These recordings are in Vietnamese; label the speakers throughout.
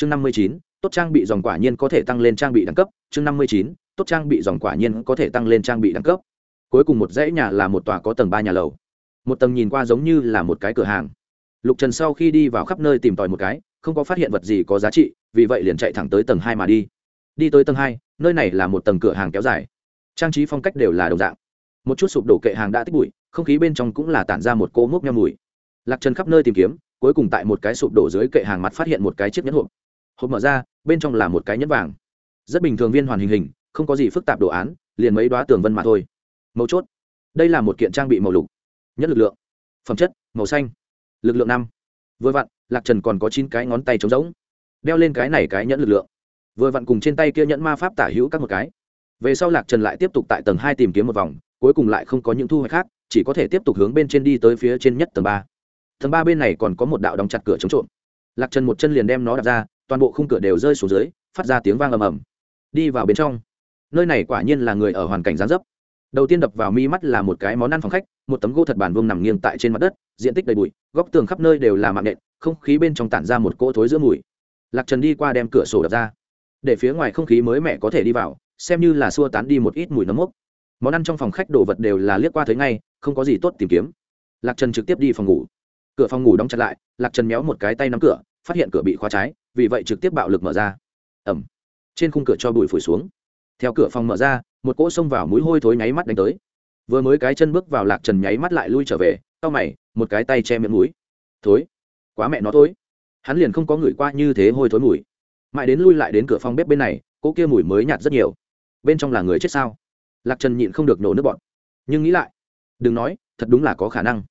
Speaker 1: chương năm mươi chín, tốt trang bị dòng quả nhiên có thể tăng lên trang bị đẳng cấp. Chương năm mươi chín, tốt trang bị dòng quả nhiên có thể tăng lên trang bị đẳng cấp. Cuối cùng một dãy nhà là một tòa có tầng ba nhà lầu. Một tầng nhìn qua giống như là một cái cửa hàng. Lục trần sau khi đi vào khắp nơi tìm tòi một cái, không có phát hiện vật gì có giá trị, vì vậy liền chạy thẳng tới tầng hai mà đi. Đi tới tầng hai, nơi này là một tầng cửa hàng kéo dài. Trang trí phong cách đều là đồng dạng. Một chút sụp đổ kệ hàng đã tích bụi, không khí bên trong cũng là tản ra một cỗ mốc nhau mùi. Lạc trần khắp nơi tìm kiếm, cuối cùng tại một cái sụp đổ dưới kệ hàng mặt phát hiện một cái chiếc nhẫn hộp hộp mở ra, bên trong là một cái nhẫn vàng. Rất bình thường viên hoàn hình hình, không có gì phức tạp đồ án, liền mấy đoá tường vân mà thôi. Mấu chốt, đây là một kiện trang bị màu lục. Nhất lực lượng, phẩm chất, màu xanh. Lực lượng năm. Vừa vặn, lạc trần còn có chín cái ngón tay trống rỗng. Đeo lên cái này cái nhẫn lực lượng. Vừa vặn cùng trên tay kia nhẫn ma pháp tả hữu các một cái. Về sau lạc trần lại tiếp tục tại tầng hai tìm kiếm một vòng, cuối cùng lại không có những thu hoạch khác, chỉ có thể tiếp tục hướng bên trên đi tới phía trên nhất tầng ba. Tầng ba bên này còn có một đạo đóng chặt cửa chống trộm. Lạc trần một chân liền đem nó đặt ra toàn bộ khung cửa đều rơi xuống dưới, phát ra tiếng vang ầm ầm. Đi vào bên trong, nơi này quả nhiên là người ở hoàn cảnh gián dấp. Đầu tiên đập vào mi mắt là một cái món ăn phòng khách, một tấm gỗ thật bản vương nằm nghiêng tại trên mặt đất, diện tích đầy bụi, góc tường khắp nơi đều là mạng nện, không khí bên trong tản ra một cỗ thối giữa mùi. Lạc trần đi qua đem cửa sổ đập ra. Để phía ngoài không khí mới mẻ có thể đi vào, xem như là xua tán đi một ít mùi nấm mốc. Món ăn trong phòng khách đồ vật đều là liếc qua thấy ngay, không có gì tốt tìm kiếm. Lạc trần trực tiếp đi phòng ngủ. Cửa phòng ngủ đóng chặt lại, lạc trần méo một cái tay nắm cửa, phát hiện cửa bị khóa trái vì vậy trực tiếp bạo lực mở ra. Ẩm trên khung cửa cho bụi phủi xuống. Theo cửa phòng mở ra, một cỗ xông vào mũi hôi thối nháy mắt đánh tới. Vừa mới cái chân bước vào lạc trần nháy mắt lại lui trở về tao mày, một cái tay che miệng mũi. Thối, quá mẹ nó thối. Hắn liền không có người qua như thế hôi thối mùi. Mãi đến lui lại đến cửa phòng bếp bên này, cỗ kia mùi mới nhạt rất nhiều. Bên trong là người chết sao? Lạc trần nhịn không được nổ nước bọn nhưng nghĩ lại, đừng nói, thật đúng là có khả năng.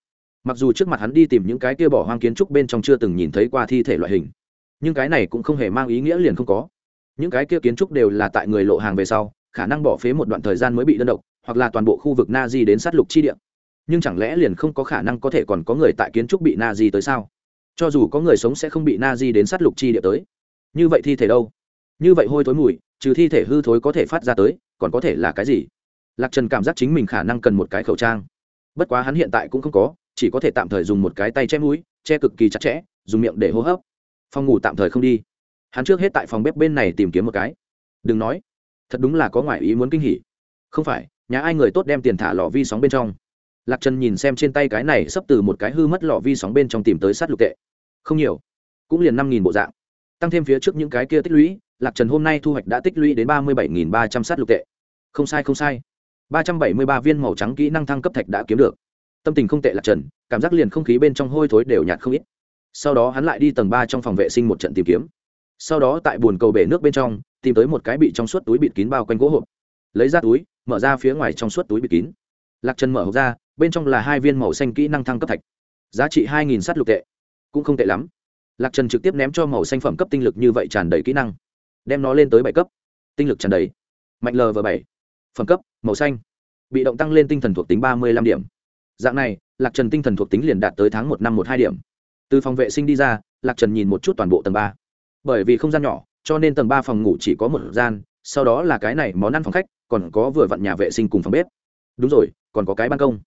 Speaker 1: Mặc dù trước mặt hắn đi tìm những cái kia bỏ hoang kiến trúc bên trong chưa từng nhìn thấy qua thi thể loại hình nhưng cái này cũng không hề mang ý nghĩa liền không có. Những cái kia kiến trúc đều là tại người lộ hàng về sau, khả năng bỏ phế một đoạn thời gian mới bị đơn độc, hoặc là toàn bộ khu vực na di đến sát lục chi địa. Nhưng chẳng lẽ liền không có khả năng có thể còn có người tại kiến trúc bị na di tới sao? Cho dù có người sống sẽ không bị na di đến sát lục chi địa tới. Như vậy thi thể đâu? Như vậy hôi thối mùi, trừ thi thể hư thối có thể phát ra tới, còn có thể là cái gì? Lạc trần cảm giác chính mình khả năng cần một cái khẩu trang. Bất quá hắn hiện tại cũng không có, chỉ có thể tạm thời dùng một cái tay che mũi, che cực kỳ chặt chẽ, dùng miệng để hô hấp phòng ngủ tạm thời không đi. Hắn trước hết tại phòng bếp bên này tìm kiếm một cái. Đừng nói, thật đúng là có ngoại ý muốn kinh hỉ. Không phải, nhà ai người tốt đem tiền thả lò vi sóng bên trong? Lạc trần nhìn xem trên tay cái này sắp từ một cái hư mất lò vi sóng bên trong tìm tới sát lục tệ. Không nhiều, cũng liền năm nghìn bộ dạng. Tăng thêm phía trước những cái kia tích lũy, lạc trần hôm nay thu hoạch đã tích lũy đến ba mươi bảy nghìn ba trăm sát lục tệ. Không sai không sai. ba trăm bảy mươi ba viên màu trắng kỹ năng thăng cấp thạch đã kiếm được. Tâm tình không tệ, lạc trần, cảm giác liền không khí bên trong hôi thối đều nhạt không ít sau đó hắn lại đi tầng ba trong phòng vệ sinh một trận tìm kiếm. Sau đó tại bồn cầu bể nước bên trong, tìm tới một cái bị trong suốt túi bịt kín bao quanh gỗ hộp. Lấy ra túi, mở ra phía ngoài trong suốt túi bịt kín. Lạc trần mở hộp ra, bên trong là hai viên màu xanh kỹ năng thăng cấp thạch. Giá trị hai nghìn sắt lục tệ. Cũng không tệ lắm. Lạc trần trực tiếp ném cho màu xanh phẩm cấp tinh lực như vậy tràn đầy kỹ năng. Đem nó lên tới bảy cấp. Tinh lực tràn đầy. Mạnh l và bảy. Phẩm cấp, màu xanh. Bị động tăng lên tinh thần thuộc tính ba mươi năm điểm. Dạng này, lạc trần tinh thần thuộc tính liền đạt tới tháng một năm một hai điểm từ phòng vệ sinh đi ra, lạc trần nhìn một chút toàn bộ tầng ba. Bởi vì không gian nhỏ, cho nên tầng ba phòng ngủ chỉ có một gian, sau đó là cái này món ăn phòng khách, còn có vừa vặn nhà vệ sinh cùng phòng bếp. Đúng rồi, còn có cái ban công.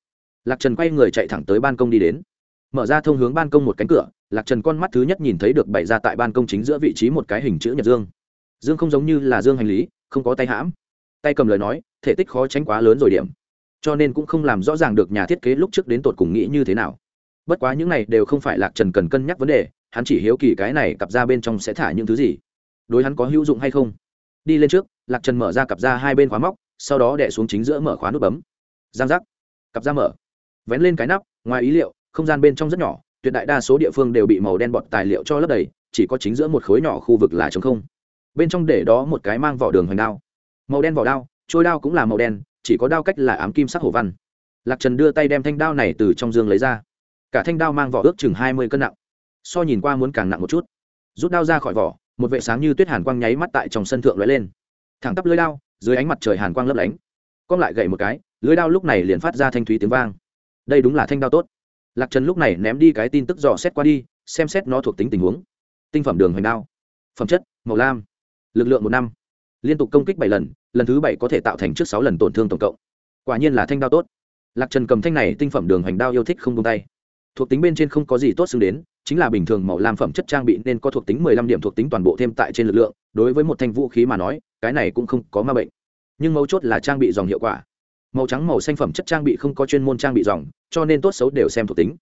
Speaker 1: Lạc trần quay người chạy thẳng tới ban công đi đến. Mở ra thông hướng ban công một cánh cửa, lạc trần con mắt thứ nhất nhìn thấy được bày ra tại ban công chính giữa vị trí một cái hình chữ nhật dương. Dương không giống như là dương hành lý, không có tay hãm. Tay cầm lời nói, thể tích khó tránh quá lớn rồi điểm. Cho nên cũng không làm rõ ràng được nhà thiết kế lúc trước đến tột cùng nghĩ như thế nào bất quá những này đều không phải lạc trần cần cân nhắc vấn đề, hắn chỉ hiếu kỳ cái này cặp ra bên trong sẽ thả những thứ gì. Đối hắn có hữu dụng hay không? Đi lên trước, lạc trần mở ra cặp ra hai bên khóa móc, sau đó đẻ xuống chính giữa mở khóa nút bấm. Giang giác. Cặp ra mở. Vén lên cái nắp, ngoài ý liệu, không gian bên trong rất nhỏ, tuyệt đại đa số địa phương đều bị màu đen bọt tài liệu cho lấp đầy, chỉ có chính giữa một khối nhỏ khu vực là trống không. Bên trong để đó một cái mang vỏ đường hoành đao. Màu đen vỏ đao, trôi đao cũng là màu đen, chỉ có đao cách là ám kim sắc hổ văn. Lạc trần đưa tay đem thanh đao này từ trong dương lấy ra cả thanh đao mang vỏ ước chừng hai mươi cân nặng. So nhìn qua muốn càng nặng một chút. Rút đao ra khỏi vỏ, một vệ sáng như tuyết hàn quang nháy mắt tại trong sân thượng lóe lên. Thẳng tắp lưới đao, dưới ánh mặt trời hàn quang lấp lánh. Cong lại gậy một cái, lưới đao lúc này liền phát ra thanh thúy tiếng vang. Đây đúng là thanh đao tốt. Lạc trần lúc này ném đi cái tin tức dò xét qua đi, xem xét nó thuộc tính tình huống. Tinh phẩm đường hoành đao. Phẩm chất, màu lam. Lực lượng một năm. Liên tục công kích bảy lần lần thứ bảy có thể tạo thành trước sáu lần tổn thương tổng cộng. Quả nhiên là thanh đao tốt. Lạc trần cầm thanh này tinh phẩm đường hoành đao yêu thích không tung tay thuộc tính bên trên không có gì tốt xứng đến, chính là bình thường màu lam phẩm chất trang bị nên có thuộc tính mười lăm điểm thuộc tính toàn bộ thêm tại trên lực lượng, đối với một thanh vũ khí mà nói, cái này cũng không có ma bệnh. Nhưng mấu chốt là trang bị dòng hiệu quả. Màu trắng, màu xanh phẩm chất trang bị không có chuyên môn trang bị dòng, cho nên tốt xấu đều xem thuộc tính.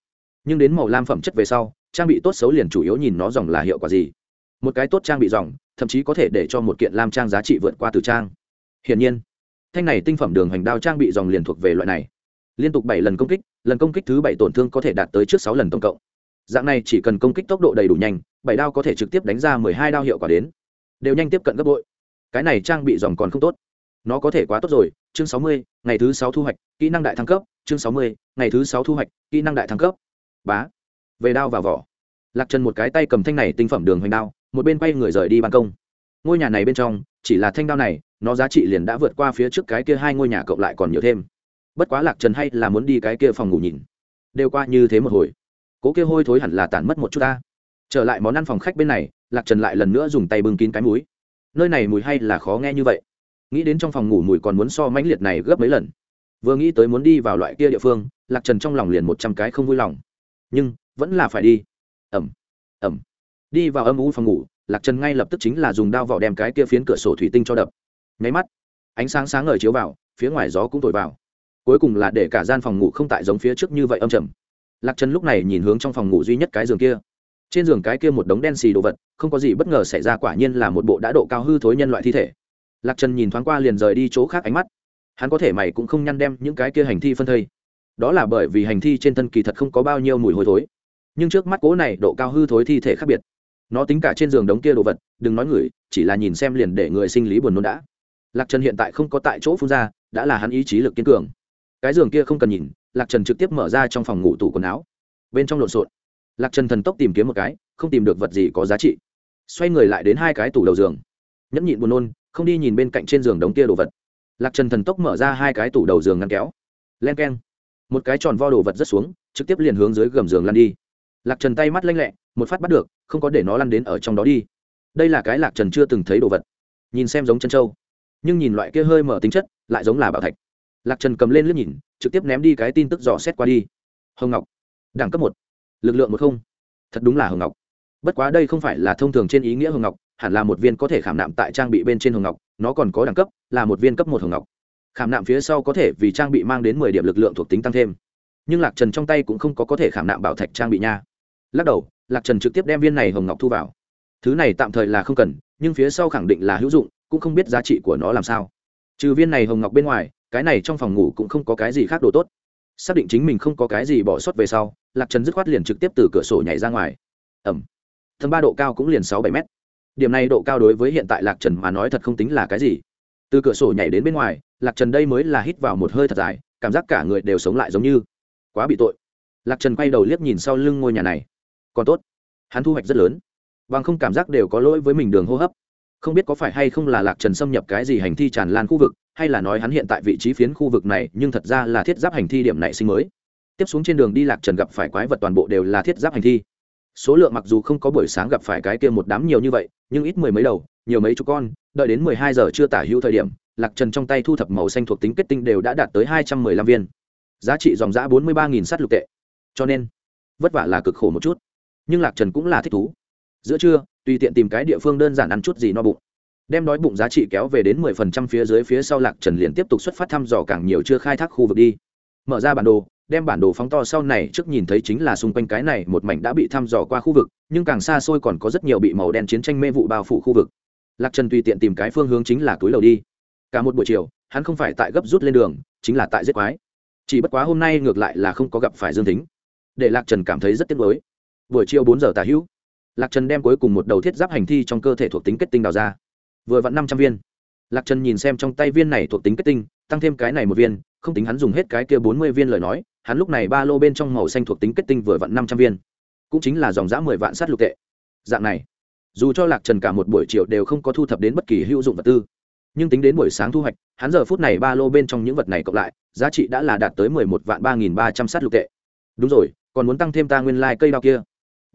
Speaker 1: Nhưng đến màu lam phẩm chất về sau, trang bị tốt xấu liền chủ yếu nhìn nó dòng là hiệu quả gì. Một cái tốt trang bị dòng, thậm chí có thể để cho một kiện lam trang giá trị vượt qua từ trang. Hiển nhiên, thanh này tinh phẩm đường hành đao trang bị dòng liền thuộc về loại này. Liên tục bảy lần công kích lần công kích thứ bảy tổn thương có thể đạt tới trước sáu lần tổng cộng. Dạng này chỉ cần công kích tốc độ đầy đủ nhanh, bảy đao có thể trực tiếp đánh ra mười hai đao hiệu quả đến. Đều nhanh tiếp cận gấp bội. Cái này trang bị dòng còn không tốt. Nó có thể quá tốt rồi, chương sáu mươi, ngày thứ sáu thu hoạch, kỹ năng đại thăng cấp, chương sáu mươi, ngày thứ sáu thu hoạch, kỹ năng đại thăng cấp. Bá. Về đao vào vỏ. Lạc trần một cái tay cầm thanh này tinh phẩm đường hoành đao, một bên quay người rời đi ban công. Ngôi nhà này bên trong, chỉ là thanh đao này, nó giá trị liền đã vượt qua phía trước cái kia hai ngôi nhà cộng lại còn nhiều thêm bất quá lạc trần hay là muốn đi cái kia phòng ngủ nhìn. Đều qua như thế một hồi. Cố kia hôi thối hẳn là tản mất một chút ta. Trở lại món ăn phòng khách bên này, lạc trần lại lần nữa dùng tay bưng kín cái múi nơi này mùi hay là khó nghe như vậy. Nghĩ đến trong phòng ngủ mùi còn muốn so mãnh liệt này gấp mấy lần. Vừa nghĩ tới muốn đi vào loại kia địa phương, lạc trần trong lòng liền một trăm cái không vui lòng. Nhưng, vẫn là phải đi. Ẩm ẩm. Đi vào âm u phòng ngủ, lạc trần ngay lập tức chính là dùng đao vỏ đem cái kia phiến cửa sổ thủy tinh cho đập. Nháy mắt, ánh sáng sáng ngời chiếu vào, phía ngoài gió cũng thổi vào cuối cùng là để cả gian phòng ngủ không tại giống phía trước như vậy âm trầm. Lạc trần lúc này nhìn hướng trong phòng ngủ duy nhất cái giường kia. Trên giường cái kia một đống đen xì đồ vật, không có gì bất ngờ xảy ra, quả nhiên là một bộ đã độ cao hư thối nhân loại thi thể. Lạc trần nhìn thoáng qua liền rời đi chỗ khác ánh mắt. Hắn có thể mày cũng không nhăn đem những cái kia hành thi phân thây. Đó là bởi vì hành thi trên thân kỳ thật không có bao nhiêu mùi hôi thối. Nhưng trước mắt cố này độ cao hư thối thi thể khác biệt. Nó tính cả trên giường đống kia đồ vật, đừng nói người, chỉ là nhìn xem liền để người sinh lý buồn nôn đã. Lạc trần hiện tại không có tại chỗ phun ra, đã là hắn ý chí lực kiên cường cái giường kia không cần nhìn, lạc trần trực tiếp mở ra trong phòng ngủ tủ quần áo. Bên trong lộn xộn. Lạc trần thần tốc tìm kiếm một cái, không tìm được vật gì có giá trị. Xoay người lại đến hai cái tủ đầu giường. Nhẫn nhịn buồn nôn, không đi nhìn bên cạnh trên giường đống kia đồ vật. Lạc trần thần tốc mở ra hai cái tủ đầu giường ngăn kéo. Len k e n một cái tròn vo đồ vật rất xuống, trực tiếp liền hướng dưới gầm giường lăn đi. Lạc trần tay mắt lanh lẹ, một phát bắt được, không có để nó lăn đến ở trong đó đi. Đây là cái lạc trần chưa từng thấy đồ vật. Nhìn xem giống chân trâu, nhưng nhìn loại kia hơi mở tính chất, lại giống là bảo thạch lạc trần cầm lên liếc nhìn, trực tiếp ném đi cái tin tức dò xét qua đi. Hồng ngọc, đẳng cấp một, lực lượng một không. Thật đúng là hồng ngọc. Bất quá đây không phải là thông thường trên ý nghĩa hồng ngọc, hẳn là một viên có thể khảm nạm tại trang bị bên trên hồng ngọc, nó còn có đẳng cấp, là một viên cấp một hồng ngọc. Khảm nạm phía sau có thể vì trang bị mang đến mười điểm lực lượng thuộc tính tăng thêm. Nhưng lạc trần trong tay cũng không có có thể khảm nạm bảo thạch trang bị nha. Lắc đầu, lạc trần trực tiếp đem viên này hồng ngọc thu vào. Thứ này tạm thời là không cần, nhưng phía sau khẳng định là hữu dụng, cũng không biết giá trị của nó làm sao. Trừ viên này hồng ngọc bên ngoài cái này trong phòng ngủ cũng không có cái gì khác đồ tốt. Xác định chính mình không có cái gì bỏ sót về sau, lạc trần dứt khoát liền trực tiếp từ cửa sổ nhảy ra ngoài. Ẩm. Thân ba độ cao cũng liền sáu bảy mét. Điểm này độ cao đối với hiện tại lạc trần mà nói thật không tính là cái gì. Từ cửa sổ nhảy đến bên ngoài, lạc trần đây mới là hít vào một hơi thật dài, cảm giác cả người đều sống lại giống như quá bị tội. Lạc trần quay đầu liếc nhìn sau lưng ngôi nhà này. Còn tốt. Hắn thu hoạch rất lớn. Bằng không cảm giác đều có lỗi với mình đường hô hấp không biết có phải hay không là lạc trần xâm nhập cái gì hành thi tràn lan khu vực, hay là nói hắn hiện tại vị trí phiến khu vực này, nhưng thật ra là thiết giáp hành thi điểm nảy sinh mới. Tiếp xuống trên đường đi lạc trần gặp phải quái vật toàn bộ đều là thiết giáp hành thi. Số lượng mặc dù không có buổi sáng gặp phải cái kia một đám nhiều như vậy, nhưng ít mười mấy đầu, nhiều mấy chục con, đợi đến mười hai giờ chưa tả hữu thời điểm, lạc trần trong tay thu thập màu xanh thuộc tính kết tinh đều đã đạt tới hai trăm mười lăm viên. Giá trị dòng giã bốn mươi ba nghìn sắt lục tệ. Cho nên, vất vả là cực khổ một chút. Nhưng lạc trần cũng là thích thú. Giữa trưa tùy tiện tìm cái địa phương đơn giản ăn chút gì no bụng. Đem đói bụng giá trị kéo về đến mười phần trăm phía dưới phía sau lạc trần liền tiếp tục xuất phát thăm dò càng nhiều chưa khai thác khu vực đi. Mở ra bản đồ, đem bản đồ phóng to sau này trước nhìn thấy chính là xung quanh cái này một mảnh đã bị thăm dò qua khu vực, nhưng càng xa xôi còn có rất nhiều bị màu đen chiến tranh mê vụ bao phủ khu vực. Lạc trần tùy tiện tìm cái phương hướng chính là túi lầu đi. Cả một buổi chiều, hắn không phải tại gấp rút lên đường, chính là tại giết quái. Chỉ bất quá hôm nay ngược lại là không có gặp phải dương tính để lạc trần cảm thấy rất tiếc mới buổi chiều bốn giờ tà hữu lạc trần đem cuối cùng một đầu thiết giáp hành thi trong cơ thể thuộc tính kết tinh đào ra. Vừa vặn năm trăm viên. Lạc trần nhìn xem trong tay viên này thuộc tính kết tinh, tăng thêm cái này một viên, không tính hắn dùng hết cái kia bốn mươi viên lời nói, hắn lúc này ba lô bên trong màu xanh thuộc tính kết tinh vừa vặn năm trăm viên. Cũng chính là dòng giã mười vạn sát lục tệ. Dạng này, dù cho lạc trần cả một buổi chiều đều không có thu thập đến bất kỳ hữu dụng vật tư, nhưng tính đến buổi sáng thu hoạch, hắn giờ phút này ba lô bên trong những vật này cộng lại, giá trị đã là đạt tới mười một vạn ba nghìn ba trăm sát lục tệ. Đúng rồi, còn muốn tăng thêm ta nguyên lai、like、cây đao kia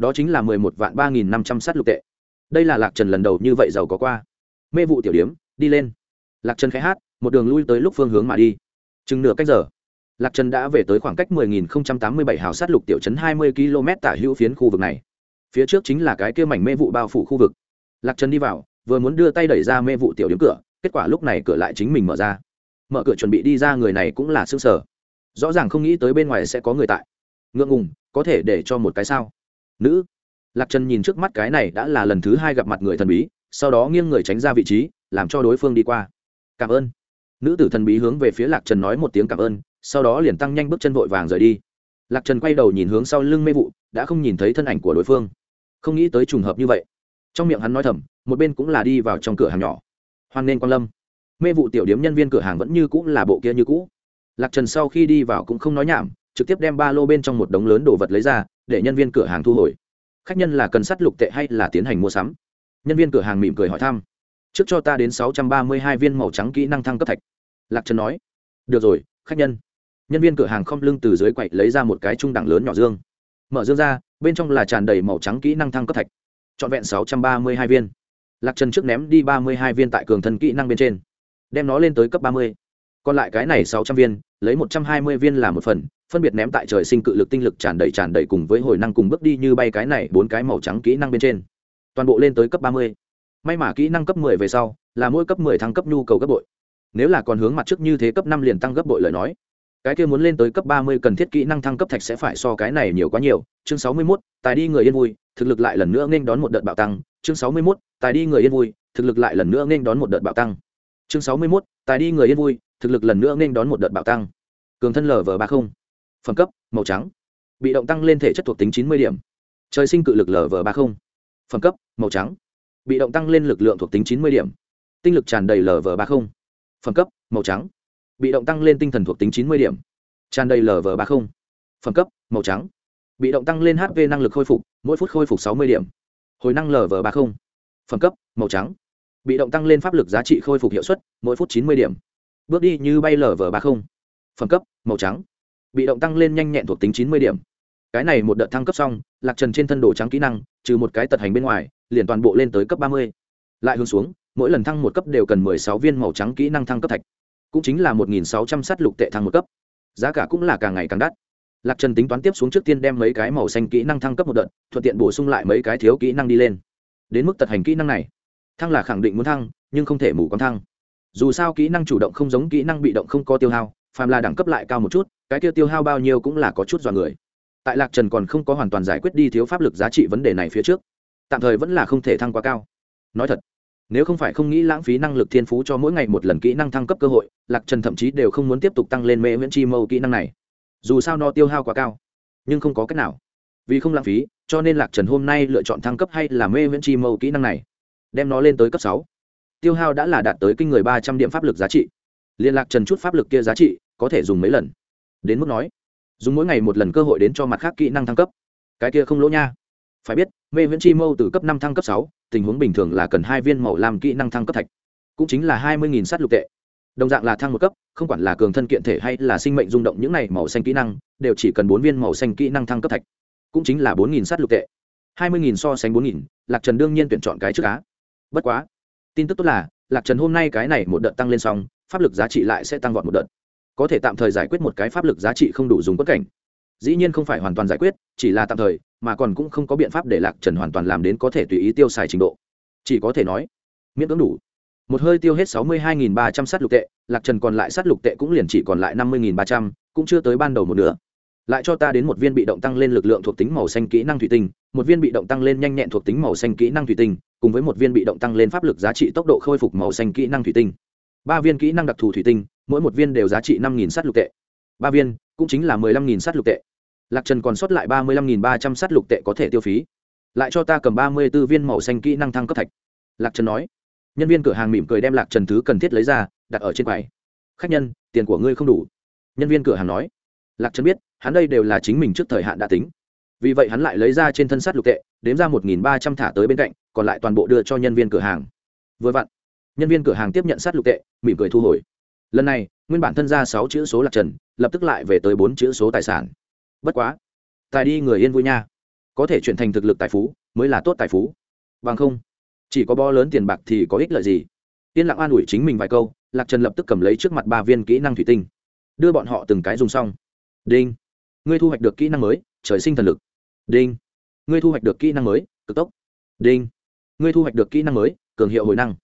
Speaker 1: đó chính là mười một vạn ba nghìn năm trăm sát lục tệ. Đây là lạc trần lần đầu như vậy giàu có qua. Mê vụ tiểu điếm, đi lên. Lạc trần khẽ hát, một đường lui tới lúc phương hướng mà đi. Chừng nửa cách giờ, lạc trần đã về tới khoảng cách 10.087 hào sát lục tiểu trấn 20 km tả hữu phiến khu vực này. Phía trước chính là cái kia mảnh mê vụ bao phủ khu vực. Lạc trần đi vào, vừa muốn đưa tay đẩy ra mê vụ tiểu điếm cửa, kết quả lúc này cửa lại chính mình mở ra. Mở cửa chuẩn bị đi ra người này cũng là xương sở. Rõ ràng không nghĩ tới bên ngoài sẽ có người tại. Ngượng ngùng, có thể để cho một cái sao? Nữ. Lạc trần nhìn trước mắt cái này đã là lần thứ hai gặp mặt người thần bí, sau đó nghiêng người tránh ra vị trí, làm cho đối phương đi qua. Cảm ơn. Nữ tử thần bí hướng về phía lạc trần nói một tiếng cảm ơn, sau đó liền tăng nhanh bước chân vội vàng rời đi. Lạc trần quay đầu nhìn hướng sau lưng mê vụ, đã không nhìn thấy thân ảnh của đối phương. Không nghĩ tới trùng hợp như vậy. Trong miệng hắn nói thầm, một bên cũng là đi vào trong cửa hàng nhỏ. Hoan nên quan lâm. Mê vụ tiểu điếm nhân viên cửa hàng vẫn như cũ là bộ kia như cũ. Lạc trần sau khi đi vào cũng không nói nhảm, trực tiếp đem ba lô bên trong một đống lớn đồ vật lấy ra để nhân viên cửa hàng thu hồi. Khách nhân là cần sắt lục tệ hay là tiến hành mua sắm? Nhân viên cửa hàng mỉm cười hỏi thăm. Trước cho ta đến sáu trăm ba mươi hai viên màu trắng kỹ năng thăng cấp thạch. Lạc trần nói. Được rồi, khách nhân. Nhân viên cửa hàng không lưng từ dưới quậy lấy ra một cái trung đẳng lớn nhỏ dương. Mở dương ra, bên trong là tràn đầy màu trắng kỹ năng thăng cấp thạch. Trọn vẹn sáu trăm ba mươi hai viên. Lạc trần trước ném đi ba mươi hai viên tại cường thân kỹ năng bên trên. Đem nó lên tới cấp ba mươi. Còn lại cái này sáu trăm viên, lấy một trăm hai mươi viên là một phần phân biệt ném tại trời sinh cự lực tinh lực tràn đầy tràn đầy cùng với hồi năng cùng bước đi như bay cái này bốn cái màu trắng kỹ năng bên trên. Toàn bộ lên tới cấp ba mươi. May mà kỹ năng cấp mười về sau là mỗi cấp mười thăng cấp nhu cầu gấp bội. Nếu là còn hướng mặt trước như thế cấp năm liền tăng gấp bội lời nói. Cái kia muốn lên tới cấp ba mươi cần thiết kỹ năng thăng cấp thạch sẽ phải so cái này nhiều quá nhiều. Chương sáu mươi 61, tài đi người yên vui thực lực lại lần nữa nên đón một đợt bạo tăng. Chương sáu mươi 61, tài đi người yên vui thực lực lại lần nữa nên đón một đợt bạo tăng. Chương sáu mươi 61, tài đi người yên vui thực lực lần nữa nên đón một đợt bạo tăng. Cường thân lv ba không phẩm cấp, màu trắng. Bị động tăng lên thể chất thuộc tính chín mươi điểm. Trời sinh cự lực lv ba mươi. Phẩm cấp, màu trắng. Bị động tăng lên lực lượng thuộc tính chín mươi điểm. Tinh lực tràn đầy lv ba mươi. Phẩm cấp, màu trắng. Bị động tăng lên tinh thần thuộc tính chín mươi điểm. Tràn đầy lv ba mươi. Phẩm cấp, màu trắng. Bị động tăng lên hp năng lực khôi phục, mỗi phút khôi phục sáu mươi điểm. Hồi năng lv ba mươi. Phẩm cấp, màu trắng. Bị động tăng lên pháp lực giá trị khôi phục hiệu suất, mỗi phút chín mươi điểm. Bước đi như bay lv ba mươi. Phẩm cấp, màu trắng bị động tăng lên nhanh nhẹn thuộc tính chín mươi điểm. Cái này một đợt thăng cấp xong, lạc trần trên thân đồ trắng kỹ năng, trừ một cái tật hành bên ngoài, liền toàn bộ lên tới cấp ba mươi. Lại hướng xuống, mỗi lần thăng một cấp đều cần mười sáu viên màu trắng kỹ năng thăng cấp thạch. Cũng chính là một nghìn sáu trăm sắt lục tệ thăng một cấp. Giá cả cũng là càng ngày càng đắt. Lạc trần tính toán tiếp xuống trước tiên đem mấy cái màu xanh kỹ năng thăng cấp một đợt, thuận tiện bổ sung lại mấy cái thiếu kỹ năng đi lên. Đến mức tật hành kỹ năng này, thăng là khẳng định muốn thăng, nhưng không thể mù quáng thăng. Dù sao kỹ năng chủ động không giống kỹ năng bị động không có tiêu hao phàm là đẳng cấp lại cao một chút, cái tiêu tiêu hao bao nhiêu cũng là có chút dọa người. Tại lạc trần còn không có hoàn toàn giải quyết đi thiếu pháp lực giá trị vấn đề này phía trước, tạm thời vẫn là không thể thăng quá cao. Nói thật, nếu không phải không nghĩ lãng phí năng lực thiên phú cho mỗi ngày một lần kỹ năng thăng cấp cơ hội, lạc trần thậm chí đều không muốn tiếp tục tăng lên mê Nguyễn chi mâu kỹ năng này. Dù sao nó tiêu hao quá cao, nhưng không có cách nào. Vì không lãng phí, cho nên lạc trần hôm nay lựa chọn thăng cấp hay là mê Nguyễn chi mâu kỹ năng này, đem nó lên tới cấp sáu. Tiêu hao đã là đạt tới kinh người ba trăm điểm pháp lực giá trị. Liên lạc trần chút pháp lực kia giá trị có thể dùng mấy lần. Đến mức nói, dùng mỗi ngày một lần cơ hội đến cho mặt khác kỹ năng thăng cấp. Cái kia không lỗ nha. Phải biết, mê viễn chi mâu từ cấp năm thăng cấp sáu, tình huống bình thường là cần hai viên màu làm kỹ năng thăng cấp thạch. Cũng chính là hai mươi sát lục tệ. Đồng dạng là thăng một cấp, không quản là cường thân kiện thể hay là sinh mệnh rung động những này màu xanh kỹ năng, đều chỉ cần bốn viên màu xanh kỹ năng thăng cấp thạch. Cũng chính là bốn sát lục tệ. hai mươi so sánh bốn lạc trần đương nhiên tuyển chọn cái trước cá bất quá, tin tức tốt là, lạc trần hôm nay cái này một đợt tăng lên xong, pháp lực giá trị lại sẽ tăng vọt một đợt có thể tạm thời giải quyết một cái pháp lực giá trị không đủ dùng quất cảnh. Dĩ nhiên không phải hoàn toàn giải quyết, chỉ là tạm thời, mà còn cũng không có biện pháp để lạc trần hoàn toàn làm đến có thể tùy ý tiêu xài trình độ. Chỉ có thể nói, miễn cưỡng đủ. Một hơi tiêu hết sáu mươi hai ba trăm s á t lục tệ, lạc trần còn lại s á t lục tệ cũng liền chỉ còn lại năm mươi ba trăm, cũng chưa tới ban đầu một nửa. Lại cho ta đến một viên bị động tăng lên lực lượng thuộc tính màu xanh kỹ năng thủy tinh, một viên bị động tăng lên nhanh nhẹn thuộc tính màu xanh kỹ năng thủy tinh, cùng với một viên bị động tăng lên pháp lực giá trị tốc độ khôi phục màu xanh kỹ năng thủy tinh. Ba viên kỹ năng đặc thù thủy tinh mỗi một viên đều giá trị năm nghìn s lục tệ. Ba viên, cũng chính là mười lăm nghìn s lục tệ. Lạc trần còn sót lại ba mươi lăm nghìn ba trăm sát lục tệ có thể tiêu phí. Lại cho ta cầm ba mươi b ố viên màu xanh kỹ năng thăng cấp thạch. Lạc trần nói. Nhân viên cửa hàng mỉm cười đem lạc trần thứ cần thiết lấy ra, đặt ở trên quầy. Khách nhân, tiền của ngươi không đủ. Nhân viên cửa hàng nói. Lạc trần biết, hắn đây đều là chính mình trước thời hạn đã tính. Vì vậy hắn lại lấy ra trên thân sắt lục tệ, đếm ra một nghìn ba trăm thả tới bên cạnh, còn lại toàn bộ đưa cho nhân viên cửa hàng. Vừa vặn, nhân viên cửa hàng tiếp nhận sắt lục tệ, mỉm cười thu hồi lần này, nguyên bản thân ra sáu chữ số lạc trần, lập tức lại về tới bốn chữ số tài sản. Bất quá, tài đi người yên vui nha. Có thể chuyển thành thực lực tài phú, mới là tốt tài phú. Bằng không, chỉ có bo lớn tiền bạc thì có ích lợi gì? Yên lặng an ủi chính mình vài câu, lạc trần lập tức cầm lấy trước mặt ba viên kỹ năng thủy tinh. Đưa bọn họ từng cái dùng xong. Đinh. Ngươi thu hoạch được kỹ năng mới, trời sinh thần lực. Đinh. Ngươi thu hoạch được kỹ năng mới, cực tốc. Đinh. Ngươi thu hoạch được kỹ năng mới, cường hiệu hồi năng.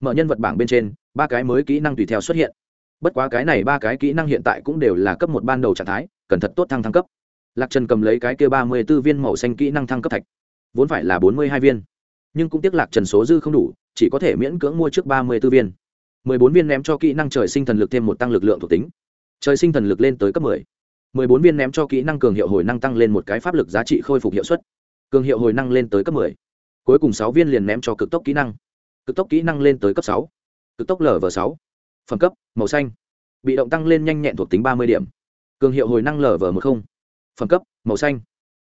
Speaker 1: Mở nhân vật bảng bên trên, ba cái mới kỹ năng tùy theo xuất hiện bất quá cái này ba cái kỹ năng hiện tại cũng đều là cấp một ban đầu trạng thái, cần thật tốt thăng thăng cấp. Lạc trần cầm lấy cái kia ba mươi b ố viên màu xanh kỹ năng thăng cấp thạch. Vốn phải là bốn mươi hai viên. Nhưng cũng tiếc lạc trần số dư không đủ, chỉ có thể miễn cưỡng mua trước ba mươi b ố viên. mười bốn viên ném cho kỹ năng trời sinh thần lực thêm một tăng lực lượng thuộc tính. Trời sinh thần lực lên tới cấp mười. mười bốn viên ném cho kỹ năng cường hiệu hồi năng tăng lên một cái pháp lực giá trị khôi phục hiệu suất. Cường hiệu hồi năng lên tới cấp mười. Cuối cùng sáu viên liền ném cho cực tốc kỹ năng. Cực tốc kỹ năng lên tới cấp sáu. Cực tốc lv sáu phẩm cấp, màu xanh. Bị động tăng lên nhanh nhẹn thuộc tính ba mươi điểm. Cường hiệu hồi năng lv một không. Phẩm cấp, màu xanh.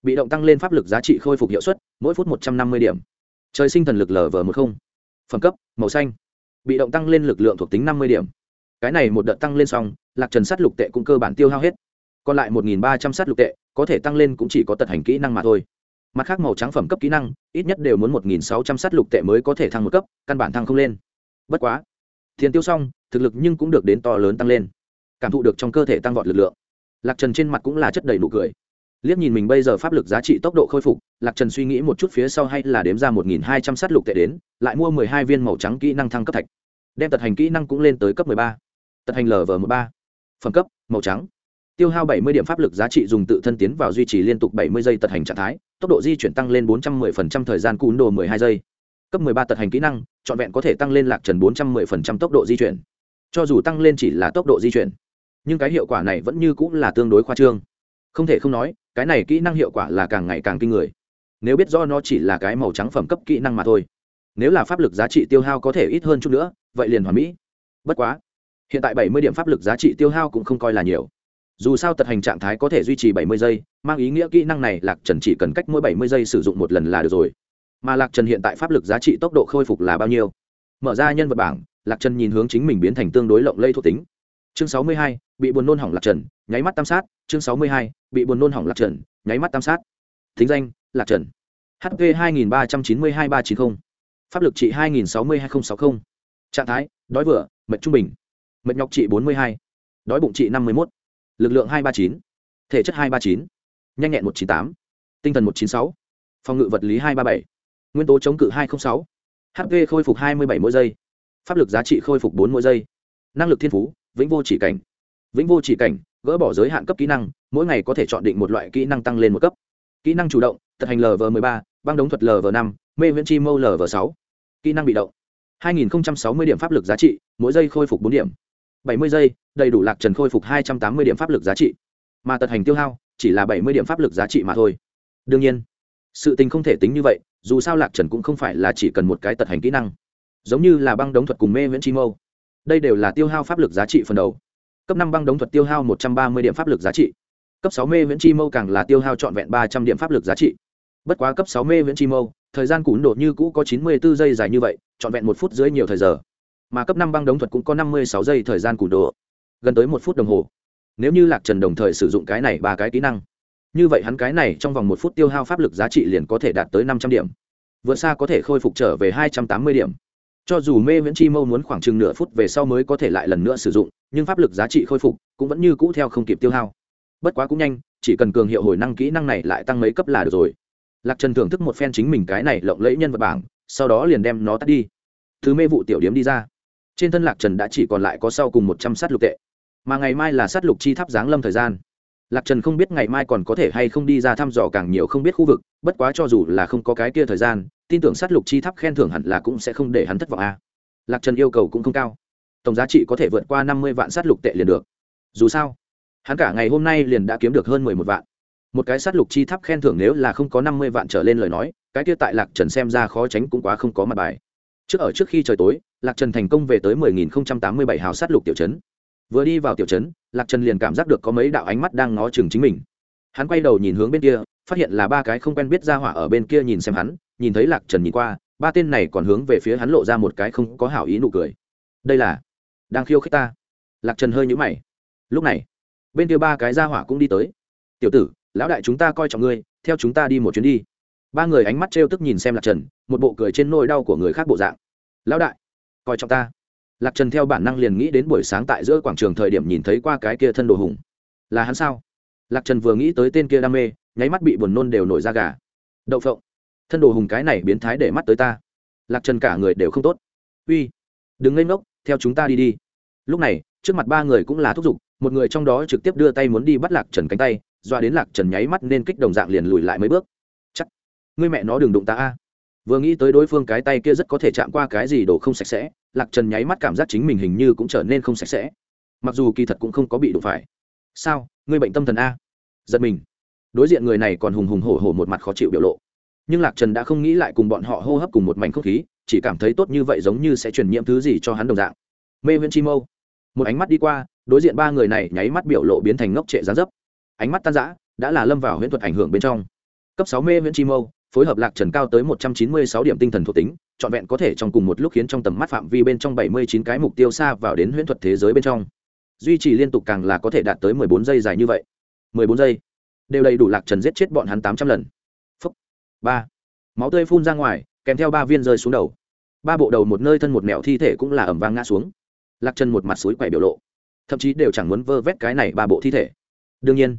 Speaker 1: Bị động tăng lên pháp lực giá trị khôi phục hiệu suất, mỗi phút một trăm năm mươi điểm. Trời sinh thần lực lv một không. Phẩm cấp, màu xanh. Bị động tăng lên lực lượng thuộc tính năm mươi điểm. Cái này một đợt tăng lên xong, lạc trần sắt lục tệ cũng cơ bản tiêu hao hết. Còn lại một ba trăm sắt lục tệ, có thể tăng lên cũng chỉ có tật hành kỹ năng mà thôi. Mặt khác màu trắng phẩm cấp kỹ năng, ít nhất đều muốn một sáu trăm sắt lục tệ mới có thể thăng một cấp, căn bản thăng không lên. Bất quá tiền tiêu xong, thực lực nhưng cũng được đến to lớn tăng lên. Cảm thụ được trong cơ thể tăng vọt lực lượng. Lạc trần trên mặt cũng là chất đầy nụ cười. Liếc nhìn mình bây giờ pháp lực giá trị tốc độ khôi phục, lạc trần suy nghĩ một chút phía sau hay là đếm ra một nghìn hai trăm s á t lục tệ đến, lại mua mười hai viên màu trắng kỹ năng thăng cấp thạch. Đem tật hành kỹ năng cũng lên tới cấp mười ba. Tật hành lv một ba. Phẩm cấp, màu trắng. Tiêu hao bảy mươi điểm pháp lực giá trị dùng tự thân tiến vào duy trì liên tục bảy mươi giây tật hành trạng thái, tốc độ di chuyển tăng lên bốn trăm 410% thời gian cún đồ mười hai giây cấp mười ba tật hành kỹ năng, trọn vẹn có thể tăng lên lạc trần 410% tốc độ di chuyển. Cho dù tăng lên chỉ là tốc độ di chuyển, nhưng cái hiệu quả này vẫn như cũng là tương đối khoa trương. Không thể không nói, cái này kỹ năng hiệu quả là càng ngày càng kinh người. Nếu biết do nó chỉ là cái màu trắng phẩm cấp kỹ năng mà thôi. Nếu là pháp lực giá trị tiêu hao có thể ít hơn chút nữa, vậy liền hoàn mỹ. Bất quá, hiện tại bảy mươi điểm pháp lực giá trị tiêu hao cũng không coi là nhiều. Dù sao tật hành trạng thái có thể duy trì bảy mươi giây, mang ý nghĩa kỹ năng này lạc trần chỉ cần cách mỗi bảy mươi giây sử dụng một lần là được rồi mà lạc trần hiện tại pháp lực giá trị tốc độ khôi phục là bao nhiêu? Mở ra nhân vật bảng, lạc trần nhìn hướng chính mình biến thành tương đối lộng lây thuộc tính. Chương sáu mươi hai, bị buồn nôn hỏng lạc trần, nháy mắt tam sát. Chương sáu mươi hai, bị buồn nôn hỏng lạc trần, nháy mắt tam sát. Thính danh, lạc trần. Hp hai nghìn ba trăm chín mươi hai ba chín mươi pháp lực trị hai nghìn sáu mươi hai nghìn sáu mươi trạng thái, đói vừa, mệt trung bình. Mệt nhọc trị bốn mươi hai. Đói bụng trị năm mươi một lực lượng hai ba chín. Thể chất hai ba chín. Nhanh nhẹn một chín tám. Tinh thần một chín sáu. Phòng ngự vật lý hai ba bảy nguyên tố chống cự hai trăm linh sáu hp khôi phục hai mươi bảy mỗi giây, pháp lực giá trị khôi phục bốn mỗi giây, năng lực thiên phú, vĩnh vô chỉ cảnh. Vĩnh vô chỉ cảnh, gỡ bỏ giới hạn cấp kỹ năng, mỗi ngày có thể chọn định một loại kỹ năng tăng lên một cấp. Kỹ năng chủ động, tật hành lv m ba, băng đống thuật lv năm, mê viễn chi mâu lv sáu. Kỹ năng bị động 2060 điểm pháp lực giá trị, mỗi giây khôi phục 4 điểm. 70 giây, đầy đủ lạc trần khôi phục 280 điểm pháp lực giá trị. Mà tật hành tiêu hao, chỉ là 70 điểm pháp lực giá trị mà thôi. Đương nhiên sự tình không thể tính như vậy, dù sao lạc trần cũng không phải là chỉ cần một cái tật hành kỹ năng. Giống như là băng đống thuật cùng mê viễn chi mâu. Đây đều là tiêu hao pháp lực giá trị phần đầu. Cấp năm băng đống thuật tiêu hao một trăm ba mươi điểm pháp lực giá trị. Cấp sáu mê viễn chi mâu càng là tiêu hao trọn vẹn ba trăm điểm pháp lực giá trị. Bất quá cấp sáu mê viễn chi mâu, thời gian cún độ như cũ có chín mươi bốn giây dài như vậy, trọn vẹn một phút dưới nhiều thời giờ. Mà cấp năm băng đống thuật cũng có năm mươi sáu giây thời gian cún độ gần tới một phút đồng hồ. Nếu như lạc trần đồng thời sử dụng cái này ba cái kỹ năng như vậy hắn cái này trong vòng một phút tiêu hao pháp lực giá trị liền có thể đạt tới năm trăm điểm. Vượt xa có thể khôi phục trở về hai trăm tám mươi điểm. Cho dù mê viễn chi mâu muốn khoảng chừng nửa phút về sau mới có thể lại lần nữa sử dụng, nhưng pháp lực giá trị khôi phục cũng vẫn như cũ theo không kịp tiêu hao. Bất quá cũng nhanh, chỉ cần cường hiệu hồi năng kỹ năng này lại tăng mấy cấp là được rồi. Lạc trần thưởng thức một phen chính mình cái này lộng lẫy nhân vật bảng, sau đó liền đem nó tắt đi. Thứ mê vụ tiểu điếm đi ra. Trên thân lạc trần đã chỉ còn lại có sau cùng một trăm sát lục tệ. Mà ngày mai là sát lục chi tháp giáng lâm thời gian lạc trần không biết ngày mai còn có thể hay không đi ra thăm dò càng nhiều không biết khu vực, bất quá cho dù là không có cái kia thời gian, tin tưởng sát lục chi tháp khen thưởng hẳn là cũng sẽ không để hắn thất vọng a. Lạc trần yêu cầu cũng không cao. Tổng giá trị có thể vượt qua năm mươi vạn sát lục tệ liền được. Dù sao, hắn cả ngày hôm nay liền đã kiếm được hơn mười một vạn. Một cái sát lục chi tháp khen thưởng nếu là không có năm mươi vạn trở lên lời nói, cái kia tại lạc trần xem ra khó tránh cũng quá không có mặt bài. Trước ở trước khi trời tối, lạc trần thành công về tới mười nghìn không trăm tám mươi bảy hào sát lục tiểu trấn vừa đi vào tiểu trấn, lạc trần liền cảm giác được có mấy đạo ánh mắt đang ngó chừng chính mình. Hắn quay đầu nhìn hướng bên kia, phát hiện là ba cái không quen biết ra hỏa ở bên kia nhìn xem hắn, nhìn thấy lạc trần nhìn qua, ba tên này còn hướng về phía hắn lộ ra một cái không có hảo ý nụ cười. Đây là, đang khiêu khích ta. Lạc trần hơi nhũ mày. Lúc này, bên kia ba cái ra hỏa cũng đi tới. Tiểu tử, lão đại chúng ta coi trọng ngươi, theo chúng ta đi một chuyến đi. Ba người ánh mắt trêu tức nhìn xem lạc trần, một bộ cười trên nôi đau của người khác bộ dạng. Lão đại, coi trọng ta lạc trần theo bản năng liền nghĩ đến buổi sáng tại giữa quảng trường thời điểm nhìn thấy qua cái kia thân đồ hùng. Là hắn sao? Lạc trần vừa nghĩ tới tên kia đam mê, nháy mắt bị buồn nôn đều nổi ra gà. Đậu phộng. Thân đồ hùng cái này biến thái để mắt tới ta. Lạc trần cả người đều không tốt. Uy. Đừng lên ngốc, theo chúng ta đi đi. Lúc này, trước mặt ba người cũng là thúc giục, một người trong đó trực tiếp đưa tay muốn đi bắt lạc trần cánh tay doa đến lạc trần nháy mắt nên kích đồng dạng liền lùi lại mấy bước. Chắc. Ngươi mẹ nó đừng đụng ta a. Vừa nghĩ tới đối phương cái tay kia rất có thể chạm qua cái gì đồ không sạch sẽ lạc trần nháy mắt cảm giác chính mình hình như cũng trở nên không sạch sẽ. Mặc dù kỳ thật cũng không có bị đụng phải. Sao? Người bệnh tâm thần a. Giật mình. Đối diện người này còn hùng hùng hổ hổ một mặt khó chịu biểu lộ. Nhưng lạc trần đã không nghĩ lại cùng bọn họ hô hấp cùng một mảnh không khí, chỉ cảm thấy tốt như vậy giống như sẽ truyền nhiễm thứ gì cho hắn đồng dạng. Mê viễn chi mâu. Một ánh mắt đi qua, đối diện ba người này nháy mắt biểu lộ biến thành ngốc trệ giá dấp. Ánh mắt tan rã, đã là lâm vào huyễn thuật ảnh hưởng bên trong. Cấp sáu mê viễn chi mâu phối hợp lạc trần cao tới một trăm chín mươi sáu điểm tinh thần thuộc tính, trọn vẹn có thể trong cùng một lúc khiến trong tầm mắt phạm vi bên trong bảy mươi chín cái mục tiêu xa vào đến huyễn thuật thế giới bên trong. Duy trì liên tục càng là có thể đạt tới mười bốn giây dài như vậy. mười bốn giây. Đều đầy đủ lạc trần giết chết bọn hắn tám trăm lần. Phúc. Ba. Máu tươi phun ra ngoài, kèm theo ba viên rơi xuống đầu. Ba bộ đầu một nơi thân một mẹo thi thể cũng là ẩm vang ngã xuống. Lạc trần một mặt suối quẻ biểu lộ. Thậm chí đều chẳng muốn vơ vét cái này ba bộ thi thể. Đương nhiên,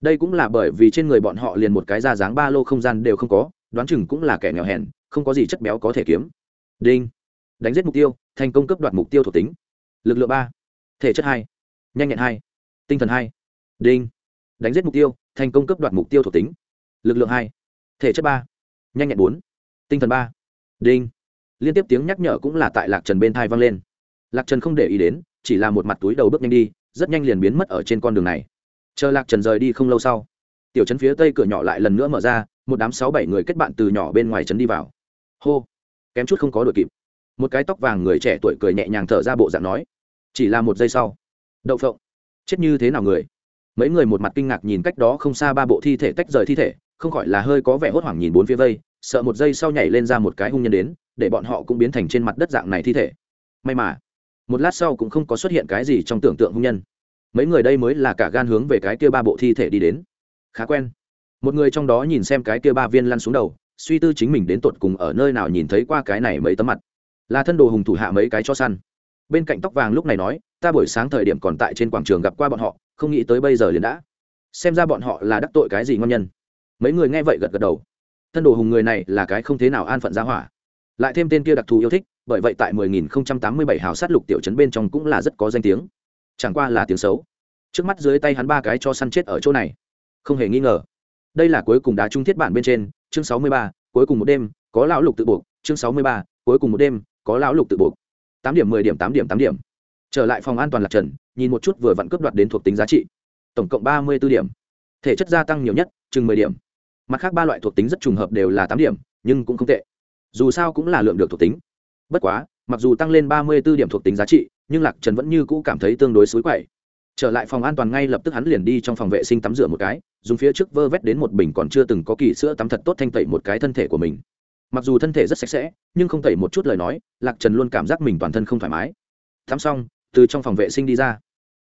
Speaker 1: đây cũng là bởi vì trên người bọn họ liền một cái da dáng ba lô không gian đều không có đoán chừng cũng là kẻ nghèo hèn, không có gì chất béo có thể kiếm. Đinh. Đánh giết mục tiêu, thành công cấp đoạt mục tiêu thuộc tính. Lực lượng ba. Thể chất hai. Nhanh nhẹn hai. Tinh thần hai. Đinh. Đánh giết mục tiêu, thành công cấp đoạt mục tiêu thuộc tính. Lực lượng hai. Thể chất ba. Nhanh nhẹn bốn. Tinh thần ba. Đinh. Liên tiếp tiếng nhắc nhở cũng là tại lạc trần bên thai vang lên. Lạc trần không để ý đến, chỉ là một mặt túi đầu bước nhanh đi, rất nhanh liền biến mất ở trên con đường này. Chờ lạc trần rời đi không lâu sau, tiểu trấn phía tây cửa nhỏ lại lần nữa mở ra một đám sáu bảy người kết bạn từ nhỏ bên ngoài trấn đi vào. Hô. Kém chút không có đội kịp. Một cái tóc vàng người trẻ tuổi cười nhẹ nhàng thở ra bộ dạng nói, chỉ là một giây sau. Đậu phộng. Chết như thế nào người? Mấy người một mặt kinh ngạc nhìn cách đó không xa ba bộ thi thể tách rời thi thể, không khỏi là hơi có vẻ hốt hoảng nhìn bốn phía vây, sợ một giây sau nhảy lên ra một cái hung nhân đến, để bọn họ cũng biến thành trên mặt đất dạng này thi thể. May mà, một lát sau cũng không có xuất hiện cái gì trong tưởng tượng hung nhân. Mấy người đây mới là cả gan hướng về cái kia ba bộ thi thể đi đến. Khá quen một người trong đó nhìn xem cái kia ba viên lăn xuống đầu, suy tư chính mình đến tột cùng ở nơi nào nhìn thấy qua cái này mấy tấm mặt. Là thân đồ hùng thủ hạ mấy cái cho săn. Bên cạnh tóc vàng lúc này nói, ta buổi sáng thời điểm còn tại trên quảng trường gặp qua bọn họ, không nghĩ tới bây giờ liền đã. Xem ra bọn họ là đắc tội cái gì ngon nhân. Mấy người nghe vậy gật gật đầu. Thân đồ hùng người này là cái không thế nào an phận ra hỏa. Lại thêm tên kia đặc thù yêu thích, bởi vậy tại 10.087 hào sát lục tiểu trấn bên trong cũng là rất có danh tiếng. Chẳng qua là tiếng xấu. Trước mắt dưới tay hắn ba cái cho săn chết ở chỗ này. Không hề nghi ngờ đây là cuối cùng đá trung thiết bản bên trên chương 63, cuối cùng một đêm có lão lục tự buộc chương 63, cuối cùng một đêm có lão lục tự buộc. tám điểm mười điểm tám điểm tám điểm. Trở lại phòng an toàn lạc trần nhìn một chút vừa vặn cướp đoạt đến thuộc tính giá trị. Tổng cộng ba mươi b ố điểm. Thể chất gia tăng nhiều nhất chừng mười điểm. Mặt khác ba loại thuộc tính rất trùng hợp đều là tám điểm nhưng cũng không tệ. Dù sao cũng là lượng được thuộc tính. Bất quá mặc dù tăng lên ba mươi b ố điểm thuộc tính giá trị nhưng lạc trần vẫn như cũ cảm thấy tương đối xối quậy trở lại phòng an toàn ngay lập tức hắn liền đi trong phòng vệ sinh tắm rửa một cái, dùng phía trước vơ vét đến một bình còn chưa từng có kỳ sữa tắm thật tốt thanh tẩy một cái thân thể của mình. Mặc dù thân thể rất sạch sẽ, nhưng không tẩy một chút lời nói, lạc trần luôn cảm giác mình toàn thân không thoải mái. Tắm xong, từ trong phòng vệ sinh đi ra.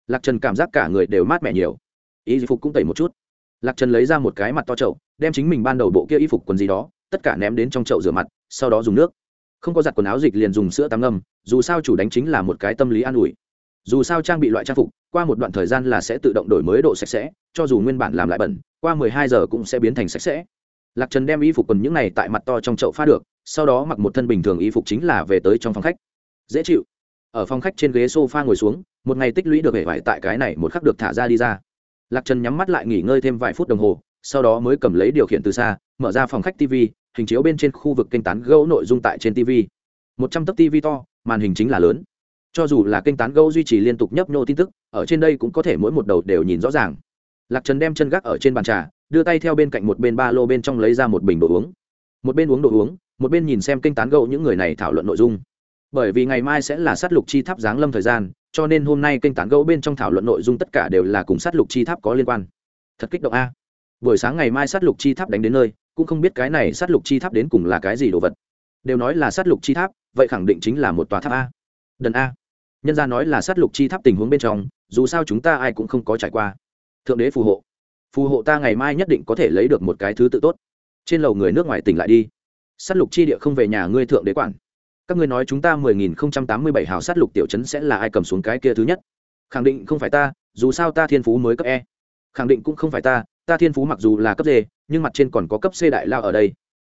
Speaker 1: Lạc trần cảm giác cả người đều mát mẻ nhiều. Y phục cũng tẩy một chút. Lạc trần lấy ra một cái mặt to chậu, đem chính mình ban đầu bộ kia y phục quần gì đó, tất cả ném đến trong chậu rửa mặt, sau đó dùng nước. Không có giặt quần áo dịch liền dùng sữa tắm ngâm, dù sao chủ đánh chính là một cái tâm lý an ủi dù sao trang bị loại trang phục, qua một đoạn thời gian là sẽ tự động đổi mới độ sạch sẽ, cho dù nguyên bản làm lại bẩn, qua mười hai giờ cũng sẽ biến thành sạch sẽ. Lạc trần đem y phục quần những này tại mặt to trong chậu pha được, sau đó mặc một thân bình thường y phục chính là về tới trong phòng khách. Dễ chịu. Ở phòng khách trên ghế sofa ngồi xuống, một ngày tích lũy được hể vải tại cái này một khắc được thả ra đi ra. Lạc trần nhắm mắt lại nghỉ ngơi thêm vài phút đồng hồ, sau đó mới cầm lấy điều khiển từ xa, mở ra phòng khách tv hình chiếu bên trên khu vực kênh tán gấu nội dung tại trên tv một trăm tấc tv to, màn hình chính là lớn cho dù là kênh tán gẫu duy trì liên tục nhấp nhô tin tức, ở trên đây cũng có thể mỗi một đầu đều nhìn rõ ràng. Lạc trần đem chân gác ở trên bàn trà, đưa tay theo bên cạnh một bên ba lô bên trong lấy ra một bình đồ uống. Một bên uống đồ uống, một bên nhìn xem kênh tán gẫu những người này thảo luận nội dung. Bởi vì ngày mai sẽ là sát lục chi tháp giáng lâm thời gian, cho nên hôm nay kênh tán gẫu bên trong thảo luận nội dung tất cả đều là cùng sát lục chi tháp có liên quan. Thật kích động a. Buổi sáng ngày mai sát lục chi tháp đánh đến nơi, cũng không biết cái này sát lục chi tháp đến cùng là cái gì đồ vật. Đều nói là sát lục chi tháp, vậy khẳng định chính là một tòa tháp a. Đần a nhân gia nói là sát lục chi tháp tình huống bên trong, dù sao chúng ta ai cũng không có trải qua. Thượng đế phù hộ. Phù hộ ta ngày mai nhất định có thể lấy được một cái thứ tự tốt. Trên lầu người nước ngoài tỉnh lại đi. Sát lục chi địa không về nhà ngươi thượng đế quản. Các ngươi nói chúng ta mười nghìn không trăm tám mươi bảy hào sát lục tiểu chấn sẽ là ai cầm xuống cái kia thứ nhất? Khẳng định không phải ta, dù sao ta thiên phú mới cấp e. Khẳng định cũng không phải ta ta thiên phú mặc dù là cấp d, nhưng mặt trên còn có cấp c đại lao ở đây.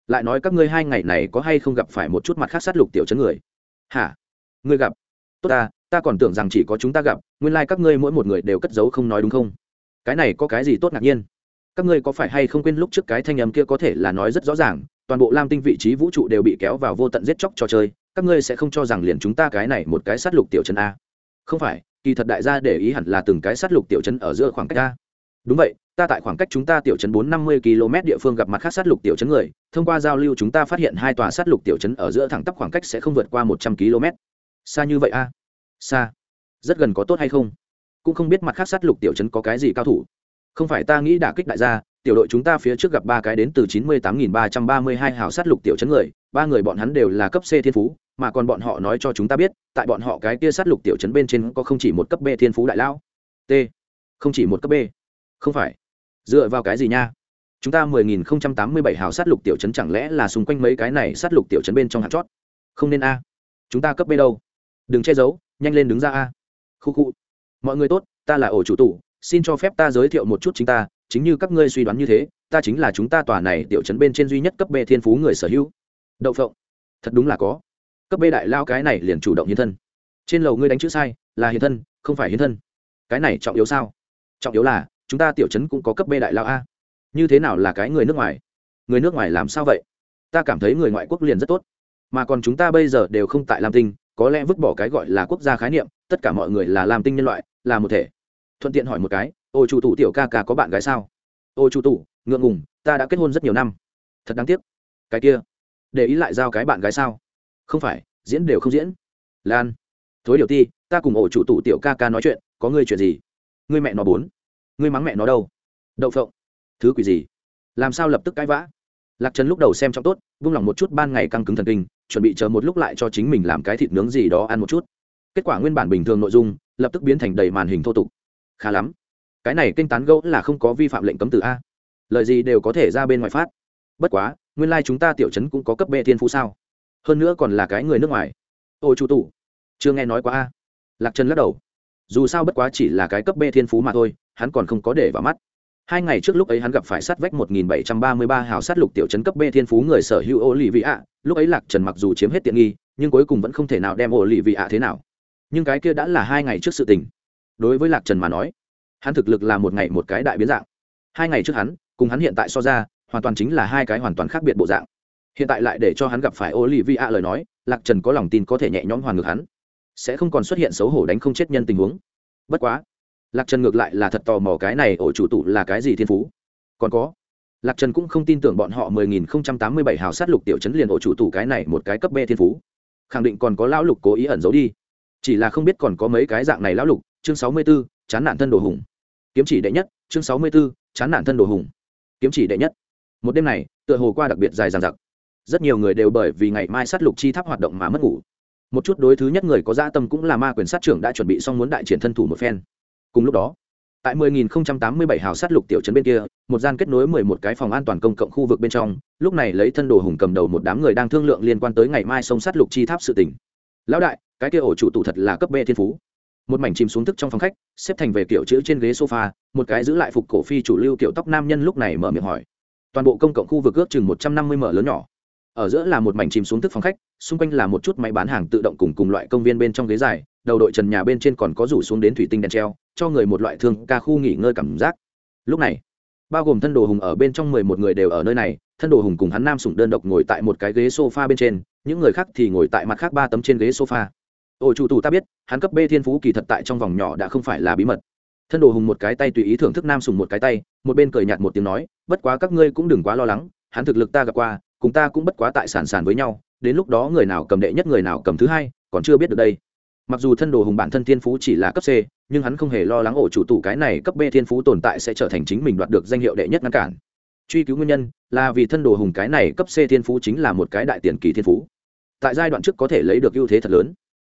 Speaker 1: Lại nói các ngươi hai ngày này có hay không gặp phải một chút mặt khác sát lục tiểu chấn người? Hả? Ngươi gặp tốt ta ta còn tưởng rằng chỉ có chúng ta gặp, nguyên lai、like、các ngươi mỗi một người đều cất giấu không nói đúng không? Cái này có cái gì tốt ngạc nhiên? Các ngươi có phải hay không quên lúc trước cái thanh âm kia có thể là nói rất rõ ràng, toàn bộ lam tinh vị trí vũ trụ đều bị kéo vào vô tận giết chóc trò chơi, các ngươi sẽ không cho rằng liền chúng ta cái này một cái sát lục tiểu chân a. Không phải, kỳ thật đại gia để ý hẳn là từng cái sát lục tiểu chân ở giữa khoảng cách a. Đúng vậy, ta tại khoảng cách chúng ta tiểu trấn bốn năm mươi km địa phương gặp mặt khác sát lục tiểu trấn người, thông qua giao lưu chúng ta phát hiện hai tòa sát lục tiểu trấn ở giữa thẳng tắp khoảng cách sẽ không vượt qua một trăm km xa như vậy a? Xa. Rất gần có tốt hay không? Cũng không biết mặt khác sát lục tiểu trấn có cái gì cao thủ. Không phải ta nghĩ đả kích đại gia, tiểu đội chúng ta phía trước gặp ba cái đến từ chín mươi tám nghìn ba trăm ba mươi hai hào sát lục tiểu trấn người, ba người bọn hắn đều là cấp c thiên phú, mà còn bọn họ nói cho chúng ta biết, tại bọn họ cái kia sát lục tiểu trấn bên trên có không chỉ một cấp b thiên phú đại lão. T. Không chỉ một cấp b. Không phải. Dựa vào cái gì nha? Chúng ta mười nghìn không trăm tám mươi bảy hào sát lục tiểu trấn chẳng lẽ là xung quanh mấy cái này sát lục tiểu trấn bên trong hạt chót? Không nên a. Chúng ta cấp b đâu? Đừng che giấu, nhanh lên đứng ra a. Khu khu. Mọi người tốt, ta là ổ chủ tủ, xin cho phép ta giới thiệu một chút chính ta, chính như các ngươi suy đoán như thế, ta chính là chúng ta tòa này tiểu trấn bên trên duy nhất cấp b thiên phú người sở hữu. Đậu phộng. Thật đúng là có. Cấp b đại lao cái này liền chủ động hiến thân. Trên lầu ngươi đánh chữ sai, là hiến thân, không phải hiến thân. Cái này trọng yếu sao? Trọng yếu là, chúng ta tiểu trấn cũng có cấp b đại lao a. Như thế nào là cái người nước ngoài? Người nước ngoài làm sao vậy? Ta cảm thấy người ngoại quốc liền rất tốt. Mà còn chúng ta bây giờ đều không tại lam tinh có lẽ vứt bỏ cái gọi là quốc gia khái niệm, tất cả mọi người là làm tinh nhân loại, là một thể. Thuận tiện hỏi một cái, ô chủ tủ tiểu ca ca có bạn gái sao? Ô chủ tủ, ngượng ngùng, ta đã kết hôn rất nhiều năm. Thật đáng tiếc. Cái kia, để ý lại giao cái bạn gái sao? Không phải, diễn đều không diễn. Lan, thối điều ti, ta cùng ổ chủ tủ tiểu ca ca nói chuyện, có ngươi chuyện gì? Ngươi mẹ nó bốn, ngươi mắng mẹ nó đâu? Đậu phộng. Thứ quỷ gì? Làm sao lập tức cãi vã? Lạc trần lúc đầu xem trong tốt, vung lòng một chút ban ngày căng cứng thần kinh chuẩn bị chờ một lúc lại cho chính mình làm cái thịt nướng gì đó ăn một chút. Kết quả nguyên bản bình thường nội dung, lập tức biến thành đầy màn hình thô tục. Khá lắm. Cái này kênh tán gẫu là không có vi phạm lệnh cấm từ a. Lời gì đều có thể ra bên ngoài phát. Bất quá, nguyên lai、like、chúng ta tiểu chấn cũng có cấp bệ thiên phú sao? Hơn nữa còn là cái người nước ngoài. Ôi chủ tủ chưa nghe nói quá a. Lạc trần lắc đầu. Dù sao bất quá chỉ là cái cấp bệ thiên phú mà thôi, hắn còn không có để vào mắt hai ngày trước lúc ấy hắn gặp phải sát vách một nghìn bảy trăm ba mươi ba hào sát lục tiểu chấn cấp b thiên phú người sở hữu ô lì vị ạ lúc ấy lạc trần mặc dù chiếm hết tiện nghi, nhưng cuối cùng vẫn không thể nào đem ô lì vị ạ thế nào. Nhưng cái kia đã là hai ngày trước sự tình. Đối với lạc trần mà nói, hắn thực lực là một ngày một cái đại biến dạng. Hai ngày trước hắn, cùng hắn hiện tại so ra, hoàn toàn chính là hai cái hoàn toàn khác biệt bộ dạng. Hiện tại lại để cho hắn gặp phải ô lì vị ạ lời nói, lạc trần có lòng tin có thể nhẹ nhõm hoàn ngược hắn. Sẽ không còn xuất hiện xấu hổ đánh không chết nhân tình huống. Bất quá lạc trần ngược lại là thật tò mò cái này ổ chủ tụ là cái gì thiên phú. Còn có, lạc trần cũng không tin tưởng bọn họ mười nghìn không trăm tám mươi bảy hào sát lục tiểu chấn liền ổ chủ tụ cái này một cái cấp b thiên phú. Khẳng định còn có lão lục cố ý ẩn giấu đi. Chỉ là không biết còn có mấy cái dạng này lão lục, chương sáu mươi b ố chán nạn thân đồ hùng. Kiếm chỉ đệ nhất, chương sáu mươi b ố chán nạn thân đồ hùng. Kiếm chỉ đệ nhất. Một đêm này, tựa hồ qua đặc biệt dài dằng dặc. Rất nhiều người đều bởi vì ngày mai sát lục chi tháp hoạt động mà mất ngủ. Một chút đối thứ nhất người có dã tâm cũng là ma quyền sát trưởng đã chuẩn bị xong muốn đại triển thân thủ một phen cùng lúc đó, tại 10.087 hào sát lục tiểu trấn bên kia, một gian kết nối 11 cái phòng an toàn công cộng khu vực bên trong, lúc này lấy thân đồ hùng cầm đầu một đám người đang thương lượng liên quan tới ngày mai sông sát lục chi tháp sự tỉnh lão đại, cái kia ổ chủ tụ thật là cấp b thiên phú. Một mảnh chìm xuống thức trong phòng khách, xếp thành về kiểu chữ trên ghế sofa, một cái giữ lại phục cổ phi chủ lưu kiểu tóc nam nhân lúc này mở miệng hỏi. Toàn bộ công cộng khu vực ước chừng một trăm năm mươi mở lớn nhỏ. Ở giữa là một mảnh chìm xuống thức phòng khách, xung quanh là một chút máy bán hàng tự động cùng cùng loại công viên bên trong ghế dài đầu đội trần nhà bên trên còn có rủ xuống đến thủy tinh đèn treo, cho người một loại thương ca khu nghỉ ngơi cảm giác. Lúc này, bao gồm thân đồ hùng ở bên trong mười một người đều ở nơi này, thân đồ hùng cùng hắn nam sủng đơn độc ngồi tại một cái ghế sofa bên trên, những người khác thì ngồi tại mặt khác ba tấm trên ghế sofa. Ồ chủ tù ta biết, hắn cấp b thiên phú kỳ thật tại trong vòng nhỏ đã không phải là bí mật. Thân đồ hùng một cái tay tùy ý thưởng thức nam sùng một cái tay, một bên cười nhạt một tiếng nói, bất quá các ngươi cũng đừng quá lo lắng, hắn thực lực ta gặp qua, cùng ta cũng bất quá tại sản sản với nhau, đến lúc đó người nào cầm đệ nhất người nào cầm thứ hai, còn chưa biết được đây mặc dù thân đồ hùng bản thân thiên phú chỉ là cấp c, nhưng hắn không hề lo lắng ổ chủ tủ cái này cấp b thiên phú tồn tại sẽ trở thành chính mình đoạt được danh hiệu đệ nhất ngăn cản. Truy cứu nguyên nhân là vì thân đồ hùng cái này cấp c thiên phú chính là một cái đại tiền kỳ thiên phú. Tại giai đoạn trước có thể lấy được ưu thế thật lớn.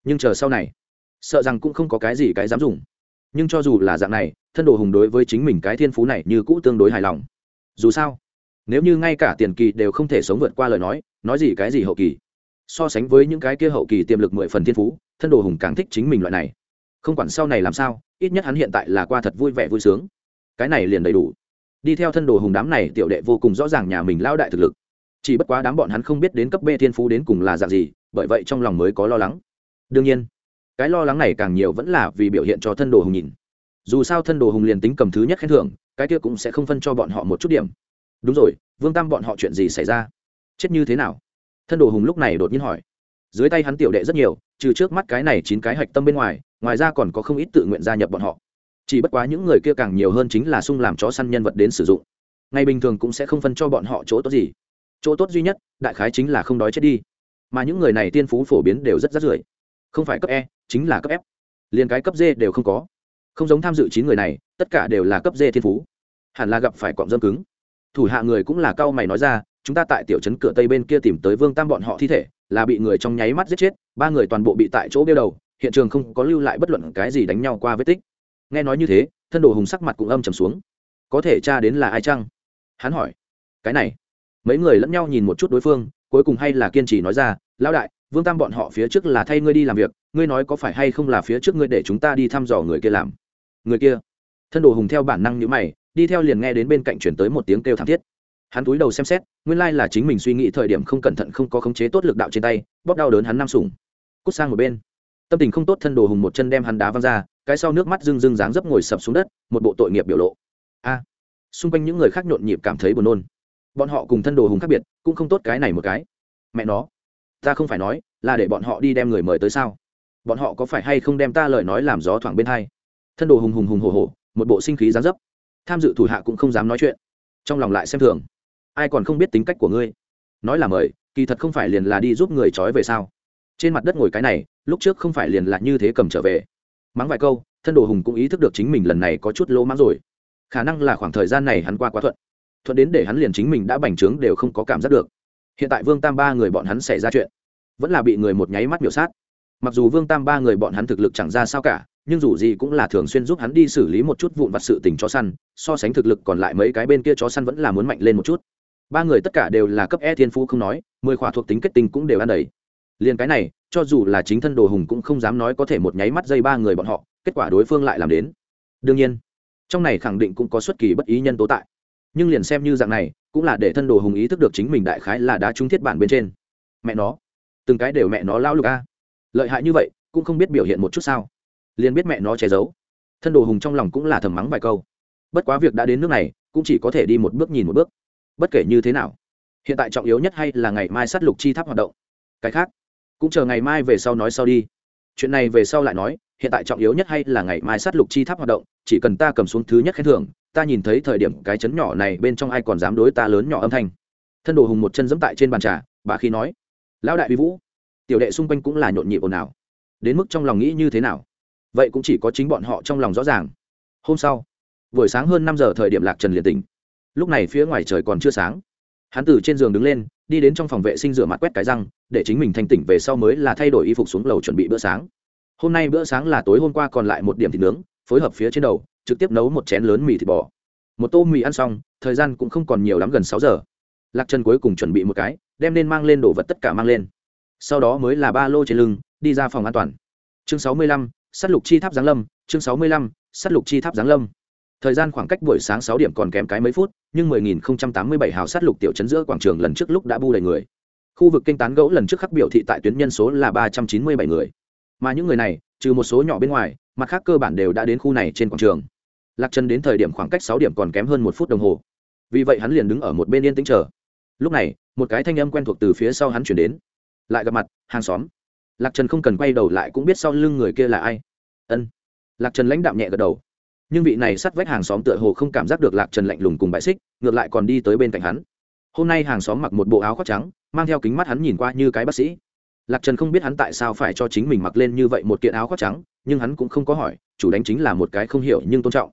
Speaker 1: Nhưng chờ sau này, sợ rằng cũng không có cái gì cái dám dùng. Nhưng cho dù là dạng này, thân đồ hùng đối với chính mình cái thiên phú này như cũ tương đối hài lòng. Dù sao, nếu như ngay cả tiền kỳ đều không thể sống vượt qua lời nói nói gì cái gì hậu kỳ so sánh với những cái kia hậu kỳ tiềm lực mười phần thiên phú, thân đồ hùng càng thích chính mình loại này. Không quản sau này làm sao, ít nhất hắn hiện tại là qua thật vui vẻ vui sướng. Cái này liền đầy đủ. Đi theo thân đồ hùng đám này, tiểu đệ vô cùng rõ ràng nhà mình lao đại thực lực. Chỉ bất quá đám bọn hắn không biết đến cấp b thiên phú đến cùng là dạng gì, bởi vậy trong lòng mới có lo lắng. Đương nhiên, cái lo lắng này càng nhiều vẫn là vì biểu hiện cho thân đồ hùng nhìn. Dù sao thân đồ hùng liền tính cầm thứ nhất khen thưởng, cái kia cũng sẽ không phân cho bọn họ một chút điểm. Đúng rồi, vương tam bọn họ chuyện gì xảy ra? Chết như thế nào? Thân đồ hùng lúc này đột nhiên hỏi. Dưới tay hắn tiểu đệ rất nhiều, trừ trước mắt cái này chín cái hạch tâm bên ngoài ngoài ra còn có không ít tự nguyện gia nhập bọn họ. Chỉ bất quá những người kia càng nhiều hơn chính là sung làm chó săn nhân vật đến sử dụng. Ngày bình thường cũng sẽ không phân cho bọn họ chỗ tốt gì. Chỗ tốt duy nhất, đại khái chính là không đói chết đi. Mà những người này tiên phú phổ biến đều rất rát rưởi. Không phải cấp e chính là cấp f. Liền cái cấp d đều không có. Không giống tham dự chín người này, tất cả đều là cấp d thiên phú. Hẳn là gặp phải cọm dâm cứng. Thủ hạ người cũng là cao mày nói ra chúng ta tại tiểu trấn cửa tây bên kia tìm tới vương tam bọn họ thi thể, là bị người trong nháy mắt giết chết, ba người toàn bộ bị tại chỗ đeo đầu, hiện trường không có lưu lại bất luận cái gì đánh nhau qua vết tích. Nghe nói như thế, thân đồ hùng sắc mặt cũng âm trầm xuống. Có thể cha đến là ai chăng? Hắn hỏi. Cái này. Mấy người lẫn nhau nhìn một chút đối phương, cuối cùng hay là kiên trì nói ra, lão đại, vương tam bọn họ phía trước là thay ngươi đi làm việc, ngươi nói có phải hay không là phía trước ngươi để chúng ta đi thăm dò người kia làm? Người kia. Thân đồ hùng theo bản năng nhữ mày, đi theo liền nghe đến bên cạnh chuyển tới một tiếng kêu thảm thiết hắn túi đầu xem xét, nguyên lai là chính mình suy nghĩ thời điểm không cẩn thận không có khống chế tốt lực đạo trên tay, bóp đau đớn hắn nam sủng. Cút sang một bên. Tâm tình không tốt thân đồ hùng một chân đem hắn đá văng ra, cái sau nước mắt rưng rưng dáng dấp ngồi sập xuống đất, một bộ tội nghiệp biểu lộ. A. Xung quanh những người khác nhộn nhịp cảm thấy buồn nôn. Bọn họ cùng thân đồ hùng khác biệt, cũng không tốt cái này một cái. Mẹ nó. Ta không phải nói là để bọn họ đi đem người mời tới sao? Bọn họ có phải hay không đem ta lời nói làm gió thoảng bên hai? Thân đồ hùng hùng hùng hồ hồ một bộ sinh khí dáng dấp. Tham dự thủ hạ cũng không dám nói chuyện. Trong lòng lại xem thường ai còn không biết tính cách của ngươi? Nói là mời, kỳ thật không phải liền là đi giúp người trói về sao? Trên mặt đất ngồi cái này, lúc trước không phải liền là như thế cầm trở về. Mắng vài câu, thân đồ hùng cũng ý thức được chính mình lần này có chút lỗ mắng rồi. Khả năng là khoảng thời gian này hắn qua quá thuận. Thuận đến để hắn liền chính mình đã bành trướng đều không có cảm giác được. Hiện tại vương tam ba người bọn hắn xảy ra chuyện, vẫn là bị người một nháy mắt miểu sát. Mặc dù vương tam ba người bọn hắn thực lực chẳng ra sao cả, nhưng dù gì cũng là thường xuyên giúp hắn đi xử lý một chút vụn vặt sự tình chó săn, so sánh thực lực còn lại mấy cái bên kia chó săn vẫn là muốn mạnh lên một chút ba người tất cả đều là cấp e thiên phú không nói, mười khỏa thuộc tính kết tinh cũng đều ăn đầy. Liền cái này, cho dù là chính thân đồ hùng cũng không dám nói có thể một nháy mắt dây ba người bọn họ, kết quả đối phương lại làm đến. Đương nhiên, trong này khẳng định cũng có xuất kỳ bất ý nhân tố tại. Nhưng liền xem như dạng này, cũng là để thân đồ hùng ý thức được chính mình đại khái là đã trúng thiết bản bên trên. Mẹ nó, từng cái đều mẹ nó lao lục a. Lợi hại như vậy, cũng không biết biểu hiện một chút sao. Liền biết mẹ nó che giấu. Thân đồ hùng trong lòng cũng là thầm mắng vài câu. Bất quá việc đã đến nước này, cũng chỉ có thể đi một bước nhìn một bước bất kể như thế nào, hiện tại trọng yếu nhất hay là ngày mai sát lục chi tháp hoạt động. Cái khác, cũng chờ ngày mai về sau nói sau đi. Chuyện này về sau lại nói, hiện tại trọng yếu nhất hay là ngày mai sát lục chi tháp hoạt động, chỉ cần ta cầm xuống thứ nhất khen thưởng, ta nhìn thấy thời điểm cái chấn nhỏ này bên trong ai còn dám đối ta lớn nhỏ âm thanh. Thân đồ hùng một chân dẫm tại trên bàn trà, bà khi nói, lão đại vi vũ, tiểu đệ xung quanh cũng là nhộn nhịp ồn ào. Đến mức trong lòng nghĩ như thế nào? Vậy cũng chỉ có chính bọn họ trong lòng rõ ràng. Hôm sau, buổi sáng hơn năm giờ thời điểm lạc trần liền tỉnh lúc này phía ngoài trời còn chưa sáng. Hắn từ trên giường đứng lên, đi đến trong phòng vệ sinh rửa mặt quét cái răng, để chính mình thanh tỉnh về sau mới là thay đổi y phục xuống lầu chuẩn bị bữa sáng. Hôm nay bữa sáng là tối hôm qua còn lại một điểm thịt nướng, phối hợp phía trên đầu, trực tiếp nấu một chén lớn mì thịt bò. Một tô mì ăn xong, thời gian cũng không còn nhiều lắm gần sáu giờ. Lạc trần cuối cùng chuẩn bị một cái, đem nên mang lên đồ vật tất cả mang lên. Sau đó mới là ba lô trên lưng, đi ra phòng an toàn. Chương sáu mươi lăm s á t lục chi tháp giáng lâm, chương sáu mươi lăm s á t lục chi tháp giáng lâm thời gian khoảng cách buổi sáng sáu điểm còn kém cái mấy phút, nhưng mười nghìn không trăm tám mươi bảy hào sát lục tiểu chấn giữa quảng trường lần trước lúc đã bu đầy người. Khu vực kinh tán gẫu lần trước khắc biểu thị tại tuyến nhân số là ba trăm chín mươi bảy người. Mà những người này, trừ một số nhỏ bên ngoài, mặt khác cơ bản đều đã đến khu này trên quảng trường. Lạc trần đến thời điểm khoảng cách sáu điểm còn kém hơn một phút đồng hồ. Vì vậy hắn liền đứng ở một bên yên tĩnh chờ. Lúc này, một cái thanh âm quen thuộc từ phía sau hắn chuyển đến. Lại gặp mặt, hàng xóm. Lạc trần không cần quay đầu lại cũng biết sau lưng người kia là ai. Ân. Lạc trần lãnh đạm nhẹ gật đầu nhưng vị này sắt vách hàng xóm tựa hồ không cảm giác được lạc trần lạnh lùng cùng bãi xích, ngược lại còn đi tới bên cạnh hắn. Hôm nay hàng xóm mặc một bộ áo khoác trắng, mang theo kính mắt hắn nhìn qua như cái bác sĩ. Lạc trần không biết hắn tại sao phải cho chính mình mặc lên như vậy một kiện áo khoác trắng, nhưng hắn cũng không có hỏi, chủ đánh chính là một cái không hiểu nhưng tôn trọng.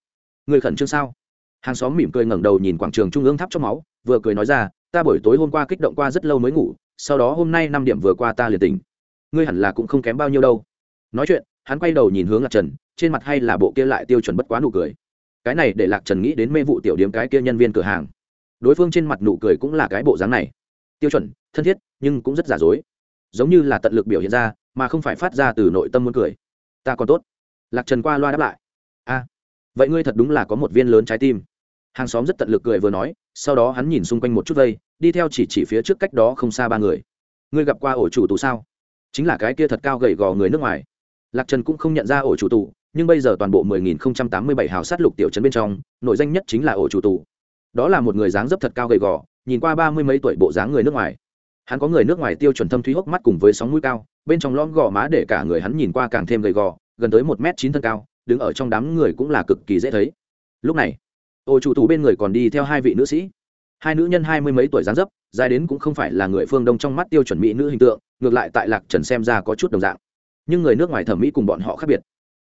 Speaker 1: Người khẩn trương sao? Hàng xóm mỉm cười ngẩng đầu nhìn quảng trường trung ương tháp trong máu, vừa cười nói ra, ta buổi tối hôm qua kích động qua rất lâu mới ngủ, sau đó hôm nay năm điểm vừa qua ta liền tỉnh. Ngươi hẳn là cũng không kém bao nhiêu đâu. Nói chuyện hắn quay đầu nhìn hướng lạc trần, trên mặt hay là bộ kia lại tiêu chuẩn bất quá nụ cười. Cái này để lạc trần nghĩ đến mê vụ tiểu điếm cái kia nhân viên cửa hàng. Đối phương trên mặt nụ cười cũng là cái bộ dáng này. Tiêu chuẩn, thân thiết, nhưng cũng rất giả dối. Giống như là tận lực biểu hiện ra, mà không phải phát ra từ nội tâm muốn cười. Ta còn tốt. Lạc trần qua loa đáp lại. A, vậy ngươi thật đúng là có một viên lớn trái tim. Hàng xóm rất tận lực cười vừa nói, sau đó hắn nhìn xung quanh một chút vây, đi theo chỉ chỉ phía trước cách đó không xa ba người. Ngươi gặp qua ổ chủ tù sao? Chính là cái kia thật cao gầy gò người nước ngoài lạc trần cũng không nhận ra ổ chủ tù, nhưng bây giờ toàn bộ 10.087 hào sát lục tiểu trấn bên trong nội danh nhất chính là ổ chủ tù. Đó là một người dáng dấp thật cao gầy gò, nhìn qua ba mươi mấy tuổi bộ dáng người nước ngoài. Hắn có người nước ngoài tiêu chuẩn thâm thúy hốc mắt cùng với sóng mũi cao, bên trong lõm gò má để cả người hắn nhìn qua càng thêm gầy gò, gần tới một m chín thân cao, đứng ở trong đám người cũng là cực kỳ dễ thấy. Lúc này ô chủ tù bên người còn đi theo hai vị nữ sĩ. Hai nữ nhân hai mươi mấy tuổi dáng dấp, dài đến cũng không phải là người phương đông trong mắt tiêu chuẩn mỹ nữ hình tượng, ngược lại tại lạc trần xem ra có chút đồng dạng nhưng người nước ngoài thẩm mỹ cùng bọn họ khác biệt.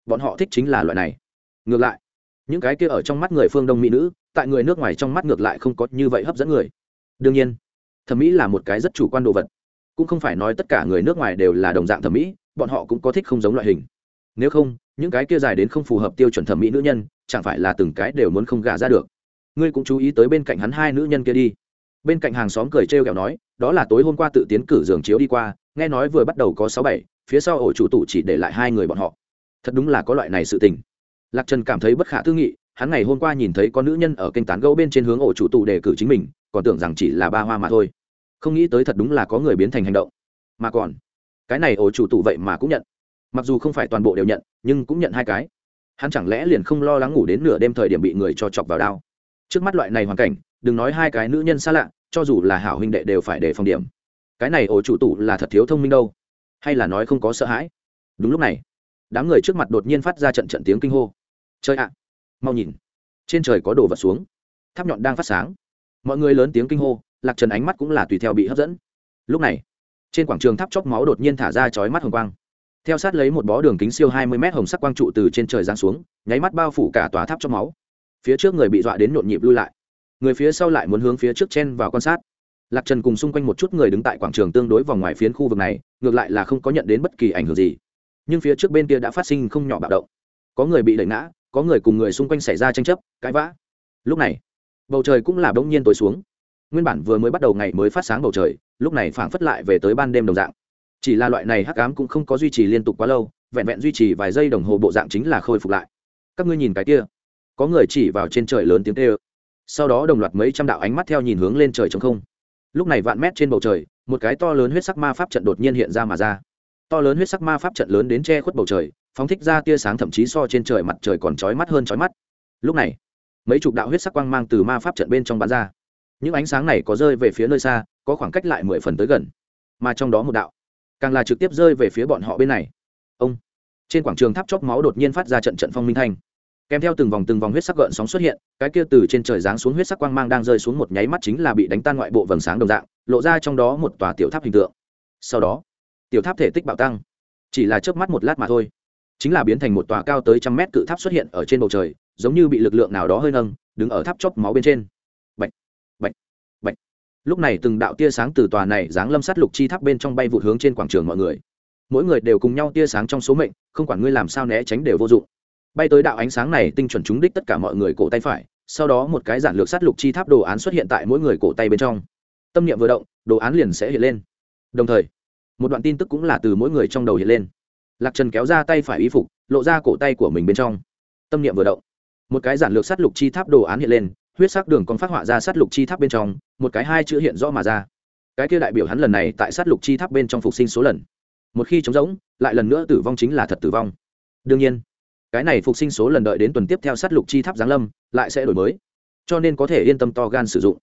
Speaker 1: Bọn họ thích chính là loại này. Ngược lại, những cái kia ở trong mắt người phương đông mỹ nữ, tại người nước ngoài trong mắt ngược lại không có như vậy hấp dẫn người. Đương nhiên, thẩm mỹ là một cái rất chủ quan đồ vật. Cũng không phải nói tất cả người nước ngoài đều là đồng dạng thẩm mỹ, bọn họ cũng có thích không giống loại hình. Nếu không, những cái kia dài đến không phù hợp tiêu chuẩn thẩm mỹ nữ nhân, chẳng phải là từng cái đều muốn không gả ra được. Ngươi cũng chú ý tới bên cạnh hắn hai nữ nhân kia đi. Bên cạnh hàng xóm cười trêu ghẹo nói, đó là tối hôm qua tự tiến cử giường chiếu đi qua, nghe nói vừa bắt đầu có sáu bảy phía sau ổ chủ tủ chỉ để lại hai người bọn họ. Thật đúng là có loại này sự tình. Lạc trần cảm thấy bất khả tư nghị, hắn ngày hôm qua nhìn thấy có nữ nhân ở kênh tán gẫu bên trên hướng ổ chủ tụ đề cử chính mình, còn tưởng rằng chỉ là ba hoa mà thôi. Không nghĩ tới thật đúng là có người biến thành hành động. Mà còn, cái này ổ chủ tụ vậy mà cũng nhận. Mặc dù không phải toàn bộ đều nhận, nhưng cũng nhận hai cái. Hắn chẳng lẽ liền không lo lắng ngủ đến nửa đêm thời điểm bị người cho chọc vào đao trước mắt loại này hoàn cảnh, đừng nói hai cái nữ nhân xa lạ, cho dù là hảo huynh đệ đều phải đề phòng điểm. Cái này ổ chủ tụ là thật thiếu thông minh đâu hay là nói không có sợ hãi? Đúng lúc này, đám người trước mặt đột nhiên phát ra trận trận tiếng kinh hô. Chơi ạ! Mau nhìn, trên trời có đồ vật xuống. Tháp nhọn đang phát sáng. Mọi người lớn tiếng kinh hô, lạc trần ánh mắt cũng là tùy theo bị hấp dẫn. Lúc này, trên quảng trường tháp chóc máu đột nhiên thả ra chói mắt hồng quang. Theo sát lấy một bó đường kính siêu hai mươi mét hồng sắc quang trụ từ trên trời giáng xuống, nháy mắt bao phủ cả tòa tháp chóc máu. Phía trước người bị dọa đến nhộn nhịp lui lại. Người phía sau lại muốn hướng phía trước chen vào quan sát lạc trần cùng xung quanh một chút người đứng tại quảng trường tương đối vòng ngoài phiến khu vực này, ngược lại là không có nhận đến bất kỳ ảnh hưởng gì. Nhưng phía trước bên kia đã phát sinh không nhỏ bạo động. Có người bị đẩy ngã, có người cùng người xung quanh xảy ra tranh chấp, cãi vã. Lúc này, bầu trời cũng là bỗng nhiên tối xuống. Nguyên bản vừa mới bắt đầu ngày mới phát sáng bầu trời, lúc này phảng phất lại về tới ban đêm đồng dạng. Chỉ là loại này hắc ám cũng không có duy trì liên tục quá lâu, vẹn vẹn duy trì vài giây đồng hồ bộ dạng chính là khôi phục lại. Các ngươi nhìn cái kia. Có người chỉ vào trên trời lớn tiếng kêu. Sau đó đồng loạt mấy trăm đạo ánh mắt theo nhìn hướng lên trời trống không lúc này vạn mét trên bầu trời, một cái to lớn huyết sắc ma pháp trận đột nhiên hiện ra mà ra. To lớn huyết sắc ma pháp trận lớn đến che khuất bầu trời, phóng thích ra tia sáng thậm chí so trên trời mặt trời còn trói mắt hơn trói mắt. Lúc này, mấy chục đạo huyết sắc quang mang từ ma pháp trận bên trong bắn ra. Những ánh sáng này có rơi về phía nơi xa, có khoảng cách lại mười phần tới gần. Mà trong đó một đạo, càng là trực tiếp rơi về phía bọn họ bên này. Ông, trên quảng trường tháp chóc máu đột nhiên phát ra trận trận phong minh thanh kèm theo từng vòng từng vòng huyết sắc gợn sóng xuất hiện cái kia từ trên trời giáng xuống huyết sắc quang mang đang rơi xuống một nháy mắt chính là bị đánh tan ngoại bộ vầng sáng đồng dạng lộ ra trong đó một tòa tiểu tháp hình tượng. Sau đó tiểu tháp thể tích bạo tăng chỉ là chớp mắt một lát mà thôi. Chính là biến thành một tòa cao tới trăm mét cự tháp xuất hiện ở trên bầu trời giống như bị lực lượng nào đó hơi nâng đứng ở tháp chóp máu bên trên. Bạch, bạch, bạch. lúc này từng đạo tia sáng từ tòa này giáng lâm sát lục chi tháp bên trong bay vụt hướng trên quảng trường mọi người. Mỗi người đều cùng nhau tia sáng trong số mệnh không quản ngươi làm sao né tránh đều vô dụng bay tới đạo ánh sáng này tinh chuẩn trúng đích tất cả mọi người cổ tay phải, sau đó một cái giản lược sát lục chi tháp đồ án xuất hiện tại mỗi người cổ tay bên trong. Tâm niệm vừa động, đồ án liền sẽ hiện lên. Đồng thời, một đoạn tin tức cũng là từ mỗi người trong đầu hiện lên. Lạc trần kéo ra tay phải y phục, lộ ra cổ tay của mình bên trong. Tâm niệm vừa động, một cái giản lược sát lục chi tháp đồ án hiện lên, huyết sắc đường còn phát họa ra sát lục chi tháp bên trong, một cái hai chữ hiện rõ mà ra. Cái kia đại biểu hắn lần này tại sát lục chi tháp bên trong phục sinh số lần. Một khi trống rỗng, lại lần nữa tử vong chính là thật tử vong. Đương nhiên cái này phục sinh số lần đợi đến tuần tiếp theo sát lục chi tháp giáng lâm, lại sẽ đổi mới. Cho nên có thể yên tâm to gan sử dụng.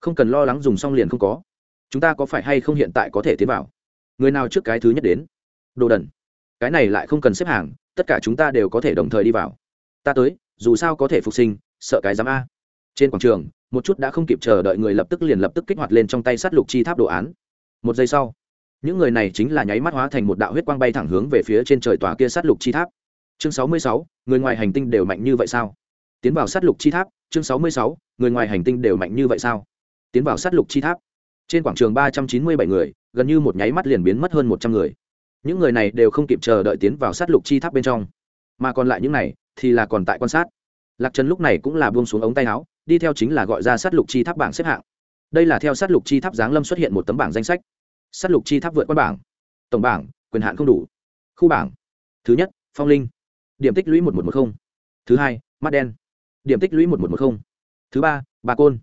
Speaker 1: Không cần lo lắng dùng xong liền không có. Chúng ta có phải hay không hiện tại có thể tiến vào? Người nào trước cái thứ nhất đến? Đồ đần. Cái này lại không cần xếp hàng, tất cả chúng ta đều có thể đồng thời đi vào. Ta tới, dù sao có thể phục sinh, sợ cái dám a. Trên quảng trường, một chút đã không kịp chờ đợi người lập tức liền lập tức kích hoạt lên trong tay sát lục chi tháp đồ án. Một giây sau, những người này chính là nháy mắt hóa thành một đạo huyết quang bay thẳng hướng về phía trên trời tòa kia sát lục chi tháp chương sáu mươi sáu, người ngoài hành tinh đều mạnh như vậy sao? Tiến vào sát lục chi tháp, chương sáu mươi sáu, người ngoài hành tinh đều mạnh như vậy sao? Tiến vào sát lục chi tháp. Trên quảng trường ba trăm chín mươi bảy người, gần như một nháy mắt liền biến mất hơn một trăm người. Những người này đều không kịp chờ đợi tiến vào sát lục chi tháp bên trong. Mà còn lại những này thì là còn tại quan sát. Lạc trần lúc này cũng là buông xuống ống tay áo, đi theo chính là gọi ra sát lục chi tháp bảng xếp hạng. Đây là theo sát lục chi tháp giáng lâm xuất hiện một tấm bảng danh sách. Sát lục chi tháp vượt qua bảng. Tổng bảng, quyền hạn không đủ. Khu bảng. Thứ nhất, phong linh điểm tích lũy một một trăm một mươi thứ hai mắt đen điểm tích lũy một một trăm một mươi thứ ba ba côn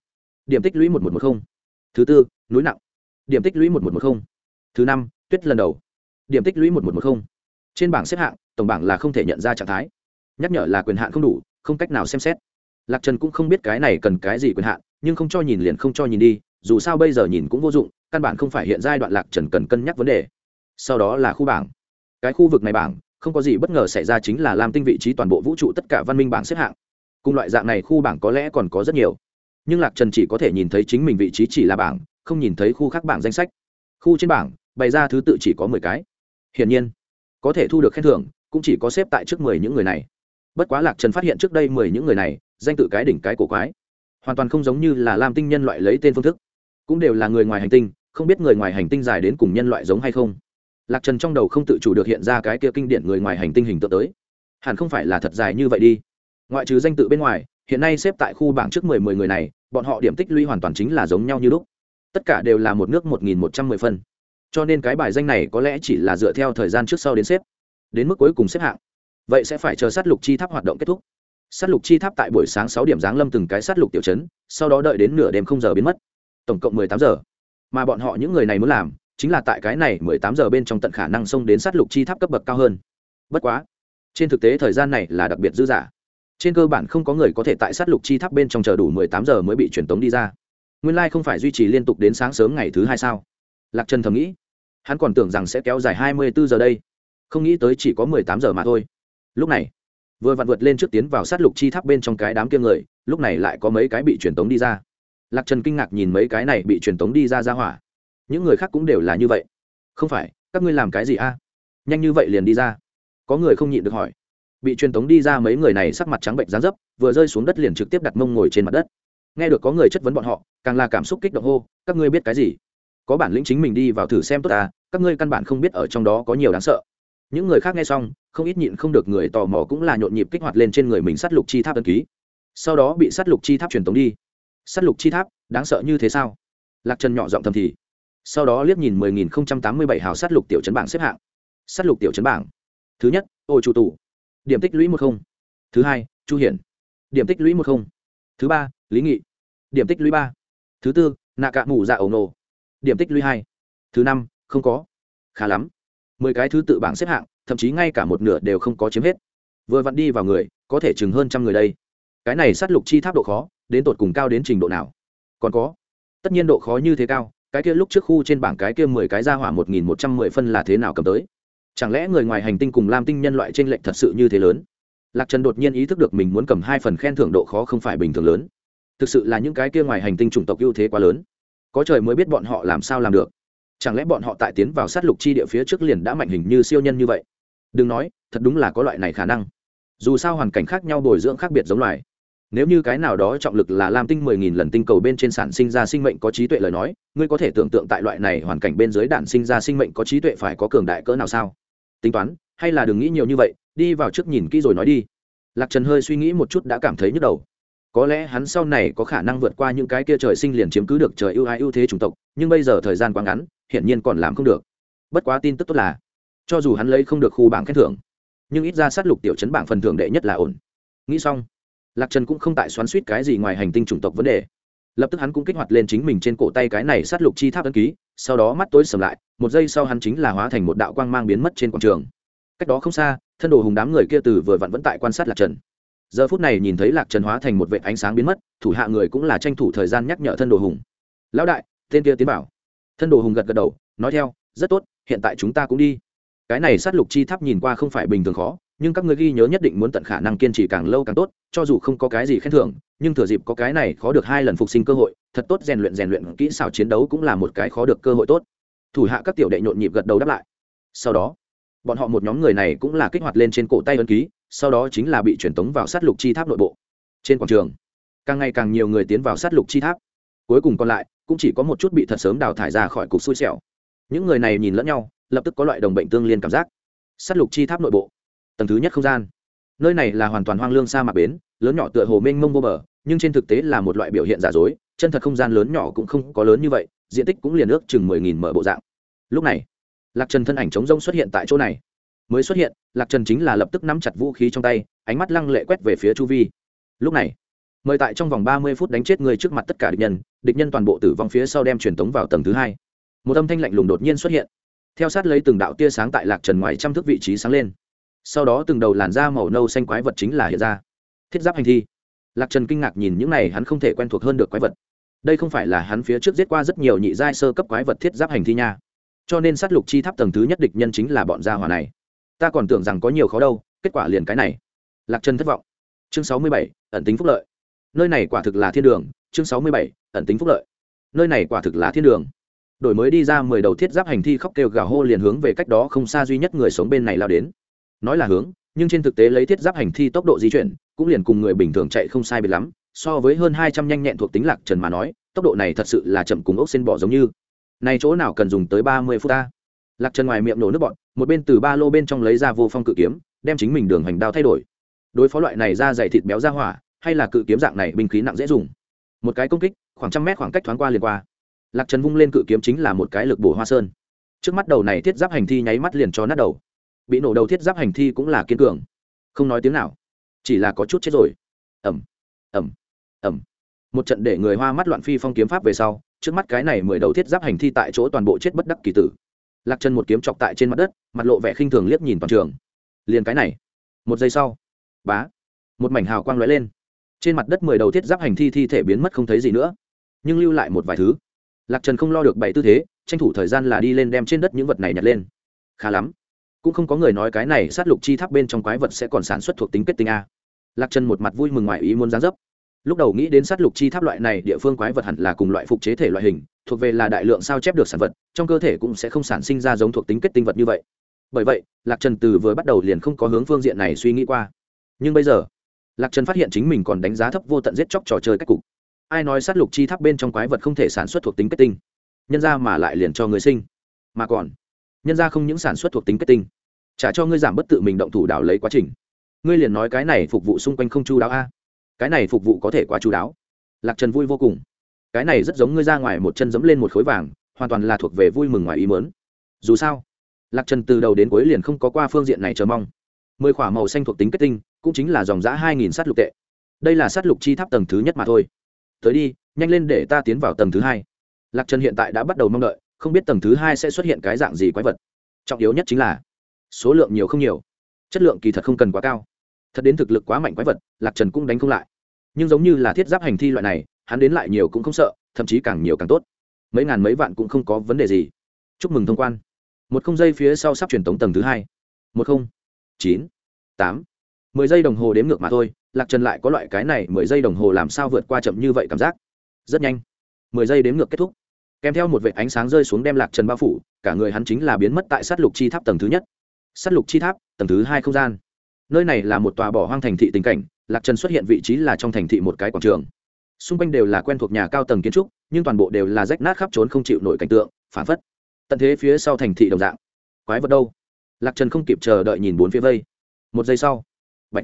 Speaker 1: điểm tích lũy một một một mươi thứ tư núi nặng điểm tích lũy một một một mươi thứ năm tuyết lần đầu điểm tích lũy một một một mươi trên bảng xếp hạng tổng bảng là không thể nhận ra trạng thái nhắc nhở là quyền hạn không đủ không cách nào xem xét lạc trần cũng không biết cái này cần cái gì quyền hạn nhưng không cho nhìn liền không cho nhìn đi dù sao bây giờ nhìn cũng vô dụng căn bản không phải hiện giai đoạn lạc trần cần cân nhắc vấn đề sau đó là khu bảng cái khu vực này bảng không có gì bất ngờ xảy ra chính là làm tinh vị trí toàn bộ vũ trụ tất cả văn minh bảng xếp hạng. Cùng loại dạng này khu bảng có lẽ còn có rất nhiều. Nhưng lạc trần chỉ có thể nhìn thấy chính mình vị trí chỉ là bảng, không nhìn thấy khu khác bảng danh sách. Khu trên bảng, bày ra thứ tự chỉ có mười cái. Hiển nhiên, có thể thu được khen thưởng, cũng chỉ có xếp tại trước mười những người này. Bất quá lạc trần phát hiện trước đây mười những người này, danh tự cái đỉnh cái cổ quái. Hoàn toàn không giống như là lam tinh nhân loại lấy tên phương thức. Cũng đều là người ngoài hành tinh, không biết người ngoài hành tinh dài đến cùng nhân loại giống hay không lạc trần trong đầu không tự chủ được hiện ra cái kia kinh điển người ngoài hành tinh hình tượng tới. Hẳn không phải là thật dài như vậy đi. Ngoại trừ danh tự bên ngoài, hiện nay xếp tại khu bảng trước mười mười người này, bọn họ điểm tích lũy hoàn toàn chính là giống nhau như lúc. Tất cả đều là một nước một nghìn một trăm mười phân. Cho nên cái bài danh này có lẽ chỉ là dựa theo thời gian trước sau đến xếp. Đến mức cuối cùng xếp hạng. Vậy sẽ phải chờ sát lục chi tháp hoạt động kết thúc. Sát lục chi tháp tại buổi sáng sáu điểm giáng lâm từng cái sát lục tiểu chấn sau đó đợi đến nửa đêm không giờ biến mất. Tổng cộng mười tám giờ. Mà bọn họ những người này muốn làm chính là tại cái này mười tám giờ bên trong tận khả năng xông đến sát lục chi tháp cấp bậc cao hơn. Bất quá, trên thực tế thời gian này là đặc biệt dư dả. Trên cơ bản không có người có thể tại sát lục chi tháp bên trong chờ đủ mười tám giờ mới bị truyền tống đi ra. Nguyên lai、like、không phải duy trì liên tục đến sáng sớm ngày thứ hai sao? Lạc trần thầm nghĩ. Hắn còn tưởng rằng sẽ kéo dài hai mươi bốn giờ đây. Không nghĩ tới chỉ có mười tám giờ mà thôi. Lúc này, vừa vặn vượt lên trước tiến vào sát lục chi tháp bên trong cái đám kia người, lúc này lại có mấy cái bị truyền tống đi ra. Lạc trần kinh ngạc nhìn mấy cái này bị truyền tống đi ra ra hỏa những người khác cũng đều là như vậy. Không phải, các ngươi làm cái gì a? Nhanh như vậy liền đi ra. Có người không nhịn được hỏi. Bị truyền tống đi ra mấy người này sắc mặt trắng bệnh rán dấp, vừa rơi xuống đất liền trực tiếp đặt mông ngồi trên mặt đất. Nghe được có người chất vấn bọn họ, càng là cảm xúc kích động hô, các ngươi biết cái gì? Có bản lĩnh chính mình đi vào thử xem tốt à các ngươi căn bản không biết ở trong đó có nhiều đáng sợ. Những người khác nghe xong, không ít nhịn không được người tò mò cũng là nhộn nhịp kích hoạt lên trên người mình sát lục chi tháp đ ký. Sau đó bị sát lục chi tháp truyền tống đi. Sát lục chi tháp, đáng sợ như thế sao? Lạc trần nhỏ giọng thầm thì sau đó liếc nhìn 10087 hào sát lục tiểu chấn bảng xếp hạng. Sát lục tiểu chấn bảng. Thứ nhất, ô chủ tủ điểm tích lũy một không. Thứ hai, chu hiển. Điểm tích lũy một không. Thứ ba, lý nghị. Điểm tích lũy ba. Thứ tư, nạ cạ mù dạ ẩu nổ. Điểm tích lũy hai. Thứ năm, không có. Khá lắm. Mười cái thứ tự bảng xếp hạng, thậm chí ngay cả một nửa đều không có chiếm hết. Vừa vặn đi vào người, có thể chừng hơn trăm người đây. Cái này sát lục chi tháp độ khó, đến tột cùng cao đến trình độ nào? Còn có. Tất nhiên độ khó như thế cao cái kia lúc trước khu trên bảng cái kia mười cái ra hỏa một nghìn một trăm mười phân là thế nào cầm tới? Chẳng lẽ người ngoài hành tinh cùng lam tinh nhân loại t r ê n lệch thật sự như thế lớn? Lạc trần đột nhiên ý thức được mình muốn cầm hai phần khen thưởng độ khó không phải bình thường lớn. Thực sự là những cái kia ngoài hành tinh chủng tộc ưu thế quá lớn. Có trời mới biết bọn họ làm sao làm được. Chẳng lẽ bọn họ tại tiến vào sát lục chi địa phía trước liền đã mạnh hình như siêu nhân như vậy? Đừng nói, thật đúng là có loại này khả năng. Dù sao hoàn cảnh khác nhau bồi dưỡng khác biệt giống loài nếu như cái nào đó trọng lực là lam tinh mười nghìn lần tinh cầu bên trên sản sinh ra sinh mệnh có trí tuệ lời nói, ngươi có thể tưởng tượng tại loại này hoàn cảnh bên dưới đạn sinh ra sinh mệnh có trí tuệ phải có cường đại cỡ nào sao? Tính toán, hay là đừng nghĩ nhiều như vậy, đi vào trước nhìn kỹ rồi nói đi. Lạc trần hơi suy nghĩ một chút đã cảm thấy nhức đầu. Có lẽ hắn sau này có khả năng vượt qua những cái kia trời sinh liền chiếm cứ được trời ưu ái ưu thế chủng tộc, nhưng bây giờ thời gian quá ngắn, hiển nhiên còn làm không được. Bất quá tin tức tốt là, cho dù hắn lấy không được khu bảng khen thưởng, nhưng ít ra sát lục tiểu chấn bảng phần thưởng đệ nhất là ổn. Nghĩ xong lạc trần cũng không tại xoắn suýt cái gì ngoài hành tinh chủng tộc vấn đề. Lập tức hắn cũng kích hoạt lên chính mình trên cổ tay cái này sát lục chi tháp ấn ký, sau đó mắt tối sầm lại, một giây sau hắn chính là hóa thành một đạo quang mang biến mất trên quảng trường. Cách đó không xa, thân đồ hùng đám người kia từ vừa vặn vẫn tại quan sát lạc trần. Giờ phút này nhìn thấy lạc trần hóa thành một vệ ánh sáng biến mất, thủ hạ người cũng là tranh thủ thời gian nhắc nhở thân đồ hùng. Lão đại, tên kia tiến bảo. Thân đồ hùng gật gật đầu, nói theo, rất tốt, hiện tại chúng ta cũng đi. Cái này sát lục chi tháp nhìn qua không phải bình thường khó nhưng các ngươi ghi nhớ nhất định muốn tận khả năng kiên trì càng lâu càng tốt, cho dù không có cái gì khen thưởng, nhưng thừa dịp có cái này khó được hai lần phục sinh cơ hội, thật tốt rèn luyện rèn luyện kỹ xảo chiến đấu cũng là một cái khó được cơ hội tốt. Thủ hạ các tiểu đệ nhộn nhịp gật đầu đáp lại. Sau đó, bọn họ một nhóm người này cũng là kích hoạt lên trên cổ tay ân ký, sau đó chính là bị truyền tống vào sát lục chi tháp nội bộ. Trên quảng trường, càng ngày càng nhiều người tiến vào sát lục chi tháp. Cuối cùng còn lại, cũng chỉ có một chút bị thật sớm đào thải ra khỏi cục xui xẻo. Những người này nhìn lẫn nhau, lập tức có loại đồng bệnh tương liên cảm giác. Sát lục chi tháp nội bộ tầng thứ nhất không gian. Nơi này là hoàn toàn hoang lương sa mạc bến, lớn nhỏ tựa hồ mênh mông vô bờ, nhưng trên thực tế là một loại biểu hiện giả dối, chân thật không gian lớn nhỏ cũng không có lớn như vậy, diện tích cũng liền ước chừng mười nghìn mở bộ dạng. Lúc này, lạc trần thân ảnh chống rông xuất hiện tại chỗ này. Mới xuất hiện, lạc trần chính là lập tức nắm chặt vũ khí trong tay, ánh mắt lăng lệ quét về phía chu vi. Lúc này, mời tại trong vòng ba mươi phút đánh chết người trước mặt tất cả địch nhân địch nhân toàn bộ tử vong phía sau đem truyền tống vào tầng thứ hai. Một âm thanh lạnh lùng đột nhiên xuất hiện. Theo sát lấy từng đạo tia sáng tại lạc trần ngoài trăm thước vị trí sáng lên sau đó từng đầu làn da màu nâu xanh quái vật chính là hiện ra. Thiết giáp hành thi. Lạc trần kinh ngạc nhìn những này, hắn không thể quen thuộc hơn được quái vật. Đây không phải là hắn phía trước giết qua rất nhiều nhị giai sơ cấp quái vật thiết giáp hành thi nha. Cho nên sát lục chi tháp tầng thứ nhất địch nhân chính là bọn gia hỏa này. Ta còn tưởng rằng có nhiều khó đâu, kết quả liền cái này. Lạc trần thất vọng. Chương sáu mươi bảy, ẩn tính phúc lợi. Nơi này quả thực là thiên đường. Chương sáu mươi bảy, ẩn tính phúc lợi. Nơi này quả thực là thiên đường. Đổi mới đi ra mười đầu thiết giáp hành thi khóc kêu gào hô liền hướng về cách đó không xa duy nhất người sống bên này lao đến nói là hướng, nhưng trên thực tế lấy thiết giáp hành thi tốc độ di chuyển, cũng liền cùng người bình thường chạy không sai biệt lắm, so với hơn hai trăm nhanh nhẹn thuộc tính lạc trần mà nói, tốc độ này thật sự là chậm cùng ốc xin bỏ giống như. Này chỗ nào cần dùng tới ba mươi phút ta? Lạc trần ngoài miệng nổ nước bọn một bên từ ba lô bên trong lấy ra vô phong cự kiếm, đem chính mình đường hành đao thay đổi. Đối phó loại này ra dày thịt béo ra hỏa, hay là cự kiếm dạng này binh khí nặng dễ dùng. Một cái công kích, khoảng trăm mét khoảng cách thoáng qua liền qua. Lạc trần vung lên cự kiếm chính là một cái lực bổ hoa sơn. Trước mắt đầu này thiết giáp hành thi nháy mắt liền cho nát đầu bị nổ đầu thiết giáp hành thi cũng là kiên cường. Không nói tiếng nào. Chỉ là có chút chết rồi. Ẩm ẩm ẩm một trận để người hoa mắt loạn phi phong kiếm pháp về sau, trước mắt cái này mười đầu thiết giáp hành thi tại chỗ toàn bộ chết bất đắc kỳ tử. Lạc chân một kiếm chọc tại trên mặt đất, mặt lộ vẻ khinh thường liếc nhìn toàn trường. Liền cái này. Một giây sau, bá, một mảnh hào quang lóe lên. Trên mặt đất mười đầu thiết giáp hành thi thi thể biến mất không thấy gì nữa, nhưng lưu lại một vài thứ. Lạc trần không lo được bảy tư thế, tranh thủ thời gian là đi lên đem trên đất những vật này nhặt lên. Khá lắm cũng không có người nói cái này sát lục chi tháp bên trong quái vật sẽ còn sản xuất thuộc tính kết tinh a. Lạc trần một mặt vui mừng ngoài ý muốn gián dấp. Lúc đầu nghĩ đến sát lục chi tháp loại này, địa phương quái vật hẳn là cùng loại phục chế thể loại hình, thuộc về là đại lượng sao chép được sản vật, trong cơ thể cũng sẽ không sản sinh ra giống thuộc tính kết tinh vật như vậy. Bởi vậy, lạc trần từ vừa bắt đầu liền không có hướng phương diện này suy nghĩ qua. Nhưng bây giờ, lạc trần phát hiện chính mình còn đánh giá thấp vô tận giết chóc trò chơi cách cục. Ai nói sát lục chi tháp bên trong quái vật không thể sản xuất thuộc tính kết tinh? Nhân ra mà lại liền cho người sinh. Mà còn nhân ra không những sản xuất thuộc tính kết tinh, trả cho ngươi giảm bất tự mình động thủ đảo lấy quá trình. Ngươi liền nói cái này phục vụ xung quanh không chu đáo a. Cái này phục vụ có thể quá chú đáo. Lạc trần vui vô cùng. Cái này rất giống ngươi ra ngoài một chân dẫm lên một khối vàng, hoàn toàn là thuộc về vui mừng ngoài ý mớn dù sao, lạc trần từ đầu đến cuối liền không có qua phương diện này chờ mong. Mười k h ỏ a màu xanh thuộc tính kết tinh, cũng chính là dòng giã hai nghìn s á t lục tệ. Đây là s á t lục chi tháp tầng thứ nhất mà thôi. Tới đi, nhanh lên để ta tiến vào tầng thứ hai. Lạc trần hiện tại đã bắt đầu mong đợi không biết tầng thứ hai sẽ xuất hiện cái dạng gì quái vật. Trọng yếu nhất chính là, số lượng nhiều không nhiều. Chất lượng kỳ thật không cần quá cao. Thật đến thực lực quá mạnh quái vật, lạc trần cũng đánh không lại. Nhưng giống như là thiết giáp hành thi loại này, hắn đến lại nhiều cũng không sợ, thậm chí càng nhiều càng tốt. Mấy ngàn mấy vạn cũng không có vấn đề gì. Chúc mừng thông quan. Một không giây phía sau sắp truyền tống tầng thứ hai. Một không, chín, tám. Mười giây đồng hồ đếm ngược mà thôi, lạc trần lại có loại cái này mười giây đồng hồ làm sao vượt qua chậm như vậy cảm giác. Rất nhanh. Mười giây đếm ngược kết thúc kèm theo một vệ ánh sáng rơi xuống đem lạc trần bao phủ, cả người hắn chính là biến mất tại sát lục chi tháp tầng thứ nhất. Sát lục chi tháp, tầng thứ hai không gian. Nơi này là một tòa bỏ hoang thành thị tình cảnh, lạc trần xuất hiện vị trí là trong thành thị một cái quảng trường. Xung quanh đều là quen thuộc nhà cao tầng kiến trúc, nhưng toàn bộ đều là rách nát khắp trốn không chịu nổi cảnh tượng, phản phất. Tận thế phía sau thành thị đồng dạng. Quái vật đâu? Lạc trần không kịp chờ đợi nhìn bốn phía vây. Một giây sau. Bạch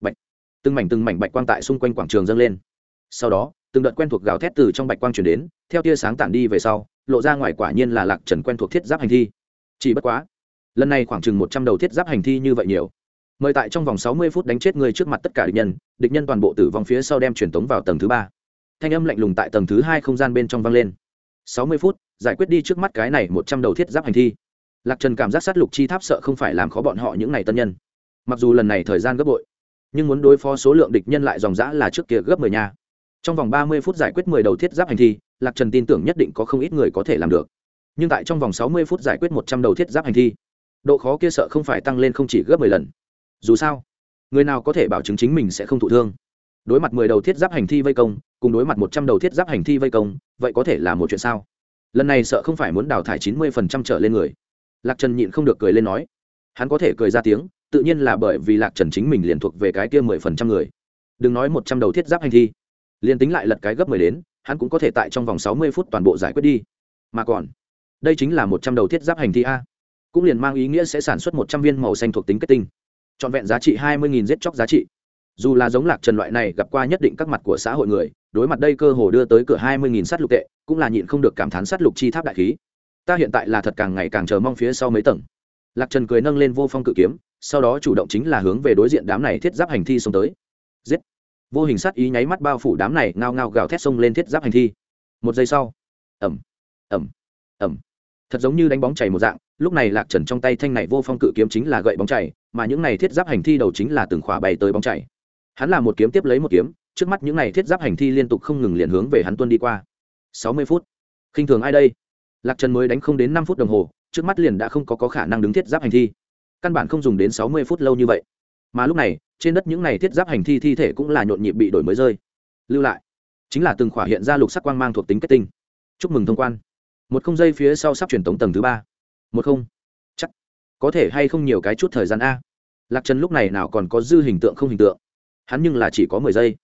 Speaker 1: bạch. Từng mảnh từng mảnh bạch quang tại xung quanh quảng trường dâng lên. Sau đó từng đợt quen thuộc gào thét từ trong bạch quang chuyển đến, theo tia sáng tản đi về sau, lộ ra ngoài quả nhiên là lạc trần quen thuộc thiết giáp hành thi. Chỉ bất quá, lần này khoảng chừng một trăm đầu thiết giáp hành thi như vậy nhiều. Mời tại trong vòng sáu mươi phút đánh chết người trước mặt tất cả địch nhân địch nhân toàn bộ tử vong phía sau đem truyền tống vào tầng thứ ba. Thanh âm lạnh lùng tại tầng thứ hai không gian bên trong vang lên. Sáu mươi phút, giải quyết đi trước mắt cái này một trăm đầu thiết giáp hành thi. Lạc trần cảm giác sát lục chi tháp sợ không phải làm khó bọn họ những ngày tân nhân. Mặc dù lần này thời gian gấp bội, nhưng muốn đối phó số lượng địch nhân lại dòng dã là trước kia gấp mười nhà trong vòng ba mươi phút giải quyết mười đầu thiết giáp hành thi, lạc trần tin tưởng nhất định có không ít người có thể làm được. Nhưng tại trong vòng sáu mươi phút giải quyết một trăm đầu thiết giáp hành thi, độ khó kia sợ không phải tăng lên không chỉ gấp mười lần. Dù sao, người nào có thể bảo chứng chính mình sẽ không thụ thương? Đối mặt mười đầu thiết giáp hành thi vây công, cùng đối mặt một trăm đầu thiết giáp hành thi vây công, vậy có thể là một chuyện sao? Lần này sợ không phải muốn đào thải chín mươi phần trăm trở lên người. Lạc trần nhịn không được cười lên nói. Hắn có thể cười ra tiếng, tự nhiên là bởi vì lạc trần chính mình liền thuộc về cái kia mười phần trăm người. Đừng nói một trăm đầu thiết giáp hành thi liền tính lại lật cái gấp mười đến, hắn cũng có thể tại trong vòng sáu mươi phút toàn bộ giải quyết đi. Mà còn, đây chính là một trăm đầu thiết giáp hành thi a. Cũng liền mang ý nghĩa sẽ sản xuất một trăm viên màu xanh thuộc tính kết tinh. Trọn vẹn giá trị hai mươi giết chóc giá trị. Dù là giống lạc trần loại này gặp qua nhất định các mặt của xã hội người, đối mặt đây cơ hồ đưa tới cửa hai mươi sát lục tệ, cũng là nhịn không được cảm thán sát lục chi tháp đại khí. Ta hiện tại là thật càng ngày càng chờ mong phía sau mấy tầng. Lạc trần cười nâng lên vô phong cự kiếm, sau đó chủ động chính là hướng về đối diện đám này thiết giáp hành thi xông tới. Giết! Vô hình sát ý nháy mắt bao phủ đám này ngao ngao gào thét xông lên thiết giáp hành thi. Một giây sau ẩm ẩm ẩm thật giống như đánh bóng chảy một dạng lúc này lạc trần trong tay thanh này vô phong cự kiếm chính là gậy bóng chảy mà những này thiết giáp hành thi đầu chính là từng khỏa bày tới bóng chảy. Hắn là một kiếm tiếp lấy một kiếm trước mắt những này thiết giáp hành thi liên tục không ngừng liền hướng về hắn tuân đi qua. Sáu mươi phút. Khinh thường ai đây? Lạc trần mới đánh không đến năm phút đồng hồ trước mắt liền đã không có, có khả năng đứng thiết giáp hành thi. Căn bản không dùng đến sáu mươi phút lâu như vậy. Mà lúc này trên đất những này thiết giáp hành thi thi thể cũng là nhộn nhịp bị đổi mới rơi. Lưu lại. Chính là từng khỏa hiện ra lục sắc quang mang thuộc tính kết tinh. Chúc mừng thông quan. Một không giây phía sau sắp truyền tống tầng thứ ba. Một không. Chắc. Có thể hay không nhiều cái chút thời gian a. Lạc trần lúc này nào còn có dư hình tượng không hình tượng. Hắn nhưng là chỉ có mười giây.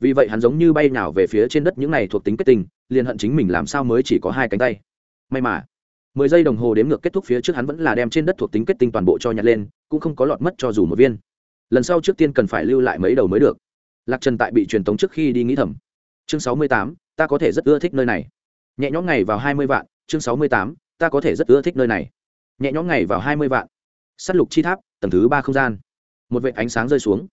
Speaker 1: Vì vậy hắn giống như bay nào về phía trên đất những này thuộc tính kết tinh, liền hận chính mình làm sao mới chỉ có hai cánh tay. May mà, mười giây đồng hồ đếm ngược kết thúc phía trước hắn vẫn là đem trên đất thuộc tính kết tinh toàn bộ cho nhặt lên, cũng không có lọt mất cho dù một viên lần sau trước tiên cần phải lưu lại mấy đầu mới được. Lạc trần tại bị truyền tống trước khi đi nghĩ thầm. Chương sáu mươi tám, ta có thể rất ưa thích nơi này. Nhẹ nhõm ngày vào hai mươi vạn, chương sáu mươi tám, ta có thể rất ưa thích nơi này. Nhẹ nhõm ngày vào hai mươi vạn. S á t lục chi tháp, tầng thứ ba không gian. Một vệ ánh sáng rơi xuống.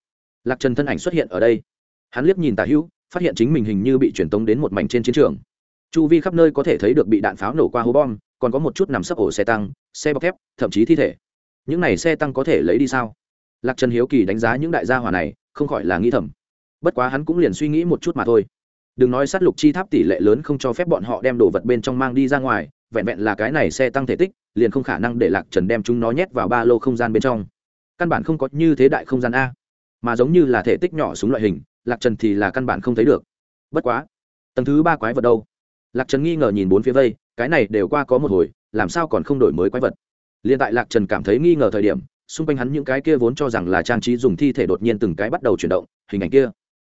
Speaker 1: Lạc trần thân ảnh xuất hiện ở đây. Hắn liếc nhìn tà hữu, phát hiện chính mình hình như bị truyền tống đến một mảnh trên chiến trường. Chu vi khắp nơi có thể thấy được bị đạn pháo nổ qua hố bom, còn có một chút nằm sấp ổ xe tăng, xe bọc thép, thậm chí thi thể. Những này xe tăng có thể lấy đi sao? Lạc trần hiếu kỳ đánh giá những đại gia hỏa này, không khỏi là nghĩ thầm. Bất quá hắn cũng liền suy nghĩ một chút mà thôi. Đừng nói sát lục chi tháp tỷ lệ lớn không cho phép bọn họ đem đồ vật bên trong mang đi ra ngoài, vẹn vẹn là cái này xe tăng thể tích, liền không khả năng để lạc trần đem chúng nó nhét vào ba lô không gian bên trong. Căn bản không có như thế đại không gian a. Mà giống như là thể tích nhỏ súng loại hình, lạc trần thì là căn bản không thấy được. Bất quá, tầng thứ ba quái vật đâu? Lạc trần nghi ngờ nhìn bốn phía vây, cái này đều qua có một hồi, làm sao còn không đổi mới quái vật? L i ê n tại lạc trần cảm thấy nghi ngờ thời điểm xung quanh hắn những cái kia vốn cho rằng là trang trí dùng thi thể đột nhiên từng cái bắt đầu chuyển động, hình ảnh kia.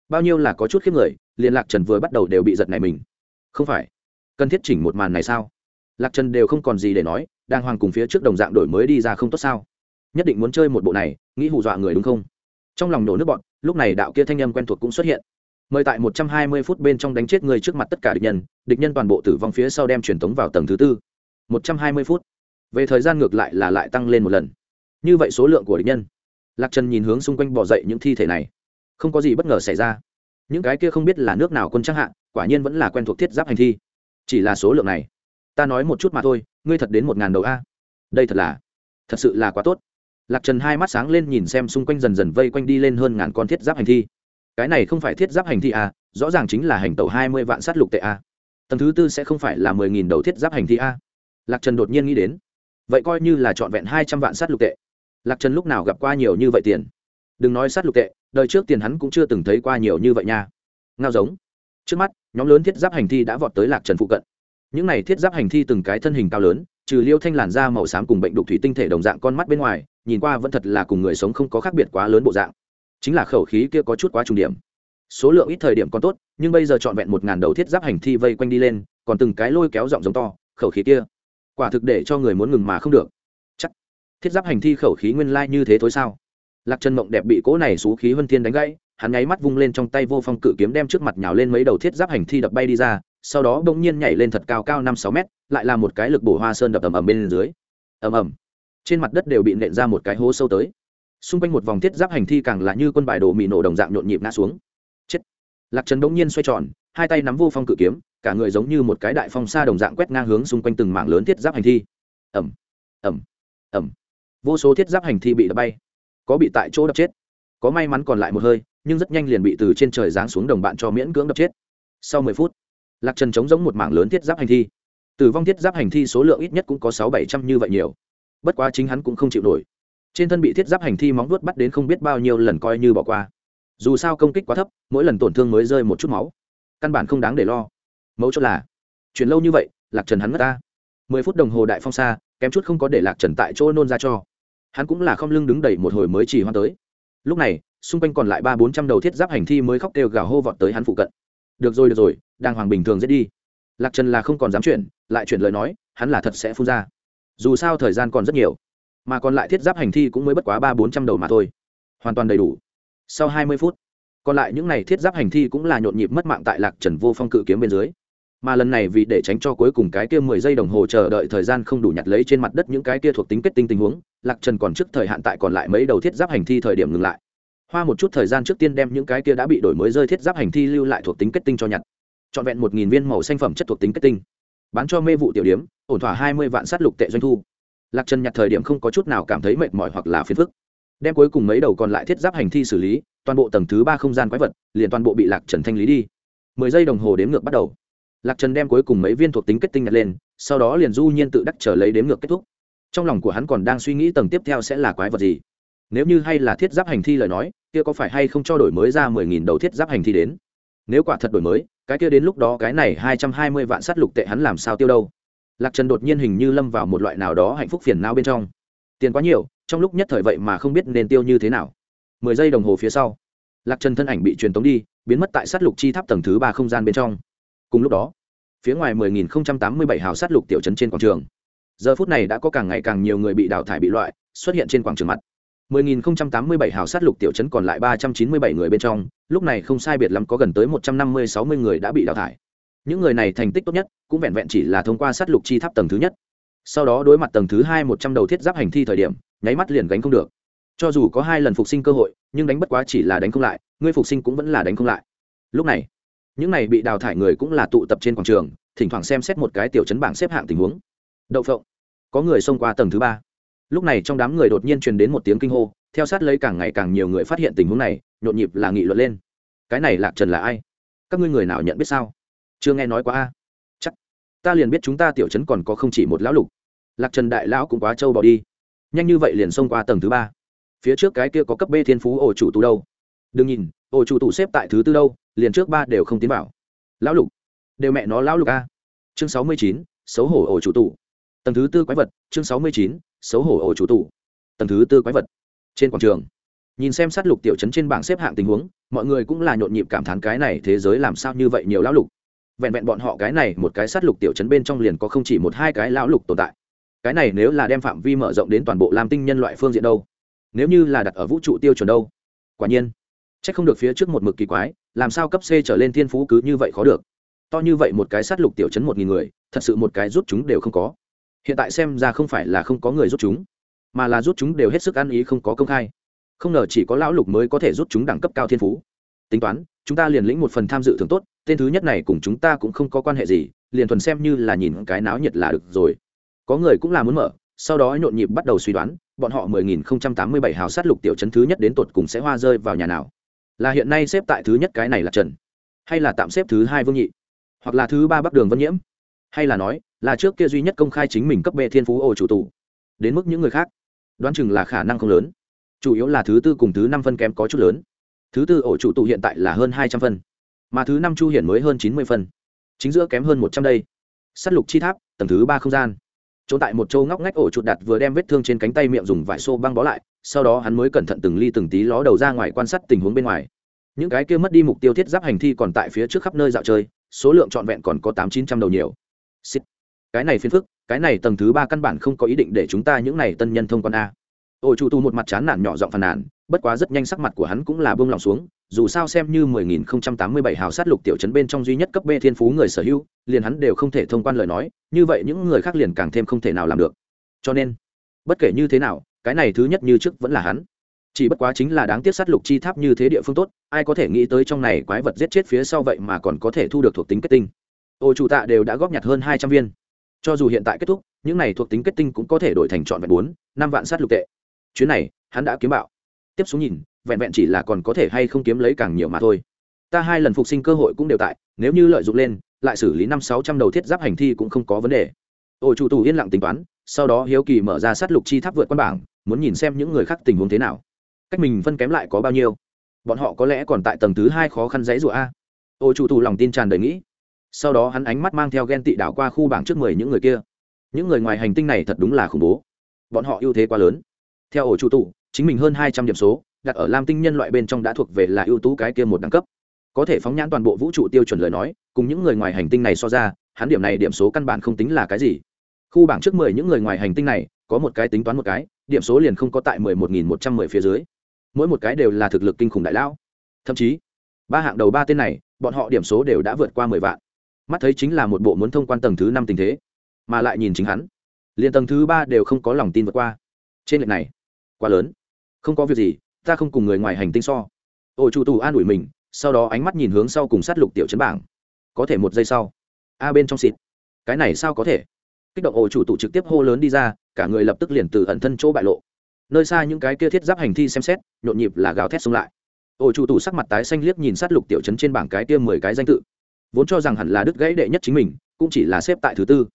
Speaker 1: Bao nhiêu là có chút khiếp người liên lạc trần vừa bắt đầu đều bị giật này mình. Không phải. Cần thiết chỉnh một màn này sao? Lạc trần đều không còn gì để nói, đang hoàng cùng phía trước đồng dạng đổi mới đi ra không tốt sao? Nhất định muốn chơi một bộ này, nghĩ hù dọa người đúng không? Trong lòng nổ nước bọn lúc này đạo kia thanh âm quen thuộc cũng xuất hiện. Mời tại một trăm hai mươi phút bên trong đánh chết người trước mặt tất cả địch nhân địch nhân toàn bộ tử vong phía sau đem truyền tống vào tầng thứ tư. Một trăm hai mươi phút. Về thời gian ngược lại là lại tăng lên một lần như vậy số lượng của địch nhân. Lạc trần nhìn hướng xung quanh bỏ dậy những thi thể này. Không có gì bất ngờ xảy ra. Những cái kia không biết là nước nào quân trang hạ, quả nhiên vẫn là quen thuộc thiết giáp hành thi. Chỉ là số lượng này. Ta nói một chút mà thôi, ngươi thật đến một ngàn đầu a. Đây thật là, thật sự là quá tốt. Lạc trần hai mắt sáng lên nhìn xem xung quanh dần dần vây quanh đi lên hơn ngàn con thiết giáp hành thi. Cái này không phải thiết giáp hành thi a rõ ràng chính là hành tàu hai mươi vạn sát lục tệ a. Tầng thứ tư sẽ không phải là mười nghìn đầu thiết giáp hành thi a. Lạc trần đột nhiên nghĩ đến, vậy coi như là trọn vẹn hai trăm vạn sát lục tệ lạc trần lúc nào gặp qua nhiều như vậy tiền? Đừng nói sát lục tệ, đời trước tiền hắn cũng chưa từng thấy qua nhiều như vậy nha. Ngao giống. Trước mắt, nhóm lớn thiết giáp hành thi đã vọt tới lạc trần phụ cận. Những này thiết giáp hành thi từng cái thân hình cao lớn, trừ liêu thanh làn da màu xám cùng bệnh đục thủy tinh thể đồng dạng con mắt bên ngoài, nhìn qua vẫn thật là cùng người sống không có khác biệt quá lớn bộ dạng. Chính là khẩu khí kia có chút quá trùng điểm. Số lượng ít thời điểm còn tốt, nhưng bây giờ trọn vẹn một ngàn đầu thiết giáp hành thi vây quanh đi lên, còn từng cái lôi kéo giọng giống to, khẩu khí kia. Quả thực để cho người muốn ngừng mà không được thiết giáp hành thi khẩu khí nguyên lai như thế thôi sao? Lạc chân mộng đẹp bị cỗ này xú khí huân thiên đánh gãy, hắn nháy mắt vung lên trong tay vô phong cự kiếm đem trước mặt nhào lên mấy đầu thiết giáp hành thi đập bay đi ra, sau đó bỗng nhiên nhảy lên thật cao cao năm sáu mét, lại là một cái lực bổ hoa sơn đập ầm ầm bên dưới. Ầm ầm. Trên mặt đất đều bị nện ra một cái hố sâu tới. Xung quanh một vòng thiết giáp hành thi càng là như quân bài đồ mì nổ đồng dạng nhộn nhịp ngã xuống. Chết. Lạc trần bỗng nhiên xoay tròn, hai tay nắm vô phong cự kiếm, cả người giống như một cái đại phong xa đồng dạng quét ngang hướng xung quanh từng mảng lớn thiết giáp hành thi. Ẩm ẩm ẩm vô số thiết giáp hành thi bị đập bay, có bị tại chỗ đập chết, có may mắn còn lại một hơi, nhưng rất nhanh liền bị từ trên trời giáng xuống đồng bạn cho miễn cưỡng đập chết. Sau mười phút, lạc trần chống giống một mảng lớn thiết giáp hành thi. Tử vong thiết giáp hành thi số lượng ít nhất cũng có sáu bảy trăm như vậy nhiều. Bất quá chính hắn cũng không chịu nổi. Trên thân bị thiết giáp hành thi móng vuốt bắt đến không biết bao nhiêu lần coi như bỏ qua. Dù sao công kích quá thấp, mỗi lần tổn thương mới rơi một chút máu. Căn bản không đáng để lo. Mấu chốt là chuyển lâu như vậy, lạc trần hắn mất ta. Mười phút đồng hồ đại phong xa kém chút không có để lạc trần tại chỗ nôn ra cho. Hắn cũng là không lưng đứng đầy một hồi mới chỉ hoan tới. Lúc này, xung quanh còn lại ba bốn trăm đầu thiết giáp hành thi mới khóc kêu gào hô vọt tới hắn phụ cận. Được rồi được rồi đang hoàng bình thường dễ đi. Lạc trần là không còn dám chuyển, lại chuyển lời nói, hắn là thật sẽ phun ra. Dù sao thời gian còn rất nhiều, mà còn lại thiết giáp hành thi cũng mới bất quá ba bốn trăm đầu mà thôi. Hoàn toàn đầy đủ. Sau hai mươi phút, còn lại những n à y thiết giáp hành thi cũng là nhộn nhịp mất mạng tại lạc trần vô phong cự kiếm bên dưới mà lần này vì để tránh cho cuối cùng cái kia mười giây đồng hồ chờ đợi thời gian không đủ nhặt lấy trên mặt đất những cái kia thuộc tính kết tinh tình huống, lạc trần còn trước thời hạn tại còn lại mấy đầu thiết giáp hành thi thời điểm ngừng lại. Hoa một chút thời gian trước tiên đem những cái kia đã bị đổi mới rơi thiết giáp hành thi lưu lại thuộc tính kết tinh cho nhặt. Trọn vẹn một nghìn viên màu xanh phẩm chất thuộc tính kết tinh. Bán cho mê vụ tiểu điếm, ổn thỏa hai mươi vạn sát lục tệ doanh thu. Lạc trần nhặt thời điểm không có chút nào cảm thấy mệt mỏi hoặc là phiền phức. Đem cuối cùng mấy đầu còn lại thiết giáp hành thi xử lý, toàn bộ tầng thứ ba không gian quái vật, liền toàn bộ bị lạc trần thanh lý đi. Mười giây đồng hồ đếm ngược bắt đầu lạc trần đem cuối cùng mấy viên thuộc tính kết tinh nhặt lên, sau đó liền du nhiên tự đắc trở lấy đếm ngược kết thúc. Trong lòng của hắn còn đang suy nghĩ tầng tiếp theo sẽ là quái vật gì. Nếu như hay là thiết giáp hành thi lời nói, kia có phải hay không cho đổi mới ra mười nghìn đầu thiết giáp hành thi đến? Nếu quả thật đổi mới, cái kia đến lúc đó cái này hai trăm hai mươi vạn s á t lục tệ hắn làm sao tiêu đâu? Lạc trần đột nhiên hình như lâm vào một loại nào đó hạnh phúc phiền não bên trong. Tiền quá nhiều, trong lúc nhất thời vậy mà không biết nên tiêu như thế nào. Mười giây đồng hồ phía sau, lạc trần thân ảnh bị truyền tống đi, biến mất tại s á t lục chi tháp tầng thứ ba không gian bên trong cùng lúc đó phía ngoài mười nghìn không trăm tám mươi bảy hào sát lục tiểu trấn trên quảng trường giờ phút này đã có càng ngày càng nhiều người bị đào thải bị loại xuất hiện trên quảng trường mặt 10.087 hào sát lục tiểu trấn còn lại 397 người bên trong, lúc này không sai biệt lắm có gần tới 150-60 người đã bị đào thải. Những người này thành tích tốt nhất, cũng vẹn vẹn chỉ là thông qua sát lục chi tháp tầng thứ nhất. Sau đó đối mặt tầng thứ hai 100 đầu thiết giáp hành thi thời điểm, nháy mắt liền gánh không được. Cho dù có hai lần phục sinh cơ hội, nhưng đánh bất quá chỉ là đánh không lại, người phục sinh cũng vẫn là đánh không lại. Lúc này, những này bị đào thải người cũng là tụ tập trên quảng trường, thỉnh thoảng xem xét một cái tiểu chấn bảng xếp hạng tình huống. Đậu phộng, có người xông qua tầng thứ ba. Lúc này trong đám người đột nhiên truyền đến một tiếng kinh hô theo sát lấy càng ngày càng nhiều người phát hiện tình huống này nhộn nhịp là nghị luận lên. Cái này lạc trần là ai? Các ngươi người nào nhận biết sao? Chưa nghe nói quá a. Chắc. Ta liền biết chúng ta tiểu trấn còn có không chỉ một lão lục. Lạc trần đại lão cũng quá trâu bỏ đi. Nhanh như vậy liền xông qua tầng thứ ba. Phía trước cái kia có cấp b thiên phú ổ chủ tù đâu? Đừng nhìn ổ chủ tù xếp tại thứ tư đâu liền trước ba đều không tiến vào. Lão lục, đều mẹ nó lão lục a. Chương sáu mươi chín, xấu hổ ổ chủ tụ tầng thứ tư quái vật, chương sáu mươi chín, xấu hổ ổ chủ tụ tầng thứ tư quái vật, trên quảng trường. Nhìn xem sát lục tiểu chấn trên bảng xếp hạng tình huống, mọi người cũng là nhộn nhịp cảm thán cái này thế giới làm sao như vậy nhiều lão lục. Vẹn vẹn bọn họ cái này một cái sát lục tiểu chấn bên trong liền có không chỉ một hai cái lão lục tồn tại. Cái này nếu là đem phạm vi mở rộng đến toàn bộ lam tinh nhân loại phương diện đâu? Nếu như là đặt ở vũ trụ tiêu chuẩn đâu? Quả nhiên c h ắ c không được phía trước một mực kỳ quái làm sao cấp c trở lên thiên phú cứ như vậy khó được? To như vậy một cái sát lục tiểu chấn một nghìn người, thật sự một cái rút chúng đều không có. Hiện tại xem ra không phải là không có người rút chúng, mà là rút chúng đều hết sức ăn ý không có công khai. Không ngờ chỉ có lão lục mới có thể rút chúng đẳng cấp cao thiên phú. Tính toán, chúng ta liền lĩnh một phần tham dự thường tốt, tên thứ nhất này cùng chúng ta cũng không có quan hệ gì, liền thuần xem như là nhìn cái náo nhiệt là được rồi. Có người cũng là muốn mở, sau đó nhộn nhịp bắt đầu suy đoán, bọn họ 10.087 hào sát lục tiểu chấn thứ nhất đến tột cùng sẽ hoa rơi vào nhà nào là hiện nay xếp tại thứ nhất cái này là trần hay là tạm xếp thứ hai vương nhị hoặc là thứ ba bắc đường vân nhiễm hay là nói là trước kia duy nhất công khai chính mình cấp bệ thiên phú ô chủ tụ đến mức những người khác đoán chừng là khả năng không lớn chủ yếu là thứ tư cùng thứ năm phân kém có chút lớn thứ tư ổ chủ tụ hiện tại là hơn hai trăm phân mà thứ năm chu hiển mới hơn chín mươi phân chính giữa kém hơn một trăm đây s á t lục chi tháp tầng thứ ba không gian trốn tại một châu ngóc ngách ổ chuột đặt vừa đem vết thương trên cánh tay miệng dùng vải xô băng bó lại, sau đó hắn mới cẩn thận từng ly từng tí ló đầu ra ngoài quan sát tình huống bên ngoài. Những cái kia mất đi mục tiêu thiết giáp hành thi còn tại phía trước khắp nơi dạo chơi, số lượng trọn vẹn còn có tám chín trăm đầu nhiều. Xịt. cái này phiền phức, cái này tầng thứ ba căn bản không có ý định để chúng ta những này tân nhân thông quan a. Ôi chủ tu một mặt chán nản nhỏ giọng phàn nàn, bất quá rất nhanh sắc mặt của hắn cũng là buông lòng xuống dù sao xem như 10.087 hào sát lục tiểu trấn bên trong duy nhất cấp B thiên phú người sở hữu, liền hắn đều không thể thông quan lời nói, như vậy những người khác liền càng thêm không thể nào làm được. Cho nên, bất kể như thế nào, cái này thứ nhất như trước vẫn là hắn. Chỉ bất quá chính là đáng tiếc sát lục chi tháp như thế địa phương tốt, ai có thể nghĩ tới trong này quái vật giết chết phía sau vậy mà còn có thể thu được thuộc tính kết tinh ô chủ tạ đều đã góp nhặt hơn hai trăm viên cho dù hiện tại kết thúc những này thuộc tính kết tinh cũng có thể đổi thành trọn vẹn bốn năm vạn sát lục tệ chuyến này hắn đã kiếm bạo tiếp xuống nhìn vẹn vẹn chỉ là còn có thể hay không kiếm lấy càng nhiều mà thôi. Ta hai lần phục sinh cơ hội cũng đều tại, nếu như lợi dụng lên, lại xử lý năm sáu trăm đầu thiết giáp hành thi cũng không có vấn đề. Ôi chủ tù yên lặng tính toán, sau đó hiếu kỳ mở ra sát lục chi tháp vượt quan bảng, muốn nhìn xem những người khác tình huống thế nào. Cách mình phân kém lại có bao nhiêu? Bọn họ có lẽ còn tại tầng thứ hai khó khăn dãy rùa a. Ôi chủ tù lòng tin tràn đầy nghĩ. Sau đó hắn ánh mắt mang theo ghen tị đảo qua khu bảng trước mười những người kia. Những người ngoài hành tinh này thật đúng là khủng bố. Bọn họ ưu thế quá lớn. Theo ổ chủ tụ chính mình hơn hai trăm điểm số đặt ở lam tinh nhân loại bên trong đã thuộc về là ưu tú cái kia một đẳng cấp. Có thể phóng nhãn toàn bộ vũ trụ tiêu chuẩn lời nói, cùng những người ngoài hành tinh này so ra, hắn điểm này điểm số căn bản không tính là cái gì. Khu bảng trước mười những người ngoài hành tinh này, có một cái tính toán một cái, điểm số liền không có tại mười một nghìn một trăm mười phía dưới. Mỗi một cái đều là thực lực kinh khủng đại lão. Thậm chí, ba hạng đầu ba tên này, bọn họ điểm số đều đã vượt qua mười vạn. Mắt thấy chính là một bộ muốn thông quan tầng thứ năm tình thế, mà lại nhìn chính hắn, liền tầng thứ ba đều không có lòng tin vượt qua. Trên lệch này, quá lớn. Không có việc gì ta không cùng người ngoài hành tinh so. Ô chủ tù an ủi mình, sau đó ánh mắt nhìn hướng sau cùng sát lục tiểu chấn bảng. Có thể một giây sau, a bên trong xịt. Cái này sao có thể? Kích động ổ chủ tụ trực tiếp hô lớn đi ra, cả người lập tức liền từ ẩn thân chỗ bại lộ. Nơi xa những cái kia thiết giáp hành thi xem xét, nhộn nhịp là gào thét xông lại. Ổ chủ tụ sắc mặt tái xanh liếc nhìn sát lục tiểu chấn trên bảng cái kia mười cái danh tự. Vốn cho rằng hẳn là đứt gãy đệ nhất chính mình, cũng chỉ là xếp tại thứ tư.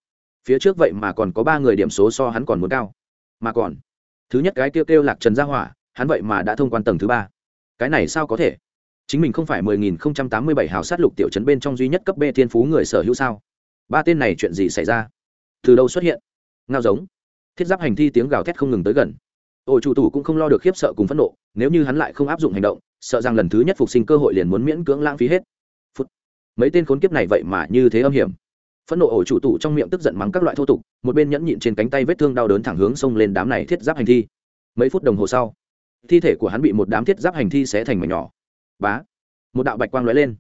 Speaker 1: Phía trước vậy mà còn có ba người điểm số so hắn còn muốn cao. Mà còn, thứ nhất cái kêu kêu lạc trần gia hỏa hắn vậy mà đã thông quan tầng thứ ba. Cái này sao có thể? Chính mình không phải mười nghìn không trăm tám mươi bảy hào sát lục tiểu trấn bên trong duy nhất cấp b thiên phú người sở hữu sao? Ba tên này chuyện gì xảy ra? Từ đâu xuất hiện? Ngao giống. Thiết giáp hành thi tiếng gào thét không ngừng tới gần. Ổ chủ tủ cũng không lo được khiếp sợ cùng phẫn nộ, nếu như hắn lại không áp dụng hành động, sợ rằng lần thứ nhất phục sinh cơ hội liền muốn miễn cưỡng lãng phí hết. Phút. mấy tên khốn kiếp này vậy mà như thế âm hiểm. Phẫn nộ ổ chủ tủ trong miệng tức giận mắng các loại thô tục, một bên nhẫn nhịn trên cánh tay vết thương đau đớn thẳng hướng xông lên đám này thiết giáp hành thi. Mấy phút đồng hồ sau thi thể của hắn bị một đám thiết giáp hành thi xé thành mảnh nhỏ. Bá! Một đạo bạch quang lóe lên.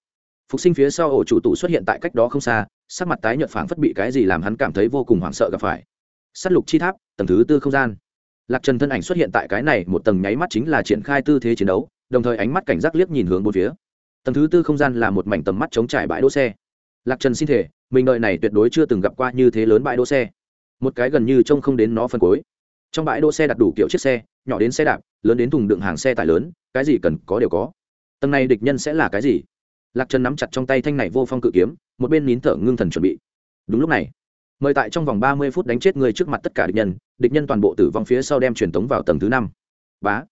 Speaker 1: Phục sinh phía sau ổ chủ tụ xuất hiện tại cách đó không xa, sắc mặt tái nhợt phảng phất bị cái gì làm hắn cảm thấy vô cùng hoảng sợ gặp phải. S á t lục chi tháp, tầng thứ tư không gian. Lạc trần thân ảnh xuất hiện tại cái này, một tầng nháy mắt chính là triển khai tư thế chiến đấu, đồng thời ánh mắt cảnh giác liếc nhìn hướng bốn phía. Tầng thứ tư không gian là một mảnh tầm mắt chống trải bãi đỗ xe. Lạc trần xin thể mình đợi này tuyệt đối chưa từng gặp qua như thế lớn bãi đỗ xe. Một cái gần như trông không đến nó phân cối trong bãi đỗ xe đặt đủ kiểu chiếc xe, nhỏ đến xe đạp, lớn đến thùng đựng hàng xe tải lớn, cái gì cần có đều có. Tầng này địch nhân sẽ là cái gì? Lạc trần nắm chặt trong tay thanh này vô phong cự kiếm, một bên nín thở ngưng thần chuẩn bị. Đúng lúc này, mời tại trong vòng ba mươi phút đánh chết người trước mặt tất cả địch nhân địch nhân toàn bộ tử vong phía sau đem truyền tống vào tầng thứ năm. Bá.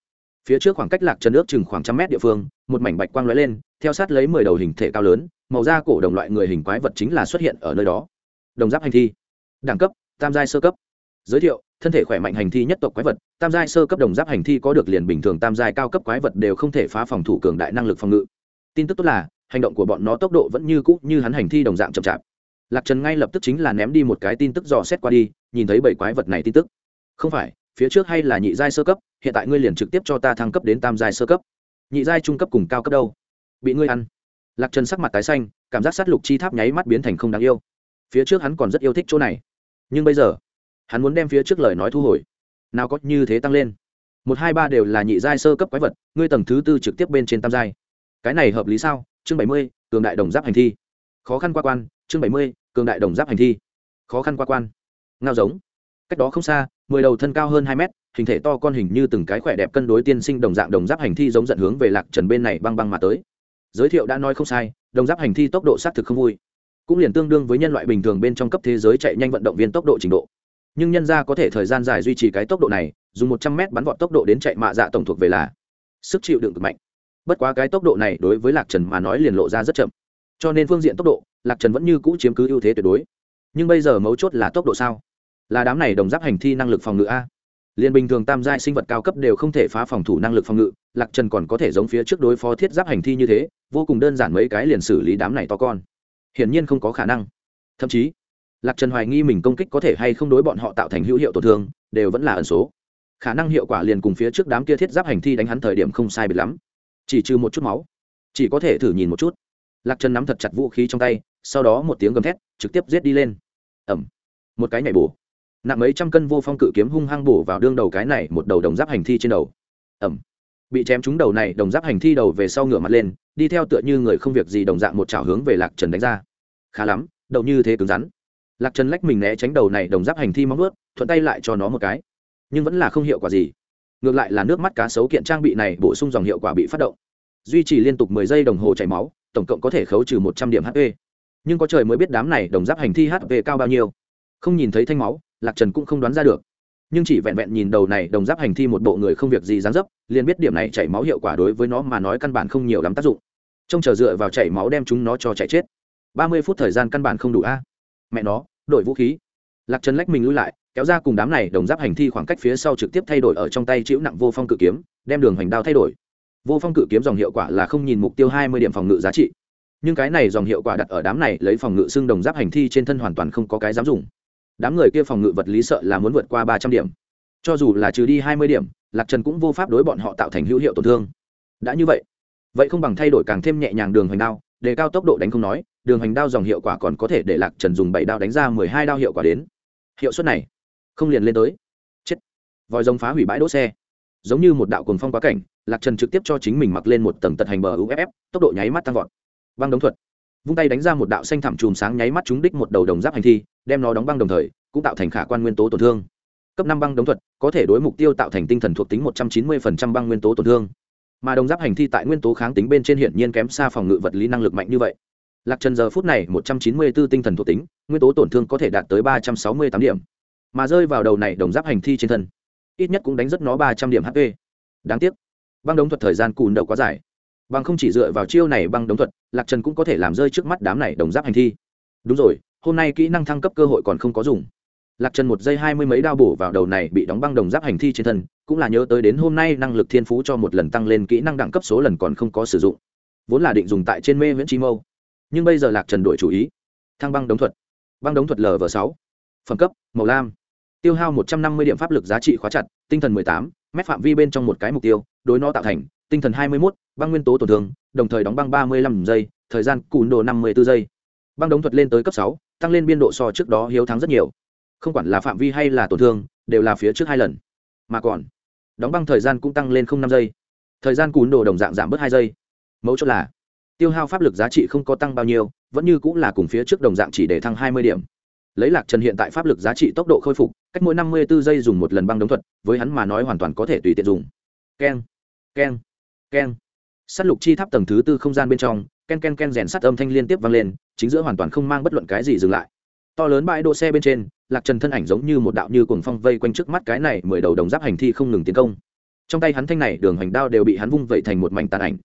Speaker 1: Phía trước khoảng cách lạc trần ước chừng khoảng trăm mét địa phương, một mảnh bạch quang lóe lên, theo sát lấy mười đầu hình thể cao lớn, màu da cổ đồng loại người hình quái vật chính là xuất hiện ở nơi đó. Đồng giáp hành thi. Đẳng cấp, tam giai sơ cấp. Giới thiệu thân thể khỏe mạnh hành thi nhất tộc quái vật, tam giai sơ cấp đồng giáp hành thi có được liền bình thường tam giai cao cấp quái vật đều không thể phá phòng thủ cường đại năng lực phòng ngự. Tin tức tốt là, hành động của bọn nó tốc độ vẫn như cũ như hắn hành thi đồng dạng chậm chạp. Lạc trần ngay lập tức chính là ném đi một cái tin tức dò xét qua đi, nhìn thấy bảy quái vật này tin tức. Không phải, phía trước hay là nhị giai sơ cấp, hiện tại ngươi liền trực tiếp cho ta thăng cấp đến tam giai sơ cấp. Nhị giai trung cấp cùng cao cấp đâu? Bị ngươi ăn. Lạc trần sắc mặt tái xanh, cảm giác sát lục chi tháp nháy mắt biến thành không đáng yêu. Phía trước hắn còn rất yêu thích chỗ này. Nhưng bây giờ hắn muốn đem phía trước lời nói thu hồi. Nào có như thế tăng lên. Một, hai, ba đều là nhị giai sơ cấp quái vật, ngươi tầng thứ tư trực tiếp bên trên tam giai. Cái này hợp lý sao? Chương bảy mươi, cường đại đồng giáp hành thi. Khó khăn qua quan, chương bảy mươi, cường đại đồng giáp hành thi. Khó khăn qua quan. Ngao giống. Cách đó không xa, mười đầu thân cao hơn hai mét, hình thể to con hình như từng cái khỏe đẹp cân đối tiên sinh đồng dạng đồng giáp hành thi giống dẫn hướng về lạc trần bên này băng băng mà tới. Giới thiệu đã nói không sai, đồng giáp hành thi tốc độ xác thực không vui. Cũng liền tương đương với nhân loại bình thường bên trong cấp thế giới chạy nhanh vận động viên tốc độ trình độ nhưng nhân ra có thể thời gian dài duy trì cái tốc độ này, dùng một trăm mét bắn vọt tốc độ đến chạy mạ dạ tổng thuộc về là sức chịu đựng cực mạnh. Bất quá cái tốc độ này đối với lạc trần mà nói liền lộ ra rất chậm. Cho nên phương diện tốc độ, lạc trần vẫn như cũ chiếm cứ ưu thế tuyệt đối. Nhưng bây giờ mấu chốt là tốc độ sao? Là đám này đồng giáp hành thi năng lực phòng ngự a? Liền bình thường tam giai sinh vật cao cấp đều không thể phá phòng thủ năng lực phòng ngự, lạc trần còn có thể giống phía trước đối phó thiết giáp hành thi như thế, vô cùng đơn giản mấy cái liền xử lý đám này to con. Hiển nhiên không có khả năng. Thậm chí lạc trần hoài nghi mình công kích có thể hay không đối bọn họ tạo thành hữu hiệu tổn thương, đều vẫn là ẩn số. Khả năng hiệu quả liền cùng phía trước đám kia thiết giáp hành thi đánh hắn thời điểm không sai biệt lắm. Chỉ trừ một chút máu, chỉ có thể thử nhìn một chút. Lạc trần nắm thật chặt vũ khí trong tay, sau đó một tiếng gầm thét, trực tiếp giết đi lên. Ẩm một cái nhảy bổ. Nặng mấy trăm cân vô phong cự kiếm hung hăng bổ vào đương đầu cái này một đầu đồng giáp hành thi trên đầu. Ẩm bị chém trúng đầu này, đồng giáp hành thi đầu về sau ngửa mặt lên, đi theo tựa như người không việc gì đồng dạng một chảo hướng về lạc trần đánh ra. Khá lắm, đầu như thế cứng rắn lạc trần lách mình né tránh đầu này đồng giáp hành thi móng vớt thuận tay lại cho nó một cái. Nhưng vẫn là không hiệu quả gì. Ngược lại là nước mắt cá sấu kiện trang bị này bổ sung dòng hiệu quả bị phát động. Duy trì liên tục mười giây đồng hồ chảy máu, tổng cộng có thể khấu trừ một trăm điểm hp nhưng có trời mới biết đám này đồng giáp hành thi hp cao bao nhiêu. Không nhìn thấy thanh máu, lạc trần cũng không đoán ra được. Nhưng chỉ vẹn vẹn nhìn đầu này đồng giáp hành thi một bộ người không việc gì dán dấp, liền biết điểm này chảy máu hiệu quả đối với nó mà nói căn bản không nhiều lắm tác dụng. Trông chờ dựa vào chảy máu đem chúng nó cho chạy chết. ba mươi phút thời gian căn bản không đủ a. Mẹ nó đổi vũ khí. Lạc trần lách mình lui lại, kéo ra cùng đám này đồng giáp hành thi khoảng cách phía sau trực tiếp thay đổi ở trong tay chịu nặng vô phong cự kiếm, đem đường hoành đao thay đổi. Vô phong cự kiếm dòng hiệu quả là không nhìn mục tiêu hai mươi điểm phòng ngự giá trị. Nhưng cái này dòng hiệu quả đặt ở đám này lấy phòng ngự xương đồng giáp hành thi trên thân hoàn toàn không có cái dám dùng. Đám người kia phòng ngự vật lý sợ là muốn vượt qua ba trăm điểm. Cho dù là trừ đi hai mươi điểm, lạc trần cũng vô pháp đối bọn họ tạo thành hữu hiệu tổn thương. Đã như vậy vậy không bằng thay đổi càng thêm nhẹ nhàng đường hoành đao, đề cao tốc độ đánh không nói đường hành đao dòng hiệu quả còn có thể để lạc trần dùng bảy đao đánh ra mười hai đao hiệu quả đến. Hiệu suất này, không liền lên tới. Chết. Vòi rồng phá hủy bãi đỗ xe. Giống như một đạo cồn phong quá cảnh, lạc trần trực tiếp cho chính mình mặc lên một tầng tật hành bờ uff tốc độ nháy mắt tăng vọt. Băng đóng thuật. Vung tay đánh ra một đạo xanh thảm chùm sáng nháy mắt trúng đích một đầu đồng giáp hành thi, đem nó đóng băng đồng thời, cũng tạo thành khả quan nguyên tố tổn thương. Cấp năm băng đóng thuật, có thể đối mục tiêu tạo thành tinh thần thuộc tính một trăm chín mươi băng nguyên tố tổn thương. Mà đồng giáp hành thi tại nguyên tố kháng tính bên trên hiển nhiên kém xa phòng ngự vật lý năng lực mạnh như vậy lạc trần giờ phút này một trăm chín mươi b ố tinh thần thuộc tính, nguyên tố tổn thương có thể đạt tới ba trăm sáu mươi tám điểm, mà rơi vào đầu này đồng giáp hành thi trên thân, ít nhất cũng đánh rất nó ba trăm điểm hp đáng tiếc, băng đống thuật thời gian cùn đầu quá dài. Bằng không chỉ dựa vào chiêu này băng đống thuật, lạc trần cũng có thể làm rơi trước mắt đám này đồng giáp hành thi. Đúng rồi, hôm nay kỹ năng thăng cấp cơ hội còn không có dùng. Lạc trần một giây hai mươi mấy đao bổ vào đầu này bị đóng băng đồng giáp hành thi trên thân, cũng là nhớ tới đến hôm nay năng lực thiên phú cho một lần tăng lên kỹ năng đẳng cấp số lần còn không có sử dụng. Vốn là định dùng tại trên mê viễn chi mâu nhưng bây giờ lạc trần đổi chủ ý. Thăng băng đống thuật. Băng đống thuật lv sáu. Phẩm cấp, màu lam. Tiêu hao một trăm năm mươi điểm pháp lực giá trị khóa chặt, tinh thần mười tám, mét phạm vi bên trong một cái mục tiêu, đối nó tạo thành, tinh thần hai mươi một băng nguyên tố tổn thương, đồng thời đóng băng ba mươi lăm giây, thời gian cùn đồ năm mươi b ố giây. Băng đống thuật lên tới cấp sáu, tăng lên biên độ so trước đó hiếu thắng rất nhiều. Không quản là phạm vi hay là tổn thương, đều là phía trước hai lần. Mà còn, đóng băng thời gian cũng tăng lên không năm giây. Thời gian cùn đồ đồng dạng giảm bớt hai giây. Mẫu chốt là tiêu hao pháp lực giá trị không có tăng bao nhiêu, vẫn như cũng là cùng phía trước đồng dạng chỉ để thăng hai mươi điểm. Lấy lạc trần hiện tại pháp lực giá trị tốc độ khôi phục, cách mỗi năm mươi b ố giây dùng một lần băng đống thuật, với hắn mà nói hoàn toàn có thể tùy tiện dùng. Keng keng keng. S á t lục chi tháp tầng thứ tư không gian bên trong, ken ken ken rèn sắt âm thanh liên tiếp vang lên, chính giữa hoàn toàn không mang bất luận cái gì dừng lại. To lớn bãi đỗ xe bên trên, lạc trần thân ảnh giống như một đạo như cuồng phong vây quanh trước mắt cái này mười đầu đồng giáp hành thi không ngừng tiến công. Trong tay hắn thanh này đường hành đao đều bị hắn vung vẩy thành một mảnh tàn ảnh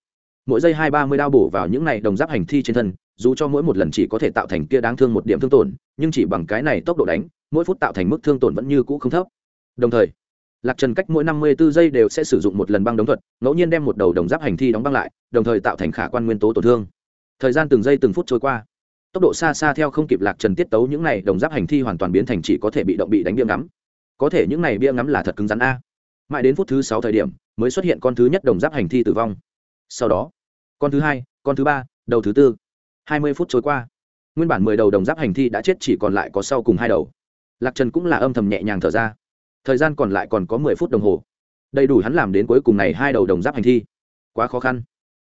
Speaker 1: mỗi giây hai ba mươi đao bổ vào những này đồng giáp hành thi trên thân, dù cho mỗi một lần chỉ có thể tạo thành kia đáng thương một điểm thương tổn, nhưng chỉ bằng cái này tốc độ đánh, mỗi phút tạo thành mức thương tổn vẫn như cũ không thấp. Đồng thời, lạc trần cách mỗi năm mươi 54 giây đều sẽ sử dụng một lần băng đóng thuật, ngẫu nhiên đem một đầu đồng giáp hành thi đóng băng lại, đồng thời tạo thành khả quan nguyên tố tổn thương. Thời gian từng giây từng phút trôi qua, tốc độ xa xa theo không kịp lạc trần tiết tấu những này đồng giáp hành thi hoàn toàn biến thành chỉ có thể bị động bị đánh bia ngắm. Có thể những này bia ngắm là thật cứng rắn a. Mãi đến phút thứ sáu thời điểm, mới xuất hiện con thứ nhất đồng giáp hành thi tử vong. Sau đó con thứ hai, con thứ ba, đầu thứ tư. Hai mươi phút trôi qua. Nguyên bản mười đầu đồng giáp hành thi đã chết, chỉ còn lại có sau cùng hai đầu. Lạc trần cũng là âm thầm nhẹ nhàng thở ra. Thời gian còn lại còn có mười phút đồng hồ. Đầy đủ hắn làm đến cuối cùng này hai đầu đồng giáp hành thi. Quá khó khăn.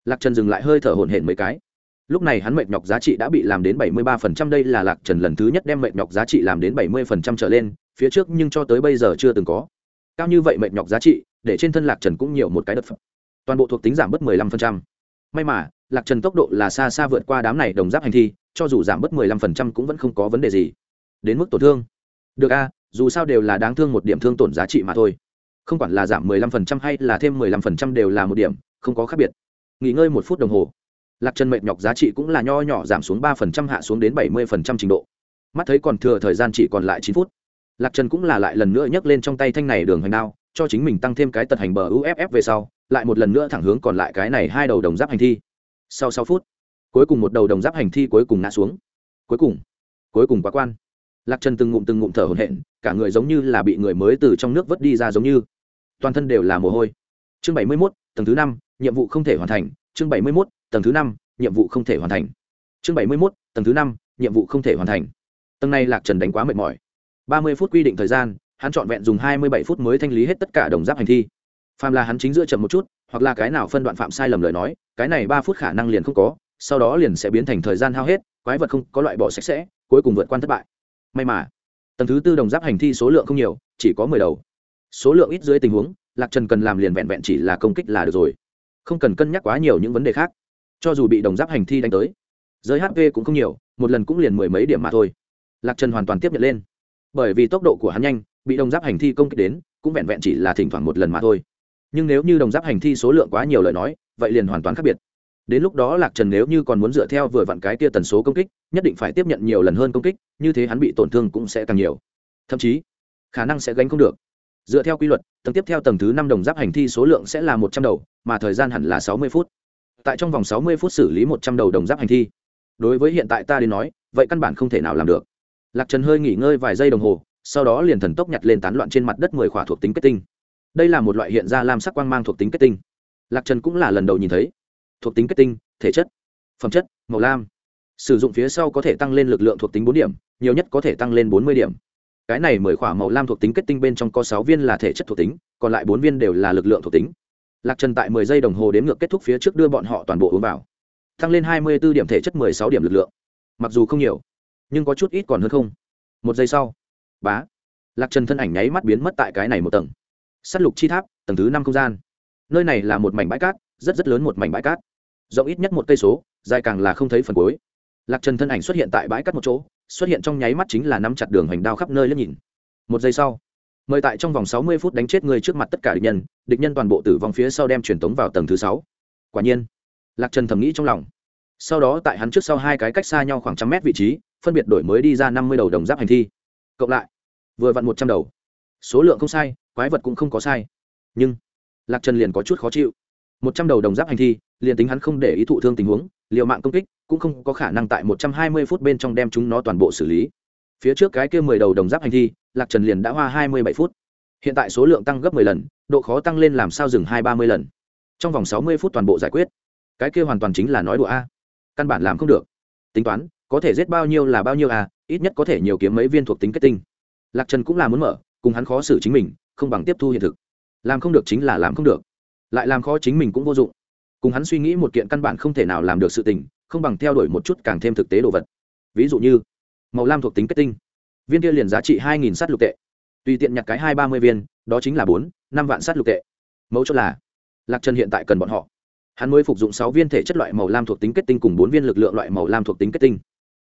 Speaker 1: Lạc trần dừng lại hơi thở hổn hển mấy cái. Lúc này hắn mệt nhọc giá trị đã bị làm đến bảy mươi ba phần trăm, đây là lạc trần lần thứ nhất đem mệt nhọc giá trị làm đến bảy mươi phần trăm trở lên, phía trước nhưng cho tới bây giờ chưa từng có. Cao như vậy mệt nhọc giá trị, để trên thân lạc trần cũng nhiều một cái đợt phẩm toàn bộ thuộc tính giảm bớt mười lăm phần trăm may mà, lạc trần tốc độ là xa xa vượt qua đám này đồng giáp hành thi, cho dù giảm bớt mười lăm phần trăm cũng vẫn không có vấn đề gì. Đến mức tổn thương. Được a, dù sao đều là đáng thương một điểm thương tổn giá trị mà thôi. Không quản là giảm mười lăm phần trăm hay là thêm mười lăm phần trăm đều là một điểm, không có khác biệt. Nghỉ ngơi một phút đồng hồ. Lạc trần mệnh nhọc giá trị cũng là nho nhỏ giảm xuống ba phần trăm, hạ xuống đến bảy mươi phần trăm trình độ. Mắt thấy còn thừa thời gian chỉ còn lại chín phút. Lạc trần cũng là lại lần nữa nhấc lên trong tay thanh này đường hành đao, cho chính mình tăng thêm cái tật hành bờ uff về sau lại một lần nữa thẳng hướng còn lại cái này hai đầu đồng giáp hành thi. Sau sáu phút, cuối cùng một đầu đồng giáp hành thi cuối cùng ngã xuống. Cuối cùng cuối cùng quá quan. Lạc trần từng ngụm từng ngụm thở hổn hển, cả người giống như là bị người mới từ trong nước vớt đi ra giống như. Toàn thân đều là mồ hôi. Chương bảy mươi mốt, tầng thứ năm, nhiệm vụ không thể hoàn thành. Chương bảy mươi mốt, tầng thứ năm, nhiệm vụ không thể hoàn thành. Chương bảy mươi mốt, tầng thứ năm, nhiệm vụ không thể hoàn thành. Tầng này lạc trần đánh quá mệt mỏi. ba mươi phút quy định thời gian, hắn trọn vẹn dùng hai mươi bảy phút mới thanh lý hết tất cả đồng giáp hành thi phàm là hắn chính giữa chậm một chút, hoặc là cái nào phân đoạn phạm sai lầm lời nói, cái này ba phút khả năng liền không có, sau đó liền sẽ biến thành thời gian hao hết, quái vật không có loại bỏ sạch sẽ, cuối cùng vượt qua thất bại. May mà, tầng thứ tư đồng giáp hành thi số lượng không nhiều, chỉ có mười đầu. Số lượng ít dưới tình huống, lạc trần cần làm liền vẹn vẹn chỉ là công kích là được rồi. Không cần cân nhắc quá nhiều những vấn đề khác. Cho dù bị đồng giáp hành thi đánh tới giới hp cũng không nhiều, một lần cũng liền mười mấy điểm mà thôi. Lạc trần hoàn toàn tiếp nhận lên. Bởi vì tốc độ của hắn nhanh, bị đồng giáp hành thi công kích đến, cũng vẹn vẹn chỉ là thỉnh thoảng một lần mà thôi nhưng nếu như đồng giáp hành thi số lượng quá nhiều lời nói, vậy liền hoàn toàn khác biệt. Đến lúc đó lạc trần nếu như còn muốn dựa theo vừa vặn cái tia tần số công kích, nhất định phải tiếp nhận nhiều lần hơn công kích, như thế hắn bị tổn thương cũng sẽ càng nhiều. Thậm chí, khả năng sẽ gánh không được. Dựa theo quy luật, tầng tiếp theo tầng thứ năm đồng giáp hành thi số lượng sẽ là một trăm đầu, mà thời gian hẳn là sáu mươi phút. Tại trong vòng sáu mươi phút xử lý một trăm đầu đồng giáp hành thi. Đối với hiện tại ta đến nói, vậy căn bản không thể nào làm được. Lạc trần hơi nghỉ ngơi vài giây đồng hồ, sau đó liền thần tốc nhặt lên tán loạn trên mặt đất mười khỏa thuộc tính kết tinh đây là một loại hiện ra lam sắc quang mang thuộc tính kết tinh. Lạc trần cũng là lần đầu nhìn thấy. Thuộc tính kết tinh, thể chất, phẩm chất, màu lam. Sử dụng phía sau có thể tăng lên lực lượng thuộc tính bốn điểm, nhiều nhất có thể tăng lên bốn mươi điểm. Cái này mười k h ỏ a màu lam thuộc tính kết tinh bên trong có sáu viên là thể chất thuộc tính, còn lại bốn viên đều là lực lượng thuộc tính. Lạc trần tại mười giây đồng hồ đến ngược kết thúc phía trước đưa bọn họ toàn bộ uống vào. Tăng lên hai mươi b ố điểm thể chất, mười sáu điểm lực lượng. Mặc dù không nhiều, nhưng có chút ít còn hơn không. Một giây sau, bá, lạc trần thân ảnh nháy mắt biến mất tại cái này một tầng s á t lục chi tháp, tầng thứ năm không gian. Nơi này là một mảnh bãi cát, rất rất lớn một mảnh bãi cát. Rộng ít nhất một cây số, dài càng là không thấy phần cuối. Lạc trần thân ảnh xuất hiện tại bãi cát một chỗ, xuất hiện trong nháy mắt chính là nắm chặt đường hành đao khắp nơi lên nhìn. Một giây sau, mời tại trong vòng sáu mươi phút đánh chết người trước mặt tất cả địch nhân địch nhân toàn bộ tử vong phía sau đem truyền tống vào tầng thứ sáu. Quả nhiên, lạc trần thầm nghĩ trong lòng. Sau đó tại hắn trước sau hai cái cách xa nhau khoảng trăm mét vị trí, phân biệt đổi mới đi ra năm mươi đầu đồng giáp hành thi. Cộng lại, vừa vặn một trăm đầu số lượng không sai, quái vật cũng không có sai. Nhưng, lạc trần liền có chút khó chịu. Một trăm đầu đồng giáp hành thi, liền tính hắn không để ý thụ thương tình huống liệu mạng công kích, cũng không có khả năng tại một trăm hai mươi phút bên trong đem chúng nó toàn bộ xử lý. Phía trước cái kia mười đầu đồng giáp hành thi, lạc trần liền đã hoa hai mươi bảy phút. Hiện tại số lượng tăng gấp mười lần, độ khó tăng lên làm sao dừng hai ba mươi lần. Trong vòng sáu mươi phút toàn bộ giải quyết. Cái kia hoàn toàn chính là nói đùa a. Căn bản làm không được. Tính toán, có thể giết bao nhiêu là bao nhiêu a, ít nhất có thể nhiều kiếm mấy viên thuộc tính kết tinh. Lạc trần cũng là muốn mở cùng hắn khó xử chính mình, không bằng tiếp thu hiện thực. Làm không được chính là làm không được. Lại làm khó chính mình cũng vô dụng. Cùng hắn suy nghĩ một kiện căn bản không thể nào làm được sự tình, không bằng theo đuổi một chút càng thêm thực tế đồ vật. Ví dụ như, màu lam thuộc tính kết tinh. Viên kia liền giá trị hai nghìn sắt lục tệ. Tùy tiện nhặt cái hai ba mươi viên, đó chính là bốn, năm vạn sắt lục tệ. Mẫu chốt là, lạc trần hiện tại cần bọn họ. Hắn mới phục dụng sáu viên thể chất loại màu lam thuộc tính kết tinh cùng bốn viên lực lượng loại màu lam thuộc tính kết tinh.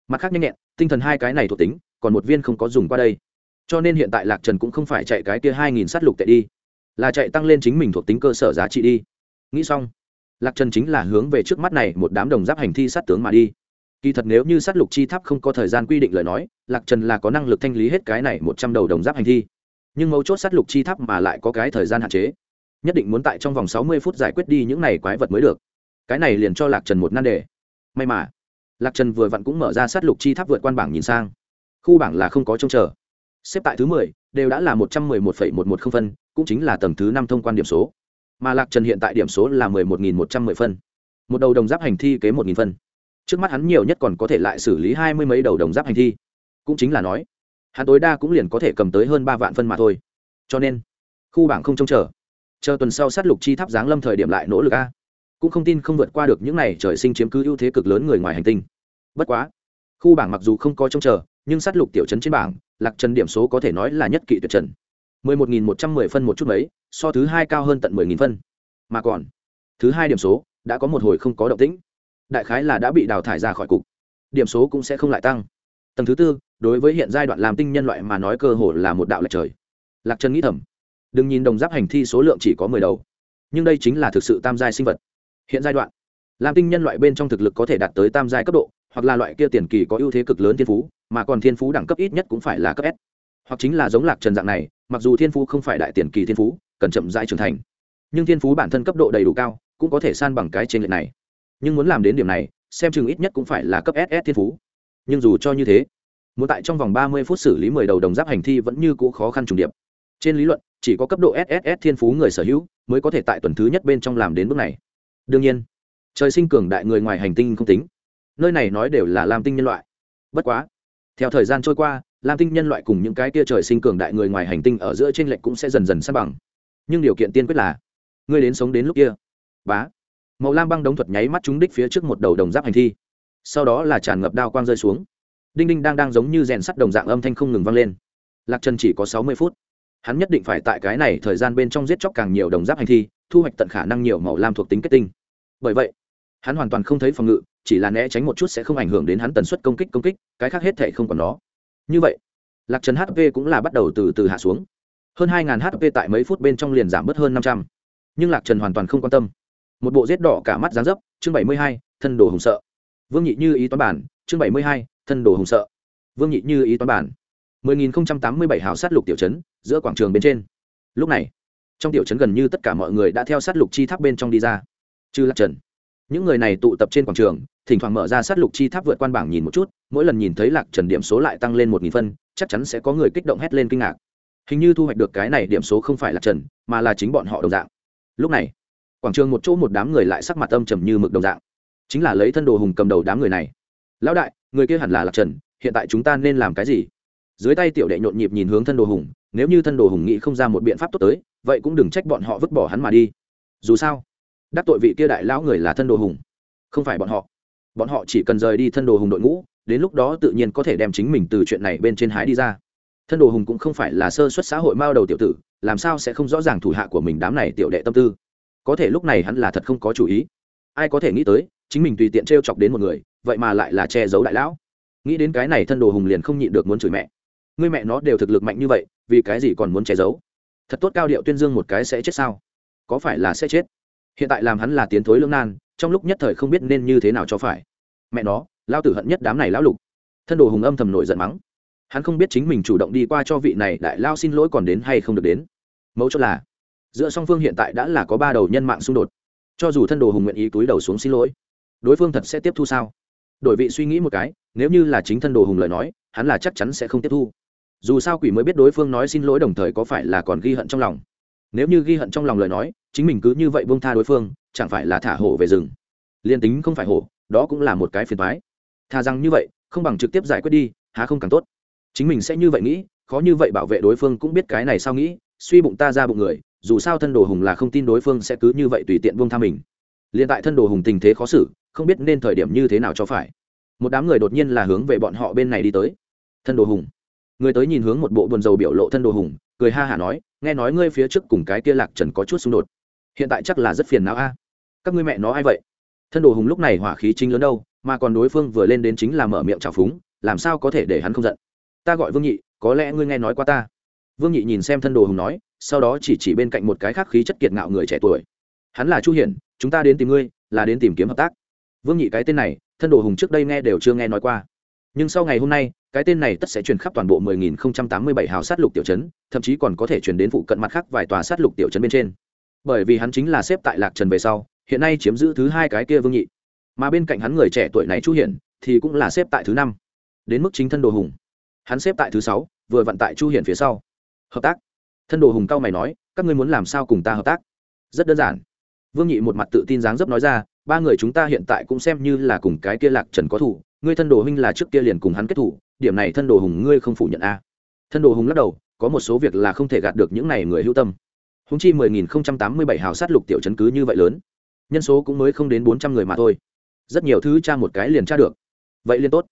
Speaker 1: Mặt khác nhanh nhẹn, tinh thần hai cái này thuộc tính, còn một viên không có dùng qua đây cho nên hiện tại lạc trần cũng không phải chạy cái kia hai nghìn sắt lục tệ đi, là chạy tăng lên chính mình thuộc tính cơ sở giá trị đi. Nghĩ xong, lạc trần chính là hướng về trước mắt này một đám đồng giáp hành thi sát tướng mà đi. Kỳ thật nếu như sát lục chi tháp không có thời gian quy định lời nói, lạc trần là có năng lực thanh lý hết cái này một trăm đầu đồng giáp hành thi. Nhưng mấu chốt sát lục chi tháp mà lại có cái thời gian hạn chế, nhất định muốn tại trong vòng sáu mươi phút giải quyết đi những này quái vật mới được. Cái này liền cho lạc trần một nan đề. May mà, lạc trần vừa vặn cũng mở ra sát lục chi tháp vượt quan bảng nhìn sang. Khu bảng là không có trông chờ xếp tại thứ mười, đều đã là một trăm mười một phẩy một một không phân, cũng chính là tầng thứ năm thông quan điểm số. Mà lạc trần hiện tại điểm số là mười một nghìn một trăm mười phân. Một đầu đồng giáp hành thi kế một nghìn phân. Trước mắt hắn nhiều nhất còn có thể lại xử lý hai mươi mấy đầu đồng giáp hành thi. Cũng chính là nói, hắn tối đa cũng liền có thể cầm tới hơn ba vạn phân mà thôi. Cho nên, khu bảng không trông chờ. Chờ tuần sau sát lục chi tháp giáng lâm thời điểm lại nỗ lực a. Cũng không tin không vượt qua được những n à y trời sinh chiếm cứ ưu thế cực lớn người ngoài hành tinh. Bất quá, khu bảng mặc dù không có trông chờ, nhưng sát lục tiểu chấn trên bảng lạc trần điểm số có thể nói là nhất kỵ tuyệt trần. mười một nghìn một trăm mười phân một chút mấy, so thứ hai cao hơn tận mười nghìn phân. Mà còn, thứ hai điểm số đã có một hồi không có động tĩnh. Đại khái là đã bị đào thải ra khỏi cục. Điểm số cũng sẽ không lại tăng. Tầng thứ tư, đối với hiện giai đoạn làm tinh nhân loại mà nói cơ hồ là một đạo lệch trời. Lạc trần nghĩ thầm, đừng nhìn đồng giáp hành thi số lượng chỉ có mười đầu. Nhưng đây chính là thực sự tam giai sinh vật. Hiện giai đoạn, làm tinh nhân loại bên trong thực lực có thể đạt tới tam giai cấp độ, hoặc là loại kia tiền kỳ có ưu thế cực lớn thiên phú mà còn thiên phú đẳng cấp ít nhất cũng phải là cấp s. Hoặc chính là giống lạc trần dạng này, mặc dù thiên phú không phải đại tiền kỳ thiên phú, cần chậm rãi trưởng thành. Nhưng thiên phú bản thân cấp độ đầy đủ cao, cũng có thể san bằng cái trên lệ này. Nhưng muốn làm đến điểm này, xem chừng ít nhất cũng phải là cấp ss thiên phú. Nhưng dù cho như thế, muốn tại trong vòng ba mươi phút xử lý mười đầu đồng giáp hành thi vẫn như cũ khó khăn trùng điệp. Trên lý luận, chỉ có cấp độ sss thiên phú người sở hữu mới có thể tại tuần thứ nhất bên trong làm đến bước này. Đương nhiên, trời sinh cường đại người ngoài hành tinh không tính. Nơi này nói đều là lam tinh nhân loại. Bất quá theo thời gian trôi qua, lam tinh nhân loại cùng những cái tia trời sinh cường đại người ngoài hành tinh ở giữa t r ê n lệch cũng sẽ dần dần sa bằng. Nhưng điều kiện tiên quyết là, ngươi đến sống đến lúc kia. Bá. Màu lam băng đống thuật nháy mắt trúng đích phía trước một đầu đồng giáp hành thi. Sau đó là tràn ngập đao quang rơi xuống. Đinh đinh đang đang giống như rèn sắt đồng dạng âm thanh không ngừng vang lên. Lạc trần chỉ có sáu mươi phút. Hắn nhất định phải tại cái này thời gian bên trong giết chóc càng nhiều đồng giáp hành thi, thu hoạch tận khả năng nhiều màu lam thuộc tính kết tinh. Bởi vậy, hắn hoàn toàn không thấy phòng ngự chỉ là né tránh một chút sẽ không ảnh hưởng đến hắn tần suất công kích công kích, cái khác hết thể không còn nó. Như vậy, lạc trần hp cũng là bắt đầu từ từ hạ xuống. Hơn hai hp tại mấy phút bên trong liền giảm bớt hơn năm trăm. Nhưng lạc trần hoàn toàn không quan tâm. Một bộ rết đỏ cả mắt dán dấp, chương bảy mươi hai, thân đồ hùng sợ. Vương nhị như ý toán bản, chương bảy mươi hai, thân đồ hùng sợ. Vương nhị như ý toán bản. mười nghìn tám mươi bảy hào sát lục tiểu chấn giữa quảng trường bên trên. Lúc này, trong tiểu chấn gần như tất cả mọi người đã theo sát lục chi tháp bên trong đi ra. Trừ lạc trần, những người này tụ tập trên quảng trường thỉnh thoảng mở ra sát lục chi tháp vượt quan bảng nhìn một chút, mỗi lần nhìn thấy lạc trần điểm số lại tăng lên một nghìn phân, chắc chắn sẽ có người kích động hét lên kinh ngạc. Hình như thu hoạch được cái này điểm số không phải lạc trần, mà là chính bọn họ đồng dạng. Lúc này, quảng trường một chỗ một đám người lại sắc mặt âm trầm như mực đồng dạng. Chính là lấy thân đồ hùng cầm đầu đám người này. Lão đại, người kia hẳn là lạc trần, hiện tại chúng ta nên làm cái gì? Dưới tay tiểu đệ nhộn nhịp nhìn hướng thân đồ hùng, nếu như thân đồ hùng nghĩ không ra một biện pháp tốt tới, vậy cũng đừng trách bọn họ vứt bỏ hắn mà đi. Dù sao, đắc tội vị kia đại lão người là thân đồ hùng, không phải bọn họ bọn họ chỉ cần rời đi thân đồ hùng đội ngũ, đến lúc đó tự nhiên có thể đem chính mình từ chuyện này bên trên hái đi ra. Thân đồ hùng cũng không phải là sơ xuất xã hội mao đầu tiểu tử, làm sao sẽ không rõ ràng thủ hạ của mình đám này tiểu đệ tâm tư. Có thể lúc này hắn là thật không có chủ ý. Ai có thể nghĩ tới, chính mình tùy tiện t r e o chọc đến một người, vậy mà lại là che giấu đại lão. Nghĩ đến cái này thân đồ hùng liền không nhịn được muốn chửi mẹ. Người mẹ nó đều thực lực mạnh như vậy, vì cái gì còn muốn che giấu? Thật tốt cao điệu tuyên dương một cái sẽ chết sao? Có phải là sẽ chết? Hiện tại làm hắn là tiến thối lương nan trong lúc nhất thời không biết nên như thế nào cho phải. Mẹ nó lao tử hận nhất đám này lão lục. Thân đồ hùng âm thầm nổi giận mắng. Hắn không biết chính mình chủ động đi qua cho vị này đại lao xin lỗi còn đến hay không được đến. Mẫu chốt là, giữa song phương hiện tại đã là có ba đầu nhân mạng xung đột. Cho dù thân đồ hùng nguyện ý túi đầu xuống xin lỗi, đối phương thật sẽ tiếp thu sao? Đổi vị suy nghĩ một cái, nếu như là chính thân đồ hùng lời nói, hắn là chắc chắn sẽ không tiếp thu. Dù sao quỷ mới biết đối phương nói xin lỗi đồng thời có phải là còn ghi hận trong lòng. Nếu như ghi hận trong lòng lời nói, chính mình cứ như vậy bông tha đối phương chẳng phải là thả hổ về rừng. Liên tính không phải hổ, đó cũng là một cái phiền thoái thà rằng như vậy, không bằng trực tiếp giải quyết đi, há không càng tốt. Chính mình sẽ như vậy nghĩ, khó như vậy bảo vệ đối phương cũng biết cái này sao nghĩ, suy bụng ta ra bụng người, dù sao thân đồ hùng là không tin đối phương sẽ cứ như vậy tùy tiện buông tha mình. Liền tại thân đồ hùng tình thế khó xử, không biết nên thời điểm như thế nào cho phải. Một đám người đột nhiên là hướng về bọn họ bên này đi tới. Thân đồ hùng. Người tới nhìn hướng một bộ buồn dầu biểu lộ thân đồ hùng, cười ha hả nói, nghe nói ngươi phía trước cùng cái kia lạc trần có chút xung đột. Hiện tại chắc là rất phiền não a các ngươi mẹ nó ai vậy? Thân đồ hùng lúc này hỏa khí chính lớn đâu, mà còn đối phương vừa lên đến chính là mở miệng trào phúng, làm sao có thể để hắn không giận? Ta gọi vương nhị, có lẽ ngươi nghe nói qua ta. Vương nhị nhìn xem thân đồ hùng nói, sau đó chỉ chỉ bên cạnh một cái khác khí chất kiệt ngạo người trẻ tuổi. Hắn là chu hiển, chúng ta đến tìm ngươi, là đến tìm kiếm hợp tác. Vương nhị cái tên này, thân đồ hùng trước đây nghe đều chưa nghe nói qua. Nhưng sau ngày hôm nay, cái tên này tất sẽ truyền khắp toàn bộ 10.087 hào sát lục tiểu trấn, thậm chí còn có thể truyền đến phụ cận mặt khác vài tòa sát lục tiểu trấn bên trên. Bởi vì hắn chính là xếp tại lạc trần về sau hiện nay chiếm giữ thứ hai cái kia vương nhị. Mà bên cạnh hắn người trẻ tuổi này chu hiển, thì cũng là xếp tại thứ năm. Đến mức chính thân đồ hùng. Hắn xếp tại thứ sáu, vừa vận tại chu hiển phía sau. Hợp tác. Thân đồ hùng cao mày nói, các ngươi muốn làm sao cùng ta hợp tác? Rất đơn giản. Vương nhị một mặt tự tin dáng dấp nói ra, ba người chúng ta hiện tại cũng xem như là cùng cái kia lạc trần có thủ, ngươi thân đồ huynh là trước kia liền cùng hắn kết thủ, điểm này thân đồ hùng ngươi không phủ nhận a. Thân đồ hùng lắc đầu, có một số việc là không thể gạt được những này người hữu tâm. Húng chi mười nghìn không trăm tám mươi bảy hào sát lục tiểu chấn cứ như vậy lớn nhân số cũng mới không đến bốn trăm người mà thôi. Rất nhiều thứ tra một cái liền tra được. Vậy liên tốt.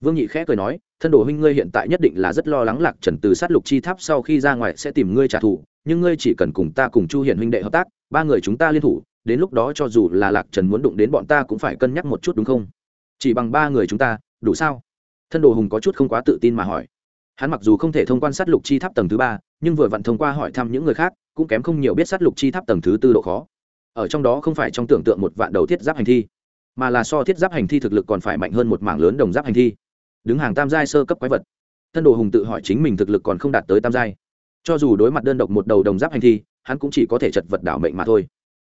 Speaker 1: Vương nhị khẽ cười nói, thân đồ huynh ngươi hiện tại nhất định là rất lo lắng lạc trần từ sát lục chi tháp sau khi ra ngoài sẽ tìm ngươi trả thù, nhưng ngươi chỉ cần cùng ta cùng chu hiện huynh đệ hợp tác, ba người chúng ta liên thủ, đến lúc đó cho dù là lạc trần muốn đụng đến bọn ta cũng phải cân nhắc một chút đúng không? Chỉ bằng ba người chúng ta, đủ sao? Thân đồ hùng có chút không quá tự tin mà hỏi. Hắn mặc dù không thể thông quan sát lục chi tháp tầng thứ ba, nhưng vừa vặn thông qua hỏi thăm những người khác, cũng kém không nhiều biết sát lục chi tháp tầng thứ tư độ khó ở trong đó không phải trong tưởng tượng một vạn đầu thiết giáp hành thi, mà là so thiết giáp hành thi thực lực còn phải mạnh hơn một mảng lớn đồng giáp hành thi. Đứng hàng tam giai sơ cấp quái vật. Thân đồ hùng tự hỏi chính mình thực lực còn không đạt tới tam giai. Cho dù đối mặt đơn độc một đầu đồng giáp hành thi, hắn cũng chỉ có thể chật vật đảo mệnh mà thôi.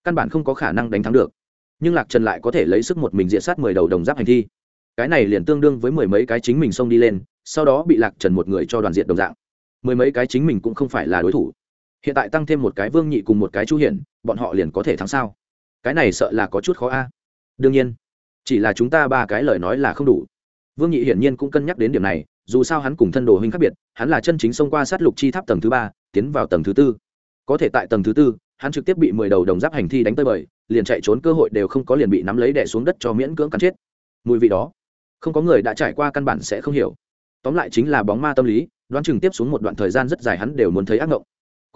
Speaker 1: Căn bản không có khả năng đánh thắng được. Nhưng lạc trần lại có thể lấy sức một mình diện sát mười đầu đồng giáp hành thi. Cái này liền tương đương với mười mấy cái chính mình xông đi lên, sau đó bị lạc trần một người cho đoàn diện đồng dạng. Mười mấy cái chính mình cũng không phải là đối thủ hiện tại tăng thêm một cái vương nhị cùng một cái chu hiển, bọn họ liền có thể thắng sao? Cái này sợ là có chút khó a. Đương nhiên, chỉ là chúng ta ba cái lời nói là không đủ. Vương nhị hiển nhiên cũng cân nhắc đến điểm này, dù sao hắn cùng thân đồ huynh khác biệt, hắn là chân chính xông qua sát lục chi tháp tầng thứ ba, tiến vào tầng thứ tư. Có thể tại tầng thứ tư, hắn trực tiếp bị mười đầu đồng giáp hành thi đánh tới bời, liền chạy trốn cơ hội đều không có liền bị nắm lấy đẻ xuống đất cho miễn cưỡng cắn chết. Mùi vị đó, không có người đã trải qua căn bản sẽ không hiểu. Tóm lại chính là bóng ma tâm lý, đoán chừng tiếp xuống một đoạn thời gian rất dài hắn đều muốn thấy ác ngộng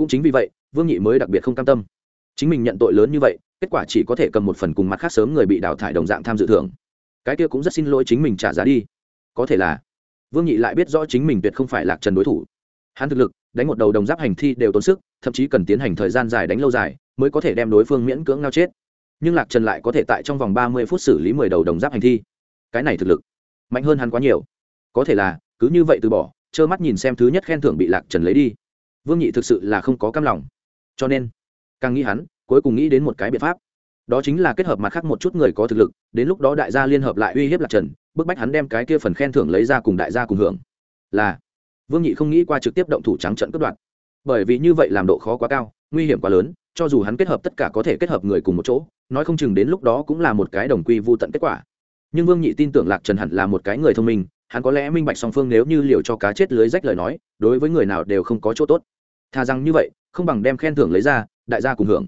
Speaker 1: cũng chính vì vậy, vương nhị mới đặc biệt không cam tâm. Chính mình nhận tội lớn như vậy, kết quả chỉ có thể cầm một phần cùng mặt khác sớm người bị đào thải đồng dạng tham dự thưởng. Cái kia cũng rất xin lỗi chính mình trả giá đi. Có thể là, vương nhị lại biết rõ chính mình tuyệt không phải lạc trần đối thủ. Hắn thực lực, đánh một đầu đồng giáp hành thi đều tốn sức, thậm chí cần tiến hành thời gian dài đánh lâu dài, mới có thể đem đối phương miễn cưỡng ngao chết. Nhưng lạc trần lại có thể tại trong vòng ba mươi phút xử lý mười đầu đồng giáp hành thi. Cái này thực lực, mạnh hơn hắn quá nhiều. Có thể là, cứ như vậy từ bỏ, trơ mắt nhìn xem thứ nhất khen thưởng bị lạc trần lấy đi vương nhị thực sự là không có cam lòng. Cho nên, càng nghĩ hắn, cuối cùng nghĩ đến một cái biện pháp. Đó chính là kết hợp mặt khác một chút người có thực lực, đến lúc đó đại gia liên hợp lại uy hiếp lạc trần, bức bách hắn đem cái kia phần khen thưởng lấy ra cùng đại gia cùng hưởng. Là, vương nhị không nghĩ qua trực tiếp động thủ trắng trận cướp đoạt. Bởi vì như vậy làm độ khó quá cao, nguy hiểm quá lớn, cho dù hắn kết hợp tất cả có thể kết hợp người cùng một chỗ, nói không chừng đến lúc đó cũng là một cái đồng quy vô tận kết quả. Nhưng vương nhị tin tưởng lạc trần hẳn là một cái người thông minh hắn có lẽ minh bạch song phương nếu như liều cho cá chết lưới rách lời nói, đối với người nào đều không có chỗ tốt. Thà rằng như vậy, không bằng đem khen thưởng lấy ra, đại gia cùng hưởng.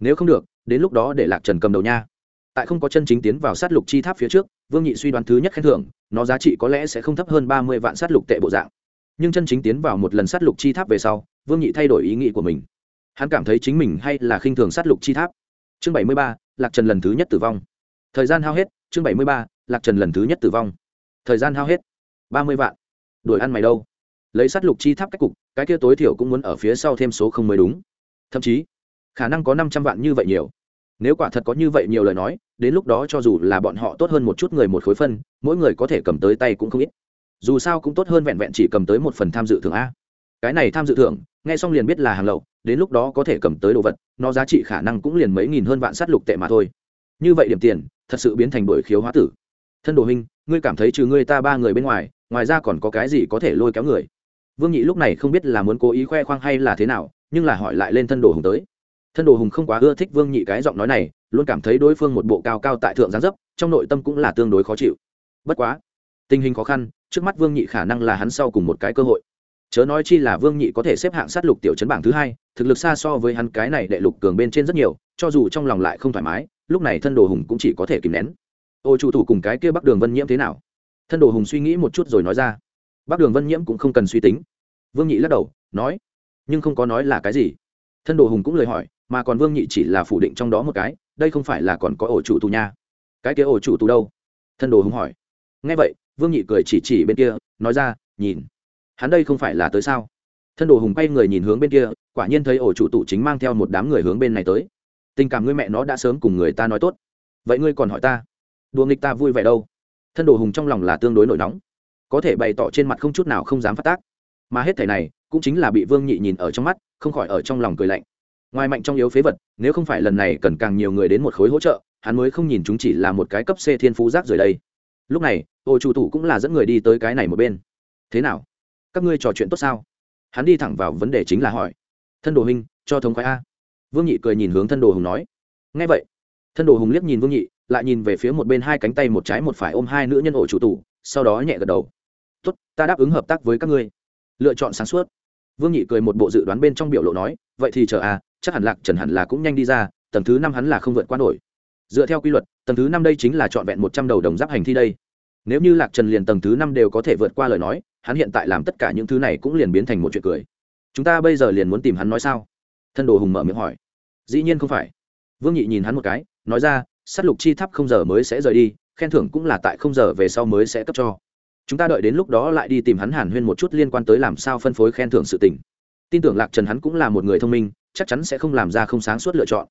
Speaker 1: Nếu không được, đến lúc đó để lạc trần cầm đầu nha. Tại không có chân chính tiến vào sát lục chi tháp phía trước, vương nhị suy đoán thứ nhất khen thưởng, nó giá trị có lẽ sẽ không thấp hơn ba mươi vạn sát lục tệ bộ dạng. Nhưng chân chính tiến vào một lần sát lục chi tháp về sau, vương nhị thay đổi ý nghĩ của mình. Hắn cảm thấy chính mình hay là khinh thường sát lục chi tháp. Chương bảy mươi ba, lạc trần lần thứ nhất tử vong. Thời gian hao hết, chương bảy mươi ba, lạc trần lần thứ nhất tử vong thời gian hao hết. Ba mươi vạn. Đuổi ăn mày đâu? Lấy sát lục chi tháp cách cục, cái kia tối thiểu cũng muốn ở phía sau thêm số không mới đúng. Thậm chí, khả năng có năm trăm vạn như vậy nhiều. Nếu quả thật có như vậy nhiều lời nói, đến lúc đó cho dù là bọn họ tốt hơn một chút người một khối phân, mỗi người có thể cầm tới tay cũng không ít. Dù sao cũng tốt hơn vẹn vẹn chỉ cầm tới một phần tham dự thưởng a. Cái này tham dự thưởng, nghe xong liền biết là hàng lậu, đến lúc đó có thể cầm tới đồ vật, nó giá trị khả năng cũng liền mấy nghìn hơn vạn sát lục tệ mà thôi. Như vậy điểm tiền, thật sự biến thành đổi khiếu hóa tử. Thân đồ hình ngươi cảm thấy trừ ngươi ta ba người bên ngoài ngoài ra còn có cái gì có thể lôi kéo người? Vương nhị lúc này không biết là muốn cố ý khoe khoang hay là thế nào, nhưng là hỏi lại lên thân đồ hùng tới. Thân đồ hùng không quá ưa thích vương nhị cái giọng nói này, luôn cảm thấy đối phương một bộ cao cao tại thượng gián dấp, trong nội tâm cũng là tương đối khó chịu. Bất quá, tình hình khó khăn, trước mắt vương nhị khả năng là hắn sau cùng một cái cơ hội. Chớ nói chi là vương nhị có thể xếp hạng sát lục tiểu chấn bảng thứ hai, thực lực xa so với hắn cái này đệ lục cường bên trên rất nhiều, cho dù trong lòng lại không thoải mái, lúc này thân đồ hùng cũng chỉ có thể kìm nén ô chủ thủ cùng cái kia bắc đường vân nhiễm thế nào? Thân đồ hùng suy nghĩ một chút rồi nói ra. Bắc đường vân nhiễm cũng không cần suy tính. Vương nhị lắc đầu, nói, nhưng không có nói là cái gì. Thân đồ hùng cũng lời hỏi, mà còn vương nhị chỉ là phủ định trong đó một cái, đây không phải là còn có ổ chủ tù nha. Cái kia ổ chủ tù đâu? Thân đồ hùng hỏi. Nghe vậy, vương nhị cười chỉ chỉ bên kia, nói ra, nhìn, hắn đây không phải là tới sao? Thân đồ hùng quay người nhìn hướng bên kia, quả nhiên thấy ổ chủ tụ chính mang theo một đám người hướng bên này tới. Tình cảm ngươi mẹ nó đã sớm cùng người ta nói tốt. Vậy ngươi còn hỏi ta? Đùa nghịch ta vui vẻ đâu. Thân đồ hùng trong lòng là tương đối nổi nóng. Có thể bày tỏ trên mặt không chút nào không dám phát tác. Mà hết thể này, cũng chính là bị vương nhị nhìn ở trong mắt, không khỏi ở trong lòng cười lạnh. Ngoài mạnh trong yếu phế vật, nếu không phải lần này cần càng nhiều người đến một khối hỗ trợ, hắn mới không nhìn chúng chỉ là một cái cấp c thiên phú rác rời đây. Lúc này, ô chủ thủ cũng là dẫn người đi tới cái này một bên. Thế nào? Các ngươi trò chuyện tốt sao? Hắn đi thẳng vào vấn đề chính là hỏi. Thân đồ huynh, cho thống khoái a. Vương nhị cười nhìn hướng thân đồ hùng nói. Ngay vậy. Thân đồ hùng liếc nhìn vương nhị lại nhìn về phía một bên hai cánh tay một trái một phải ôm hai nữ nhân ổ chủ tủ sau đó nhẹ gật đầu. Tốt, ta đáp ứng hợp tác với các ngươi. Lựa chọn sáng suốt. Vương nhị cười một bộ dự đoán bên trong biểu lộ nói, vậy thì chờ à chắc hẳn lạc trần hẳn là cũng nhanh đi ra, tầng thứ năm hắn là không vượt qua nổi. Dựa theo quy luật, tầng thứ năm đây chính là trọn vẹn một trăm đầu đồng giáp hành thi đây. Nếu như lạc trần liền tầng thứ năm đều có thể vượt qua lời nói, hắn hiện tại làm tất cả những thứ này cũng liền biến thành một chuyện cười. Chúng ta bây giờ liền muốn tìm hắn nói sao? Thân đồ hùng mở miệng hỏi. Dĩ nhiên không phải. Vương nhị nhìn hắn một cái, nói ra s á t lục chi tháp không giờ mới sẽ rời đi, khen thưởng cũng là tại không giờ về sau mới sẽ cấp cho. Chúng ta đợi đến lúc đó lại đi tìm hắn hàn huyên một chút liên quan tới làm sao phân phối khen thưởng sự tình. Tin tưởng lạc trần hắn cũng là một người thông minh, chắc chắn sẽ không làm ra không sáng suốt lựa chọn.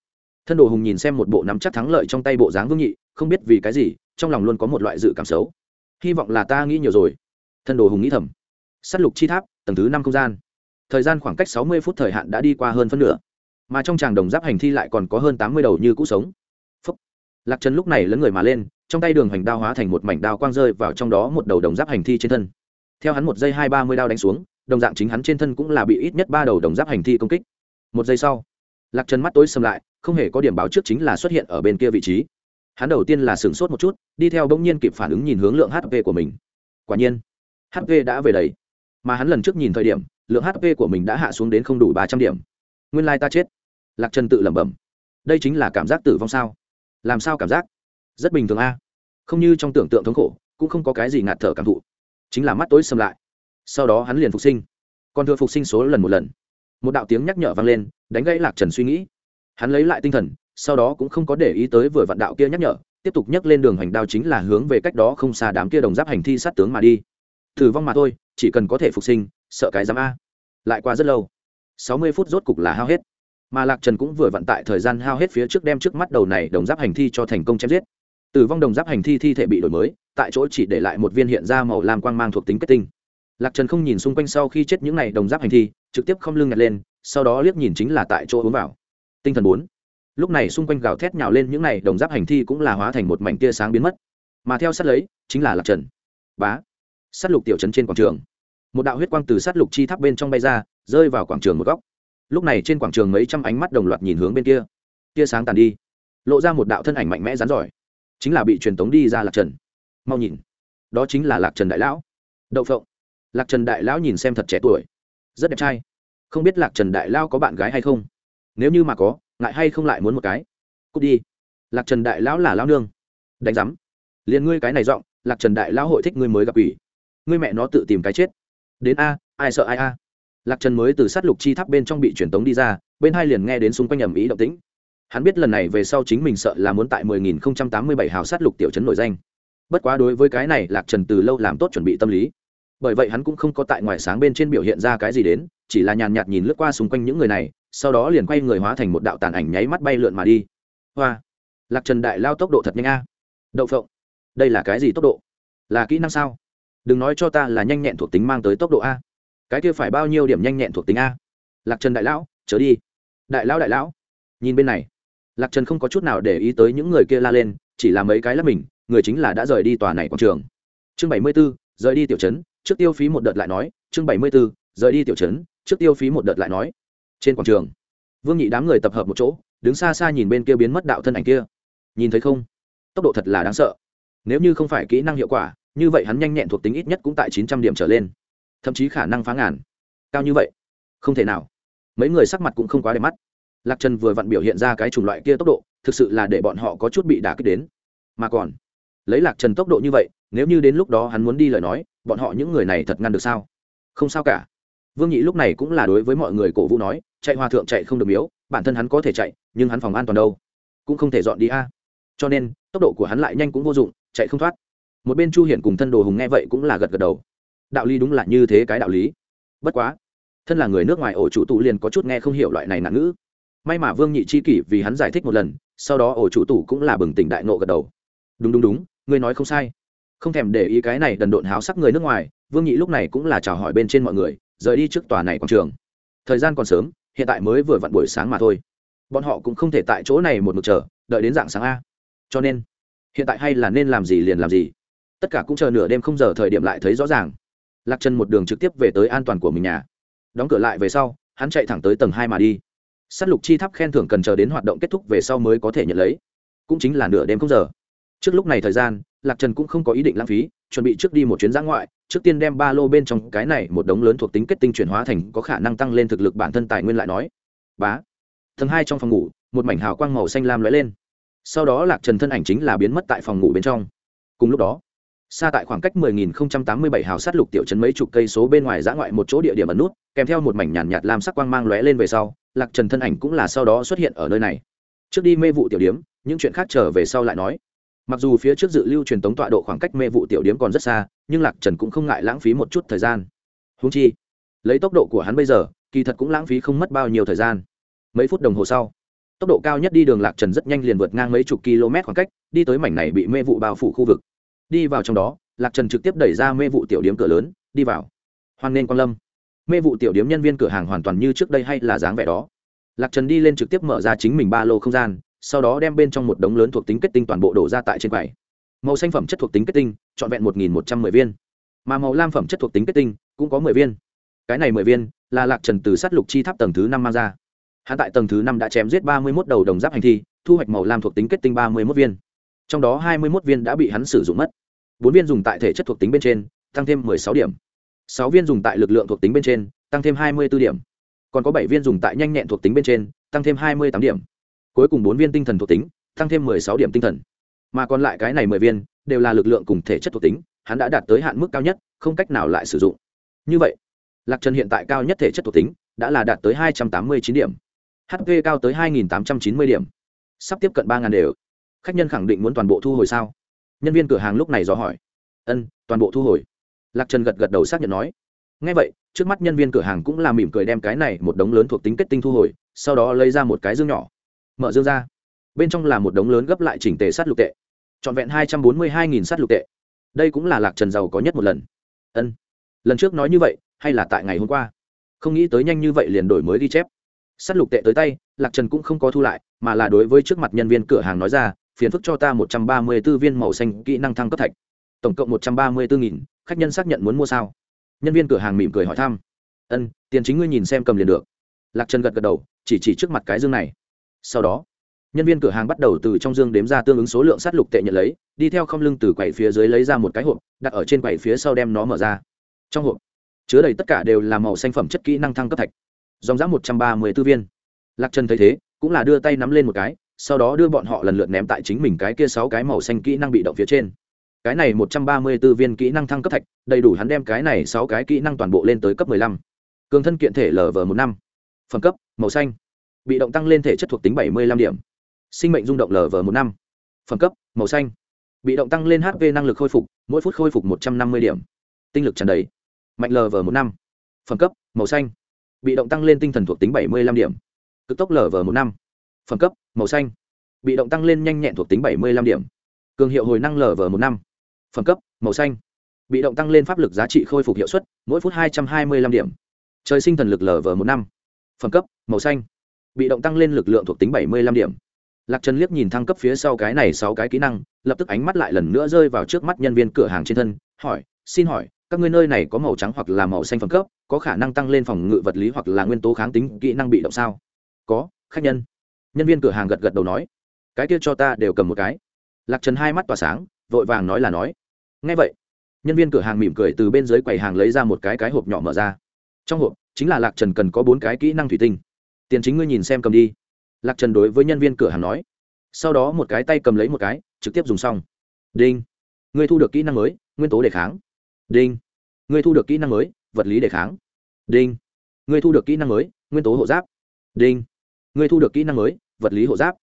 Speaker 1: Thân đồ hùng nhìn xem một bộ nắm chắc thắng lợi trong tay bộ dáng vương nhị, không biết vì cái gì, trong lòng luôn có một loại dự cảm xấu. Hy vọng là ta nghĩ nhiều rồi. Thân đồ hùng nghĩ thầm. S á t lục chi tháp, tầng thứ năm không gian. Thời gian khoảng cách sáu mươi phút thời hạn đã đi qua hơn phân nửa. Mà trong tràng đồng giáp hành thi lại còn có hơn tám mươi đầu như cũ sống lạc trần lúc này lấn người mà lên, trong tay đường Hoành đao hóa thành một mảnh đao quang rơi vào trong đó một đầu đồng giáp hành thi trên thân. Theo hắn một giây hai ba mươi đao đánh xuống, đồng dạng chính hắn trên thân cũng là bị ít nhất ba đầu đồng giáp hành thi công kích. Một giây sau, lạc trần mắt tối xâm lại, không hề có điểm báo trước chính là xuất hiện ở bên kia vị trí. Hắn đầu tiên là sửng sốt một chút, đi theo bỗng nhiên kịp phản ứng nhìn hướng lượng hp của mình. Quả nhiên hp đã về đầy. Mà hắn lần trước nhìn thời điểm, lượng hp của mình đã hạ xuống đến không đủ ba trăm điểm. Nguyên lai、like、ta chết. Lạc trần tự lẩm bẩm. Đây chính là cảm giác tử vong sao? Làm sao cảm giác? Rất bình thường a. Không như trong tưởng tượng thống khổ, cũng không có cái gì ngạt thở cảm thụ. Chính là mắt tối xâm lại. Sau đó hắn liền phục sinh. Còn thừa phục sinh số lần một lần. Một đạo tiếng nhắc nhở vang lên, đánh gãy lạc trần suy nghĩ. Hắn lấy lại tinh thần, sau đó cũng không có để ý tới vừa vạn đạo kia nhắc nhở, tiếp tục nhắc lên đường hành đao chính là hướng về cách đó không xa đám kia đồng giáp hành thi sát tướng mà đi. Thử vong mà thôi, chỉ cần có thể phục sinh, sợ cái dám a. Lại qua rất lâu. Sáu mươi phút rốt cục là hao hết mà lạc trần cũng vừa vận tại thời gian hao hết phía trước đem trước mắt đầu này đồng giáp hành thi cho thành công chém giết tử vong đồng giáp hành thi thi thể bị đổi mới tại chỗ chỉ để lại một viên hiện ra màu lam quang mang thuộc tính kết tinh lạc trần không nhìn xung quanh sau khi chết những n à y đồng giáp hành thi trực tiếp không lưng nhặt lên sau đó liếc nhìn chính là tại chỗ uống vào tinh thần bốn lúc này xung quanh gào thét nhào lên những n à y đồng giáp hành thi cũng là hóa thành một mảnh tia sáng biến mất mà theo sát lấy chính là lạc trần bá s á t lục tiểu trấn trên quảng trường một đạo huyết quang từ sát lục chi tháp bên trong bay ra rơi vào quảng trường một góc lúc này trên quảng trường mấy trăm ánh mắt đồng loạt nhìn hướng bên kia. Tia sáng tàn đi, lộ ra một đạo thân ảnh mạnh mẽ rán giỏi, chính là bị truyền tống đi ra lạc trần. Mau nhìn, đó chính là lạc trần đại lão. Đậu phộng. Lạc trần đại lão nhìn xem thật trẻ tuổi, rất đẹp trai. Không biết lạc trần đại lão có bạn gái hay không? Nếu như mà có, ngại hay không lại muốn một cái? Cút đi. Lạc trần đại lão là lão nương. Đánh giám. Liền ngươi cái này giọng, lạc trần đại lão hội thích ngươi mới gặp ủy ngươi mẹ nó tự tìm cái chết. Đến a, ai sợ ai a? Lạc trần mới từ sát lục chi tháp bên trong bị truyền tống đi ra, bên hai liền nghe đến xung quanh ầm ĩ động tĩnh. Hắn biết lần này về sau chính mình sợ là muốn tại 10.087 hào sát lục tiểu trấn nổi danh. Bất quá đối với cái này, lạc trần từ lâu làm tốt chuẩn bị tâm lý. Bởi vậy hắn cũng không có tại ngoài sáng bên trên biểu hiện ra cái gì đến, chỉ là nhàn nhạt nhìn lướt qua xung quanh những người này, sau đó liền quay người hóa thành một đạo tàn ảnh nháy mắt bay lượn mà đi. Hoa! Lạc trần đại lao tốc độ thật nhanh a. Đậu phộng! Đây là cái gì tốc độ? Là kỹ năng sao? Đừng nói cho ta là nhanh nhẹn thuộc tính mang tới tốc độ a cái kia phải bao nhiêu điểm nhanh nhẹn thuộc tính a? Lạc trần đại lão, chớ đi. Đại lão đại lão. Nhìn bên này. Lạc trần không có chút nào để ý tới những người kia la lên, chỉ là mấy cái lắp mình, người chính là đã rời đi tòa này quảng trường. Chương bảy mươi b ố rời đi tiểu trấn, trước tiêu phí một đợt lại nói. Chương bảy mươi b ố rời đi tiểu trấn, trước tiêu phí một đợt lại nói. Trên quảng trường, vương nhị đám người tập hợp một chỗ, đứng xa xa nhìn bên kia biến mất đạo thân ảnh kia. Nhìn thấy không? Tốc độ thật là đáng sợ. Nếu như không phải kỹ năng hiệu quả, như vậy hắn nhanh nhẹn thuộc tính ít nhất cũng tại chín trăm điểm trở lên thậm chí khả năng phá ngàn. Cao như vậy, không thể nào. Mấy người sắc mặt cũng không quá đẹp mắt. Lạc trần vừa vặn biểu hiện ra cái chủng loại kia tốc độ, thực sự là để bọn họ có chút bị đả kích đến. Mà còn, lấy lạc trần tốc độ như vậy, nếu như đến lúc đó hắn muốn đi lời nói, bọn họ những người này thật ngăn được sao? Không sao cả. Vương nhị lúc này cũng là đối với mọi người cổ vũ nói, chạy hòa thượng chạy không được miếu, bản thân hắn có thể chạy, nhưng hắn phòng an toàn đâu? Cũng không thể dọn đi a. Cho nên, tốc độ của hắn lại nhanh cũng vô dụng, chạy không thoát. Một bên chu hiển cùng thân đồ hùng nghe vậy cũng là gật gật đầu đạo lý đúng là như thế cái đạo lý. Bất quá, thân là người nước ngoài ổ chủ tụ liền có chút nghe không hiểu loại này nạn ngữ. May mà vương nhị chi kỷ vì hắn giải thích một lần, sau đó ổ chủ tụ cũng là bừng tỉnh đại nộ gật đầu. Đúng đúng đúng, ngươi nói không sai. Không thèm để ý cái này đần độn háo sắc người nước ngoài, vương nhị lúc này cũng là chào hỏi bên trên mọi người, rời đi trước tòa này quảng trường. Thời gian còn sớm, hiện tại mới vừa vặn buổi sáng mà thôi. Bọn họ cũng không thể tại chỗ này một mực chờ, đợi đến dạng sáng a. Cho nên, hiện tại hay là nên làm gì liền làm gì. Tất cả cũng chờ nửa đêm không giờ thời điểm lại thấy rõ ràng lạc chân một đường trực tiếp về tới an toàn của mình nhà. Đóng cửa lại về sau, hắn chạy thẳng tới tầng hai mà đi. S á t lục chi tháp khen thưởng cần chờ đến hoạt động kết thúc về sau mới có thể nhận lấy. Cũng chính là nửa đêm không giờ. Trước lúc này thời gian, lạc trần cũng không có ý định lãng phí, chuẩn bị trước đi một chuyến giã ngoại, trước tiên đem ba lô bên trong cái này một đống lớn thuộc tính kết tinh chuyển hóa thành có khả năng tăng lên thực lực bản thân tài nguyên lại nói. Bá. Tầng hai trong phòng ngủ, một mảnh hào quang màu xanh lam lóe lên. Sau đó lạc trần thân ảnh chính là biến mất tại phòng ngủ bên trong. Cùng lúc đó xa tại khoảng cách 10.087 hào sát lục tiểu trấn mấy chục cây số bên ngoài giã ngoại một chỗ địa điểm ẩn nút kèm theo một mảnh nhàn nhạt, nhạt lam sắc quang mang lóe lên về sau lạc trần thân ảnh cũng là sau đó xuất hiện ở nơi này. Trước đi mê vụ tiểu điếm những chuyện khác trở về sau lại nói. Mặc dù phía trước dự lưu truyền tống tọa độ khoảng cách mê vụ tiểu điếm còn rất xa nhưng lạc trần cũng không ngại lãng phí một chút thời gian. Húng chi lấy tốc độ của hắn bây giờ kỳ thật cũng lãng phí không mất bao nhiêu thời gian. Mấy phút đồng hồ sau tốc độ cao nhất đi đường lạc trần rất nhanh liền vượt ngang mấy chục km khoảng cách đi tới mảnh này bị mê vụ bao phủ khu vực đi vào trong đó, lạc trần trực tiếp đẩy ra mê vụ tiểu điếm cửa lớn, đi vào. Hoan nên quan lâm. Mê vụ tiểu điếm nhân viên cửa hàng hoàn toàn như trước đây hay là dáng vẻ đó. Lạc trần đi lên trực tiếp mở ra chính mình ba lô không gian, sau đó đem bên trong một đống lớn thuộc tính kết tinh toàn bộ đổ ra tại trên quầy. Màu xanh phẩm chất thuộc tính kết tinh, trọn vẹn một nghìn một trăm mười viên. Mà màu lam phẩm chất thuộc tính kết tinh, cũng có mười viên. Cái này mười viên, là lạc trần từ sát lục chi tháp tầng thứ năm mang ra. Hạ tại tầng thứ năm đã chém giết ba mươi một đầu đồng giáp hành thi, thu hoạch màu lam thuộc tính kết tinh ba mươi một viên. Trong đó hai mươi một viên đã bị hắn sử dụng mất bốn viên dùng tại thể chất thuộc tính bên trên, tăng thêm mười sáu điểm. Sáu viên dùng tại lực lượng thuộc tính bên trên, tăng thêm hai mươi b ố điểm. Còn có bảy viên dùng tại nhanh nhẹn thuộc tính bên trên, tăng thêm hai mươi tám điểm. Cuối cùng bốn viên tinh thần thuộc tính, tăng thêm mười sáu điểm tinh thần. Mà còn lại cái này mười viên, đều là lực lượng cùng thể chất thuộc tính, hắn đã đạt tới hạn mức cao nhất, không cách nào lại sử dụng. Như vậy, lạc trần hiện tại cao nhất thể chất thuộc tính, đã là đạt tới hai trăm tám mươi chín điểm. Hp cao tới hai tám trăm chín mươi điểm. Sắp tiếp cận ba ngàn đều. Khách nhân khẳng định muốn toàn bộ thu hồi sao? Nhân viên cửa hàng lúc này dò hỏi. Ân, toàn bộ thu hồi. Lạc trần gật gật đầu xác nhận nói. Ngay vậy, trước mắt nhân viên cửa hàng cũng làm mỉm cười đem cái này một đống lớn thuộc tính kết tinh thu hồi, sau đó lấy ra một cái dương nhỏ. Mở dương ra. Bên trong là một đống lớn gấp lại chỉnh tề sát lục tệ. Trọn vẹn hai trăm bốn mươi hai nghìn sát lục tệ. Đây cũng là lạc trần giàu có nhất một lần. Ân, lần trước nói như vậy, hay là tại ngày hôm qua? Không nghĩ tới nhanh như vậy liền đổi mới ghi chép. Sắt lục tệ tới tay, lạc trần cũng không có thu lại, mà là đối với trước mặt nhân viên cửa hàng nói ra phiền phức cho ta một trăm ba mươi b ố viên màu xanh kỹ năng thăng cấp thạch. Tổng cộng một trăm ba mươi bốn nghìn, khách nhân xác nhận muốn mua sao? Nhân viên cửa hàng mỉm cười hỏi thăm. Ân, tiền chính ngươi nhìn xem cầm liền được. Lạc trần gật gật đầu, chỉ chỉ trước mặt cái dương này. Sau đó, nhân viên cửa hàng bắt đầu từ trong dương đếm ra tương ứng số lượng sát lục tệ nhận lấy, đi theo không lưng từ quầy phía dưới lấy ra một cái hộp, đặt ở trên quầy phía sau đem nó mở ra. Trong hộp, chứa đầy tất cả đều là màu xanh phẩm chất kỹ năng thăng cấp thạch. Dòng giá một trăm ba mươi b ố viên. Lạc trần thấy thế, cũng là đưa tay nắm lên một cái sau đó đưa bọn họ lần lượt ném tại chính mình cái kia sáu cái màu xanh kỹ năng bị động phía trên. Cái này một trăm ba mươi 134 viên kỹ năng thăng cấp thạch, đầy đủ hắn đem cái này sáu cái kỹ năng toàn bộ lên tới cấp mười lăm. Cường thân kiện thể lv một năm. Phẩm cấp, màu xanh. Bị động tăng lên thể chất thuộc tính bảy mươi lăm điểm. Sinh mệnh rung động lv một năm. Phẩm cấp, màu xanh. Bị động tăng lên hp năng lực khôi phục, mỗi phút khôi phục một trăm năm mươi điểm. Tinh lực tràn đầy. Mạnh lv một năm. Phẩm cấp, màu xanh. Bị động tăng lên tinh thần thuộc tính bảy mươi lăm điểm. Cực tốc lv một năm phẩm cấp, màu xanh. Bị động tăng lên nhanh nhẹn thuộc tính bảy mươi lăm điểm. Cường hiệu hồi năng lv một năm. Phẩm cấp, màu xanh. Bị động tăng lên pháp lực giá trị khôi phục hiệu suất, mỗi phút hai trăm hai mươi lăm điểm. Trời sinh thần lực lv một năm. Phẩm cấp, màu xanh. Bị động tăng lên lực lượng thuộc tính bảy mươi lăm điểm. Lạc trần liếc nhìn thăng cấp phía sau cái này sáu cái kỹ năng, lập tức ánh mắt lại lần nữa rơi vào trước mắt nhân viên cửa hàng trên thân, hỏi, xin hỏi, các ngươi nơi này có màu trắng hoặc là màu xanh phẩm cấp, có khả năng tăng lên phòng ngự vật lý hoặc là nguyên tố kháng tính kỹ năng bị động sao? Có, khách nhân nhân viên cửa hàng gật gật đầu nói, cái kia cho ta đều cầm một cái. Lạc trần hai mắt tỏa sáng, vội vàng nói là nói. Ngay vậy, nhân viên cửa hàng mỉm cười từ bên dưới quầy hàng lấy ra một cái cái hộp nhỏ mở ra. Trong hộp chính là lạc trần cần có bốn cái kỹ năng thủy tinh. Tiền chính ngươi nhìn xem cầm đi. Lạc trần đối với nhân viên cửa hàng nói. Sau đó một cái tay cầm lấy một cái, trực tiếp dùng xong. Đinh, ngươi thu được kỹ năng mới, nguyên tố đề kháng. Đinh, ngươi thu được kỹ năng mới, vật lý đề kháng. Đinh, ngươi thu được kỹ năng mới, nguyên tố hộ giáp. Đinh ngươi thu được kỹ năng mới, vật lý hộ giáp.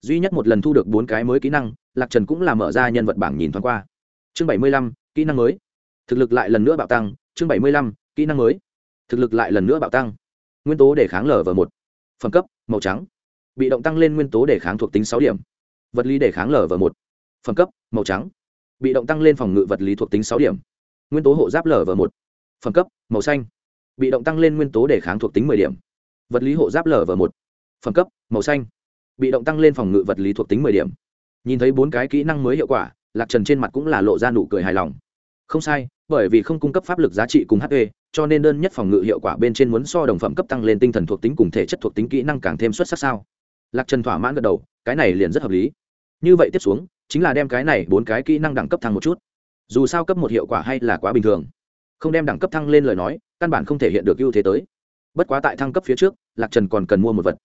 Speaker 1: Duy nhất một lần thu được bốn cái mới kỹ năng, lạc trần cũng là mở ra nhân vật bảng nhìn thoáng qua. Chương bảy mươi lăm, kỹ năng mới. Thực lực lại lần nữa bạo tăng, chương bảy mươi lăm, kỹ năng mới. Thực lực lại lần nữa bạo tăng. Nguyên tố để kháng lở v một. Phẩm cấp, màu trắng. Bị động tăng lên nguyên tố để kháng thuộc tính sáu điểm. Vật lý để kháng lở v một. Phẩm cấp, màu trắng. Bị động tăng lên phòng ngự vật lý thuộc tính sáu điểm. Nguyên tố hộ giáp lở v một. Phẩm cấp, màu xanh. Bị động tăng lên nguyên tố để kháng thuộc tính mười điểm. Vật lý hộ giáp lở v một phẩm cấp, màu xanh. Bị động tăng lên phòng ngự vật lý thuộc tính mười điểm. Nhìn thấy bốn cái kỹ năng mới hiệu quả, lạc trần trên mặt cũng là lộ ra nụ cười hài lòng. Không sai, bởi vì không cung cấp pháp lực giá trị cùng hp cho nên đơn nhất phòng ngự hiệu quả bên trên muốn so đồng phẩm cấp tăng lên tinh thần thuộc tính cùng thể chất thuộc tính kỹ năng càng thêm xuất sắc sao? Lạc trần thỏa mãn gật đầu, cái này liền rất hợp lý. Như vậy tiếp xuống, chính là đem cái này bốn cái kỹ năng đẳng cấp thăng một chút. Dù sao cấp một hiệu quả hay là quá bình thường. Không đem đẳng cấp thăng lên lời nói, căn bản không thể hiện được ưu thế tới. Bất quá tại thăng cấp phía trước, lạc trần còn cần mua một vật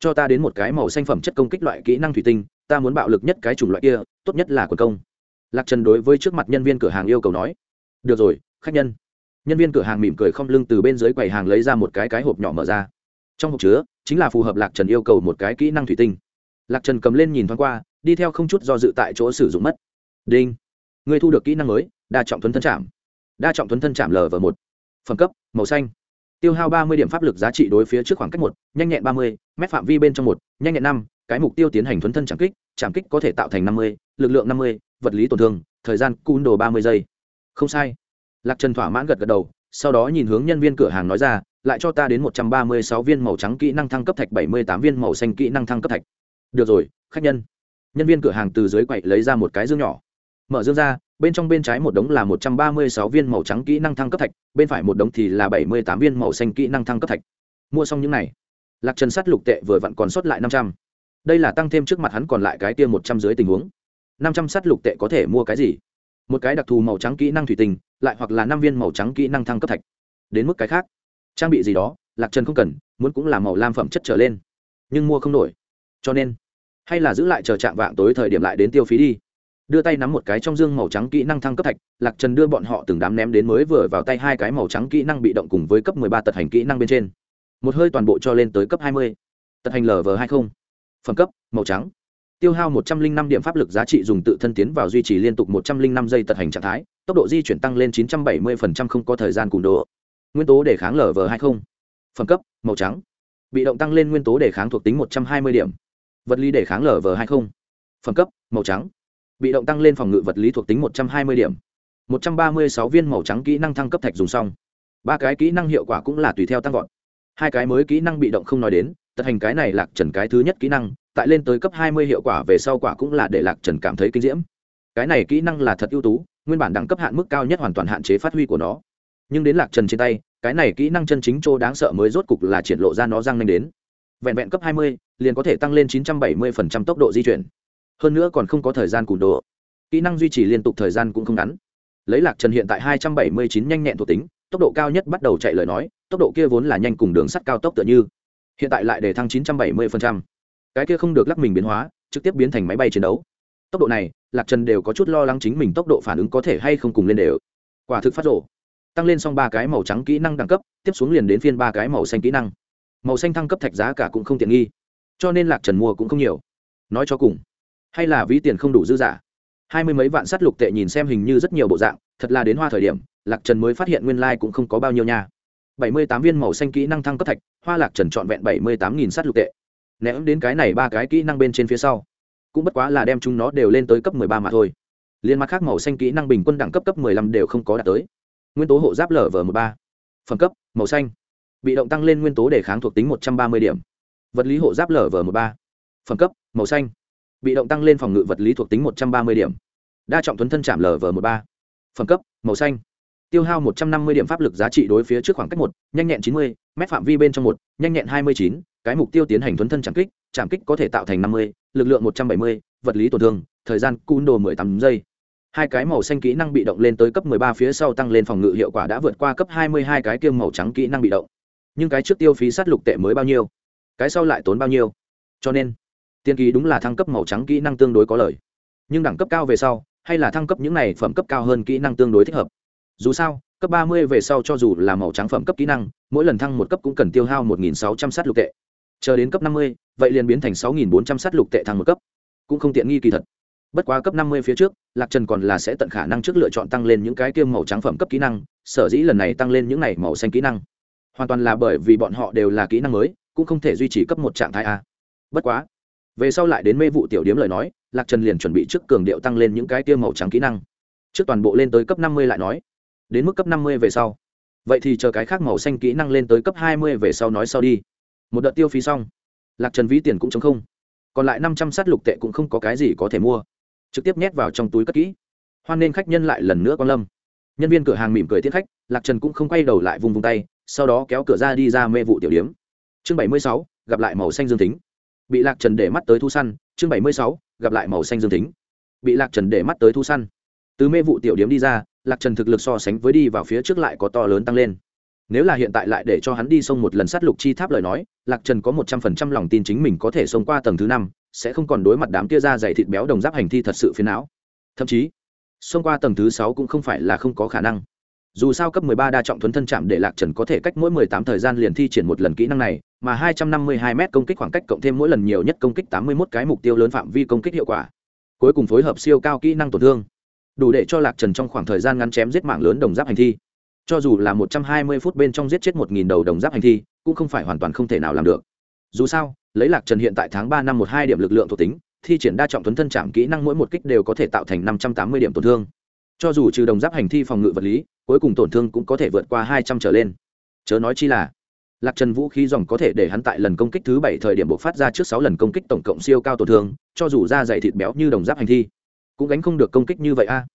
Speaker 1: cho ta đến một cái màu xanh phẩm chất công kích loại kỹ năng thủy tinh, ta muốn bạo lực nhất cái chủng loại kia, tốt nhất là quần công. Lạc trần đối với trước mặt nhân viên cửa hàng yêu cầu nói. Được rồi, khách nhân. Nhân viên cửa hàng mỉm cười không lưng từ bên dưới quầy hàng lấy ra một cái cái hộp nhỏ mở ra. Trong hộp chứa, chính là phù hợp lạc trần yêu cầu một cái kỹ năng thủy tinh. Lạc trần cầm lên nhìn thoáng qua, đi theo không chút do dự tại chỗ sử dụng mất. Đinh người thu được kỹ năng mới, đa trọng thuấn thân chạm. Đa trọng thuấn thân chạm lv một. Phẩm cấp, màu xanh tiêu hao ba mươi điểm pháp lực giá trị đối phía trước khoảng cách một, nhanh nhẹn ba mươi phạm vi bên trong một, nhanh nhẹn năm, cái mục tiêu tiến hành thuấn thân trảm kích trảm kích có thể tạo thành năm mươi, lực lượng năm mươi, vật lý tổn thương, thời gian cun đồ ba mươi giây. Không sai. Lạc trần thỏa mãn gật gật đầu, sau đó nhìn hướng nhân viên cửa hàng nói ra, lại cho ta đến một trăm ba mươi sáu viên màu trắng kỹ năng thăng cấp thạch, bảy mươi tám viên màu xanh kỹ năng thăng cấp thạch. Được rồi, khách nhân. Nhân viên cửa hàng từ dưới quậy lấy ra một cái dương nhỏ. Mở dương ra bên trong bên trái một đống là một trăm ba mươi sáu viên màu trắng kỹ năng thăng cấp thạch, bên phải một đống thì là bảy mươi tám viên màu xanh kỹ năng thăng cấp thạch. Mua xong những này, lạc trần sắt lục tệ vừa vặn còn sót lại năm trăm. Đây là tăng thêm trước mặt hắn còn lại cái tiêm một trăm dưới tình huống. Năm trăm sắt lục tệ có thể mua cái gì? Một cái đặc thù màu trắng kỹ năng thủy tinh, lại hoặc là năm viên màu trắng kỹ năng thăng cấp thạch. Đến mức cái khác, trang bị gì đó, lạc trần không cần, muốn cũng là màu lam phẩm chất trở lên. Nhưng mua không nổi. Cho nên, hay là giữ lại chờ trạng vạng tối thời điểm lại đến tiêu phí đi đưa tay nắm một cái trong dương màu trắng kỹ năng thăng cấp thạch, lạc trần đưa bọn họ từng đám ném đến mới vừa vào tay hai cái màu trắng kỹ năng bị động cùng với cấp mười ba tật hành kỹ năng bên trên. Một hơi toàn bộ cho lên tới cấp hai mươi. Tật hành lv hai mươi phẩm cấp, màu trắng. Tiêu hao một trăm linh năm điểm pháp lực giá trị dùng tự thân tiến vào duy trì liên tục một trăm linh năm giây tật hành trạng thái, tốc độ di chuyển tăng lên chín trăm bảy mươi phần trăm không có thời gian cùn độ. Nguyên tố đề kháng lv hai mươi phẩm cấp, màu trắng. Bị động tăng lên nguyên tố đề kháng thuộc tính một trăm hai mươi điểm. Vật lý đề kháng lv hai mươi phẩm cấp, màu trắng bị động tăng lên phòng ngự vật lý thuộc tính một trăm hai mươi điểm. một trăm ba mươi sáu viên màu trắng kỹ năng thăng cấp thạch dùng xong. Ba cái kỹ năng hiệu quả cũng là tùy theo tăng vọt. Hai cái mới kỹ năng bị động không nói đến, tật hành cái này lạc trần cái thứ nhất kỹ năng, tại lên tới cấp hai mươi hiệu quả về sau quả cũng là để lạc trần cảm thấy kinh diễm. Cái này kỹ năng là thật ưu tú, nguyên bản đẳng cấp hạn mức cao nhất hoàn toàn hạn chế phát huy của nó. Nhưng đến lạc trần trên tay, cái này kỹ năng chân chính chỗ đáng sợ mới rốt cục là triển lộ ra nó răng nhanh đến. Vẹn vẹn cấp hai mươi, liền có thể tăng lên chín trăm bảy mươi tốc độ di chuyển hơn nữa còn không có thời gian cùn đồ. Kỹ năng duy trì liên tục thời gian cũng không ngắn. Lấy lạc trần hiện tại hai trăm bảy mươi chín nhanh nhẹn thuộc tính, tốc độ cao nhất bắt đầu chạy lời nói, tốc độ kia vốn là nhanh cùng đường sắt cao tốc tựa như. Hiện tại lại để thăng chín trăm bảy mươi cái kia không được lắc mình biến hóa, trực tiếp biến thành máy bay chiến đấu. Tốc độ này, lạc trần đều có chút lo lắng chính mình tốc độ phản ứng có thể hay không cùng lên đều. Quả thực phát rộ tăng lên xong ba cái màu trắng kỹ năng đẳng cấp, tiếp xuống liền đến phiên ba cái màu xanh kỹ năng. Màu xanh thăng cấp thạch giá cả cũng không tiện nghi. Cho nên lạc trần mua cũng không nhiều. Nói cho cùng hay là ví tiền không đủ dư giả? Hai mươi mấy vạn sắt lục tệ nhìn xem hình như rất nhiều bộ dạng, thật là đến hoa thời điểm, lạc trần mới phát hiện nguyên lai、like、cũng không có bao nhiêu nha. Bảy mươi tám viên màu xanh kỹ năng thăng cấp thạch, hoa lạc trần trọn vẹn bảy mươi tám nghìn sắt lục tệ. Ném đến cái này ba cái kỹ năng bên trên phía sau. Cũng bất quá là đem chúng nó đều lên tới cấp mười ba mà thôi. Liên mặt khác màu xanh kỹ năng bình quân đẳng cấp cấp mười lăm đều không có đạt tới. Nguyên tố hộ giáp lở vờ một ba. Phẩm cấp, màu xanh. Bị động tăng lên nguyên tố để kháng thuộc tính một trăm ba mươi điểm. Vật lý hộ giáp lở vờ một ba. Phẩm cấp, màu xanh bị động tăng lên phòng ngự vật lý thuộc tính một trăm ba mươi điểm. Đa trọng tuấn thân chạm lv một ba. Phẩm cấp, màu xanh. Tiêu hao một trăm năm mươi điểm pháp lực giá trị đối phía trước khoảng cách một, nhanh nhẹn chín mươi phạm vi bên trong một, nhanh nhẹn hai mươi chín, cái mục tiêu tiến hành tuấn thân chạm kích chạm kích có thể tạo thành năm mươi, lực lượng một trăm bảy mươi, vật lý tổn thương, thời gian cun đồ mười tám giây. Hai cái màu xanh kỹ năng bị động lên tới cấp mười ba phía sau tăng lên phòng ngự hiệu quả đã vượt qua cấp hai mươi hai cái kiêm màu trắng kỹ năng bị động. Nhưng cái trước tiêu phí sát lục tệ mới bao nhiêu? Cái sau lại tốn bao nhiêu? Cho nên tiên kỳ đúng là thăng cấp màu trắng kỹ năng tương đối có lời nhưng đẳng cấp cao về sau, hay là thăng cấp những này phẩm cấp cao hơn kỹ năng tương đối thích hợp. Dù sao, cấp ba mươi về sau cho dù là màu trắng phẩm cấp kỹ năng, mỗi lần thăng một cấp cũng cần tiêu hao một nghìn sáu trăm s á t lục tệ. Chờ đến cấp năm mươi, vậy liền biến thành sáu nghìn bốn trăm s á t lục tệ thăng một cấp. Cũng không tiện nghi kỳ thật. Bất quá cấp năm mươi phía trước, lạc trần còn là sẽ tận khả năng trước lựa chọn tăng lên những cái kiêm màu trắng phẩm cấp kỹ năng, sở dĩ lần này tăng lên những này màu xanh kỹ năng. Hoàn toàn là bởi vì bọn họ đều là kỹ năng mới, cũng không thể duy trì cấp một trạng thái a. Bất quá về sau lại đến mê vụ tiểu điếm lời nói, lạc trần liền chuẩn bị trước cường điệu tăng lên những cái tiêu màu trắng kỹ năng. Trước toàn bộ lên tới cấp năm mươi lại nói. Đến mức cấp năm mươi về sau. Vậy thì chờ cái khác màu xanh kỹ năng lên tới cấp hai mươi về sau nói sau đi. Một đợt tiêu phí xong. Lạc trần ví tiền cũng chống không. Còn lại năm trăm sát lục tệ cũng không có cái gì có thể mua. Trực tiếp nhét vào trong túi cất kỹ. Hoan nên khách nhân lại lần nữa quan lâm. Nhân viên cửa hàng mỉm cười tiết khách, lạc trần cũng không quay đầu lại vùng vùng tay, sau đó kéo cửa ra đi ra mê vụ tiểu điếm. Chương bảy mươi sáu, gặp lại màu xanh dương tính bị lạc trần để mắt tới thu săn, chương bảy mươi sáu, gặp lại màu xanh dương tính. Bị lạc trần để mắt tới thu săn. Từ mê vụ tiểu điếm đi ra, lạc trần thực lực so sánh với đi vào phía trước lại có to lớn tăng lên. Nếu là hiện tại lại để cho hắn đi xông một lần sát lục chi tháp lời nói, lạc trần có một trăm phần trăm lòng tin chính mình có thể xông qua tầng thứ năm, sẽ không còn đối mặt đám kia ra dày thịt béo đồng giáp hành thi thật sự phiến não. Thậm chí, xông qua tầng thứ sáu cũng không phải là không có khả năng. Dù sao cấp 13 đa trọng thuấn thân chạm để lạc trần có thể cách mỗi 18 thời gian liền thi triển một lần kỹ năng này mà 252 m công kích khoảng cách cộng thêm mỗi lần nhiều nhất công kích 81 cái mục tiêu lớn phạm vi công kích hiệu quả, cuối cùng phối hợp siêu cao kỹ năng tổn thương, đủ để cho lạc trần trong khoảng thời gian ngắn chém giết mạng lớn đồng giáp hành thi. Cho dù là 120 phút bên trong giết chết 1.000 đầu đồng giáp hành thi, cũng không phải hoàn toàn không thể nào làm được. Dù sao, lấy lạc trần hiện tại tháng ba năm một hai điểm lực lượng thuộc tính, thi triển đa trọng tuấn thân chạm kỹ năng mỗi một kích đều có thể tạo thành 580 điểm tổn thương. Cho dù trừ đồng giáp hành thi phòng ngự vật lý, cuối cùng tổn thương cũng có thể vượt qua hai trăm trở lên. Chớ nói chi là lạc trần vũ khí dòng có thể để hắn tại lần công kích thứ bảy thời điểm buộc phát ra trước sáu lần công kích tổng cộng siêu cao tổn thương, cho dù da dày thịt béo như đồng giáp hành thi, cũng gánh không được công kích như vậy a.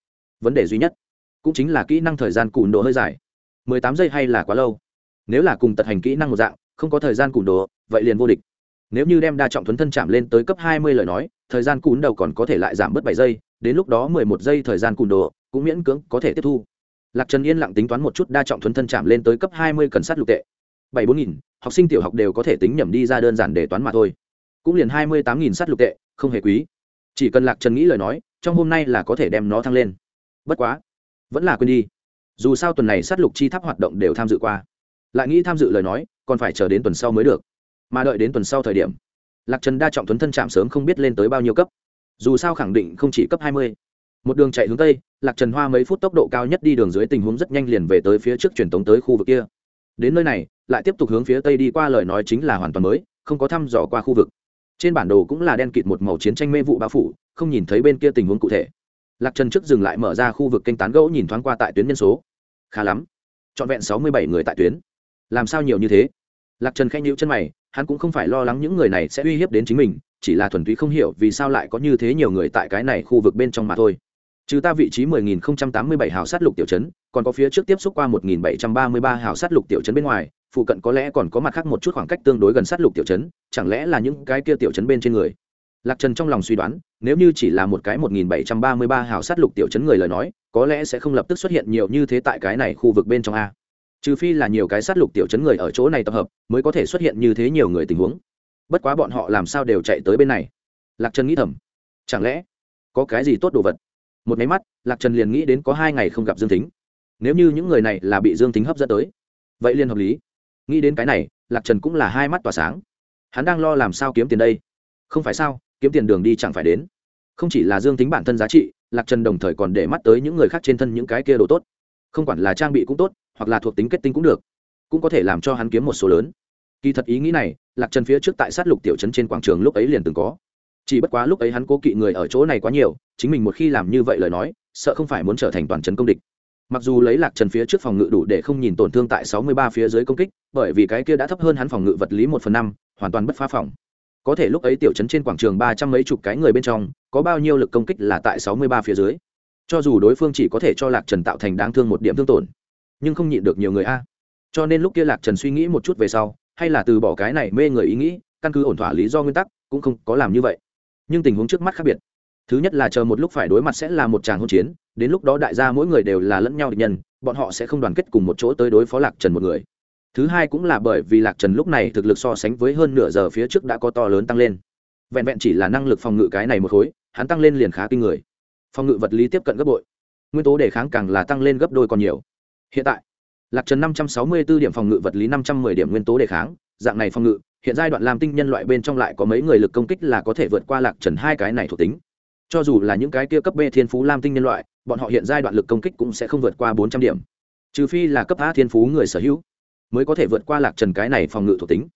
Speaker 1: Vấn đề duy nhất cũng chính là kỹ năng thời gian cùn đồ hơi dài. Mười tám giây hay là quá lâu? Nếu là cùng tật hành kỹ năng một dạng, không có thời gian cùn đồ, vậy liền vô địch. Nếu như đem đa trọng thuấn thân chạm lên tới cấp hai mươi lời nói, thời gian cùn đầu còn có thể lại giảm bớt bảy giây, đến lúc đó mười một giây thời gian cùn đồ cũng miễn cưỡng có thể tiếp thu. Lạc trần yên lặng tính toán một chút đa trọng thuấn thân chạm lên tới cấp hai mươi cần sát lục tệ bảy bốn nghìn, học sinh tiểu học đều có thể tính nhầm đi ra đơn giản để toán mà thôi. Cũng liền hai mươi tám nghìn sát lục tệ, không hề quý. Chỉ cần lạc trần nghĩ lời nói, trong hôm nay là có thể đem nó thăng lên. Bất quá, vẫn là quên đi. Dù sao tuần này sát lục chi tháp hoạt động đều tham dự qua. Lại nghĩ tham dự lời nói, còn phải chờ đến tuần sau mới được. Mà đợi đến tuần sau thời điểm, lạc trần đa trọng tuấn thân chạm sớm không biết lên tới bao nhiêu cấp. Dù sao khẳng định không chỉ cấp hai mươi. Một đường chạy hướng tây, lạc trần hoa mấy phút tốc độ cao nhất đi đường dưới tình huống rất nhanh liền về tới phía trước truyền tống tới khu vực kia đến nơi này, lại tiếp tục hướng phía tây đi qua lời nói chính là hoàn toàn mới, không có thăm dò qua khu vực. Trên bản đồ cũng là đen kịt một màu chiến tranh mê vụ bao phủ, không nhìn thấy bên kia tình huống cụ thể. Lạc trần trước dừng lại mở ra khu vực kênh tán gẫu nhìn thoáng qua tại tuyến nhân số. Khá lắm. Trọn vẹn sáu mươi bảy người tại tuyến. Làm sao nhiều như thế? Lạc trần khanh nhữ chân mày, hắn cũng không phải lo lắng những người này sẽ uy hiếp đến chính mình, chỉ là thuần túy không hiểu vì sao lại có như thế nhiều người tại cái này khu vực bên trong mà thôi trừ ta vị trí 10.087 hào sát lục tiểu trấn, còn có phía trước tiếp xúc qua 1.733 hào sát lục tiểu trấn bên ngoài, phụ cận có lẽ còn có mặt khác một chút khoảng cách tương đối gần sát lục tiểu trấn, chẳng lẽ là những cái kia tiểu trấn bên trên người? Lạc trần trong lòng suy đoán, nếu như chỉ là một cái 1.733 hào sát lục tiểu trấn người lời nói, có lẽ sẽ không lập tức xuất hiện nhiều như thế tại cái này khu vực bên trong a. Trừ phi là nhiều cái sát lục tiểu trấn người ở chỗ này tập hợp, mới có thể xuất hiện như thế nhiều người tình huống. Bất quá bọn họ làm sao đều chạy tới bên này? Lạc trần nghĩ thầm, chẳng lẽ có cái gì tốt đồ vật? Một máy mắt, lạc trần liền nghĩ đến có hai ngày không gặp dương tính nếu như những người này là bị dương tính hấp dẫn tới, vậy liền hợp lý. Nghĩ đến cái này, lạc trần cũng là hai mắt tỏa sáng. Hắn đang lo làm sao kiếm tiền đây? Không phải sao, kiếm tiền đường đi chẳng phải đến. Không chỉ là dương tính bản thân giá trị, lạc trần đồng thời còn để mắt tới những người khác trên thân những cái kia đồ tốt. Không quản là trang bị cũng tốt, hoặc là thuộc tính kết tinh cũng được, cũng có thể làm cho hắn kiếm một số lớn. Kỳ thật ý nghĩ này, lạc trần phía trước tại sát lục tiểu trấn trên quảng trường lúc ấy liền từng có. Chỉ bất quá lúc ấy hắn cố kỵ người ở chỗ này quá nhiều chính mình một khi làm như vậy lời nói, sợ không phải muốn trở thành toàn trấn công địch. Mặc dù lấy lạc trần phía trước phòng ngự đủ để không nhìn tổn thương tại sáu mươi ba phía dưới công kích, bởi vì cái kia đã thấp hơn hắn phòng ngự vật lý một phần năm, hoàn toàn bất phá phòng. Có thể lúc ấy tiểu trấn trên quảng trường ba trăm mấy chục cái người bên trong, có bao nhiêu lực công kích là tại sáu mươi ba phía dưới. Cho dù đối phương chỉ có thể cho lạc trần tạo thành đáng thương một điểm thương tổn, nhưng không nhịn được nhiều người a. Cho nên lúc kia lạc trần suy nghĩ một chút về sau, hay là từ bỏ cái này mê người ý nghĩ, căn cứ ổn thỏa lý do nguyên tắc, cũng không có làm như vậy. Nhưng tình huống trước mắt khác biệt thứ nhất là chờ một lúc phải đối mặt sẽ là một tràng hỗn chiến, đến lúc đó đại gia mỗi người đều là lẫn nhau địch nhân, bọn họ sẽ không đoàn kết cùng một chỗ tới đối phó lạc trần một người. Thứ hai cũng là bởi vì lạc trần lúc này thực lực so sánh với hơn nửa giờ phía trước đã có to lớn tăng lên. Vẹn vẹn chỉ là năng lực phòng ngự cái này một khối, hắn tăng lên liền khá kinh người. Phòng ngự vật lý tiếp cận gấp bội. Nguyên tố đề kháng càng là tăng lên gấp đôi còn nhiều. Hiện tại, lạc trần năm trăm sáu mươi b ố điểm phòng ngự vật lý, năm trăm m ư ơ i điểm nguyên tố đề kháng, dạng này phòng ngự, hiện giai đoạn làm tinh nhân loại bên trong lại có mấy người lực công kích là có thể vượt qua lạc trần hai cái này thuộc tính cho dù là những cái kia cấp b thiên phú lam tinh nhân loại, bọn họ hiện giai đoạn lực công kích cũng sẽ không vượt qua bốn trăm điểm. Trừ phi là cấp a thiên phú người sở hữu, mới có thể vượt qua lạc trần cái này phòng ngự thuộc tính.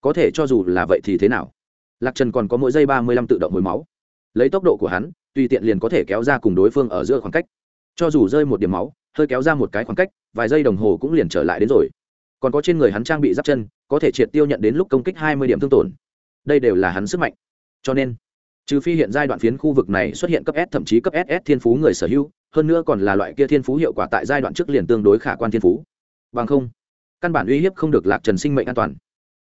Speaker 1: Có thể cho dù là vậy thì thế nào? Lạc trần còn có mỗi giây ba mươi lăm tự động hồi máu. Lấy tốc độ của hắn, tùy tiện liền có thể kéo ra cùng đối phương ở giữa khoảng cách. Cho dù rơi một điểm máu, hơi kéo ra một cái khoảng cách, vài giây đồng hồ cũng liền trở lại đến rồi. Còn có trên người hắn trang bị giáp chân, có thể triệt tiêu nhận đến lúc công kích hai mươi điểm thương tổn. Đây đều là hắn sức mạnh. Cho nên trừ phi hiện giai đoạn phiến khu vực này xuất hiện cấp s, thậm chí cấp ss thiên phú người sở hữu, hơn nữa còn là loại kia thiên phú hiệu quả tại giai đoạn trước liền tương đối khả quan thiên phú. Bằng không, căn bản uy hiếp không được lạc trần sinh mệnh an toàn.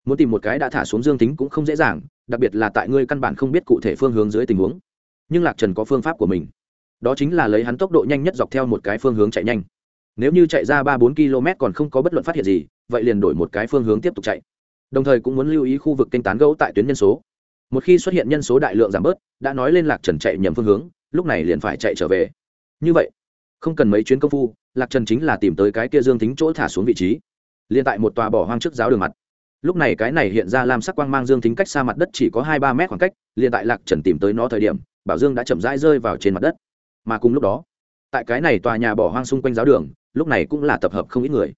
Speaker 1: Muốn tìm một cái đã thả xuống dương tính cũng không dễ dàng, đặc biệt là tại ngươi căn bản không biết cụ thể phương hướng dưới tình huống. Nhưng lạc trần có phương pháp của mình. Đó chính là lấy hắn tốc độ nhanh nhất dọc theo một cái phương hướng chạy nhanh. Nếu như chạy ra ba bốn km còn không có bất luận phát hiện gì, vậy liền đổi một cái phương hướng tiếp tục chạy. Đồng thời cũng muốn lưu ý khu vực kênh tán gẫu tại tuyến nhân số một khi xuất hiện nhân số đại lượng giảm bớt, đã nói lên lạc trần chạy nhầm phương hướng, lúc này liền phải chạy trở về. Như vậy, không cần mấy chuyến công phu, lạc trần chính là tìm tới cái kia dương tính chỗ thả xuống vị trí. Liền tại một tòa bỏ hoang trước giáo đường mặt. Lúc này cái này hiện ra làm sắc quang mang dương tính cách xa mặt đất chỉ có hai ba mét khoảng cách, liền tại lạc trần tìm tới nó thời điểm, bảo dương đã chậm rãi rơi vào trên mặt đất. Mà cùng lúc đó, tại cái này tòa nhà bỏ hoang xung quanh giáo đường, lúc này cũng là tập hợp không ít người.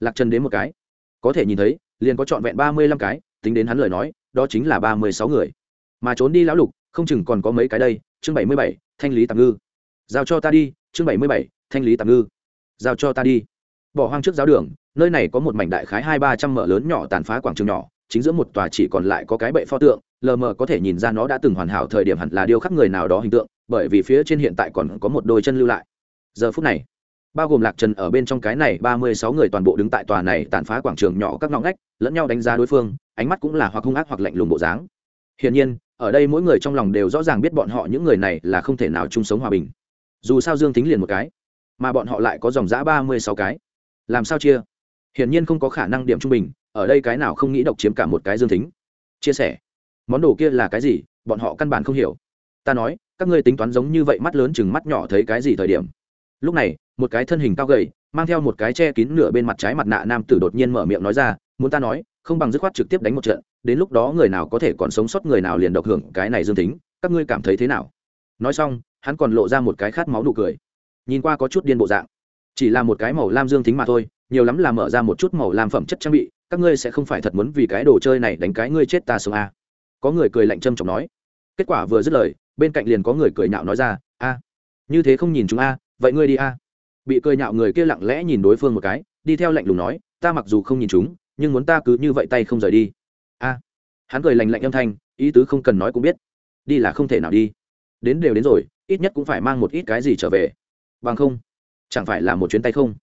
Speaker 1: Lạc trần đến một cái, có thể nhìn thấy, liền có trọn vẹn ba mươi lăm cái, tính đến hắn lời nói, đó chính là ba mươi sáu người mà trốn đi lão lục, không chừng còn có mấy cái đây, chương bảy mươi bảy, thanh lý tạm ngư. Giao cho ta đi, chương bảy mươi bảy, thanh lý tạm ngư. Giao cho ta đi. Bỏ hoang trước giáo đường, nơi này có một mảnh đại khái hai ba trăm mở lớn nhỏ tàn phá quảng trường nhỏ, chính giữa một tòa chỉ còn lại có cái bệ pho tượng, lờ mờ có thể nhìn ra nó đã từng hoàn hảo thời điểm hẳn là điêu khắc người nào đó hình tượng, bởi vì phía trên hiện tại còn có một đôi chân lưu lại. Giờ phút này, bao gồm lạc trần ở bên trong cái này, ba mươi sáu người toàn bộ đứng tại tòa này tàn phá quảng trường nhỏ các ngõ ngách, lẫn nhau đánh giá đối phương, ánh mắt cũng là hoặc hung ác hoặc lạnh lùng bộ dáng. Hiển nhiên ở đây mỗi người trong lòng đều rõ ràng biết bọn họ những người này là không thể nào chung sống hòa bình. Dù sao dương tính liền một cái, mà bọn họ lại có dòng giã ba mươi sáu cái. Làm sao chia? Hiển nhiên không có khả năng điểm trung bình, ở đây cái nào không nghĩ độc chiếm cả một cái dương tính chia sẻ. Món đồ kia là cái gì? Bọn họ căn bản không hiểu. Ta nói, các ngươi tính toán giống như vậy mắt lớn chừng mắt nhỏ thấy cái gì thời điểm. Lúc này, một cái thân hình cao gầy, mang theo một cái che kín nửa bên mặt trái mặt nạ nam tử đột nhiên mở miệng nói ra muốn ta nói, không bằng dứt khoát trực tiếp đánh một trận, đến lúc đó người nào có thể còn sống sót người nào liền độc hưởng cái này dương tính các ngươi cảm thấy thế nào? Nói xong, hắn còn lộ ra một cái khát máu nụ cười. Nhìn qua có chút điên bộ dạng. Chỉ là một cái màu lam dương tính mà thôi, nhiều lắm là mở ra một chút màu lam phẩm chất trang bị, các ngươi sẽ không phải thật muốn vì cái đồ chơi này đánh cái ngươi chết ta sống a. Có người cười lạnh châm chọc nói. Kết quả vừa dứt lời, bên cạnh liền có người cười nhạo nói ra, a, như thế không nhìn chúng a, vậy ngươi đi a. Bị cười nhạo người kia lặng lẽ nhìn đối phương một cái, đi theo lạnh lùng nói, ta mặc dù không nhìn chúng nhưng muốn ta cứ như vậy tay không rời đi. A, hắn cười lành lạnh âm thanh, ý tứ không cần nói cũng biết. Đi là không thể nào đi. Đến đều đến rồi, ít nhất cũng phải mang một ít cái gì trở về. Bằng không, chẳng phải là một chuyến tay không?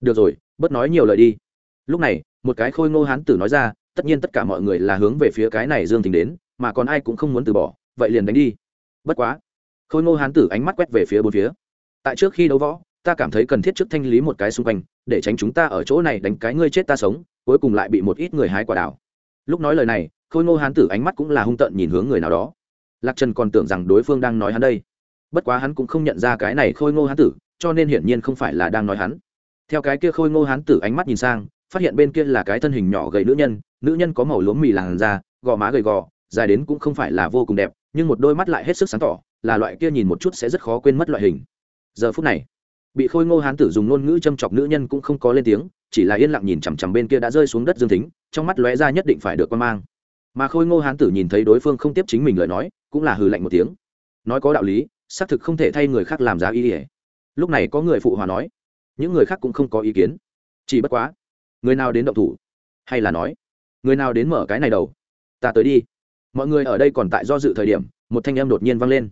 Speaker 1: Được rồi, bớt nói nhiều lời đi. Lúc này, một cái khôi ngô hán tử nói ra, tất nhiên tất cả mọi người là hướng về phía cái này dương tình đến, mà còn ai cũng không muốn từ bỏ, vậy liền đánh đi. Bất quá, khôi ngô hán tử ánh mắt quét về phía bốn phía. Tại trước khi đấu võ, ta cảm thấy cần thiết trước thanh lý một cái xung quanh để tránh chúng ta ở chỗ này đánh cái ngươi chết ta sống, cuối cùng lại bị một ít người hái quả đảo lúc nói lời này, khôi ngô hán tử ánh mắt cũng là hung tợn nhìn hướng người nào đó. Lạc trần còn tưởng rằng đối phương đang nói hắn đây. Bất quá hắn cũng không nhận ra cái này khôi ngô hán tử, cho nên hiển nhiên không phải là đang nói hắn. Theo cái kia khôi ngô hán tử ánh mắt nhìn sang, phát hiện bên kia là cái thân hình nhỏ gầy nữ nhân nữ nhân có màu lúa mì làn da, gò má gầy gò, dài đến cũng không phải là vô cùng đẹp, nhưng một đôi mắt lại hết sức sáng tỏ, là loại kia nhìn một chút sẽ rất khó quên mất loại hình. Giờ phút này bị khôi ngô hán tử dùng ngôn ngữ châm chọc nữ nhân cũng không có lên tiếng, chỉ là yên lặng nhìn chằm chằm bên kia đã rơi xuống đất dương tính trong mắt lóe ra nhất định phải được quan mang. Mà khôi ngô hán tử nhìn thấy đối phương không tiếp chính mình lời nói, cũng là hừ lạnh một tiếng. Nói có đạo lý, xác thực không thể thay người khác làm giá ý ỉa lúc này có người phụ hòa nói, những người khác cũng không có ý kiến. Chỉ bất quá, người nào đến động thủ? Hay là nói, người nào đến mở cái này đầu? Ta tới đi. Mọi người ở đây còn tại do dự thời điểm, một thanh em đột nhiên vang lên.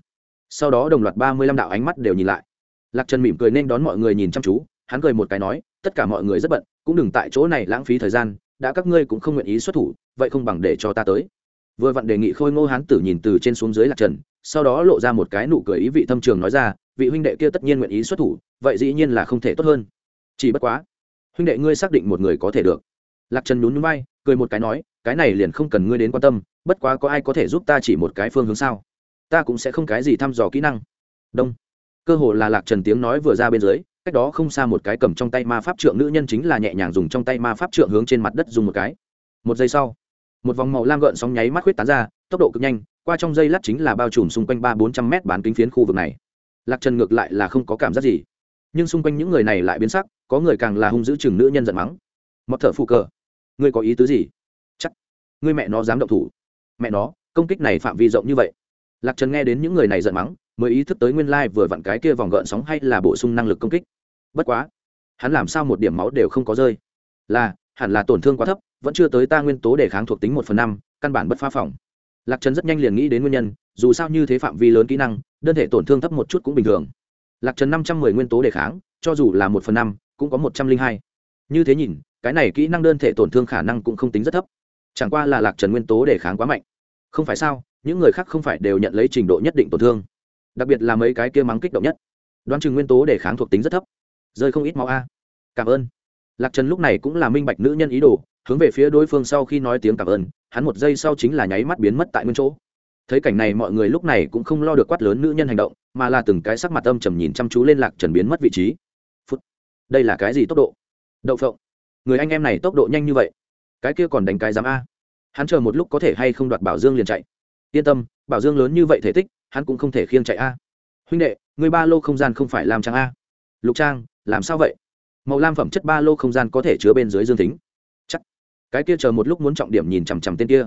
Speaker 1: Sau đó đồng loạt ba mươi lăm đạo ánh mắt đều nhìn lại lạc trần mỉm cười nên đón mọi người nhìn chăm chú, hắn cười một cái nói, tất cả mọi người rất bận, cũng đừng tại chỗ này lãng phí thời gian, đã các ngươi cũng không nguyện ý xuất thủ, vậy không bằng để cho ta tới. Vừa vặn đề nghị khôi ngô hán tử nhìn từ trên xuống dưới lạc trần, sau đó lộ ra một cái nụ cười ý vị thâm trường nói ra, vị huynh đệ kia tất nhiên nguyện ý xuất thủ, vậy dĩ nhiên là không thể tốt hơn. Chỉ bất quá, huynh đệ ngươi xác định một người có thể được. Lạc trần nhún bay cười một cái nói, cái này liền không cần ngươi đến quan tâm, bất quá có ai có thể giúp ta chỉ một cái phương hướng sao? Ta cũng sẽ không cái gì thăm dò kỹ năng. Đông cơ hồ là lạc trần tiếng nói vừa ra bên dưới, cách đó không xa một cái cầm trong tay ma pháp trượng nữ nhân chính là nhẹ nhàng dùng trong tay ma pháp trượng hướng trên mặt đất dùng một cái. Một giây sau, một vòng màu lam gợn sóng nháy mắt huyết tán ra, tốc độ cực nhanh, qua trong dây lát chính là bao trùm xung quanh ba bốn trăm mét bán kính phiến khu vực này. Lạc trần ngược lại là không có cảm giác gì. Nhưng xung quanh những người này lại biến sắc, có người càng là hung dữ chừng nữ nhân giận mắng. Mọt thở phụ cờ. Ngươi có ý tứ gì? Chắc. Ngươi mẹ nó dám động thủ. Mẹ nó, công kích này phạm vi rộng như vậy. Lạc trần nghe đến những người này giận mắng mới ý thức tới nguyên lai vừa vặn cái kia vòng gợn sóng hay là bổ sung năng lực công kích. Bất quá, hắn làm sao một điểm máu đều không có rơi? Là, hẳn là tổn thương quá thấp, vẫn chưa tới ta nguyên tố để kháng thuộc tính một phần năm, căn bản bất phá phòng. Lạc trần rất nhanh liền nghĩ đến nguyên nhân, dù sao như thế phạm vi lớn kỹ năng, đơn thể tổn thương thấp một chút cũng bình thường. Lạc trần năm trăm mười nguyên tố đề kháng, cho dù là một phần năm, cũng có một trăm linh hai. Như thế nhìn, cái này kỹ năng đơn thể tổn thương khả năng cũng không tính rất thấp. Chẳng qua là lạc trần nguyên tố đề kháng quá mạnh. Không phải sao, những người khác không phải đều nhận lấy trình độ nhất định tổn thương đặc biệt là mấy cái kia mắng kích động nhất. Đoán chừng nguyên tố để kháng thuộc tính rất thấp. Rơi không ít máu a. Cảm ơn. Lạc trần lúc này cũng là minh bạch nữ nhân ý đồ, hướng về phía đối phương sau khi nói tiếng cảm ơn, hắn một giây sau chính là nháy mắt biến mất tại nguyên chỗ. Thấy cảnh này mọi người lúc này cũng không lo được quát lớn nữ nhân hành động, mà là từng cái sắc mặt âm trầm nhìn chăm chú lên lạc trần biến mất vị trí. Phút. Đây là cái gì tốc độ? Đậu phộng. Người anh em này tốc độ nhanh như vậy. Cái kia còn đánh cái giám a. Hắn chờ một lúc có thể hay không đoạt bảo dương liền chạy. Yên tâm, bảo dương lớn như vậy thể tích hắn cũng không thể khiêng chạy a. Huynh đệ người ba lô không gian không phải làm trang a. Lục trang làm sao vậy? Màu lam phẩm chất ba lô không gian có thể chứa bên dưới dương tính chắc. Cái kia chờ một lúc muốn trọng điểm nhìn chằm chằm tên kia.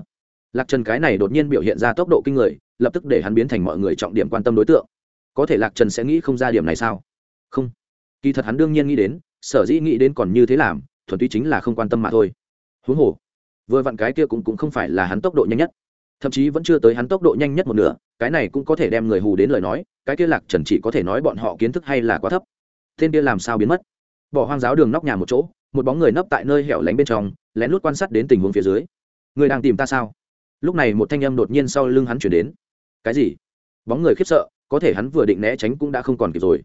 Speaker 1: Lạc trần cái này đột nhiên biểu hiện ra tốc độ kinh người lập tức để hắn biến thành mọi người trọng điểm quan tâm đối tượng. Có thể lạc trần sẽ nghĩ không ra điểm này sao? Không. Kỳ thật hắn đương nhiên nghĩ đến sở dĩ nghĩ đến còn như thế làm thuần túy chính là không quan tâm mà thôi. Huống hồ vừa vặn cái kia cũng, cũng không phải là hắn tốc độ nhanh nhất. Thậm chí vẫn chưa tới hắn tốc độ nhanh nhất một nửa cái này cũng có thể đem người hù đến lời nói, cái kia lạc trần chỉ có thể nói bọn họ kiến thức hay là quá thấp. Tên kia làm sao biến mất? Bỏ hoang giáo đường nóc nhà một chỗ, một bóng người nấp tại nơi hẻo lánh bên trong, lén lút quan sát đến tình huống phía dưới. Người đang tìm ta sao? Lúc này một thanh âm đột nhiên sau lưng hắn chuyển đến. Cái gì? Bóng người khiếp sợ, có thể hắn vừa định né tránh cũng đã không còn kịp rồi.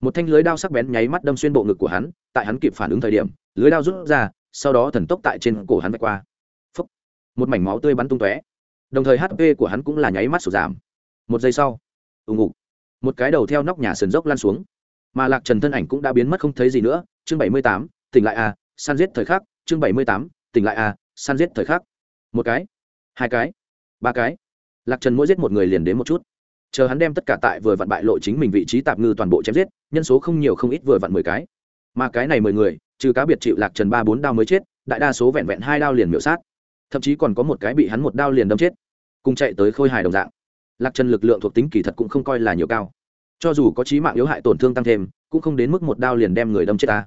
Speaker 1: Một thanh lưới đao sắc bén nháy mắt đâm xuyên bộ ngực của hắn, tại hắn kịp phản ứng thời điểm, lưới đao rút ra, sau đó thần tốc tại trên cổ hắn vạch qua. Phúc. một mảnh máu tươi bắn tung tóe. Đồng thời hp của hắn cũng là nháy mắt sụt giảm một giây sau ùng ục một cái đầu theo nóc nhà sườn dốc lan xuống. Mà lạc trần thân ảnh cũng đã biến mất không thấy gì nữa. Chương bảy mươi tám tỉnh lại à, san giết thời khắc. Chương bảy mươi tám tỉnh lại à, san giết thời khắc. Một cái hai cái ba cái. Lạc trần mỗi giết một người liền đến một chút. Chờ hắn đem tất cả tại vừa vặn bại lộ chính mình vị trí tạp ngư toàn bộ chém giết nhân số không nhiều không ít vừa vặn mười cái. Mà cái này mười người trừ cá biệt chịu lạc trần ba bốn đao mới chết đại đa số vẹn vẹn hai đao liền miểu sát. Thậm chí còn có một cái bị hắn một đao liền đâm chết cùng chạy tới khôi hài đồng dạng lạc trần lực lượng thuộc tính kỳ thật cũng không coi là nhiều cao. Cho dù có trí mạng yếu hại tổn thương tăng thêm, cũng không đến mức một đao liền đem người đâm chết ta.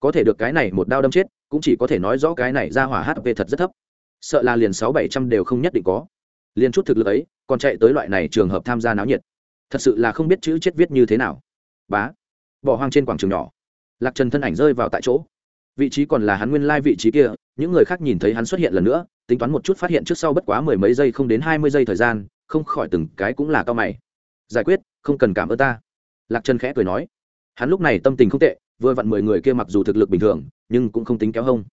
Speaker 1: Có thể được cái này một đao đâm chết, cũng chỉ có thể nói rõ cái này ra hỏa hp thật rất thấp. Sợ là liền sáu bảy trăm đều không nhất định có. Liền chút thực lực ấy, còn chạy tới loại này trường hợp tham gia náo nhiệt. Thật sự là không biết chữ chết viết như thế nào. Bá. Bỏ hoang trên quảng trường nhỏ. Lạc trần thân ảnh rơi vào tại chỗ. Vị trí còn là hắn nguyên lai vị trí kia, những người khác nhìn thấy hắn xuất hiện lần nữa, tính toán một chút phát hiện trước sau bất quá mười mấy giây không đến hai mươi giây thời gian không khỏi từng cái cũng là cao mày. Giải quyết, không cần cảm ơn ta. Lạc trần khẽ cười nói. Hắn lúc này tâm tình không tệ, vừa vặn mười người kia mặc dù thực lực bình thường, nhưng cũng không tính kéo hông.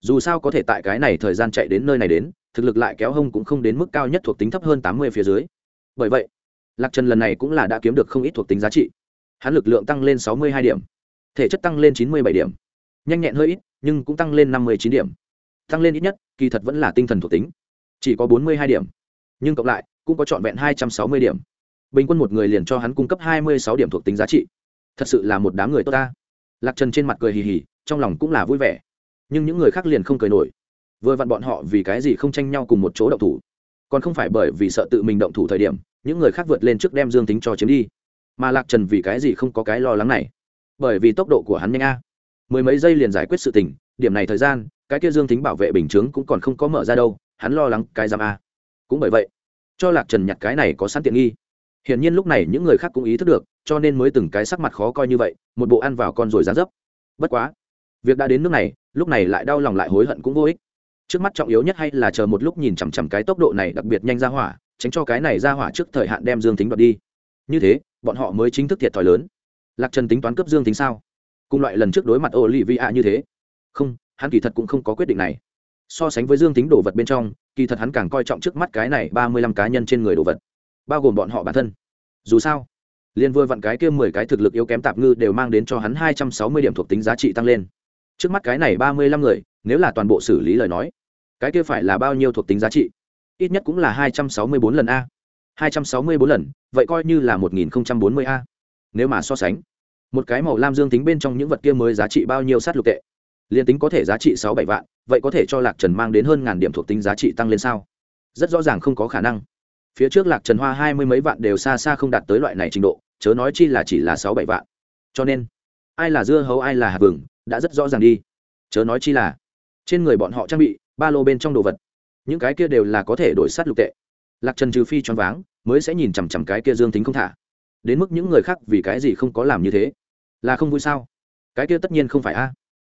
Speaker 1: Dù sao có thể tại cái này thời gian chạy đến nơi này đến, thực lực lại kéo hông cũng không đến mức cao nhất thuộc tính thấp hơn tám mươi phía dưới. Bởi vậy, lạc trần lần này cũng là đã kiếm được không ít thuộc tính giá trị. Hắn lực lượng tăng lên sáu mươi hai điểm, thể chất tăng lên chín mươi bảy điểm, nhanh nhẹn hơi ít, nhưng cũng tăng lên năm mươi chín điểm. Tăng lên ít nhất, kỳ thật vẫn là tinh thần thuộc tính, chỉ có bốn mươi hai điểm. Nhưng cộng lại cũng có trọn vẹn hai trăm sáu mươi điểm. Bình quân một người liền cho hắn cung cấp hai mươi sáu điểm thuộc tính giá trị. Thật sự là một đám người tốt ta. Lạc trần trên mặt cười hì hì, trong lòng cũng là vui vẻ. Nhưng những người khác liền không cười nổi. Vừa vặn bọn họ vì cái gì không tranh nhau cùng một chỗ động thủ? Còn không phải bởi vì sợ tự mình động thủ thời điểm, những người khác vượt lên trước đem dương tính cho chiếm đi. Mà lạc trần vì cái gì không có cái lo lắng này? Bởi vì tốc độ của hắn nhanh a. Mười mấy giây liền giải quyết sự tình, điểm này thời gian, cái kia dương tính bảo vệ bình chướng cũng còn không có mở ra đâu, hắn lo lắng cái giam a. Cũng bởi vậy cho lạc trần nhặt cái này có sẵn tiện nghi. Hiển nhiên lúc này những người khác cũng ý thức được, cho nên mới từng cái sắc mặt khó coi như vậy, một bộ ăn vào con rồi dán dấp. Bất quá, việc đã đến nước này, lúc này lại đau lòng lại hối hận cũng vô ích. Trước mắt trọng yếu nhất hay là chờ một lúc nhìn chằm chằm cái tốc độ này đặc biệt nhanh ra hỏa, tránh cho cái này ra hỏa trước thời hạn đem dương tính đoạt đi. Như thế, bọn họ mới chính thức thiệt thòi lớn. Lạc trần tính toán cấp dương tính sao? Cùng loại lần trước đối mặt ô lì vi ạ như thế. Không, hắn kỳ thật cũng không có quyết định này so sánh với dương tính đồ vật bên trong, kỳ thật hắn càng coi trọng trước mắt cái này ba mươi lăm cá nhân trên người đồ vật, bao gồm bọn họ bản thân. Dù sao liên vừa vặn cái kia mười cái thực lực yếu kém tạp ngư đều mang đến cho hắn hai trăm sáu mươi điểm thuộc tính giá trị tăng lên. Trước mắt cái này ba mươi lăm người, nếu là toàn bộ xử lý lời nói, cái kia phải là bao nhiêu thuộc tính giá trị? Ít nhất cũng là hai trăm sáu mươi bốn lần a. hai trăm sáu mươi bốn lần, vậy coi như là một nghìn bốn mươi a. Nếu mà so sánh, một cái màu lam dương tính bên trong những vật kia mới giá trị bao nhiêu sát lục tệ? Liền tính có thể giá trị sáu bảy vạn vậy có thể cho lạc trần mang đến hơn ngàn điểm thuộc tính giá trị tăng lên sao? Rất rõ ràng không có khả năng. Phía trước lạc trần hoa hai mươi mấy vạn đều xa xa không đạt tới loại này trình độ, chớ nói chi là chỉ là sáu bảy vạn. Cho nên, ai là dưa hấu, ai là hạt vừng, đã rất rõ ràng đi. Chớ nói chi là, trên người bọn họ trang bị, ba lô bên trong đồ vật, những cái kia đều là có thể đổi sát lục tệ. Lạc trần trừ phi choáng váng, mới sẽ nhìn chằm chằm cái kia dương tính không thả. Đến mức những người khác vì cái gì không có làm như thế? Là không vui sao? Cái kia tất nhiên không phải a.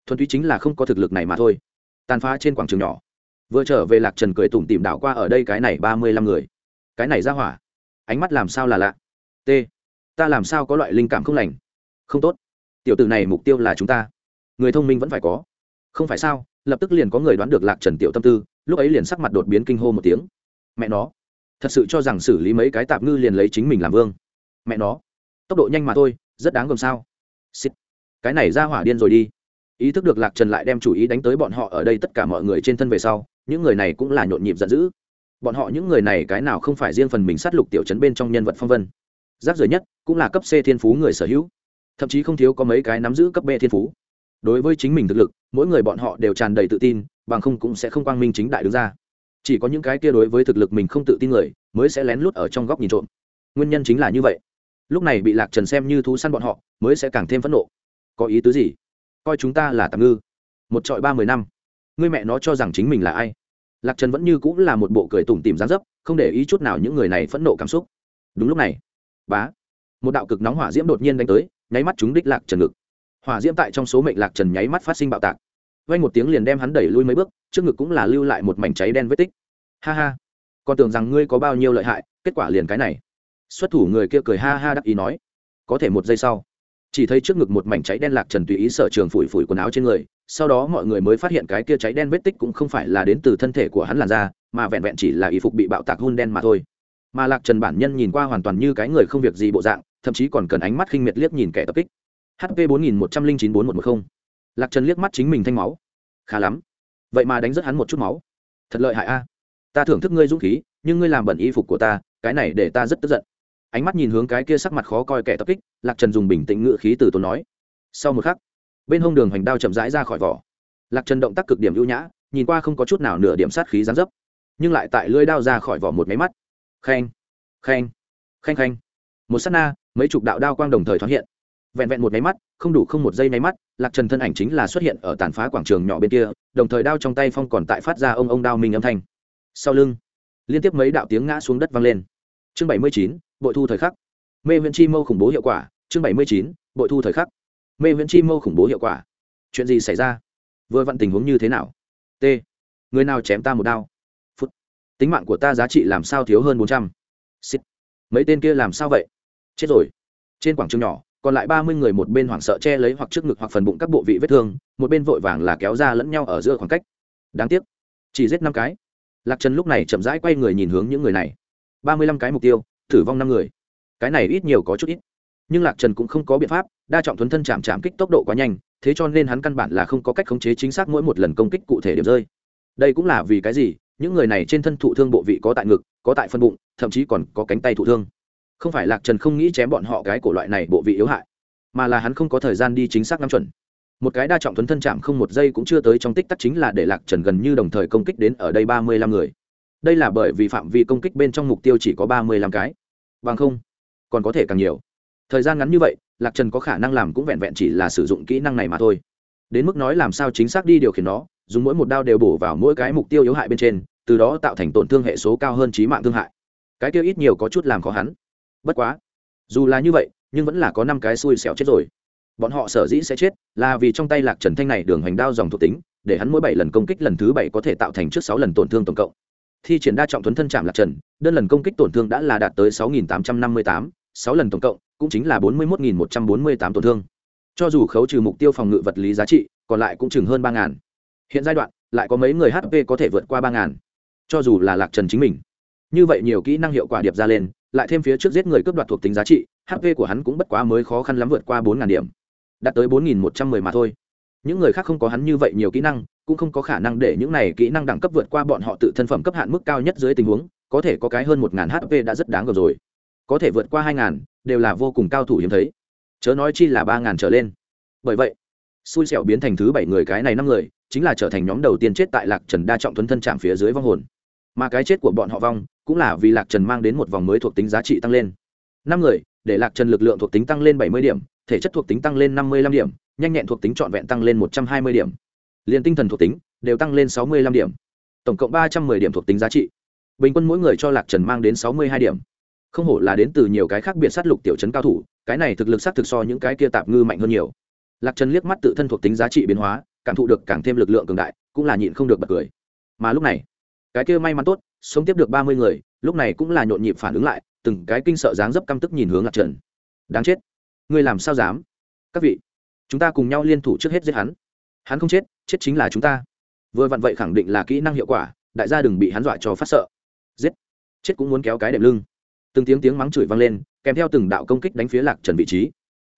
Speaker 1: Thuần túy chính là không có thực lực này mà thôi tàn phá trên quảng trường nhỏ. Vừa trở về lạc trần cười tủm tìm đảo qua ở đây cái này ba mươi lăm người. Cái này ra hỏa. Ánh mắt làm sao là lạ? T. Ta làm sao có loại linh cảm không lành? Không tốt. Tiểu t ử này mục tiêu là chúng ta. Người thông minh vẫn phải có. Không phải sao, lập tức liền có người đoán được lạc trần tiểu tâm tư, lúc ấy liền sắc mặt đột biến kinh hô một tiếng. Mẹ nó. Thật sự cho rằng xử lý mấy cái tạp ngư liền lấy chính mình làm vương. Mẹ nó. Tốc độ nhanh mà thôi, rất đáng gồm sao. Cái này ra hỏa điên rồi đi ý thức được lạc trần lại đem chủ ý đánh tới bọn họ ở đây tất cả mọi người trên thân về sau, những người này cũng là nhộn nhịp giận dữ. Bọn họ những người này cái nào không phải riêng phần mình sát lục tiểu chấn bên trong nhân vật phong vân. Giáp rưởi nhất cũng là cấp c thiên phú người sở hữu. Thậm chí không thiếu có mấy cái nắm giữ cấp b thiên phú. Đối với chính mình thực lực, mỗi người bọn họ đều tràn đầy tự tin, bằng không cũng sẽ không quang minh chính đại đứng ra. Chỉ có những cái kia đối với thực lực mình không tự tin người, mới sẽ lén lút ở trong góc nhìn trộm. Nguyên nhân chính là như vậy. Lúc này bị lạc trần xem như thú săn bọn họ, mới sẽ càng thêm phẫn nộ. Có ý tứ gì? Coi chúng ta là tạm ngư. Một trọi ba mươi năm. Người mẹ nó cho rằng chính mình là ai? Lạc trần vẫn như cũng là một bộ cười tủm tìm dán dấp, không để ý chút nào những người này phẫn nộ cảm xúc. Đúng lúc này, bá, một đạo cực nóng hỏa diễm đột nhiên đánh tới, nháy mắt chúng đích lạc trần ngực. Hỏa diễm tại trong số mệnh lạc trần nháy mắt phát sinh bạo tạc. Vay một tiếng liền đem hắn đẩy lui mấy bước, trước ngực cũng là lưu lại một mảnh cháy đen vết tích. Ha ha con tưởng rằng ngươi có bao nhiêu lợi hại, kết quả liền cái này. Xuất thủ người kia cười ha ha đắc ý nói, có thể một giây sau chỉ thấy trước ngực một mảnh cháy đen lạc trần tùy ý sở trường phủi phủi quần áo trên người, sau đó mọi người mới phát hiện cái kia cháy đen vết tích cũng không phải là đến từ thân thể của hắn làn da, mà vẹn vẹn chỉ là y phục bị bạo tạc hun đen mà thôi. Mà lạc trần bản nhân nhìn qua hoàn toàn như cái người không việc gì bộ dạng, thậm chí còn cần ánh mắt khinh miệt liếc nhìn kẻ tập kích. Hp bốn nghìn một trăm linh chín bốn một trăm một mươi lạc trần liếc mắt chính mình thanh máu. Khá lắm. Vậy mà đánh rất hắn một chút máu. Thật lợi hại a. Ta thưởng thức ngươi dũng khí, nhưng ngươi làm bẩn y phục của ta, cái này để ta rất tức giận. Ánh mắt nhìn hướng cái kia sắc mặt khó coi kẻ tập kích lạc trần dùng bình tĩnh ngự khí từ tốn nói. Sau một khắc, bên hông đường hoành đao chậm rãi ra khỏi vỏ. Lạc trần động tác cực điểm ưu nhã, nhìn qua không có chút nào nửa điểm sát khí gián dấp, nhưng lại tại lưỡi đao ra khỏi vỏ một máy mắt. Khen khen khen khen. Một s á t na, mấy chục đạo đao quang đồng thời thoáng hiện. Vẹn vẹn một máy mắt, không đủ không một giây máy mắt, lạc trần thân ảnh chính là xuất hiện ở tàn phá quảng trường nhỏ bên kia, đồng thời đao trong tay phong còn tại phát ra ông ông đao minh âm thanh. Sau lưng, liên tiếp mấy đạo tiếng ngã xuống đất vang lên. Chương bảy mươi chín, bội thu thời khắc mê viễn chi mâu khủng bố hiệu quả, chương bảy mươi chín, bội thu thời khắc. Mê viễn chi mâu khủng bố hiệu quả. Chuyện gì xảy ra? Vừa vặn tình huống như thế nào? T. Người nào chém ta một đao? Phút. Tính mạng của ta giá trị làm sao thiếu hơn bốn trăm? Xít mấy tên kia làm sao vậy? Chết rồi. Trên quảng trường nhỏ, còn lại ba mươi người một bên hoảng sợ che lấy hoặc trước ngực hoặc phần bụng các bộ vị vết thương, một bên vội vàng là kéo ra lẫn nhau ở giữa khoảng cách. Đáng tiếc. Chỉ giết năm cái. Lạc trần lúc này chậm rãi quay người nhìn hướng những người này. ba mươi lăm cái mục tiêu, tử vong năm người cái này ít nhiều có chút ít. Nhưng lạc trần cũng không có biện pháp, đa trọng thuấn thân chạm chạm kích tốc độ quá nhanh, thế cho nên hắn căn bản là không có cách khống chế chính xác mỗi một lần công kích cụ thể điểm rơi. Đây cũng là vì cái gì? Những người này trên thân thụ thương bộ vị có tại ngực, có tại phân bụng, thậm chí còn có cánh tay thụ thương. Không phải lạc trần không nghĩ chém bọn họ cái cổ loại này bộ vị yếu hại, mà là hắn không có thời gian đi chính xác năm chuẩn. Một cái đa trọng thuấn thân chạm không một giây cũng chưa tới trong tích tắc chính là để lạc trần gần như đồng thời công kích đến ở đây ba mươi lăm người. Đây là bởi vì phạm vi công kích bên trong mục tiêu chỉ có ba mươi lăm cái. Bằng không còn có thể càng nhiều. Thời gian ngắn như vậy, lạc trần có khả năng làm cũng vẹn vẹn chỉ là sử dụng kỹ năng này mà thôi. Đến mức nói làm sao chính xác đi điều khiển nó, dùng mỗi một đao đều bổ vào mỗi cái mục tiêu yếu hại bên trên, từ đó tạo thành tổn thương hệ số cao hơn trí mạng thương hại. Cái kia ít nhiều có chút làm khó hắn. Bất quá, dù là như vậy, nhưng vẫn là có năm cái xui xẻo chết rồi. Bọn họ sở dĩ sẽ chết là vì trong tay lạc trần thanh này đường hoành đao dòng thuộc tính, để hắn mỗi bảy lần công kích lần thứ bảy có thể tạo thành trước sáu lần tổn thương tổng cộng. Thi triển đa trọng thuấn thân chạm lạc trần, đơn lần công kích tổn thương đã là đạt tới sáu nghìn tám trăm năm mươi tám sáu lần tổng cộng, cũng chính là bốn mươi một nghìn một trăm bốn mươi tám tổn thương. Cho dù khấu trừ mục tiêu phòng ngự vật lý giá trị, còn lại cũng chừng hơn ba ngàn. Hiện giai đoạn, lại có mấy người hp có thể vượt qua ba ngàn. Cho dù là lạc trần chính mình. Như vậy nhiều kỹ năng hiệu quả điệp ra lên, lại thêm phía trước giết người cướp đoạt thuộc tính giá trị hp của hắn cũng bất quá mới khó khăn lắm vượt qua bốn ngàn điểm. Đạt tới bốn nghìn một trăm mười mà thôi. Những người khác không có hắn như vậy nhiều kỹ năng, cũng không có khả năng để những này kỹ năng đẳng cấp vượt qua bọn họ tự thân phẩm cấp hạn mức cao nhất dưới tình huống, có thể có cái hơn một ngàn hp đã rất đáng gờm rồi có thể vượt qua hai ngàn, đều là vô cùng cao thủ hiếm thấy. Chớ nói chi là ba ngàn trở lên. Bởi vậy, xui xẻo biến thành thứ bảy người cái này năm người, chính là trở thành nhóm đầu tiên chết tại lạc trần đa trọng thuấn thân trạng phía dưới vong hồn. Mà cái chết của bọn họ vong, cũng là vì lạc trần mang đến một vòng mới thuộc tính giá trị tăng lên. Năm người, để lạc trần lực lượng thuộc tính tăng lên bảy mươi điểm, thể chất thuộc tính tăng lên năm mươi lăm điểm, nhanh nhẹn thuộc tính trọn vẹn tăng lên một trăm hai mươi điểm. Liền tinh thần thuộc tính đều tăng lên sáu mươi lăm điểm. Tổng cộng ba trăm mười điểm thuộc tính giá trị. Bình quân mỗi người cho lạc trần mang đến sáu mươi hai điểm không hổ là đến từ nhiều cái khác biệt sát lục tiểu chấn cao thủ, cái này thực lực xác thực so những cái kia tạp ngư mạnh hơn nhiều. Lạc trần liếc mắt tự thân thuộc tính giá trị biến hóa, cảm thụ được càng thêm lực lượng cường đại, cũng là nhịn không được bật cười. Mà lúc này, cái kia may mắn tốt, sống tiếp được ba mươi người, lúc này cũng là nhộn nhịp phản ứng lại, từng cái kinh sợ dáng dấp căm tức nhìn hướng lạc trần. Đáng chết. Ngươi làm sao dám? Các vị, chúng ta cùng nhau liên thủ trước hết giết hắn. Hắn không chết chết chính là chúng ta. Vừa vặn vậy khẳng định là kỹ năng hiệu quả, đại gia đừng bị hắn dọa cho phát sợ. Giết. Chết cũng muốn kéo cái đệm lưng từng tiếng tiếng mắng chửi vang lên, kèm theo từng đạo công kích đánh phía lạc trần vị trí.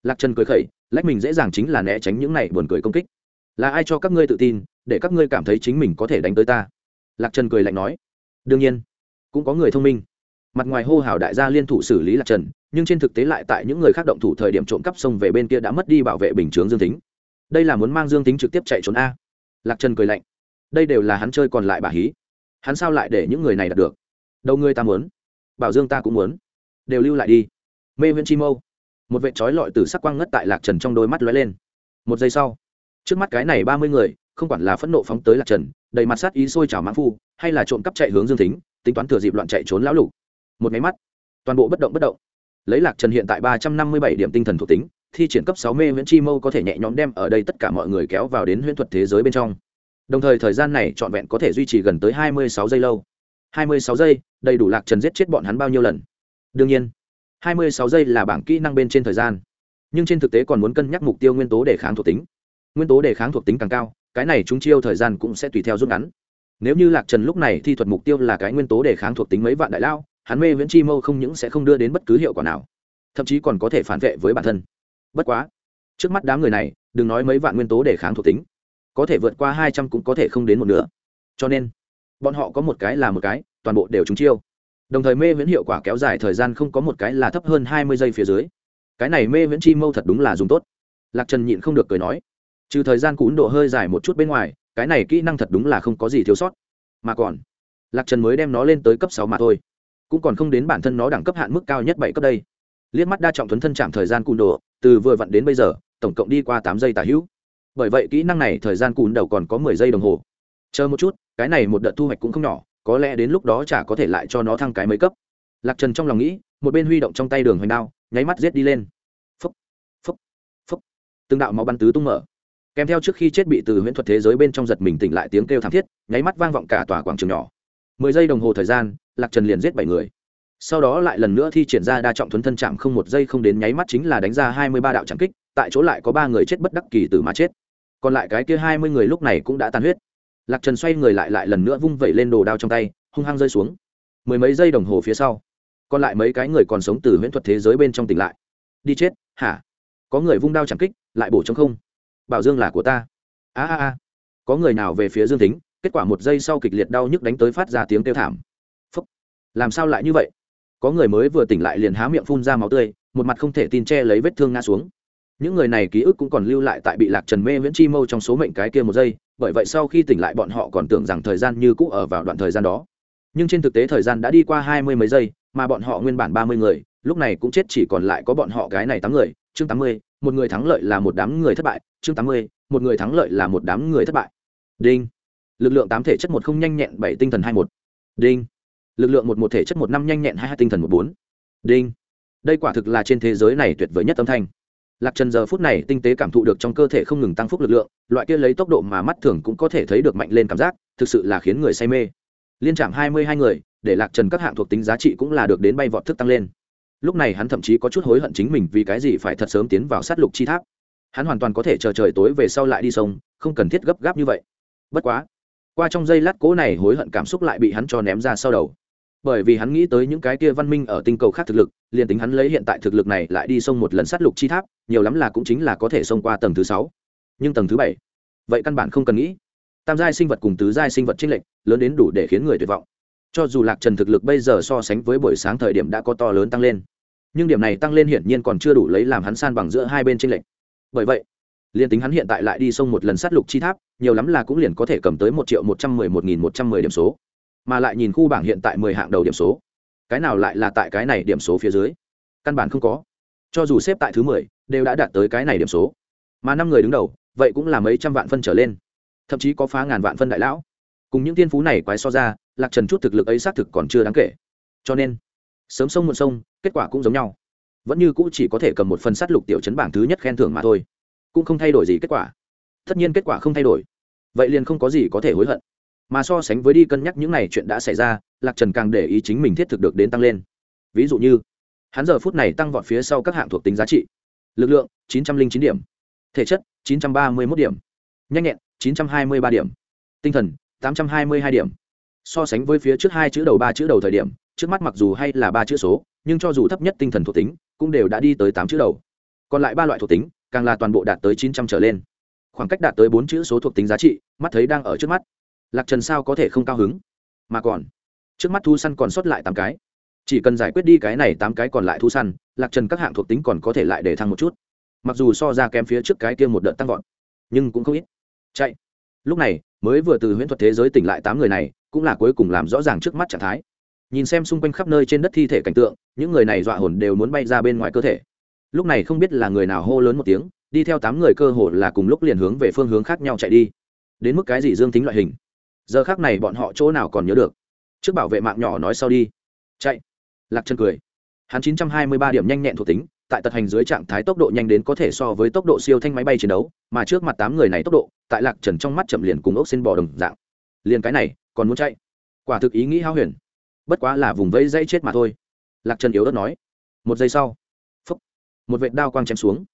Speaker 1: Lạc trần cười khẩy, lách mình dễ dàng chính là né tránh những này buồn cười công kích. Là ai cho các ngươi tự tin, để các ngươi cảm thấy chính mình có thể đánh tới ta? Lạc trần cười lạnh nói. Đương nhiên, cũng có người thông minh. Mặt ngoài hô hào đại gia liên thủ xử lý lạc trần, nhưng trên thực tế lại tại những người khác động thủ thời điểm trộm cắp sông về bên kia đã mất đi bảo vệ bình chướng dương tính đây là muốn mang dương tính trực tiếp chạy trốn a. Lạc trần cười lạnh. Đây đều là hắn chơi còn lại bà hí. Hắn sao lại để những người này đạt được? Đâu ngươi ta muốn bảo dương ta cũng muốn. Đều lưu lại đi. Mê viễn chi mâu. Một vệ trói lọi từ sắc quang ngất tại lạc trần trong đôi mắt lóe lên. Một giây sau, trước mắt cái này ba mươi người, không quản là phẫn nộ phóng tới lạc trần, đầy mặt sát ý sôi trào mãn phu, hay là trộm cắp chạy hướng dương tính tính toán thừa dịp loạn chạy trốn lão lục. Một máy mắt, toàn bộ bất động bất động. Lấy lạc trần hiện tại ba trăm năm mươi bảy điểm tinh thần thuộc tính, thi triển cấp sáu mê viễn chi mâu có thể nhẹ nhõm đem ở đây tất cả mọi người kéo vào đến huyễn thuật thế giới bên trong. Đồng thời thời gian này trọn vẹn có thể duy trì gần tới hai mươi sáu giây lâu hai mươi sáu giây, đầy đủ lạc trần giết chết bọn hắn bao nhiêu lần? Đương nhiên, hai mươi sáu giây là bảng kỹ năng bên trên thời gian. Nhưng trên thực tế còn muốn cân nhắc mục tiêu nguyên tố để kháng thuộc tính. Nguyên tố để kháng thuộc tính càng cao, cái này chúng chiêu thời gian cũng sẽ tùy theo rút ngắn. Nếu như lạc trần lúc này thi thuật mục tiêu là cái nguyên tố để kháng thuộc tính mấy vạn đại lao, hắn mê viễn chi mâu không những sẽ không đưa đến bất cứ hiệu quả nào, thậm chí còn có thể phản vệ với bản thân. Bất quá, trước mắt đám người này, đừng nói mấy vạn nguyên tố để kháng thuộc tính, có thể vượt qua hai trăm cũng có thể không đến một nửa. Cho nên bọn họ có một cái là một cái, toàn bộ đều trúng chiêu. Đồng thời mê viễn hiệu quả kéo dài thời gian không có một cái là thấp hơn hai mươi giây phía dưới. Cái này mê viễn chi mâu thật đúng là dùng tốt. Lạc trần nhịn không được cười nói, trừ thời gian cún độ hơi dài một chút bên ngoài, cái này kỹ năng thật đúng là không có gì thiếu sót. Mà còn, lạc trần mới đem nó lên tới cấp sáu mà thôi. Cũng còn không đến bản thân nó đẳng cấp hạn mức cao nhất bảy cấp đây. Liếc mắt đa trọng thuấn thân chạm thời gian cún độ, từ vừa vặn đến bây giờ, tổng cộng đi qua tám giây tả hữu. Bởi vậy kỹ năng này thời gian cún đầu còn có mười giây đồng hồ. Chờ một chút cái này một đợt thu hoạch cũng không nhỏ, có lẽ đến lúc đó chả có thể lại cho nó thăng cái mấy cấp. Lạc trần trong lòng nghĩ, một bên huy động trong tay đường hoành đao, nháy mắt giết đi lên. Phấp phấp phấp từng đạo máu bắn tứ tung mở. Kèm theo trước khi chết bị từ huyễn thuật thế giới bên trong giật mình tỉnh lại tiếng kêu thảm thiết, nháy mắt vang vọng cả tòa quảng trường nhỏ. Mười giây đồng hồ thời gian, lạc trần liền giết bảy người. Sau đó lại lần nữa thi triển ra đa trọng thuấn thân chạm không một giây không đến nháy mắt chính là đánh ra hai mươi ba đạo trạm kích, tại chỗ lại có ba người chết bất đắc kỳ từ mà chết. Còn lại cái kia hai mươi người lúc này cũng đã tan huyết lạc trần xoay người lại lại lần nữa vung vẩy lên đồ đao trong tay, hung hăng rơi xuống. Mười mấy giây đồng hồ phía sau, còn lại mấy cái người còn sống từ huyễn thuật thế giới bên trong tỉnh lại. Đi chết, hả? Có người vung đao chẳng kích, lại bổ trong không? Bảo dương là của ta. A a a. Có người nào về phía dương tính kết quả một giây sau kịch liệt đau nhức đánh tới phát ra tiếng kêu thảm. Phúc. làm sao lại như vậy? Có người mới vừa tỉnh lại liền há miệng phun ra máu tươi, một mặt không thể tin che lấy vết thương ngã xuống. Những người này ký ức cũng còn lưu lại tại bị lạc trần mê viễn chi mâu trong số mệnh cái kia một giây bởi vậy sau khi tỉnh lại bọn họ còn tưởng rằng thời gian như cũ ở vào đoạn thời gian đó. Nhưng trên thực tế thời gian đã đi qua hai mươi mấy giây, mà bọn họ nguyên bản ba mươi người, lúc này cũng chết chỉ còn lại có bọn họ cái này tám người, chương tám mươi, một người thắng lợi là một đám người thất bại, chương tám mươi, một người thắng lợi là một đám người thất bại. Đinh. Lực lượng tám thể chất một không nhanh nhẹn bảy, tinh thần hai một. Đinh. Lực lượng một một thể chất một năm nhanh nhẹn hai hai, tinh thần một bốn. Đinh. Đây quả thực là trên thế giới này tuyệt vời nhất âm thanh lạc trần giờ phút này tinh tế cảm thụ được trong cơ thể không ngừng tăng phúc lực lượng, loại kia lấy tốc độ mà mắt thường cũng có thể thấy được mạnh lên cảm giác, thực sự là khiến người say mê. Liên trạm hai mươi hai người, để lạc trần các hạng thuộc tính giá trị cũng là được đến bay vọt thức tăng lên. Lúc này hắn thậm chí có chút hối hận chính mình vì cái gì phải thật sớm tiến vào sát lục chi tháp. Hắn hoàn toàn có thể chờ trời tối về sau lại đi sông, không cần thiết gấp gáp như vậy. Bất quá, qua trong giây lát cố này hối hận cảm xúc lại bị hắn cho ném ra sau đầu bởi vì hắn nghĩ tới những cái kia văn minh ở tinh cầu khác thực lực, liền tính hắn lấy hiện tại thực lực này lại đi xông một lần sát lục chi tháp, nhiều lắm là cũng chính là có thể xông qua tầng thứ sáu. Nhưng tầng thứ bảy, vậy căn bản không cần nghĩ. Tam giai sinh vật cùng tứ giai sinh vật trinh lệnh lớn đến đủ để khiến người tuyệt vọng. Cho dù lạc trần thực lực bây giờ so sánh với buổi sáng thời điểm đã có to lớn tăng lên, nhưng điểm này tăng lên hiển nhiên còn chưa đủ lấy làm hắn san bằng giữa hai bên trinh lệnh bởi vậy, liền tính hắn hiện tại lại đi xông một lần sát lục chi tháp, nhiều lắm là cũng liền có thể cầm tới một triệu một trăm mười một nghìn một trăm mười điểm số mà lại nhìn khu bảng hiện tại mười hạng đầu điểm số. Cái nào lại là tại cái này điểm số phía dưới? Căn bản không có. Cho dù xếp tại thứ mười, đều đã đạt tới cái này điểm số. Mà năm người đứng đầu, vậy cũng là mấy trăm vạn phân trở lên. Thậm chí có phá ngàn vạn phân đại lão. Cùng những tiên phú này quái so ra, lạc trần chút thực lực ấy xác thực còn chưa đáng kể. Cho nên, sớm sông muộn sông, kết quả cũng giống nhau. Vẫn như cũ chỉ có thể cầm một phần sát lục tiểu chấn bảng thứ nhất khen thưởng mà thôi. Cũng không thay đổi gì kết quả. Tất nhiên kết quả không thay đổi. Vậy liền không có gì có thể hối hận mà so sánh với đi cân nhắc những n à y chuyện đã xảy ra, lạc trần càng để ý chính mình thiết thực được đến tăng lên. Ví dụ như, hắn giờ phút này tăng vọt phía sau các hạng thuộc tính giá trị. Lực lượng, chín trăm linh chín điểm. Thể chất, chín trăm ba mươi một điểm. Nhanh nhẹn, chín trăm hai mươi ba điểm. Tinh thần, tám trăm hai mươi hai điểm. So sánh với phía trước hai chữ đầu ba chữ đầu thời điểm, trước mắt mặc dù hay là ba chữ số, nhưng cho dù thấp nhất tinh thần thuộc tính, cũng đều đã đi tới tám chữ đầu. Còn lại ba loại thuộc tính, càng là toàn bộ đạt tới chín trăm trở lên. Khoảng cách đạt tới bốn chữ số thuộc tính giá trị, mắt thấy đang ở trước mắt lạc trần sao có thể không cao hứng? Mà còn, trước mắt thu săn còn sót lại tám cái. Chỉ cần giải quyết đi cái này tám cái còn lại thu săn, lạc trần các hạng thuộc tính còn có thể lại để thăng một chút. Mặc dù so ra kém phía trước cái kia một đợt tăng vọt, nhưng cũng không ít. Chạy. Lúc này, mới vừa từ huyễn thuật thế giới tỉnh lại tám người này, cũng là cuối cùng làm rõ ràng trước mắt trạng thái. Nhìn xem xung quanh khắp nơi trên đất thi thể cảnh tượng, những người này dọa hồn đều muốn bay ra bên ngoài cơ thể. Lúc này không biết là người nào hô lớn một tiếng, đi theo tám người cơ hồ là cùng lúc liền hướng về phương hướng khác nhau chạy đi. Đến mức cái gì dương tính loại hình? Giờ khác này bọn họ chỗ nào còn nhớ được? Trước bảo vệ mạng nhỏ nói sau đi. Chạy. Lạc chân cười. Hắn chín trăm hai mươi ba điểm nhanh nhẹn thuộc tính, tại tật hành dưới trạng thái tốc độ nhanh đến có thể so với tốc độ siêu thanh máy bay chiến đấu, mà trước mặt tám người này tốc độ, tại lạc trần trong mắt chậm liền cùng ốc xin bò đồng dạng. Liền cái này, còn muốn chạy? Quả thực ý nghĩ hao huyền. Bất quá là vùng vây dây chết mà thôi. Lạc trần yếu đất nói. Một giây sau, phúc, một vệt đao quang chém xuống.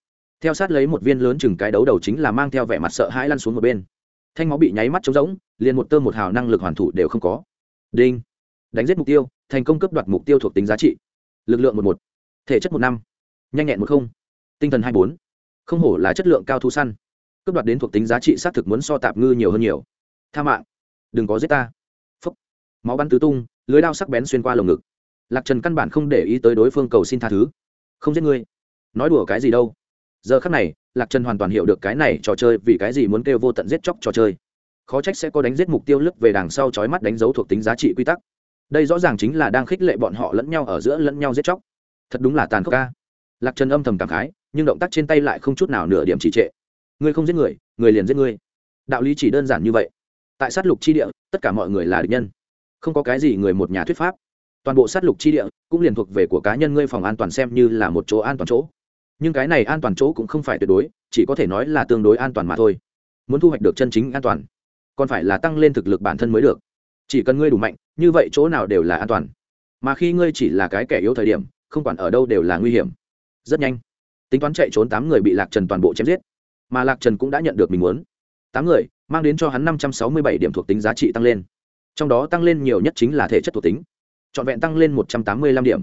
Speaker 1: Theo sát lấy một viên lớn chừng cái đấu đầu chính là mang theo vẻ mặt sợ hãi lăn xuống một bên thanh máu bị nháy mắt trống rỗng, liền một tơ một hào năng lực hoàn thủ đều không có. Đinh. Đánh giết mục tiêu, thành công cấp đoạt mục tiêu thuộc tính giá trị. Lực lượng một một. Thể chất một năm. Nhanh nhẹn một không. Tinh thần hai bốn. Không hổ là chất lượng cao thu săn. Cấp đoạt đến thuộc tính giá trị xác thực muốn so tạp ngư nhiều hơn nhiều. Tha mạng. Đừng có giết ta. Phấp máu bắn tứ tung, lưới đao sắc bén xuyên qua lồng ngực. Lạc trần căn bản không để ý tới đối phương cầu xin tha thứ. Không giết ngươi. Nói đùa cái gì đâu giờ khắc này, lạc trần hoàn toàn hiểu được cái này trò chơi vì cái gì muốn kêu vô tận giết chóc trò chơi. Khó trách sẽ có đánh giết mục tiêu lướt về đằng sau chói mắt đánh dấu thuộc tính giá trị quy tắc. Đây rõ ràng chính là đang khích lệ bọn họ lẫn nhau ở giữa lẫn nhau giết chóc. Thật đúng là tàn khốc ca lạc trần âm thầm cảm khái, nhưng động tác trên tay lại không chút nào nửa điểm trì trệ. Ngươi không giết người người liền giết ngươi. Đạo lý chỉ đơn giản như vậy. Tại sát lục chi địa, tất cả mọi người là địch nhân. Không có cái gì người một nhà thuyết pháp. Toàn bộ sát lục chi địa cũng liền thuộc về của cá nhân ngươi phòng an toàn xem như là một chỗ an toàn chỗ nhưng cái này an toàn chỗ cũng không phải tuyệt đối, chỉ có thể nói là tương đối an toàn mà thôi. Muốn thu hoạch được chân chính an toàn, còn phải là tăng lên thực lực bản thân mới được. Chỉ cần ngươi đủ mạnh, như vậy chỗ nào đều là an toàn. Mà khi ngươi chỉ là cái kẻ yếu thời điểm, không quản ở đâu đều là nguy hiểm. Rất nhanh, tính toán chạy trốn tám người bị lạc trần toàn bộ chém giết. Mà lạc trần cũng đã nhận được mình muốn. Tám người, mang đến cho hắn năm trăm sáu mươi bảy điểm thuộc tính giá trị tăng lên. Trong đó tăng lên nhiều nhất chính là thể chất thuộc tính. Trọn vẹn tăng lên một trăm tám mươi lăm điểm.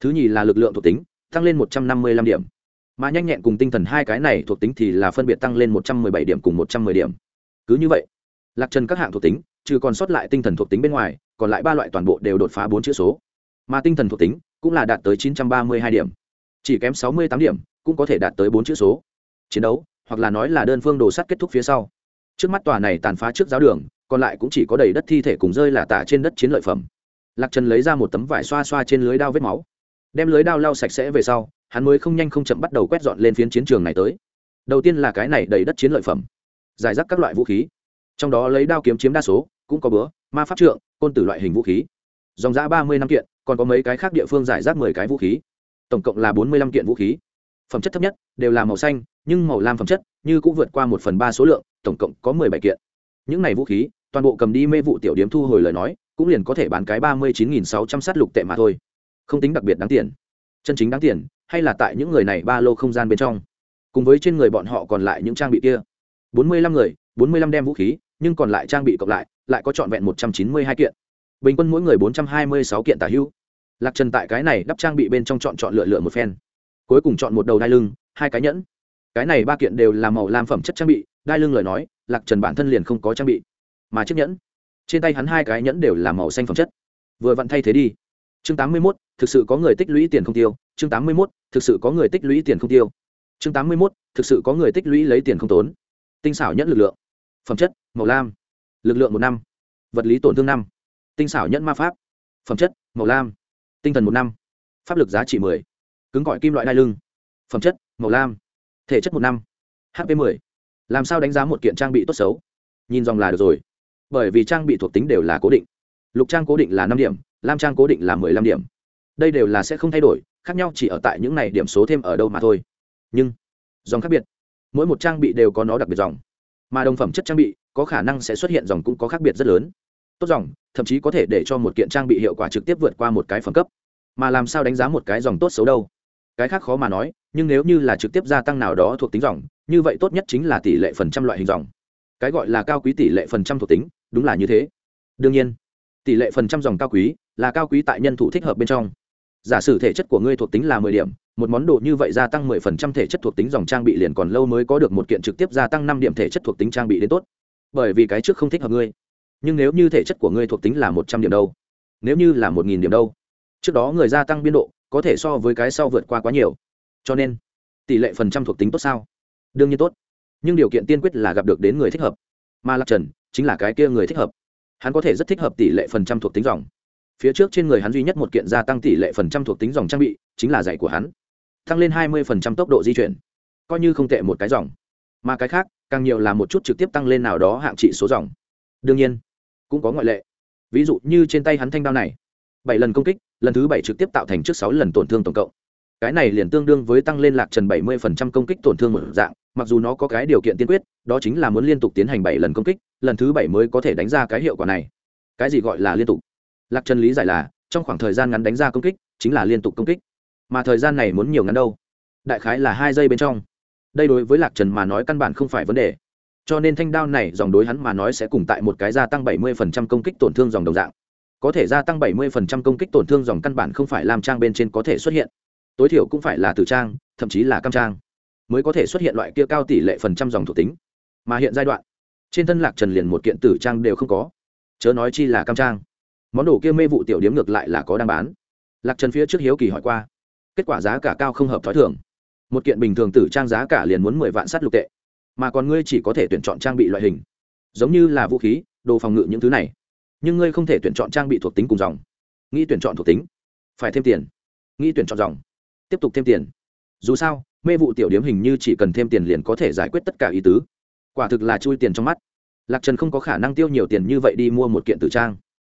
Speaker 1: Thứ nhì là lực lượng thuộc tính, tăng lên một trăm năm mươi lăm điểm mà nhanh nhẹn cùng tinh thần hai cái này thuộc tính thì là phân biệt tăng lên một trăm mười bảy điểm cùng một trăm mười điểm. Cứ như vậy, lạc trần các hạng thuộc tính, trừ còn sót lại tinh thần thuộc tính bên ngoài, còn lại ba loại toàn bộ đều đột phá bốn chữ số. Mà tinh thần thuộc tính cũng là đạt tới chín trăm ba mươi hai điểm. Chỉ kém sáu mươi tám điểm cũng có thể đạt tới bốn chữ số. Chiến đấu, hoặc là nói là đơn phương đồ sắt kết thúc phía sau. Trước mắt tòa này tàn phá trước giáo đường, còn lại cũng chỉ có đầy đất thi thể cùng rơi là tả trên đất chiến lợi phẩm. Lạc trần lấy ra một tấm vải xoa xoa trên lưới đao vết máu, đem lưới đao lau sạch sẽ về sau hắn mới không nhanh không chậm bắt đầu quét dọn lên phiến chiến trường này tới. Đầu tiên là cái này đầy đất chiến lợi phẩm, giải rác các loại vũ khí. Trong đó lấy đao kiếm chiếm đa số, cũng có bữa ma pháp trượng, côn tử loại hình vũ khí. Dòng giã ba mươi năm kiện, còn có mấy cái khác địa phương giải rác mười cái vũ khí. Tổng cộng là bốn mươi lăm kiện vũ khí. Phẩm chất thấp nhất đều là màu xanh, nhưng màu lam phẩm chất như cũng vượt qua một phần ba số lượng, tổng cộng có mười bảy kiện. Những này vũ khí, toàn bộ cầm đi mê vụ tiểu điếm thu hồi lời nói, cũng liền có thể bán cái ba mươi chín nghìn sáu trăm sát lục tệ mà thôi. Không tính đặc biệt đáng tiền. Chân chính đáng tiền hay là tại những người này ba lô không gian bên trong? Cùng với trên người bọn họ còn lại những trang bị kia. Bốn mươi lăm người, bốn mươi lăm đem vũ khí, nhưng còn lại trang bị cộng lại lại có trọn vẹn một trăm chín mươi hai kiện. Bình quân mỗi người bốn trăm hai mươi sáu kiện tả hữu. Lạc trần tại cái này đắp trang bị bên trong chọn chọn lựa lựa một phen. Cuối cùng chọn một đầu đai lưng, hai cái nhẫn. Cái này ba kiện đều là màu lam phẩm chất trang bị, đai lưng lời nói, lạc trần bản thân liền không có trang bị, mà chiếc nhẫn. Trên tay hắn hai cái nhẫn đều là màu xanh phẩm chất. Vừa vặn thay thế đi. Chương tám mươi mốt, thực sự có người tích lũy tiền không tiêu chương tám mươi mốt, thực sự có người tích lũy tiền không tiêu. chương tám mươi mốt, thực sự có người tích lũy lấy tiền không tốn. tinh xảo nhẫn lực lượng. phẩm chất, màu lam. lực lượng một năm. vật lý tổn thương năm. tinh xảo nhẫn ma pháp. phẩm chất, màu lam. tinh thần một năm. pháp lực giá trị mười. cứng gọi kim loại đai lưng. phẩm chất, màu lam. thể chất một năm. hp mười. làm sao đánh giá một kiện trang bị tốt xấu? nhìn dòng là được rồi. bởi vì trang bị thuộc tính đều là cố định. lục trang cố định là năm điểm, lam trang cố định là mười lăm điểm. đây đều là sẽ không thay đổi khác nhau chỉ ở tại những này điểm số thêm ở đâu mà thôi. Nhưng, dòng khác biệt. Mỗi một trang bị đều có nó đặc biệt dòng. Mà đồng phẩm chất trang bị, có khả năng sẽ xuất hiện dòng cũng có khác biệt rất lớn. Tốt dòng, thậm chí có thể để cho một kiện trang bị hiệu quả trực tiếp vượt qua một cái phẩm cấp. Mà làm sao đánh giá một cái dòng tốt xấu đâu? Cái khác khó mà nói, nhưng nếu như là trực tiếp gia tăng nào đó thuộc tính dòng, như vậy tốt nhất chính là tỷ lệ phần trăm loại hình dòng. Cái gọi là cao quý tỷ lệ phần trăm thuộc tính, đúng là như thế. Đương nhiên, tỷ lệ phần trăm dòng cao quý là cao quý tại nhân thủ thích hợp bên trong giả sử thể chất của ngươi thuộc tính là mười điểm, một món đồ như vậy gia tăng mười phần trăm thể chất thuộc tính dòng trang bị liền còn lâu mới có được một kiện trực tiếp gia tăng năm điểm thể chất thuộc tính trang bị đến tốt. Bởi vì cái trước không thích hợp ngươi. Nhưng nếu như thể chất của ngươi thuộc tính là một trăm điểm đâu? Nếu như là một nghìn điểm đâu? Trước đó người gia tăng biên độ, có thể so với cái sau vượt qua quá nhiều. Cho nên, tỷ lệ phần trăm thuộc tính tốt sao? Đương nhiên tốt. Nhưng điều kiện tiên quyết là gặp được đến người thích hợp. Mà lạc trần chính là cái kia người thích hợp. Hắn có thể rất thích hợp tỷ lệ phần trăm thuộc tính dòng phía trước trên người hắn duy nhất một kiện gia tăng tỷ lệ phần trăm thuộc tính dòng trang bị, chính là giày của hắn. Tăng lên hai mươi phần trăm tốc độ di chuyển. Coi như không tệ một cái dòng. Mà cái khác, càng nhiều là một chút trực tiếp tăng lên nào đó hạng trị số dòng. Đương nhiên, cũng có ngoại lệ. Ví dụ như trên tay hắn thanh đao này. Bảy lần công kích, lần thứ bảy trực tiếp tạo thành trước sáu lần tổn thương tổng cộng. Cái này liền tương đương với tăng lên lạc trần bảy mươi phần trăm công kích tổn thương một dạng, mặc dù nó có cái điều kiện tiên quyết, đó chính là muốn liên tục tiến hành bảy lần công kích, lần thứ bảy mới có thể đánh ra cái hiệu quả này. Cái gì gọi là liên tục? Lạc trần lý giải là, trong khoảng thời gian ngắn đánh ra công kích, chính là liên tục công kích. Mà thời gian này muốn nhiều ngắn đâu? Đại khái là hai giây bên trong. Đây đối với lạc trần mà nói căn bản không phải vấn đề. Cho nên thanh đao này dòng đối hắn mà nói sẽ cùng tại một cái gia tăng 70% công kích tổn thương dòng đồng dạng. Có thể gia tăng 70% công kích tổn thương dòng căn bản không phải làm trang bên trên có thể xuất hiện. Tối thiểu cũng phải là tử trang, thậm chí là cam trang mới có thể xuất hiện loại kia cao tỷ lệ phần trăm dòng thuộc tính. Mà hiện giai đoạn, trên thân lạc trần liền một kiện tử trang đều không có. Chớ nói chi là cam trang món đồ kia mê vụ tiểu điếm ngược lại là có đang bán. Lạc trần phía trước hiếu kỳ hỏi qua. Kết quả giá cả cao không hợp t h ó i thường. Một kiện bình thường tử trang giá cả liền muốn mười vạn sắt lục tệ. Mà còn ngươi chỉ có thể tuyển chọn trang bị loại hình. Giống như là vũ khí, đồ phòng ngự những thứ này. Nhưng ngươi không thể tuyển chọn trang bị thuộc tính cùng dòng. Nghĩ tuyển chọn thuộc tính, phải thêm tiền. Nghĩ tuyển chọn dòng, tiếp tục thêm tiền. Dù sao, mê vụ tiểu điếm hình như chỉ cần thêm tiền liền có thể giải quyết tất cả ý tứ. Quả thực là chui tiền trong mắt. Lạc trần không có khả năng tiêu nhiều tiền như vậy đi mua một kiện tử trang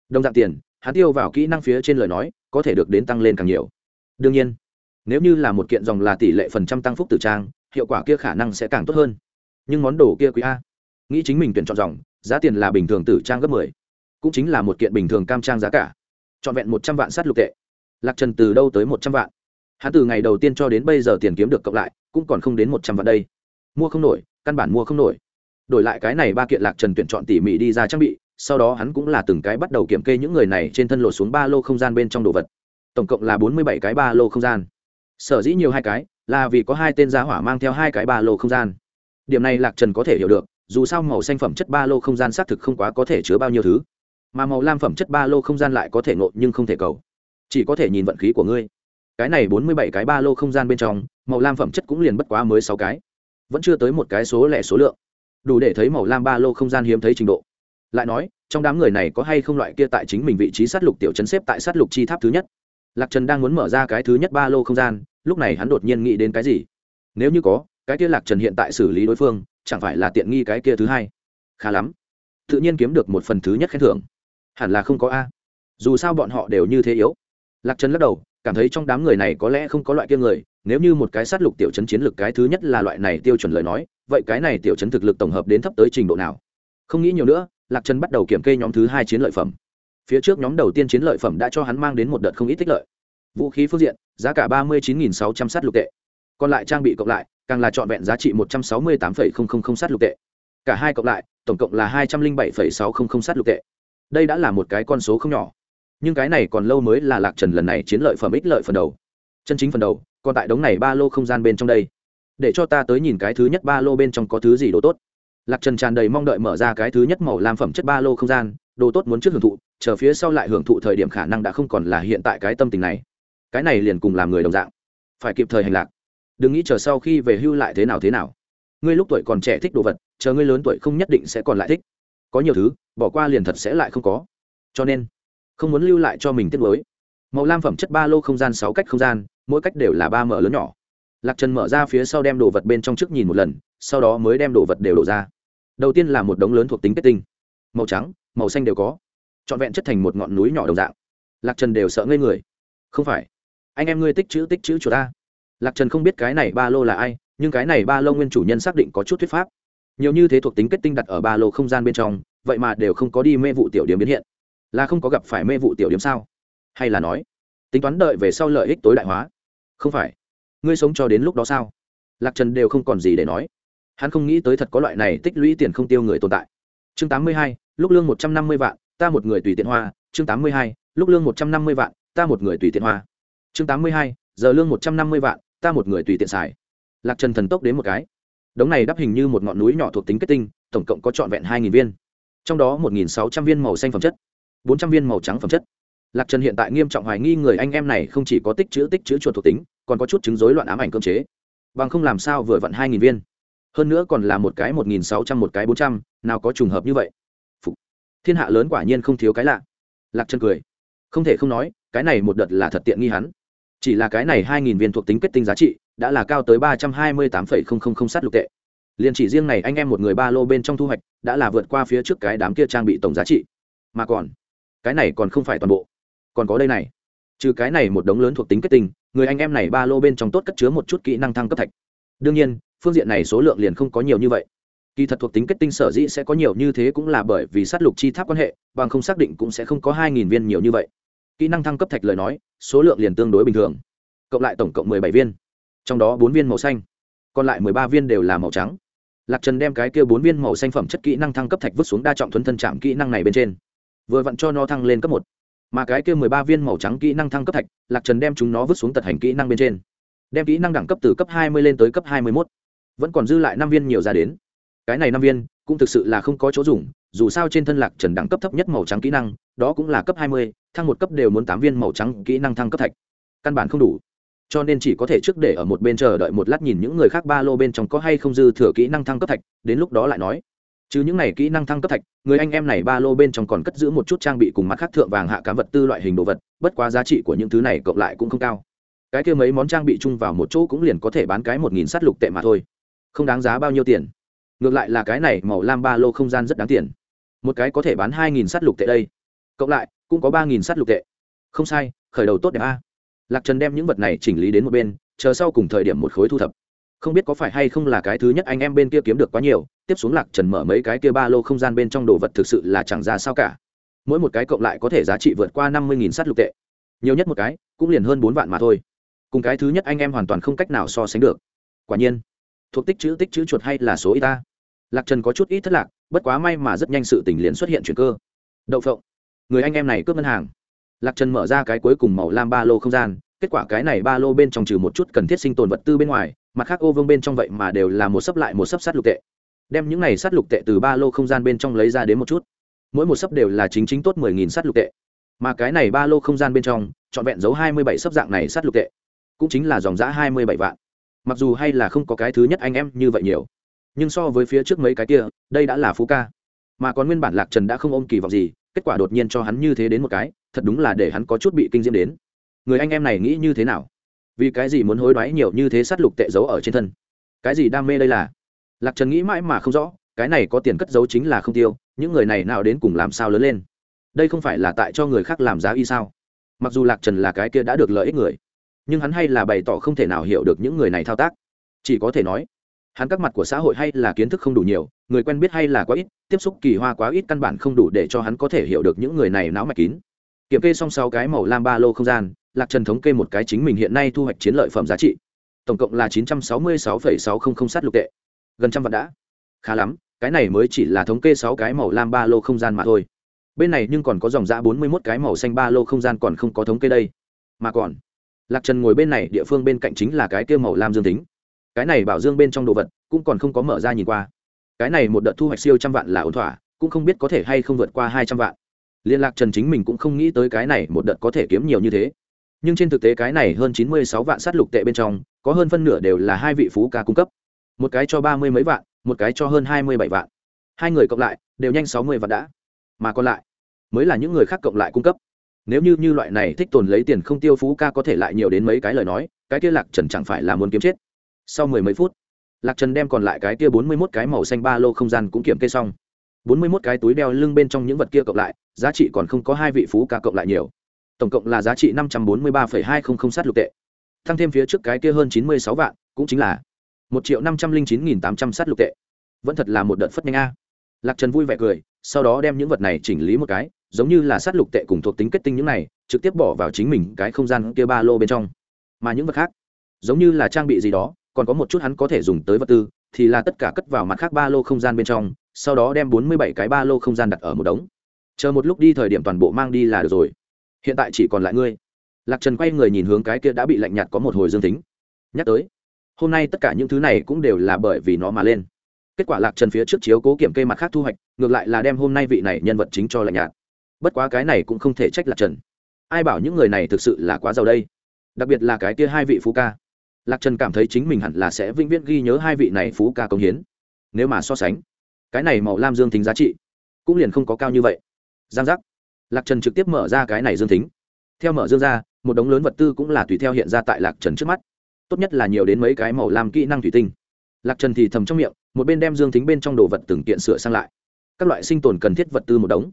Speaker 1: đồng dạng tiền, hắn tiêu vào kỹ năng phía trên lời nói, có thể được đến tăng lên càng nhiều. Đương nhiên, nếu như là một kiện dòng là tỷ lệ phần trăm tăng phúc tử trang, hiệu quả kia khả năng sẽ càng tốt hơn. Nhưng món đồ kia quý a. Nghĩ chính mình tuyển chọn dòng, giá tiền là bình thường tử trang gấp mười. Cũng chính là một kiện bình thường cam trang giá cả. Trọn vẹn một trăm vạn sát lục tệ. Lạc trần từ đâu tới một trăm vạn? Hắn từ ngày đầu tiên cho đến bây giờ tiền kiếm được cộng lại, cũng còn không đến một trăm vạn đây. Mua không nổi, căn bản mua không nổi. Đổi lại cái này ba kiện lạc trần tuyển chọn tỉ mỉ đi ra trang bị sau đó hắn cũng là từng cái bắt đầu kiểm kê những người này trên thân lột xuống ba lô không gian bên trong đồ vật. Tổng cộng là bốn mươi bảy cái ba lô không gian. Sở dĩ nhiều hai cái, là vì có hai tên giá hỏa mang theo hai cái ba lô không gian. Điểm này lạc trần có thể hiểu được, dù sao màu xanh phẩm chất ba lô không gian xác thực không quá có thể chứa bao nhiêu thứ. Mà màu lam phẩm chất ba lô không gian lại có thể ngộ nhưng không thể cầu. Chỉ có thể nhìn vận khí của ngươi. Cái này bốn mươi bảy cái ba lô không gian bên trong, màu lam phẩm chất cũng liền bất quá mới sáu cái. Vẫn chưa tới một cái số lẻ số lượng. Đủ để thấy màu lam ba lô không gian hiếm thấy trình độ lại nói, trong đám người này có hay không loại kia tại chính mình vị trí sát lục tiểu chấn xếp tại sát lục chi tháp thứ nhất? Lạc trần đang muốn mở ra cái thứ nhất ba lô không gian, lúc này hắn đột nhiên nghĩ đến cái gì? Nếu như có, cái kia lạc trần hiện tại xử lý đối phương, chẳng phải là tiện nghi cái kia thứ hai? Khá lắm. Tự nhiên kiếm được một phần thứ nhất khen thưởng. Hẳn là không có a. Dù sao bọn họ đều như thế yếu. Lạc trần lắc đầu, cảm thấy trong đám người này có lẽ không có loại kia người, nếu như một cái sát lục tiểu chấn chiến lược cái thứ nhất là loại này tiêu chuẩn lời nói, vậy cái này tiểu chấn thực lực tổng hợp đến thấp tới trình độ nào? Không nghĩ nhiều nữa lạc trần bắt đầu kiểm kê nhóm thứ hai chiến lợi phẩm. Phía trước nhóm đầu tiên chiến lợi phẩm đã cho hắn mang đến một đợt không ít tích lợi. Vũ khí phương diện, giá cả ba mươi chín sáu trăm sát lục tệ. Còn lại trang bị cộng lại, càng là trọn vẹn giá trị một trăm sáu mươi tám sát lục tệ. Cả hai cộng lại, tổng cộng là hai trăm linh bảy sáu trăm linh sát lục tệ. Đây đã là một cái con số không nhỏ. Nhưng cái này còn lâu mới là lạc trần lần này chiến lợi phẩm ích lợi phần đầu. Chân chính phần đầu, còn tại đống này ba lô không gian bên trong đây. Để cho ta tới nhìn cái thứ nhất ba lô bên trong có thứ gì đồ tốt lạc trần tràn đầy mong đợi mở ra cái thứ nhất màu lam phẩm chất ba lô không gian, đồ tốt muốn trước hưởng thụ, chờ phía sau lại hưởng thụ thời điểm khả năng đã không còn là hiện tại cái tâm tình này. Cái này liền cùng làm người đồng dạng. Phải kịp thời hành lạc. Đừng nghĩ chờ sau khi về hưu lại thế nào thế nào. Ngươi lúc tuổi còn trẻ thích đồ vật, chờ ngươi lớn tuổi không nhất định sẽ còn lại thích. Có nhiều thứ, bỏ qua liền thật sẽ lại không có. Cho nên, không muốn lưu lại cho mình tiết mới màu lam phẩm chất ba lô không gian sáu cách không gian, mỗi cách đều là ba mở lớn nhỏ. Lạc trần mở ra phía sau đem đồ vật bên trong trước nhìn một lần, sau đó mới đem đồ vật đều đổ ra đầu tiên là một đống lớn thuộc tính kết tinh. Màu trắng, màu xanh đều có. Trọn vẹn chất thành một ngọn núi nhỏ đồng dạng. Lạc trần đều sợ ngây người. Không phải. Anh em ngươi tích chữ tích chữ chỗ ta. Lạc trần không biết cái này ba lô là ai, nhưng cái này ba lô nguyên chủ nhân xác định có chút thuyết pháp. Nhiều như thế thuộc tính kết tinh đặt ở ba lô không gian bên trong, vậy mà đều không có đi mê vụ tiểu điểm biến hiện. Là không có gặp phải mê vụ tiểu điểm sao? Hay là nói, tính toán đợi về sau lợi ích tối đại hóa? Không phải. Ngươi sống cho đến lúc đó sao? Lạc trần đều không còn gì để nói hắn không nghĩ tới thật có loại này tích lũy tiền không tiêu người tồn tại. Chương tám mươi hai, lúc lương một trăm năm mươi vạn, ta một người tùy tiện hoa. Chương tám mươi hai, lúc lương một trăm năm mươi vạn, ta một người tùy tiện hoa. Chương tám mươi hai, giờ lương một trăm năm mươi vạn, ta một người tùy tiện xài. Lạc trần thần tốc đến một cái. Đống này đắp hình như một ngọn núi nhỏ thuộc tính kết tinh, tổng cộng có trọn vẹn hai viên. Trong đó một sáu trăm viên màu xanh phẩm chất, bốn trăm viên màu trắng phẩm chất. Lạc trần hiện tại nghiêm trọng hoài nghi người anh em này không chỉ có tích chữ tích chữ chuột thuộc tính, còn có chút chứng rối loạn ám ảnh cơ chế. Bằng không làm sao vừa vặn hai nghìn viên? Hơn nữa còn là một cái một nghìn sáu trăm, một cái bốn trăm, nào có trùng hợp như vậy. Phục. thiên hạ lớn quả nhiên không thiếu cái lạ. Lạc chân cười. Không thể không nói, cái này một đợt là thật tiện nghi hắn. Chỉ là cái này hai nghìn viên thuộc tính kết tinh giá trị đã là cao tới ba trăm hai mươi tám phẩy không không không sát lục tệ. Liền chỉ riêng này anh em một người ba lô bên trong thu hoạch đã là vượt qua phía trước cái đám kia trang bị tổng giá trị. Mà còn, cái này còn không phải toàn bộ. Còn có đây này. Trừ cái này một đống lớn thuộc tính kết tinh, người anh em này ba lô bên trong tốt cất chứa một chút kỹ năng thăng cấp thạch. Đương nhiên phương diện này số lượng liền không có nhiều như vậy. Kỳ thật thuộc tính kết tinh sở dĩ sẽ có nhiều như thế cũng là bởi vì sát lục chi tháp quan hệ, bằng không xác định cũng sẽ không có hai nghìn viên nhiều như vậy. Kỹ năng thăng cấp thạch lời nói, số lượng liền tương đối bình thường, cộng lại tổng cộng mười bảy viên, trong đó bốn viên màu xanh, còn lại mười ba viên đều là màu trắng. Lạc trần đem cái kia bốn viên màu xanh phẩm chất kỹ năng thăng cấp thạch vứt xuống đa trọng thuấn thân chạm kỹ năng này bên trên, vừa vặn cho nó thăng lên cấp một. Mà cái kia mười ba viên màu trắng kỹ năng thăng cấp thạch, lạc trần đem chúng nó vứt xuống tật hành kỹ năng bên trên, đem kỹ năng đẳng cấp từ cấp hai mươi lên tới cấp hai mươi mốt vẫn còn dư lại năm viên nhiều ra đến. Cái này năm viên, cũng thực sự là không có chỗ dùng, dù sao trên thân lạc trần đẳng cấp thấp nhất màu trắng kỹ năng, đó cũng là cấp hai mươi, thăng một cấp đều muốn tám viên màu trắng kỹ năng thăng cấp thạch. Căn bản không đủ. Cho nên chỉ có thể trước để ở một bên chờ đợi một lát nhìn những người khác ba lô bên trong có hay không dư thừa kỹ năng thăng cấp thạch, đến lúc đó lại nói. Chứ những này kỹ năng thăng cấp thạch, người anh em này ba lô bên trong còn cất giữ một chút trang bị cùng mặt khác thượng vàng hạ cám vật tư loại hình đồ vật, bất quá giá trị của những thứ này cộng lại cũng không cao. Cái kia mấy món trang bị chung vào một chỗ cũng liền có thể bán cái một nghìn sắt lục tệ mà thôi không đáng giá bao nhiêu tiền. Ngược lại là cái này màu lam ba lô không gian rất đáng tiền. Một cái có thể bán hai nghìn sắt lục tệ đây. Cộng lại, cũng có ba nghìn sắt lục tệ. Không sai, khởi đầu tốt đẹp a. Lạc trần đem những vật này chỉnh lý đến một bên, chờ sau cùng thời điểm một khối thu thập. Không biết có phải hay không là cái thứ nhất anh em bên kia kiếm được quá nhiều, tiếp xuống lạc trần mở mấy cái kia ba lô không gian bên trong đồ vật thực sự là chẳng ra sao cả. Mỗi một cái cộng lại có thể giá trị vượt qua năm mươi nghìn sắt lục tệ. Nhiều nhất một cái, cũng liền hơn bốn vạn mà thôi. Cùng cái thứ nhất anh em hoàn toàn không cách nào so sánh được. Quả nhiên thuộc tích chữ tích chữ chuột hay là số y ta? Lạc trần có chút ít thất lạc, bất quá may mà rất nhanh sự tình liền xuất hiện chuyện cơ. Đậu phộng. Người anh em này cướp ngân hàng. Lạc trần mở ra cái cuối cùng màu lam ba lô không gian, kết quả cái này ba lô bên trong trừ một chút cần thiết sinh tồn vật tư bên ngoài, mặt khác ô vương bên trong vậy mà đều là một sấp lại một sấp sắt lục tệ. Đem những này sắt lục tệ từ ba lô không gian bên trong lấy ra đến một chút. Mỗi một sấp đều là chính chính tốt mười nghìn sắt lục tệ. Mà cái này ba lô không gian bên trong, trọn vẹn giấu hai mươi bảy sấp dạng này sắt lục tệ. Cũng chính là dòng giã hai mươi bảy vạn mặc dù hay là không có cái thứ nhất anh em như vậy nhiều, nhưng so với phía trước mấy cái kia, đây đã là phú ca. Mà còn nguyên bản lạc trần đã không ôm kỳ vọng gì, kết quả đột nhiên cho hắn như thế đến một cái, thật đúng là để hắn có chút bị kinh diễm đến. Người anh em này nghĩ như thế nào? Vì cái gì muốn hối đoái nhiều như thế sát lục tệ giấu ở trên thân? Cái gì đam mê đây là? Lạc trần nghĩ mãi mà không rõ, cái này có tiền cất giấu chính là không tiêu, những người này nào đến cùng làm sao lớn lên? Đây không phải là tại cho người khác làm giá y sao? Mặc dù lạc trần là cái kia đã được lợi ích người nhưng hắn hay là bày tỏ không thể nào hiểu được những người này thao tác. Chỉ có thể nói, hắn các mặt của xã hội hay là kiến thức không đủ nhiều, người quen biết hay là quá ít, tiếp xúc kỳ hoa quá ít căn bản không đủ để cho hắn có thể hiểu được những người này não mạch kín. Kiểm kê xong sáu cái màu lam ba lô không gian, lạc trần thống kê một cái chính mình hiện nay thu hoạch chiến lợi phẩm giá trị. Tổng cộng là chín trăm sáu mươi sáu sáu trăm linh sát lục tệ. Gần trăm vạn đã. Khá lắm, cái này mới chỉ là thống kê sáu cái màu lam ba lô không gian mà thôi. Bên này nhưng còn có dòng giã bốn mươi mốt cái màu xanh ba lô không gian còn không có thống kê đây. Mà còn lạc trần ngồi bên này, địa phương bên cạnh chính là cái kia màu lam dương tính. Cái này bảo dương bên trong đồ vật, cũng còn không có mở ra nhìn qua. Cái này một đợt thu hoạch siêu trăm vạn là ổn thỏa, cũng không biết có thể hay không vượt qua hai trăm vạn. Liên lạc trần chính mình cũng không nghĩ tới cái này một đợt có thể kiếm nhiều như thế. Nhưng trên thực tế cái này hơn chín mươi sáu vạn sát lục tệ bên trong, có hơn phân nửa đều là hai vị phú ca cung cấp. Một cái cho ba mươi mấy vạn, một cái cho hơn hai mươi bảy vạn. Hai người cộng lại, đều nhanh sáu mươi vạn đã. Mà còn lại, mới là những người khác cộng lại cung cấp nếu như như loại này thích tồn lấy tiền không tiêu phú ca có thể lại nhiều đến mấy cái lời nói, cái kia lạc trần chẳng phải là muốn kiếm chết. Sau mười mấy phút, lạc trần đem còn lại cái kia bốn mươi mốt cái màu xanh ba lô không gian cũng kiểm kê xong. bốn mươi mốt cái túi đeo lưng bên trong những vật kia cộng lại, giá trị còn không có hai vị phú ca cộng lại nhiều. Tổng cộng là giá trị năm trăm bốn mươi ba phẩy hai không không sát lục tệ. Thăng thêm phía trước cái kia hơn chín mươi sáu vạn, cũng chính là một triệu năm trăm linh chín nghìn tám trăm sát lục tệ. Vẫn thật là một đợt phất nhanh a. Lạc trần vui vẻ cười, sau đó đem những vật này chỉnh lý một cái giống như là sát lục tệ cùng thuộc tính kết tinh những này, trực tiếp bỏ vào chính mình cái không gian kia ba lô bên trong. Mà những vật khác, giống như là trang bị gì đó, còn có một chút hắn có thể dùng tới vật tư, thì là tất cả cất vào mặt khác ba lô không gian bên trong, sau đó đem bốn mươi bảy cái ba lô không gian đặt ở một đống. Chờ một lúc đi thời điểm toàn bộ mang đi là được rồi. Hiện tại chỉ còn lại ngươi. Lạc trần quay người nhìn hướng cái kia đã bị lạnh nhạt có một hồi dương tính. Nhắc tới, hôm nay tất cả những thứ này cũng đều là bởi vì nó mà lên. Kết quả lạc trần phía trước chiếu cố kiểm kê mặt khác thu hoạch, ngược lại là đem hôm nay vị này nhân vật chính cho lạnh nhạt bất quá cái này cũng không thể trách lạc trần. Ai bảo những người này thực sự là quá giàu đây? Đặc biệt là cái kia hai vị phú ca. Lạc trần cảm thấy chính mình hẳn là sẽ vĩnh viễn ghi nhớ hai vị này phú ca công hiến. Nếu mà so sánh, cái này màu lam dương tính giá trị cũng liền không có cao như vậy. Giang giác. Lạc trần trực tiếp mở ra cái này dương tính theo mở dương ra, một đống lớn vật tư cũng là tùy theo hiện ra tại lạc trần trước mắt. Tốt nhất là nhiều đến mấy cái màu lam kỹ năng thủy tinh. Lạc trần thì thầm trong miệng, một bên đem dương tính bên trong đồ vật từng kiện sửa sang lại. Các loại sinh tồn cần thiết vật tư một đống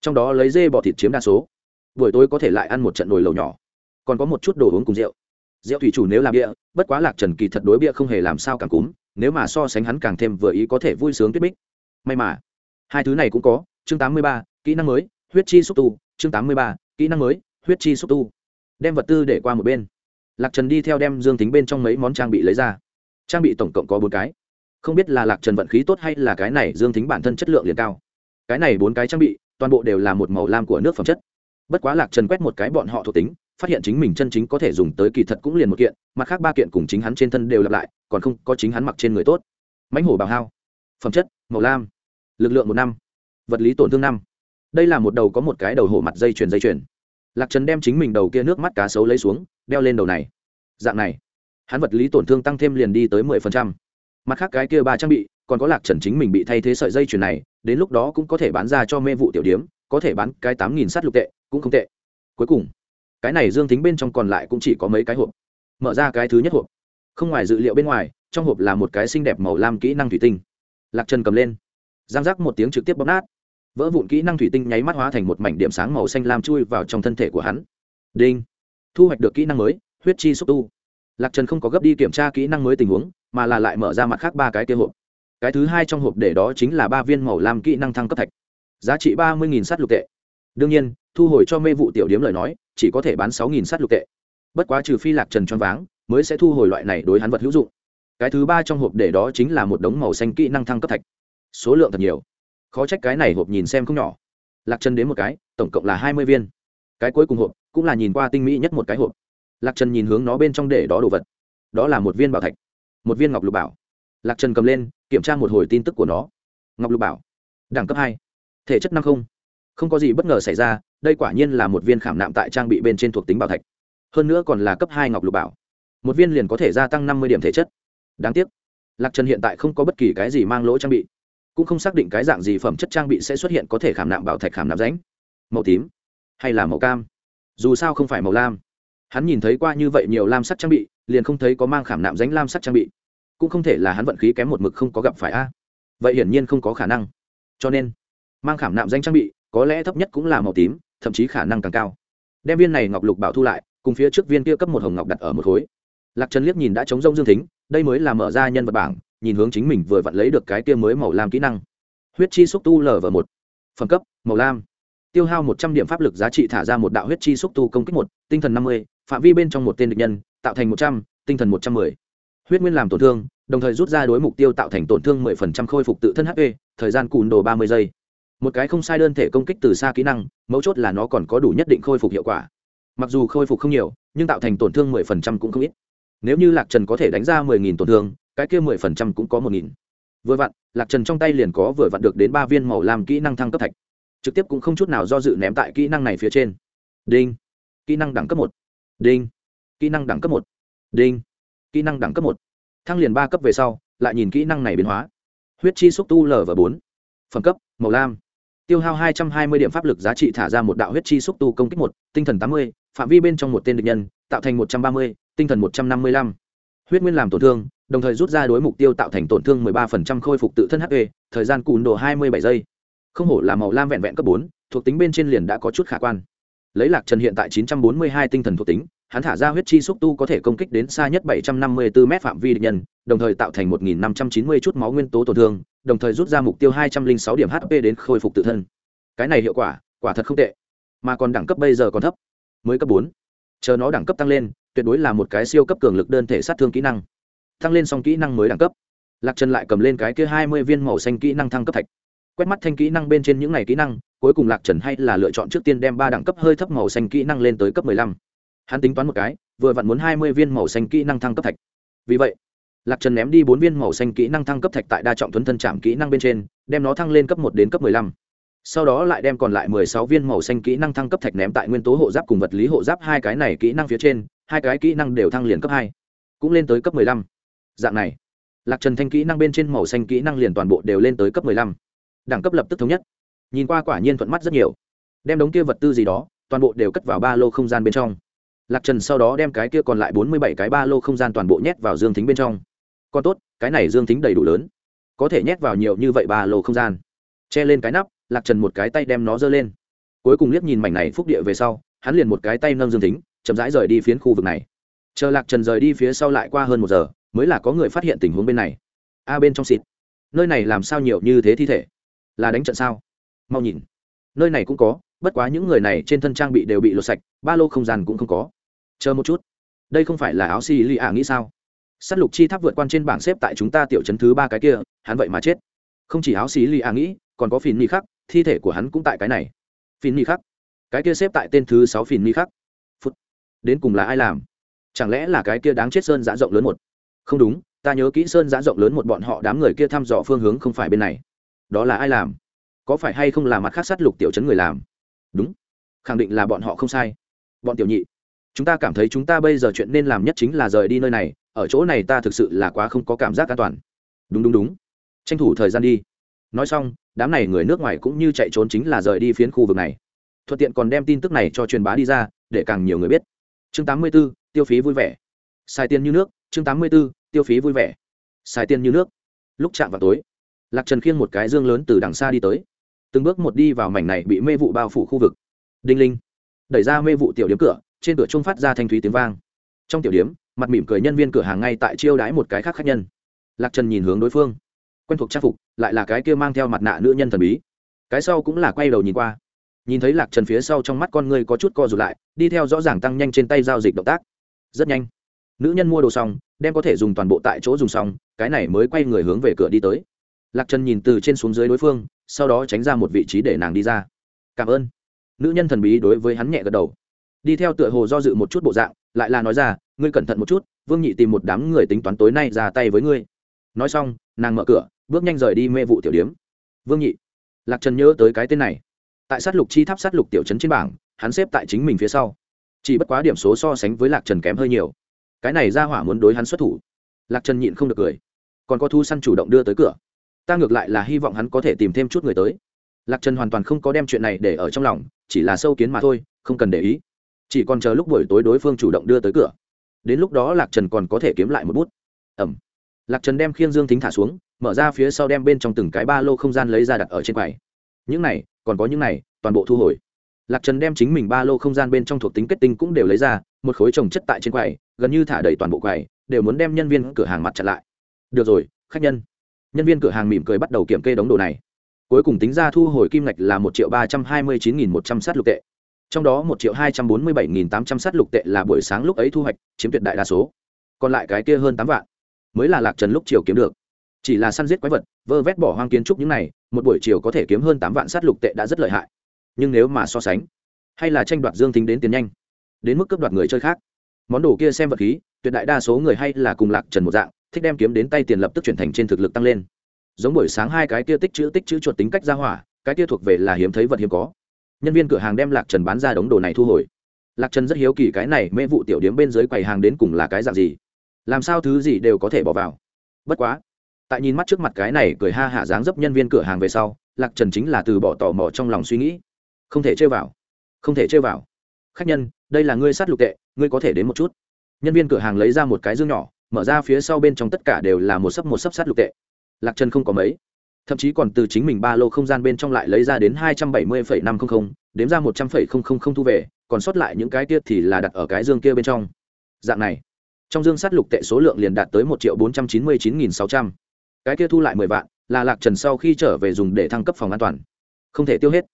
Speaker 1: trong đó lấy dê bọ thịt chiếm đa số. Buổi tối có thể lại ăn một trận nồi lầu nhỏ. Còn có một chút đồ uống cùng rượu. Rượu thủy chủ nếu làm bia, bất quá lạc trần kỳ thật đối bia không hề làm sao càng cúm, nếu mà so sánh hắn càng thêm vừa ý có thể vui sướng tuyết bích. May mà, hai thứ này cũng có, chương tám mươi ba, kỹ năng mới, huyết chi xúc tu, chương tám mươi ba, kỹ năng mới, huyết chi xúc tu. Đem vật tư để qua một bên. Lạc trần đi theo đem dương tính bên trong mấy món trang bị lấy ra. Trang bị tổng cộng có bốn cái. Không biết là lạc trần vận khí tốt hay là cái này, dương tính bản thân chất lượng liền cao. Cái này bốn cái trang bị toàn bộ đều là một màu lam của nước phẩm chất. Bất quá lạc trần quét một cái bọn họ thuộc tính, phát hiện chính mình chân chính có thể dùng tới kỳ thật cũng liền một kiện, mặt khác ba kiện cùng chính hắn trên thân đều lặp lại, còn không có chính hắn mặc trên người tốt. Mãnh hổ bào hao, phẩm chất, màu lam, lực lượng một năm, vật lý tổn thương năm. Đây là một đầu có một cái đầu hổ mặt dây chuyền dây chuyền. Lạc trần đem chính mình đầu kia nước mắt cá sấu lấy xuống, đeo lên đầu này. Dạng này, hắn vật lý tổn thương tăng thêm liền đi tới mười phần trăm. Mặt khác cái kia ba trang bị còn có lạc trần chính mình bị thay thế sợi dây chuyền này, đến lúc đó cũng có thể bán ra cho mê vụ tiểu điếm, có thể bán cái tám nghìn sắt lục tệ, cũng không tệ. Cuối cùng, cái này dương tính bên trong còn lại cũng chỉ có mấy cái hộp. Mở ra cái thứ nhất hộp. Không ngoài dự liệu bên ngoài, trong hộp là một cái xinh đẹp màu lam kỹ năng thủy tinh. Lạc trần cầm lên. Giang giác một tiếng trực tiếp bóp nát. Vỡ vụn kỹ năng thủy tinh nháy mắt hóa thành một mảnh điểm sáng màu xanh lam chui vào trong thân thể của hắn. Đinh. Thu hoạch được kỹ năng mới, huyết chi xúc tu. Lạc trần không có gấp đi kiểm tra kỹ năng mới tình huống, mà là lại mở ra mặt khác ba cái kia hộp cái thứ hai trong hộp để đó chính là ba viên màu lam kỹ năng thăng cấp thạch. Giá trị ba mươi nghìn sắt lục tệ. Đương nhiên, thu hồi cho mê vụ tiểu điếm lời nói, chỉ có thể bán sáu nghìn sắt lục tệ. Bất quá trừ phi lạc trần choáng váng, mới sẽ thu hồi loại này đối hắn vật hữu dụng. Cái thứ ba trong hộp để đó chính là một đống màu xanh kỹ năng thăng cấp thạch. Số lượng thật nhiều. Khó trách cái này hộp nhìn xem không nhỏ. Lạc trần đến một cái, tổng cộng là hai mươi viên. Cái cuối cùng hộp cũng là nhìn qua tinh mỹ nhất một cái hộp. Lạc trần nhìn hướng nó bên trong để đó đồ vật. Đó là một viên bảo thạch. Một viên ngọc lục bảo. Lạc trần cầm lên kiểm tra một hồi tin tức của nó. Ngọc lục bảo, đẳng cấp hai, thể chất năm không. Không có gì bất ngờ xảy ra, đây quả nhiên là một viên khảm nạm tại trang bị bên trên thuộc tính bảo thạch. Hơn nữa còn là cấp hai ngọc lục bảo. Một viên liền có thể gia tăng năm mươi điểm thể chất. Đáng tiếc, lạc trần hiện tại không có bất kỳ cái gì mang lỗ trang bị, cũng không xác định cái dạng gì phẩm chất trang bị sẽ xuất hiện có thể khảm nạm bảo thạch khảm nạm ránh màu tím hay là màu cam? Dù sao không phải màu lam. Hắn nhìn thấy qua như vậy nhiều lam sắc trang bị, liền không thấy có mang khảm nạm ránh lam sắc trang bị cũng không thể là hắn vận khí kém một mực không có gặp phải a. Vậy hiển nhiên không có khả năng. Cho nên, mang khảm nạm danh trang bị, có lẽ thấp nhất cũng là màu tím, thậm chí khả năng càng cao. Đem viên này ngọc lục bảo thu lại, cùng phía trước viên kia cấp một hồng ngọc đặt ở một khối. Lạc trần liếc nhìn đã chống rông dương thính, đây mới là mở ra nhân vật bảng, nhìn hướng chính mình vừa vặn lấy được cái kia mới màu lam kỹ năng. Huyết chi xúc tu lv một. Phẩm cấp, màu lam. Tiêu hao một trăm điểm pháp lực giá trị thả ra một đạo huyết chi xúc tu công kích một, tinh thần năm mươi, phạm vi bên trong một tên địch nhân, tạo thành một trăm, tinh thần một trăm mười huyết nguyên làm tổn thương, đồng thời rút ra đối mục tiêu tạo thành tổn thương mười phần trăm khôi phục tự thân hp thời gian cùn đồ ba mươi giây. Một cái không sai đơn thể công kích từ xa kỹ năng, mấu chốt là nó còn có đủ nhất định khôi phục hiệu quả. Mặc dù khôi phục không nhiều, nhưng tạo thành tổn thương mười phần trăm cũng không ít. Nếu như lạc trần có thể đánh ra 10.000 tổn thương, cái kia mười phần trăm cũng có một nghìn. Vừa vặn, lạc trần trong tay liền có vừa vặn được đến ba viên màu làm kỹ năng thăng cấp thạch. Trực tiếp cũng không chút nào do dự ném tại kỹ năng này phía trên. Đinh. Kỹ năng đẳng cấp một. Đinh. Kỹ năng đẳng cấp một. Đinh kỹ năng đẳng cấp một. Thăng liền ba cấp về sau, lại nhìn kỹ năng này biến hóa. Huyết chi xúc tu l và bốn. Phẩm cấp, màu lam. Tiêu hao hai trăm hai mươi điểm pháp lực giá trị thả ra một đạo huyết chi xúc tu công kích một, tinh thần tám mươi, phạm vi bên trong một tên địch nhân, tạo thành một trăm ba mươi, tinh thần một trăm năm mươi lăm. Huyết nguyên làm tổn thương, đồng thời rút ra đối mục tiêu tạo thành tổn thương mười ba phần trăm khôi phục tự thân hp thời gian cùn độ hai mươi bảy giây. Không hổ là màu lam vẹn vẹn cấp bốn, thuộc tính bên trên liền đã có chút khả quan. Lấy lạc trần hiện tại chín trăm bốn mươi hai tinh thần thuộc tính hắn thả ra huyết chi xúc tu có thể công kích đến xa nhất 754 m phạm vi địch nhân, đồng thời tạo thành 1590 chút máu nguyên tố tổn thương, đồng thời rút ra mục tiêu 206 điểm HP đến khôi phục tự thân. Cái này hiệu quả, quả thật không tệ. Mà còn đẳng cấp bây giờ còn thấp, mới cấp bốn. Chờ nó đẳng cấp tăng lên, tuyệt đối là một cái siêu cấp cường lực đơn thể sát thương kỹ năng. Tăng lên xong kỹ năng mới đẳng cấp. Lạc Trần lại cầm lên cái kia 20 viên màu xanh kỹ năng thăng cấp thạch. Quét mắt thanh kỹ năng bên trên những này kỹ năng, cuối cùng Lạc Trần hay là lựa chọn trước tiên đem ba đẳng cấp hơi thấp màu xanh kỹ năng lên tới cấp 15 hắn tính toán một cái, vừa vặn muốn hai mươi viên màu xanh kỹ năng thăng cấp thạch. Vì vậy, lạc trần ném đi bốn viên màu xanh kỹ năng thăng cấp thạch tại đa trọng thuấn thân chạm kỹ năng bên trên, đem nó thăng lên cấp một đến cấp mười lăm. Sau đó lại đem còn lại mười sáu viên màu xanh kỹ năng thăng cấp thạch ném tại nguyên tố hộ giáp cùng vật lý hộ giáp hai cái này kỹ năng phía trên, hai cái kỹ năng đều thăng liền cấp hai, cũng lên tới cấp mười lăm. Dạng này, lạc trần thanh kỹ năng bên trên màu xanh kỹ năng liền toàn bộ đều lên tới cấp mười lăm. Đẳng cấp lập tức thống nhất. Nhìn qua quả nhiên thuận mắt rất nhiều. Đem đống kia vật tư gì đó, toàn bộ đều cất vào ba lô không gian bên trong lạc trần sau đó đem cái kia còn lại bốn mươi bảy cái ba lô không gian toàn bộ nhét vào dương tính bên trong. Còn tốt, cái này dương tính đầy đủ lớn. Có thể nhét vào nhiều như vậy ba lô không gian. Che lên cái nắp, lạc trần một cái tay đem nó giơ lên. Cuối cùng liếc nhìn mảnh này phúc địa về sau, hắn liền một cái tay nâng dương tính chậm rãi rời đi phiến khu vực này. Chờ lạc trần rời đi phía sau lại qua hơn một giờ, mới là có người phát hiện tình huống bên này. A, bên trong xịt. Nơi này làm sao nhiều như thế thi thể? Là đánh trận sao? Mau nhìn. Nơi này cũng có, bất quá những người này trên thân trang bị đều bị lột sạch, ba lô không gian cũng không có chờ một chút. Đây không phải là áo xì lì ạ nghĩ sao? S á t lục chi tháp vượt quan trên bảng xếp tại chúng ta tiểu chấn thứ ba cái kia, hắn vậy mà chết. Không chỉ áo xì lì ạ nghĩ, còn có phìn ni khắc, thi thể của hắn cũng tại cái này. Phìn ni khắc. Cái kia xếp tại tên thứ sáu phìn ni khắc. Phút đến cùng là ai làm? Chẳng lẽ là cái kia đáng chết sơn giã rộng lớn một? Không đúng, ta nhớ kỹ sơn giã rộng lớn một bọn họ đám người kia thăm dò phương hướng không phải bên này. Đó là ai làm? Có phải hay không là mặt khác sát lục tiểu chấn người làm? Đúng. Khẳng định là bọn họ không sai. Bọn tiểu nhị chúng ta cảm thấy chúng ta bây giờ chuyện nên làm nhất chính là rời đi nơi này ở chỗ này ta thực sự là quá không có cảm giác an toàn. Đúng đúng đúng. Tranh thủ thời gian đi. Nói xong đám này người nước ngoài cũng như chạy trốn chính là rời đi phiến khu vực này. Thuận tiện còn đem tin tức này cho truyền bá đi ra để càng nhiều người biết. Chương 84, tiêu phí vui vẻ. Xài tiền như nước chương 84, tiêu phí vui vẻ. Xài tiền như nước. Lúc chạm vào tối lạc trần khiêng một cái dương lớn từ đằng xa đi tới. Từng bước một đi vào mảnh này bị mê vụ bao phủ khu vực. Đinh linh. Đẩy ra mê vụ tiểu điếm cửa trên cửa trung phát ra thanh thúy tiếng vang. Trong tiểu điếm mặt mỉm cười nhân viên cửa hàng ngay tại chiêu đái một cái khác khác nhân. Lạc trần nhìn hướng đối phương. Quen thuộc trang phục, lại là cái kia mang theo mặt nạ nữ nhân thần bí. Cái sau cũng là quay đầu nhìn qua. Nhìn thấy lạc trần phía sau trong mắt con người có chút co rụt lại, đi theo rõ ràng tăng nhanh trên tay giao dịch động tác. Rất nhanh, nữ nhân mua đồ xong, đem có thể dùng toàn bộ tại chỗ dùng xong, cái này mới quay người hướng về cửa đi tới. Lạc trần nhìn từ trên xuống dưới đối phương, sau đó tránh ra một vị trí để nàng đi ra. Cảm ơn. Nữ nhân thần bí đối với hắn nhẹ gật đầu đi theo tựa hồ do dự một chút bộ dạng, lại là nói ra, ngươi cẩn thận một chút, vương nhị tìm một đám người tính toán tối nay ra tay với ngươi. Nói xong, nàng mở cửa, bước nhanh rời đi mê vụ tiểu điếm. Vương nhị. Lạc trần nhớ tới cái tên này. Tại sát lục chi tháp sát lục tiểu trấn trên bảng, hắn xếp tại chính mình phía sau. Chỉ bất quá điểm số so sánh với lạc trần kém hơi nhiều. Cái này ra hỏa muốn đối hắn xuất thủ. Lạc trần nhịn không được cười. Còn có thu săn chủ động đưa tới cửa. Ta ngược lại là hy vọng hắn có thể tìm thêm chút người tới. Lạc trần hoàn toàn không có đem chuyện này để ở trong lòng, chỉ là sâu kiến mà thôi, không cần để ý chỉ còn chờ lúc buổi tối đối phương chủ động đưa tới cửa. Đến lúc đó lạc trần còn có thể kiếm lại một bút. Ẩm lạc trần đem khiêng dương thính thả xuống, mở ra phía sau đem bên trong từng cái ba lô không gian lấy ra đặt ở trên quầy. Những này, còn có những này, toàn bộ thu hồi. Lạc trần đem chính mình ba lô không gian bên trong thuộc tính kết tinh cũng đều lấy ra, một khối trồng chất tại trên quầy, gần như thả đầy toàn bộ quầy, đều muốn đem nhân viên cửa hàng mặt chặn lại. Được rồi, khách nhân. Nhân viên cửa hàng mỉm cười bắt đầu kiểm kê đống đồ này. Cuối cùng tính ra thu hồi kim ngạch là một triệu ba trăm hai mươi chín nghìn một trăm sát lục tệ trong đó một triệu hai trăm bốn mươi bảy nghìn tám trăm sát lục tệ là buổi sáng lúc ấy thu hoạch, chiếm tuyệt đại đa số. Còn lại cái kia hơn tám vạn, mới là lạc trần lúc chiều kiếm được. Chỉ là săn giết quái vật, vơ vét bỏ hoang kiến trúc những này, một buổi chiều có thể kiếm hơn tám vạn sát lục tệ đã rất lợi hại. Nhưng nếu mà so sánh, hay là tranh đoạt dương tính đến tiền nhanh, đến mức cướp đoạt người chơi khác, món đồ kia xem vật khí, tuyệt đại đa số người hay là cùng lạc trần một dạng, thích đem kiếm đến tay tiền lập tức chuyển thành trên thực lực tăng lên. Giống buổi sáng hai cái kia tích chữ tích chữ chuột tính cách ra hỏa, cái kia thuộc về là hiếm thấy vật hiếm có nhân viên cửa hàng đem lạc trần bán ra đống đồ này thu hồi. Lạc trần rất hiếu kỳ cái này mê vụ tiểu điếm bên dưới quầy hàng đến cùng là cái dạng gì. Làm sao thứ gì đều có thể bỏ vào. Bất quá, tại nhìn mắt trước mặt cái này cười ha hạ dáng dấp nhân viên cửa hàng về sau, lạc trần chính là từ bỏ tò mò trong lòng suy nghĩ. Không thể chơi vào. Không thể chơi vào. Khách nhân, đây là ngươi sát lục tệ, ngươi có thể đến một chút. Nhân viên cửa hàng lấy ra một cái dương nhỏ, mở ra phía sau bên trong tất cả đều là một sấp một sấp sát lục tệ. Lạc trần không có mấy thậm chí còn từ chính mình ba lô không gian bên trong lại lấy ra đến hai trăm bảy mươi năm trăm linh đếm ra một trăm linh thu về, còn sót lại những cái kia thì là đặt ở cái dương kia bên trong. Dạng này, trong dương sát lục tệ số lượng liền đạt tới một triệu bốn trăm chín mươi chín nghìn sáu trăm. Cái kia thu lại mười vạn, là lạc trần sau khi trở về dùng để thăng cấp phòng an toàn. Không thể tiêu hết,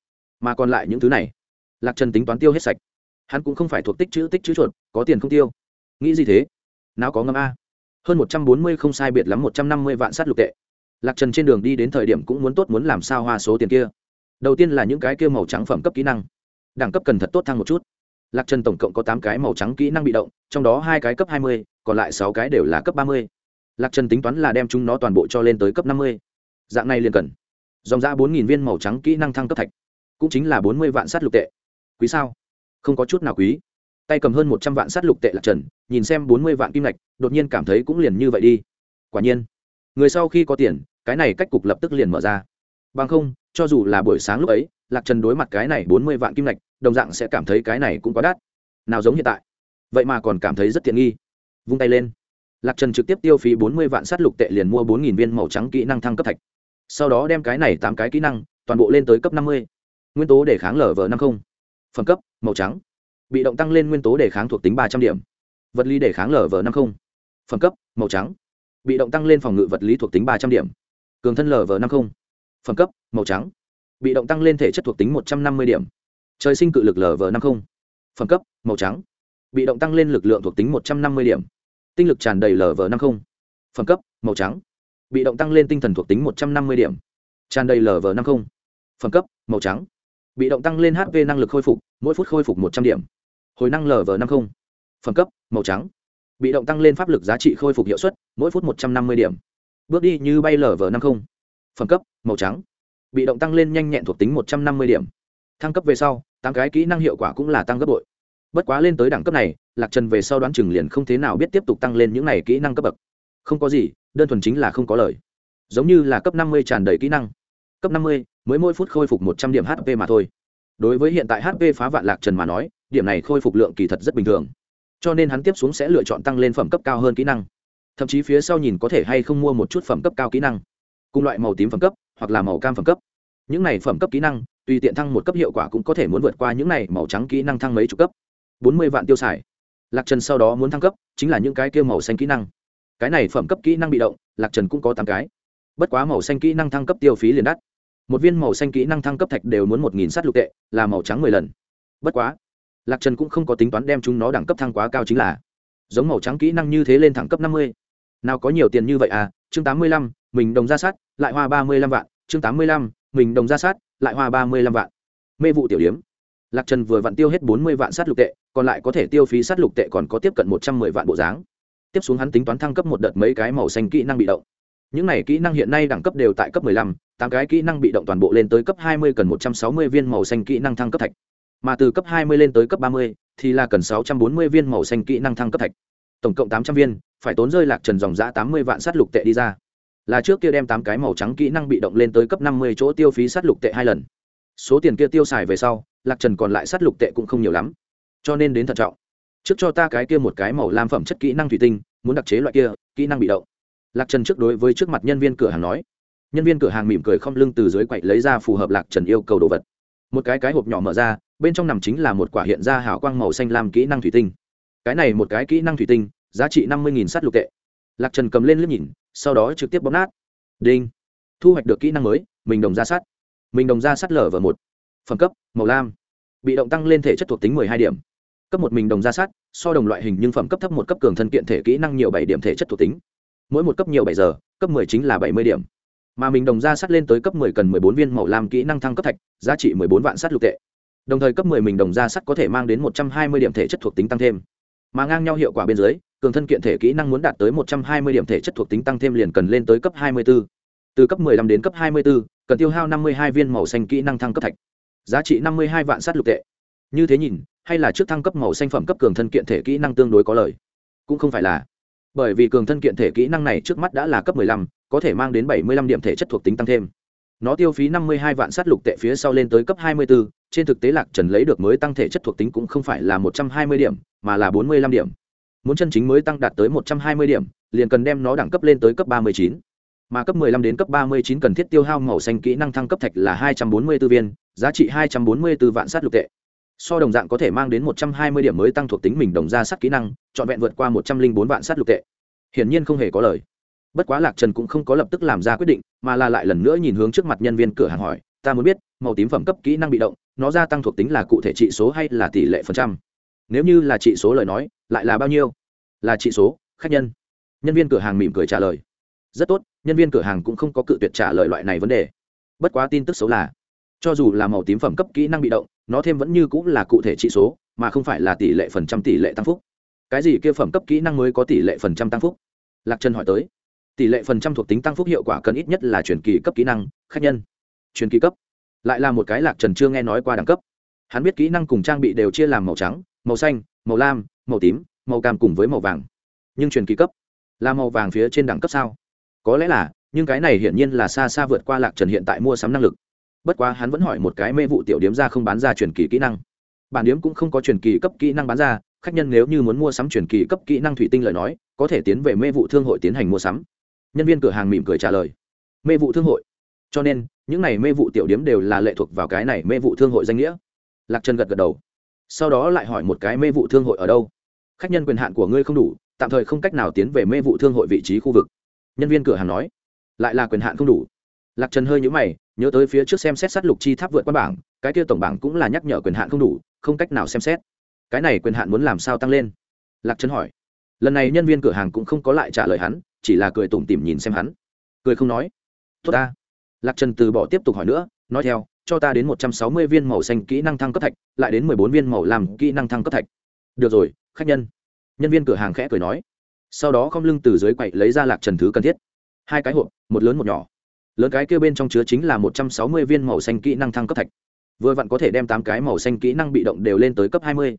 Speaker 1: mà còn lại những thứ này, lạc trần tính toán tiêu hết sạch. Hắn cũng không phải thuộc tích chữ tích chữ chuột, có tiền không tiêu. Nghĩ gì thế? Nào có ngâm a. Hơn một trăm bốn mươi không sai biệt lắm một trăm năm mươi vạn sát lục tệ lạc trần trên đường đi đến thời điểm cũng muốn tốt muốn làm sao hoa số tiền kia. Đầu tiên là những cái kia màu trắng phẩm cấp kỹ năng. Đẳng cấp cần thật tốt thăng một chút. Lạc trần tổng cộng có tám cái màu trắng kỹ năng bị động, trong đó hai cái cấp hai mươi, còn lại sáu cái đều là cấp ba mươi. Lạc trần tính toán là đem chúng nó toàn bộ cho lên tới cấp năm mươi. Dạng này liền cần. Dòng ra bốn viên màu trắng kỹ năng thăng cấp thạch. Cũng chính là bốn mươi vạn sát lục tệ. Quý sao? Không có chút nào quý. Tay cầm hơn một trăm vạn sát lục tệ lạc trần, nhìn xem bốn mươi vạn kim lạch đột nhiên cảm thấy cũng liền như vậy đi. Quả nhiên người sau khi có tiền cái này cách cục lập tức liền mở ra. Bằng không cho dù là buổi sáng lúc ấy lạc trần đối mặt cái này bốn mươi vạn kim lạch đồng dạng sẽ cảm thấy cái này cũng quá đắt. Nào giống hiện tại. Vậy mà còn cảm thấy rất tiện nghi. Vung tay lên. Lạc trần trực tiếp tiêu phí bốn mươi vạn sát lục tệ liền mua bốn nghìn viên màu trắng kỹ năng thăng cấp thạch. Sau đó đem cái này tám cái kỹ năng toàn bộ lên tới cấp năm mươi. Nguyên tố để kháng lở vờ năm không, phẩm cấp màu trắng. Bị động tăng lên nguyên tố để kháng thuộc tính ba trăm điểm. Vật lý để kháng lở vờ năm không, phẩm cấp màu trắng bị động tăng lên phòng ngự vật lý thuộc tính ba trăm điểm. Cường thân lv năm mươi phẩm cấp, màu trắng. Bị động tăng lên thể chất thuộc tính một trăm năm mươi điểm. Trời sinh cự lực lv năm mươi phẩm cấp, màu trắng. Bị động tăng lên lực lượng thuộc tính một trăm năm mươi điểm. Tinh lực tràn đầy lv năm mươi phẩm cấp, màu trắng. Bị động tăng lên tinh thần thuộc tính một trăm năm mươi điểm. Tràn đầy lv năm mươi phẩm cấp, màu trắng. Bị động tăng lên hp năng lực khôi phục, mỗi phút khôi phục một trăm điểm. Hồi năng lv năm mươi phẩm cấp, màu trắng bị động tăng lên pháp lực giá trị khôi phục hiệu suất, mỗi phút một trăm năm mươi điểm. Bước đi như bay lv năm không. phẩm cấp, màu trắng. Bị động tăng lên nhanh nhẹn thuộc tính một trăm năm mươi điểm. Thăng cấp về sau, tăng cái kỹ năng hiệu quả cũng là tăng gấp bội. Bất quá lên tới đẳng cấp này, lạc trần về sau đoán chừng liền không thế nào biết tiếp tục tăng lên những này kỹ năng cấp bậc. Không có gì, đơn thuần chính là không có lời. Giống như là cấp năm mươi tràn đầy kỹ năng. Cấp năm mươi, mới mỗi phút khôi phục một trăm điểm hp mà thôi. Đối với hiện tại hp phá vạn lạc trần mà nói, điểm này khôi phục lượng kỳ thật rất bình thường cho nên hắn tiếp xuống sẽ lựa chọn tăng lên phẩm cấp cao hơn kỹ năng. Thậm chí phía sau nhìn có thể hay không mua một chút phẩm cấp cao kỹ năng. Cùng loại màu tím phẩm cấp, hoặc là màu cam phẩm cấp. Những này phẩm cấp kỹ năng, tùy tiện thăng một cấp hiệu quả cũng có thể muốn vượt qua những này màu trắng kỹ năng thăng mấy chục cấp. Bốn mươi vạn tiêu xài. Lạc trần sau đó muốn thăng cấp, chính là những cái kia màu xanh kỹ năng. Cái này phẩm cấp kỹ năng bị động, lạc trần cũng có tám cái. Bất quá màu xanh kỹ năng thăng cấp tiêu phí liền đắt. Một viên màu xanh kỹ năng thăng cấp thạch đều muốn một nghìn sắt lục tệ, là màu trắng mười lần. Bất quá lạc trần cũng không có tính toán đem chúng nó đẳng cấp thăng quá cao chính là giống màu trắng kỹ năng như thế lên thẳng cấp năm mươi. Nào có nhiều tiền như vậy à? Chương tám mươi lăm, mình đồng ra sát, lại hoa ba mươi lăm vạn. Chương tám mươi lăm, mình đồng ra sát, lại hoa ba mươi lăm vạn. Mê vụ tiểu điếm. Lạc trần vừa vặn tiêu hết bốn mươi vạn sát lục tệ, còn lại có thể tiêu phí sát lục tệ còn có tiếp cận một trăm mười vạn bộ dáng. Tiếp xuống hắn tính toán thăng cấp một đợt mấy cái màu xanh kỹ năng bị động. Những này kỹ năng hiện nay đẳng cấp đều tại cấp mười lăm, tám cái kỹ năng bị động toàn bộ lên tới cấp hai mươi cần một trăm sáu mươi viên màu xanh kỹ năng thăng cấp thạch mà từ cấp hai mươi lên tới cấp ba mươi thì là cần sáu trăm bốn mươi viên màu xanh kỹ năng thăng cấp thạch. Tổng cộng tám trăm viên, phải tốn rơi lạc trần dòng giá 80 vạn sát lục tệ đi ra. Là trước kia đem tám cái màu trắng kỹ năng bị động lên tới cấp năm mươi chỗ tiêu phí sát lục tệ hai lần. Số tiền kia tiêu xài về sau, lạc trần còn lại sát lục tệ cũng không nhiều lắm. Cho nên đến thận trọng. Trước cho ta cái kia một cái màu lam phẩm chất kỹ năng thủy tinh, muốn đặc chế loại kia, kỹ năng bị động. Lạc trần trước đối với trước mặt nhân viên cửa hàng nói. Nhân viên cửa hàng mỉm cười không lưng từ dưới quậy lấy ra phù hợp lạc trần yêu cầu đồ vật. Một cái cái hộp nhỏ mở ra bên trong nằm chính là một quả hiện ra hào quang màu xanh lam kỹ năng thủy tinh. Cái này một cái kỹ năng thủy tinh, giá trị năm mươi sắt lục tệ. Lạc trần cầm lên liếc nhìn, sau đó trực tiếp bóp nát. Đinh. Thu hoạch được kỹ năng mới, mình đồng ra sắt. Mình đồng ra sắt lở và một. Phẩm cấp, màu lam. Bị động tăng lên thể chất thuộc tính mười hai điểm. Cấp một mình đồng ra sắt, so đồng loại hình nhưng phẩm cấp thấp một cấp cường thân kiện thể kỹ năng nhiều bảy điểm thể chất thuộc tính. Mỗi một cấp nhiều bảy giờ, cấp mười chính là bảy mươi điểm. Mà mình đồng ra sắt lên tới cấp mười cần mười bốn viên màu lam kỹ năng thăng cấp thạch, giá trị mười bốn vạn sắt lục tệ đồng thời cấp mười mình đồng ra sắt có thể mang đến một trăm hai mươi điểm thể chất thuộc tính tăng thêm. Mà ngang nhau hiệu quả bên dưới cường thân kiện thể kỹ năng muốn đạt tới một trăm hai mươi điểm thể chất thuộc tính tăng thêm liền cần lên tới cấp 24. từ cấp 15 đến cấp 24, cần tiêu hao năm mươi hai viên màu xanh kỹ năng thăng cấp thạch. Giá trị năm mươi hai vạn sát lục tệ. Như thế nhìn hay là trước thăng cấp màu xanh phẩm cấp cường thân kiện thể kỹ năng tương đối có lợi, cũng không phải là. Bởi vì cường thân kiện thể kỹ năng này trước mắt đã là cấp 15, có thể mang đến 75 điểm thể chất thuộc tính tăng thêm. Nó tiêu phí 52 vạn sát lục tệ phía sau lên tới cấp 24, trên thực tế lạc trần lấy được mới tăng thể chất thuộc tính cũng không phải là 120 điểm, mà là 45 điểm. Muốn chân chính mới tăng đạt tới 120 điểm, liền cần đem nó đẳng cấp lên tới cấp 39 mà cấp 15 đến cấp 39 cần thiết tiêu hao màu xanh kỹ năng thăng cấp thạch là 244 viên, giá trị 244 vạn sát lục tệ. So đồng dạng có thể mang đến 120 điểm mới tăng thuộc tính mình đồng ra sát kỹ năng chọn vẹn vượt qua 104 vạn sát lục tệ. Hiển nhiên không hề có lời. Bất quá lạc trần cũng không có lập tức làm ra quyết định, mà là lại lần nữa nhìn hướng trước mặt nhân viên cửa hàng hỏi, ta muốn biết, màu tím phẩm cấp kỹ năng bị động nó gia tăng thuộc tính là cụ thể trị số hay là tỷ lệ phần trăm? Nếu như là trị số lời nói, lại là bao nhiêu? Là trị số, khách nhân. Nhân viên cửa hàng mỉm cười trả lời. Rất tốt, nhân viên cửa hàng cũng không có cự tuyệt trả lời loại này vấn đề. Bất quá tin tức xấu là, cho dù là màu tím phẩm cấp kỹ năng bị động, nó thêm vẫn như cũng là cụ thể trị số, mà không phải là tỷ lệ phần trăm tỷ lệ tăng phúc. Cái gì kia phẩm cấp kỹ năng mới có tỷ lệ phần trăm tăng phúc? Lạc trần hỏi tới. Tỷ lệ phần trăm thuộc tính tăng phúc hiệu quả cần ít nhất là truyền kỳ cấp kỹ năng, khách nhân. Truyền kỳ cấp lại là một cái lạc trần chưa nghe nói qua đẳng cấp. Hắn biết kỹ năng cùng trang bị đều chia làm màu trắng, màu xanh, màu lam, màu tím, màu cam cùng với màu vàng. Nhưng truyền kỳ cấp là màu vàng phía trên đẳng cấp sao? Có lẽ là, nhưng cái này hiển nhiên là xa xa vượt qua lạc trần hiện tại mua sắm năng lực. Bất quá hắn vẫn hỏi một cái mê vụ tiểu điếm ra không bán ra truyền kỳ kỹ năng. Bản điếm cũng không có truyền kỳ cấp kỹ năng bán ra, khách nhân nếu như muốn mua sắm truyền kỳ cấp kỹ năng thủy tinh lời nói, có thể tiến về mê vụ thương hội tiến hành mua sắm. Nhân viên cửa hàng mỉm cười trả lời. Mê vụ thương hội. Cho nên những này mê vụ tiểu điếm đều là lệ thuộc vào cái này mê vụ thương hội danh nghĩa. Lạc trần gật gật đầu. Sau đó lại hỏi một cái mê vụ thương hội ở đâu. Khách nhân quyền hạn của ngươi không đủ, tạm thời không cách nào tiến về mê vụ thương hội vị trí khu vực. Nhân viên cửa hàng nói. Lại là quyền hạn không đủ. Lạc trần hơi nhũ mày, nhớ tới phía trước xem xét sát lục chi tháp vượt qua bảng, cái kia tổng bảng cũng là nhắc nhở quyền hạn không đủ, không cách nào xem xét. Cái này quyền hạn muốn làm sao tăng lên? Lạc trần hỏi. Lần này nhân viên cửa hàng cũng không có lại trả lời hắn, chỉ là cười tủm tỉm nhìn xem hắn. Cười không nói. Tốt ta lạc trần từ bỏ tiếp tục hỏi nữa, nói theo, cho ta đến một trăm sáu mươi viên màu xanh kỹ năng thăng cấp thạch, lại đến mười bốn viên màu làm kỹ năng thăng cấp thạch. Được rồi, khách nhân. Nhân viên cửa hàng khẽ cười nói. Sau đó không lưng từ dưới quậy lấy ra lạc trần thứ cần thiết. Hai cái hộp, một lớn một nhỏ. Lớn cái kia bên trong chứa chính là một trăm sáu mươi viên màu xanh kỹ năng thăng cấp thạch. Vừa vặn có thể đem tám cái màu xanh kỹ năng bị động đều lên tới cấp hai mươi.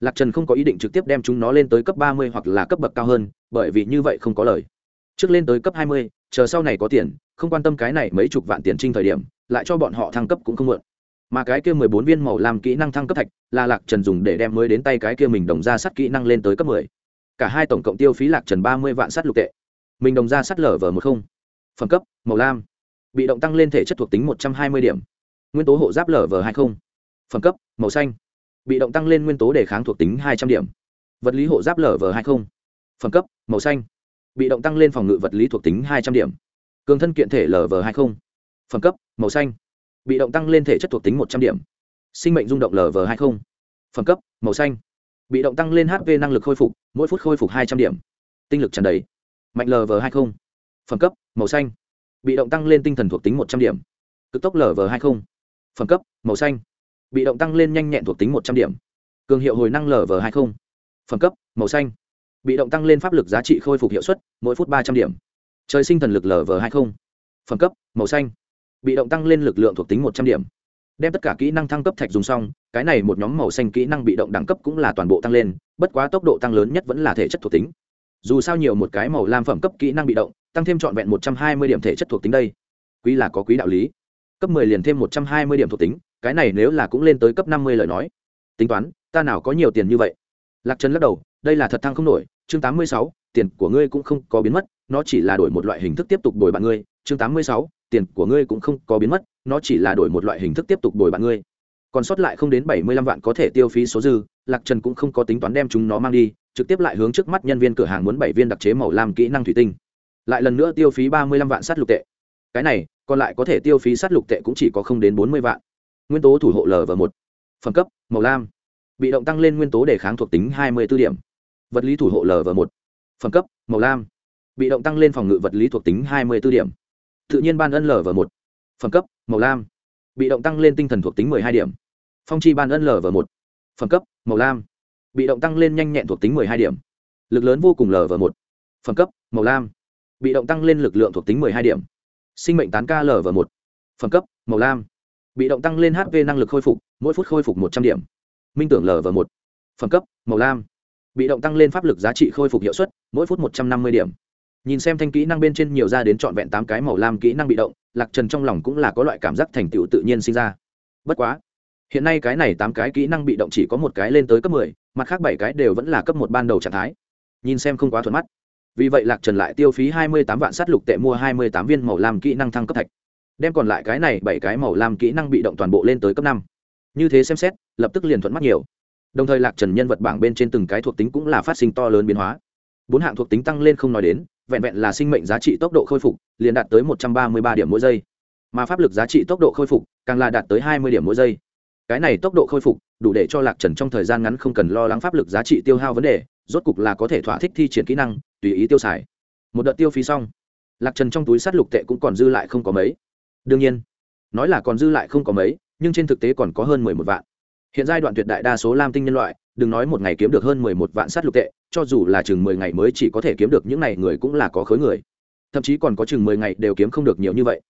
Speaker 1: Lạc trần không có ý định trực tiếp đem chúng nó lên tới cấp ba mươi hoặc là cấp bậc cao hơn, bởi vì như vậy không có lời. Trước lên tới cấp hai mươi chờ sau này có tiền, không quan tâm cái này mấy chục vạn tiền trinh thời điểm, lại cho bọn họ thăng cấp cũng không muộn mà cái kia mười bốn viên màu làm kỹ năng thăng cấp thạch, là lạc trần dùng để đem mới đến tay cái kia mình đồng ra sắt kỹ năng lên tới cấp mười. Cả hai tổng cộng tiêu phí lạc trần ba mươi vạn sắt lục tệ. Mình đồng ra sắt lở vở một không. Phẩm cấp, màu lam. Bị động tăng lên thể chất thuộc tính một trăm hai mươi điểm. Nguyên tố hộ giáp lở vở hai không. Phẩm cấp, màu xanh. Bị động tăng lên nguyên tố đề kháng thuộc tính hai trăm điểm. Vật lý hộ giáp lở vở hai không. Phẩm cấp, màu xanh bị động tăng lên phòng ngự vật lý thuộc tính hai trăm điểm. Cường thân kiện thể lv hai mươi phẩm cấp, màu xanh. Bị động tăng lên thể chất thuộc tính một trăm điểm. Sinh mệnh rung động lv hai mươi phẩm cấp, màu xanh. Bị động tăng lên hp năng lực khôi phục, mỗi phút khôi phục hai trăm điểm. Tinh lực tràn đầy. Mạnh lv hai mươi phẩm cấp, màu xanh. Bị động tăng lên tinh thần thuộc tính một trăm điểm. Cực tốc lv hai mươi phẩm cấp, màu xanh. Bị động tăng lên nhanh nhẹn thuộc tính một trăm điểm. Cường hiệu hồi năng lv hai mươi phẩm cấp, màu xanh bị động tăng lên pháp lực giá trị khôi phục hiệu suất, mỗi phút ba trăm điểm. Trời sinh thần lực lv hai mươi phẩm cấp, màu xanh. Bị động tăng lên lực lượng thuộc tính một trăm điểm. Đem tất cả kỹ năng thăng cấp thạch dùng xong, cái này một nhóm màu xanh kỹ năng bị động đẳng cấp cũng là toàn bộ tăng lên, bất quá tốc độ tăng lớn nhất vẫn là thể chất thuộc tính. Dù sao nhiều một cái màu lam phẩm cấp kỹ năng bị động, tăng thêm trọn vẹn một trăm hai mươi điểm thể chất thuộc tính đây. Quý là có quý đạo lý. Cấp mười liền thêm một trăm hai mươi điểm thuộc tính, cái này nếu là cũng lên tới cấp năm mươi lời nói. Tính toán, ta nào có nhiều tiền như vậy? Lạc trần lắc đầu, đây là thật thăng không nổi chương tám mươi sáu, tiền của ngươi cũng không có biến mất, nó chỉ là đổi một loại hình thức tiếp tục bồi bạn ngươi. chương tám mươi sáu, tiền của ngươi cũng không có biến mất, nó chỉ là đổi một loại hình thức tiếp tục bồi bạn ngươi. còn sót lại không đến bảy mươi lăm vạn có thể tiêu phí số dư, lạc trần cũng không có tính toán đem chúng nó mang đi, trực tiếp lại hướng trước mắt nhân viên cửa hàng muốn bảy viên đặc chế màu lam kỹ năng thủy tinh. lại lần nữa tiêu phí ba mươi lăm vạn sát lục tệ. cái này, còn lại có thể tiêu phí sát lục tệ cũng chỉ có không đến bốn mươi vạn. nguyên tố thủ hộ lở và một. phẩm cấp, màu lam. bị động tăng lên nguyên tố đề kháng thuộc tính hai mươi b ố điểm vật lý thủ hộ l và một, phẩm cấp, màu lam, bị động tăng lên phòng ngự vật lý thuộc tính hai mươi b ố điểm, tự nhiên ban ân l và một, phẩm cấp, màu lam, bị động tăng lên tinh thần thuộc tính m ộ ư ơ i hai điểm, phong chi ban ân l và một, phẩm cấp, màu lam, bị động tăng lên nhanh nhẹn thuộc tính m ộ ư ơ i hai điểm, lực lớn vô cùng l và một, phẩm cấp, màu lam, bị động tăng lên lực lượng thuộc tính m ộ ư ơ i hai điểm, sinh mệnh tán ca l và một, phẩm cấp, màu lam, bị động tăng lên hp năng lực khôi phục, mỗi phút khôi phục một trăm điểm, minh tưởng l và một, phẩm cấp, màu lam bị động tăng lên pháp lực giá trị khôi phục hiệu suất, mỗi phút một trăm năm mươi điểm. Nhìn xem thanh kỹ năng bên trên nhiều ra đến trọn vẹn tám cái màu lam kỹ năng bị động, lạc trần trong lòng cũng là có loại cảm giác thành tựu tự nhiên sinh ra. Bất quá, hiện nay cái này tám cái kỹ năng bị động chỉ có một cái lên tới cấp mười, mặt khác bảy cái đều vẫn là cấp một ban đầu trạng thái. Nhìn xem không quá thuận mắt. Vì vậy lạc trần lại tiêu phí hai mươi tám vạn s á t lục tệ mua hai mươi tám viên màu lam kỹ năng thăng cấp thạch. Đem còn lại cái này bảy cái màu lam kỹ năng bị động toàn bộ lên tới cấp năm. Như thế xem xét, lập tức liền thuận mắt nhiều đồng thời lạc trần nhân vật bảng bên trên từng cái thuộc tính cũng là phát sinh to lớn biến hóa. Bốn hạng thuộc tính tăng lên không nói đến, vẹn vẹn là sinh mệnh giá trị tốc độ khôi phục, liền đạt tới một trăm ba mươi ba điểm mỗi giây. Mà pháp lực giá trị tốc độ khôi phục, càng là đạt tới hai mươi điểm mỗi giây. Cái này tốc độ khôi phục, đủ để cho lạc trần trong thời gian ngắn không cần lo lắng pháp lực giá trị tiêu hao vấn đề, rốt cục là có thể thỏa thích thi triển kỹ năng, tùy ý tiêu xài. Một đợt tiêu phí xong, lạc trần trong túi sắt lục tệ cũng còn dư lại không có mấy. Đương nhiên, nói là còn dư lại không có mấy, nhưng trên thực tế còn có hơn mười một vạn hiện giai đoạn tuyệt đại đa số lam tinh nhân loại, đừng nói một ngày kiếm được hơn mười một vạn sát lục tệ, cho dù là chừng mười ngày mới chỉ có thể kiếm được những này người cũng là có khối người. Thậm chí còn có chừng mười ngày đều kiếm không được nhiều như vậy.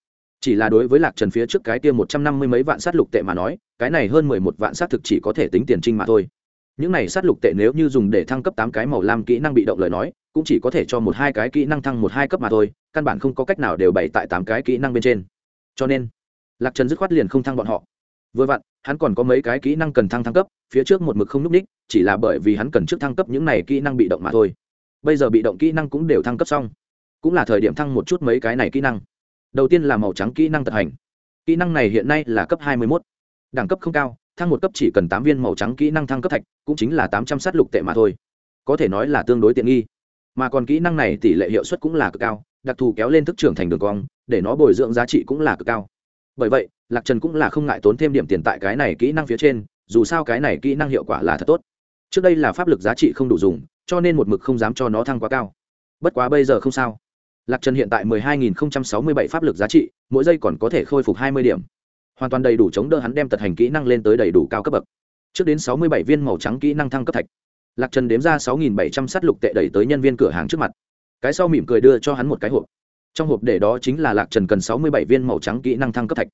Speaker 1: Chỉ là đối với lạc trần phía trước cái kia một trăm năm mươi mấy vạn sát lục tệ mà nói, cái này hơn mười một vạn sát thực chỉ có thể tính tiền trinh mà thôi. Những này sát lục tệ nếu như dùng để thăng cấp tám cái màu lam kỹ năng bị động lời nói, cũng chỉ có thể cho một hai cái kỹ năng thăng một hai cấp mà thôi, căn bản không có cách nào đều bày tại tám cái kỹ năng bên trên. Cho nên, lạc trần dứt khoát liền không thăng bọn họ vừa vặn, hắn còn có mấy cái kỹ năng cần thăng thăng cấp, phía trước một mực không n ú c ních, chỉ là bởi vì hắn cần trước thăng cấp những này kỹ năng bị động mà thôi. Bây giờ bị động kỹ năng cũng đều thăng cấp xong. Cũng là thời điểm thăng một chút mấy cái này kỹ năng. Đầu tiên là màu trắng kỹ năng tận hành. Kỹ năng này hiện nay là cấp hai mươi mốt. Đẳng cấp không cao, thăng một cấp chỉ cần tám viên màu trắng kỹ năng thăng cấp thạch, cũng chính là tám trăm s á t lục tệ mà thôi. Có thể nói là tương đối tiện nghi. Mà còn kỹ năng này tỷ lệ hiệu suất cũng là cực cao, đặc thù kéo lên thức trưởng thành đường cong, để nó bồi dưỡng giá trị cũng là cực cao bởi vậy, lạc trần cũng là không ngại tốn thêm điểm tiền tại cái này kỹ năng phía trên, dù sao cái này kỹ năng hiệu quả là thật tốt. Trước đây là pháp lực giá trị không đủ dùng, cho nên một mực không dám cho nó thăng quá cao. Bất quá bây giờ không sao. Lạc trần hiện tại mười hai nghìn sáu mươi bảy pháp lực giá trị, mỗi giây còn có thể khôi phục hai mươi điểm. Hoàn toàn đầy đủ chống đỡ hắn đem tật hành kỹ năng lên tới đầy đủ cao cấp bậc. Trước đến sáu mươi bảy viên màu trắng kỹ năng thăng cấp thạch. Lạc trần đếm ra sáu nghìn bảy trăm s á t lục tệ đẩy tới nhân viên cửa hàng trước mặt. Cái sau mỉm cười đưa cho hắn một cái hộp trong hộp để đó chính là lạc trần cần sáu mươi bảy viên màu trắng kỹ năng thăng cấp thạch.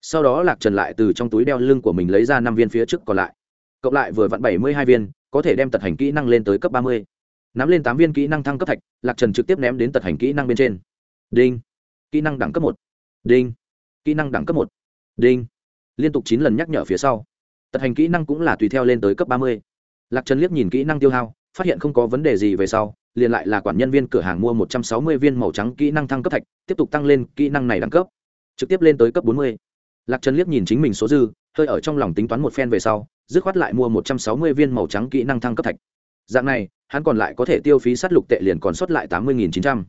Speaker 1: Sau đó lạc trần lại từ trong túi đeo lưng của mình lấy ra năm viên phía trước còn lại. Cộng lại vừa vặn bảy mươi hai viên, có thể đem tật hành kỹ năng lên tới cấp ba mươi. Nắm lên tám viên kỹ năng thăng cấp thạch, lạc trần trực tiếp ném đến tật hành kỹ năng bên trên. Đinh. Kỹ năng đẳng cấp một. Đinh. Kỹ năng đẳng cấp một. Đinh. Liên tục chín lần nhắc nhở phía sau. Tật hành kỹ năng cũng là tùy theo lên tới cấp ba mươi. Lạc trần liếc nhìn kỹ năng tiêu hao phát hiện không có vấn đề gì về sau, liền lại là quản nhân viên cửa hàng mua một trăm sáu mươi viên màu trắng kỹ năng thăng cấp thạch, tiếp tục tăng lên kỹ năng này đẳng cấp. Trực tiếp lên tới cấp bốn mươi. Lạc trần liếc nhìn chính mình số dư, hơi ở trong lòng tính toán một phen về sau, dứt khoát lại mua một trăm sáu mươi viên màu trắng kỹ năng thăng cấp thạch. Dạng này, hắn còn lại có thể tiêu phí sát lục tệ liền còn sót lại tám mươi chín trăm.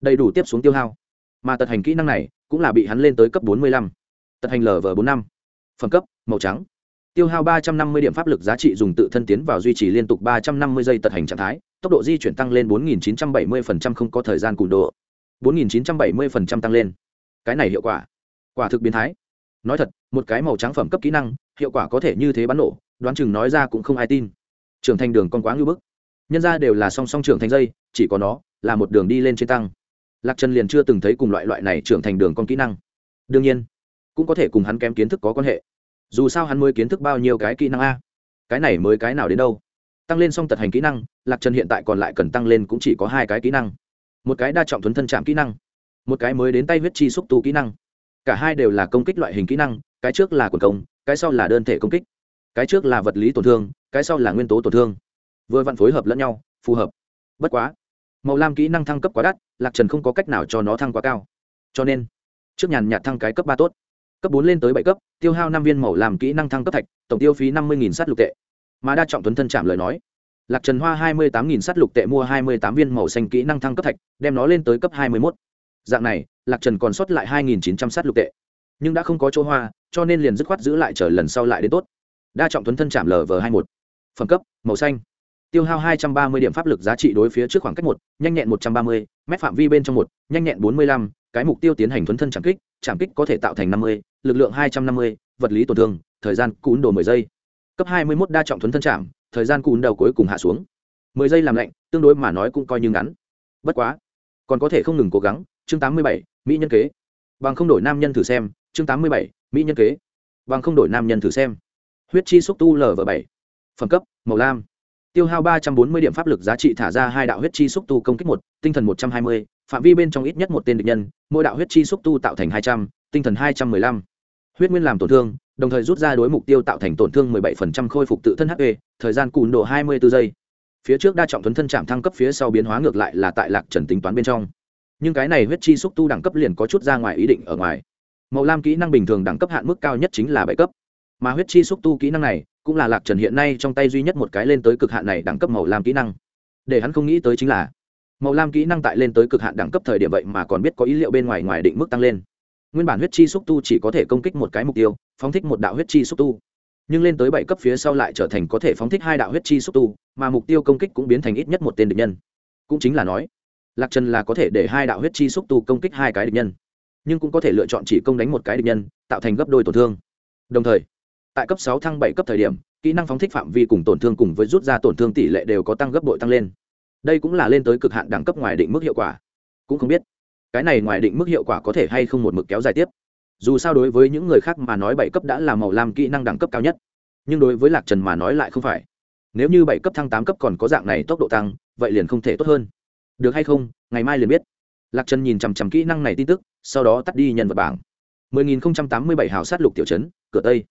Speaker 1: Đầy đủ tiếp xuống tiêu hao. Mà tật hành kỹ năng này, cũng là bị hắn lên tới cấp bốn mươi lăm. Tật hành lv bốn năm. Phẩm cấp, màu trắng tiêu hao ba trăm năm mươi điểm pháp lực giá trị dùng tự thân tiến vào duy trì liên tục ba trăm năm mươi giây tật hành trạng thái, tốc độ di chuyển tăng lên bốn nghìn chín trăm bảy mươi không có thời gian cùn độ bốn nghìn chín trăm bảy mươi tăng lên. Cái này hiệu quả. Quả thực biến thái. Nói thật, một cái màu trắng phẩm cấp kỹ năng, hiệu quả có thể như thế bắn nổ, đoán chừng nói ra cũng không ai tin. Trưởng thành đường con quá ngưỡng bức. Nhân ra đều là song song trưởng thành dây, chỉ có nó là một đường đi lên trên tăng. Lạc trần liền chưa từng thấy cùng loại loại này trưởng thành đường con kỹ năng. Đương nhiên, cũng có thể cùng hắn kém kiến thức có quan hệ dù sao hắn mới kiến thức bao nhiêu cái kỹ năng a. Cái này mới cái nào đến đâu? Tăng lên xong tật hành kỹ năng, lạc trần hiện tại còn lại cần tăng lên cũng chỉ có hai cái kỹ năng. Một cái đa trọng thuấn thân chạm kỹ năng, một cái mới đến tay huyết chi xúc tu kỹ năng. Cả hai đều là công kích loại hình kỹ năng, cái trước là quần công, cái sau là đơn thể công kích. Cái trước là vật lý tổn thương, cái sau là nguyên tố tổn thương. Vừa vặn phối hợp lẫn nhau, phù hợp. Bất quá, màu lam kỹ năng thăng cấp quá đắt, lạc trần không có cách nào cho nó thăng quá cao. Cho nên, trước nhàn nhạt thăng cái cấp ba tốt cấp bốn lên tới bảy cấp, tiêu hao năm viên màu làm kỹ năng thăng cấp thạch, tổng tiêu phí năm mươi sát lục tệ. Mà đa trọng tuấn thân chạm lời nói. Lạc trần hoa hai mươi tám sát lục tệ mua hai mươi tám viên màu xanh kỹ năng thăng cấp thạch, đem nó lên tới cấp hai mươi một dạng này, lạc trần còn sót lại hai chín trăm sát lục tệ. Nhưng đã không có chỗ hoa, cho nên liền dứt khoát giữ lại chờ lần sau lại đến tốt. Đa trọng tuấn thân chạm lv hai một phẩm cấp, màu xanh. Tiêu hao hai trăm ba mươi điểm pháp lực giá trị đối phía trước khoảng cách một, nhanh nhẹn một trăm ba mươi phạm vi bên trong một, nhanh nhẹn bốn mươi lăm, cái mục tiêu tiến hành thuấn thân chạm kích chạm kích có thể tạo thành năm mươi lực lượng hai trăm năm mươi, vật lý tổn thương, thời gian cún đồ mười giây. Cấp hai mươi mốt đa trọng thuấn thân chạm, thời gian cún đầu cuối cùng hạ xuống. mười giây làm lạnh, tương đối mà nói cũng coi như ngắn. Bất quá, còn có thể không ngừng cố gắng, chương tám mươi bảy, mỹ nhân kế. Bằng không đổi nam nhân thử xem, chương tám mươi bảy, mỹ nhân kế. Bằng không đổi nam nhân thử xem. Huyết chi xúc tu lv bảy. Phẩm cấp, màu lam. Tiêu hao ba trăm bốn mươi điểm pháp lực giá trị thả ra hai đạo huyết chi xúc tu công kích một, tinh thần một trăm hai mươi, phạm vi bên trong ít nhất một tên địch nhân, mỗi đạo huyết chi xúc tu tạo thành hai trăm, tinh thần hai trăm mười lăm huyết nguyên làm tổn thương, đồng thời rút ra đối mục tiêu tạo thành tổn thương mười bảy phần trăm khôi phục tự thân hp thời gian cùn độ 24 giây. Phía trước đa trọng thuấn thân chạm thăng cấp phía sau biến hóa ngược lại là tại lạc trần tính toán bên trong. Nhưng cái này huyết chi xúc tu đẳng cấp liền có chút ra ngoài ý định ở ngoài. Màu lam kỹ năng bình thường đẳng cấp hạn mức cao nhất chính là bảy cấp. Mà huyết chi xúc tu kỹ năng này, cũng là lạc trần hiện nay trong tay duy nhất một cái lên tới cực hạn này đẳng cấp màu lam kỹ năng. Để hắn không nghĩ tới chính là, màu lam kỹ năng tại lên tới cực hạn đẳng cấp thời điểm vậy mà còn biết có ý liệu bên ngoài ngoài định mức tăng lên nguyên bản huyết chi xúc tu chỉ có thể công kích một cái mục tiêu, phóng thích một đạo huyết chi xúc tu. Nhưng lên tới bảy cấp phía sau lại trở thành có thể phóng thích hai đạo huyết chi xúc tu, mà mục tiêu công kích cũng biến thành ít nhất một tên địch nhân. Cũng chính là nói, lạc trần là có thể để hai đạo huyết chi xúc tu công kích hai cái địch nhân, nhưng cũng có thể lựa chọn chỉ công đánh một cái địch nhân, tạo thành gấp đôi tổn thương. Đồng thời, tại cấp sáu thăng bảy cấp thời điểm, kỹ năng phóng thích phạm vi cùng tổn thương cùng với rút ra tổn thương tỷ lệ đều có tăng gấp đội tăng lên. Đây cũng là lên tới cực hạn đẳng cấp ngoài định mức hiệu quả. Cũng không biết cái này ngoài định mức hiệu quả có thể hay không một mực kéo dài tiếp. Dù sao đối với những người khác mà nói bảy cấp đã là màu lam kỹ năng đẳng cấp cao nhất. Nhưng đối với lạc trần mà nói lại không phải. Nếu như bảy cấp thăng tám cấp còn có dạng này tốc độ tăng, vậy liền không thể tốt hơn. Được hay không, ngày mai liền biết. Lạc trần nhìn chằm chằm kỹ năng này tin tức, sau đó tắt đi nhân vật bảng. 10.087 hào sát lục tiểu trấn cửa tây.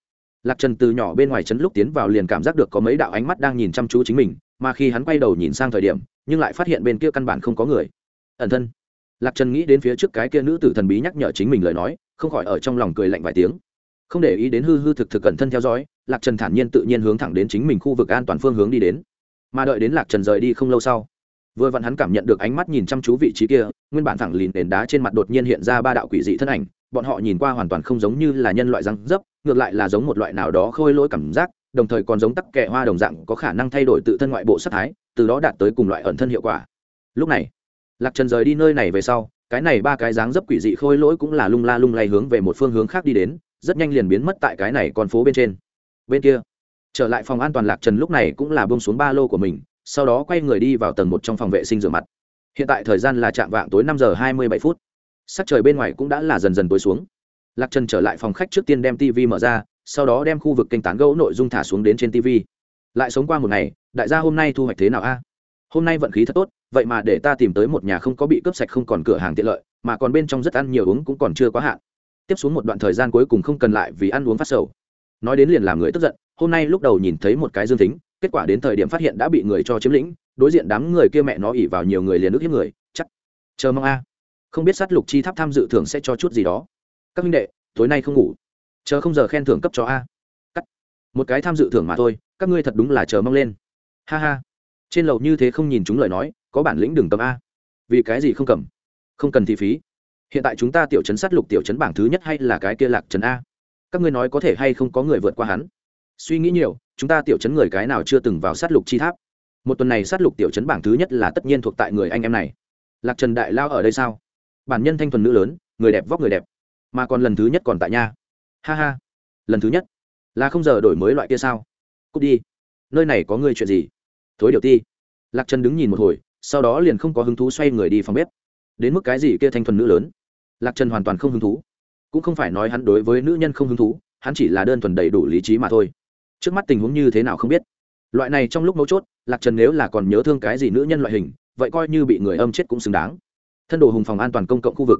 Speaker 1: Lạc trần từ nhỏ bên ngoài trấn lúc tiến vào liền cảm giác được có mấy đạo ánh mắt đang nhìn chăm chú chính mình, mà khi hắn quay đầu nhìn sang thời điểm, nhưng lại phát hiện bên kia căn bản không có người. Ẩn thân lạc trần nghĩ đến phía trước cái kia nữ tử thần bí nhắc nhở chính mình lời nói, không khỏi ở trong lòng cười lạnh vài tiếng. Không để ý đến hư hư thực thực cẩn thân theo dõi, lạc trần thản nhiên tự nhiên hướng thẳng đến chính mình khu vực an toàn phương hướng đi đến. Mà đợi đến lạc trần rời đi không lâu sau, vừa vặn hắn cảm nhận được ánh mắt nhìn chăm chú vị trí kia, nguyên bản thẳng lìn nền đá trên mặt đột nhiên hiện ra ba đạo quỷ dị thân ảnh, bọn họ nhìn qua hoàn toàn không giống như là nhân loại răng dấp, ngược lại là giống một loại nào đó khôi lỗi cảm giác, đồng thời còn giống tắc kẹ hoa đồng dạng có khả năng thay đổi tự thân ngoại bộ sắc thái, từ đó đạt tới cùng loại ẩn thân hiệu quả. Lúc này lạc trần rời đi nơi này về sau, cái này ba cái dáng dấp quỷ dị khôi lỗi cũng là lung la lung lay hướng về một phương hướng khác đi đến, rất nhanh liền biến mất tại cái này con phố bên trên. Bên kia, trở lại phòng an toàn lạc trần lúc này cũng là bông xuống ba lô của mình, sau đó quay người đi vào tầng một trong phòng vệ sinh rửa mặt. Hiện tại thời gian là chạm vạng tối năm giờ hai mươi bảy phút. Sắc trời bên ngoài cũng đã là dần dần tối xuống. Lạc trần trở lại phòng khách trước tiên đem tv mở ra, sau đó đem khu vực kênh tán gẫu nội dung thả xuống đến trên tv lại sống qua một ngày, đại gia hôm nay thu hoạch thế nào a? Hôm nay vận khí thật tốt vậy mà để ta tìm tới một nhà không có bị cướp sạch không còn cửa hàng tiện lợi, mà còn bên trong rất ăn nhiều uống cũng còn chưa quá hạn. Tiếp xuống một đoạn thời gian cuối cùng không cần lại vì ăn uống phát sầu. Nói đến liền làm người tức giận, hôm nay lúc đầu nhìn thấy một cái dương tính, kết quả đến thời điểm phát hiện đã bị người cho chiếm lĩnh, đối diện đám người kia mẹ nó ỉ vào nhiều người liền ức hiếp người, chắc. Chờ mong a. Không biết sát lục chi tháp tham dự thưởng sẽ cho chút gì đó. Các minh đệ, tối nay không ngủ. Chờ không giờ khen thưởng cấp cho a. Cắt. Một cái tham dự thưởng mà thôi, các ngươi thật đúng là chờ mong lên. Ha ha. Trên lầu như thế không nhìn chúng lời nói có bản lĩnh đừng cầm a. Vì cái gì không cầm? Không cần thị phí. Hiện tại chúng ta tiểu chấn sát lục tiểu chấn bảng thứ nhất hay là cái kia lạc trấn a? Các ngươi nói có thể hay không có người vượt qua hắn? Suy nghĩ nhiều, chúng ta tiểu chấn người cái nào chưa từng vào sát lục chi tháp? Một tuần này sát lục tiểu chấn bảng thứ nhất là tất nhiên thuộc tại người anh em này. Lạc trần đại lao ở đây sao? Bản nhân thanh thuần nữ lớn, người đẹp vóc người đẹp. Mà còn lần thứ nhất còn tại nha. Ha ha. Lần thứ nhất? Là không giờ đổi mới loại kia sao? Cút đi. Nơi này có ngươi chuyện gì? Thối điều ti. Lạc trần đứng nhìn một hồi sau đó liền không có hứng thú xoay người đi phòng bếp. Đến mức cái gì kia thanh thuần nữ lớn? Lạc trần hoàn toàn không hứng thú. Cũng không phải nói hắn đối với nữ nhân không hứng thú, hắn chỉ là đơn thuần đầy đủ lý trí mà thôi. Trước mắt tình huống như thế nào không biết. Loại này trong lúc mấu chốt, lạc trần nếu là còn nhớ thương cái gì nữ nhân loại hình, vậy coi như bị người âm chết cũng xứng đáng. Thân đồ hùng phòng an toàn công cộng khu vực.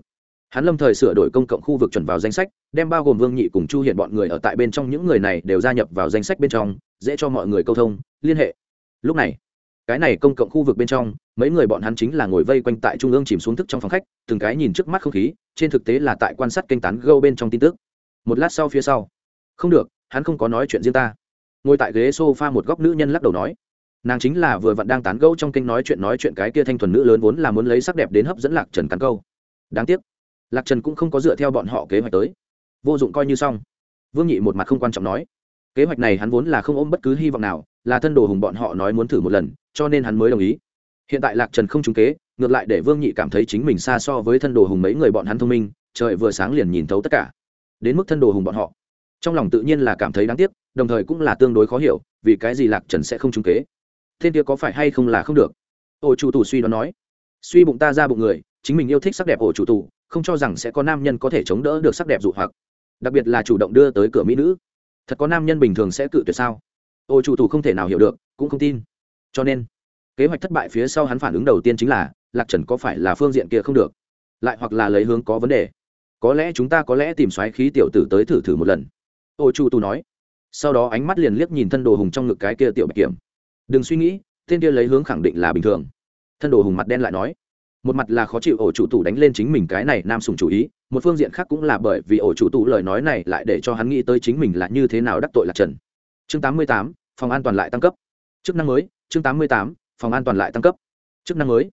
Speaker 1: Hắn lâm thời sửa đổi công cộng khu vực chuẩn vào danh sách, đem bao gồm vương nhị cùng chu hiện bọn người ở tại bên trong những người này đều gia nhập vào danh sách bên trong, dễ cho mọi người câu thông, liên hệ. Lúc này, cái này công cộng khu vực bên trong mấy người bọn hắn chính là ngồi vây quanh tại trung ương chìm xuống thức trong phòng khách, từng cái nhìn trước mắt không khí, trên thực tế là tại quan sát kênh tán gâu bên trong tin tức. Một lát sau phía sau, không được, hắn không có nói chuyện riêng ta. Ngồi tại ghế s o f a một góc nữ nhân lắc đầu nói, nàng chính là vừa vặn đang tán gâu trong kênh nói chuyện nói chuyện cái kia thanh thuần nữ lớn vốn là muốn lấy sắc đẹp đến hấp dẫn lạc trần cắn câu đáng tiếc, lạc trần cũng không có dựa theo bọn họ kế hoạch tới. Vô dụng coi như xong. Vương nhị một mặt không quan trọng nói, kế hoạch này hắn vốn là không ôm bất cứ hy vọng nào, là thân đồ hùng bọn họ nói muốn thử một lần, cho nên hắn mới đồng ý hiện tại lạc trần không trúng kế, ngược lại để vương nhị cảm thấy chính mình xa so với thân đồ hùng mấy người bọn hắn thông minh, trời vừa sáng liền nhìn thấu tất cả. Đến mức thân đồ hùng bọn họ, trong lòng tự nhiên là cảm thấy đáng tiếc, đồng thời cũng là tương đối khó hiểu, vì cái gì lạc trần sẽ không trúng kế? Thiên kia có phải hay không là không được? Ổ chủ tù suy đoán nói. Suy bụng ta ra bụng người, chính mình yêu thích sắc đẹp ổ chủ tù, không cho rằng sẽ có nam nhân có thể chống đỡ được sắc đẹp dụ hoặc. Đặc biệt là chủ động đưa tới cửa mỹ nữ. Thật có nam nhân bình thường sẽ cự tuyệt sao? Ổ chủ tù không thể nào hiểu được, cũng không tin. Cho nên kế hoạch thất bại phía sau hắn phản ứng đầu tiên chính là, lạc trần có phải là phương diện kia không được? Lại hoặc là lấy hướng có vấn đề? Có lẽ chúng ta có lẽ tìm xoáy khí tiểu tử tới thử thử một lần. Ô chu tu nói. Sau đó ánh mắt liền liếc nhìn thân đồ hùng trong ngực cái kia tiểu bạch kiểm. Đừng suy nghĩ, tên kia lấy hướng khẳng định là bình thường. Thân đồ hùng mặt đen lại nói. Một mặt là khó chịu ổ chủ tủ đánh lên chính mình cái này nam sùng chủ ý, một phương diện khác cũng là bởi vì ổ chủ tủ lời nói này lại để cho hắn nghĩ tới chính mình là như thế nào đắc tội lạc trần. Chương tám mươi tám, phòng an toàn lại tăng cấp. Chức năng mới, chương tám mươi tám phòng an toàn lại tăng cấp. Chức năng mới.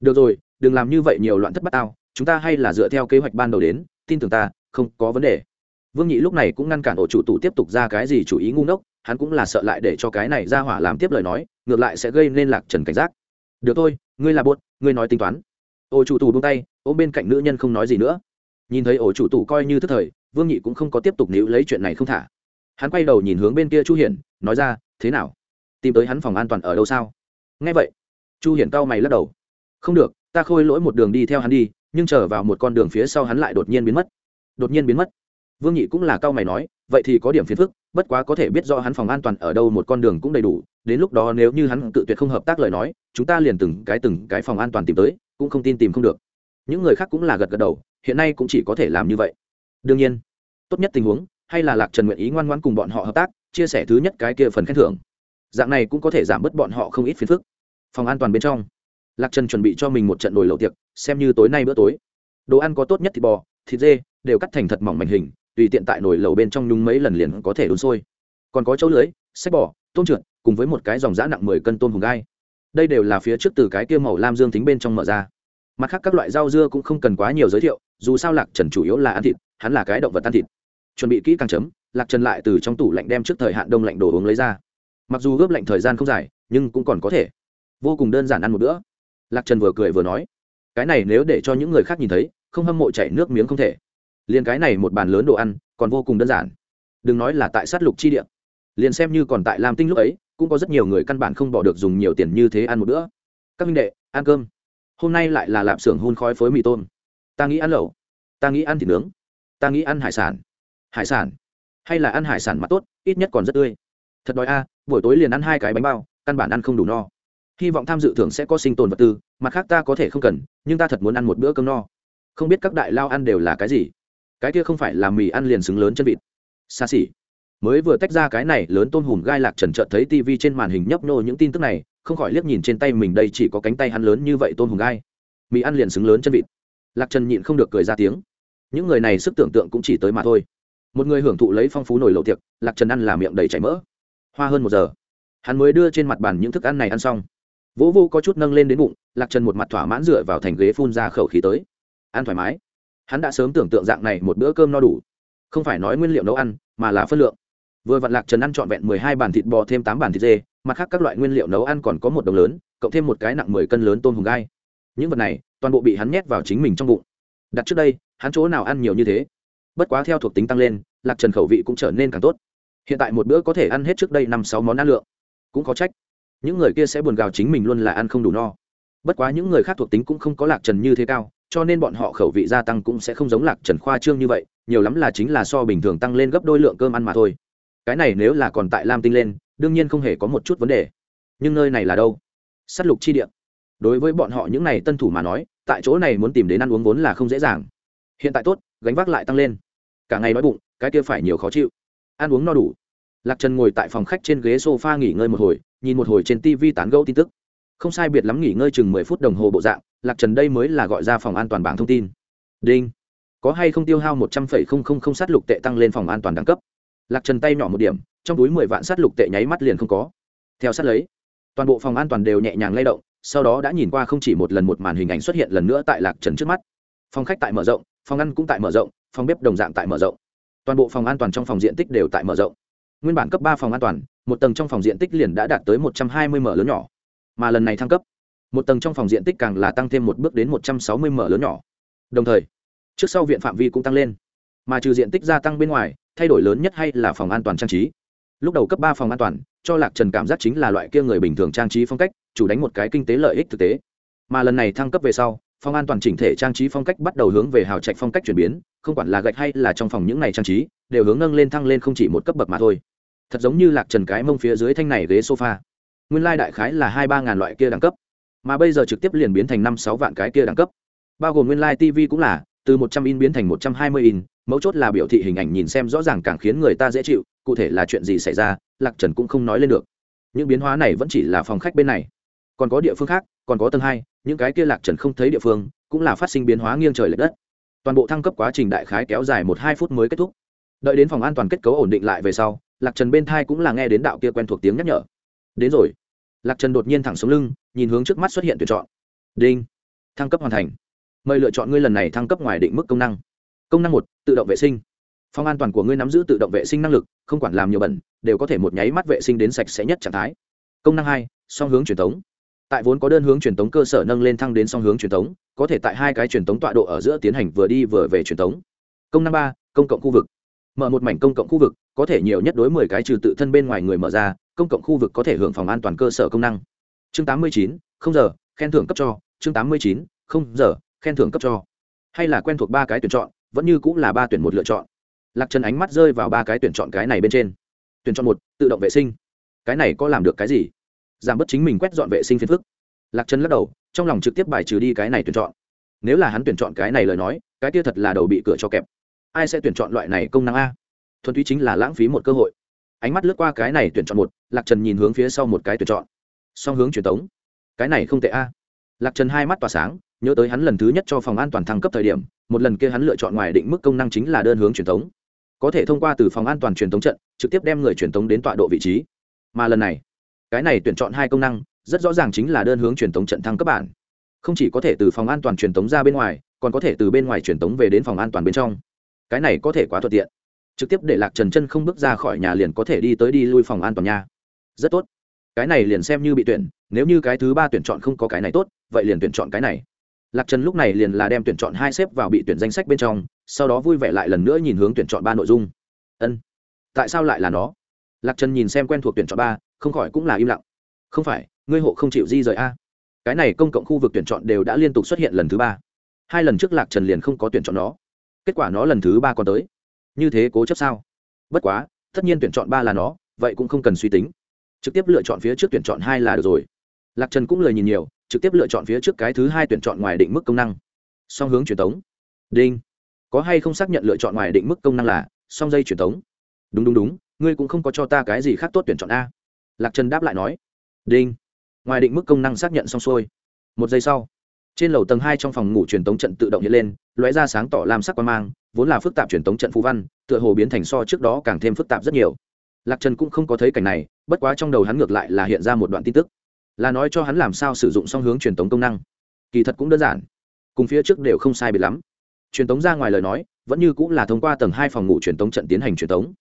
Speaker 1: Được rồi, đừng làm như vậy nhiều loạn thất bát tao, chúng ta hay là dựa theo kế hoạch ban đầu đến, tin tưởng ta, không có vấn đề. Vương nhị lúc này cũng ngăn cản ổ chủ tủ tiếp tục ra cái gì chủ ý ngu ngốc, hắn cũng là sợ lại để cho cái này ra hỏa làm tiếp lời nói, ngược lại sẽ gây nên lạc trần cảnh giác. Được thôi, ngươi là buốt, ngươi nói tính toán. Ổ chủ tủ buông tay, ôm bên cạnh nữ nhân không nói gì nữa. Nhìn thấy ổ chủ tủ coi như thức thời, vương nhị cũng không có tiếp tục níu lấy chuyện này không thả. Hắn quay đầu nhìn hướng bên kia chu hiển, nói ra, thế nào? Tìm tới hắn phòng an toàn ở đâu sao? Nghe vậy, chu hiển cao mày lắc đầu. Không được, ta khôi lỗi một đường đi theo hắn đi, nhưng trở vào một con đường phía sau hắn lại đột nhiên biến mất. Đột nhiên biến mất. Vương nhị cũng là cao mày nói, vậy thì có điểm phiền phức, bất quá có thể biết do hắn phòng an toàn ở đâu một con đường cũng đầy đủ, đến lúc đó nếu như hắn tự tuyệt không hợp tác lời nói, chúng ta liền từng cái từng cái phòng an toàn tìm tới, cũng không tin tìm không được. Những người khác cũng là gật gật đầu, hiện nay cũng chỉ có thể làm như vậy. Đương nhiên, tốt nhất tình huống, hay là lạc trần nguyện ý ngoan ngoan cùng bọn họ hợp tác, chia sẻ thứ nhất cái kia phần khen thưởng. Dạng này cũng có thể giảm bớt bọn họ không ít phiền phức phòng an toàn bên trong. Lạc trần chuẩn bị cho mình một trận nồi lẩu tiệc, xem như tối nay bữa tối. Đồ ăn có tốt nhất thịt bò, thịt dê, đều cắt thành thật mỏng mảnh hình, tùy tiện tại nồi lẩu bên trong nhúng mấy lần liền có thể đun sôi. Còn có châu lưới sách bò, tôm trượt, cùng với một cái dòng giã nặng mười cân tôm hùng gai. Đây đều là phía trước từ cái kia màu lam dương tính bên trong mở ra. Mặt khác các loại rau dưa cũng không cần quá nhiều giới thiệu, dù sao lạc trần chủ yếu là ăn thịt, hắn là cái động vật ăn thịt. Chuẩn bị kỹ càng chấm, lạc trần lại từ trong tủ lạnh đem trước thời hạn đông lạnh đồ uống lấy ra. Mặc dù ướp lạnh thời gian không dài, nhưng cũng còn có thể vô cùng đơn giản ăn một bữa. Lạc trần vừa cười vừa nói, cái này nếu để cho những người khác nhìn thấy, không hâm mộ chảy nước miếng không thể. Liền cái này một bàn lớn đồ ăn, còn vô cùng đơn giản. Đừng nói là tại sát lục chi địa. Liền xem như còn tại lam tinh lúc ấy, cũng có rất nhiều người căn bản không bỏ được dùng nhiều tiền như thế ăn một bữa. Các minh đệ, ăn cơm. Hôm nay lại là lạp xưởng hun khói phối mì tôm. Ta nghĩ ăn lẩu. Ta nghĩ ăn thịt nướng. Ta nghĩ ăn hải sản. Hải sản? Hay là ăn hải sản mà tốt, ít nhất còn rất tươi. Thật đói a, buổi tối liền ăn hai cái bánh bao, căn bản ăn không đủ no hy vọng tham dự thưởng sẽ có sinh tồn vật tư, mặt khác ta có thể không cần, nhưng ta thật muốn ăn một bữa cơm no. Không biết các đại lao ăn đều là cái gì? Cái kia không phải là mì ăn liền xứng lớn chân vịt. Xa xỉ. Mới vừa tách ra cái này lớn tôm hùm gai lạc trần trợt thấy tv trên màn hình nhấp nô những tin tức này, không khỏi liếc nhìn trên tay mình đây chỉ có cánh tay hắn lớn như vậy tôm hùm gai. Mì ăn liền xứng lớn chân vịt. Lạc trần nhịn không được cười ra tiếng. Những người này sức tưởng tượng cũng chỉ tới mà thôi. Một người hưởng thụ lấy phong phú nổi lộ tiệc, lạc trần ăn là miệng đầy chảy mỡ. Hoa hơn một giờ. Hắn mới đưa trên mặt bàn những thức ăn này ăn xong vỗ vô có chút nâng lên đến bụng, lạc trần một mặt thỏa mãn dựa vào thành ghế phun ra khẩu khí tới. Ăn thoải mái. Hắn đã sớm tưởng tượng dạng này một bữa cơm no đủ. Không phải nói nguyên liệu nấu ăn, mà là phân lượng. Vừa vặn lạc trần ăn trọn vẹn mười hai bàn thịt bò, thêm tám bàn thịt dê, mặt khác các loại nguyên liệu nấu ăn còn có một đồng lớn, cộng thêm một cái nặng mười cân lớn tôm hùng gai. Những vật này, toàn bộ bị hắn nhét vào chính mình trong bụng. Đặt trước đây, hắn chỗ nào ăn nhiều như thế? Bất quá theo thuộc tính tăng lên, lạc trần khẩu vị cũng trở nên càng tốt. Hiện tại một bữa có thể ăn hết trước đây năm sáu món ăn lượng. Cũng có trách những người kia sẽ buồn gào chính mình luôn là ăn không đủ no. Bất quá những người khác thuộc tính cũng không có lạc trần như thế cao, cho nên bọn họ khẩu vị gia tăng cũng sẽ không giống lạc trần khoa trương như vậy, nhiều lắm là chính là so bình thường tăng lên gấp đôi lượng cơm ăn mà thôi. Cái này nếu là còn tại lam tinh lên, đương nhiên không hề có một chút vấn đề. Nhưng nơi này là đâu? S á t lục chi địa. Đối với bọn họ những n à y tân thủ mà nói, tại chỗ này muốn tìm đến ăn uống vốn là không dễ dàng. Hiện tại tốt, gánh vác lại tăng lên. Cả ngày nói bụng, cái kia phải nhiều khó chịu. Ăn uống no đủ. Lạc trần ngồi tại phòng khách trên ghế s o f a nghỉ ngơi một hồi nhìn một hồi trên tv tán gẫu tin tức. Không sai biệt lắm nghỉ ngơi chừng mười phút đồng hồ bộ dạng, lạc trần đây mới là gọi ra phòng an toàn bảng thông tin. Đinh. Có hay không tiêu hao một trăm phẩy không không không sát lục tệ tăng lên phòng an toàn đẳng cấp? Lạc trần tay nhỏ một điểm, trong túi mười vạn sát lục tệ nháy mắt liền không có. Theo sát lấy, toàn bộ phòng an toàn đều nhẹ nhàng lay động, sau đó đã nhìn qua không chỉ một lần một màn hình ảnh xuất hiện lần nữa tại lạc trần trước mắt. Phòng khách tại mở rộng, phòng ăn cũng tại mở rộng, phòng bếp đồng dạng tại mở rộng. Toàn bộ phòng an toàn trong phòng diện tích đều tại mở rộng. Nguyên bản cấp ba phòng an toàn một tầng trong phòng diện tích liền đã đạt tới một trăm hai mươi m lớn nhỏ, mà lần này thăng cấp, một tầng trong phòng diện tích càng là tăng thêm một bước đến một trăm sáu mươi m lớn nhỏ. Đồng thời, trước sau viện phạm vi cũng tăng lên, mà trừ diện tích gia tăng bên ngoài, thay đổi lớn nhất hay là phòng an toàn trang trí. Lúc đầu cấp ba phòng an toàn, cho lạc trần cảm giác chính là loại kia người bình thường trang trí phong cách, chủ đánh một cái kinh tế lợi ích thực tế. Mà lần này thăng cấp về sau, phòng an toàn chỉnh thể trang trí phong cách bắt đầu hướng về hào trạch phong cách chuyển biến, không quản là gạch hay là trong phòng những này trang trí, đều hướng nâng lên thăng lên không chỉ một cấp bậc mà thôi thật giống như lạc trần cái mông phía dưới thanh này ghế sofa. Nguyên lai đại khái là hai ba ngàn loại kia đẳng cấp. Mà bây giờ trực tiếp liền biến thành năm sáu vạn cái kia đẳng cấp. Bao gồm nguyên lai tv cũng là, từ một trăm in biến thành một trăm hai mươi in, mấu chốt là biểu thị hình ảnh nhìn xem rõ ràng càng khiến người ta dễ chịu, cụ thể là chuyện gì xảy ra, lạc trần cũng không nói lên được. Những biến hóa này vẫn chỉ là phòng khách bên này. Còn có địa phương khác, còn có tầng hai, những cái kia lạc trần không thấy địa phương, cũng là phát sinh biến hóa nghiêng trời l ệ đất. Toàn bộ thăng cấp quá trình đại khái kéo dài một hai phút mới kết thúc. Đợi đến phòng an toàn kết cấu ổn định lại về sau lạc trần bên thai cũng là nghe đến đạo kia quen thuộc tiếng nhắc nhở. Đến rồi. Lạc trần đột nhiên thẳng xuống lưng, nhìn hướng trước mắt xuất hiện tuyển chọn. Đinh. Thăng cấp hoàn thành. Mời lựa chọn ngươi lần này thăng cấp ngoài định mức công năng. Công năng một, tự động vệ sinh. Phòng an toàn của ngươi nắm giữ tự động vệ sinh năng lực, không quản làm nhiều bẩn, đều có thể một nháy mắt vệ sinh đến sạch sẽ nhất trạng thái. Công năng hai, song hướng truyền thống tại vốn có đơn hướng truyền thống cơ sở nâng lên thăng đến song hướng truyền thống có thể tại hai cái truyền thống tọa độ ở giữa tiến hành vừa đi vừa về truyền thống công năng ba, công cộng khu vực mở một mảnh công cộng khu vực, có thể nhiều nhất đối mười cái trừ tự thân bên ngoài người mở ra, công cộng khu vực có thể hưởng phòng an toàn cơ sở công năng. Chương tám mươi chín, không giờ, khen thưởng cấp cho. Chương tám mươi chín, không giờ, khen thưởng cấp cho. Hay là quen thuộc ba cái tuyển chọn, vẫn như cũng là ba tuyển một lựa chọn. Lạc trần ánh mắt rơi vào ba cái tuyển chọn cái này bên trên. Tuyển chọn một, tự động vệ sinh. Cái này có làm được cái gì? Giảm bớt chính mình quét dọn vệ sinh phiền phức. Lạc trần lắc đầu, trong lòng trực tiếp bài trừ đi cái này tuyển chọn. Nếu là hắn tuyển chọn cái này lời nói, cái kia thật là đầu bị cửa cho kẹp ai sẽ tuyển chọn loại này công năng a? Thuần túy chính là lãng phí một cơ hội. Ánh mắt lướt qua cái này tuyển chọn một, lạc trần nhìn hướng phía sau một cái tuyển chọn. Song hướng truyền thống cái này không tệ a. Lạc trần hai mắt tỏa sáng, nhớ tới hắn lần thứ nhất cho phòng an toàn thăng cấp thời điểm, một lần kia hắn lựa chọn ngoài định mức công năng chính là đơn hướng truyền thống có thể thông qua từ phòng an toàn truyền thống trận, trực tiếp đem người truyền thống đến tọa độ vị trí. Mà lần này, cái này tuyển chọn hai công năng, rất rõ ràng chính là đơn hướng truyền thống trận thăng cấp bản. Không chỉ có thể từ phòng an toàn truyền thống ra bên ngoài, còn có thể từ bên ngoài truyền thống về đến phòng an toàn bên trong cái này có thể quá thuận tiện. Trực tiếp để lạc trần chân không bước ra khỏi nhà liền có thể đi tới đi lui phòng an toàn nha. Rất tốt. Cái này liền xem như bị tuyển, nếu như cái thứ ba tuyển chọn không có cái này tốt, vậy liền tuyển chọn cái này. Lạc trần lúc này liền là đem tuyển chọn hai xếp vào bị tuyển danh sách bên trong, sau đó vui vẻ lại lần nữa nhìn hướng tuyển chọn ba nội dung. Ân, tại sao lại là nó? Lạc trần nhìn xem quen thuộc tuyển chọn ba, không khỏi cũng là im lặng. Không phải, ngươi hộ không chịu di rời a? Cái này công cộng khu vực tuyển chọn đều đã liên tục xuất hiện lần thứ ba. Hai lần trước lạc trần liền không có tuyển chọn nó kết quả nó lần thứ ba còn tới. Như thế cố chấp sao? Bất quá, tất nhiên tuyển chọn ba là nó, vậy cũng không cần suy tính. Trực tiếp lựa chọn phía trước tuyển chọn hai là được rồi. Lạc trần cũng lời nhìn nhiều, trực tiếp lựa chọn phía trước cái thứ hai tuyển chọn ngoài định mức công năng. Song hướng truyền thống đinh. Có hay không xác nhận lựa chọn ngoài định mức công năng là song dây truyền thống đúng đúng đúng, ngươi cũng không có cho ta cái gì khác tốt tuyển chọn a. Lạc trần đáp lại nói. Đinh. Ngoài định mức công năng xác nhận xong xuôi. Một giây sau trên lầu tầng hai trong phòng ngủ truyền tống trận tự động hiện lên, lóe ra sáng tỏ làm sắc quan mang, vốn là phức tạp truyền tống trận phú văn, tựa hồ biến thành so trước đó càng thêm phức tạp rất nhiều. Lạc trần cũng không có thấy cảnh này, bất quá trong đầu hắn ngược lại là hiện ra một đoạn tin tức. Là nói cho hắn làm sao sử dụng song hướng truyền tống công năng. Kỳ thật cũng đơn giản, cùng phía trước đều không sai biệt lắm. Truyền tống ra ngoài lời nói, vẫn như cũng là thông qua tầng hai phòng ngủ truyền tống trận tiến hành truyền tống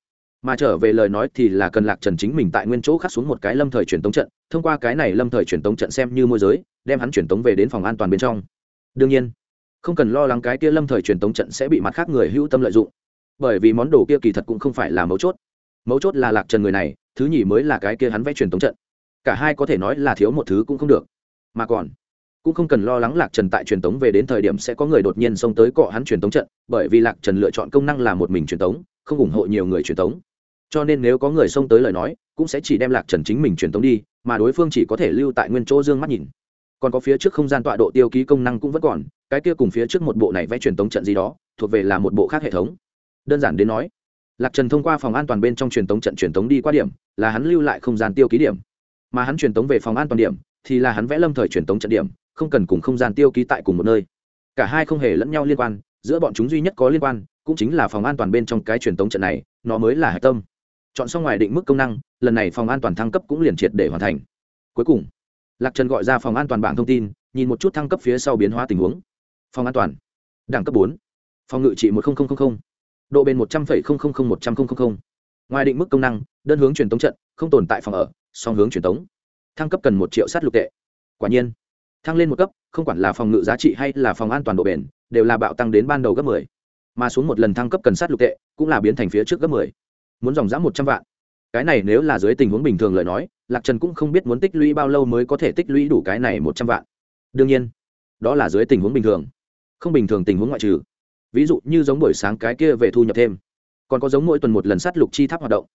Speaker 1: mà trở về lời nói thì là cần lạc trần chính mình tại nguyên chỗ khắc xuống một cái lâm thời truyền tống trận, thông qua cái này lâm thời truyền tống trận xem như môi giới, đem hắn truyền tống về đến phòng an toàn bên trong. Đương nhiên, không cần lo lắng cái kia lâm thời truyền tống trận sẽ bị mặt khác người hữu tâm lợi dụng. Bởi vì món đồ kia kỳ thật cũng không phải là mấu chốt. Mấu chốt là lạc trần người này, thứ nhì mới là cái kia hắn vẽ truyền tống trận. Cả hai có thể nói là thiếu một thứ cũng không được. Mà còn, cũng không cần lo lắng lạc trần tại truyền tống về đến thời điểm sẽ có người đột nhiên xông tới cọ hắn truyền tống trận, bởi vì lạc trần lựa chọn công năng là một mình truyền tống, không ủng hộ nhiều người truyền tống cho nên nếu có người xông tới lời nói, cũng sẽ chỉ đem lạc trần chính mình truyền tống đi, mà đối phương chỉ có thể lưu tại nguyên chỗ dương mắt nhìn. Còn có phía trước không gian tọa độ tiêu ký công năng cũng vẫn còn, cái kia cùng phía trước một bộ này vẽ truyền tống trận gì đó, thuộc về là một bộ khác hệ thống. Đơn giản đến nói, lạc trần thông qua phòng an toàn bên trong truyền tống trận truyền tống đi qua điểm, là hắn lưu lại không gian tiêu ký điểm. Mà hắn truyền tống về phòng an toàn điểm, thì là hắn vẽ lâm thời truyền tống trận điểm, không cần cùng không gian tiêu ký tại cùng một nơi. Cả hai không hề lẫn nhau liên quan, giữa bọn chúng duy nhất có liên quan, cũng chính là phòng an toàn bên trong cái truyền tống trận này, nó mới là hạch tâm chọn xong ngoài định mức công năng, lần này phòng an toàn thăng cấp cũng liền triệt để hoàn thành. Cuối cùng, lạc trần gọi ra phòng an toàn bảng thông tin, nhìn một chút thăng cấp phía sau biến hóa tình huống. Phòng an toàn, đẳng cấp bốn, phòng ngự trị một nghìn độ bền một trăm linh một trăm linh ngoài định mức công năng, đơn hướng truyền tống trận, không tồn tại phòng ở, song hướng truyền tống. Thăng cấp cần một triệu sát lục tệ. Quả nhiên, thăng lên một cấp, không quản là phòng ngự giá trị hay là phòng an toàn độ bền, đều là bạo tăng đến ban đầu gấp 10. mà xuống một lần thăng cấp cần sát lục tệ, cũng là biến thành phía trước gấp 10 muốn dòng giá một trăm vạn. Cái này nếu là dưới tình huống bình thường lời nói, lạc trần cũng không biết muốn tích lũy bao lâu mới có thể tích lũy đủ cái này một trăm vạn. Đương nhiên, đó là dưới tình huống bình thường, không bình thường tình huống ngoại trừ. Ví dụ như giống buổi sáng cái kia về thu nhập thêm, còn có giống mỗi tuần một lần sát lục chi tháp hoạt động.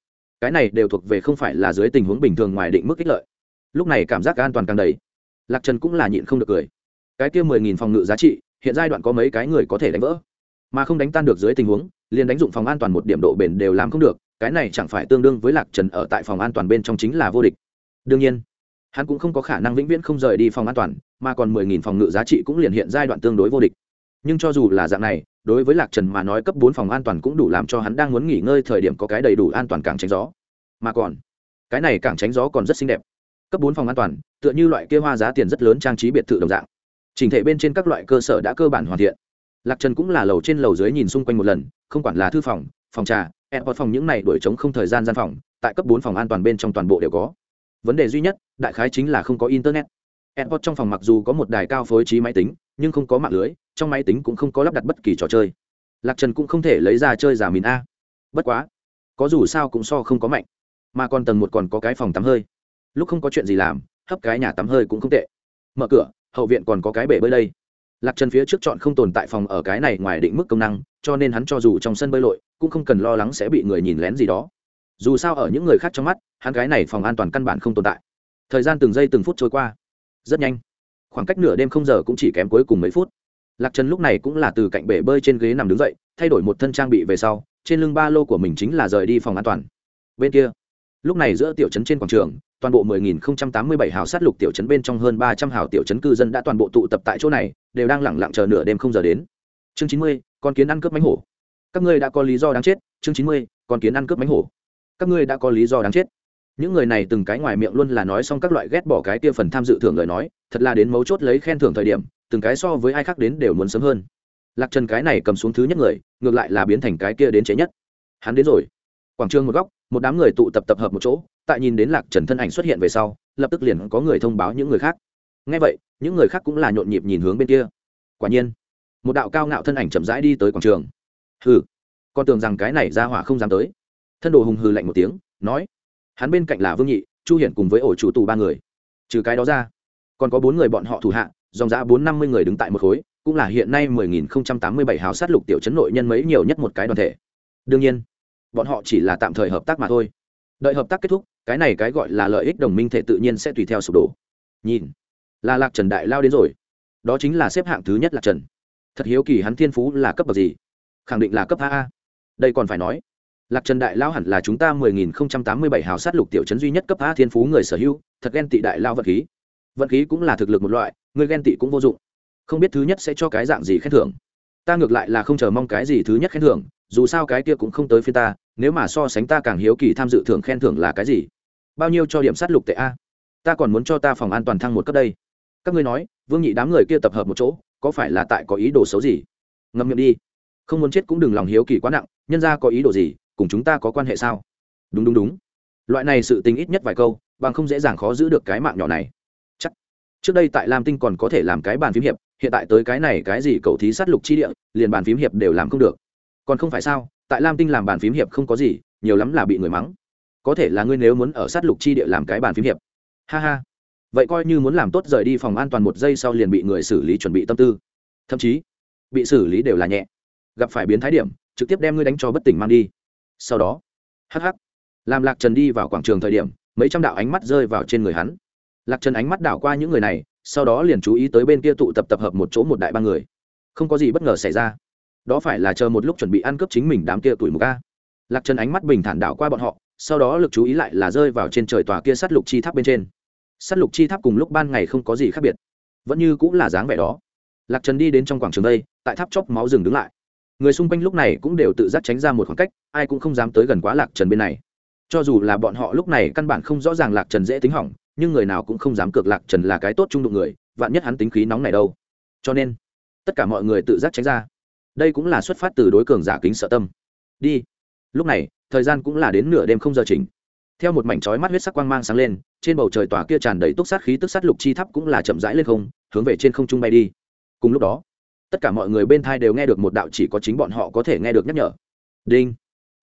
Speaker 1: Cái này đều thuộc về không phải là dưới tình huống bình thường ngoài định mức ích lợi. Lúc này cảm giác an toàn càng đầy. Lạc trần cũng là nhịn không được cười. Cái kia mười nghìn phòng ngự giá trị, hiện giai đoạn có mấy cái người có thể đánh vỡ? Mà không đánh tan được dưới tình huống, liền đánh dụng phòng an toàn một điểm độ bền đều làm không được cái này chẳng phải tương đương với lạc trần ở tại phòng an toàn bên trong chính là vô địch. đương nhiên, hắn cũng không có khả năng vĩnh viễn không rời đi phòng an toàn, mà còn mười nghìn phòng ngự giá trị cũng liền hiện giai đoạn tương đối vô địch. nhưng cho dù là dạng này, đối với lạc trần mà nói cấp bốn phòng an toàn cũng đủ làm cho hắn đang muốn nghỉ ngơi thời điểm có cái đầy đủ an toàn càng tránh gió. mà còn, cái này càng tránh gió còn rất xinh đẹp. cấp bốn phòng an toàn, tựa như loại kia hoa giá tiền rất lớn trang trí biệt thự đồng dạng. trình thể bên trên các loại cơ sở đã cơ bản hoàn thiện. lạc trần cũng là lầu trên lầu dưới nhìn xung quanh một lần, không quản là thư phòng phòng trà airport phòng những này đổi trống không thời gian gian phòng, tại cấp bốn phòng an toàn bên trong toàn bộ đều có. Vấn đề duy nhất, đại khái chính là không có internet. Airport trong phòng mặc dù có một đài cao phối trí máy tính, nhưng không có mạng lưới, trong máy tính cũng không có lắp đặt bất kỳ trò chơi. Lạc trần cũng không thể lấy ra chơi giả mìn a. Bất quá, có dù sao cũng so không có mạnh, mà còn tầng một còn có cái phòng tắm hơi. Lúc không có chuyện gì làm, hấp cái nhà tắm hơi cũng không tệ. Mở cửa, hậu viện còn có cái bể bơi đây lạc trần phía trước chọn không tồn tại phòng ở cái này ngoài định mức công năng, cho nên hắn cho dù trong sân bơi lội, cũng không cần lo lắng sẽ bị người nhìn lén gì đó. Dù sao ở những người khác trong mắt, hắn cái này phòng an toàn căn bản không tồn tại. Thời gian từng giây từng phút trôi qua, rất nhanh. Khoảng cách nửa đêm không giờ cũng chỉ kém cuối cùng mấy phút. Lạc trần lúc này cũng là từ cạnh bể bơi trên ghế nằm đứng dậy, thay đổi một thân trang bị về sau, trên lưng ba lô của mình chính là rời đi phòng an toàn. Bên kia, lúc này giữa tiểu trấn trên quảng trường toàn bộ 10087 hào sát lục tiểu trấn bên trong hơn 300 hào tiểu trấn cư dân đã toàn bộ tụ tập tại chỗ này đều đang lẳng lặng chờ nửa đêm không giờ đến. Chương 90, con kiến ăn cướp mánh hổ. Các ngươi đã có lý do đáng chết. Chương 90, con kiến ăn cướp mánh hổ. Các ngươi đã có lý do đáng chết. Những người này từng cái ngoài miệng luôn là nói xong các loại ghét bỏ cái kia phần tham dự thưởng lời nói thật là đến mấu chốt lấy khen thưởng thời điểm từng cái so với ai khác đến đều muốn sớm hơn. Lạc trần cái này cầm xuống thứ nhất người ngược lại là biến thành cái kia đến chế nhất. Hắn đến rồi quảng trường một góc, một đám người tụ tập tập hợp một chỗ, tại nhìn đến lạc trần thân ảnh xuất hiện về sau, lập tức liền có người thông báo những người khác. Ngay vậy, những người khác cũng là nhộn nhịp nhìn hướng bên kia. Quả nhiên, một đạo cao ngạo thân ảnh chậm rãi đi tới quảng trường. Hừ, con tưởng rằng cái này ra hỏa không dám tới. Thân đồ hùng hừ lạnh một tiếng, nói, hắn bên cạnh là vương nhị, chu hiển cùng với ổ chủ tù ba người. Trừ cái đó ra, còn có bốn người bọn họ thủ hạ, dòng giã bốn năm mươi người đứng tại một khối, cũng là hiện nay mười nghìn không trăm tám mươi bảy hào sát lục tiểu chấn nội nhân mấy nhiều nhất một cái đoàn thể. Đương nhiên bọn họ chỉ là tạm thời hợp tác mà thôi. Đợi hợp tác kết thúc, cái này cái gọi là lợi ích đồng minh thể tự nhiên sẽ tùy theo sụp đổ. Nhìn, là lạc trần đại lao đến rồi. Đó chính là xếp hạng thứ nhất lạc trần. Thật hiếu kỳ hắn thiên phú là cấp bậc gì? Khẳng định là cấp a đây còn phải nói, lạc trần đại lao hẳn là chúng ta mười nghìn không trăm tám mươi bảy hào sát lục tiểu chấn duy nhất cấp a thiên phú người sở hữu, thật ghen tị đại lao vật khí. Vận khí cũng là thực lực một loại, người ghen tị cũng vô dụng. Không biết thứ nhất sẽ cho cái dạng gì khen thưởng. Ta ngược lại là không chờ mong cái gì thứ nhất khen thưởng dù sao cái kia cũng không tới phía ta, nếu mà so sánh ta càng hiếu kỳ tham dự thưởng khen thưởng là cái gì? Bao nhiêu cho điểm sát lục tệ a? Ta còn muốn cho ta phòng an toàn thăng một cấp đây. Các ngươi nói, vương nhị đám người kia tập hợp một chỗ, có phải là tại có ý đồ xấu gì? Ngâm miệng đi. Không muốn chết cũng đừng lòng hiếu kỳ quá nặng, nhân ra có ý đồ gì, cùng chúng ta có quan hệ sao? Đúng đúng đúng. Loại này sự tình ít nhất vài câu, bằng không dễ dàng khó giữ được cái mạng nhỏ này. Chắc. Trước đây tại lam tinh còn có thể làm cái bàn phím hiệp, hiện tại tới cái này cái gì cậu thí sát lục chi địa, liền bàn phím hiệp đều làm không được còn không phải sao, tại lam tinh làm bàn phím hiệp không có gì, nhiều lắm là bị người mắng. Có thể là ngươi nếu muốn ở sát lục chi địa làm cái bàn phím hiệp. Ha ha. Vậy coi như muốn làm tốt rời đi phòng an toàn một giây sau liền bị người xử lý chuẩn bị tâm tư. Thậm chí, bị xử lý đều là nhẹ. Gặp phải biến thái điểm, trực tiếp đem ngươi đánh cho bất tỉnh mang đi. Sau đó hh làm lạc trần đi vào quảng trường thời điểm, mấy trăm đạo ánh mắt rơi vào trên người hắn. Lạc trần ánh mắt đảo qua những người này, sau đó liền chú ý tới bên kia tụ tập tập hợp một chỗ một đại ba người. Không có gì bất ngờ xảy ra đó phải là chờ một lúc chuẩn bị ăn cướp chính mình đám kia tuổi mục a. Lạc trần ánh mắt bình thản đảo qua bọn họ, sau đó lực chú ý lại là rơi vào trên trời tòa kia sắt lục chi tháp bên trên. Sắt lục chi tháp cùng lúc ban ngày không có gì khác biệt, vẫn như cũng là dáng vẻ đó. Lạc trần đi đến trong quảng trường đây, tại tháp chóc máu rừng đứng lại. Người xung quanh lúc này cũng đều tự giác tránh ra một khoảng cách, ai cũng không dám tới gần quá lạc trần bên này. Cho dù là bọn họ lúc này căn bản không rõ ràng lạc trần dễ tính hỏng, nhưng người nào cũng không dám cược lạc trần là cái tốt trung đụng người, vạn nhất hắn tính khí nóng này đâu. Cho nên, tất cả mọi người tự giác tránh ra đây cũng là xuất phát từ đối cường giả kính sợ tâm. Đi. Lúc này, thời gian cũng là đến nửa đêm không giờ chỉnh. Theo một mảnh chói mắt huyết sắc quang mang sáng lên, trên bầu trời tỏa kia tràn đầy túc sát khí tức sát lục chi tháp cũng là chậm rãi lên không, hướng về trên không trung bay đi. Cùng lúc đó, tất cả mọi người bên thai đều nghe được một đạo chỉ có chính bọn họ có thể nghe được nhắc nhở. Đinh.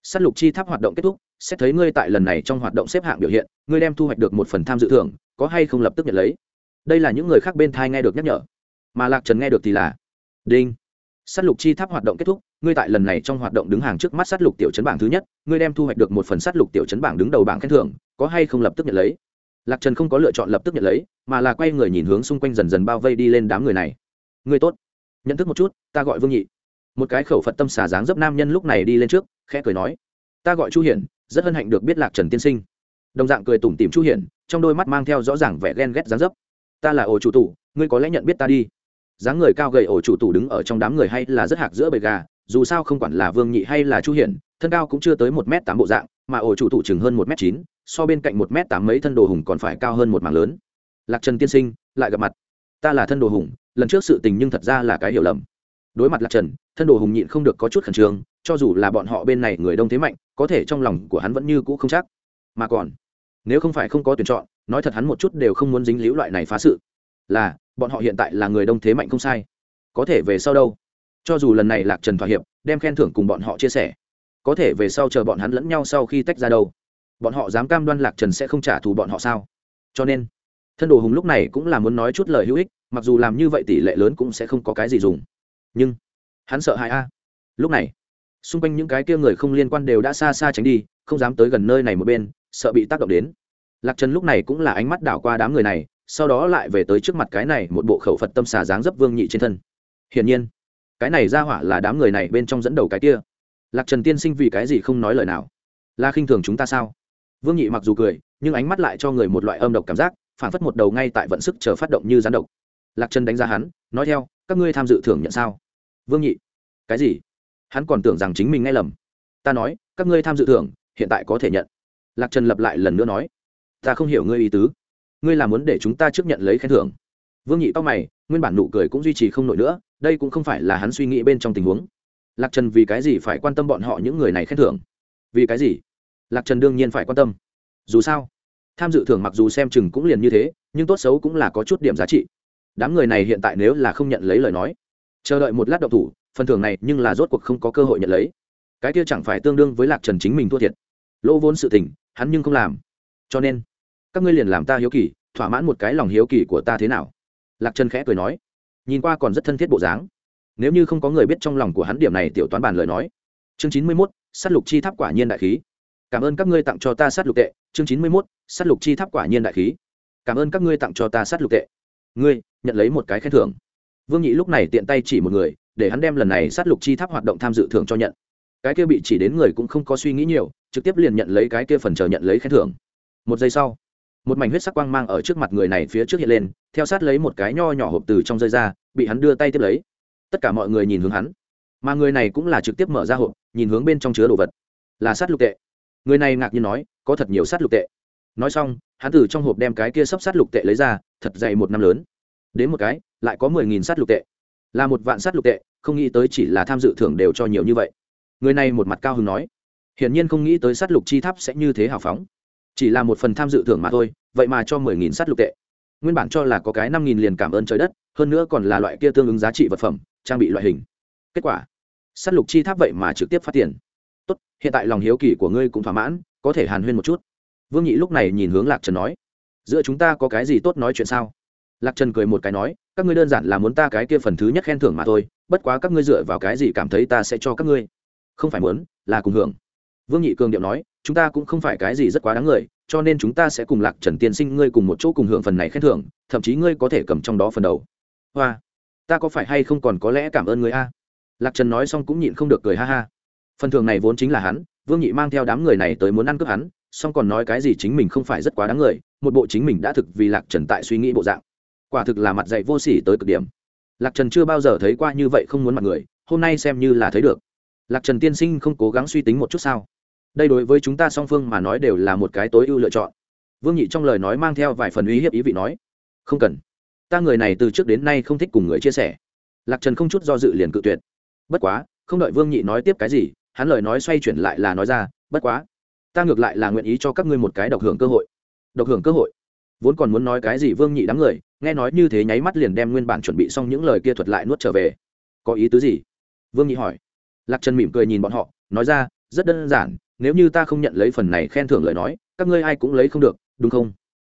Speaker 1: Sát lục chi tháp hoạt động kết thúc sẽ thấy ngươi tại lần này trong hoạt động xếp hạng biểu hiện, ngươi đem thu hoạch được một phần tham dự thưởng, có hay không lập tức nhận lấy? Đây là những người khác bên thai nghe được nhắc nhở. Mà lạc trần nghe được thì là, đinh s á t lục chi tháp hoạt động kết thúc, ngươi tại lần này trong hoạt động đứng hàng trước mắt s á t lục tiểu chấn bảng thứ nhất, ngươi đem thu hoạch được một phần s á t lục tiểu chấn bảng đứng đầu bảng khen thưởng, có hay không lập tức nhận lấy? Lạc trần không có lựa chọn lập tức nhận lấy, mà là quay người nhìn hướng xung quanh dần dần bao vây đi lên đám người này. Ngươi tốt. Nhận thức một chút, ta gọi vương nhị. Một cái khẩu phật tâm xà dáng dấp nam nhân lúc này đi lên trước, khẽ cười nói. Ta gọi chu hiển, rất hân hạnh được biết lạc trần tiên sinh. Đồng dạng cười tủm tìm chu hiển, trong đôi mắt mang theo rõ ràng vẻ ghen ghét dáng dấp. Ta là ổ chủ tủ ngươi có lẽ nhận biết ta đi dáng người cao gầy ổ chủ tủ đứng ở trong đám người hay là rất hạc giữa bầy gà, dù sao không quản là vương nhị hay là chu hiển, thân cao cũng chưa tới một m tám bộ dạng, mà ổ chủ tủ chừng hơn một m chín, so bên cạnh một m tám mấy thân đồ hùng còn phải cao hơn một mảng lớn. Lạc trần tiên sinh, lại gặp mặt. Ta là thân đồ hùng, lần trước sự tình nhưng thật ra là cái hiểu lầm. Đối mặt lạc trần, thân đồ hùng nhịn không được có chút khẩn trương, cho dù là bọn họ bên này người đông thế mạnh, có thể trong lòng của hắn vẫn như cũ không chắc. Mà còn, nếu không phải không có tuyển chọn, nói thật hắn một chút đều không muốn dính líu loại này phá sự. Là bọn họ hiện tại là người đông thế mạnh không sai. Có thể về sau đâu? Cho dù lần này lạc trần thỏa hiệp, đem khen thưởng cùng bọn họ chia sẻ, có thể về sau chờ bọn hắn lẫn nhau sau khi tách ra đâu? Bọn họ dám cam đoan lạc trần sẽ không trả thù bọn họ sao? Cho nên, thân đồ hùng lúc này cũng là muốn nói chút lời hữu ích, mặc dù làm như vậy tỷ lệ lớn cũng sẽ không có cái gì dùng. Nhưng, hắn sợ hãi a. Lúc này, xung quanh những cái kia người không liên quan đều đã xa xa tránh đi, không dám tới gần nơi này một bên, sợ bị tác động đến. Lạc trần lúc này cũng là ánh mắt đảo qua đám người này sau đó lại về tới trước mặt cái này một bộ khẩu phật tâm xà dáng dấp vương nhị trên thân. Hiển nhiên, cái này ra hỏa là đám người này bên trong dẫn đầu cái kia. Lạc trần tiên sinh vì cái gì không nói lời nào? Là khinh thường chúng ta sao? Vương nhị mặc dù cười, nhưng ánh mắt lại cho người một loại âm độc cảm giác, phản phất một đầu ngay tại vận sức chờ phát động như gián độc. Lạc trần đánh giá hắn, nói theo, các ngươi tham dự thưởng nhận sao? Vương nhị, cái gì? Hắn còn tưởng rằng chính mình nghe lầm. Ta nói, các ngươi tham dự thưởng, hiện tại có thể nhận. Lạc trần lập lại lần nữa nói, ta không hiểu ngươi ý tứ ngươi là muốn để chúng ta trước nhận lấy khen thưởng. Vương nhị tóc mày, nguyên bản nụ cười cũng duy trì không nổi nữa, đây cũng không phải là hắn suy nghĩ bên trong tình huống. Lạc trần vì cái gì phải quan tâm bọn họ những người này khen thưởng? Vì cái gì? Lạc trần đương nhiên phải quan tâm. Dù sao, tham dự thưởng mặc dù xem chừng cũng liền như thế, nhưng tốt xấu cũng là có chút điểm giá trị. Đám người này hiện tại nếu là không nhận lấy lời nói, chờ đợi một lát đậu thủ, phần thưởng này nhưng là rốt cuộc không có cơ hội nhận lấy. Cái kia chẳng phải tương đương với lạc trần chính mình thua thiệt. Lỗ vốn sự tình, hắn nhưng không làm. Cho nên các ngươi liền làm ta hiếu kỳ, thỏa mãn một cái lòng hiếu kỳ của ta thế nào? Lạc trần khẽ cười nói. Nhìn qua còn rất thân thiết bộ dáng. Nếu như không có người biết trong lòng của hắn điểm này tiểu toán bàn lời nói. Chương chín mươi mốt s á t lục chi tháp quả nhiên đại khí. Cảm ơn các ngươi tặng cho ta s á t lục tệ. Chương chín mươi mốt s á t lục chi tháp quả nhiên đại khí. Cảm ơn các ngươi tặng cho ta s á t lục tệ. Ngươi, nhận lấy một cái khen thưởng. Vương nhị lúc này tiện tay chỉ một người, để hắn đem lần này s á t lục chi tháp hoạt động tham dự thưởng cho nhận. Cái kia bị chỉ đến người cũng không có suy nghĩ nhiều, trực tiếp liền nhận lấy cái kia phần chờ nhận lấy khen thưởng. Một giây sau một mảnh huyết sắc quang mang ở trước mặt người này phía trước hiện lên, theo sát lấy một cái nho nhỏ hộp từ trong rơi ra, bị hắn đưa tay tiếp lấy. Tất cả mọi người nhìn hướng hắn. Mà người này cũng là trực tiếp mở ra hộp, nhìn hướng bên trong chứa đồ vật. Là sát lục tệ. Người này ngạc nhiên nói, có thật nhiều sát lục tệ. Nói xong, hắn từ trong hộp đem cái kia sắp sát lục tệ lấy ra, thật dày một năm lớn. Đến một cái, lại có mười nghìn sát lục tệ. Là một vạn sát lục tệ, không nghĩ tới chỉ là tham dự thưởng đều cho nhiều như vậy. Người này một mặt cao hứng nói, hiển nhiên không nghĩ tới sát lục chi tháp sẽ như thế hào phóng chỉ là một phần tham dự thưởng mà thôi, vậy mà cho mười nghìn sắt lục tệ. Nguyên bản cho là có cái năm nghìn liền cảm ơn trời đất, hơn nữa còn là loại kia tương ứng giá trị vật phẩm, trang bị loại hình. Kết quả, sắt lục chi tháp vậy mà trực tiếp phát tiền. Tốt, hiện tại lòng hiếu kỳ của ngươi cũng thỏa mãn, có thể hàn huyên một chút. Vương nhị lúc này nhìn hướng lạc trần nói, giữa chúng ta có cái gì tốt nói chuyện sao? Lạc trần cười một cái nói, các ngươi đơn giản là muốn ta cái kia phần thứ nhất khen thưởng mà thôi, bất quá các ngươi dựa vào cái gì cảm thấy ta sẽ cho các ngươi? Không phải muốn, là cùng hưởng. Vương nhị cường điệu nói chúng ta cũng không phải cái gì rất quá đáng người, cho nên chúng ta sẽ cùng lạc trần tiên sinh ngươi cùng một chỗ cùng hưởng phần này khen thưởng, thậm chí ngươi có thể cầm trong đó phần đầu. Hoa, ta có phải hay không còn có lẽ cảm ơn người a? Lạc trần nói xong cũng nhịn không được cười ha ha. Phần thưởng này vốn chính là hắn, vương nhị mang theo đám người này tới muốn ăn cướp hắn, song còn nói cái gì chính mình không phải rất quá đáng người, một bộ chính mình đã thực vì lạc trần tại suy nghĩ bộ dạng. Quả thực là mặt dạy vô sỉ tới cực điểm. Lạc trần chưa bao giờ thấy qua như vậy không muốn mặt người, hôm nay xem như là thấy được. Lạc trần tiên sinh không cố gắng suy tính một chút sao? Đây đối với chúng ta song phương mà nói đều là một cái tối ưu lựa chọn. Vương nhị trong lời nói mang theo vài phần uy hiếp ý vị nói, không cần. Ta người này từ trước đến nay không thích cùng người chia sẻ. Lạc trần không chút do dự liền cự tuyệt. Bất quá, không đợi vương nhị nói tiếp cái gì, hắn lời nói xoay chuyển lại là nói ra, bất quá, ta ngược lại là nguyện ý cho các ngươi một cái độc hưởng cơ hội. Độc hưởng cơ hội? Vốn còn muốn nói cái gì vương nhị đám người, nghe nói như thế nháy mắt liền đem nguyên bản chuẩn bị xong những lời kia thuật lại nuốt trở về. Có ý tứ gì? Vương nhị hỏi. Lạc trần mỉm cười nhìn bọn họ, nói ra rất đơn giản, nếu như ta không nhận lấy phần này khen thưởng lời nói, các ngươi ai cũng lấy không được, đúng không?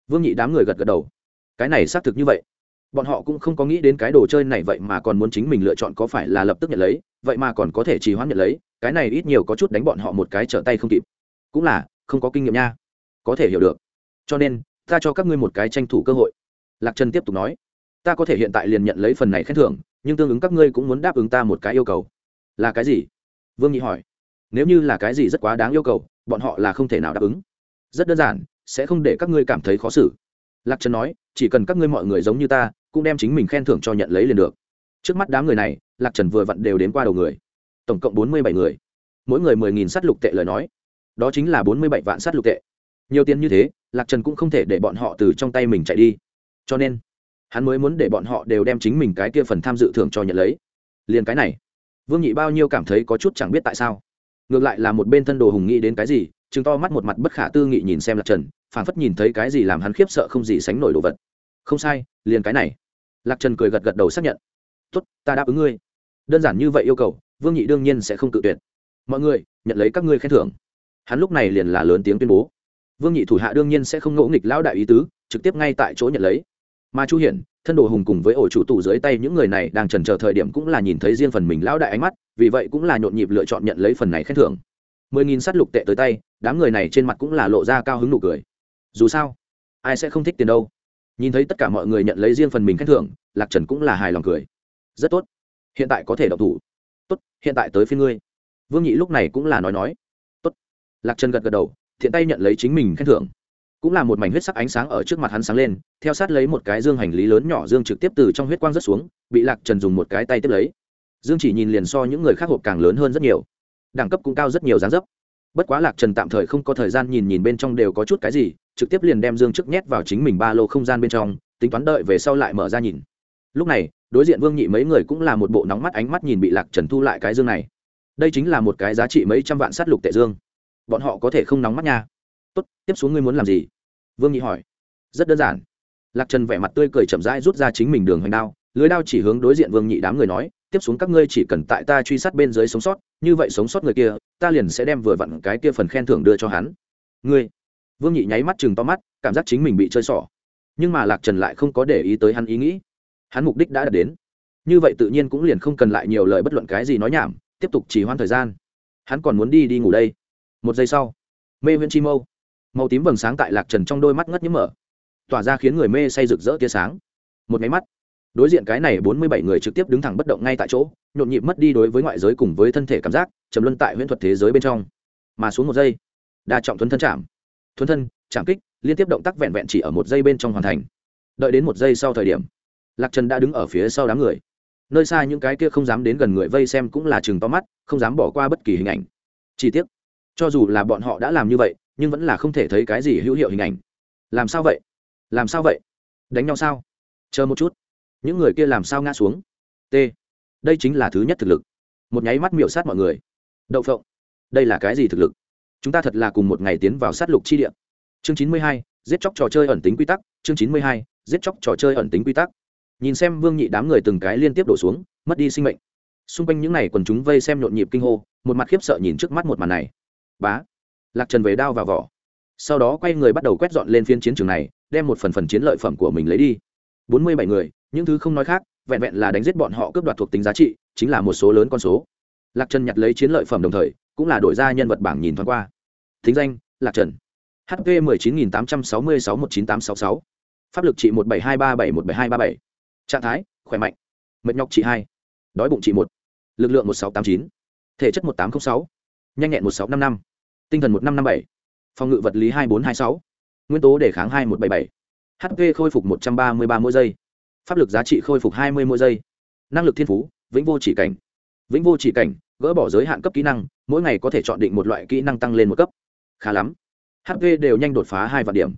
Speaker 1: Vương nhị đám người gật gật đầu. Cái này xác thực như vậy. Bọn họ cũng không có nghĩ đến cái đồ chơi này vậy mà còn muốn chính mình lựa chọn có phải là lập tức nhận lấy, vậy mà còn có thể trì hoãn nhận lấy, cái này ít nhiều có chút đánh bọn họ một cái trở tay không kịp. Cũng là, không có kinh nghiệm nha. Có thể hiểu được. Cho nên, ta cho các ngươi một cái tranh thủ cơ hội. Lạc trần tiếp tục nói. Ta có thể hiện tại liền nhận lấy phần này khen thưởng, nhưng tương ứng các ngươi cũng muốn đáp ứng ta một cái yêu cầu. Là cái gì? Vương nhị hỏi nếu như là cái gì rất quá đáng yêu cầu, bọn họ là không thể nào đáp ứng. Rất đơn giản, sẽ không để các ngươi cảm thấy khó xử. Lạc trần nói, chỉ cần các ngươi mọi người giống như ta, cũng đem chính mình khen thưởng cho nhận lấy liền được. Trước mắt đám người này, lạc trần vừa vặn đều đến qua đầu người. Tổng cộng bốn mươi bảy người. Mỗi người mười nghìn sắt lục tệ lời nói. Đó chính là bốn mươi bảy vạn sắt lục tệ. Nhiều tiền như thế, lạc trần cũng không thể để bọn họ từ trong tay mình chạy đi. Cho nên, hắn mới muốn để bọn họ đều đem chính mình cái kia phần tham dự thưởng cho nhận lấy. Liền cái này, vương nhị bao nhiêu cảm thấy có chút chẳng biết tại sao ngược lại là một bên thân đồ hùng nghĩ đến cái gì chứng to mắt một mặt bất khả tư nghị nhìn xem lạc trần, phảng phất nhìn thấy cái gì làm hắn khiếp sợ không gì sánh nổi đồ vật. Không sai, liền cái này. Lạc trần cười gật gật đầu xác nhận. Tốt, ta đáp ứng ngươi. Đơn giản như vậy yêu cầu, vương nhị đương nhiên sẽ không cự tuyệt. Mọi người, nhận lấy các ngươi khen thưởng. Hắn lúc này liền là lớn tiếng tuyên bố. Vương nhị thủ hạ đương nhiên sẽ không ngỗ nghịch lão đại ý tứ, trực tiếp ngay tại chỗ nhận lấy mà chu hiển, thân đồ hùng cùng với ổ chủ tụ dưới tay những người này đang trần chờ thời điểm cũng là nhìn thấy riêng phần mình lão đại ánh mắt, vì vậy cũng là nhộn nhịp lựa chọn nhận lấy phần này khen thưởng. Mười nghìn sắt lục tệ tới tay, đám người này trên mặt cũng là lộ ra cao hứng nụ cười. Dù sao, ai sẽ không thích tiền đâu. Nhìn thấy tất cả mọi người nhận lấy riêng phần mình khen thưởng, lạc trần cũng là hài lòng cười. Rất tốt. Hiện tại có thể đọc thủ. Tốt, hiện tại tới phía ngươi. Vương nhị lúc này cũng là nói nói. Tốt. Lạc trần gật gật đầu, thiện tay nhận lấy chính mình khen thưởng cũng là một mảnh huyết sắc ánh sáng ở trước mặt hắn sáng lên, theo sát lấy một cái dương hành lý lớn nhỏ dương trực tiếp từ trong huyết quang rớt xuống, bị lạc trần dùng một cái tay tiếp lấy. Dương chỉ nhìn liền so những người khác hộp càng lớn hơn rất nhiều. Đẳng cấp cũng cao rất nhiều dáng dấp. Bất quá lạc trần tạm thời không có thời gian nhìn nhìn bên trong đều có chút cái gì, trực tiếp liền đem dương trước nhét vào chính mình ba lô không gian bên trong, tính toán đợi về sau lại mở ra nhìn. Lúc này, đối diện vương nhị mấy người cũng là một bộ nóng mắt ánh mắt nhìn bị lạc trần thu lại cái dương này. Đây chính là một cái giá trị mấy trăm vạn sát lục tệ dương. Bọn họ có thể không nóng mắt nha tốt, tiếp xuống ngươi muốn làm gì? Vương nhị hỏi. Rất đơn giản. Lạc trần vẻ mặt tươi cười chậm rãi rút ra chính mình đường hoành đao, lưới đao chỉ hướng đối diện vương nhị đám người nói, tiếp xuống các ngươi chỉ cần tại ta truy sát bên dưới sống sót, như vậy sống sót người kia, ta liền sẽ đem vừa vặn cái kia phần khen thưởng đưa cho hắn. Ngươi? Vương nhị nháy mắt chừng to mắt, cảm giác chính mình bị chơi xỏ. Nhưng mà lạc trần lại không có để ý tới hắn ý nghĩ. Hắn mục đích đã đạt đến. Như vậy tự nhiên cũng liền không cần lại nhiều lời bất luận cái gì nói nhảm, tiếp tục chỉ hoãn thời gian. Hắn còn muốn đi đi ngủ đây. Một giây sau, mê viễn chi mâu màu tím vầng sáng tại lạc trần trong đôi mắt ngất nhiễm mở. Tỏa ra khiến người mê say rực rỡ tia sáng. Một máy mắt. Đối diện cái này bốn mươi bảy người trực tiếp đứng thẳng bất động ngay tại chỗ, nhộn nhịp mất đi đối với ngoại giới cùng với thân thể cảm giác, trầm luân tại huyễn thuật thế giới bên trong. Mà xuống một giây, đa trọng thuấn thân chạm. Thuấn thân, chạm kích, liên tiếp động tác vẹn vẹn chỉ ở một giây bên trong hoàn thành. Đợi đến một giây sau thời điểm, lạc trần đã đứng ở phía sau đám người. Nơi xa những cái kia không dám đến gần người vây xem cũng là chừng to mắt, không dám bỏ qua bất kỳ hình ảnh. Chi tiết cho dù là bọn họ đã làm như vậy nhưng vẫn là không thể thấy cái gì hữu hiệu hình ảnh. Làm sao vậy? Làm sao vậy? Đánh nhau sao? Chờ một chút. Những người kia làm sao ngã xuống? T. Đây chính là thứ nhất thực lực. Một nháy mắt miểu sát mọi người. Đậu phộng. Đây là cái gì thực lực? Chúng ta thật là cùng một ngày tiến vào sát lục chi địa. Chương chín mươi hai, giết chóc trò chơi ẩn tính quy tắc. Chương chín mươi hai, giết chóc trò chơi ẩn tính quy tắc. Nhìn xem vương nhị đám người từng cái liên tiếp đổ xuống, mất đi sinh mệnh. Xung quanh những n à y quần chúng vây xem nhộn nhịp kinh hô, một mặt khiếp sợ nhìn trước mắt một màn này. Bá lạc trần về đao vào vỏ. Sau đó quay người bắt đầu quét dọn lên phiên chiến trường này, đem một phần phần chiến lợi phẩm của mình lấy đi. Bốn mươi bảy người, những thứ không nói khác, vẹn vẹn là đánh giết bọn họ cướp đoạt thuộc tính giá trị, chính là một số lớn con số. Lạc trần nhặt lấy chiến lợi phẩm đồng thời, cũng là đổi ra nhân vật bảng nhìn thoáng qua. Thính danh, lạc trần. Hp mười chín nghìn tám trăm sáu mươi sáu một chín tám sáu sáu. Pháp lực trị một bảy hai ba bảy một bảy hai ba bảy. Trạng thái, khỏe mạnh. Mệt nhọc trị hai. Đói bụng trị một. Lực lượng một sáu tám chín. Thể chất một tám t r ă n sáu. Nhanh nhẹn một sáu năm năm tinh thần một năm năm bảy. Phòng ngự vật lý hai bốn hai sáu. Nguyên tố đề kháng hai một bảy bảy. Hp khôi phục một trăm ba mươi ba mỗi giây. Pháp lực giá trị khôi phục hai mươi mỗi giây. Năng lực thiên phú, vĩnh vô chỉ cảnh. Vĩnh vô chỉ cảnh, gỡ bỏ giới hạn cấp kỹ năng, mỗi ngày có thể chọn định một loại kỹ năng tăng lên một cấp. Khá lắm. Hp đều nhanh đột phá hai vạn điểm.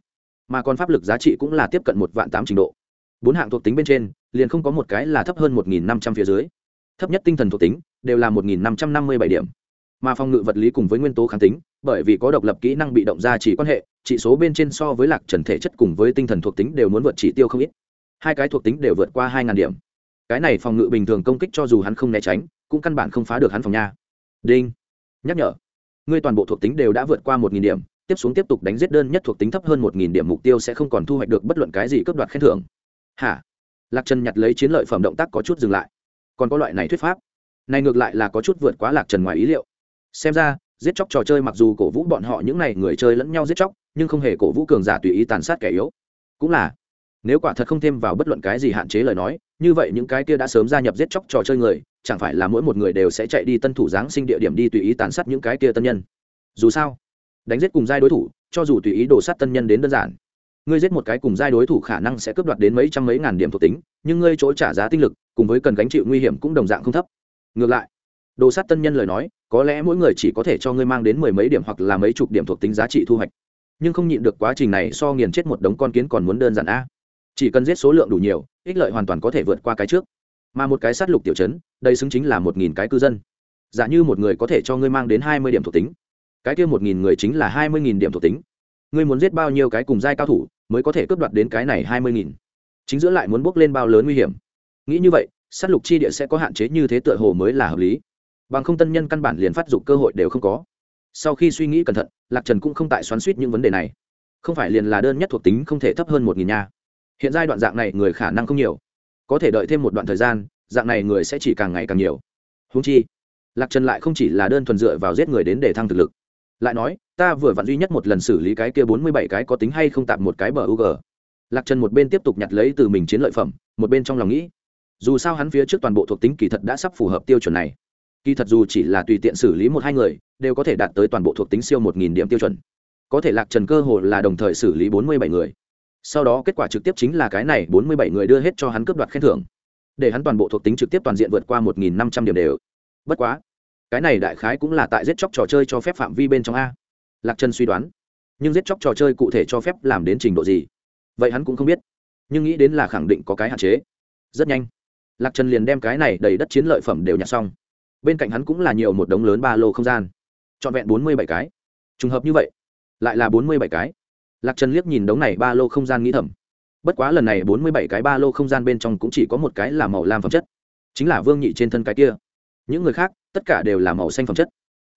Speaker 1: Mà còn pháp lực giá trị cũng là tiếp cận một vạn tám trình độ. Bốn hạng thuộc tính bên trên, liền không có một cái là thấp hơn một nghìn năm trăm phía dưới. Thấp nhất tinh thần thuộc tính, đều là một nghìn năm trăm năm mươi bảy điểm. Mà phòng ngự vật lý cùng với nguyên tố kháng tính bởi vì có độc lập kỹ năng bị động ra chỉ quan hệ, chỉ số bên trên so với lạc trần thể chất cùng với tinh thần thuộc tính đều muốn vượt chỉ tiêu không ít. Hai cái thuộc tính đều vượt qua hai ngàn điểm. Cái này phòng ngự bình thường công kích cho dù hắn không né tránh, cũng căn bản không phá được hắn phòng nha. Đinh. Nhắc nhở. Ngươi toàn bộ thuộc tính đều đã vượt qua một nghìn điểm, tiếp xuống tiếp tục đánh giết đơn nhất thuộc tính thấp hơn một nghìn điểm mục tiêu sẽ không còn thu hoạch được bất luận cái gì cấp đoạt khen thưởng. Hả? Lạc trần nhặt lấy chiến lợi phẩm động tác có chút dừng lại. Còn có loại này thuyết pháp. Này ngược lại là có chút vượt quá lạc trần ngoài ý liệu. Xem ra giết chóc trò chơi mặc dù cổ vũ bọn họ những n à y người chơi lẫn nhau giết chóc, nhưng không hề cổ vũ cường giả tùy ý tàn sát kẻ yếu. Cũng là, nếu quả thật không thêm vào bất luận cái gì hạn chế lời nói, như vậy những cái kia đã sớm gia nhập giết chóc trò chơi người, chẳng phải là mỗi một người đều sẽ chạy đi tân thủ giáng sinh địa điểm đi tùy ý tàn sát những cái kia tân nhân. Dù sao, đánh giết cùng giai đối thủ, cho dù tùy ý đổ sát tân nhân đến đơn giản, ngươi giết một cái cùng giai đối thủ khả năng sẽ cướp đoạt đến mấy trăm mấy ngàn điểm thuộc tính, nhưng ngươi chỗ trả giá tinh lực, cùng với cần gánh chịu nguy hiểm cũng đồng dạng không thấp. Ngược lại đồ sát tân nhân lời nói, có lẽ mỗi người chỉ có thể cho ngươi mang đến mười mấy điểm hoặc là mấy chục điểm thuộc tính giá trị thu hoạch. Nhưng không nhịn được quá trình này so nghiền chết một đống con kiến còn muốn đơn giản a. Chỉ cần giết số lượng đủ nhiều, ích lợi hoàn toàn có thể vượt qua cái trước. Mà một cái sát lục tiểu chấn đây xứng chính là một nghìn cái cư dân. Giả như một người có thể cho ngươi mang đến hai mươi điểm thuộc tính. Cái kia một nghìn người chính là hai mươi nghìn điểm thuộc tính. Ngươi muốn giết bao nhiêu cái cùng giai cao thủ, mới có thể cướp đoạt đến cái này hai mươi nghìn? Chính giữa lại muốn bước lên bao lớn nguy hiểm. Nghĩ như vậy, sát lục chi địa sẽ có hạn chế như thế tựa hồ mới là hợp lý bằng không tân nhân căn bản liền phát dụng cơ hội đều không có. Sau khi suy nghĩ cẩn thận, lạc trần cũng không tại xoắn suýt những vấn đề này. Không phải liền là đơn nhất thuộc tính không thể thấp hơn một nghìn nha. Hiện giai đoạn dạng này người khả năng không nhiều. Có thể đợi thêm một đoạn thời gian, dạng này người sẽ chỉ càng ngày càng nhiều. Húng chi, lạc trần lại không chỉ là đơn thuần dựa vào giết người đến để thăng thực lực. Lại nói, ta vừa vặn duy nhất một lần xử lý cái kia bốn mươi bảy cái có tính hay không tạm một cái bờ u g lạc trần một bên tiếp tục nhặt lấy từ mình chiến lợi phẩm, một bên trong lòng nghĩ. Dù sao hắn phía trước toàn bộ thuộc tính kỳ thật đã sắp phù hợp tiêu chuẩn này kỳ thật dù chỉ là tùy tiện xử lý một hai người, đều có thể đạt tới toàn bộ thuộc tính siêu một nghìn điểm tiêu chuẩn. Có thể lạc trần cơ hồ là đồng thời xử lý bốn mươi bảy người. Sau đó kết quả trực tiếp chính là cái này bốn mươi bảy người đưa hết cho hắn cướp đoạt khen thưởng. Để hắn toàn bộ thuộc tính trực tiếp toàn diện vượt qua một nghìn năm trăm điểm đều. Bất quá, cái này đại khái cũng là tại giết chóc trò chơi cho phép phạm vi bên trong a. Lạc trần suy đoán, nhưng giết chóc trò chơi cụ thể cho phép làm đến trình độ gì? Vậy hắn cũng không biết, nhưng nghĩ đến là khẳng định có cái hạn chế. Rất nhanh, lạc trần liền đem cái này đầy đất chiến lợi phẩm đều nhặt xong bên cạnh hắn cũng là nhiều một đống lớn ba lô không gian. Trọn vẹn bốn mươi bảy cái. Trùng hợp như vậy, lại là bốn mươi bảy cái. Lạc trần liếc nhìn đống này ba lô không gian nghĩ thầm. Bất quá lần này bốn mươi bảy cái ba lô không gian bên trong cũng chỉ có một cái là màu lam phẩm chất. Chính là vương nhị trên thân cái kia. Những người khác, tất cả đều là màu xanh phẩm chất.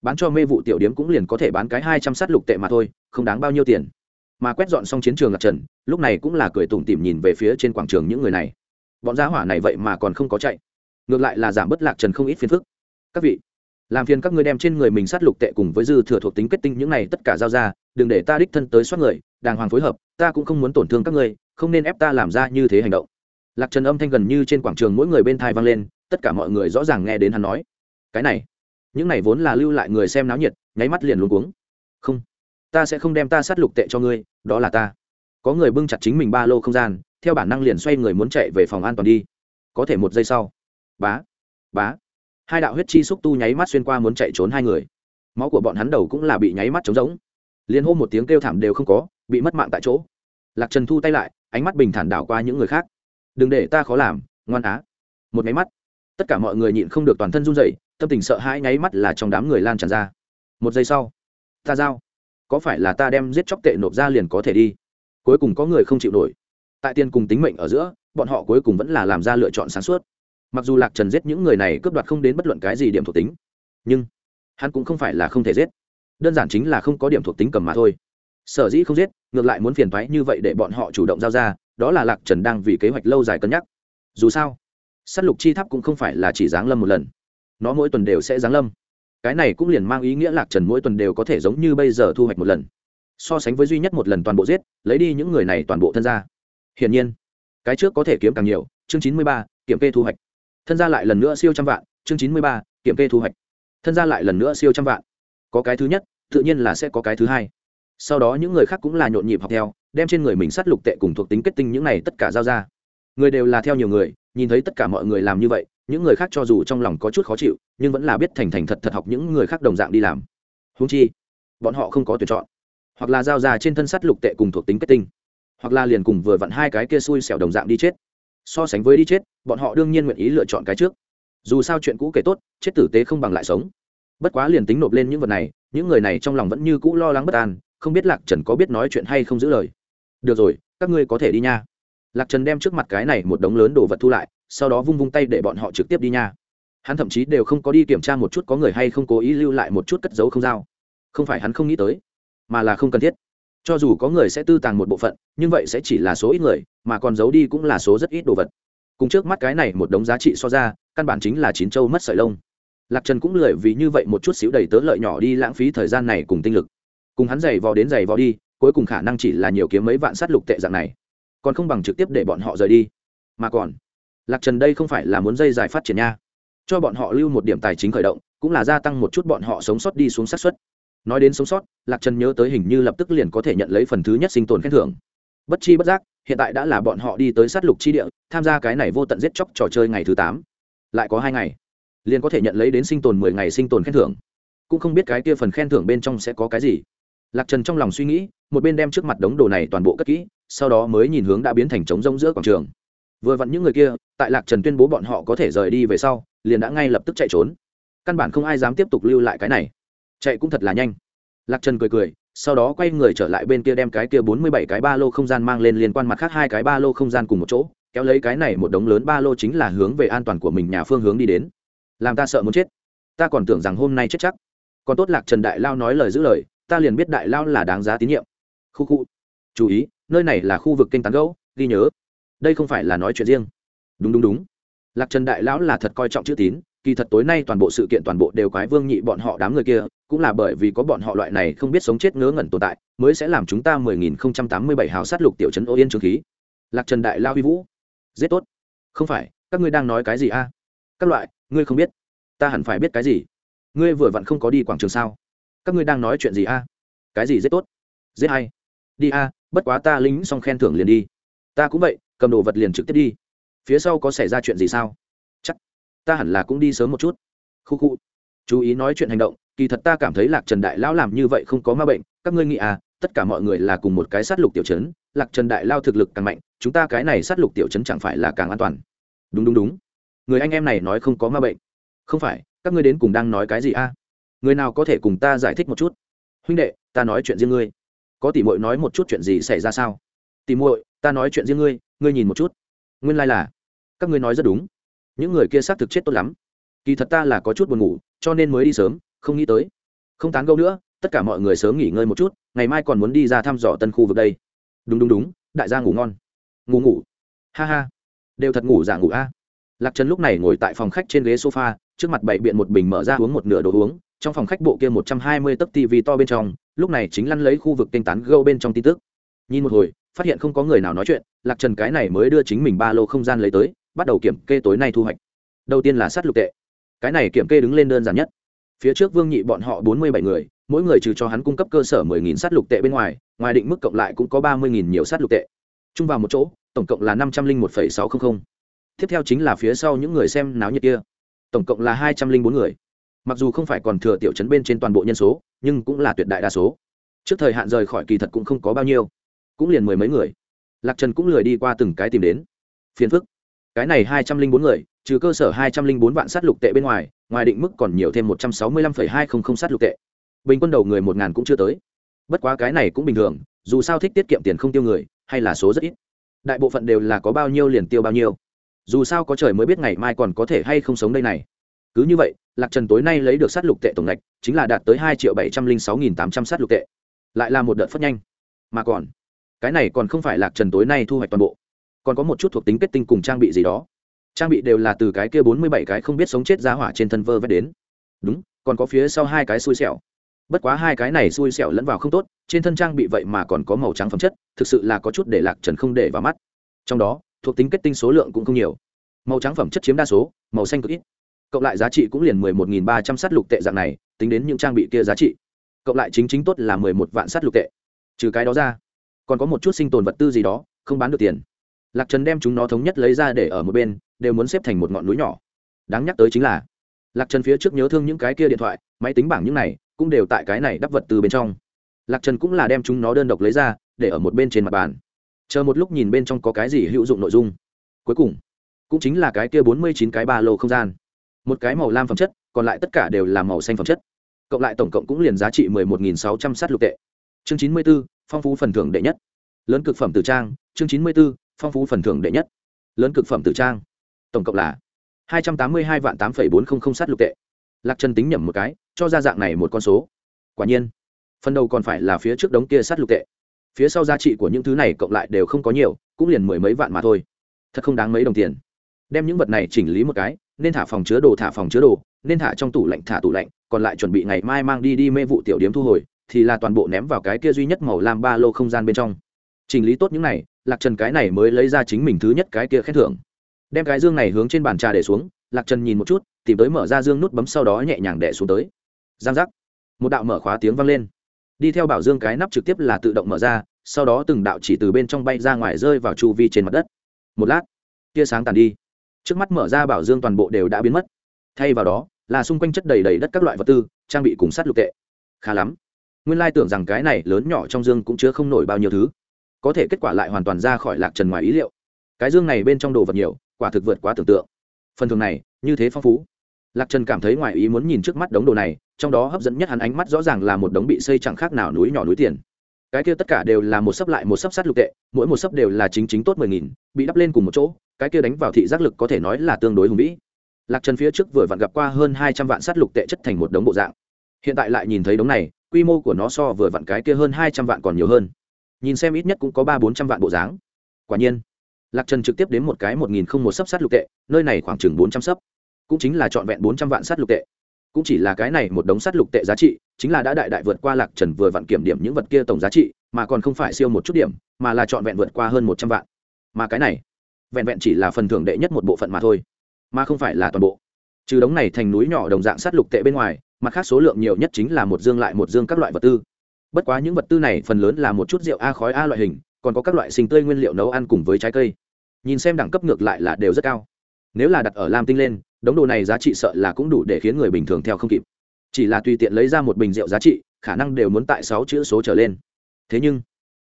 Speaker 1: Bán cho mê vụ tiểu điếm cũng liền có thể bán cái hai trăm s á t lục tệ mà thôi, không đáng bao nhiêu tiền. Mà quét dọn xong chiến trường lạc trần, lúc này cũng là cười tủm tỉm nhìn về phía trên quảng trường những người này. Bọn giá hỏa này vậy mà còn không có chạy. Ngược lại là giảm bớt lạc trần không ít phiền phức các vị, làm phiền các ngươi đem trên người mình sát lục tệ cùng với dư thừa thuộc tính kết tinh những này tất cả giao ra, đừng để ta đích thân tới soát người, đàng hoàng phối hợp, ta cũng không muốn tổn thương các ngươi, không nên ép ta làm ra như thế hành động. Lạc trần âm thanh gần như trên quảng trường mỗi người bên thai vang lên, tất cả mọi người rõ ràng nghe đến hắn nói. Cái này, những này vốn là lưu lại người xem náo nhiệt, nháy mắt liền luôn cuống. Không, ta sẽ không đem ta sát lục tệ cho ngươi, đó là ta. Có người bưng chặt chính mình ba lô không gian, theo bản năng liền xoay người muốn chạy về phòng an toàn đi. Có thể một giây sau, bá bá hai đạo huyết chi xúc tu nháy mắt xuyên qua muốn chạy trốn hai người. Máu của bọn hắn đầu cũng là bị nháy mắt trống rỗng. Liền hô một tiếng kêu thảm đều không có, bị mất mạng tại chỗ. Lạc trần thu tay lại, ánh mắt bình thản đảo qua những người khác. Đừng để ta khó làm, ngoan á. Một máy mắt, tất cả mọi người nhịn không được toàn thân run rẩy, tâm tình sợ hãi nháy mắt là trong đám người lan tràn ra. Một giây sau, ta giao. Có phải là ta đem giết chóc tệ nộp ra liền có thể đi? Cuối cùng có người không chịu nổi. Tại tiền cùng tính mệnh ở giữa, bọn họ cuối cùng vẫn là làm ra lựa chọn sáng suốt mặc dù lạc trần giết những người này cướp đoạt không đến bất luận cái gì điểm thuộc tính, nhưng hắn cũng không phải là không thể giết. Đơn giản chính là không có điểm thuộc tính cầm mà thôi. Sở dĩ không giết, ngược lại muốn phiền thoái như vậy để bọn họ chủ động giao ra, đó là lạc trần đang vì kế hoạch lâu dài cân nhắc. Dù sao s á t lục chi tháp cũng không phải là chỉ giáng lâm một lần. Nó mỗi tuần đều sẽ giáng lâm. Cái này cũng liền mang ý nghĩa lạc trần mỗi tuần đều có thể giống như bây giờ thu hoạch một lần. So sánh với duy nhất một lần toàn bộ giết, lấy đi những người này toàn bộ thân gia hiển nhiên, cái trước có thể kiếm càng nhiều. Chương chín mươi ba, kiểm kê thu hoạch thân gia lại lần nữa siêu trăm vạn, chương chín mươi ba, kiểm kê thu hoạch. Thân gia lại lần nữa siêu trăm vạn. Có cái thứ nhất, tự nhiên là sẽ có cái thứ hai. Sau đó những người khác cũng là nhộn nhịp học theo, đem trên người mình sát lục tệ cùng thuộc tính kết tinh những này tất cả giao ra. Người đều là theo nhiều người, nhìn thấy tất cả mọi người làm như vậy, những người khác cho dù trong lòng có chút khó chịu, nhưng vẫn là biết thành thành thật thật học những người khác đồng dạng đi làm. Húng chi, bọn họ không có tuyển chọn. Hoặc là giao ra trên thân sắt lục tệ cùng thuộc tính kết tinh. Hoặc là liền cùng vừa vặn hai cái kia xui xẻo đồng dạng đi chết so sánh với đi chết, bọn họ đương nhiên nguyện ý lựa chọn cái trước. Dù sao chuyện cũ kể tốt, chết tử tế không bằng lại sống. Bất quá liền tính nộp lên những vật này, những người này trong lòng vẫn như cũ lo lắng bất an, không biết lạc trần có biết nói chuyện hay không giữ lời. Được rồi, các ngươi có thể đi nha. Lạc trần đem trước mặt cái này một đống lớn đồ vật thu lại, sau đó vung vung tay để bọn họ trực tiếp đi nha. Hắn thậm chí đều không có đi kiểm tra một chút có người hay không cố ý lưu lại một chút cất dấu không dao. Không phải hắn không nghĩ tới, mà là không cần thiết cho dù có người sẽ tư tàng một bộ phận, nhưng vậy sẽ chỉ là số ít người, mà còn giấu đi cũng là số rất ít đồ vật. Cùng trước mắt cái này một đống giá trị so ra, căn bản chính là chín châu mất sợi lông. Lạc trần cũng lười vì như vậy một chút xíu đầy tớ lợi nhỏ đi lãng phí thời gian này cùng tinh lực. Cùng hắn giày vò đến giày vò đi, cuối cùng khả năng chỉ là nhiều kiếm mấy vạn sát lục tệ dạng này. Còn không bằng trực tiếp để bọn họ rời đi. Mà còn, lạc trần đây không phải là muốn dây dài phát triển nha. Cho bọn họ lưu một điểm tài chính khởi động, cũng là gia tăng một chút bọn họ sống sót đi xuống sát xuất nói đến sống sót, lạc trần nhớ tới hình như lập tức liền có thể nhận lấy phần thứ nhất sinh tồn khen thưởng. Bất chi bất giác, hiện tại đã là bọn họ đi tới sát lục chi địa, tham gia cái này vô tận giết chóc trò chơi ngày thứ tám. Lại có hai ngày, liền có thể nhận lấy đến sinh tồn mười ngày sinh tồn khen thưởng. Cũng không biết cái kia phần khen thưởng bên trong sẽ có cái gì. Lạc trần trong lòng suy nghĩ, một bên đem trước mặt đống đồ này toàn bộ cất kỹ, sau đó mới nhìn hướng đã biến thành trống rông giữa quảng trường. Vừa vặn những người kia, tại lạc trần tuyên bố bọn họ có thể rời đi về sau, liền đã ngay lập tức chạy trốn. Căn bản không ai dám tiếp tục lưu lại cái này chạy cũng thật là nhanh. Lạc trần cười cười, sau đó quay người trở lại bên kia đem cái kia bốn mươi bảy cái ba lô không gian mang lên liên quan mặt khác hai cái ba lô không gian cùng một chỗ, kéo lấy cái này một đống lớn ba lô chính là hướng về an toàn của mình nhà phương hướng đi đến. Làm ta sợ muốn chết. Ta còn tưởng rằng hôm nay chết chắc. Còn tốt lạc trần đại lao nói lời giữ lời, ta liền biết đại lao là đáng giá tín nhiệm. Khu khu. Chú ý, nơi này là khu vực kênh tán gấu ghi nhớ. Đây không phải là nói chuyện riêng. Đúng đúng đúng lạc trần đại lão là thật coi trọng chữ tín, kỳ thật tối nay toàn bộ sự kiện toàn bộ đều quái vương nhị bọn họ đám người kia, cũng là bởi vì có bọn họ loại này không biết sống chết ngớ ngẩn tồn tại, mới sẽ làm chúng ta mười nghìn không trăm tám mươi bảy hào sát lục tiểu trấn ô yên trường khí. Lạc trần đại lao huy vũ. Giết tốt. Không phải, các ngươi đang nói cái gì a? Các loại, ngươi không biết. Ta hẳn phải biết cái gì? Ngươi vừa vặn không có đi quảng trường sao? Các ngươi đang nói chuyện gì a? Cái gì giết tốt? Giết hay? Đi a, bất quá ta lính xong khen thưởng liền đi. Ta cũng vậy, cầm đồ vật liền trực tiếp đi phía sau có xảy ra chuyện gì sao? Chắc ta hẳn là cũng đi sớm một chút. Khu khu. Chú ý nói chuyện hành động, kỳ thật ta cảm thấy lạc trần đại lão làm như vậy không có ma bệnh. Các ngươi nghĩ à tất cả mọi người là cùng một cái sát lục tiểu chấn lạc trần đại lao thực lực càng mạnh, chúng ta cái này sát lục tiểu chấn chẳng phải là càng an toàn. Đúng đúng đúng. Người anh em này nói không có ma bệnh. Không phải, các ngươi đến cùng đang nói cái gì a à? người nào có thể cùng ta giải thích một chút? Huynh đệ, ta nói chuyện riêng ngươi. Có tỷ muội nói một chút chuyện gì xảy ra sao? Tỷ muội, ta nói chuyện riêng ngươi ngươi nhìn một chút. Nguyên lai、like、là các ngươi nói rất đúng. Những người kia xác thực chết tốt lắm. Kỳ thật ta là có chút buồn ngủ, cho nên mới đi sớm, không nghĩ tới. Không tán gâu nữa, tất cả mọi người sớm nghỉ ngơi một chút, ngày mai còn muốn đi ra thăm dò tân khu vực đây. Đúng đúng đúng, đại gia ngủ ngon. Ngủ ngủ. Ha ha. Đều thật ngủ giả ngủ a. Lạc trần lúc này ngồi tại phòng khách trên ghế sofa, trước mặt bày biện một bình mở ra uống một nửa đồ uống, trong phòng khách bộ kia một trăm hai mươi tấc tv to bên trong, lúc này chính lăn lấy khu vực kênh tán gâu bên trong tin tức. Nhìn một hồi, phát hiện không có người nào nói chuyện, lạc trần cái này mới đưa chính mình ba lô không gian lấy tới bắt đầu kiểm kê tối nay thu hoạch. Đầu tiên là sát lục tệ. Cái này kiểm kê đứng lên đơn giản nhất. Phía trước vương nhị bọn họ bốn mươi bảy người, mỗi người trừ cho hắn cung cấp cơ sở mười nghìn sát lục tệ bên ngoài ngoài định mức cộng lại cũng có ba mươi nghìn nhiều sát lục tệ. Chung vào một chỗ, tổng cộng là năm trăm linh một phẩy sáu trăm linh tiếp theo chính là phía sau những người xem náo nhiệt kia. Tổng cộng là hai trăm linh bốn người. Mặc dù không phải còn thừa tiểu chấn bên trên toàn bộ nhân số, nhưng cũng là tuyệt đại đa số. Trước thời hạn rời khỏi kỳ thật cũng không có bao nhiêu. Cũng liền mười mấy người. Lạc trần cũng lười đi qua từng cái tìm đến. Phiền phức cái này hai trăm linh bốn người trừ cơ sở hai trăm linh bốn vạn sát lục tệ bên ngoài ngoài định mức còn nhiều thêm một trăm sáu mươi lăm phẩy hai không không sát lục tệ. Bình quân đầu người một ngàn cũng chưa tới. Bất quá cái này cũng bình thường dù sao thích tiết kiệm tiền không tiêu người hay là số rất ít. Đại bộ phận đều là có bao nhiêu liền tiêu bao nhiêu. Dù sao có trời mới biết ngày mai còn có thể hay không sống đây này. Cứ như vậy lạc trần tối nay lấy được sát lục tệ tổng lệch, chính là đạt tới hai triệu bảy trăm linh sáu nghìn tám trăm sát lục tệ. Lại là một đợt phất nhanh. Mà còn cái này còn không phải lạc trần tối nay thu hoạch toàn bộ còn có một chút thuộc tính kết tinh cùng trang bị gì đó. Trang bị đều là từ cái kia bốn mươi bảy cái không biết sống chết ra hỏa trên thân vơ vét đến. Đúng, còn có phía sau hai cái xui xẻo. Bất quá hai cái này xui xẻo lẫn vào không tốt, trên thân trang bị vậy mà còn có màu trắng phẩm chất, thực sự là có chút để lạc trần không để vào mắt. Trong đó, thuộc tính kết tinh số lượng cũng không nhiều. Màu trắng phẩm chất chiếm đa số, màu xanh cực ít. Cộng lại giá trị cũng liền mười một nghìn ba trăm sắt lục tệ dạng này, tính đến những trang bị kia giá trị. Cộng lại chính chính tốt là mười một vạn sắt lục tệ. Trừ cái đó ra, còn có một chút sinh tồn vật tư gì đó, không bán được tiền lạc trần đem chúng nó thống nhất lấy ra để ở một bên, đều muốn xếp thành một ngọn núi nhỏ. Đáng nhắc tới chính là, lạc trần phía trước nhớ thương những cái kia điện thoại, máy tính bảng những này, cũng đều tại cái này đắp vật từ bên trong. Lạc trần cũng là đem chúng nó đơn độc lấy ra, để ở một bên trên mặt bàn. Chờ một lúc nhìn bên trong có cái gì hữu dụng nội dung. Cuối cùng, cũng chính là cái kia bốn mươi chín cái ba lô không gian. Một cái màu lam phẩm chất, còn lại tất cả đều là màu xanh phẩm chất. Cộng lại tổng cộng cũng liền giá trị mười một nghìn sáu trăm sát lục tệ. Chương chín mươi b ố phong phú phần thưởng đệ nhất. Lớn cực phẩm từ trang, chương chín mươi b ố phong phú phần thưởng đệ nhất. Lớn cực phẩm tử trang. Tổng cộng là hai trăm tám mươi hai vạn tám phẩy bốn không không sát lục tệ. Lạc chân tính nhẩm một cái, cho ra dạng này một con số. Quả nhiên, phần đầu còn phải là phía trước đống kia sát lục tệ. Phía sau giá trị của những thứ này cộng lại đều không có nhiều, cũng liền mười mấy vạn mà thôi. Thật không đáng mấy đồng tiền. Đem những vật này chỉnh lý một cái, nên thả phòng chứa đồ thả phòng chứa đồ, nên thả trong tủ lạnh thả tủ lạnh, còn lại chuẩn bị ngày mai mang đi đi mê vụ tiểu điếm thu hồi, thì là toàn bộ ném vào cái kia duy nhất màu lam ba lô không gian bên trong. Chỉnh lý tốt những này lạc trần cái này mới lấy ra chính mình thứ nhất cái kia khen thưởng. Đem cái dương này hướng trên bàn trà để xuống, lạc trần nhìn một chút, tìm tới mở ra dương nút bấm sau đó nhẹ nhàng đẻ xuống tới. Giang giác. Một đạo mở khóa tiếng vang lên. Đi theo bảo dương cái nắp trực tiếp là tự động mở ra, sau đó từng đạo chỉ từ bên trong bay ra ngoài rơi vào chu vi trên mặt đất. Một lát, tia sáng tàn đi. Trước mắt mở ra bảo dương toàn bộ đều đã biến mất. Thay vào đó, là xung quanh chất đầy đầy đất các loại vật tư, trang bị cùng sắt lục tệ. Khá lắm. Nguyên lai tưởng rằng cái này lớn nhỏ trong dương cũng chứa không nổi bao nhiêu thứ có thể kết quả lại hoàn toàn ra khỏi lạc trần ngoài ý liệu. Cái dương này bên trong đồ vật nhiều, quả thực vượt quá tưởng tượng. Phần thường này, như thế phong phú. Lạc trần cảm thấy ngoài ý muốn nhìn trước mắt đống đồ này, trong đó hấp dẫn nhất hắn ánh mắt rõ ràng là một đống bị xây chẳng khác nào núi nhỏ núi tiền. Cái kia tất cả đều là một sấp lại một sấp sắt lục tệ, mỗi một sấp đều là chính chính tốt mười nghìn, bị đắp lên cùng một chỗ, cái kia đánh vào thị giác lực có thể nói là tương đối hùng vĩ. Lạc trần phía trước vừa vặn gặp qua hơn hai trăm vạn sắt lục tệ chất thành một đống bộ dạng. Hiện tại lại nhìn thấy đống này, quy mô của nó so vừa vặn cái kia hơn hai trăm vạn còn nhiều hơn nhìn xem ít nhất cũng có ba bốn trăm vạn bộ dáng. Quả nhiên, lạc trần trực tiếp đến một cái một nghìn không một sấp sát lục tệ, nơi này khoảng chừng bốn trăm sấp. Cũng chính là trọn vẹn bốn trăm vạn sát lục tệ. Cũng chỉ là cái này một đống sát lục tệ giá trị, chính là đã đại đại vượt qua lạc trần vừa vặn kiểm điểm những vật kia tổng giá trị, mà còn không phải siêu một chút điểm, mà là trọn vẹn vượt qua hơn một trăm vạn. Mà cái này, vẹn vẹn chỉ là phần thưởng đệ nhất một bộ phận mà thôi, mà không phải là toàn bộ. Trừ đống này thành núi nhỏ đồng dạng sát lục tệ bên ngoài, mặt khác số lượng nhiều nhất chính là một dương lại một dương các loại vật tư bất quá những vật tư này phần lớn là một chút rượu a khói a loại hình, còn có các loại sinh tươi nguyên liệu nấu ăn cùng với trái cây. Nhìn xem đẳng cấp ngược lại là đều rất cao. Nếu là đặt ở lam tinh lên, đống đồ này giá trị sợ là cũng đủ để khiến người bình thường theo không kịp. Chỉ là tùy tiện lấy ra một bình rượu giá trị, khả năng đều muốn tại sáu chữ số trở lên. Thế nhưng,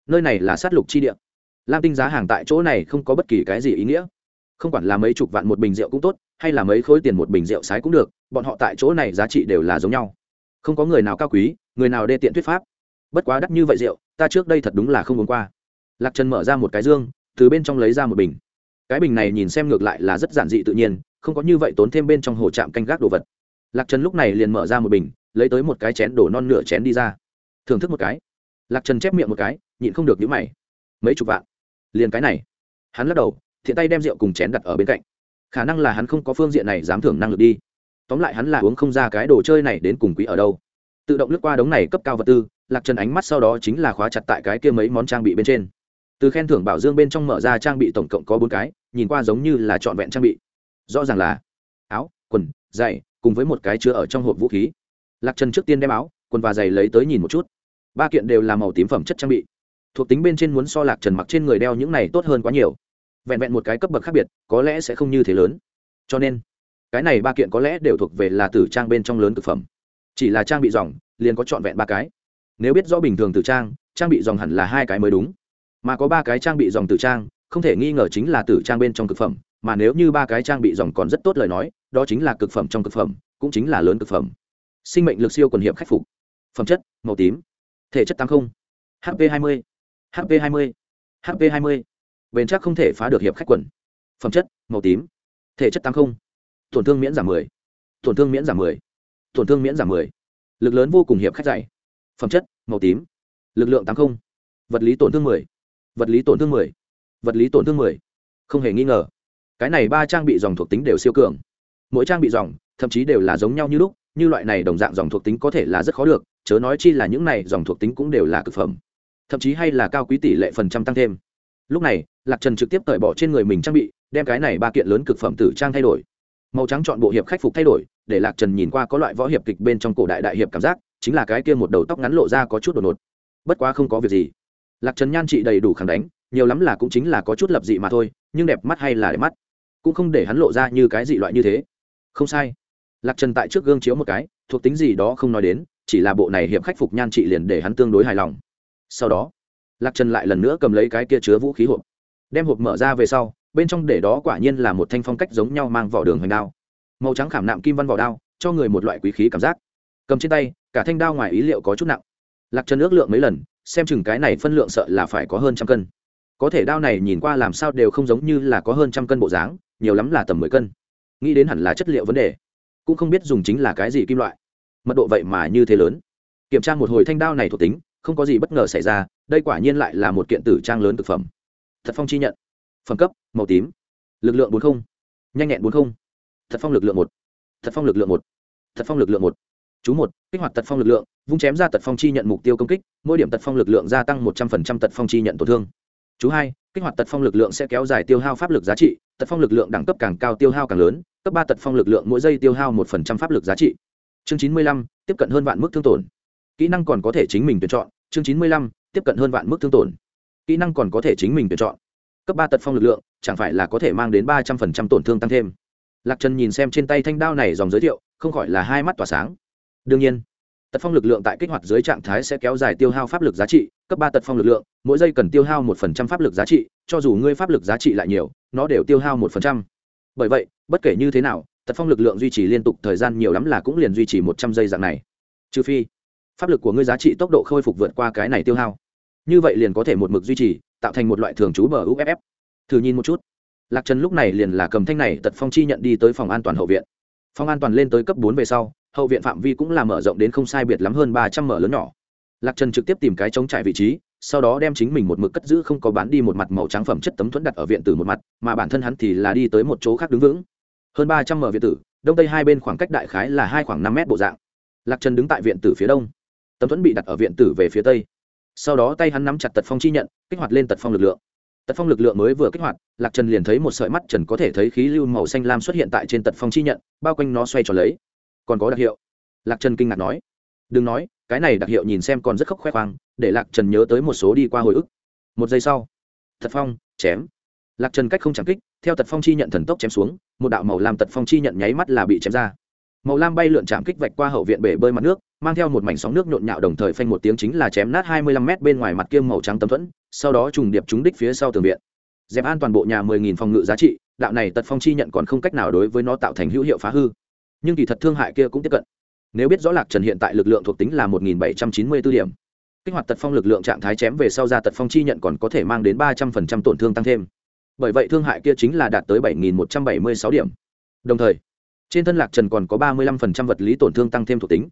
Speaker 1: nơi này là sát lục chi địa. Lam tinh giá hàng tại chỗ này không có bất kỳ cái gì ý nghĩa. Không quản là mấy chục vạn một bình rượu cũng tốt, hay là mấy khối tiền một bình rượu sái cũng được, bọn họ tại chỗ này giá trị đều là giống nhau. Không có người nào cao quý, người nào đê tiện thuyết pháp bất quá đắt như vậy rượu, ta trước đây thật đúng là không uống qua. Lạc trần mở ra một cái dương, từ bên trong lấy ra một bình. Cái bình này nhìn xem ngược lại là rất giản dị tự nhiên, không có như vậy tốn thêm bên trong hồ trạm canh gác đồ vật. Lạc trần lúc này liền mở ra một bình, lấy tới một cái chén đổ non nửa chén đi ra. Thưởng thức một cái. Lạc trần chép miệng một cái, nhịn không được nhữ mày. Mấy chục vạn. Liền cái này. Hắn lắc đầu, thiện tay đem rượu cùng chén đặt ở bên cạnh. Khả năng là hắn không có phương diện này dám thưởng năng lực đi. Tóm lại hắn là uống không ra cái đồ chơi này đến cùng quý ở đâu. Tự động lướt qua đống này cấp cao vật tư lạc trần ánh mắt sau đó chính là khóa chặt tại cái kia mấy món trang bị bên trên. Từ khen thưởng bảo dương bên trong mở ra trang bị tổng cộng có bốn cái, nhìn qua giống như là trọn vẹn trang bị. Rõ ràng là áo, quần, giày, cùng với một cái chứa ở trong hộp vũ khí. Lạc trần trước tiên đem áo, quần và giày lấy tới nhìn một chút. Ba kiện đều là màu tím phẩm chất trang bị. Thuộc tính bên trên muốn so lạc trần mặc trên người đeo những này tốt hơn quá nhiều. Vẹn vẹn một cái cấp bậc khác biệt, có lẽ sẽ không như thế lớn. Cho nên, cái này ba kiện có lẽ đều thuộc về là tử trang bên trong lớn thực phẩm. Chỉ là trang bị dòng, liền có trọn vẹn ba cái nếu biết rõ bình thường tử trang trang bị dòng hẳn là hai cái mới đúng. Mà có ba cái trang bị dòng tử trang, không thể nghi ngờ chính là tử trang bên trong cực phẩm, mà nếu như ba cái trang bị dòng còn rất tốt lời nói, đó chính là cực phẩm trong cực phẩm, cũng chính là lớn cực phẩm. Sinh mệnh lực siêu quần hiệp khắc phục. Phẩm chất, màu tím. Thể chất tăng không. Hp 20 hp 20 hp 20 bền chắc không thể phá được hiệp khách quần. Phẩm chất, màu tím. Thể chất tăng không. Tổn thương miễn giảm mười. Tổn thương miễn giảm mười. Tổn thương miễn giảm mười. Lực lớn vô cùng hiệp khách dày phẩm chất, màu tím. Lực lượng tăng không. Vật lý tổn thương mười. Vật lý tổn thương mười. Vật lý tổn thương mười. Không hề nghi ngờ. Cái này ba trang bị dòng thuộc tính đều siêu cường. Mỗi trang bị dòng, thậm chí đều là giống nhau như lúc, như loại này đồng dạng dòng thuộc tính có thể là rất khó được, chớ nói chi là những này dòng thuộc tính cũng đều là cực phẩm. Thậm chí hay là cao quý tỷ lệ phần trăm tăng thêm. Lúc này, lạc trần trực tiếp cởi bỏ trên người mình trang bị, đem cái này ba kiện lớn cực phẩm tử trang thay đổi. Màu trắng chọn bộ hiệp khắc phục thay đổi, để lạc trần nhìn qua có loại võ hiệp kịch bên trong cổ đại đại hiệp cảm giác chính là cái kia một đầu tóc ngắn lộ ra có chút đột ngột. Bất quá không có việc gì. Lạc trần nhan trị đầy đủ khẳng đánh, nhiều lắm là cũng chính là có chút lập dị mà thôi, nhưng đẹp mắt hay là đẹp mắt, cũng không để hắn lộ ra như cái dị loại như thế. Không sai. Lạc trần tại trước gương chiếu một cái, thuộc tính gì đó không nói đến, chỉ là bộ này hiệp khắc phục nhan trị liền để hắn tương đối hài lòng. Sau đó, lạc trần lại lần nữa cầm lấy cái kia chứa vũ khí hộp, đem hộp mở ra về sau, bên trong để đó quả nhiên là một thanh phong cách giống nhau mang vỏ đường hoành đao. Màu trắng khảm nạm kim văn vỏ đao, cho người một loại quý khí cảm giác. Cầm trên tay cả thanh đao ngoài ý liệu có chút nặng. Lạc trần ước lượng mấy lần, xem chừng cái này phân lượng sợ là phải có hơn trăm cân. Có thể đao này nhìn qua làm sao đều không giống như là có hơn trăm cân bộ dáng, nhiều lắm là tầm mười cân. Nghĩ đến hẳn là chất liệu vấn đề. Cũng không biết dùng chính là cái gì kim loại. Mật độ vậy mà như thế lớn. Kiểm tra một hồi thanh đao này thuộc tính, không có gì bất ngờ xảy ra, đây quả nhiên lại là một kiện tử trang lớn thực phẩm. Thật phong chi nhận. Phẩm cấp, màu tím. Lực lượng bốn không. Nhanh nhẹn bốn không. Thật phong lực lượng một. Thật phong lực lượng một. Thật phong lực lượng một chú một, kích hoạt tật phong lực lượng, vung chém ra tật phong chi nhận mục tiêu công kích, mỗi điểm tật phong lực lượng gia tăng một trăm linh tật phong chi nhận tổn thương. Chú hai, kích hoạt tật phong lực lượng sẽ kéo dài tiêu hao pháp lực giá trị, tật phong lực lượng đẳng cấp càng cao tiêu hao càng lớn, cấp ba tật phong lực lượng mỗi giây tiêu hao một phần trăm pháp lực giá trị. Chương chín mươi lăm, tiếp cận hơn vạn mức thương tổn. Kỹ năng còn có thể chính mình tuyển chọn. Chương chín mươi lăm, tiếp cận hơn vạn mức thương tổn. Kỹ năng còn có thể chính mình tuyển chọn. Cấp ba tật phong lực lượng, chẳng phải là có thể mang đến ba trăm phần trăm tổn thương tăng thêm. Lạc trần nhìn xem trên tay thanh đao này dòng giới thiệu, không khỏi là hai mắt tỏa sáng đương nhiên, tật phong lực lượng tại kích hoạt dưới trạng thái sẽ kéo dài tiêu hao pháp lực giá trị, cấp ba tật phong lực lượng, mỗi giây cần tiêu hao một phần trăm pháp lực giá trị, cho dù ngươi pháp lực giá trị lại nhiều, nó đều tiêu hao một phần trăm. Bởi vậy, bất kể như thế nào, tật phong lực lượng duy trì liên tục thời gian nhiều lắm là cũng liền duy trì một trăm giây dạng này. Trừ phi, pháp lực của ngươi giá trị tốc độ khôi phục vượt qua cái này tiêu hao. Như vậy liền có thể một mực duy trì, tạo thành một loại thường trú bờ uff thử nhìn một chút. Lạc trần lúc này liền là cầm thanh này tật phong chi nhận đi tới phòng an toàn hậu viện. Phòng an toàn lên tới cấp bốn về sau hậu viện phạm vi cũng là mở rộng đến không sai biệt lắm hơn ba trăm mở lớn nhỏ. Lạc trần trực tiếp tìm cái chống trải vị trí, sau đó đem chính mình một mực cất giữ không có bán đi một mặt màu trắng phẩm chất tấm thuẫn đặt ở viện tử một mặt, mà bản thân hắn thì là đi tới một chỗ khác đứng vững. Hơn ba trăm mở viện tử, đông tây hai bên khoảng cách đại khái là hai khoảng năm mét bộ dạng. Lạc trần đứng tại viện tử phía đông. Tấm thuẫn bị đặt ở viện tử về phía tây. Sau đó tay hắn nắm chặt tật phong chi nhận, kích hoạt lên tật phong lực lượng. Tật phong lực lượng mới vừa kích hoạt, lạc trần liền thấy một sợi mắt trần có thể thấy khí lưu màu xanh lam xuất hiện tại trên tật phong chi nhận, bao quanh nó xoay tròn lấy còn có đặc hiệu. Lạc trần kinh ngạc nói. Đừng nói, cái này đặc hiệu nhìn xem còn rất khóc khoe khoang, để lạc trần nhớ tới một số đi qua hồi ức. Một giây sau thật phong, chém. Lạc trần cách không chẳng kích, theo tật phong chi nhận thần tốc chém xuống, một đạo màu làm tật phong chi nhận nháy mắt là bị chém ra. Màu lam bay lượn chạm kích vạch qua hậu viện bể bơi mặt nước, mang theo một mảnh sóng nước nhộn nhạo đồng thời phanh một tiếng chính là chém nát hai mươi lăm mét bên ngoài mặt kiêm màu trắng tấm thuẫn, sau đó trùng điệp trúng đích phía sau tường viện. Dẹp an toàn bộ nhà mười nghìn phòng ngự giá trị, đạo này tật phong chi nhận còn không cách nào đối với nó tạo thành hữu hiệu phá hư nhưng kỳ thật thương hại kia cũng tiếp cận. Nếu biết rõ lạc trần hiện tại lực lượng thuộc tính là một nghìn bảy trăm chín mươi b ố điểm, kích hoạt tật phong lực lượng trạng thái chém về sau ra tật phong chi nhận còn có thể mang đến ba trăm phần trăm tổn thương tăng thêm. Bởi vậy thương hại kia chính là đạt tới bảy nghìn một trăm bảy mươi sáu điểm. Đồng thời, trên thân lạc trần còn có ba mươi lăm phần trăm vật lý tổn thương tăng thêm thuộc tính.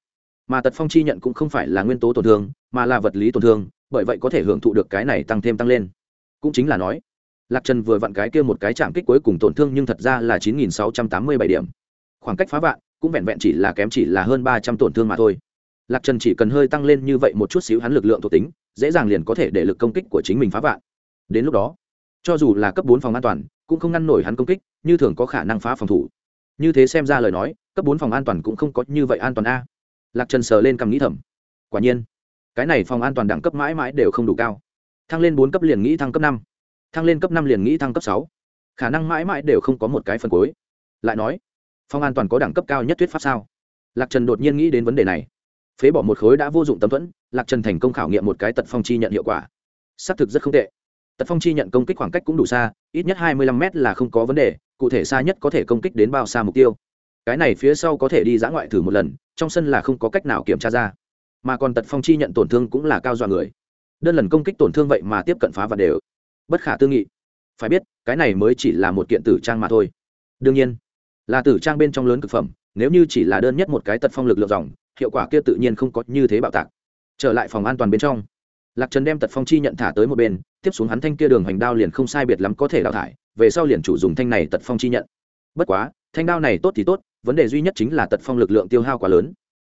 Speaker 1: Mà tật phong chi nhận cũng không phải là nguyên tố tổn thương, mà là vật lý tổn thương, bởi vậy có thể hưởng thụ được cái này tăng thêm tăng lên. Cũng chính là nói, lạc trần vừa vặn cái kia một cái chạm kích cuối cùng tổn thương nhưng thật ra là chín nghìn sáu trăm tám mươi bảy điểm khoảng cách phá vạn, cũng vẹn vẹn chỉ là kém chỉ là hơn ba trăm tổn thương mà thôi. Lạc trần chỉ cần hơi tăng lên như vậy một chút xíu hắn lực lượng thuộc tính, dễ dàng liền có thể để lực công kích của chính mình phá vạn. Đến lúc đó, cho dù là cấp bốn phòng an toàn, cũng không ngăn nổi hắn công kích, như thường có khả năng phá phòng thủ. Như thế xem ra lời nói, cấp bốn phòng an toàn cũng không có như vậy an toàn a. Lạc trần sờ lên cầm nghĩ thầm. Quả nhiên, cái này phòng an toàn đẳng cấp mãi mãi đều không đủ cao. Thăng lên bốn cấp liền nghĩ thăng cấp năm. Thăng lên cấp năm liền nghĩ thăng cấp sáu. Khả năng mãi mãi đều không có một cái phần cuối. Lại nói Phong an toàn có đẳng cấp cao nhất thuyết pháp sao? Lạc trần đột nhiên nghĩ đến vấn đề này. Phế bỏ một khối đã vô dụng tấm thuẫn, lạc trần thành công khảo nghiệm một cái tật phong chi nhận hiệu quả. Xác thực rất không tệ. Tật phong chi nhận công kích khoảng cách cũng đủ xa, ít nhất hai mươi lăm m là không có vấn đề, cụ thể xa nhất có thể công kích đến bao xa mục tiêu. Cái này phía sau có thể đi dã ngoại thử một lần, trong sân là không có cách nào kiểm tra ra. Mà còn tật phong chi nhận tổn thương cũng là cao dọa người. Đơn lần công kích tổn thương vậy mà tiếp cận phá và đều. Bất khả tư nghị. Phải biết, cái này mới chỉ là một kiện tử trang mà thôi. Đương nhiên là tử trang bên trong lớn thực phẩm, nếu như chỉ là đơn nhất một cái tật phong lực lượng dòng, hiệu quả kia tự nhiên không có như thế bạo tạc. Trở lại phòng an toàn bên trong, lạc trần đem tật phong chi nhận thả tới một bên, tiếp xuống hắn thanh kia đường hoành đao liền không sai biệt lắm có thể đào thải, về sau liền chủ dùng thanh này tật phong chi nhận. Bất quá, thanh đao này tốt thì tốt, vấn đề duy nhất chính là tật phong lực lượng tiêu hao quá lớn.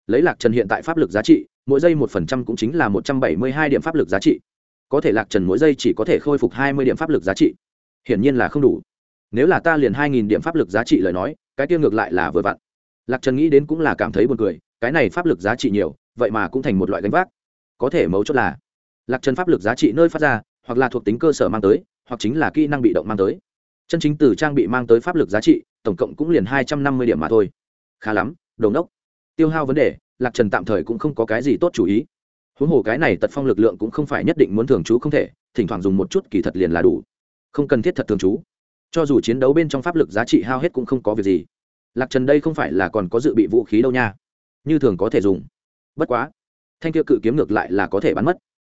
Speaker 1: Lấy lạc trần hiện tại pháp lực giá trị, mỗi giây một phần trăm cũng chính là một trăm bảy mươi hai điểm pháp lực giá trị. Có thể lạc trần mỗi giây chỉ có thể khôi phục hai mươi điểm pháp lực giá trị. Hiển nhiên là không đủ nếu là ta liền hai nghìn điểm pháp lực giá trị lời nói, cái tiêu ngược lại là vừa vặn. Lạc trần nghĩ đến cũng là cảm thấy buồn cười, cái này pháp lực giá trị nhiều, vậy mà cũng thành một loại gánh vác. Có thể mấu chốt là, lạc trần pháp lực giá trị nơi phát ra, hoặc là thuộc tính cơ sở mang tới, hoặc chính là kỹ năng bị động mang tới. Chân chính từ trang bị mang tới pháp lực giá trị, tổng cộng cũng liền hai trăm năm mươi điểm mà thôi. Khá lắm đồn nốc tiêu hao vấn đề, lạc trần tạm thời cũng không có cái gì tốt chủ ý. Huống hồ cái này tật phong lực lượng cũng không phải nhất định muốn thường trú không thể, thỉnh thoảng dùng một chút kỳ thật liền là đủ. Không cần thiết thật thường trú cho dù chiến đấu bên trong pháp lực giá trị hao hết cũng không có việc gì. Lạc trần đây không phải là còn có dự bị vũ khí đâu nha. Như thường có thể dùng. Bất quá, thanh kia cự kiếm ngược lại là có thể bắn mất.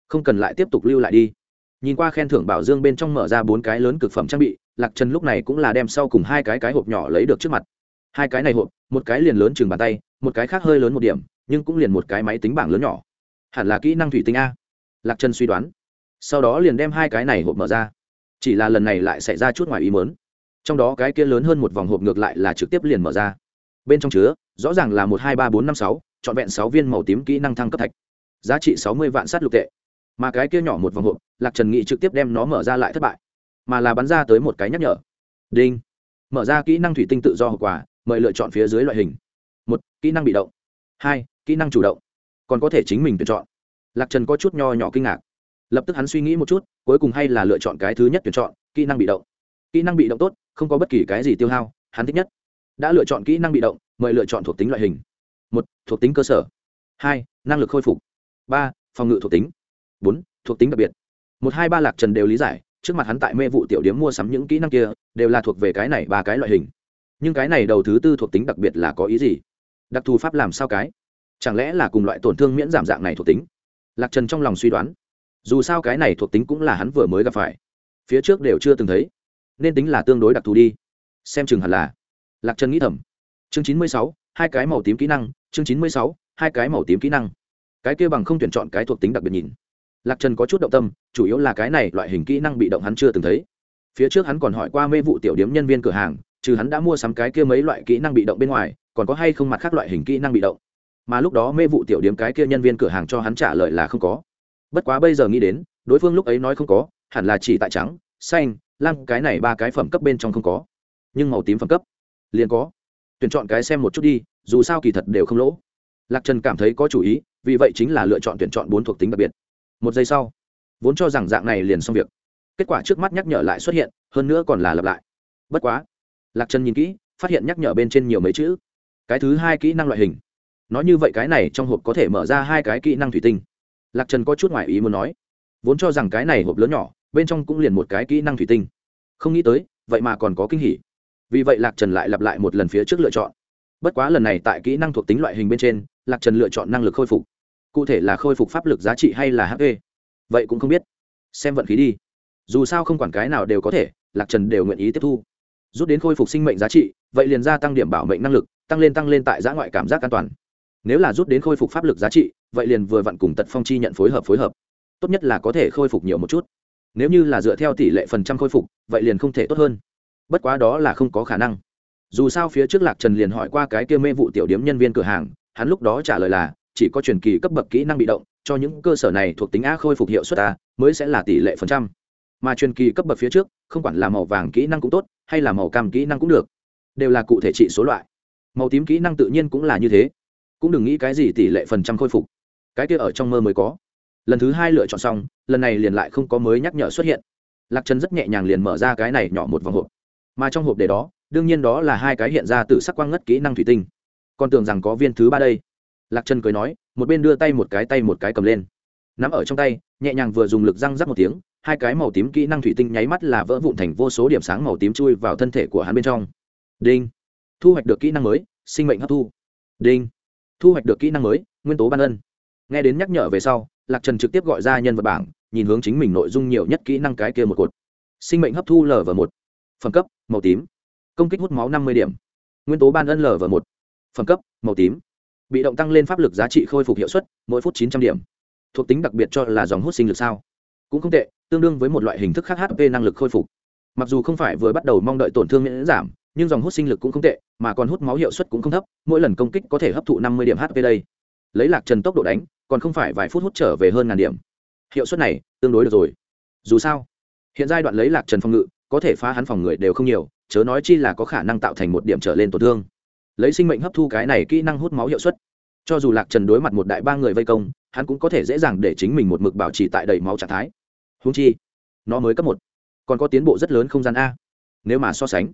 Speaker 1: Không cần lại tiếp tục lưu lại đi. Nhìn qua khen thưởng bảo dương bên trong mở ra bốn cái lớn cực phẩm trang bị, lạc trần lúc này cũng là đem sau cùng hai cái cái hộp nhỏ lấy được trước mặt. Hai cái này hộp, một cái liền lớn chừng bàn tay, một cái khác hơi lớn một điểm, nhưng cũng liền một cái máy tính bảng lớn nhỏ. Hẳn là kỹ năng thủy tinh a. Lạc trần suy đoán. Sau đó liền đem hai cái này hộp mở ra chỉ là lần này lại xảy ra chút ngoài ý mớn trong đó cái kia lớn hơn một vòng hộp ngược lại là trực tiếp liền mở ra. Bên trong chứa, rõ ràng là một hai ba bốn năm sáu, trọn vẹn sáu viên màu tím kỹ năng thăng cấp thạch. Giá trị sáu mươi vạn sát lục tệ. Mà cái kia nhỏ một vòng hộp, lạc trần nghị trực tiếp đem nó mở ra lại thất bại. Mà là bắn ra tới một cái nhắc nhở. Đinh. Mở ra kỹ năng thủy tinh tự do hậu quả, mời lựa chọn phía dưới loại hình. Một, kỹ năng bị động. Hai, kỹ năng chủ động. Còn có thể chính mình tuyển chọn. Lạc trần có chút nho nhỏ kinh ngạc lập tức hắn suy nghĩ một chút, cuối cùng hay là lựa chọn cái thứ nhất tuyển chọn, kỹ năng bị động. Kỹ năng bị động tốt, không có bất kỳ cái gì tiêu hao, hắn thích nhất. Đã lựa chọn kỹ năng bị động, mời lựa chọn thuộc tính loại hình. Một, thuộc tính cơ sở. Hai, năng lực khôi phục. Ba, phòng ngự thuộc tính. Bốn, thuộc tính đặc biệt. Một, hai, ba lạc trần đều lý giải, trước mặt hắn tại mê vụ tiểu điếm mua sắm những kỹ năng kia, đều là thuộc về cái này ba cái loại hình. Nhưng cái này đầu thứ tư thuộc tính đặc biệt là có ý gì? Đặc thù pháp làm sao cái? Chẳng lẽ là cùng loại tổn thương miễn giảm dạng này thuộc tính? Lạc trần trong lòng suy đoán dù sao cái này thuộc tính cũng là hắn vừa mới gặp phải. Phía trước đều chưa từng thấy. Nên tính là tương đối đặc thù đi. Xem chừng hẳn là. Lạc trần nghĩ thầm. Chương chín mươi sáu, hai cái màu tím kỹ năng. Chương chín mươi sáu, hai cái màu tím kỹ năng. Cái kia bằng không tuyển chọn cái thuộc tính đặc biệt nhìn. Lạc trần có chút động tâm, chủ yếu là cái này loại hình kỹ năng bị động hắn chưa từng thấy. Phía trước hắn còn hỏi qua mê vụ tiểu điếm nhân viên cửa hàng, trừ hắn đã mua sắm cái kia mấy loại kỹ năng bị động bên ngoài, còn có hay không mặt khác loại hình kỹ năng bị động. Mà lúc đó mê vụ tiểu điếm cái kia nhân viên cửa hàng cho hắn trả lời là không có bất quá bây giờ nghĩ đến, đối phương lúc ấy nói không có, hẳn là chỉ tại trắng, xanh, lăng, cái này ba cái phẩm cấp bên trong không có. Nhưng màu tím phẩm cấp, liền có. Tuyển chọn cái xem một chút đi, dù sao kỳ thật đều không lỗ. Lạc trần cảm thấy có chủ ý, vì vậy chính là lựa chọn tuyển chọn bốn thuộc tính đặc biệt. Một giây sau, vốn cho rằng dạng này liền xong việc. Kết quả trước mắt nhắc nhở lại xuất hiện, hơn nữa còn là lặp lại. Bất quá, lạc trần nhìn kỹ, phát hiện nhắc nhở bên trên nhiều mấy chữ. Cái thứ hai kỹ năng loại hình. Nói như vậy cái này trong hộp có thể mở ra hai cái kỹ năng thủy tinh lạc trần có chút ngoại ý muốn nói, vốn cho rằng cái này hộp lớn nhỏ, bên trong cũng liền một cái kỹ năng thủy tinh. Không nghĩ tới, vậy mà còn có kinh hỉ. Vì vậy lạc trần lại lặp lại một lần phía trước lựa chọn. Bất quá lần này tại kỹ năng thuộc tính loại hình bên trên, lạc trần lựa chọn năng lực khôi phục. Cụ thể là khôi phục pháp lực giá trị hay là hp vậy cũng không biết. Xem vận khí đi. Dù sao không quản cái nào đều có thể, lạc trần đều nguyện ý tiếp thu. Rút đến khôi phục sinh mệnh giá trị, vậy liền gia tăng điểm bảo mệnh năng lực, tăng lên tăng lên tại giã ngoại cảm giác an toàn. Nếu là rút đến khôi phục pháp lực giá trị vậy liền vừa vặn cùng tật phong chi nhận phối hợp phối hợp. Tốt nhất là có thể khôi phục nhiều một chút. Nếu như là dựa theo tỷ lệ phần trăm khôi phục, vậy liền không thể tốt hơn. Bất quá đó là không có khả năng. Dù sao phía trước lạc trần liền hỏi qua cái kia mê vụ tiểu điếm nhân viên cửa hàng, hắn lúc đó trả lời là, chỉ có truyền kỳ cấp bậc kỹ năng bị động, cho những cơ sở này thuộc tính a khôi phục hiệu suất a, mới sẽ là tỷ lệ phần trăm. Mà truyền kỳ cấp bậc phía trước, không quản là màu vàng kỹ năng cũng tốt, hay là màu cam kỹ năng cũng được, đều là cụ thể trị số loại. Màu tím kỹ năng tự nhiên cũng là như thế. Cũng đừng nghĩ cái gì tỷ lệ phần trăm khôi phục cái kia ở trong mơ mới có. Lần thứ hai lựa chọn xong, lần này liền lại không có mới nhắc nhở xuất hiện. Lạc trần rất nhẹ nhàng liền mở ra cái này nhỏ một vòng hộp. Mà trong hộp để đó, đương nhiên đó là hai cái hiện ra từ sắc quang ngất kỹ năng thủy tinh. Còn tưởng rằng có viên thứ ba đây. Lạc trần cười nói, một bên đưa tay một cái tay một cái cầm lên. Nắm ở trong tay, nhẹ nhàng vừa dùng lực răng rắc một tiếng, hai cái màu tím kỹ năng thủy tinh nháy mắt là vỡ vụn thành vô số điểm sáng màu tím chui vào thân thể của hắn bên trong. Đinh. Thu hoạch được kỹ năng mới, sinh mệnh hấp thu. Đinh. Thu hoạch được kỹ năng mới, nguyên tố ban ân nghe đến nhắc nhở về sau, lạc trần trực tiếp gọi ra nhân vật bảng, nhìn hướng chính mình nội dung nhiều nhất kỹ năng cái kia một cột. Sinh mệnh hấp thu lv một. Phẩm cấp, màu tím. Công kích hút máu năm mươi điểm. Nguyên tố ban ân lv một. Phẩm cấp, màu tím. Bị động tăng lên pháp lực giá trị khôi phục hiệu suất, mỗi phút chín trăm điểm. Thuộc tính đặc biệt cho là dòng hút sinh lực sao. Cũng không tệ, tương đương với một loại hình thức khác hp năng lực khôi phục. Mặc dù không phải vừa bắt đầu mong đợi tổn thương miễn giảm, nhưng dòng hút sinh lực cũng không tệ, mà còn hút máu hiệu suất cũng không thấp, mỗi lần công kích có thể hấp thụ năm mươi điểm hp đây. Lấy lạc trần tốc độ đánh còn không phải vài phút hút trở về hơn ngàn điểm. Hiệu suất này tương đối được rồi. Dù sao, hiện giai đoạn lấy lạc trần phòng ngự, có thể phá hắn phòng người đều không nhiều, chớ nói chi là có khả năng tạo thành một điểm trở lên tổn thương. Lấy sinh mệnh hấp thu cái này kỹ năng hút máu hiệu suất. Cho dù lạc trần đối mặt một đại ba người vây công, hắn cũng có thể dễ dàng để chính mình một mực bảo trì tại đầy máu trạng thái. Húng chi, nó mới cấp một, còn có tiến bộ rất lớn không gian a. Nếu mà so sánh,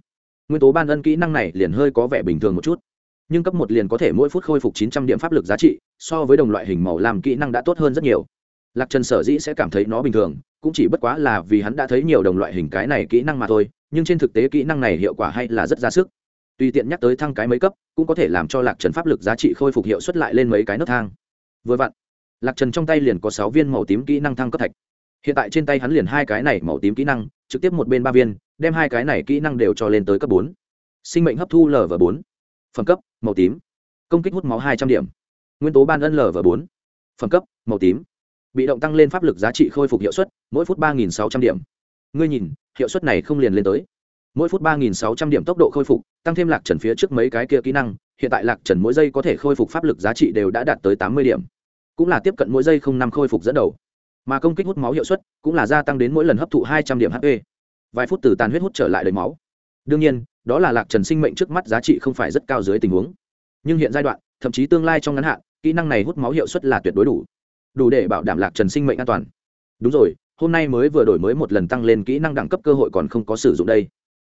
Speaker 1: nguyên tố ban ân kỹ năng này liền hơi có vẻ bình thường một chút nhưng cấp một liền có thể mỗi phút khôi phục chín trăm điểm pháp lực giá trị, so với đồng loại hình màu làm kỹ năng đã tốt hơn rất nhiều. Lạc trần sở dĩ sẽ cảm thấy nó bình thường, cũng chỉ bất quá là vì hắn đã thấy nhiều đồng loại hình cái này kỹ năng mà thôi, nhưng trên thực tế kỹ năng này hiệu quả hay là rất ra sức. Tùy tiện nhắc tới thăng cái mấy cấp, cũng có thể làm cho lạc trần pháp lực giá trị khôi phục hiệu suất lại lên mấy cái nấc thang. Vừa vặn, lạc trần trong tay liền có sáu viên màu tím kỹ năng thăng cấp thạch. Hiện tại trên tay hắn liền hai cái này màu tím kỹ năng, trực tiếp một bên ba viên, đem hai cái này kỹ năng đều cho lên tới cấp bốn. Sinh mệnh hấp thu lv bốn. Phẩm cấp màu tím. Công kích hút máu hai trăm điểm. Nguyên tố ban ân lv bốn. Phẩm cấp, màu tím. Bị động tăng lên pháp lực giá trị khôi phục hiệu suất, mỗi phút ba nghìn sáu trăm điểm. Ngươi nhìn, hiệu suất này không liền lên tới. Mỗi phút ba nghìn sáu trăm điểm tốc độ khôi phục, tăng thêm lạc trần phía trước mấy cái kia kỹ năng, hiện tại lạc trần mỗi giây có thể khôi phục pháp lực giá trị đều đã đạt tới tám mươi điểm. Cũng là tiếp cận mỗi giây không năm khôi phục dẫn đầu. Mà công kích hút máu hiệu suất cũng là gia tăng đến mỗi lần hấp thụ hai trăm điểm hp vài phút từ tàn huyết hút trở lại đầy máu. Đương nhiên đó là lạc trần sinh mệnh trước mắt giá trị không phải rất cao dưới tình huống. Nhưng hiện giai đoạn, thậm chí tương lai trong ngắn hạn, kỹ năng này hút máu hiệu suất là tuyệt đối đủ. Đủ để bảo đảm lạc trần sinh mệnh an toàn. Đúng rồi, hôm nay mới vừa đổi mới một lần tăng lên kỹ năng đẳng cấp cơ hội còn không có sử dụng đây.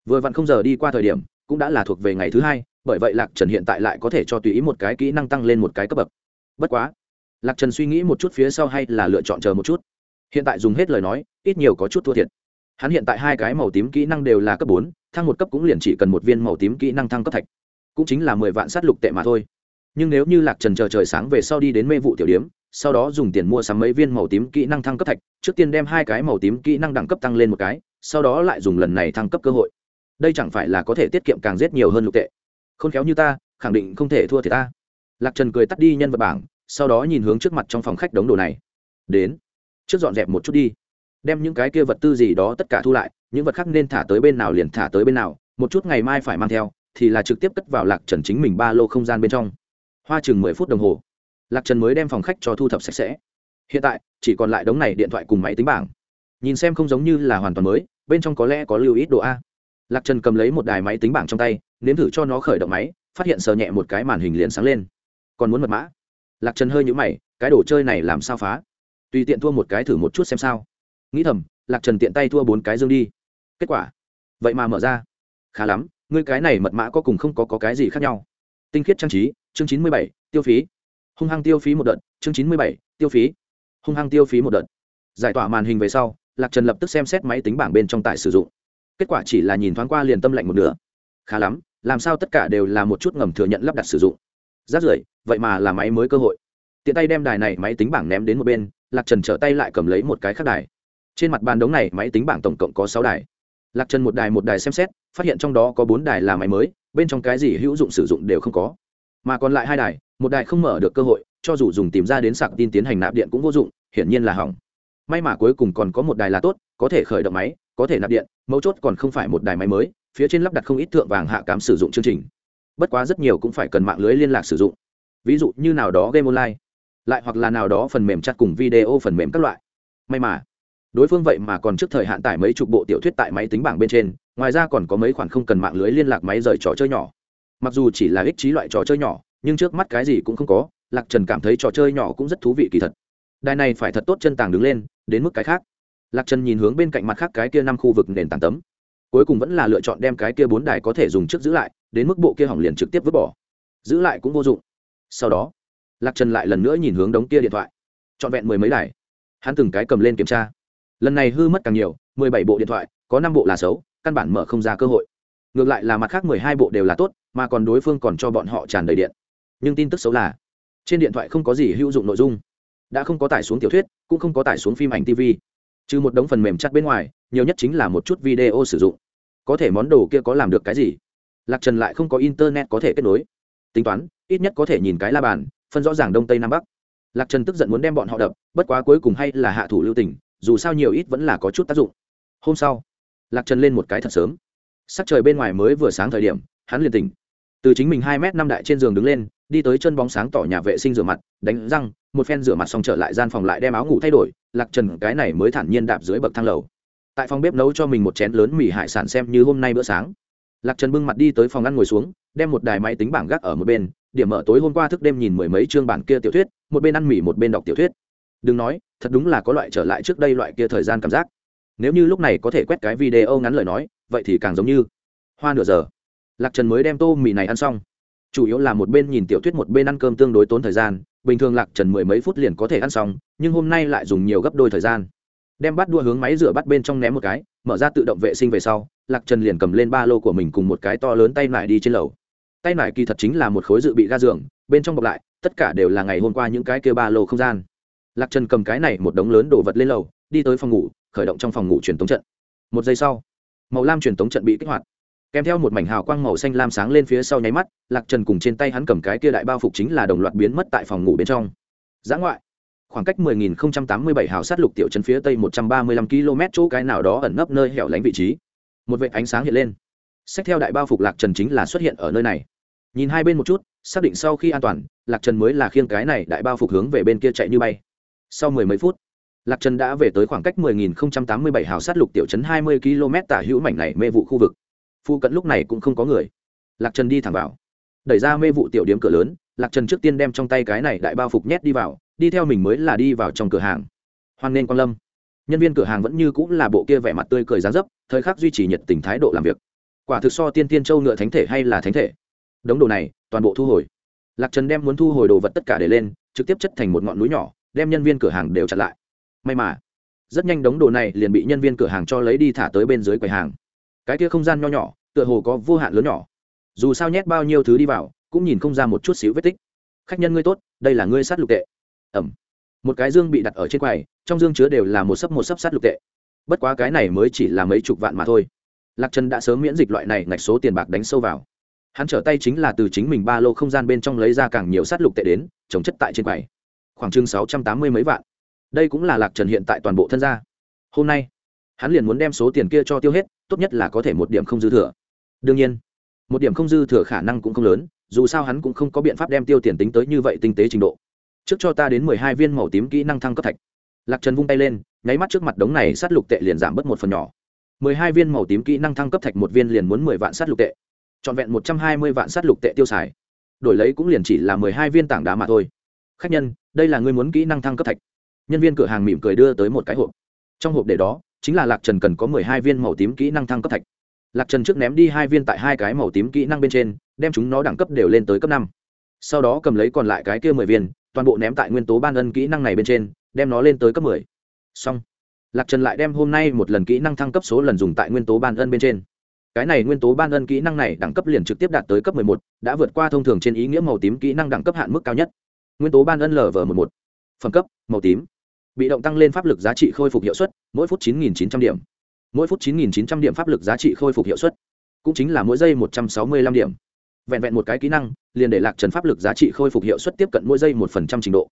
Speaker 1: Vừa vặn không giờ đi qua thời điểm, cũng đã là thuộc về ngày thứ hai, bởi vậy lạc trần hiện tại lại có thể cho tùy ý một cái kỹ năng tăng lên một cái cấp bậc. Bất quá, lạc trần suy nghĩ một chút phía sau hay là lựa chọn chờ một chút. Hiện tại dùng hết lời nói, ít nhiều có chút thua thiệt hắn hiện tại hai cái màu tím kỹ năng đều là cấp bốn, thăng một cấp cũng liền chỉ cần một viên màu tím kỹ năng thăng cấp thạch. Cũng chính là mười vạn sát lục tệ mà thôi. Nhưng nếu như lạc trần chờ trời sáng về sau đi đến mê vụ tiểu điếm sau đó dùng tiền mua sắm mấy viên màu tím kỹ năng thăng cấp thạch, trước tiên đem hai cái màu tím kỹ năng đẳng cấp tăng lên một cái, sau đó lại dùng lần này thăng cấp cơ hội. Đây chẳng phải là có thể tiết kiệm càng rất nhiều hơn lục tệ. Khôn khéo như ta, khẳng định không thể thua thì ta. Lạc trần cười tắt đi nhân vật bảng, sau đó nhìn hướng trước mặt trong phòng khách đống đồ này. Đến, trước dọn dẹp một chút đi đem những cái kia vật tư gì đó tất cả thu lại, những vật khác nên thả tới bên nào liền thả tới bên nào, một chút ngày mai phải mang theo, thì là trực tiếp cất vào lạc trần chính mình ba lô không gian bên trong. Hoa chừng mười phút đồng hồ, lạc trần mới đem phòng khách cho thu thập sạch sẽ. Hiện tại, chỉ còn lại đống này điện thoại cùng máy tính bảng. Nhìn xem không giống như là hoàn toàn mới, bên trong có lẽ có lưu ít độ a. Lạc trần cầm lấy một đài máy tính bảng trong tay, nếm thử cho nó khởi động máy, phát hiện sờ nhẹ một cái màn hình liền sáng lên. Còn muốn mật mã? Lạc trần hơi nhũ mày, cái đồ chơi này làm sao phá? Tùy tiện thua một cái thử một chút xem sao nghĩ thầm lạc trần tiện tay thua bốn cái dương đi. Kết quả vậy mà mở ra. Khá lắm ngươi cái này mật mã có cùng không có, có cái gì khác nhau? Tinh khiết trang trí chương chín mươi bảy tiêu phí. Hung hăng tiêu phí một đợt chương chín mươi bảy tiêu phí. Hung hăng tiêu phí một đợt. Giải tỏa màn hình về sau lạc trần lập tức xem xét máy tính bảng bên trong tải sử dụng. Kết quả chỉ là nhìn thoáng qua liền tâm lạnh một nửa. Khá lắm làm sao tất cả đều là một chút ngầm thừa nhận lắp đặt sử dụng. Rát rưởi vậy mà là máy mới cơ hội. Tiện tay đem đài này máy tính bảng ném đến một bên lạc trần trở tay lại cầm lấy một cái khác đài trên mặt bàn đống này máy tính bảng tổng cộng có sáu đài. Lạc trần một đài một đài xem xét, phát hiện trong đó có bốn đài là máy mới, bên trong cái gì hữu dụng sử dụng đều không có. Mà còn lại hai đài, một đài không mở được cơ hội, cho dù dùng tìm ra đến sạc tin tiến hành nạp điện cũng vô dụng, hiển nhiên là hỏng. May mà cuối cùng còn có một đài là tốt, có thể khởi động máy, có thể nạp điện, mấu chốt còn không phải một đài máy mới, phía trên lắp đặt không ít thượng vàng hạ cám sử dụng chương trình. Bất quá rất nhiều cũng phải cần mạng lưới liên lạc sử dụng. Ví dụ như nào đó game online, lại hoặc là nào đó phần mềm chat cùng video phần mềm các loại. May mà đối phương vậy mà còn trước thời hạn tải mấy chục bộ tiểu thuyết tại máy tính bảng bên trên, ngoài ra còn có mấy khoản không cần mạng lưới liên lạc máy rời trò chơi nhỏ. Mặc dù chỉ là ích trí loại trò chơi nhỏ, nhưng trước mắt cái gì cũng không có, lạc trần cảm thấy trò chơi nhỏ cũng rất thú vị kỳ thật. Đài này phải thật tốt chân tàng đứng lên, đến mức cái khác. Lạc trần nhìn hướng bên cạnh mặt khác cái kia năm khu vực nền tảng tấm. Cuối cùng vẫn là lựa chọn đem cái kia bốn đài có thể dùng trước giữ lại, đến mức bộ kia hỏng liền trực tiếp vứt bỏ. Giữ lại cũng vô dụng. Sau đó, lạc trần lại lần nữa nhìn hướng đống kia điện thoại. Trọn vẹn mười mấy đài. Hắn từng cái cầm lên kiểm tra lần này hư mất càng nhiều, mười bảy bộ điện thoại, có năm bộ là xấu, căn bản mở không ra cơ hội. Ngược lại là mặt khác mười hai bộ đều là tốt, mà còn đối phương còn cho bọn họ tràn đầy điện. Nhưng tin tức xấu là, trên điện thoại không có gì hữu dụng nội dung. Đã không có tải xuống tiểu thuyết, cũng không có tải xuống phim ảnh tv trừ một đống phần mềm chặt bên ngoài, nhiều nhất chính là một chút video sử dụng. Có thể món đồ kia có làm được cái gì? Lạc trần lại không có internet có thể kết nối. Tính toán, ít nhất có thể nhìn cái la bàn, phân rõ ràng đông tây nam bắc. Lạc trần tức giận muốn đem bọn họ đập, bất quá cuối cùng hay là hạ thủ lưu tỉnh dù sao nhiều ít vẫn là có chút tác dụng. Hôm sau, lạc trần lên một cái thật sớm. Sắc trời bên ngoài mới vừa sáng thời điểm, hắn liền tỉnh. Từ chính mình hai m năm đại trên giường đứng lên, đi tới chân bóng sáng tỏ nhà vệ sinh rửa mặt, đánh răng, một phen rửa mặt xong trở lại gian phòng lại đem áo ngủ thay đổi, lạc trần cái này mới thản nhiên đạp dưới bậc thang lầu. Tại phòng bếp nấu cho mình một chén lớn mì hải sản xem như hôm nay bữa sáng. Lạc trần bưng mặt đi tới phòng ăn ngồi xuống, đem một đài máy tính bảng gác ở một bên, điểm mở tối hôm qua thức đêm nhìn mười mấy chương bản kia tiểu thuyết, một bên ăn mì một bên đọc tiểu thuyết đừng nói, thật đúng là có loại trở lại trước đây loại kia thời gian cảm giác. Nếu như lúc này có thể quét cái video ngắn lời nói, vậy thì càng giống như hoa nửa giờ. Lạc trần mới đem tô mì này ăn xong. Chủ yếu là một bên nhìn tiểu thuyết một bên ăn cơm tương đối tốn thời gian, bình thường lạc trần mười mấy phút liền có thể ăn xong, nhưng hôm nay lại dùng nhiều gấp đôi thời gian. Đem bắt đua hướng máy rửa bắt bên trong ném một cái, mở ra tự động vệ sinh về sau, lạc trần liền cầm lên ba lô của mình cùng một cái to lớn tay nải đi trên lầu. Tay nải kỳ thật chính là một khối dự bị ga giường, bên trong bọc lại, tất cả đều là ngày hôm qua những cái kêu ba lô không gian lạc trần cầm cái này một đống lớn đồ vật lên lầu, đi tới phòng ngủ, khởi động trong phòng ngủ truyền tống trận. Một giây sau, màu lam truyền tống trận bị kích hoạt. Kèm theo một mảnh hào quang màu xanh lam sáng lên phía sau nháy mắt, lạc trần cùng trên tay hắn cầm cái kia đại bao phục chính là đồng loạt biến mất tại phòng ngủ bên trong. Giã ngoại, khoảng cách 10.087 hào sát lục tiểu trấn phía tây 135 km chỗ cái nào đó ẩn nấp nơi hẻo lánh vị trí. Một vệ ánh sáng hiện lên. Xét theo đại bao phục lạc trần chính là xuất hiện ở nơi này. Nhìn hai bên một chút, xác định sau khi an toàn, lạc trần mới là khiêng cái này đại bao phục hướng về bên kia chạy như bay sau mười mấy phút, lạc trần đã về tới khoảng cách 10.087 hào sát lục tiểu trấn 20 km tả hữu mảnh này mê vụ khu vực. Phu cận lúc này cũng không có người. Lạc trần đi thẳng vào. Đẩy ra mê vụ tiểu điếm cửa lớn, lạc trần trước tiên đem trong tay cái này đại bao phục nhét đi vào, đi theo mình mới là đi vào trong cửa hàng. Hoan nên quan lâm. Nhân viên cửa hàng vẫn như cũng là bộ kia vẻ mặt tươi cười dán dấp, thời khắc duy trì nhiệt tình thái độ làm việc. Quả thực so tiên tiên châu ngựa thánh thể hay là thánh thể. Đống đồ này, toàn bộ thu hồi. Lạc trần đem muốn thu hồi đồ vật tất cả để lên, trực tiếp chất thành một ngọn núi nhỏ đem nhân viên cửa hàng đều chặn lại. May mà, rất nhanh đống đồ này liền bị nhân viên cửa hàng cho lấy đi thả tới bên dưới quầy hàng. Cái kia không gian nho nhỏ, tựa hồ có vô hạn lớn nhỏ. Dù sao nhét bao nhiêu thứ đi vào, cũng nhìn không ra một chút xíu vết tích. Khách nhân ngươi tốt, đây là ngươi sát lục tệ. Ẩm. Một cái dương bị đặt ở trên quầy, trong dương chứa đều là một sấp một sấp sát lục tệ. Bất quá cái này mới chỉ là mấy chục vạn mà thôi. Lạc trần đã sớm miễn dịch loại này ngạch số tiền bạc đánh sâu vào. Hắn trở tay chính là từ chính mình ba lô không gian bên trong lấy ra càng nhiều sát lục tệ đến trồng chất tại trên quầy khoảng chừng sáu trăm tám mươi mấy vạn. Đây cũng là lạc trần hiện tại toàn bộ thân gia. Hôm nay, hắn liền muốn đem số tiền kia cho tiêu hết, tốt nhất là có thể một điểm không dư thừa. Đương nhiên, một điểm không dư thừa khả năng cũng không lớn, dù sao hắn cũng không có biện pháp đem tiêu tiền tính tới như vậy tinh tế trình độ. Trước cho ta đến mười hai viên màu tím kỹ năng thăng cấp thạch. Lạc trần vung tay lên, nháy mắt trước mặt đống này sát lục tệ liền giảm bớt một phần nhỏ. mười hai viên màu tím kỹ năng thăng cấp thạch một viên liền muốn mười vạn sát lục tệ. Trọn vẹn một trăm hai mươi vạn sát lục tệ tiêu xài. Đổi lấy cũng liền chỉ là mười hai viên tảng đá mà thôi khách nhân, đây là người muốn kỹ năng thăng cấp thạch. Nhân viên cửa hàng mỉm cười đưa tới một cái hộp. Trong hộp để đó, chính là lạc trần cần có mười hai viên màu tím kỹ năng thăng cấp thạch. Lạc trần trước ném đi hai viên tại hai cái màu tím kỹ năng bên trên, đem chúng nó đẳng cấp đều lên tới cấp năm. Sau đó cầm lấy còn lại cái kia mười viên, toàn bộ ném tại nguyên tố ban ân kỹ năng này bên trên, đem nó lên tới cấp mười. Xong. Lạc trần lại đem hôm nay một lần kỹ năng thăng cấp số lần dùng tại nguyên tố ban ân bên trên. Cái này nguyên tố ban ân kỹ năng này đẳng cấp liền trực tiếp đạt tới cấp mười một, đã vượt qua thông thường trên ý nghĩa màu tím kỹ năng đẳng cấp hạn mức cao nhất nguyên tố ban ân lv một một, phẩm cấp, màu tím. Bị động tăng lên pháp lực giá trị khôi phục hiệu suất, mỗi phút chín nghìn chín trăm điểm. Mỗi phút chín nghìn chín trăm điểm pháp lực giá trị khôi phục hiệu suất, cũng chính là mỗi giây một trăm sáu mươi lăm điểm. Vẹn vẹn một cái kỹ năng, liền để lạc trần pháp lực giá trị khôi phục hiệu suất tiếp cận mỗi giây một phần trăm trình độ.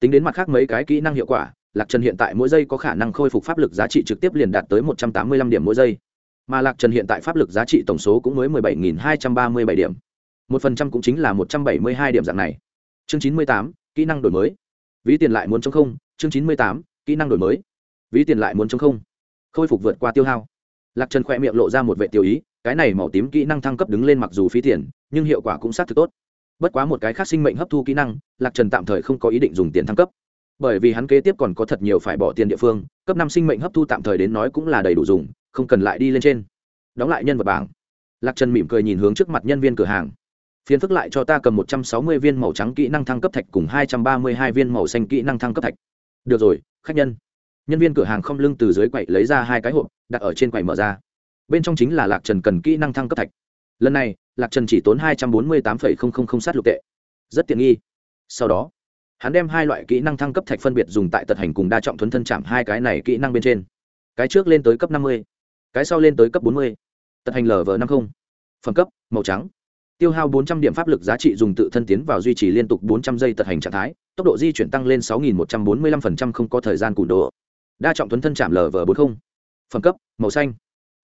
Speaker 1: Tính đến mặt khác mấy cái kỹ năng hiệu quả, lạc trần hiện tại mỗi giây có khả năng khôi phục pháp lực giá trị trực tiếp liền đạt tới một trăm tám mươi lăm điểm mỗi giây. Mà lạc trần hiện tại pháp lực giá trị tổng số cũng mới mười bảy nghìn hai trăm ba mươi bảy điểm. Một phần trăm cũng chính là một trăm bảy mươi hai điểm dạng này chương chín mươi tám, kỹ năng đổi mới. Ví tiền lại muốn chống không. Chương chín mươi tám, kỹ năng đổi mới. Ví tiền lại muốn chống không. Khôi phục vượt qua tiêu hao. Lạc trần khoe miệng lộ ra một vệ tiêu ý, cái này màu tím kỹ năng thăng cấp đứng lên mặc dù phí tiền, nhưng hiệu quả cũng xác thực tốt. Bất quá một cái khác sinh mệnh hấp thu kỹ năng, lạc trần tạm thời không có ý định dùng tiền thăng cấp. Bởi vì hắn kế tiếp còn có thật nhiều phải bỏ tiền địa phương, cấp năm sinh mệnh hấp thu tạm thời đến nói cũng là đầy đủ dùng, không cần lại đi lên trên. Đóng lại nhân vật bảng. Lạc trần mỉm cười nhìn hướng trước mặt nhân viên cửa hàng phiến phức lại cho ta cầm một trăm sáu mươi viên màu trắng kỹ năng thăng cấp thạch cùng hai trăm ba mươi hai viên màu xanh kỹ năng thăng cấp thạch. Được rồi, khách nhân. Nhân viên cửa hàng không lưng từ dưới quậy lấy ra hai cái hộp, đặt ở trên quầy mở ra. Bên trong chính là lạc trần cần kỹ năng thăng cấp thạch. Lần này, lạc trần chỉ tốn hai trăm bốn mươi tám sát lục tệ. Rất tiện nghi. Sau đó, hắn đem hai loại kỹ năng thăng cấp thạch phân biệt dùng tại tật hành cùng đa trọng thuấn thân chạm hai cái này kỹ năng bên trên. Cái trước lên tới cấp năm mươi, cái sau lên tới cấp bốn mươi. Tật hành lv năm mươi phẩm cấp, màu trắng tiêu hao 400 điểm pháp lực giá trị dùng tự thân tiến vào duy trì liên tục 400 giây tật hành trạng thái, tốc độ di chuyển tăng lên 6.145% không có thời gian cùn độ đa trọng tuấn thân chạm lv 40 phẩm cấp, màu xanh.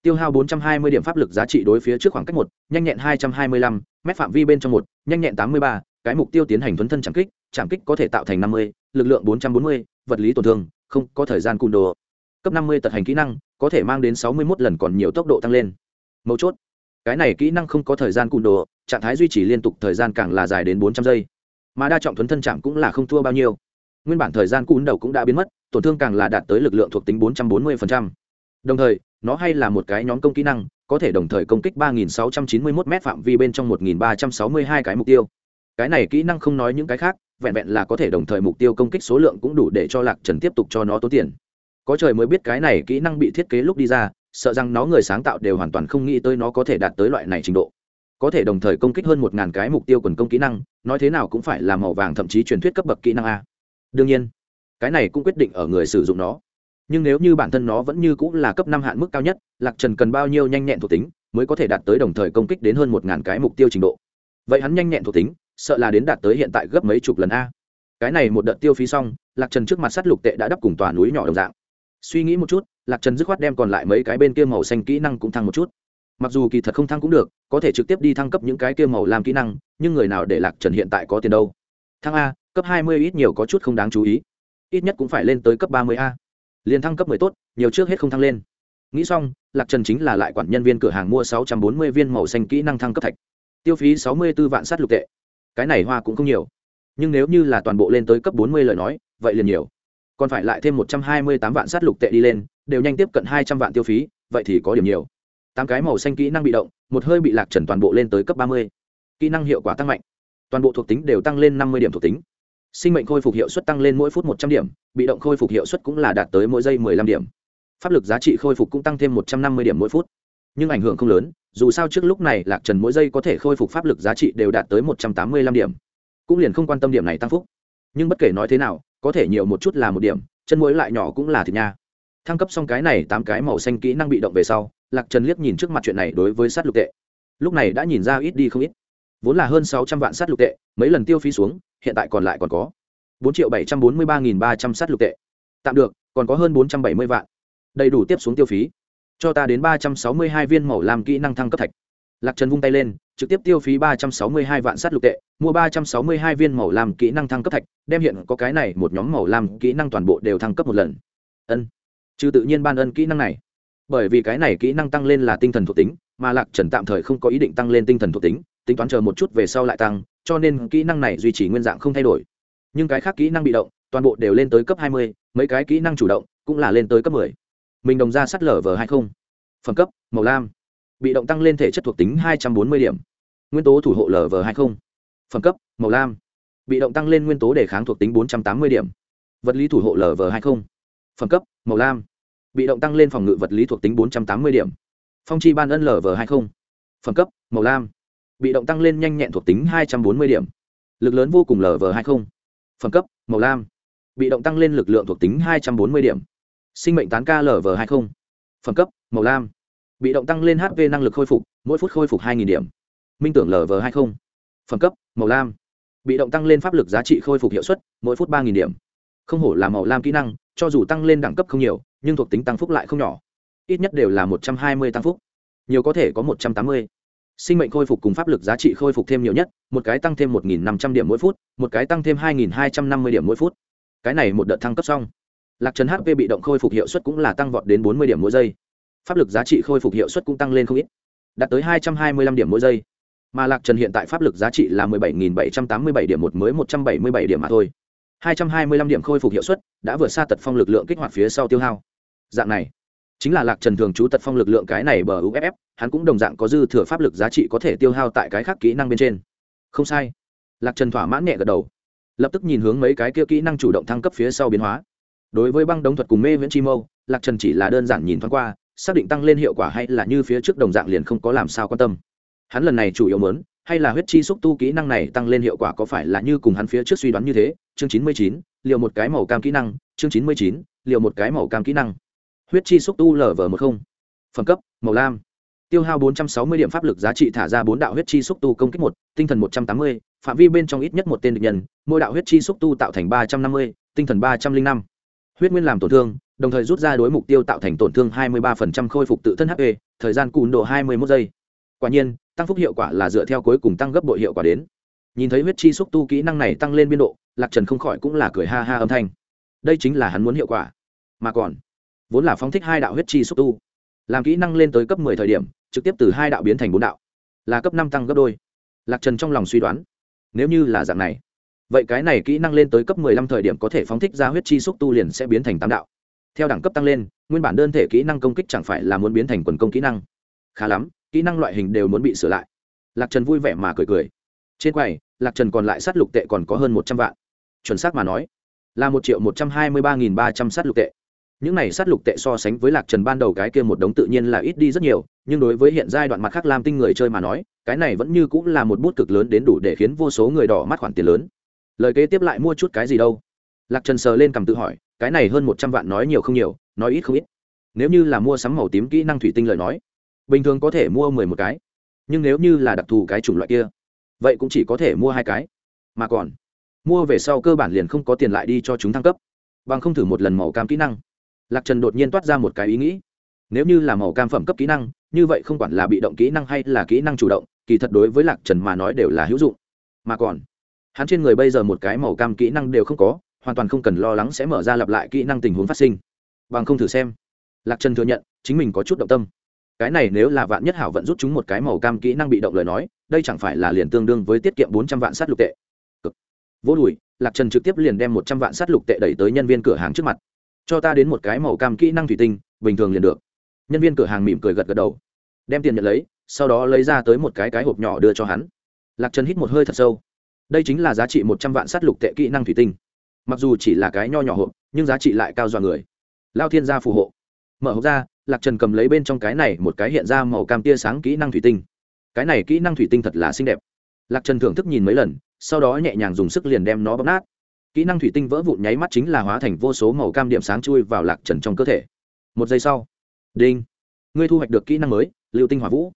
Speaker 1: Tiêu hao 420 điểm pháp lực giá trị đối phía trước khoảng cách một, nhanh nhẹn 225 mét phạm vi bên trong một, nhanh nhẹn 83 cái mục tiêu tiến hành tuấn thân chạm kích chạm kích có thể tạo thành 50 lực lượng 440 vật lý tổn thương, không có thời gian cùn độ cấp 50 tật hành kỹ năng, có thể mang đến 61 lần còn nhiều tốc độ tăng lên. Mấu chốt cái này kỹ năng không có thời gian cùn đồ, trạng thái duy trì liên tục thời gian càng là dài đến bốn trăm giây. Mà đa trọng thuấn thân chạm cũng là không thua bao nhiêu. Nguyên bản thời gian cùn đầu cũng đã biến mất, tổn thương càng là đạt tới lực lượng thuộc tính bốn trăm bốn mươi đồng thời, nó hay là một cái nhóm công kỹ năng, có thể đồng thời công kích ba nghìn sáu trăm chín mươi một m phạm vi bên trong một nghìn ba trăm sáu mươi hai cái mục tiêu. Cái này kỹ năng không nói những cái khác, vẹn vẹn là có thể đồng thời mục tiêu công kích số lượng cũng đủ để cho lạc trần tiếp tục cho nó tốn tiền. Có trời mới biết cái này kỹ năng bị thiết kế lúc đi ra sợ rằng nó người sáng tạo đều hoàn toàn không nghĩ tới nó có thể đạt tới loại này trình độ. Có thể đồng thời công kích hơn một ngàn cái mục tiêu quần công kỹ năng, nói thế nào cũng phải là màu vàng thậm chí truyền thuyết cấp bậc kỹ năng a. Đương nhiên, cái này cũng quyết định ở người sử dụng nó. Nhưng nếu như bản thân nó vẫn như cũng là cấp năm hạn mức cao nhất, lạc trần cần bao nhiêu nhanh nhẹn thuộc tính mới có thể đạt tới đồng thời công kích đến hơn một ngàn cái mục tiêu trình độ? Vậy hắn nhanh nhẹn thuộc tính, sợ là đến đạt tới hiện tại gấp mấy chục lần a. Cái này một đợt tiêu phí xong, lạc trần trước mặt sắt lục tệ đã đắp cùng tòa núi nhỏ đồng dạng. Suy nghĩ một chút lạc trần dứt khoát đem còn lại mấy cái bên kia màu xanh kỹ năng cũng thăng một chút mặc dù kỳ thật không thăng cũng được có thể trực tiếp đi thăng cấp những cái kia màu làm kỹ năng nhưng người nào để lạc trần hiện tại có tiền đâu thăng a cấp hai mươi ít nhiều có chút không đáng chú ý ít nhất cũng phải lên tới cấp ba mươi a liền thăng cấp mười tốt nhiều trước hết không thăng lên nghĩ xong lạc trần chính là lại quản nhân viên cửa hàng mua sáu trăm bốn mươi viên màu xanh kỹ năng thăng cấp thạch tiêu phí sáu mươi b ố vạn s á t lục tệ cái này hoa cũng không nhiều nhưng nếu như là toàn bộ lên tới cấp bốn mươi lời nói vậy liền nhiều còn phải lại thêm một trăm hai mươi tám vạn sát lục tệ đi lên, đều nhanh tiếp cận hai trăm vạn tiêu phí, vậy thì có điểm nhiều. Tám cái màu xanh kỹ năng bị động, một hơi bị lạc trần toàn bộ lên tới cấp ba mươi. Kỹ năng hiệu quả tăng mạnh. Toàn bộ thuộc tính đều tăng lên năm mươi điểm thuộc tính. Sinh mệnh khôi phục hiệu suất tăng lên mỗi phút một trăm điểm, bị động khôi phục hiệu suất cũng là đạt tới mỗi giây mười lăm điểm. Pháp lực giá trị khôi phục cũng tăng thêm một trăm năm mươi điểm mỗi phút. Nhưng ảnh hưởng không lớn, dù sao trước lúc này lạc trần mỗi giây có thể khôi phục pháp lực giá trị đều đạt tới một trăm tám mươi lăm điểm. Cũng liền không quan tâm điểm này tăng phúc. Nhưng bất kể nói thế nào có thể nhiều một chút là một điểm, chân mũi lại nhỏ cũng là thịt nha. Thăng cấp xong cái này tám cái màu xanh kỹ năng bị động về sau, lạc trần liếc nhìn trước mặt chuyện này đối với sát lục tệ. Lúc này đã nhìn ra ít đi không ít. Vốn là hơn sáu trăm vạn sát lục tệ, mấy lần tiêu phí xuống, hiện tại còn lại còn có bốn triệu bảy trăm bốn mươi ba nghìn ba trăm sát lục tệ. Tạm được, còn có hơn bốn trăm bảy mươi vạn. Đầy đủ tiếp xuống tiêu phí. Cho ta đến ba trăm sáu mươi hai viên màu làm kỹ năng thăng cấp thạch. Lạc trần vung tay lên trực tiếp tiêu phí ba trăm sáu mươi hai vạn sát lục tệ, mua ba trăm sáu mươi hai viên màu lam kỹ năng thăng cấp thạch, đem hiện có cái này một nhóm màu lam kỹ năng toàn bộ đều thăng cấp một lần. Ân, trừ tự nhiên ban ân kỹ năng này. Bởi vì cái này kỹ năng tăng lên là tinh thần thuộc tính, mà lạc trần tạm thời không có ý định tăng lên tinh thần thuộc tính tính toán chờ một chút về sau lại tăng, cho nên kỹ năng này duy trì nguyên dạng không thay đổi. Nhưng cái khác kỹ năng bị động, toàn bộ đều lên tới cấp hai mươi, mấy cái kỹ năng chủ động cũng là lên tới cấp mười. Mình đồng ra sắt lở vở hay không. Phẩm cấp, màu lam bị động tăng lên thể chất thuộc tính hai trăm bốn mươi điểm. Nguyên tố thủ hộ lv hai mươi phẩm cấp, màu lam. Bị động tăng lên nguyên tố đề kháng thuộc tính bốn trăm tám mươi điểm. Vật lý thủ hộ lv hai mươi phẩm cấp, màu lam. Bị động tăng lên phòng ngự vật lý thuộc tính bốn trăm tám mươi điểm. Phong chi ban ân lv hai mươi phẩm cấp, màu lam. Bị động tăng lên nhanh nhẹn thuộc tính hai trăm bốn mươi điểm. Lực lớn vô cùng lv hai mươi phẩm cấp, màu lam. Bị động tăng lên lực lượng thuộc tính hai trăm bốn mươi điểm. Sinh mệnh tán ca lv hai mươi phẩm cấp, màu lam bị động tăng lên hp năng lực khôi phục, mỗi phút khôi phục hai điểm. Minh tưởng lv hai mươi phẩm cấp, màu lam. Bị động tăng lên pháp lực giá trị khôi phục hiệu suất, mỗi phút ba điểm. Không hổ là màu lam kỹ năng, cho dù tăng lên đẳng cấp không nhiều, nhưng thuộc tính tăng phúc lại không nhỏ. Ít nhất đều là một trăm hai mươi tăng phúc. Nhiều có thể có một trăm tám mươi. Sinh mệnh khôi phục cùng pháp lực giá trị khôi phục thêm nhiều nhất, một cái tăng thêm một nghìn năm trăm điểm mỗi phút, một cái tăng thêm hai nghìn hai trăm năm mươi điểm mỗi phút. Cái này một đợt thăng cấp xong. Lạc trần hp bị động khôi phục hiệu suất cũng là tăng vọt đến bốn mươi điểm mỗi giây pháp lực giá trị khôi phục hiệu suất cũng tăng lên không ít, đạt tới hai trăm hai mươi lăm điểm mỗi giây. Mà lạc trần hiện tại pháp lực giá trị là mười bảy nghìn bảy trăm tám mươi bảy điểm một mới một trăm bảy mươi bảy điểm mà thôi. hai trăm hai mươi lăm điểm khôi phục hiệu suất đã vượt xa tật phong lực lượng kích hoạt phía sau tiêu hao. Dạng này, chính là lạc trần thường trú tật phong lực lượng cái này bờ uff hắn cũng đồng dạng có dư thừa pháp lực giá trị có thể tiêu hao tại cái khác kỹ năng bên trên. Không sai. Lạc trần thỏa mãn nhẹ gật đầu. Lập tức nhìn hướng mấy cái kia kỹ năng chủ động thăng cấp phía sau biến hóa. Đối với băng đống thuật cùng mê viễn chi mâu, lạc trần chỉ là đơn giản nhìn thoáng qua xác định tăng lên hiệu quả hay là như phía trước đồng dạng liền không có làm sao quan tâm. Hắn lần này chủ yếu mớn hay là huyết chi xúc tu kỹ năng này tăng lên hiệu quả có phải là như cùng hắn phía trước suy đoán như thế? Chương chín mươi chín liệu một cái màu cam kỹ năng. Chương chín mươi chín liệu một cái màu cam kỹ năng. Huyết chi xúc tu lv một không. Phẩm cấp màu lam. Tiêu hao 460 điểm pháp lực giá trị thả ra bốn đạo huyết chi xúc tu công kích một tinh thần 180, phạm vi bên trong ít nhất một tên địch nhân mỗi đạo huyết chi xúc tu tạo thành 350, tinh thần 305. huyết nguyên làm tổn thương đồng thời rút ra đối mục tiêu tạo thành tổn thương 23% khôi phục tự thân hp thời gian cùn độ 21 giây. Quả nhiên, tăng phúc hiệu quả là dựa theo cuối cùng tăng gấp bội hiệu quả đến. Nhìn thấy huyết chi xúc tu kỹ năng này tăng lên biên độ, lạc trần không khỏi cũng là cười ha ha âm thanh. Đây chính là hắn muốn hiệu quả. Mà còn, vốn là phóng thích hai đạo huyết chi xúc tu, làm kỹ năng lên tới cấp 10 thời điểm, trực tiếp từ hai đạo biến thành bốn đạo, là cấp năm tăng gấp đôi. Lạc trần trong lòng suy đoán, nếu như là dạng này, vậy cái này kỹ năng lên tới cấp 15 thời điểm có thể phóng thích ra huyết chi xúc tu liền sẽ biến thành tám đạo theo đẳng cấp tăng lên, nguyên bản đơn thể kỹ năng công kích chẳng phải là muốn biến thành quần công kỹ năng. Khá lắm, kỹ năng loại hình đều muốn bị sửa lại. Lạc trần vui vẻ mà cười cười. Trên quầy, lạc trần còn lại sát lục tệ còn có hơn một trăm vạn. Chuẩn xác mà nói, là một triệu một trăm hai mươi ba nghìn ba trăm sát lục tệ. Những này sát lục tệ so sánh với lạc trần ban đầu cái kia một đống tự nhiên là ít đi rất nhiều, nhưng đối với hiện giai đoạn mặt khác lam tinh người chơi mà nói, cái này vẫn như cũng là một bút cực lớn đến đủ để khiến vô số người đỏ mắt khoản tiền lớn. Lời kế tiếp lại mua chút cái gì đâu? Lạc trần sờ lên cầm tự hỏi cái này hơn một trăm vạn nói nhiều không nhiều, nói ít không ít. Nếu như là mua sắm màu tím kỹ năng thủy tinh lời nói, bình thường có thể mua mười một cái. Nhưng nếu như là đặc thù cái chủng loại kia, vậy cũng chỉ có thể mua hai cái. Mà còn, mua về sau cơ bản liền không có tiền lại đi cho chúng thăng cấp. Bằng không thử một lần màu cam kỹ năng. Lạc trần đột nhiên toát ra một cái ý nghĩ. Nếu như là màu cam phẩm cấp kỹ năng, như vậy không quản là bị động kỹ năng hay là kỹ năng chủ động, kỳ thật đối với lạc trần mà nói đều là hữu dụng. Mà còn, hắn trên người bây giờ một cái màu cam kỹ năng đều không có hoàn toàn không cần lo lắng sẽ mở ra lặp lại kỹ năng tình huống phát sinh. Bằng không thử xem. Lạc trần thừa nhận, chính mình có chút động tâm. Cái này nếu là vạn nhất hảo vận rút chúng một cái màu cam kỹ năng bị động lời nói, đây chẳng phải là liền tương đương với tiết kiệm bốn trăm vạn sát lục tệ. Cực. vô đùi, lạc trần trực tiếp liền đem một trăm vạn sát lục tệ đẩy tới nhân viên cửa hàng trước mặt. Cho ta đến một cái màu cam kỹ năng thủy tinh, bình thường liền được. Nhân viên cửa hàng mỉm cười gật gật đầu. Đem tiền nhận lấy, sau đó lấy ra tới một cái cái hộp nhỏ đưa cho hắn. Lạc trần hít một hơi thật sâu. Đây chính là giá trị một trăm vạn sát lục tệ kỹ năng thủy tinh mặc dù chỉ là cái nho nhỏ hộp, nhưng giá trị lại cao dọa người. Lao thiên gia phù hộ. Mở hộp ra, lạc trần cầm lấy bên trong cái này một cái hiện ra màu cam tia sáng kỹ năng thủy tinh. Cái này kỹ năng thủy tinh thật là xinh đẹp. Lạc trần thưởng thức nhìn mấy lần, sau đó nhẹ nhàng dùng sức liền đem nó bóp nát. Kỹ năng thủy tinh vỡ vụn nháy mắt chính là hóa thành vô số màu cam điểm sáng chui vào lạc trần trong cơ thể. Một giây sau, đinh, ngươi thu hoạch được kỹ năng mới liệu tinh hỏa vũ.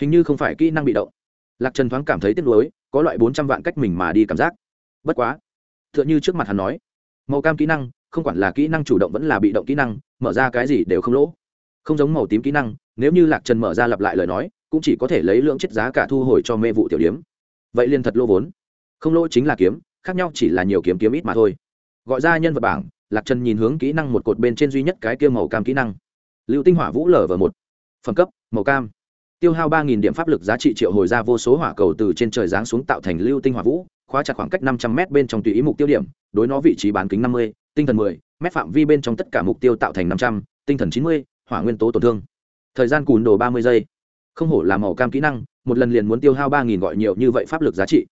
Speaker 1: Hình như không phải kỹ năng bị động. Lạc trần thoáng cảm thấy tiếc nuối, có loại bốn trăm vạn cách mình mà đi cảm giác. Bất quá tựa như trước mặt hắn nói. Màu cam kỹ năng, không quản là kỹ năng chủ động vẫn là bị động kỹ năng, mở ra cái gì đều không lỗ. Không giống màu tím kỹ năng, nếu như lạc trần mở ra lặp lại lời nói, cũng chỉ có thể lấy lượng chết giá cả thu hồi cho mê vụ tiểu điếm. Vậy liền thật lô vốn. Không lỗ chính là kiếm, khác nhau chỉ là nhiều kiếm kiếm ít mà thôi. Gọi ra nhân vật bảng, lạc trần nhìn hướng kỹ năng một cột bên trên duy nhất cái kia màu cam kỹ năng. Lưu tinh hỏa vũ lở vào một. Phẩm cấp, màu cam. Tiêu hao ba điểm pháp lực giá trị triệu hồi ra vô số hỏa cầu từ trên trời giáng xuống tạo thành lưu tinh hỏa vũ khóa chặt khoảng cách năm trăm m bên trong tùy ý mục tiêu điểm, đối nó vị trí bán kính năm mươi, tinh thần mười m phạm vi bên trong tất cả mục tiêu tạo thành năm trăm, tinh thần chín mươi, hỏa nguyên tố tổn thương. Thời gian cùn đồ ba mươi giây. Không hổ là màu cam kỹ năng, một lần liền muốn tiêu hao ba gọi nhiều như vậy pháp lực giá trị.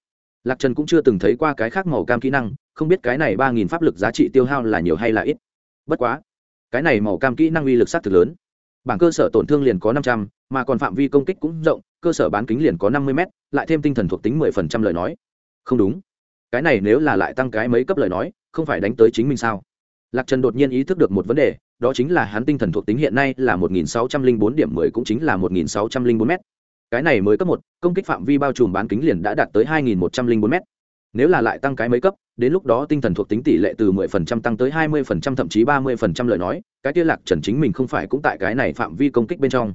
Speaker 1: Lạc trần cũng chưa từng thấy qua cái khác màu cam kỹ năng, không biết cái này ba nghìn pháp lực giá trị tiêu hao là nhiều hay là ít. Bất quá, cái này màu cam kỹ năng uy lực s á t thực lớn. Bảng cơ sở tổn thương liền có năm trăm, mà còn phạm vi công kích cũng rộng, cơ sở bán kính liền có năm mươi m lại thêm tinh thần thuộc tính mười phần trăm lời nói không đúng. Cái này nếu là lại tăng cái mấy cấp lời nói, không phải đánh tới chính mình sao? Lạc trần đột nhiên ý thức được một vấn đề, đó chính là hắn tinh thần thuộc tính hiện nay là một nghìn sáu trăm linh bốn điểm mười cũng chính là một nghìn sáu trăm linh bốn m cái này mới cấp một, công kích phạm vi bao trùm bán kính liền đã đạt tới hai nghìn một trăm linh bốn m nếu là lại tăng cái mấy cấp, đến lúc đó tinh thần thuộc tính tỷ lệ từ mười phần trăm tăng tới hai mươi phần trăm, thậm chí ba mươi phần trăm lời nói, cái kia lạc trần chính mình không phải cũng tại cái này phạm vi công kích bên trong.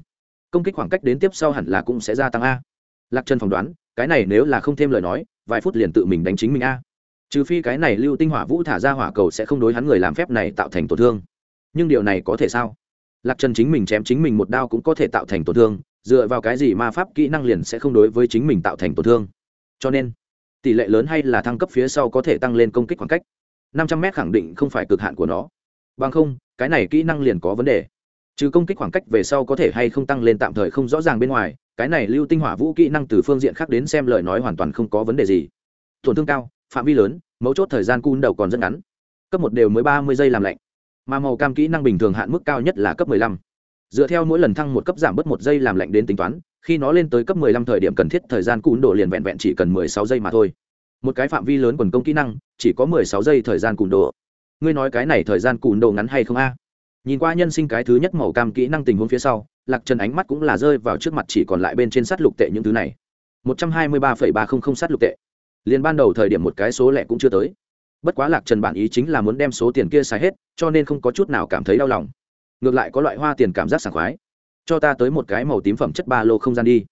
Speaker 1: Công kích khoảng cách đến tiếp sau hẳn là cũng sẽ gia tăng a. Lạc trần phỏng đoán, cái này nếu là không thêm lời nói vài phút liền tự mình đánh chính mình a. Trừ phi cái này lưu tinh hỏa vũ thả ra hỏa cầu sẽ không đối hắn người làm phép này tạo thành tổn thương. Nhưng điều này có thể sao? Lạc trần chính mình chém chính mình một đao cũng có thể tạo thành tổn thương, dựa vào cái gì ma pháp kỹ năng liền sẽ không đối với chính mình tạo thành tổn thương? Cho nên, tỷ lệ lớn hay là thăng cấp phía sau có thể tăng lên công kích khoảng cách? năm trăm m khẳng định không phải cực hạn của nó. Bằng không, cái này kỹ năng liền có vấn đề. Trừ công kích khoảng cách về sau có thể hay không tăng lên tạm thời không rõ ràng bên ngoài cái này lưu tinh hỏa vũ kỹ năng từ phương diện khác đến xem lời nói hoàn toàn không có vấn đề gì. Tổn thương cao, phạm vi lớn, mấu chốt thời gian cun đầu còn rất ngắn. Cấp một đều mới ba mươi giây làm lạnh. Mà màu cam kỹ năng bình thường hạn mức cao nhất là cấp mười lăm. Dựa theo mỗi lần thăng một cấp giảm bớt một giây làm lạnh đến tính toán, khi nó lên tới cấp 15 thời điểm cần thiết thời gian cún đồ liền vẹn vẹn chỉ cần 16 giây mà thôi. Một cái phạm vi lớn quần công kỹ năng, chỉ có 16 giây thời gian cún đồ. Ngươi nói cái này thời gian cún đồ ngắn hay không a? Nhìn qua nhân sinh cái thứ nhất màu cam kỹ năng tình huống phía sau, lạc trần ánh mắt cũng là rơi vào trước mặt chỉ còn lại bên trên sắt lục tệ những thứ này. một trăm hai mươi ba phẩy ba không không sắt lục tệ. Liền ban đầu thời điểm một cái số lẻ cũng chưa tới. Bất quá lạc trần bản ý chính là muốn đem số tiền kia xài hết, cho nên không có chút nào cảm thấy đau lòng. Ngược lại có loại hoa tiền cảm giác sảng khoái. Cho ta tới một cái màu tím phẩm chất ba lô không gian đi.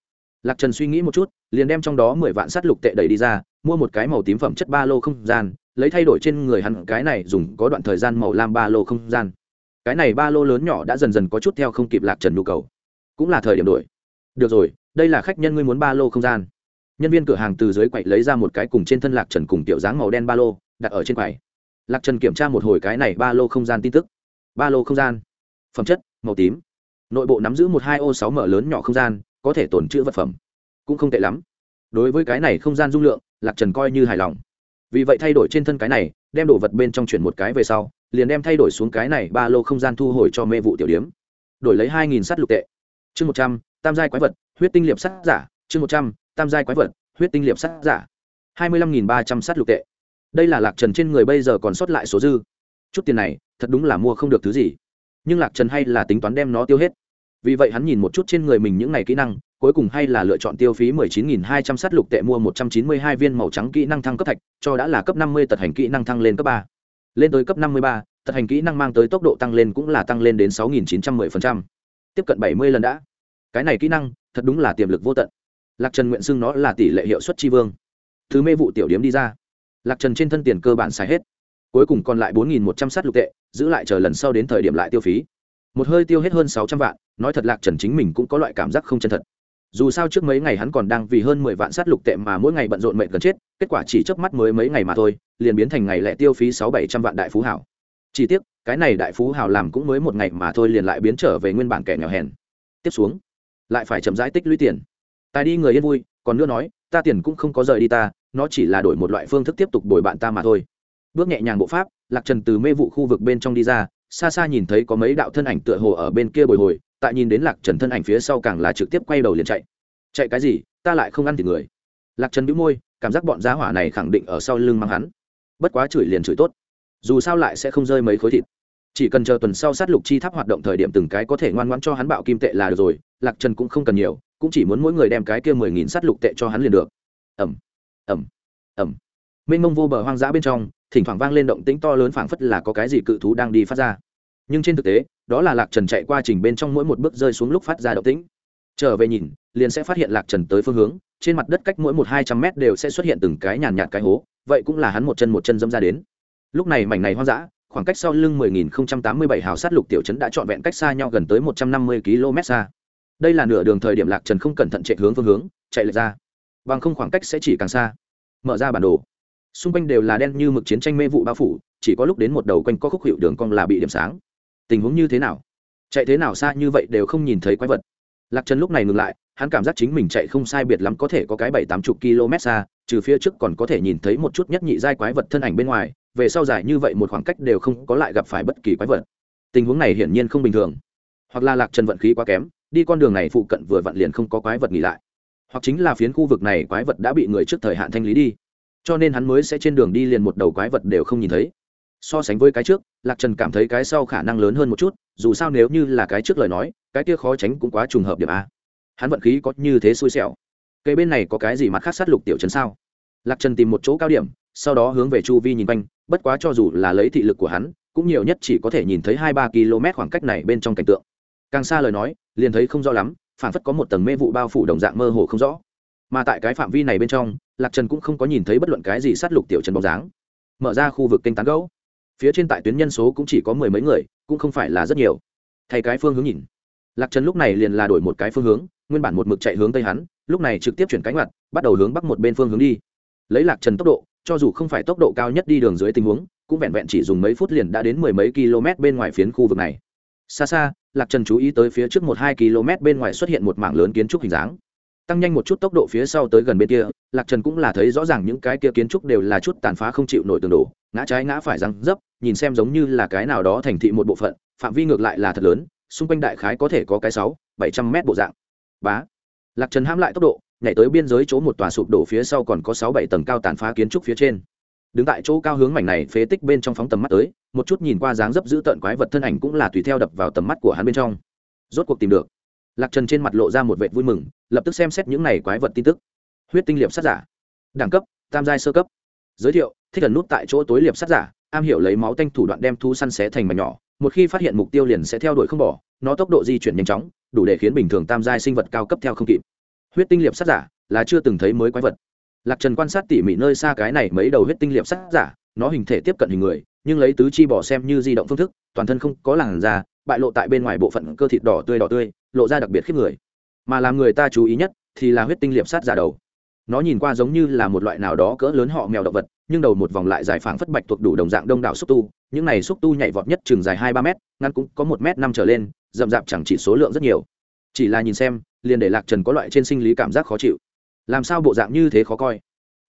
Speaker 1: Lạc trần suy nghĩ một chút, liền đem trong đó mười vạn sắt lục tệ đẩy đi ra, mua một cái màu tím phẩm chất ba lô không gian, lấy thay đổi trên người hắn cái này dùng có đoạn thời gian màu lam ba lô không gian cái này ba lô lớn nhỏ đã dần dần có chút theo không kịp lạc trần nhu cầu. Cũng là thời điểm đổi. Được rồi, đây là khách nhân ngươi muốn ba lô không gian. Nhân viên cửa hàng từ dưới quậy lấy ra một cái cùng trên thân lạc trần cùng tiểu dáng màu đen ba lô, đặt ở trên quầy. Lạc trần kiểm tra một hồi cái này ba lô không gian tin tức. Ba lô không gian. Phẩm chất, màu tím. Nội bộ nắm giữ một hai ô sáu mở lớn nhỏ không gian, có thể tồn trữ vật phẩm. Cũng không tệ lắm. Đối với cái này không gian dung lượng, lạc trần coi như hài lòng. Vì vậy thay đổi trên thân cái này, đem đồ vật bên trong chuyển một cái về sau liền đem thay đổi xuống cái này ba lô không gian thu hồi cho mê vụ tiểu điếm. Đổi lấy hai nghìn sắt lục tệ. Chương một trăm tam giai quái vật huyết tinh liệp sắt giả. Chương một trăm tam giai quái vật huyết tinh liệp sắt giả. Hai mươi lăm nghìn ba trăm sắt lục tệ. Đây là lạc trần trên người bây giờ còn sót lại số dư. Chút tiền này thật đúng là mua không được thứ gì. Nhưng lạc trần hay là tính toán đem nó tiêu hết. Vì vậy hắn nhìn một chút trên người mình những ngày kỹ năng cuối cùng hay là lựa chọn tiêu phí 19.200 sát lục tệ mua 192 viên màu trắng kỹ năng thăng cấp thạch, cho đã là cấp 50 tật hành kỹ năng thăng lên cấp 3. Lên tới cấp 53, tật hành kỹ năng mang tới tốc độ tăng lên cũng là tăng lên đến 6.910%. Tiếp cận 70 lần đã. Cái này kỹ năng, thật đúng là tiềm lực vô tận. Lạc Trần nguyện xưng nó là tỷ lệ hiệu suất chi vương. Thứ mê vụ tiểu điểm đi ra. Lạc Trần trên thân tiền cơ bản xài hết. Cuối cùng còn lại 4.100 sát lục tệ, giữ lại chờ lần sau đến thời điểm lại tiêu phí. Một hơi tiêu hết hơn 600 vạn, nói thật Lạc Trần chính mình cũng có loại cảm giác không chân thật dù sao trước mấy ngày hắn còn đang vì hơn mười vạn sát lục tệ mà mỗi ngày bận rộn mệnh gần chết, kết quả chỉ chớp mắt mới mấy ngày mà thôi, liền biến thành ngày lẻ tiêu phí sáu bảy trăm vạn đại phú hảo. Chỉ tiếc, cái này đại phú hảo làm cũng mới một ngày mà thôi liền lại biến trở về nguyên bản kẻ nghèo hèn. Tiếp xuống, lại phải chậm rãi tích lũy tiền. Tài đi người yên vui, còn nữa nói, ta tiền cũng không có rời đi ta, nó chỉ là đổi một loại phương thức tiếp tục đổi bạn ta mà thôi. Bước nhẹ nhàng bộ pháp, lạc trần từ mê vụ khu vực bên trong đi ra, xa xa nhìn thấy có mấy đạo thân ảnh tựa hồ ở bên kia bồi hồi tại nhìn đến lạc trần thân ảnh phía sau càng là trực tiếp quay đầu liền chạy. Chạy cái gì? Ta lại không ăn thịt người. Lạc trần bĩu môi, cảm giác bọn giá hỏa này khẳng định ở sau lưng mang hắn. Bất quá chửi liền chửi tốt. Dù sao lại sẽ không rơi mấy khối thịt. Chỉ cần chờ tuần sau sát lục chi tháp hoạt động thời điểm từng cái có thể ngoan ngoãn cho hắn bạo kim tệ là được rồi, lạc trần cũng không cần nhiều, cũng chỉ muốn mỗi người đem cái kia mười nghìn sát lục tệ cho hắn liền được. Ẩm ẩm ẩm mênh mông vô bờ hoang dã bên trong, thỉnh thoảng vang lên động tĩnh to lớn phảng phất là có cái gì cự thú đang đi phát ra. Nhưng trên thực tế đó là lạc trần chạy qua trình bên trong mỗi một bước rơi xuống lúc phát ra động tĩnh. Trở về nhìn, liền sẽ phát hiện lạc trần tới phương hướng, trên mặt đất cách mỗi một hai trăm mét đều sẽ xuất hiện từng cái nhàn nhạt cái hố, vậy cũng là hắn một chân một chân dâm ra đến. Lúc này mảnh này hoang dã, khoảng cách sau lưng mười nghìn không trăm tám mươi bảy hào sát lục tiểu trấn đã trọn vẹn cách xa nhau gần tới một trăm năm mươi km xa. Đây là nửa đường thời điểm lạc trần không cẩn thận chạy hướng phương hướng, chạy lệch ra. Bằng không khoảng cách sẽ chỉ càng xa. Mở ra bản đồ. Xung quanh đều là đen như mực chiến tranh mê vụ bao phủ, chỉ có lúc đến một đầu quanh có khúc hiệu đường cong là bị điểm sáng tình huống như thế nào? Chạy thế nào xa như vậy đều không nhìn thấy quái vật. Lạc trần lúc này ngừng lại, hắn cảm giác chính mình chạy không sai biệt lắm có thể có cái bảy tám chục km xa, trừ phía trước còn có thể nhìn thấy một chút nhất nhị giai quái vật thân ảnh bên ngoài, về sau dài như vậy một khoảng cách đều không có lại gặp phải bất kỳ quái vật. Tình huống này hiển nhiên không bình thường. Hoặc là lạc trần vận khí quá kém, đi con đường này phụ cận vừa vặn liền không có quái vật nghỉ lại. Hoặc chính là phiến khu vực này quái vật đã bị người trước thời hạn thanh lý đi. Cho nên hắn mới sẽ trên đường đi liền một đầu quái vật đều không nhìn thấy so sánh với cái trước, lạc trần cảm thấy cái sau khả năng lớn hơn một chút, dù sao nếu như là cái trước lời nói, cái kia khó tránh cũng quá trùng hợp điểm a. Hắn vận khí có như thế xui xẻo. Cây bên này có cái gì mặt khác sát lục tiểu trấn sao? Lạc trần tìm một chỗ cao điểm, sau đó hướng về chu vi nhìn quanh, bất quá cho dù là lấy thị lực của hắn, cũng nhiều nhất chỉ có thể nhìn thấy hai ba km khoảng cách này bên trong cảnh tượng. Càng xa lời nói, liền thấy không rõ lắm, phản phất có một tầng mê vụ bao phủ đồng dạng mơ hồ không rõ. Mà tại cái phạm vi này bên trong, lạc trần cũng không có nhìn thấy bất luận cái gì sát lục tiểu trần bóng dáng. Mở ra khu vực kênh tán gấu phía trên tại tuyến nhân số cũng chỉ có mười mấy người, cũng không phải là rất nhiều. Thay cái phương hướng nhìn. Lạc trần lúc này liền là đổi một cái phương hướng, nguyên bản một mực chạy hướng tây hắn lúc này trực tiếp chuyển cánh mặt bắt đầu hướng bắc một bên phương hướng đi. Lấy lạc trần tốc độ, cho dù không phải tốc độ cao nhất đi đường dưới tình huống, cũng vẹn vẹn chỉ dùng mấy phút liền đã đến mười mấy km bên ngoài phiến khu vực này. Xa xa, lạc trần chú ý tới phía trước một hai km bên ngoài xuất hiện một mảng lớn kiến trúc hình dáng. Tăng nhanh một chút tốc độ phía sau tới gần bên kia, lạc trần cũng là thấy rõ ràng những cái kia kiến trúc đều là chút tàn phá không chịu nổi tường đổ, ngã trái ngã phải răng dấp nhìn xem giống như là cái nào đó thành thị một bộ phận, phạm vi ngược lại là thật lớn, xung quanh đại khái có thể có cái sáu, bảy trăm mét bộ dạng. Bá. Lạc trần ham lại tốc độ, nhảy tới biên giới chỗ một tòa sụp đổ phía sau còn có sáu bảy tầng cao tàn phá kiến trúc phía trên. Đứng tại chỗ cao hướng mảnh này phế tích bên trong phóng tầm mắt tới, một chút nhìn qua dáng dấp giữ tợn quái vật thân ảnh cũng là tùy theo đập vào tầm mắt của hắn bên trong. Rốt cuộc tìm được. Lạc trần trên mặt lộ ra một vệt vui mừng, lập tức xem xét những này quái vật tin tức. Huyết tinh liệp sát giả. Đẳng cấp, tam giai sơ cấp. Giới thiệu, thích ẩn nút tại chỗ tối liệp sát giả am hiểu lấy máu tanh thủ đoạn đem thú săn xé thành mảnh nhỏ, một khi phát hiện mục tiêu liền sẽ theo đuổi không bỏ, nó tốc độ di chuyển nhanh chóng, đủ để khiến bình thường tam giai sinh vật cao cấp theo không kịp. Huyết tinh liệp sát giả là chưa từng thấy mới quái vật. Lạc trần quan sát tỉ mỉ nơi xa cái này mấy đầu huyết tinh liệp sát giả, nó hình thể tiếp cận hình người, nhưng lấy tứ chi bỏ xem như di động phương thức, toàn thân không có làn da, bại lộ tại bên ngoài bộ phận cơ thịt đỏ tươi đỏ tươi, lộ ra đặc biệt khiếp người. Mà làm người ta chú ý nhất thì là huyết tinh liệp sát giả đầu nó nhìn qua giống như là một loại nào đó cỡ lớn họ mèo động vật, nhưng đầu một vòng lại dài phảng phất bạch thuộc đủ đồng dạng đông đảo xúc tu. Những này xúc tu nhảy vọt nhất chừng dài hai ba mét ngăn cũng có một m năm trở lên, rậm rạp chẳng chỉ số lượng rất nhiều. Chỉ là nhìn xem, liền để lạc trần có loại trên sinh lý cảm giác khó chịu. Làm sao bộ dạng như thế khó coi?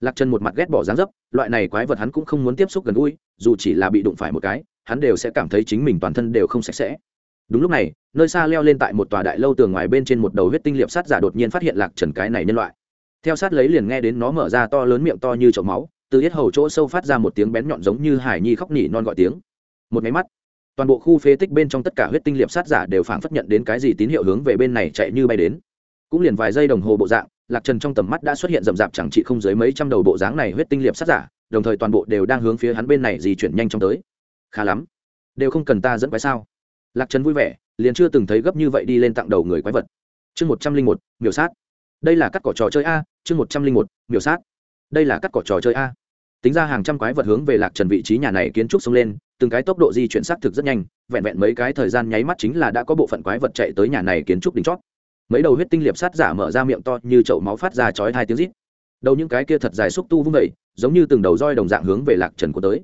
Speaker 1: Lạc trần một mặt ghét bỏ dáng dấp, loại này quái vật hắn cũng không muốn tiếp xúc gần gũi, dù chỉ là bị đụng phải một cái, hắn đều sẽ cảm thấy chính mình toàn thân đều không sạch sẽ. Đúng lúc này, nơi xa leo lên tại một tòa đại lâu tường ngoài bên trên một đầu huyết tinh liệp sát giả đột nhiên phát hiện lạc trần cái này nhân loại theo sát lấy liền nghe đến nó mở ra to lớn miệng to như chậu máu, từ hết hầu chỗ sâu phát ra một tiếng bén nhọn giống như hải nhi khóc nỉ non gọi tiếng. Một máy mắt, toàn bộ khu phế tích bên trong tất cả huyết tinh liệp sát giả đều phảng phất nhận đến cái gì tín hiệu hướng về bên này chạy như bay đến. Cũng liền vài giây đồng hồ bộ dạng, lạc trần trong tầm mắt đã xuất hiện rậm rạp chẳng trị không dưới mấy trăm đầu bộ dáng này huyết tinh liệp sát giả, đồng thời toàn bộ đều đang hướng phía hắn bên này di chuyển nhanh chóng tới. Khá lắm, đều không cần ta dẫn quái sao? Lạc trần vui vẻ, liền chưa từng thấy gấp như vậy đi lên tặng đầu người quái vật. Chương một trăm linh một, miểu sát. Đây là cắt cỏ trò chơi a chương một trăm linh một, miểu sát. Đây là cắt cỏ trò chơi a. Tính ra hàng trăm quái vật hướng về lạc trần vị trí nhà này kiến trúc xông lên, từng cái tốc độ di chuyển xác thực rất nhanh, vẹn vẹn mấy cái thời gian nháy mắt chính là đã có bộ phận quái vật chạy tới nhà này kiến trúc đỉnh chót. Mấy đầu huyết tinh liệp sát giả mở ra miệng to như chậu máu phát ra chói hai tiếng rít. Đầu những cái kia thật dài xúc tu vung vẩy giống như từng đầu roi đồng dạng hướng về lạc trần của tới.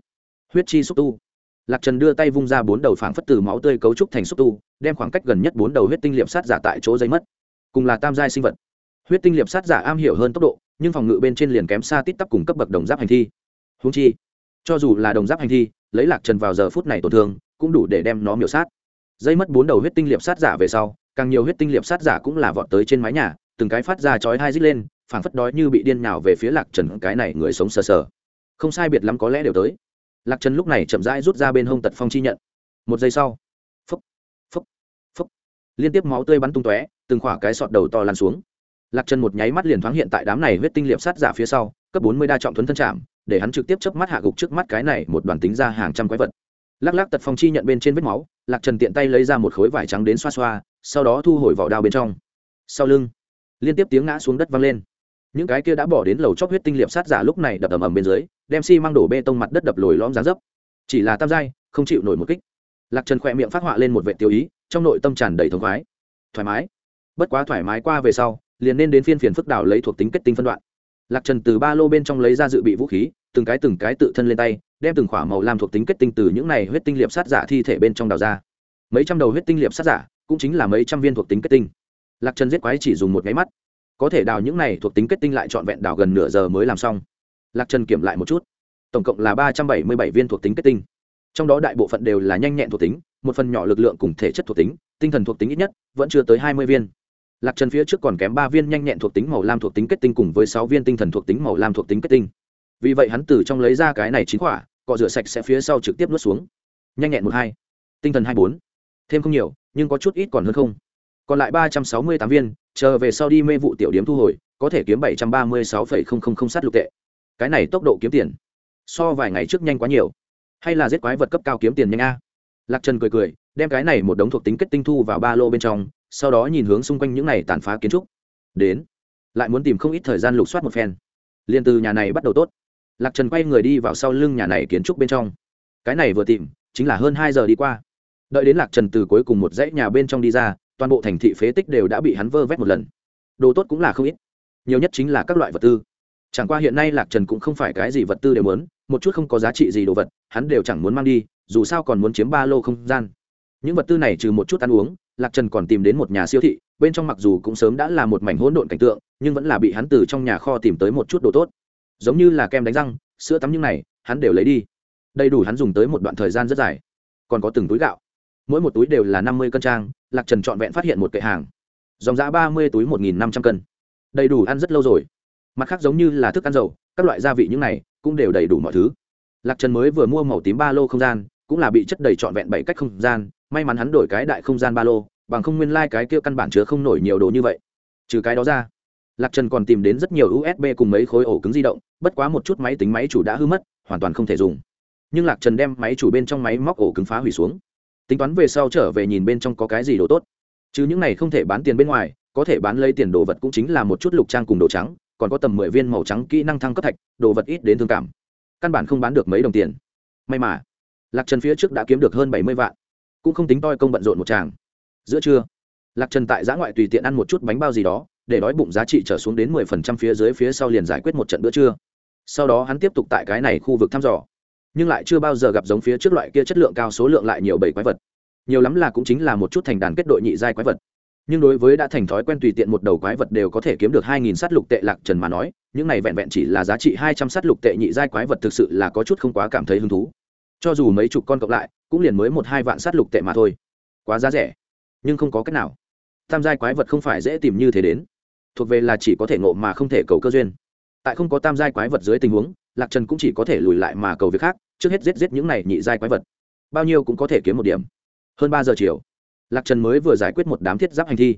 Speaker 1: Huyết chi xúc tu. Lạc trần đưa tay vung ra bốn đầu phảng phất từ máu tươi cấu trúc thành xúc tu, đem khoảng cách gần nhất bốn đầu huyết tinh liệp sát giả tại chỗ dây mất. Cùng là tam giai sinh vật huyết tinh liệp sát giả am hiểu hơn tốc độ, nhưng phòng ngự bên trên liền kém xa tít tắp cùng cấp bậc đồng giáp hành thi. Húng chi, cho dù là đồng giáp hành thi, lấy lạc trần vào giờ phút này tổn thương, cũng đủ để đem nó miểu sát. Dây mất bốn đầu huyết tinh liệp sát giả về sau, càng nhiều huyết tinh liệp sát giả cũng là vọt tới trên mái nhà, từng cái phát ra chói hai dít lên, phảng phất đói như bị điên nào về phía lạc trần, cái này người sống sờ sờ. Không sai biệt lắm có lẽ đều tới. Lạc trần lúc này chậm rãi rút ra bên hông tật phong chi nhận. Một giây sau phấp phấp phấp liên tiếp máu tươi bắn tung tóe, từng khỏa cái sọt đầu to lan xuống lạc trần một nháy mắt liền thoáng hiện tại đám này huyết tinh liệp sát giả phía sau, cấp bốn mươi đa trọng thuấn thân chạm để hắn trực tiếp chớp mắt hạ gục trước mắt cái này một đoàn tính ra hàng trăm quái vật. Lắc lắc tật phong chi nhận bên trên vết máu, lạc trần tiện tay lấy ra một khối vải trắng đến xoa xoa, sau đó thu hồi vỏ đao bên trong. Sau lưng, liên tiếp tiếng ngã xuống đất vang lên. Những cái kia đã bỏ đến lầu chóc huyết tinh liệp sát giả lúc này đập ầm ầm bên dưới, đem xi、si、mang đổ bê tông mặt đất đập lồi lõm giá dấp chỉ là tam giai, không chịu nổi một kích. Lạc trần khỏe miệng phát họa lên một vệ tiêu ý, trong nội tâm tràn đầy thống khoái. Thoải mái. Bất quá thoải mái qua về sau liền nên đến phiên phiền phức đảo lấy thuộc tính kết tinh phân đoạn. Lạc trần từ ba lô bên trong lấy ra dự bị vũ khí, từng cái từng cái tự thân lên tay, đem từng khỏa màu làm thuộc tính kết tinh từ những này huyết tinh liệp sát giả thi thể bên trong đào ra. Mấy trăm đầu huyết tinh liệp sát giả, cũng chính là mấy trăm viên thuộc tính kết tinh. Lạc trần giết quái chỉ dùng một nháy mắt. Có thể đào những này thuộc tính kết tinh lại trọn vẹn đào gần nửa giờ mới làm xong. Lạc trần kiểm lại một chút. Tổng cộng là ba trăm bảy mươi bảy viên thuộc tính kết tinh. Trong đó đại bộ phận đều là nhanh nhẹn thuộc tính, một phần nhỏ lực lượng cùng thể chất thuộc tính, tinh thần thuộc tính ít nhất vẫn chưa tới hai mươi viên lạc trần phía trước còn kém ba viên nhanh nhẹn thuộc tính màu lam thuộc tính kết tinh cùng với sáu viên tinh thần thuộc tính màu lam thuộc tính kết tinh. Vì vậy hắn từ trong lấy ra cái này chín quả, cọ rửa sạch sẽ phía sau trực tiếp nuốt xuống. Nhanh nhẹn một hai, tinh thần hai bốn. Thêm không nhiều, nhưng có chút ít còn hơn không. Còn lại ba trăm sáu mươi tám viên, chờ về sau đi mê vụ tiểu điếm thu hồi, có thể kiếm bảy trăm ba mươi sáu phẩy không không không sát lục tệ. Cái này tốc độ kiếm tiền, so vài ngày trước nhanh quá nhiều. Hay là giết quái vật cấp cao kiếm tiền nhanh a? Lạc trần cười cười, đem cái này một đống thuộc tính kết tinh thu vào ba lô bên trong sau đó nhìn hướng xung quanh những này tàn phá kiến trúc. Đến, lại muốn tìm không ít thời gian lục soát một phen. Liền từ nhà này bắt đầu tốt. Lạc trần quay người đi vào sau lưng nhà này kiến trúc bên trong. Cái này vừa tìm, chính là hơn hai giờ đi qua. Đợi đến lạc trần từ cuối cùng một dãy nhà bên trong đi ra, toàn bộ thành thị phế tích đều đã bị hắn vơ vét một lần. Đồ tốt cũng là không ít. Nhiều nhất chính là các loại vật tư. Chẳng qua hiện nay lạc trần cũng không phải cái gì vật tư đều muốn, một chút không có giá trị gì đồ vật, hắn đều chẳng muốn mang đi, dù sao còn muốn chiếm ba lô không gian những vật tư này trừ một chút ăn uống, lạc trần còn tìm đến một nhà siêu thị, bên trong mặc dù cũng sớm đã là một mảnh hỗn độn cảnh tượng, nhưng vẫn là bị hắn từ trong nhà kho tìm tới một chút đồ tốt. Giống như là kem đánh răng, sữa tắm những này, hắn đều lấy đi. Đầy đủ hắn dùng tới một đoạn thời gian rất dài. Còn có từng túi gạo. Mỗi một túi đều là năm mươi cân trang, lạc trần trọn vẹn phát hiện một kệ hàng. Dòng giá ba mươi túi một nghìn năm trăm cân. Đầy đủ ăn rất lâu rồi. Mặt khác giống như là thức ăn dầu, các loại gia vị những này, cũng đều đầy đủ mọi thứ. Lạc trần mới vừa mua màu tím ba lô không gian, cũng là bị chất đầy trọn vẹn bảy cách không gian may mắn hắn đổi cái đại không gian ba lô, bằng không nguyên lai、like、cái kia căn bản chứa không nổi nhiều đồ như vậy. Trừ cái đó ra, lạc trần còn tìm đến rất nhiều usb cùng mấy khối ổ cứng di động, bất quá một chút máy tính máy chủ đã hư mất, hoàn toàn không thể dùng. Nhưng lạc trần đem máy chủ bên trong máy móc ổ cứng phá hủy xuống. Tính toán về sau trở về nhìn bên trong có cái gì đồ tốt. Chứ những này không thể bán tiền bên ngoài, có thể bán lấy tiền đồ vật cũng chính là một chút lục trang cùng đồ trắng, còn có tầm mười viên màu trắng kỹ năng thăng cấp thạch, đồ vật ít đến thương cảm. Căn bản không bán được mấy đồng tiền. May mà, lạc trần phía trước đã kiếm được hơn bảy mươi vạn cũng không tính toi công bận rộn một tràng. Giữa trưa, lạc trần tại giã ngoại tùy tiện ăn một chút bánh bao gì đó, để đói bụng giá trị trở xuống đến mười phần trăm phía dưới phía sau liền giải quyết một trận bữa trưa. Sau đó hắn tiếp tục tại cái này khu vực thăm dò, nhưng lại chưa bao giờ gặp giống phía trước loại kia chất lượng cao số lượng lại nhiều bảy quái vật. Nhiều lắm là cũng chính là một chút thành đàn kết đội nhị giai quái vật. Nhưng đối với đã thành thói quen tùy tiện một đầu quái vật đều có thể kiếm được hai nghìn sát lục tệ lạc trần mà nói, những này vẹn vẹn chỉ là giá trị hai trăm lục tệ nhị giai quái vật thực sự là có chút không quá cảm thấy hứng thú cho dù mấy chục con cộng lại, cũng liền mới một hai vạn sát lục tệ mà thôi. Quá giá rẻ, nhưng không có cách nào. Tam giai quái vật không phải dễ tìm như thế đến. Thuộc về là chỉ có thể ngộ mà không thể cầu cơ duyên. Tại không có tam giai quái vật dưới tình huống, lạc trần cũng chỉ có thể lùi lại mà cầu việc khác, trước hết giết giết những này nhị giai quái vật. Bao nhiêu cũng có thể kiếm một điểm. Hơn ba giờ chiều, lạc trần mới vừa giải quyết một đám thiết giáp hành thi.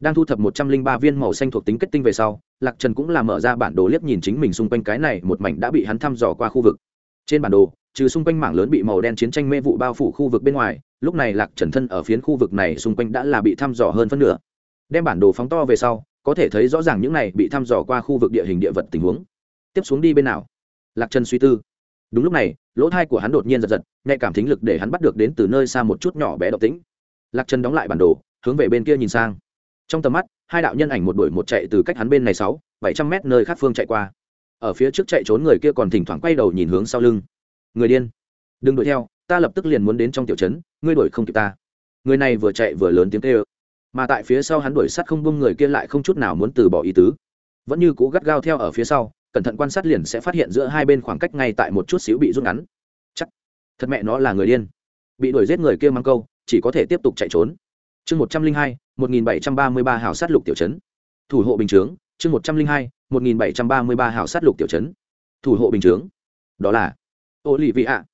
Speaker 1: Đang thu thập một trăm linh ba viên màu xanh thuộc tính kết tinh về sau, lạc trần cũng làm mở ra bản đồ liếc nhìn chính mình xung quanh cái này một mảnh đã bị hắn thăm dò qua khu vực. Trên bản đồ trừ xung quanh mảng lớn bị màu đen chiến tranh mê vụ bao phủ khu vực bên ngoài, lúc này lạc trần thân ở phiến khu vực này xung quanh đã là bị thăm dò hơn phân nửa. Đem bản đồ phóng to về sau, có thể thấy rõ ràng những này bị thăm dò qua khu vực địa hình địa vật tình huống. Tiếp xuống đi bên nào? Lạc trần suy tư. Đúng lúc này, lỗ thai của hắn đột nhiên giật giật, nhạy cảm thính lực để hắn bắt được đến từ nơi xa một chút nhỏ bé độc tĩnh. Lạc trần đóng lại bản đồ, hướng về bên kia nhìn sang. Trong tầm mắt, hai đạo nhân ảnh một đuổi một chạy từ cách hắn bên này sáu, bảy trăm mét nơi khác phương chạy qua. Ở phía trước chạy trốn người kia còn thỉnh thoảng quay đầu nhìn hướng sau lưng người điên. Đừng đuổi theo, ta lập tức liền muốn đến trong tiểu trấn, ngươi đuổi không kịp ta. Người này vừa chạy vừa lớn tiếng kêu. Mà tại phía sau hắn đuổi sát không bông người kia lại không chút nào muốn từ bỏ ý tứ. Vẫn như cũ gắt gao theo ở phía sau, cẩn thận quan sát liền sẽ phát hiện giữa hai bên khoảng cách ngay tại một chút xíu bị rút ngắn. Chắc. Thật mẹ nó là người điên. Bị đuổi giết người kia mang câu, chỉ có thể tiếp tục chạy trốn. Chương một trăm linh hai, một nghìn bảy trăm ba mươi ba hào sát lục tiểu chấn thủ hộ bình chướng. Chương một trăm linh hai, một nghìn bảy trăm ba mươi ba hào sát lục tiểu chấn thủ hộ bình chướng. Đó là ô lì vị ạ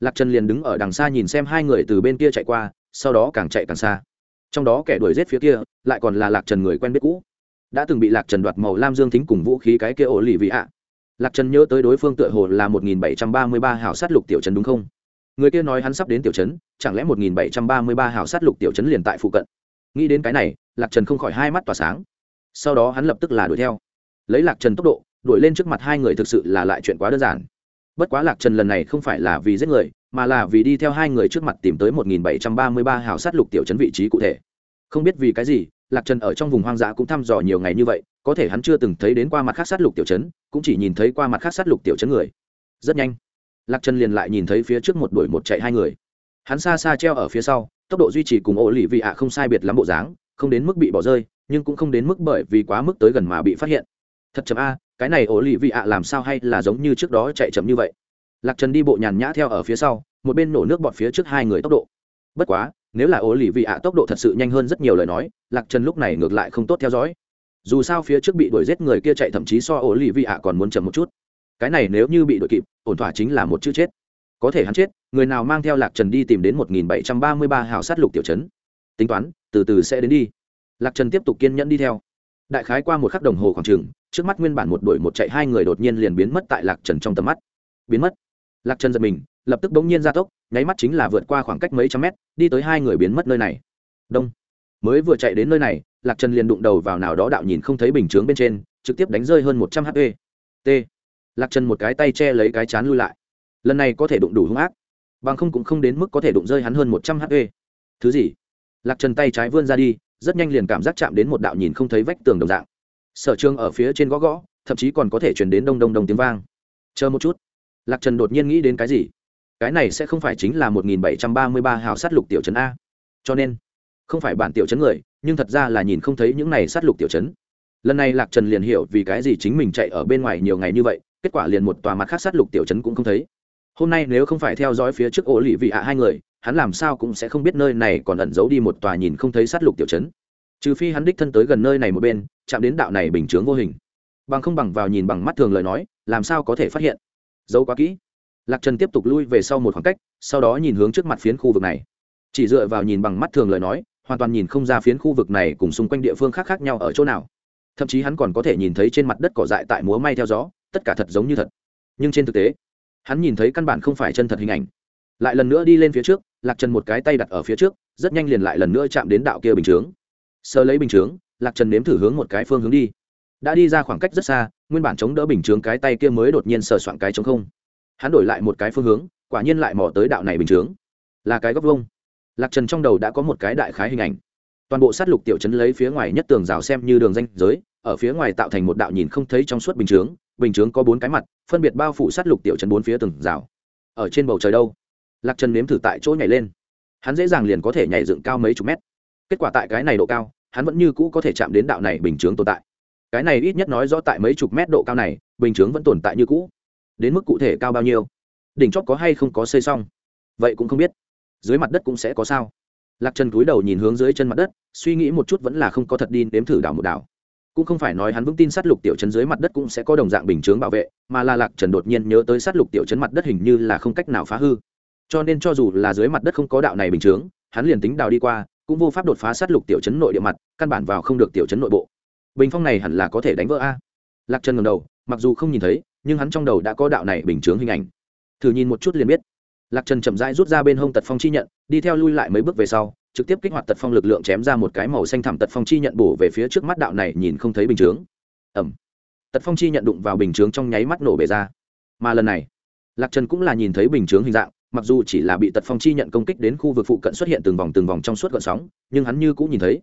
Speaker 1: lạc trần liền đứng ở đằng xa nhìn xem hai người từ bên kia chạy qua, sau đó càng chạy càng xa. Trong đó kẻ đuổi giết phía kia, lại còn là lạc trần người quen biết cũ. Đã từng bị lạc trần đoạt màu lam dương thính cùng vũ khí cái kia ổ lì vị ạ lạc trần nhớ tới đối phương tựa hồ là một nghìn bảy trăm ba mươi ba hảo sát lục tiểu trấn đúng không? Người kia nói hắn sắp đến tiểu trấn, chẳng lẽ một nghìn bảy trăm ba mươi ba hảo sát lục tiểu trấn liền tại phụ cận? Nghĩ đến cái này, lạc trần không khỏi hai mắt tỏa sáng. Sau đó hắn lập tức là đuổi theo. Lấy lạc trần tốc độ, đuổi lên trước mặt hai người thực sự là lại chuyện quá đơn giản bất quá lạc trần lần này không phải là vì giết người, mà là vì đi theo hai người trước mặt tìm tới một nghìn bảy trăm ba mươi ba hào sát lục tiểu trấn vị trí cụ thể. Không biết vì cái gì, lạc trần ở trong vùng hoang dã cũng thăm dò nhiều ngày như vậy, có thể hắn chưa từng thấy đến qua mặt khác sát lục tiểu trấn, cũng chỉ nhìn thấy qua mặt khác sát lục tiểu trấn người. Rất nhanh, lạc trần liền lại nhìn thấy phía trước một đuổi một chạy hai người. Hắn xa xa treo ở phía sau, tốc độ duy trì cùng ổ lì vị ạ không sai biệt lắm bộ dáng, không đến mức bị bỏ rơi, nhưng cũng không đến mức bởi vì quá mức tới gần mà bị phát hiện. Thật chậm a cái này ổ lì vị ạ làm sao hay là giống như trước đó chạy chậm như vậy? Lạc trần đi bộ nhàn nhã theo ở phía sau, một bên nổ nước bọt phía trước hai người tốc độ. Bất quá, nếu là ổ lì vị ạ tốc độ thật sự nhanh hơn rất nhiều lời nói, lạc trần lúc này ngược lại không tốt theo dõi. Dù sao phía trước bị đuổi giết người kia chạy thậm chí so ổ lì vị ạ còn muốn chậm một chút. Cái này nếu như bị đuổi kịp, ổn thỏa chính là một chữ chết. Có thể hắn chết, người nào mang theo lạc trần đi tìm đến một nghìn bảy trăm ba mươi ba hào sát lục tiểu trấn. Tính toán, từ từ sẽ đến đi. Lạc trần tiếp tục kiên nhẫn đi theo. Đại khái qua một khắc đồng hồ khoảng trường trước mắt nguyên bản một đuổi một chạy hai người đột nhiên liền biến mất tại lạc trần trong tầm mắt biến mất lạc trần giật mình lập tức bỗng nhiên ra tốc nháy mắt chính là vượt qua khoảng cách mấy trăm mét đi tới hai người biến mất nơi này đông mới vừa chạy đến nơi này lạc trần liền đụng đầu vào nào đó đạo nhìn không thấy bình chướng bên trên trực tiếp đánh rơi hơn một trăm hp t lạc trần một cái tay che lấy cái chán lui lại lần này có thể đụng đủ hung ác bằng không cũng không đến mức có thể đụng rơi hắn hơn một trăm hp thứ gì lạc trần tay trái vươn ra đi rất nhanh liền cảm giác chạm đến một đạo nhìn không thấy vách tường đồng dạng sở trường ở phía trên gõ gõ, thậm chí còn có thể chuyển đến đông đông đông tiếng vang. Chờ một chút. Lạc trần đột nhiên nghĩ đến cái gì? Cái này sẽ không phải chính là một nghìn bảy trăm ba mươi ba hào sát lục tiểu trấn a. Cho nên, không phải bản tiểu trấn người, nhưng thật ra là nhìn không thấy những này sát lục tiểu trấn. Lần này lạc trần liền hiểu vì cái gì chính mình chạy ở bên ngoài nhiều ngày như vậy, kết quả liền một tòa mặt khác sát lục tiểu trấn cũng không thấy. Hôm nay nếu không phải theo dõi phía trước ổ lì vị ạ hai người, hắn làm sao cũng sẽ không biết nơi này còn ẩn giấu đi một tòa nhìn không thấy sát lục tiểu trấn trừ phi hắn đích thân tới gần nơi này một bên, chạm đến đạo này bình chướng vô hình. Bằng không bằng vào nhìn bằng mắt thường lời nói, làm sao có thể phát hiện? Giấu quá kỹ. Lạc trần tiếp tục lui về sau một khoảng cách, sau đó nhìn hướng trước mặt phiến khu vực này. Chỉ dựa vào nhìn bằng mắt thường lời nói, hoàn toàn nhìn không ra phiến khu vực này cùng xung quanh địa phương khác khác nhau ở chỗ nào. Thậm chí hắn còn có thể nhìn thấy trên mặt đất cỏ dại tại múa may theo gió, tất cả thật giống như thật. Nhưng trên thực tế, hắn nhìn thấy căn bản không phải chân thật hình ảnh. Lại lần nữa đi lên phía trước, lạc trần một cái tay đặt ở phía trước, rất nhanh liền lại lần nữa chạm đến đạo kia bình chướng sờ lấy bình chướng, lạc trần nếm thử hướng một cái phương hướng đi. Đã đi ra khoảng cách rất xa, nguyên bản chống đỡ bình chướng cái tay kia mới đột nhiên sờ soạn cái chống không. Hắn đổi lại một cái phương hướng, quả nhiên lại mò tới đạo này bình chướng. Là cái góc vông lạc trần trong đầu đã có một cái đại khái hình ảnh. Toàn bộ sát lục tiểu trấn lấy phía ngoài nhất tường rào xem như đường danh giới, ở phía ngoài tạo thành một đạo nhìn không thấy trong suốt bình chướng. Bình chướng có bốn cái mặt, phân biệt bao phủ sát lục tiểu trấn bốn phía tường rào. Ở trên bầu trời đâu? Lạc trần nếm thử tại chỗ nhảy lên. Hắn dễ dàng liền có thể nhảy dựng cao mấy chục mét kết quả tại cái này độ cao, hắn vẫn như cũ có thể chạm đến đạo này bình chướng tồn tại. Cái này ít nhất nói rõ tại mấy chục mét độ cao này, bình chướng vẫn tồn tại như cũ. Đến mức cụ thể cao bao nhiêu? Đỉnh chót có hay không có xây xong? Vậy cũng không biết. Dưới mặt đất cũng sẽ có sao? Lạc trần cúi đầu nhìn hướng dưới chân mặt đất, suy nghĩ một chút vẫn là không có thật đi nếm thử đảo một đảo. Cũng không phải nói hắn vững tin sát lục tiểu chấn dưới mặt đất cũng sẽ có đồng dạng bình chướng bảo vệ, mà là lạc trần đột nhiên nhớ tới sát lục tiểu chấn mặt đất hình như là không cách nào phá hư. Cho nên cho dù là dưới mặt đất không có đạo này bình chướng, hắn liền tính đào đi qua cũng vô pháp đột phá sát lục tiểu chấn nội địa mặt, căn bản vào không được tiểu chấn nội bộ. Bình phong này hẳn là có thể đánh vỡ a. Lạc trần ngầm đầu, mặc dù không nhìn thấy, nhưng hắn trong đầu đã có đạo này bình chướng hình ảnh. Thử nhìn một chút liền biết. Lạc trần chậm rãi rút ra bên hông tật phong chi nhận, đi theo lui lại mấy bước về sau, trực tiếp kích hoạt tật phong lực lượng chém ra một cái màu xanh thẳm tật phong chi nhận bổ về phía trước mắt đạo này nhìn không thấy bình chướng. Ẩm tật phong chi nhận đụng vào bình chướng trong nháy mắt nổ bể ra. Mà lần này, lạc trần cũng là nhìn thấy bình chướng hình dạng mặc dù chỉ là bị tật phong chi nhận công kích đến khu vực phụ cận xuất hiện từng vòng từng vòng trong suốt gợn sóng, nhưng hắn như cũng nhìn thấy.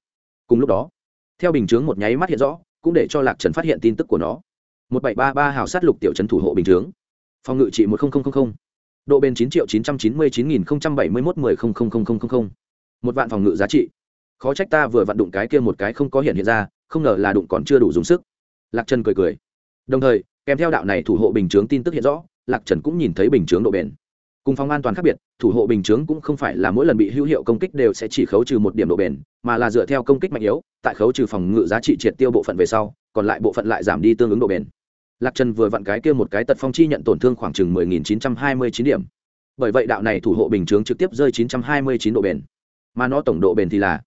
Speaker 1: Cùng lúc đó, theo bình chướng một nháy mắt hiện rõ, cũng để cho lạc trần phát hiện tin tức của nó. Một bảy ba ba hào sát lục tiểu trấn thủ hộ bình chướng. Phòng ngự trị một nghìn độ bền chín triệu chín trăm chín mươi chín nghìn bảy mươi một mười một vạn phòng ngự giá trị. Khó trách ta vừa vặn đụng cái kia một cái không có hiện hiện ra, không ngờ là đụng còn chưa đủ dùng sức. Lạc trần cười cười. Đồng thời, kèm theo đạo này thủ hộ bình chướng tin tức hiện rõ, lạc trần cũng nhìn thấy bình chướng độ bền cùng phòng an toàn khác biệt, thủ hộ bình chướng cũng không phải là mỗi lần bị hữu hiệu công kích đều sẽ chỉ khấu trừ một điểm độ bền, mà là dựa theo công kích mạnh yếu, tại khấu trừ phòng ngự giá trị triệt tiêu bộ phận về sau, còn lại bộ phận lại giảm đi tương ứng độ bền. Lạc trần vừa vặn cái kia một cái tật phong chi nhận tổn thương khoảng chừng mười nghìn chín trăm hai mươi chín điểm. Bởi vậy đạo này thủ hộ bình chướng trực tiếp rơi chín trăm hai mươi chín độ bền. Mà nó tổng độ bền thì là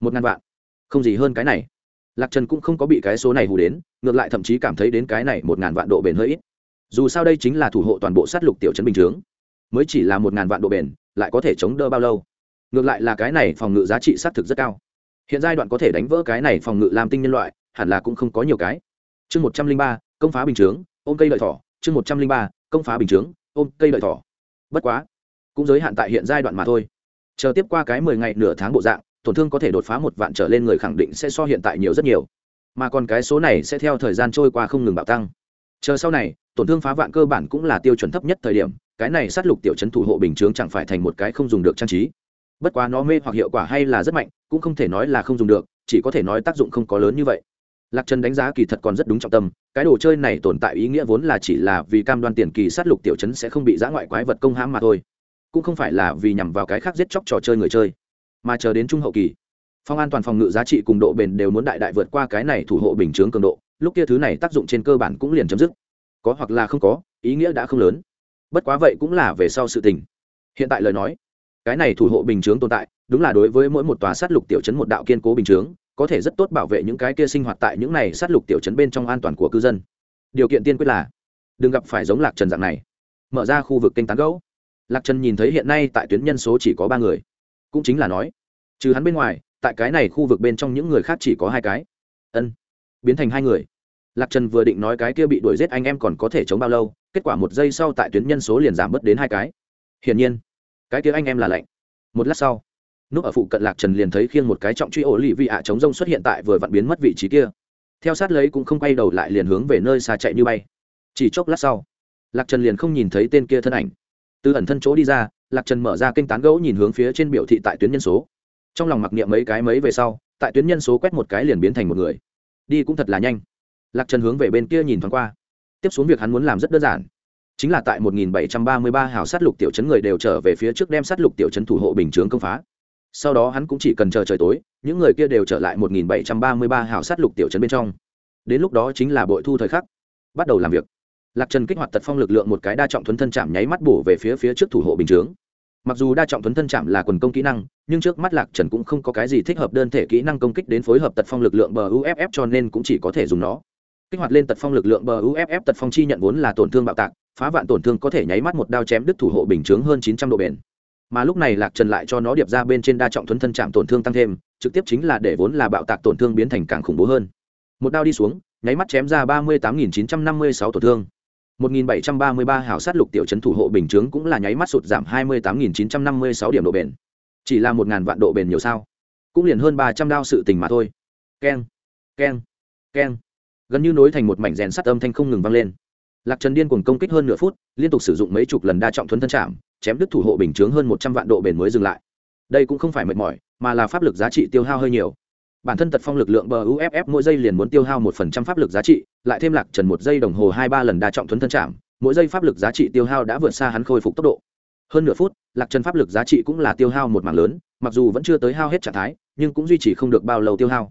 Speaker 1: một ngàn vạn. Không gì hơn cái này. Lạc trần cũng không có bị cái số này hù đến, ngược lại thậm chí cảm thấy đến cái này một ngàn vạn độ bền hơi ít. Dù sao đây chính là thủ hộ toàn bộ sát lục tiểu trấn bình chướng mới chỉ là một ngàn vạn độ bền, lại có thể chống đỡ bao lâu? Ngược lại là cái này phòng ngự giá trị xác thực rất cao. Hiện giai đoạn có thể đánh vỡ cái này phòng ngự làm tinh nhân loại, hẳn là cũng không có nhiều cái. Chương một trăm linh ba, công phá bình chướng, ôm cây lợi thỏ. Chương một trăm linh ba, công phá bình chướng, ôm cây lợi thỏ. Bất quá, cũng giới hạn tại hiện giai đoạn mà thôi. Chờ tiếp qua cái mười ngày nửa tháng bộ dạng, tổn thương có thể đột phá một vạn trở lên người khẳng định sẽ so hiện tại nhiều rất nhiều. Mà còn cái số này sẽ theo thời gian trôi qua không ngừng bạo tăng. Chờ sau này, tổn thương phá vạn cơ bản cũng là tiêu chuẩn thấp nhất thời điểm cái này sát lục tiểu chấn thủ hộ bình chướng chẳng phải thành một cái không dùng được trang trí. Bất quá nó mê hoặc hiệu quả hay là rất mạnh, cũng không thể nói là không dùng được, chỉ có thể nói tác dụng không có lớn như vậy. Lạc trần đánh giá kỳ thật còn rất đúng trọng tâm, cái đồ chơi này tồn tại ý nghĩa vốn là chỉ là vì cam đoan tiền kỳ sát lục tiểu chấn sẽ không bị giã ngoại quái vật công hãm mà thôi. Cũng không phải là vì nhằm vào cái khác giết chóc trò chơi người chơi, mà chờ đến trung hậu kỳ, phong an toàn phòng ngự giá trị cùng độ bền đều muốn đại đại vượt qua cái này thủ hộ bình chướng cường độ, lúc kia thứ này tác dụng trên cơ bản cũng liền chấm dứt. Có hoặc là không có, ý nghĩa đã không lớn bất quá vậy cũng là về sau sự tình. Hiện tại lời nói, cái này thủ hộ bình chướng tồn tại, đúng là đối với mỗi một tòa sát lục tiểu chấn một đạo kiên cố bình chướng, có thể rất tốt bảo vệ những cái kia sinh hoạt tại những này sát lục tiểu chấn bên trong an toàn của cư dân. Điều kiện tiên quyết là, đừng gặp phải giống lạc trần dạng này. Mở ra khu vực kênh tán gấu lạc trần nhìn thấy hiện nay tại tuyến nhân số chỉ có ba người. Cũng chính là nói, trừ hắn bên ngoài, tại cái này khu vực bên trong những người khác chỉ có hai cái. Ân, biến thành hai người. Lạc trần vừa định nói cái kia bị đuổi giết anh em còn có thể chống bao lâu kết quả một giây sau tại tuyến nhân số liền giảm bớt đến hai cái. Hiển nhiên, cái kia anh em là lạnh. Một lát sau, núp ở phụ cận lạc trần liền thấy khiêng một cái trọng truy ổ lì vị ạ chống rông xuất hiện tại vừa vặn biến mất vị trí kia. Theo sát lấy cũng không quay đầu lại liền hướng về nơi xa chạy như bay. Chỉ chốc lát sau, lạc trần liền không nhìn thấy tên kia thân ảnh. Từ ẩn thân chỗ đi ra, lạc trần mở ra kênh tán gẫu nhìn hướng phía trên biểu thị tại tuyến nhân số. Trong lòng mặc niệm mấy cái mấy về sau, tại tuyến nhân số quét một cái liền biến thành một người. Đi cũng thật là nhanh. Lạc trần hướng về bên kia nhìn thoáng qua tiếp xuống việc hắn muốn làm rất đơn giản. Chính là tại 1733 hào sát lục tiểu trấn người đều trở về phía trước đem sát lục tiểu trấn thủ hộ bình chướng công phá. Sau đó hắn cũng chỉ cần chờ trời tối, những người kia đều trở lại 1733 hào sát lục tiểu trấn bên trong. Đến lúc đó chính là bội thu thời khắc. Bắt đầu làm việc. Lạc trần kích hoạt tật phong lực lượng một cái đa trọng thuấn thân chạm nháy mắt bổ về phía phía trước thủ hộ bình chướng. Mặc dù đa trọng thuấn thân chạm là quần công kỹ năng, nhưng trước mắt lạc trần cũng không có cái gì thích hợp đơn thể kỹ năng công kích đến phối hợp tật phong lực lượng bờ uff cho nên cũng chỉ có thể dùng nó kích hoạt lên tật phong lực lượng bờ uff tật phong chi nhận vốn là tổn thương bạo tạc phá vạn tổn thương có thể nháy mắt một đao chém đứt thủ hộ bình chướng hơn chín trăm độ bền mà lúc này lạc trần lại cho nó điệp ra bên trên đa trọng thuấn thân chạm tổn thương tăng thêm trực tiếp chính là để vốn là bạo tạc tổn thương biến thành càng khủng bố hơn một đao đi xuống nháy mắt chém ra ba mươi tám nghìn chín trăm năm mươi sáu tổn thương 1733 hào sát lục tiểu trấn thủ hộ bình chướng cũng là nháy mắt sụt giảm 28956 điểm độ bền. Chỉ là 1000 vạn độ bền nhiều sao? Cũng liền hơn 300 đao sự tình mà thôi. Keng, keng, keng. Gần như nối thành một mảnh rèn sắt âm thanh không ngừng vang lên. Lạc Trần điên cuồng công kích hơn nửa phút, liên tục sử dụng mấy chục lần đa trọng thuần thân chạm, chém đứt thủ hộ bình chướng hơn 100 vạn độ bền mới dừng lại. Đây cũng không phải mệt mỏi, mà là pháp lực giá trị tiêu hao hơi nhiều bản thân tật phong lực lượng bờ uff mỗi giây liền muốn tiêu hao một phần trăm pháp lực giá trị lại thêm lạc trần một giây đồng hồ hai ba lần đa trọng thuấn thân chạm mỗi giây pháp lực giá trị tiêu hao đã vượt xa hắn khôi phục tốc độ hơn nửa phút lạc trần pháp lực giá trị cũng là tiêu hao một mảng lớn mặc dù vẫn chưa tới hao hết trạng thái nhưng cũng duy trì không được bao lâu tiêu hao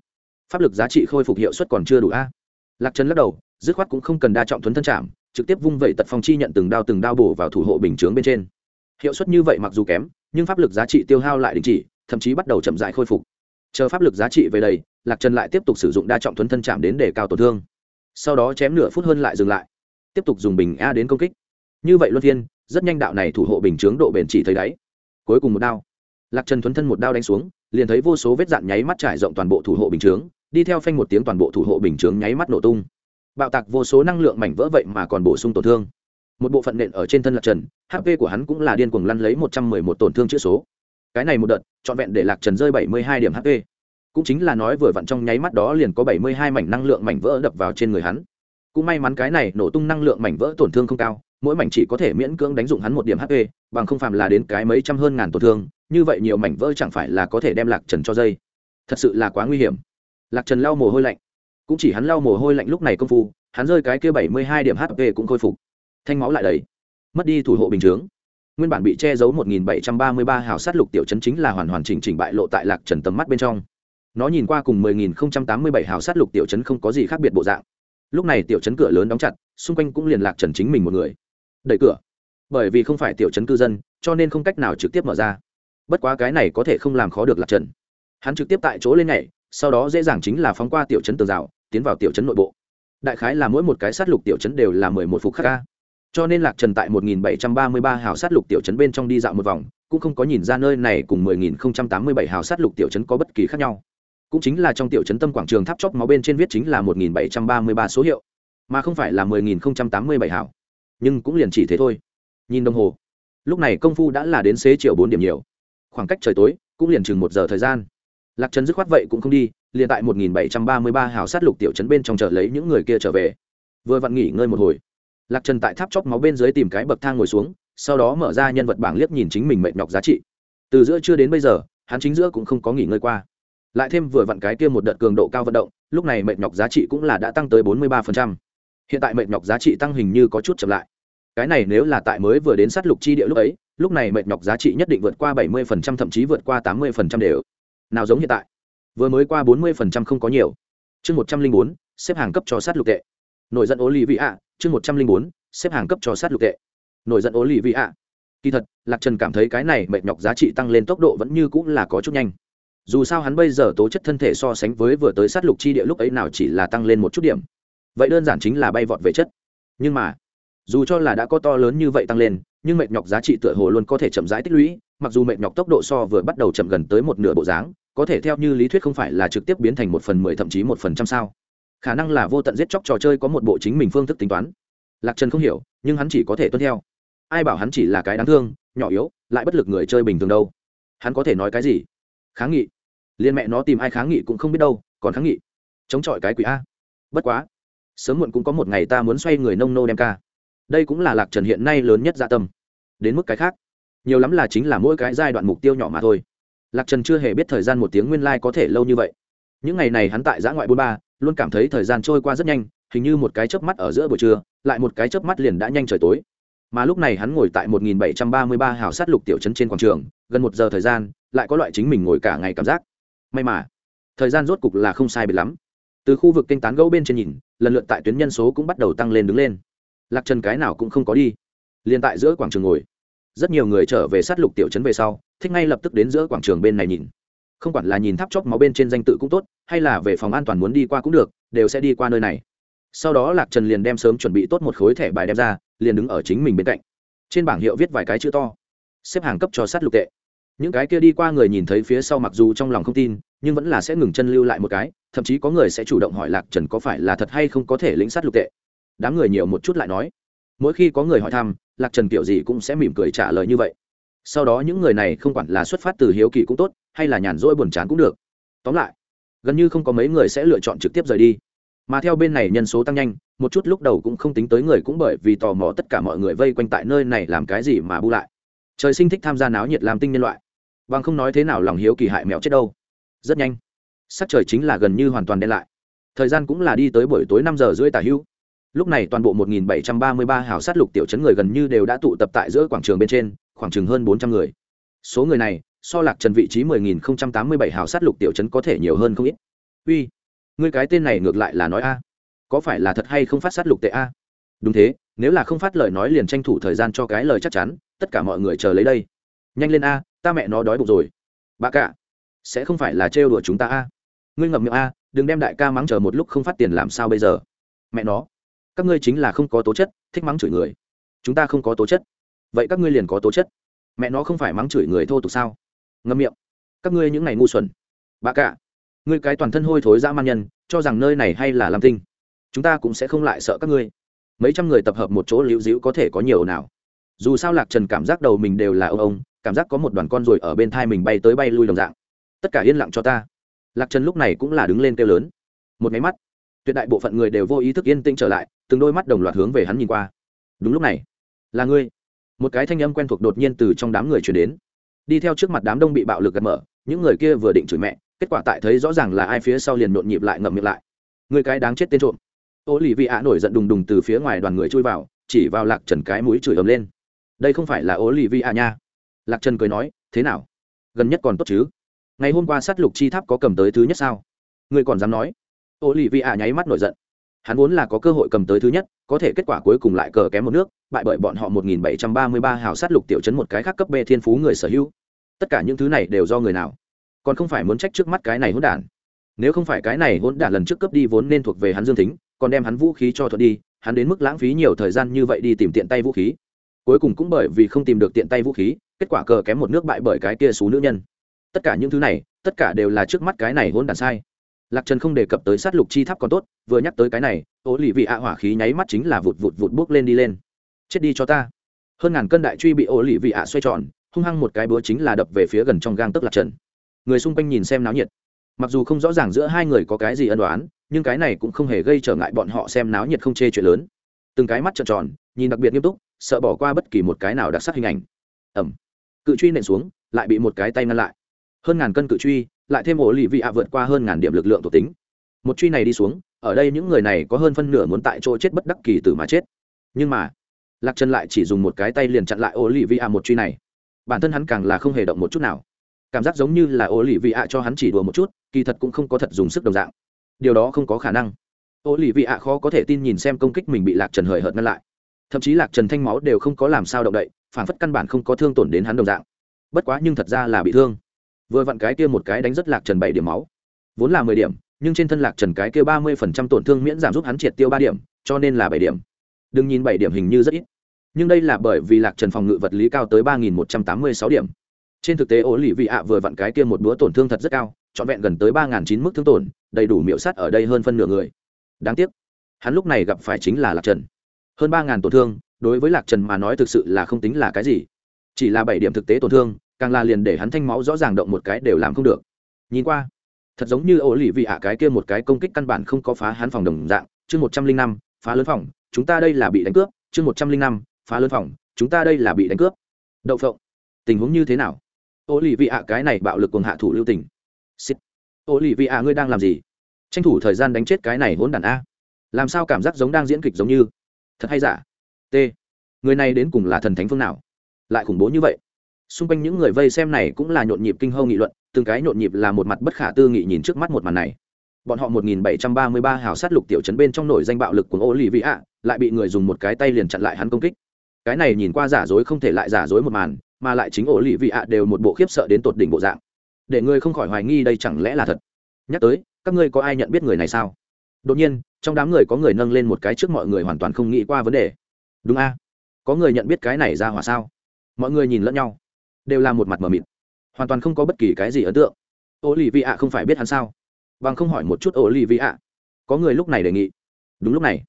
Speaker 1: pháp lực giá trị khôi phục hiệu suất còn chưa đủ a lạc trần lắc đầu, dứt khoát cũng không cần đa trọng thuấn thân chạm trực tiếp vung vẩy tật phong chi nhận từng đao từng đao bổ vào thủ hộ bình chướng bên trên. Hiệu suất như vậy mặc dù kém, nhưng pháp lực giá trị tiêu hao lại đình chỉ, thậm chí bắt đầu chậm dại khôi phục. Chờ pháp lực giá trị về đầy, lạc trần lại tiếp tục sử dụng đa trọng thuấn thân chạm đến để cao tổn thương. Sau đó chém nửa phút hơn lại dừng lại. Tiếp tục dùng bình a đến công kích. Như vậy luân phiên, rất nhanh đạo này thủ hộ bình chướng độ bền chỉ thấy đáy. Cuối cùng một đao. Lạc trần thuấn thân một đao đánh xuống, liền thấy vô số vết dạn nháy mắt trải rộng toàn bộ thủ hộ bình chướng đi theo phanh một tiếng toàn bộ thủ hộ bình chướng nháy mắt nổ tung. Bạo tạc vô số năng lượng mảnh vỡ vậy mà còn bổ sung tổn thương. Một bộ phận nện ở trên thân lạc trần hp của hắn cũng là điên cuồng lăn lấy một trăm mười một tổn thương chữ số. Cái này một đợt, trọn vẹn để lạc trần rơi bảy mươi hai điểm hp cũng chính là nói vừa vặn trong nháy mắt đó liền có bảy mươi hai mảnh năng lượng mảnh vỡ đập vào trên người hắn. Cũng may mắn cái này nổ tung năng lượng mảnh vỡ tổn thương không cao, mỗi mảnh chỉ có thể miễn cưỡng đánh dụng hắn một điểm hp bằng không phàm là đến cái mấy trăm hơn ngàn tổn thương, như vậy nhiều mảnh vỡ chẳng phải là có thể đem lạc trần cho dây. Thật sự là quá nguy hiểm lạc trần lau mồ hôi lạnh. Cũng chỉ hắn lau mồ hôi lạnh lúc này công phu, hắn rơi cái kia bảy mươi hai điểm hp cũng khôi phục. Thanh máu lại đầy. Mất đi thủ hộ bình chướng. Nguyên bản bị che giấu 1733 hào sát lục tiểu chấn chính là hoàn hoàn chỉnh chỉnh bại lộ tại lạc trần tầm mắt bên trong. Nó nhìn qua cùng 10.087 hào sát lục tiểu chấn không có gì khác biệt bộ dạng. Lúc này tiểu chấn cửa lớn đóng chặt, xung quanh cũng liền lạc trần chính mình một người. Đẩy cửa. Bởi vì không phải tiểu chấn cư dân, cho nên không cách nào trực tiếp mở ra. Bất quá cái này có thể không làm khó được lạc trần. Hắn trực tiếp tại chỗ lên nhảy sau đó dễ dàng chính là phóng qua tiểu chấn tường rào, tiến vào tiểu chấn nội bộ. Đại khái là mỗi một cái sát lục tiểu chấn đều là mười một phục khắc ca cho nên lạc trần tại 1733 hào sát lục tiểu trấn bên trong đi dạo một vòng, cũng không có nhìn ra nơi này cùng 10.087 hào sát lục tiểu trấn có bất kỳ khác nhau. Cũng chính là trong tiểu trấn tâm quảng trường tháp chóp máu bên trên viết chính là 1733 số hiệu, mà không phải là 10.087 hào. Nhưng cũng liền chỉ thế thôi. Nhìn đồng hồ, lúc này công phu đã là đến xế chiều bốn điểm nhiều. Khoảng cách trời tối cũng liền chừng một giờ thời gian lạc trần dứt khoát vậy cũng không đi, liền tại 1733 hào sát lục tiểu trấn bên trong chờ lấy những người kia trở về. Vừa vặn nghỉ ngơi một hồi, lạc trần tại tháp chóc máu bên dưới tìm cái bậc thang ngồi xuống, sau đó mở ra nhân vật bảng liếc nhìn chính mình mệt nhọc giá trị. Từ giữa chưa đến bây giờ, hắn chính giữa cũng không có nghỉ ngơi qua. Lại thêm vừa vặn cái kia một đợt cường độ cao vận động, lúc này mệt nhọc giá trị cũng là đã tăng tới bốn mươi ba hiện tại mệt nhọc giá trị tăng hình như có chút chậm lại. Cái này nếu là tại mới vừa đến sát lục chi địa lúc ấy, lúc này mệt nhọc giá trị nhất định vượt qua bảy mươi thậm chí vượt qua tám mươi đều nào giống hiện tại. Vừa mới qua bốn mươi không có nhiều. Chương một trăm linh bốn, xếp hàng cấp cho sát lục tệ. Nổi giận ố lì vị ạ chương một trăm linh bốn, xếp hàng cấp cho sát lục tệ. Nổi giận ố lì vị ạ kỳ thật, lạc trần cảm thấy cái này mệt nhọc giá trị tăng lên tốc độ vẫn như cũng là có chút nhanh. Dù sao hắn bây giờ tố chất thân thể so sánh với vừa tới sát lục chi địa lúc ấy nào chỉ là tăng lên một chút điểm. Vậy đơn giản chính là bay vọt về chất. Nhưng mà, dù cho là đã có to lớn như vậy tăng lên, nhưng mệt nhọc giá trị tựa hồ luôn có thể chậm rãi tích lũy mặc dù mệt nhọc tốc độ so vừa bắt đầu chậm gần tới một nửa bộ dáng, có thể theo như lý thuyết không phải là trực tiếp biến thành một phần mười, thậm chí một phần trăm sao. Khả năng là vô tận giết chóc trò chơi có một bộ chính mình phương thức tính toán. Lạc trần không hiểu, nhưng hắn chỉ có thể tuân theo. Ai bảo hắn chỉ là cái đáng thương, nhỏ yếu, lại bất lực người chơi bình thường đâu. Hắn có thể nói cái gì? Kháng nghị. Liên mẹ nó tìm ai kháng nghị cũng không biết đâu, còn kháng nghị. Chống chọi cái quỷ a. Bất quá. Sớm muộn cũng có một ngày ta muốn xoay người nông nô đem ca. Đây cũng là lạc trần hiện nay lớn nhất dạ tâm. Đến mức cái khác nhiều lắm là chính là mỗi cái giai đoạn mục tiêu nhỏ mà thôi. Lạc trần chưa hề biết thời gian một tiếng nguyên lai、like、có thể lâu như vậy. Những ngày này hắn tại giã ngoại bôn ba, luôn cảm thấy thời gian trôi qua rất nhanh, hình như một cái chớp mắt ở giữa buổi trưa, lại một cái chớp mắt liền đã nhanh trời tối. Mà lúc này hắn ngồi tại 1733 hào sát lục tiểu trấn trên quảng trường, gần một giờ thời gian, lại có loại chính mình ngồi cả ngày cảm giác. May mà, thời gian rốt cục là không sai biệt lắm. Từ khu vực kênh tán gẫu bên trên nhìn, lần lượt tại tuyến nhân số cũng bắt đầu tăng lên đứng lên. Lạc trần cái nào cũng không có đi. Liền tại giữa quảng trường ngồi rất nhiều người trở về sát lục tiểu trấn về sau, thích ngay lập tức đến giữa quảng trường bên này nhìn. Không quản là nhìn tháp chóc máu bên trên danh tự cũng tốt, hay là về phòng an toàn muốn đi qua cũng được, đều sẽ đi qua nơi này. Sau đó lạc trần liền đem sớm chuẩn bị tốt một khối thẻ bài đem ra, liền đứng ở chính mình bên cạnh. Trên bảng hiệu viết vài cái chữ to. Xếp hàng cấp cho sát lục tệ. Những cái kia đi qua người nhìn thấy phía sau mặc dù trong lòng không tin, nhưng vẫn là sẽ ngừng chân lưu lại một cái, thậm chí có người sẽ chủ động hỏi lạc trần có phải là thật hay không có thể lĩnh sát lục tệ. Đám người nhiều một chút lại nói. Mỗi khi có người hỏi thăm lạc trần kiểu gì cũng sẽ mỉm cười trả lời như vậy. Sau đó những người này không quản là xuất phát từ hiếu kỳ cũng tốt, hay là nhàn rỗi buồn chán cũng được. Tóm lại, gần như không có mấy người sẽ lựa chọn trực tiếp rời đi. Mà theo bên này nhân số tăng nhanh, một chút lúc đầu cũng không tính tới người cũng bởi vì tò mò tất cả mọi người vây quanh tại nơi này làm cái gì mà bu lại. Trời sinh thích tham gia náo nhiệt làm tinh nhân loại. Bằng không nói thế nào lòng hiếu kỳ hại mèo chết đâu. Rất nhanh. Sắc trời chính là gần như hoàn toàn đen lại. Thời gian cũng là đi tới buổi tối năm giờ rưỡi tả hữu lúc này toàn bộ 1733 hào sát lục tiểu chấn người gần như đều đã tụ tập tại giữa quảng trường bên trên, khoảng chừng hơn 400 người. Số người này, so lạc trần vị trí 10.087 hào sát lục tiểu chấn có thể nhiều hơn không ít. Uy, ngươi cái tên này ngược lại là nói a. Có phải là thật hay không phát sát lục tệ a? Đúng thế, nếu là không phát lời nói liền tranh thủ thời gian cho cái lời chắc chắn, tất cả mọi người chờ lấy đây. Nhanh lên a, ta mẹ nó đói bụng rồi. Bà cả, sẽ không phải là trêu đùa chúng ta a. Ngươi ngậm miệng a, đừng đem đại ca mắng chờ một lúc không phát tiền làm sao bây giờ. Mẹ nó các ngươi chính là không có tố chất, thích mắng chửi người. Chúng ta không có tố chất. Vậy các ngươi liền có tố chất. Mẹ nó không phải mắng chửi người thô tục sao? Ngâm miệng. Các ngươi những ngày ngu xuẩn. Bà cả, ngươi cái toàn thân hôi thối dã man nhân, cho rằng nơi này hay là làm tinh. Chúng ta cũng sẽ không lại sợ các ngươi. Mấy trăm người tập hợp một chỗ liễu dĩu có thể có nhiều nào. Dù sao lạc trần cảm giác đầu mình đều là ông ông, cảm giác có một đoàn con ruồi ở bên thai mình bay tới bay lui đồng dạng. Tất cả yên lặng cho ta. Lạc trần lúc này cũng là đứng lên kêu lớn. Một máy mắt, tuyệt đại bộ phận người đều vô ý thức yên tĩnh trở lại từng đôi mắt đồng loạt hướng về hắn nhìn qua. Đúng lúc này, là ngươi. Một cái thanh âm quen thuộc đột nhiên từ trong đám người chuyển đến. Đi theo trước mặt đám đông bị bạo lực gật mở, những người kia vừa định chửi mẹ, kết quả tại thấy rõ ràng là ai phía sau liền nhộn nhịp lại ngậm miệng lại. Người cái đáng chết tên trộm. Ô lì vị ạ nổi giận đùng đùng từ phía ngoài đoàn người chui vào, chỉ vào lạc trần cái mũi chửi ấm lên. Đây không phải là ô lì vị ạ nha. Lạc trần cười nói, thế nào? Gần nhất còn tốt chứ? Ngày hôm qua sát lục chi tháp có cầm tới thứ nhất sao? Người còn dám nói. Ô lì vị ạ nháy mắt nổi giận hắn vốn là có cơ hội cầm tới thứ nhất có thể kết quả cuối cùng lại cờ kém một nước bại bởi bọn họ 1733 hào sát lục tiểu chấn một cái khác cấp B thiên phú người sở hữu. Tất cả những thứ này đều do người nào? Còn không phải muốn trách trước mắt cái này hỗn đản. Nếu không phải cái này hỗn đản lần trước cấp đi vốn nên thuộc về hắn Dương Thính, còn đem hắn vũ khí cho thuận đi, hắn đến mức lãng phí nhiều thời gian như vậy đi tìm tiện tay vũ khí. Cuối cùng cũng bởi vì không tìm được tiện tay vũ khí, kết quả cờ kém một nước bại bởi cái kia số nữ nhân. Tất cả những thứ này, tất cả đều là trước mắt cái này hỗn đản sai lạc trần không đề cập tới sát lục chi tháp còn tốt, vừa nhắc tới cái này ố lì vị ạ hỏa khí nháy mắt chính là vụt vụt vụt bước lên đi lên. Chết đi cho ta. Hơn ngàn cân đại truy bị ố lì vị ạ xoay tròn, hung hăng một cái búa chính là đập về phía gần trong gang tức lạc trần. Người xung quanh nhìn xem náo nhiệt. Mặc dù không rõ ràng giữa hai người có cái gì ân đoán nhưng cái này cũng không hề gây trở ngại bọn họ xem náo nhiệt không chê chuyện lớn. Từng cái mắt trợn tròn, nhìn đặc biệt nghiêm túc, sợ bỏ qua bất kỳ một cái nào đặc sắc hình ảnh. Ẩm. Cự truy nện xuống, lại bị một cái tay ngăn lại. Hơn ngàn cân cự truy lại thêm ổ lì vị ạ vượt qua hơn ngàn điểm lực lượng thuộc tính. Một truy này đi xuống, ở đây những người này có hơn phân nửa muốn tại chỗ chết bất đắc kỳ tử mà chết. Nhưng mà, lạc trần lại chỉ dùng một cái tay liền chặn lại ổ lì vị ạ một truy này. Bản thân hắn càng là không hề động một chút nào. Cảm giác giống như là ổ lì vị ạ cho hắn chỉ đùa một chút, kỳ thật cũng không có thật dùng sức đồng dạng. Điều đó không có khả năng. Ổ lì vị ạ khó có thể tin nhìn xem công kích mình bị lạc trần hời hợt ngăn lại. Thậm chí lạc trần thanh máu đều không có làm sao động đậy, phản phất căn bản không có thương tổn đến hắn đồng dạng. Bất quá nhưng thật ra là bị thương vừa vặn cái kia một cái đánh rất lạc trần bảy điểm máu. Vốn là mười điểm, nhưng trên thân lạc trần cái kia ba mươi phần trăm tổn thương miễn giảm giúp hắn triệt tiêu ba điểm, cho nên là bảy điểm. Đừng nhìn bảy điểm hình như rất ít. Nhưng đây là bởi vì lạc trần phòng ngự vật lý cao tới ba nghìn một trăm tám mươi sáu điểm. Trên thực tế ố lì vị ạ vừa vặn cái kia một búa tổn thương thật rất cao, trọn vẹn gần tới ba nghìn chín mức thương tổn, đầy đủ miễu sắt ở đây hơn phân nửa người. Đáng tiếc, hắn lúc này gặp phải chính là lạc trần. Hơn ba nghìn tổn thương, đối với lạc trần mà nói thực sự là không tính là cái gì. Chỉ là bảy điểm thực tế tổn thương càng là liền để hắn thanh máu rõ ràng động một cái đều làm không được. Nhìn qua, thật giống như ổ lì vị ạ cái kia một cái công kích căn bản không có phá hắn phòng đồng dạng. Chương một trăm linh năm, phá lớn phòng, chúng ta đây là bị đánh cướp. Chương một trăm linh năm, phá lớn phòng, chúng ta đây là bị đánh cướp. Đậu phộng, tình huống như thế nào? Ổ lì vị ạ cái này bạo lực cùng hạ thủ lưu tình. Xích ổ lì vị ạ ngươi đang làm gì? Tranh thủ thời gian đánh chết cái này hỗn đàn a. Làm sao cảm giác giống đang diễn kịch giống như? Thật hay giả? T. Người này đến cùng là thần thánh phương nào? Lại khủng bố như vậy xung quanh những người vây xem này cũng là nhộn nhịp kinh hâu nghị luận từng cái nhộn nhịp là một mặt bất khả tư nghị nhìn trước mắt một màn này bọn họ 1733 hào sát lục tiểu trấn bên trong nổi danh bạo lực của Olivia, lại bị người dùng một cái tay liền chặn lại hắn công kích. Cái này nhìn qua giả dối không thể lại giả dối một màn, mà lại chính Olivia đều một bộ khiếp sợ đến tột đỉnh bộ dạng. Để người không khỏi hoài nghi đây chẳng lẽ là thật. Nhắc tới, các ngươi có ai nhận biết người này sao? Đột nhiên, trong đám người có người nâng lên một cái trước mọi người hoàn toàn không nghĩ qua vấn đề. Đúng a? Có người nhận biết cái này ra hỏa sao? Mọi người nhìn lẫn nhau, đều là một mặt mờ mịt, hoàn toàn không có bất kỳ cái gì ấn tượng. ô lì vị ạ không phải biết hắn sao? bằng không hỏi một chút ô lì vị ạ Có người lúc này đề nghị. Đúng lúc này,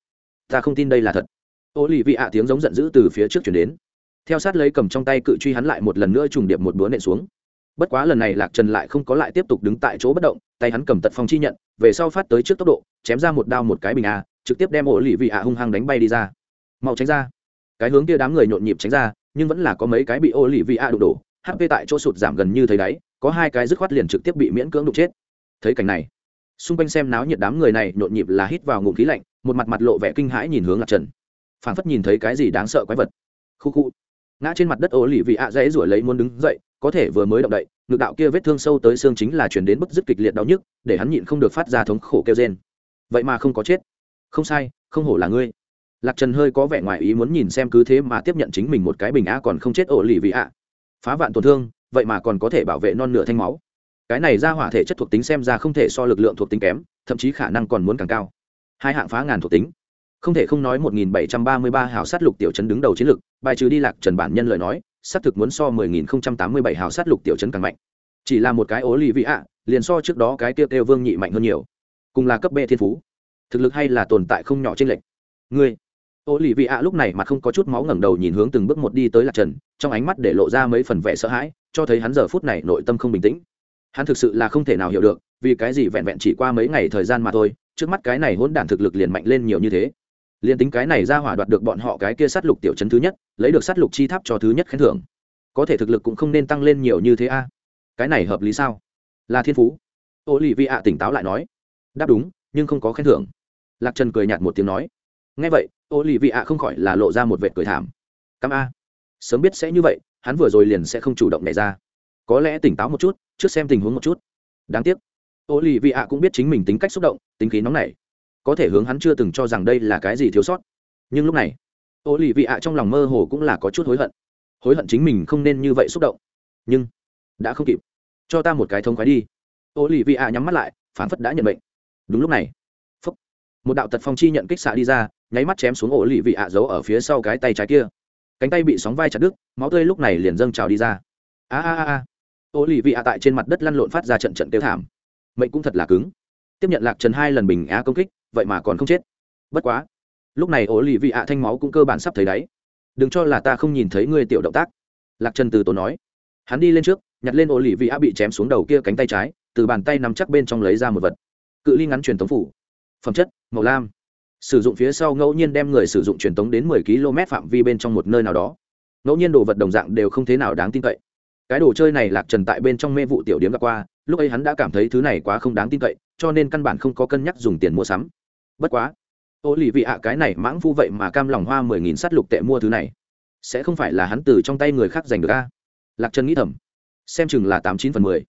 Speaker 1: ta không tin đây là thật. ô lì vị ạ tiếng giống giận dữ từ phía trước truyền đến. Theo sát lấy cầm trong tay cự truy hắn lại một lần nữa trùng điệp một búa nện xuống. Bất quá lần này Lạc Trần lại không có lại tiếp tục đứng tại chỗ bất động, tay hắn cầm tật phong chi nhận, về sau phát tới trước tốc độ, chém ra một đao một cái bình a, trực tiếp đem Olivia hung hăng đánh bay đi ra. Mau tránh ra. Cái hướng kia đám người nhộn nhịp tránh ra, nhưng vẫn là có mấy cái bị ô lì vị ạ đụng đổ, HP tại chỗ sụt giảm gần như thấy đáy, có hai cái dứt khoát liền trực tiếp bị miễn cưỡng đụng chết. Thấy cảnh này, xung quanh xem náo nhiệt đám người này nhộn nhịp là hít vào ngụm khí lạnh một mặt mặt lộ vẻ kinh hãi nhìn hướng lạc trần. Phảng phất nhìn thấy cái gì đáng sợ quái vật. Khu khu ngã trên mặt đất ố lì vị ạ dễ rủi lấy muốn đứng dậy có thể vừa mới động đậy ngực đạo kia vết thương sâu tới xương chính là chuyển đến bức dứt kịch liệt đau nhức để hắn nhịn không được phát ra thống khổ kêu trên vậy mà không có chết. Không sai không hổ là ngươi. Lạc trần hơi có vẻ ngoài ý muốn nhìn xem cứ thế mà tiếp nhận chính mình một cái bình á còn không chết ổ lì vị ạ phá vạn tổn thương, vậy mà còn có thể bảo vệ non nửa thanh máu. Cái này ra hỏa thể chất thuộc tính xem ra không thể so lực lượng thuộc tính kém, thậm chí khả năng còn muốn càng cao. Hai hạng phá ngàn thuộc tính. Không thể không nói 1733 hào sát lục tiểu trấn đứng đầu chiến lực, bài trừ đi lạc trần bản nhân lời nói, xác thực muốn so 10087 hào sát lục tiểu trấn càng mạnh. Chỉ là một cái ố lì vị ạ liền so trước đó cái tiêu tiêu vương nhị mạnh hơn nhiều. Cùng là cấp b thiên phú. Thực lực hay là tồn tại không nhỏ trên lệch. ngươi ô lì vị ạ lúc này mà không có chút máu ngẩng đầu nhìn hướng từng bước một đi tới lạc trần, trong ánh mắt để lộ ra mấy phần vẻ sợ hãi, cho thấy hắn giờ phút này nội tâm không bình tĩnh. Hắn thực sự là không thể nào hiểu được, vì cái gì vẹn vẹn chỉ qua mấy ngày thời gian mà thôi, trước mắt cái này hỗn đản thực lực liền mạnh lên nhiều như thế. Liền tính cái này ra hỏa đoạt được bọn họ cái kia sát lục tiểu chấn thứ nhất, lấy được sát lục chi tháp cho thứ nhất khen thưởng, có thể thực lực cũng không nên tăng lên nhiều như thế a. Cái này hợp lý sao? Là thiên phú. Ô lì vi ạ tỉnh táo lại nói. Đáp đúng, nhưng không có khen thưởng. Lạc trần cười nhạt một tiếng nói. Ngay vậy ô lì vị ạ không khỏi là lộ ra một vệt cười thảm. Cắm a sớm biết sẽ như vậy hắn vừa rồi liền sẽ không chủ động nhảy ra. Có lẽ tỉnh táo một chút trước xem tình huống một chút. Đáng tiếc ô lì vị ạ cũng biết chính mình tính cách xúc động tính khí nóng nảy. Có thể hướng hắn chưa từng cho rằng đây là cái gì thiếu sót. Nhưng lúc này ô lì vị ạ trong lòng mơ hồ cũng là có chút hối hận. Hối hận chính mình không nên như vậy xúc động. Nhưng đã không kịp. Cho ta một cái thông khoái đi. Ô lì vị ạ nhắm mắt lại phán phất đã nhận bệnh. Đúng lúc này phúc, một đạo tật phong chi nhận kích xạ đi ra nháy mắt chém xuống ổ lì vị ạ giấu ở phía sau cái tay trái kia. Cánh tay bị sóng vai chặt đứt, máu tươi lúc này liền dâng trào đi ra. A a a ổ lì vị ạ tại trên mặt đất lăn lộn phát ra trận trận tiêu thảm. Mệnh cũng thật là cứng. Tiếp nhận lạc trần hai lần bình á công kích, vậy mà còn không chết. Bất quá, lúc này ổ lì vị ạ thanh máu cũng cơ bản sắp thấy đáy. Đừng cho là ta không nhìn thấy ngươi tiểu động tác. Lạc trần từ tổ nói. Hắn đi lên trước, nhặt lên ổ lì vị ạ bị chém xuống đầu kia cánh tay trái, từ bàn tay nắm chắc bên trong lấy ra một vật. Cự ly ngắn truyền thống phủ. Phẩm chất, màu lam sử dụng phía sau ngẫu nhiên đem người sử dụng truyền tống đến mười km phạm vi bên trong một nơi nào đó. Ngẫu nhiên đồ vật đồng dạng đều không thế nào đáng tin cậy. Cái đồ chơi này lạc trần tại bên trong mê vụ tiểu điếm gặp qua, lúc ấy hắn đã cảm thấy thứ này quá không đáng tin cậy, cho nên căn bản không có cân nhắc dùng tiền mua sắm. Bất quá ô lì vị ạ cái này mãng phu vậy mà cam lòng hoa mười nghìn sắt lục tệ mua thứ này. Sẽ không phải là hắn từ trong tay người khác giành được a? Lạc trần nghĩ thầm. Xem chừng là tám chín phần mười.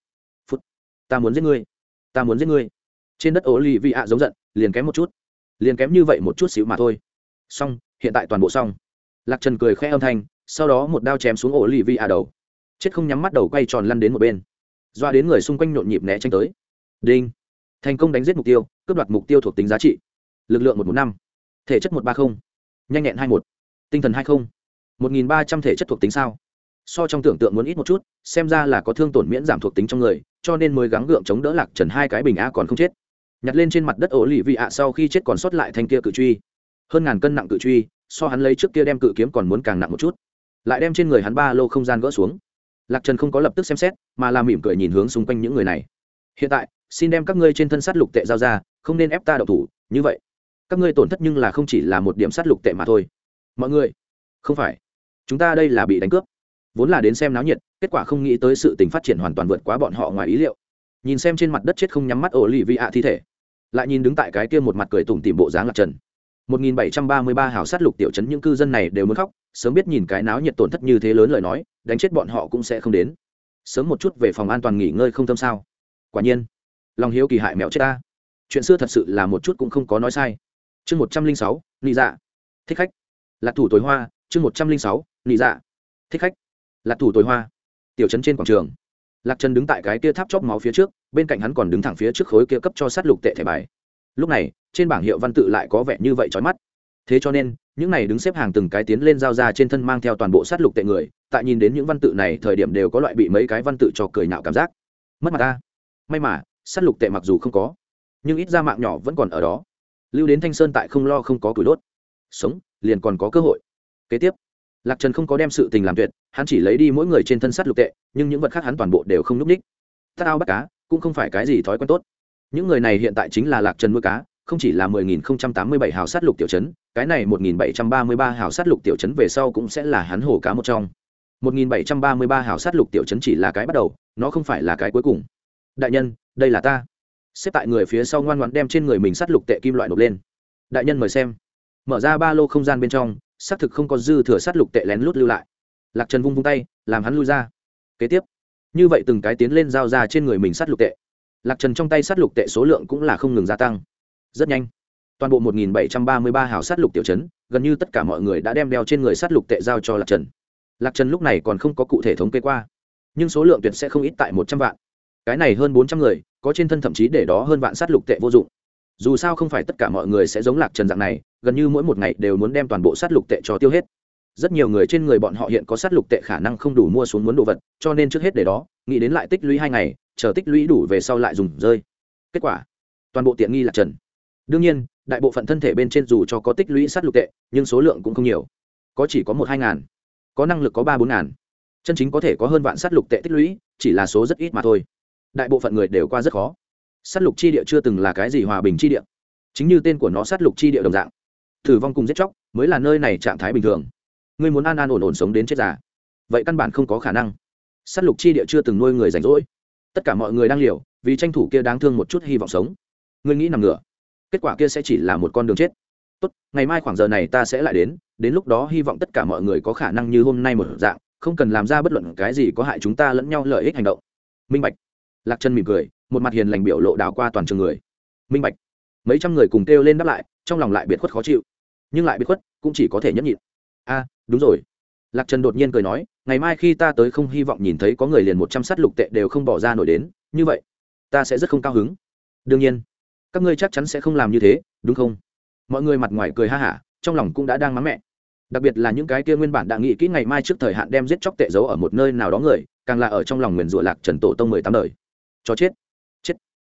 Speaker 1: Phút. Ta muốn giết ngươi. Ta muốn giết ngươi. Trên đất ô lì vị ạ giống giận, liền kém một chút liền kém như vậy một chút xíu mà thôi. Xong, hiện tại toàn bộ xong. Lạc trần cười khẽ âm thanh, sau đó một đao chém xuống ổ lì vi ạ đầu. Chết không nhắm mắt đầu quay tròn lăn đến một bên. Doa đến người xung quanh nhộn nhịp né tranh tới. Đinh. Thành công đánh giết mục tiêu, cướp đoạt mục tiêu thuộc tính giá trị. Lực lượng một một năm. Thể chất một ba mươi nhanh nhẹn hai một. Tinh thần hai mươi một nghìn ba trăm thể chất thuộc tính sao? So trong tưởng tượng muốn ít một chút, xem ra là có thương tổn miễn giảm thuộc tính trong người, cho nên mới gắng gượng chống đỡ lạc trần hai cái bình a còn không chết nhặt lên trên mặt đất ổ lì vị ạ sau khi chết còn sót lại thanh kia cự truy. Hơn ngàn cân nặng cự truy, so hắn lấy trước kia đem cự kiếm còn muốn càng nặng một chút. Lại đem trên người hắn ba lô không gian gỡ xuống. Lạc trần không có lập tức xem xét, mà làm mỉm cười nhìn hướng xung quanh những người này. Hiện tại, xin đem các ngươi trên thân sát lục tệ giao ra, không nên ép ta đậu thủ, như vậy, các ngươi tổn thất nhưng là không chỉ là một điểm sát lục tệ mà thôi. Mọi người? Không phải. Chúng ta đây là bị đánh cướp. Vốn là đến xem náo nhiệt, kết quả không nghĩ tới sự tình phát triển hoàn toàn vượt quá bọn họ ngoài ý liệu. Nhìn xem trên mặt đất chết không nhắm mắt ổ lì vị ạ thi thể lại nhìn đứng tại cái kia một mặt cười tủm tìm bộ dáng lạc trần. 1733 hào sát lục tiểu trấn những cư dân này đều muốn khóc, sớm biết nhìn cái náo nhiệt tổn thất như thế lớn lời nói, đánh chết bọn họ cũng sẽ không đến. Sớm một chút về phòng an toàn nghỉ ngơi không tâm sao? Quả nhiên, lòng hiếu kỳ hại mẹo chết ta. chuyện xưa thật sự là một chút cũng không có nói sai. Chương một trăm linh sáu nị dạ. Thích khách. Lạc thủ tối hoa chương một trăm linh sáu nị dạ. Thích khách. Lạc thủ tối hoa. Tiểu trấn trên quảng trường lạc trần đứng tại cái kia tháp chóp máu phía trước, bên cạnh hắn còn đứng thẳng phía trước khối kia cấp cho sát lục tệ thẻ bài. Lúc này, trên bảng hiệu văn tự lại có vẻ như vậy trói mắt. Thế cho nên, những này đứng xếp hàng từng cái tiến lên giao ra trên thân mang theo toàn bộ sát lục tệ người, tại nhìn đến những văn tự này thời điểm đều có loại bị mấy cái văn tự cho cười nạo cảm giác. Mất mặt ta. May mà, sát lục tệ mặc dù không có, nhưng ít ra mạng nhỏ vẫn còn ở đó. Lưu đến thanh sơn tại không lo không có củi đốt. Sống, liền còn có cơ hội. Kế tiếp lạc trần không có đem sự tình làm tuyệt hắn chỉ lấy đi mỗi người trên thân sát lục tệ nhưng những vật khác hắn toàn bộ đều không n ú c ních tắt ao bắt cá cũng không phải cái gì thói quen tốt những người này hiện tại chính là lạc trần nuôi cá không chỉ là 10.087 hào sát lục tiểu chấn, cái này 1.733 hào sát lục tiểu chấn về sau cũng sẽ là hắn hồ cá một trong. 1.733 hào sát lục tiểu chấn chỉ là cái bắt đầu, nó không phải là cái cuối cùng. Đại nhân, đây là ta. Xếp tại người phía sau ngoan ngoãn đem trên người mình sát lục tệ kim loại nộp lên. Đại nhân mời xem. Mở ra ba lô không gian bên trong, xác thực không có dư thừa sát lục tệ lén lút lưu lại. Lạc Trần vung vung tay, làm hắn lui ra. Kế tiếp, như vậy từng cái tiến lên giao ra trên người mình sát lục tệ. Lạc Trần trong tay sát lục tệ số lượng cũng là không ngừng gia tăng rất nhanh toàn bộ 1733 hào sát lục tiểu trấn gần như tất cả mọi người đã đem đeo trên người sát lục tệ giao cho lạc trần lạc trần lúc này còn không có cụ thể thống kê qua nhưng số lượng tuyệt sẽ không ít tại một trăm vạn cái này hơn bốn trăm người có trên thân thậm chí để đó hơn vạn sát lục tệ vô dụng dù sao không phải tất cả mọi người sẽ giống lạc trần dạng này, gần như mỗi một ngày đều muốn đem toàn bộ sát lục tệ cho tiêu hết. Rất nhiều người trên người bọn họ hiện có sát lục tệ khả năng không đủ mua xuống muốn đồ vật, cho nên trước hết để đó, nghĩ đến lại tích lũy hai ngày, chờ tích lũy đủ về sau lại dùng rơi. Kết quả, toàn bộ tiện nghi lạc trần. Đương nhiên, đại bộ phận thân thể bên trên dù cho có tích lũy sát lục tệ, nhưng số lượng cũng không nhiều. Có chỉ có một hai ngàn, có năng lực có ba bốn ngàn. Chân chính có thể có hơn vạn sát lục tệ tích lũy, chỉ là số rất ít mà thôi. Đại bộ phận người đều qua rất khó sát lục chi địa chưa từng là cái gì hòa bình chi địa. Chính như tên của nó sát lục chi địa đồng dạng. Thử vong cùng giết chóc mới là nơi này trạng thái bình thường. Ngươi muốn an an ổn ổn sống đến chết già. Vậy căn bản không có khả năng. Sát lục chi địa chưa từng nuôi người rảnh rỗi. Tất cả mọi người đang liều vì tranh thủ kia đáng thương một chút hy vọng sống. Ngươi nghĩ nằm ngửa. Kết quả kia sẽ chỉ là một con đường chết. Tốt, ngày mai khoảng giờ này ta sẽ lại đến. Đến lúc đó hy vọng tất cả mọi người có khả năng như hôm nay một dạng, không cần làm ra bất luận cái gì có hại chúng ta lẫn nhau lợi ích hành động. Minh bạch. Lạc chân mỉm cười một mặt hiền lành biểu lộ đảo qua toàn trường người. Minh bạch. Mấy trăm người cùng kêu lên đáp lại, trong lòng lại biệt khuất khó chịu. Nhưng lại biệt khuất, cũng chỉ có thể nhẫn nhịn. A, đúng rồi. Lạc trần đột nhiên cười nói, ngày mai khi ta tới không hy vọng nhìn thấy có người liền một trăm s á t lục tệ đều không bỏ ra nổi đến, như vậy, ta sẽ rất không cao hứng. Đương nhiên, các ngươi chắc chắn sẽ không làm như thế, đúng không? Mọi người mặt ngoài cười ha hả, trong lòng cũng đã đang mắng mẹ. Đặc biệt là những cái kia nguyên bản đã nghĩ kỹ ngày mai trước thời hạn đem giết chóc tệ giấu ở một nơi nào đó người, càng là ở trong lòng nguyền rủa lạc trần tổ tông mười tám đời. Cho chết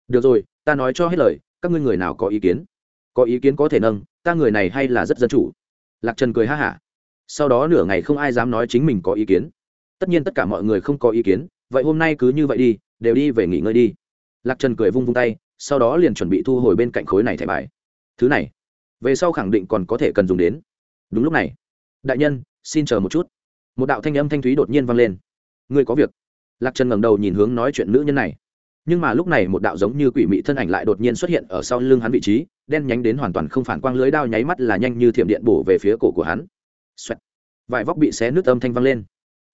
Speaker 1: được rồi, ta nói cho hết lời, các ngươi người nào có ý kiến? Có ý kiến có thể nâng, ta người này hay là rất dân chủ? Lạc trần cười ha hả. Sau đó nửa ngày không ai dám nói chính mình có ý kiến. Tất nhiên tất cả mọi người không có ý kiến, vậy hôm nay cứ như vậy đi, đều đi về nghỉ ngơi đi. Lạc trần cười vung vung tay, sau đó liền chuẩn bị thu hồi bên cạnh khối này thẻ bài. Thứ này, về sau khẳng định còn có thể cần dùng đến. Đúng lúc này, đại nhân, xin chờ một chút. Một đạo thanh âm thanh thúy đột nhiên vang lên. Ngươi có việc. Lạc trần ngẩng đầu nhìn hướng nói chuyện nữ nhân này nhưng mà lúc này một đạo giống như quỷ mị thân ảnh lại đột nhiên xuất hiện ở sau lưng hắn vị trí, đen nhánh đến hoàn toàn không phản quang lưới đao nháy mắt là nhanh như thiểm điện bổ về phía cổ của hắn. Xoẹt. vải vóc bị xé nước âm thanh vang lên.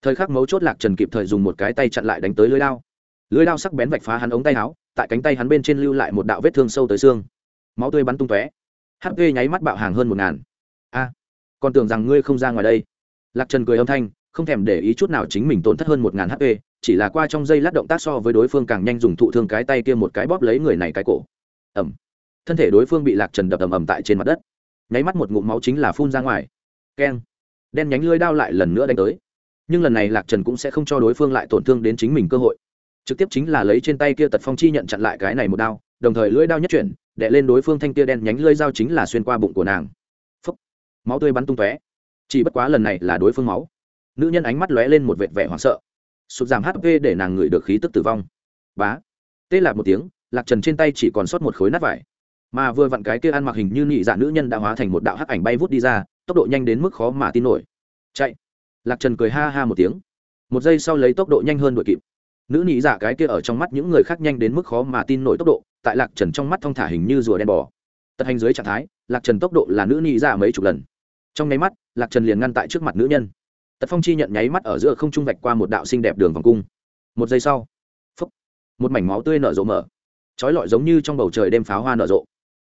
Speaker 1: Thời khắc mấu chốt lạc trần kịp thời dùng một cái tay chặn lại đánh tới lưới đao. Lưới đao sắc bén vạch phá hắn ống tay áo, tại cánh tay hắn bên trên lưu lại một đạo vết thương sâu tới xương. Máu tươi bắn tung tóe. Hp nháy mắt bạo hàng hơn một ngàn. A. Còn tưởng rằng ngươi không ra ngoài đây. Lạc trần cười âm thanh, không thèm để ý chút nào chính mình tổn thất hơn một ngàn hp chỉ là qua trong dây lát động tác so với đối phương càng nhanh dùng thụ thương cái tay kia một cái bóp lấy người này cái cổ. Ẩm thân thể đối phương bị lạc trần đập ầm ầm tại trên mặt đất. Nháy mắt một ngụm máu chính là phun ra ngoài. Keng. Đen nhánh lưới đao lại lần nữa đánh tới. Nhưng lần này lạc trần cũng sẽ không cho đối phương lại tổn thương đến chính mình cơ hội. Trực tiếp chính là lấy trên tay kia tật phong chi nhận chặn lại cái này một đao, đồng thời lưỡi đao nhất chuyển đệ lên đối phương thanh kia đen nhánh lưỡi dao chính là xuyên qua bụng của nàng. Phấp máu tươi bắn tung tóe. Chỉ bất quá lần này là đối phương máu. Nữ nhân ánh mắt lóe lên một vệt vẻ hoảng sợ sụt giảm hp để nàng ngửi được khí tức tử vong. Bá. Tê lạc một tiếng, lạc trần trên tay chỉ còn sót một khối nát vải. Mà vừa vặn cái kia ăn mặc hình như nhị dạ nữ nhân đã hóa thành một đạo hắc ảnh bay vút đi ra, tốc độ nhanh đến mức khó mà tin nổi. Chạy. Lạc trần cười ha ha một tiếng. Một giây sau lấy tốc độ nhanh hơn đội kịp. Nữ nhị dạ cái kia ở trong mắt những người khác nhanh đến mức khó mà tin nổi tốc độ, tại lạc trần trong mắt thong thả hình như rùa đen bò. Tật hành dưới trạng thái, lạc trần tốc độ là nữ nhị dạ mấy chục lần. Trong nháy mắt, lạc trần liền ngăn tại trước mặt nữ nhân tật phong chi nhận nháy mắt ở giữa không trung vạch qua một đạo xinh đẹp đường vòng cung. Một giây sau phấp một mảnh máu tươi nở rộ mở. Trói lọi giống như trong bầu trời đêm pháo hoa nở rộ.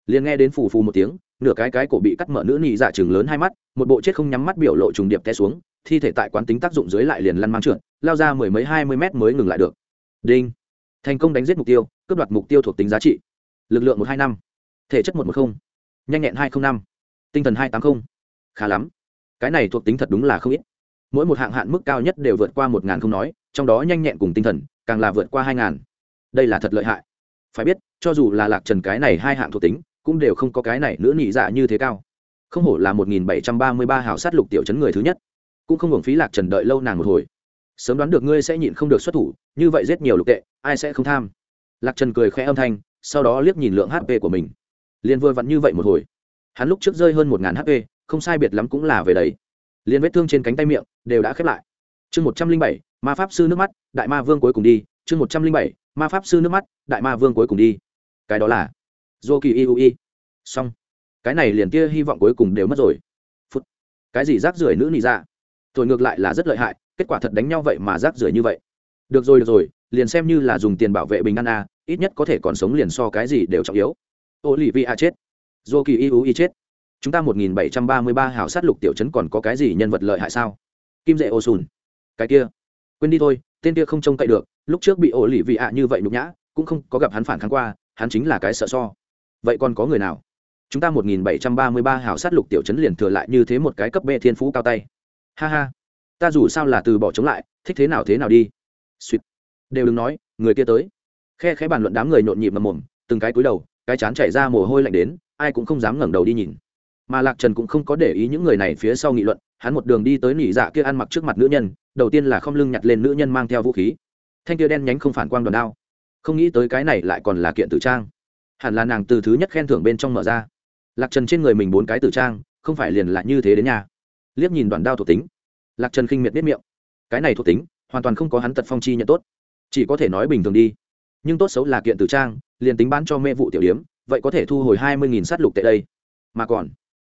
Speaker 1: Liền nghe đến phù phù một tiếng nửa cái cái cổ bị cắt mở nữ nhị dạ chừng lớn hai mắt một bộ chết không nhắm mắt biểu lộ trùng điệp té xuống thi thể tại quán tính tác dụng dưới lại liền lăn mang trượt lao ra mười mấy hai mươi mét mới ngừng lại được. Đinh. Thành công đánh giết mục tiêu cướp đoạt mục tiêu thuộc tính giá trị. Lực lượng một hai năm thể chất một một không nhanh nhẹn hai không năm tinh thần hai tám không, khá lắm. Cái này thuộc tính thật đúng là không ít mỗi một hạng hạn mức cao nhất đều vượt qua một ngàn không nói, trong đó nhanh nhẹn cùng tinh thần, càng là vượt qua hai ngàn. Đây là thật lợi hại. Phải biết, cho dù là lạc trần cái này hai hạng thuộc tính, cũng đều không có cái này nữa nhị dạ như thế cao. Không hổ là một nghìn bảy trăm ba mươi ba hào sát lục tiểu chấn người thứ nhất. Cũng không hưởng phí lạc trần đợi lâu nàng một hồi. Sớm đoán được ngươi sẽ nhịn không được xuất thủ, như vậy rất nhiều lục tệ, ai sẽ không tham? Lạc trần cười khẽ âm thanh, sau đó liếc nhìn lượng hp của mình. Liền vừa vặn như vậy một hồi. Hắn lúc trước rơi hơn một ngàn hp không sai biệt lắm cũng là về đấy liền vết thương trên cánh tay miệng đều đã khép lại. Chương một trăm linh bảy, ma pháp sư nước mắt, đại ma vương cuối cùng đi. Chương một trăm linh bảy, ma pháp sư nước mắt, đại ma vương cuối cùng đi. Cái đó là dô kỳ iu i xong. Cái này liền kia hy vọng cuối cùng đều mất rồi. Phút. Cái gì rác rưởi nữ nị ra dạ? ngược lại là rất lợi hại, kết quả thật đánh nhau vậy mà rác rưởi như vậy. Được rồi được rồi, liền xem như là dùng tiền bảo vệ bình an a ít nhất có thể còn sống liền so cái gì đều trọng yếu. Ô lì vi a chết. Dô kỳ iu i chết chúng ta một nghìn bảy trăm ba mươi ba hảo sát lục tiểu chấn còn có cái gì nhân vật lợi hại sao? Kim dệ ô sùn. Cái kia. Quên đi thôi, tên kia không trông cậy được, lúc trước bị ổ lì vị ạ như vậy nhục nhã, cũng không có gặp hắn phản kháng qua, hắn chính là cái sợ so. Vậy còn có người nào? Chúng ta một nghìn bảy trăm ba mươi ba hảo sát lục tiểu chấn liền thừa lại như thế một cái cấp bê thiên phú cao tay. Ha ha. Ta dù sao là từ bỏ chống lại, thích thế nào thế nào đi. Suýt đều đừng nói, người kia tới. Khe khẽ bàn luận đám người nhộn nhịp mầm mồm, từng cái cúi đầu, cái chán chảy ra mồ hôi lạnh đến, ai cũng không dám ngẩng đầu đi nhìn mà lạc trần cũng không có để ý những người này phía sau nghị luận hắn một đường đi tới nỉ dạ kia ăn mặc trước mặt nữ nhân đầu tiên là không lưng nhặt lên nữ nhân mang theo vũ khí thanh kia đen nhánh không phản quang đòn đao không nghĩ tới cái này lại còn là kiện tử trang hẳn là nàng từ thứ nhất khen thưởng bên trong mở ra lạc trần trên người mình bốn cái tử trang không phải liền lại như thế đến nhà liếc nhìn đoàn đao thuộc tính lạc trần khinh miệt biết miệng cái này thuộc tính hoàn toàn không có hắn tật phong chi nhận tốt chỉ có thể nói bình thường đi nhưng tốt xấu là kiện tử trang liền tính bán cho mê vụ tiểu điếm vậy có thể thu hồi hai mươi nghìn sát lục tệ đây mà còn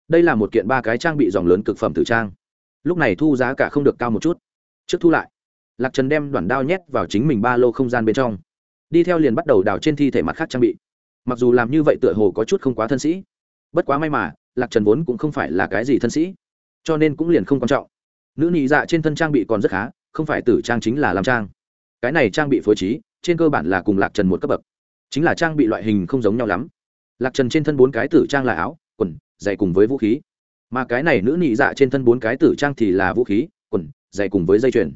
Speaker 1: đây là một kiện ba cái trang bị dòng lớn cực phẩm tử trang. Lúc này thu giá cả không được cao một chút. Trước thu lại, lạc trần đem đoạn đao nhét vào chính mình ba lô không gian bên trong. Đi theo liền bắt đầu đào trên thi thể mặt khác trang bị. Mặc dù làm như vậy tựa hồ có chút không quá thân sĩ. Bất quá may mà, lạc trần vốn cũng không phải là cái gì thân sĩ, cho nên cũng liền không quan trọng. Nữ nhị dạ trên thân trang bị còn rất khá, không phải tử trang chính là làm trang. Cái này trang bị phối trí, trên cơ bản là cùng lạc trần một cấp bậc. Chính là trang bị loại hình không giống nhau lắm. Lạc trần trên thân bốn cái tử trang là áo, quần dày cùng với vũ khí. Mà cái này nữ nhị dạ trên thân bốn cái tử trang thì là vũ khí, quần, dày cùng với dây chuyền.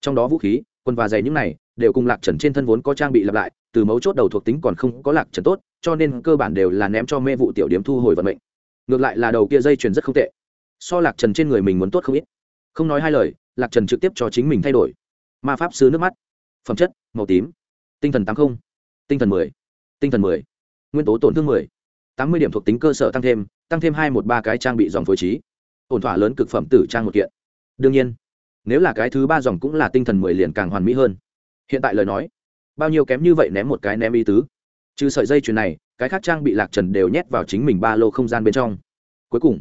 Speaker 1: Trong đó vũ khí, quần và dày những này đều cùng lạc trần trên thân vốn có trang bị lặp lại, từ mấu chốt đầu thuộc tính còn không có lạc trần tốt, cho nên cơ bản đều là ném cho mê vụ tiểu điểm thu hồi vận mệnh. Ngược lại là đầu kia dây chuyền rất không tệ. So lạc trần trên người mình muốn tốt không ít. Không nói hai lời, lạc trần trực tiếp cho chính mình thay đổi. Ma pháp sứ nước mắt. Phẩm chất, màu tím. Tinh thần tám không. Tinh thần mười. Tinh thần mười. Nguyên tố tổn thương mười. Tám mươi điểm thuộc tính cơ sở tăng thêm tăng thêm hai một ba cái trang bị dòng phối trí. Ổn thỏa lớn cực phẩm tử trang một kiện. Đương nhiên, nếu là cái thứ ba dòng cũng là tinh thần mười liền càng hoàn mỹ hơn. Hiện tại lời nói, bao nhiêu kém như vậy ném một cái ném ý tứ. Trừ sợi dây chuyền này, cái khác trang bị lạc trần đều nhét vào chính mình ba lô không gian bên trong. Cuối cùng,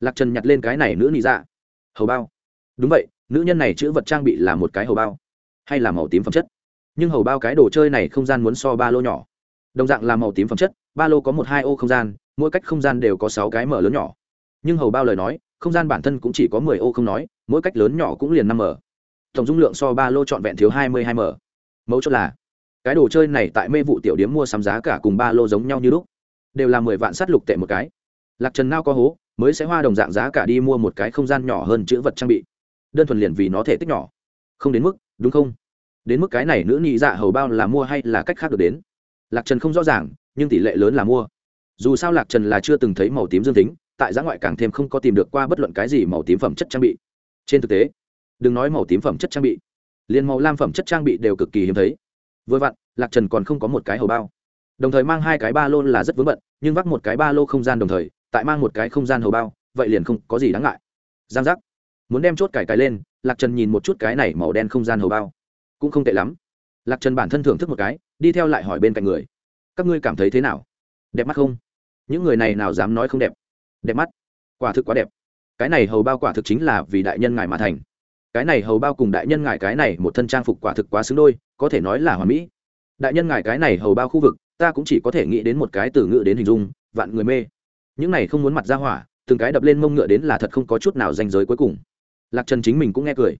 Speaker 1: lạc trần nhặt lên cái này nữ nị dạ. Hầu bao. Đúng vậy, nữ nhân này chữ vật trang bị là một cái hầu bao, hay là màu tím phẩm chất. Nhưng hầu bao cái đồ chơi này không gian muốn so ba lô nhỏ. Đồng dạng là màu tím phẩm chất, ba lô có một hai ô không gian mỗi cách không gian đều có sáu cái mở lớn nhỏ. Nhưng hầu bao lời nói, không gian bản thân cũng chỉ có mười ô không nói, mỗi cách lớn nhỏ cũng liền năm mở tổng dung lượng so ba lô trọn vẹn thiếu hai mươi hai mở mẫu chốt là, cái đồ chơi này tại mê vụ tiểu điếm mua sắm giá cả cùng ba lô giống nhau như lúc. Đều là mười vạn sắt lục tệ một cái. Lạc trần nao có hố, mới sẽ hoa đồng dạng giá cả đi mua một cái không gian nhỏ hơn chữ vật trang bị. Đơn thuần liền vì nó thể tích nhỏ. Không đến mức, đúng không? Đến mức cái này nữ nhị dạ hầu bao là mua hay là cách khác được đến? Lạc trần không rõ ràng, nhưng tỷ lệ lớn là mua dù sao lạc trần là chưa từng thấy màu tím dương tính, tại giã ngoại càng thêm không có tìm được qua bất luận cái gì màu tím phẩm chất trang bị. Trên thực tế, đừng nói màu tím phẩm chất trang bị, liền màu lam phẩm chất trang bị đều cực kỳ hiếm thấy. Vừa vặn, lạc trần còn không có một cái hầu bao. Đồng thời mang hai cái ba lô là rất vướng bận, nhưng vác một cái ba lô không gian đồng thời, tại mang một cái không gian hầu bao, vậy liền không có gì đáng ngại. Giang giác. Muốn đem chốt cải cái lên, lạc trần nhìn một chút cái này màu đen không gian hầu bao. Cũng không tệ lắm. Lạc trần bản thân thưởng thức một cái, đi theo lại hỏi bên cạnh người. Các ngươi cảm thấy thế nào? Đẹp mắt không? Những người này nào dám nói không đẹp? Đẹp mắt. Quả thực quá đẹp. Cái này hầu bao quả thực chính là vì đại nhân ngài mà thành. Cái này hầu bao cùng đại nhân ngài cái này một thân trang phục quả thực quá xứng đôi, có thể nói là hoàn mỹ. Đại nhân ngài cái này hầu bao khu vực, ta cũng chỉ có thể nghĩ đến một cái từ ngựa đến hình dung, vạn người mê. Những này không muốn mặt ra hỏa, từng cái đập lên mông ngựa đến là thật không có chút nào danh giới cuối cùng. Lạc trần chính mình cũng nghe cười.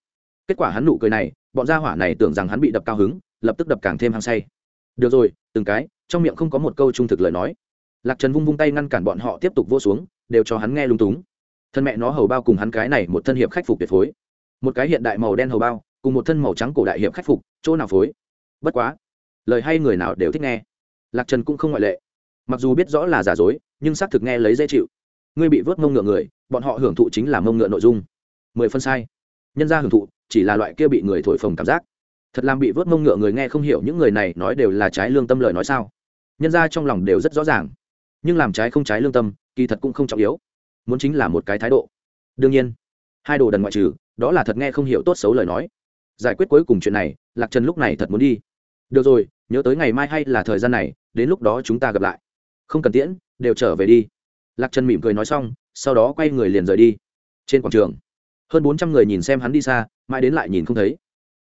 Speaker 1: Kết quả hắn nụ cười này, bọn gia hỏa này tưởng rằng hắn bị đập cao hứng, lập tức đập càng thêm hăng say. Được rồi, từng cái, trong miệng không có một câu trung thực lời nói lạc trần vung vung tay ngăn cản bọn họ tiếp tục vô xuống, đều cho hắn nghe lung túng. Thân mẹ nó hầu bao cùng hắn cái này một thân hiệp khắc phục tuyệt phối. Một cái hiện đại màu đen hầu bao, cùng một thân màu trắng cổ đại hiệp khắc phục, chỗ nào phối? Bất quá, lời hay người nào đều thích nghe. Lạc trần cũng không ngoại lệ. Mặc dù biết rõ là giả dối, nhưng xác thực nghe lấy dễ chịu. Ngươi bị vớt mông ngựa người, bọn họ hưởng thụ chính là mông ngựa nội dung. Mười phân sai. Nhân ra hưởng thụ, chỉ là loại kia bị người thổi phồng cảm giác. Thật làm bị vớt mông ngựa người nghe không hiểu những người này nói đều là trái lương tâm lời nói sao? Nhân ra trong lòng đều rất rõ ràng nhưng làm trái không trái lương tâm, kỳ thật cũng không trọng yếu. Muốn chính là một cái thái độ. Đương nhiên, hai đồ đần ngoại trừ, đó là thật nghe không hiểu tốt xấu lời nói. Giải quyết cuối cùng chuyện này, lạc trần lúc này thật muốn đi. Được rồi, nhớ tới ngày mai hay là thời gian này, đến lúc đó chúng ta gặp lại. Không cần tiễn, đều trở về đi. Lạc trần mỉm cười nói xong, sau đó quay người liền rời đi. Trên quảng trường, hơn bốn trăm người nhìn xem hắn đi xa, mãi đến lại nhìn không thấy.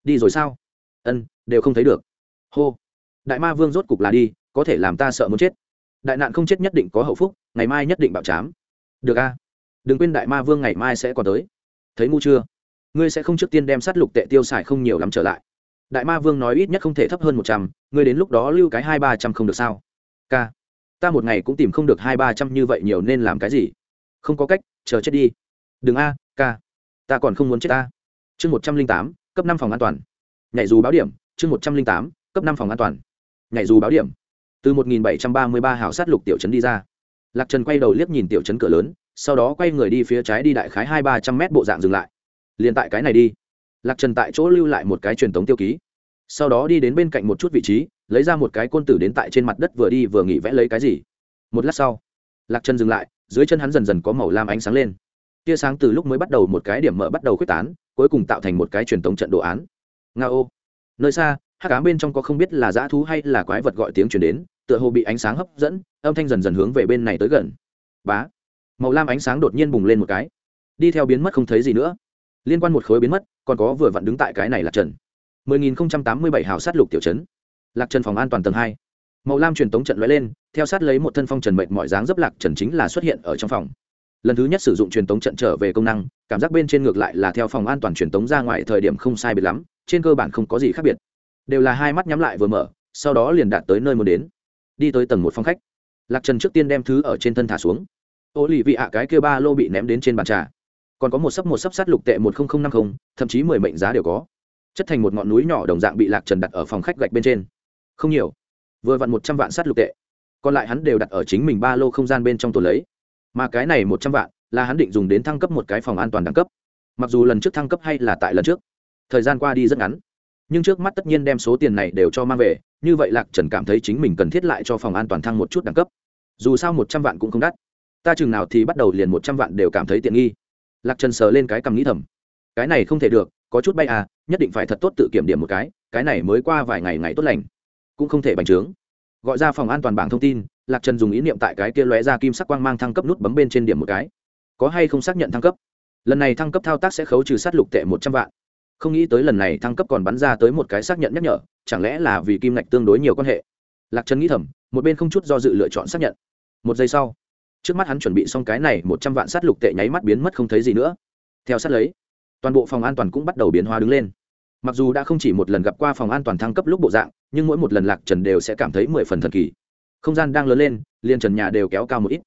Speaker 1: Đi rồi sao? Ân, đều không thấy được. Hô. Đại ma vương rốt cục là đi, có thể làm ta sợ muốn chết đại nạn không chết nhất định có hậu phúc, ngày mai nhất định bạo chám được a. Đừng quên đại ma vương ngày mai sẽ còn tới. Thấy ngu chưa? Ngươi sẽ không trước tiên đem sát lục tệ tiêu xài không nhiều lắm trở lại. Đại ma vương nói ít nhất không thể thấp hơn một trăm, ngươi đến lúc đó lưu cái hai ba trăm không được sao? K. Ta một ngày cũng tìm không được hai ba trăm như vậy nhiều nên làm cái gì? Không có cách, chờ chết đi. Đừng a, k. Ta còn không muốn chết ta. Chương một trăm linh tám, cấp năm phòng an toàn. Nhảy dù báo điểm, chương một trăm linh tám, cấp năm phòng an toàn. Nhảy dù báo điểm từ một nghìn bảy trăm ba mươi ba hào sát lục tiểu trấn đi ra. Lạc trần quay đầu liếc nhìn tiểu trấn cửa lớn, sau đó quay người đi phía trái đi đại khái hai ba trăm mét bộ dạng dừng lại. Liền tại cái này đi. Lạc trần tại chỗ lưu lại một cái truyền thống tiêu ký. Sau đó đi đến bên cạnh một chút vị trí, lấy ra một cái côn tử đến tại trên mặt đất vừa đi vừa nghỉ vẽ lấy cái gì. Một lát sau, lạc trần dừng lại, dưới chân hắn dần dần có màu lam ánh sáng lên. Tia sáng từ lúc mới bắt đầu một cái điểm mở bắt đầu khuếch tán, cuối cùng tạo thành một cái truyền thống trận đồ án. Nga ô. Nơi xa hắc ám bên trong có không biết là dã thú hay là quái vật gọi tiếng truyền đến, tựa hồ bị ánh sáng hấp dẫn, âm thanh dần dần hướng về bên này tới gần. Bá! Màu lam ánh sáng đột nhiên bùng lên một cái. Đi theo biến mất không thấy gì nữa. Liên quan một khối biến mất, còn có vừa vặn đứng tại cái này là trần. 10.087 hào sát lục tiểu trấn. Lạc trần phòng an toàn tầng hai. Màu lam truyền tống trận lóe lên, theo sát lấy một thân phong trần mệnh mọi dáng dấp lạc trần chính là xuất hiện ở trong phòng. Lần thứ nhất sử dụng truyền tống trận trở về công năng, cảm giác bên trên ngược lại là theo phòng an toàn truyền tống ra ngoài thời điểm không sai biệt lắm, trên cơ bản không có gì khác biệt đều là hai mắt nhắm lại vừa mở, sau đó liền đạt tới nơi muốn đến. Đi tới tầng một phòng khách. Lạc trần trước tiên đem thứ ở trên thân thả xuống. Ô lì vị ạ cái kia ba lô bị ném đến trên bàn trà. Còn có một sấp một sấp sát lục tệ một nghìn năm mươi thậm chí mười mệnh giá đều có. Chất thành một ngọn núi nhỏ đồng dạng bị lạc trần đặt ở phòng khách gạch bên trên. Không nhiều. Vừa vặn một trăm vạn sát lục tệ. Còn lại hắn đều đặt ở chính mình ba lô không gian bên trong tồn lấy. Mà cái này một trăm vạn là hắn định dùng đến thăng cấp một cái phòng an toàn đẳng cấp. Mặc dù lần trước thăng cấp hay là tại lần trước. Thời gian qua đi rất ngắn nhưng trước mắt tất nhiên đem số tiền này đều cho mang về, như vậy lạc trần cảm thấy chính mình cần thiết lại cho phòng an toàn thăng một chút đẳng cấp. Dù sao một trăm vạn cũng không đắt. Ta chừng nào thì bắt đầu liền một trăm vạn đều cảm thấy tiện nghi. Lạc trần sờ lên cái cầm nghĩ thầm. Cái này không thể được, có chút bay à nhất định phải thật tốt tự kiểm điểm một cái cái này mới qua vài ngày ngày tốt lành. Cũng không thể bành trướng. Gọi ra phòng an toàn bảng thông tin, lạc trần dùng ý niệm tại cái kia lóe ra kim sắc quang mang thăng cấp nút bấm bên trên điểm một cái. Có hay không xác nhận thăng cấp? Lần này thăng cấp thao tác sẽ khấu trừ sát lục tệ một trăm vạn không nghĩ tới lần này thăng cấp còn bắn ra tới một cái xác nhận nhắc nhở, chẳng lẽ là vì kim ngạch tương đối nhiều quan hệ? Lạc trần nghĩ thầm, một bên không chút do dự lựa chọn xác nhận. Một giây sau, trước mắt hắn chuẩn bị xong cái này một trăm vạn sát lục tệ nháy mắt biến mất không thấy gì nữa. Theo sát lấy, toàn bộ phòng an toàn cũng bắt đầu biến hóa đứng lên. Mặc dù đã không chỉ một lần gặp qua phòng an toàn thăng cấp lúc bộ dạng, nhưng mỗi một lần lạc trần đều sẽ cảm thấy mười phần thần kỳ. Không gian đang lớn lên, liền trần nhà đều kéo cao một ít.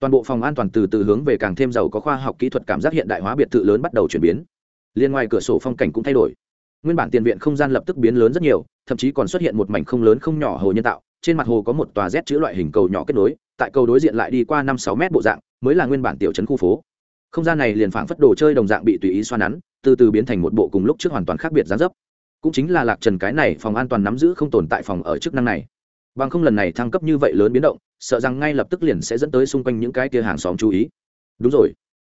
Speaker 1: Toàn bộ phòng an toàn từ từ hướng về càng thêm giàu có khoa học kỹ thuật cảm giác hiện đại hóa biệt thự lớn bắt đầu chuyển biến liên ngoài cửa sổ phong cảnh cũng thay đổi. Nguyên bản tiền viện không gian lập tức biến lớn rất nhiều, thậm chí còn xuất hiện một mảnh không lớn không nhỏ hồ nhân tạo. Trên mặt hồ có một tòa rét chữ loại hình cầu nhỏ kết nối, tại cầu đối diện lại đi qua năm sáu mét bộ dạng, mới là nguyên bản tiểu trấn khu phố. Không gian này liền phảng phất đồ chơi đồng dạng bị tùy ý xoa nắn, từ từ biến thành một bộ cùng lúc trước hoàn toàn khác biệt gián dấp. Cũng chính là lạc trần cái này phòng an toàn nắm giữ không tồn tại phòng ở chức năng này. Bằng không lần này thăng cấp như vậy lớn biến động, sợ rằng ngay lập tức liền sẽ dẫn tới xung quanh những cái kia hàng xóm chú ý. Đúng rồi.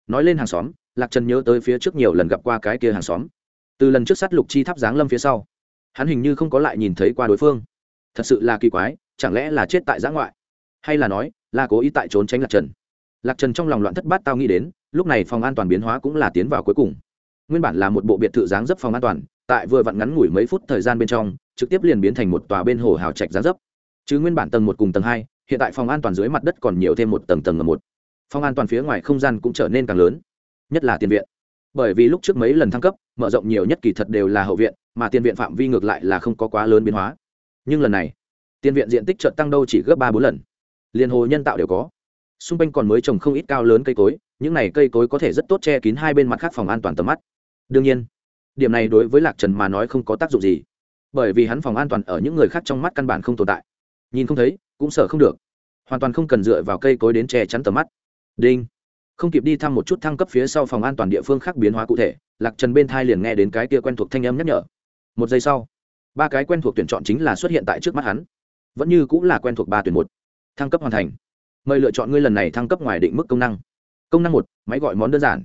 Speaker 1: Nói lên hàng xóm lạc trần nhớ tới phía trước nhiều lần gặp qua cái kia hàng xóm. Từ lần trước sát lục chi tháp giáng lâm phía sau, hắn hình như không có lại nhìn thấy qua đối phương. Thật sự là kỳ quái, chẳng lẽ là chết tại giã ngoại? Hay là nói, là cố ý tại trốn tránh lạc trần? Lạc trần trong lòng loạn thất bát tao nghĩ đến, lúc này phòng an toàn biến hóa cũng là tiến vào cuối cùng. Nguyên bản là một bộ biệt thự dáng dấp phòng an toàn, tại vừa vặn ngắn ngủi mấy phút thời gian bên trong, trực tiếp liền biến thành một tòa bên hồ hào trạch dáng dấp. Chứ nguyên bản tầng một cùng tầng hai, hiện tại phòng an toàn dưới mặt đất còn nhiều thêm một tầng tầng ở một. Phòng an toàn phía ngoài không gian cũng trở nên càng lớn nhất là tiền viện. Bởi vì lúc trước mấy lần thăng cấp, mở rộng nhiều nhất kỳ thật đều là hậu viện, mà tiền viện phạm vi ngược lại là không có quá lớn biến hóa. Nhưng lần này, tiền viện diện tích chợt tăng đâu chỉ gấp ba bốn lần. Liền hồ nhân tạo đều có. Xung quanh còn mới trồng không ít cao lớn cây cối, những này cây cối có thể rất tốt che kín hai bên mặt khác phòng an toàn tầm mắt. Đương nhiên, điểm này đối với lạc trần mà nói không có tác dụng gì. Bởi vì hắn phòng an toàn ở những người khác trong mắt căn bản không tồn tại. Nhìn không thấy, cũng sợ không được. Hoàn toàn không cần dựa vào cây cối đến che chắn tầm mắt. Đinh không kịp đi thăm một chút thăng cấp phía sau phòng an toàn địa phương khác biến hóa cụ thể, lạc trần bên thai liền nghe đến cái kia quen thuộc thanh âm nhắc nhở. Một giây sau, ba cái quen thuộc tuyển chọn chính là xuất hiện tại trước mắt hắn. Vẫn như cũng là quen thuộc ba tuyển một. Thăng cấp hoàn thành. Mời lựa chọn ngươi lần này thăng cấp ngoài định mức công năng. Công năng một, máy gọi món đơn giản.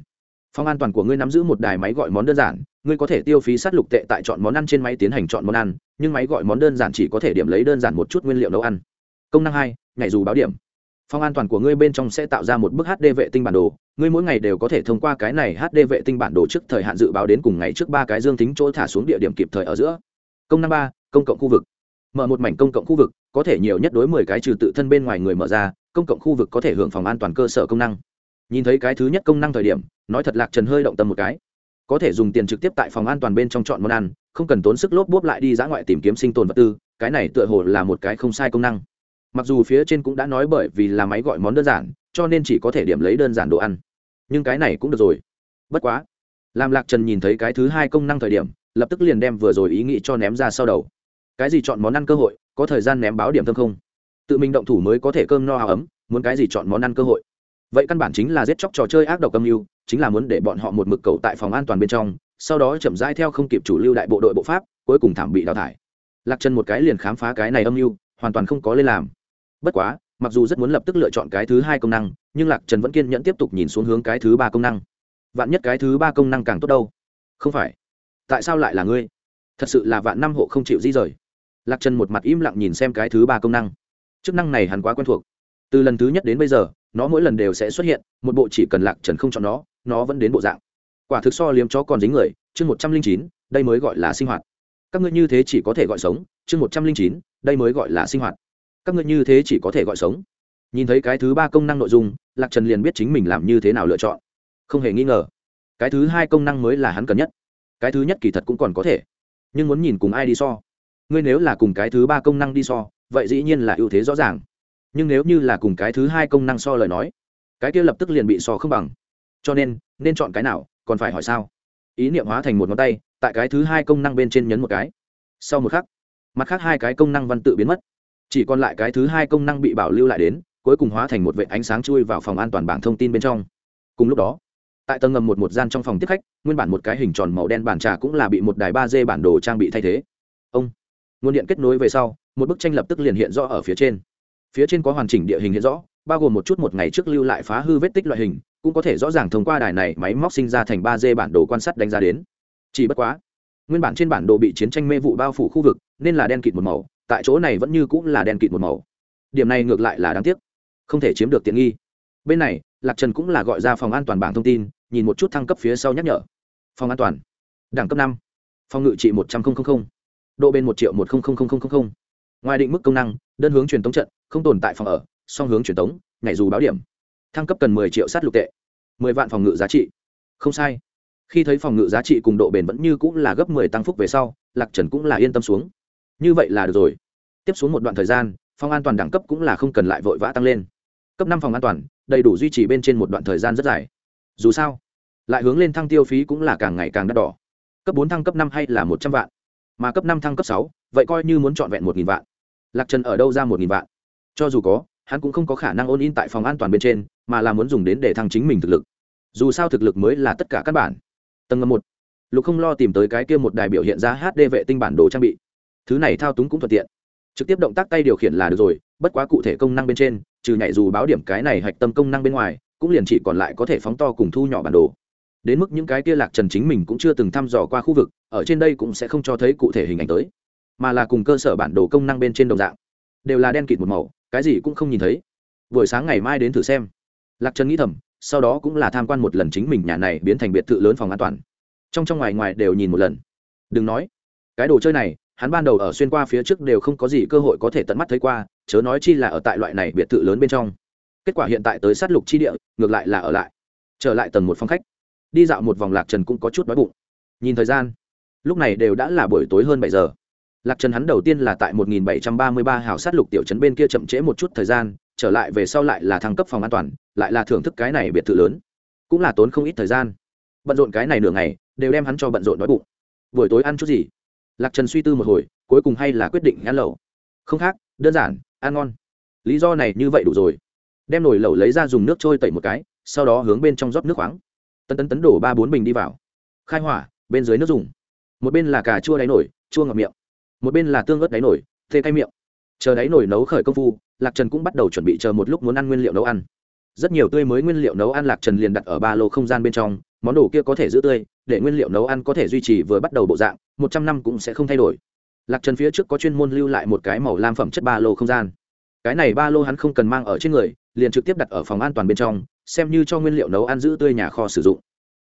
Speaker 1: Phòng an toàn của ngươi nắm giữ một đài máy gọi món đơn giản. Ngươi có thể tiêu phí sát lục tệ tại chọn món ăn trên máy tiến hành chọn món ăn, nhưng máy gọi món đơn giản chỉ có thể điểm lấy đơn giản một chút nguyên liệu nấu ăn. Công năng hai ngày dù báo điểm phòng an toàn của ngươi bên trong sẽ tạo ra một bức hd vệ tinh bản đồ, ngươi mỗi ngày đều có thể thông qua cái này hd vệ tinh bản đồ trước thời hạn dự báo đến cùng ngày trước ba cái dương tính chỗ thả xuống địa điểm kịp thời ở giữa. Công năm ba, công cộng khu vực. Mở một mảnh công cộng khu vực, có thể nhiều nhất đối mười cái trừ tự thân bên ngoài người mở ra, công cộng khu vực có thể hưởng phòng an toàn cơ sở công năng. Nhìn thấy cái thứ nhất công năng thời điểm, nói thật lạc trần hơi động tâm một cái. Có thể dùng tiền trực tiếp tại phòng an toàn bên trong chọn món ăn, không cần tốn sức lốp bốp lại đi dã ngoại tìm kiếm sinh tồn vật tư, cái này tựa hồ là một cái không sai công năng mặc dù phía trên cũng đã nói bởi vì là máy gọi món đơn giản, cho nên chỉ có thể điểm lấy đơn giản đồ ăn. Nhưng cái này cũng được rồi. Bất quá. Làm lạc trần nhìn thấy cái thứ hai công năng thời điểm, lập tức liền đem vừa rồi ý nghĩ cho ném ra sau đầu. Cái gì chọn món ăn cơ hội, có thời gian ném báo điểm thơm không? Tự mình động thủ mới có thể cơm no áo ấm, muốn cái gì chọn món ăn cơ hội? Vậy căn bản chính là giết chóc trò chơi ác độc âm mưu, chính là muốn để bọn họ một mực cầu tại phòng an toàn bên trong, sau đó chậm rãi theo không kịp chủ lưu đại bộ đội bộ pháp, cuối cùng thảm bị đào thải. Lạc chân một cái liền khám phá cái này âm mưu, hoàn toàn không có lên làm bất quá, mặc dù rất muốn lập tức lựa chọn cái thứ hai công năng, nhưng lạc trần vẫn kiên nhẫn tiếp tục nhìn xuống hướng cái thứ ba công năng. Vạn nhất cái thứ ba công năng càng tốt đâu? Không phải. Tại sao lại là ngươi? Thật sự là vạn năm hộ không chịu di rời. Lạc trần một mặt im lặng nhìn xem cái thứ ba công năng. Chức năng này hắn quá quen thuộc. Từ lần thứ nhất đến bây giờ, nó mỗi lần đều sẽ xuất hiện, một bộ chỉ cần lạc trần không chọn nó nó vẫn đến bộ dạng. Quả thực so liếm chó còn dính người, chương một trăm linh chín, đây mới gọi là sinh hoạt. Các ngươi như thế chỉ có thể gọi sống, chương một trăm linh chín, đây mới gọi là sinh hoạt các ngươi như thế chỉ có thể gọi sống. Nhìn thấy cái thứ ba công năng nội dung, lạc trần liền biết chính mình làm như thế nào lựa chọn. Không hề nghi ngờ, cái thứ hai công năng mới là hắn cần nhất. Cái thứ nhất kỳ thật cũng còn có thể, nhưng muốn nhìn cùng ai đi so. Ngươi nếu là cùng cái thứ ba công năng đi so, vậy dĩ nhiên là ưu thế rõ ràng. Nhưng nếu như là cùng cái thứ hai công năng so lời nói, cái kia lập tức liền bị so không bằng. Cho nên nên chọn cái nào, còn phải hỏi sao? Ý niệm hóa thành một ngón tay, tại cái thứ hai công năng bên trên nhấn một cái. Sau một khắc, mặt khác hai cái công năng văn tự biến mất chỉ còn lại cái thứ hai công năng bị bảo lưu lại đến, cuối cùng hóa thành một vệ ánh sáng chui vào phòng an toàn bảng thông tin bên trong. Cùng lúc đó, tại tầng ngầm một một gian trong phòng tiếp khách, nguyên bản một cái hình tròn màu đen bản trà cũng là bị một đài ba d bản đồ trang bị thay thế. Ông, nguồn điện kết nối về sau, một bức tranh lập tức liền hiện rõ ở phía trên. Phía trên có hoàn chỉnh địa hình hiện rõ, bao gồm một chút một ngày trước lưu lại phá hư vết tích loại hình, cũng có thể rõ ràng thông qua đài này máy móc sinh ra thành ba d bản đồ quan sát đánh giá đến. Chỉ bất quá, nguyên bản trên bản đồ bị chiến tranh mê vụ bao phủ khu vực, nên là đen kịt một màu tại chỗ này vẫn như cũng là đen kịt một màu. Điểm này ngược lại là đáng tiếc. Không thể chiếm được tiện nghi. Bên này, lạc trần cũng là gọi ra phòng an toàn bảng thông tin, nhìn một chút thăng cấp phía sau nhắc nhở. Phòng an toàn. Đẳng cấp năm. Phòng ngự trị một trăm linh độ bên một triệu một ngoài định mức công năng, đơn hướng truyền tống trận, không tồn tại phòng ở, song hướng truyền tống, nhảy dù báo điểm. Thăng cấp cần mười triệu sát lục tệ. Mười vạn phòng ngự giá trị. Không sai. Khi thấy phòng ngự giá trị cùng độ bền vẫn như cũng là gấp mười tăng phúc về sau, lạc trần cũng là yên tâm xuống. Như vậy là được rồi tiếp xuống một đoạn thời gian, phòng an toàn đẳng cấp cũng là không cần lại vội vã tăng lên. Cấp năm phòng an toàn, đầy đủ duy trì bên trên một đoạn thời gian rất dài. Dù sao, lại hướng lên thăng tiêu phí cũng là càng ngày càng đắt đỏ. Cấp bốn thăng cấp năm hay là một trăm vạn? Mà cấp năm thăng cấp sáu, vậy coi như muốn trọn vẹn một nghìn vạn. Lạc trần ở đâu ra một nghìn vạn? Cho dù có, hắn cũng không có khả năng ôn in tại phòng an toàn bên trên, mà là muốn dùng đến để thăng chính mình thực lực. Dù sao thực lực mới là tất cả các bản. Tầng ngầm một, lục không lo tìm tới cái kia một đài biểu hiện ra hd vệ tinh bản đồ trang bị. Thứ này thao túng cũng thuận tiện trực tiếp động tác tay điều khiển là được rồi, bất quá cụ thể công năng bên trên, trừ nhảy dù báo điểm cái này hạch tâm công năng bên ngoài, cũng liền chỉ còn lại có thể phóng to cùng thu nhỏ bản đồ. Đến mức những cái kia lạc trần chính mình cũng chưa từng thăm dò qua khu vực, ở trên đây cũng sẽ không cho thấy cụ thể hình ảnh tới, mà là cùng cơ sở bản đồ công năng bên trên đồng dạng. Đều là đen kịt một màu, cái gì cũng không nhìn thấy. Buổi sáng ngày mai đến thử xem. Lạc trần nghĩ thầm, sau đó cũng là tham quan một lần chính mình nhà này biến thành biệt thự lớn phòng an toàn. Trong trong ngoài ngoài đều nhìn một lần. Đừng nói, cái đồ chơi này hắn ban đầu ở xuyên qua phía trước đều không có gì cơ hội có thể tận mắt thấy qua, chớ nói chi là ở tại loại này biệt thự lớn bên trong. Kết quả hiện tại tới sát lục chi địa, ngược lại là ở lại. Trở lại tầng một phòng khách. Đi dạo một vòng lạc trần cũng có chút đói bụng. Nhìn thời gian, lúc này đều đã là buổi tối hơn bảy giờ. Lạc trần hắn đầu tiên là tại 1733 hào sát lục tiểu trấn bên kia chậm trễ một chút thời gian, trở lại về sau lại là thăng cấp phòng an toàn, lại là thưởng thức cái này biệt thự lớn. Cũng là tốn không ít thời gian. Bận rộn cái này nửa ngày, đều đem hắn cho bận rộn đói bụng. Buổi tối ăn chút gì? Lạc trần suy tư một hồi, cuối cùng hay là quyết định ăn lẩu. Không khác, đơn giản, ăn ngon. Lý do này như vậy đủ rồi. Đem nồi lẩu lấy ra dùng nước trôi tẩy một cái, sau đó hướng bên trong rót nước khoáng. Tân tấn tấn đổ ba bốn bình đi vào. Khai hỏa, bên dưới nước dùng. Một bên là cà chua đáy nổi, chua ngập miệng. Một bên là tương ớt đáy nổi, thê cay miệng. Chờ đáy nổi nấu khởi công phu, lạc trần cũng bắt đầu chuẩn bị chờ một lúc muốn ăn nguyên liệu nấu ăn rất nhiều tươi mới nguyên liệu nấu ăn lạc trần liền đặt ở ba lô không gian bên trong, món đồ kia có thể giữ tươi, để nguyên liệu nấu ăn có thể duy trì vừa bắt đầu bộ dạng, một trăm năm cũng sẽ không thay đổi. Lạc trần phía trước có chuyên môn lưu lại một cái màu lam phẩm chất ba lô không gian. Cái này ba lô hắn không cần mang ở trên người, liền trực tiếp đặt ở phòng an toàn bên trong, xem như cho nguyên liệu nấu ăn giữ tươi nhà kho sử dụng.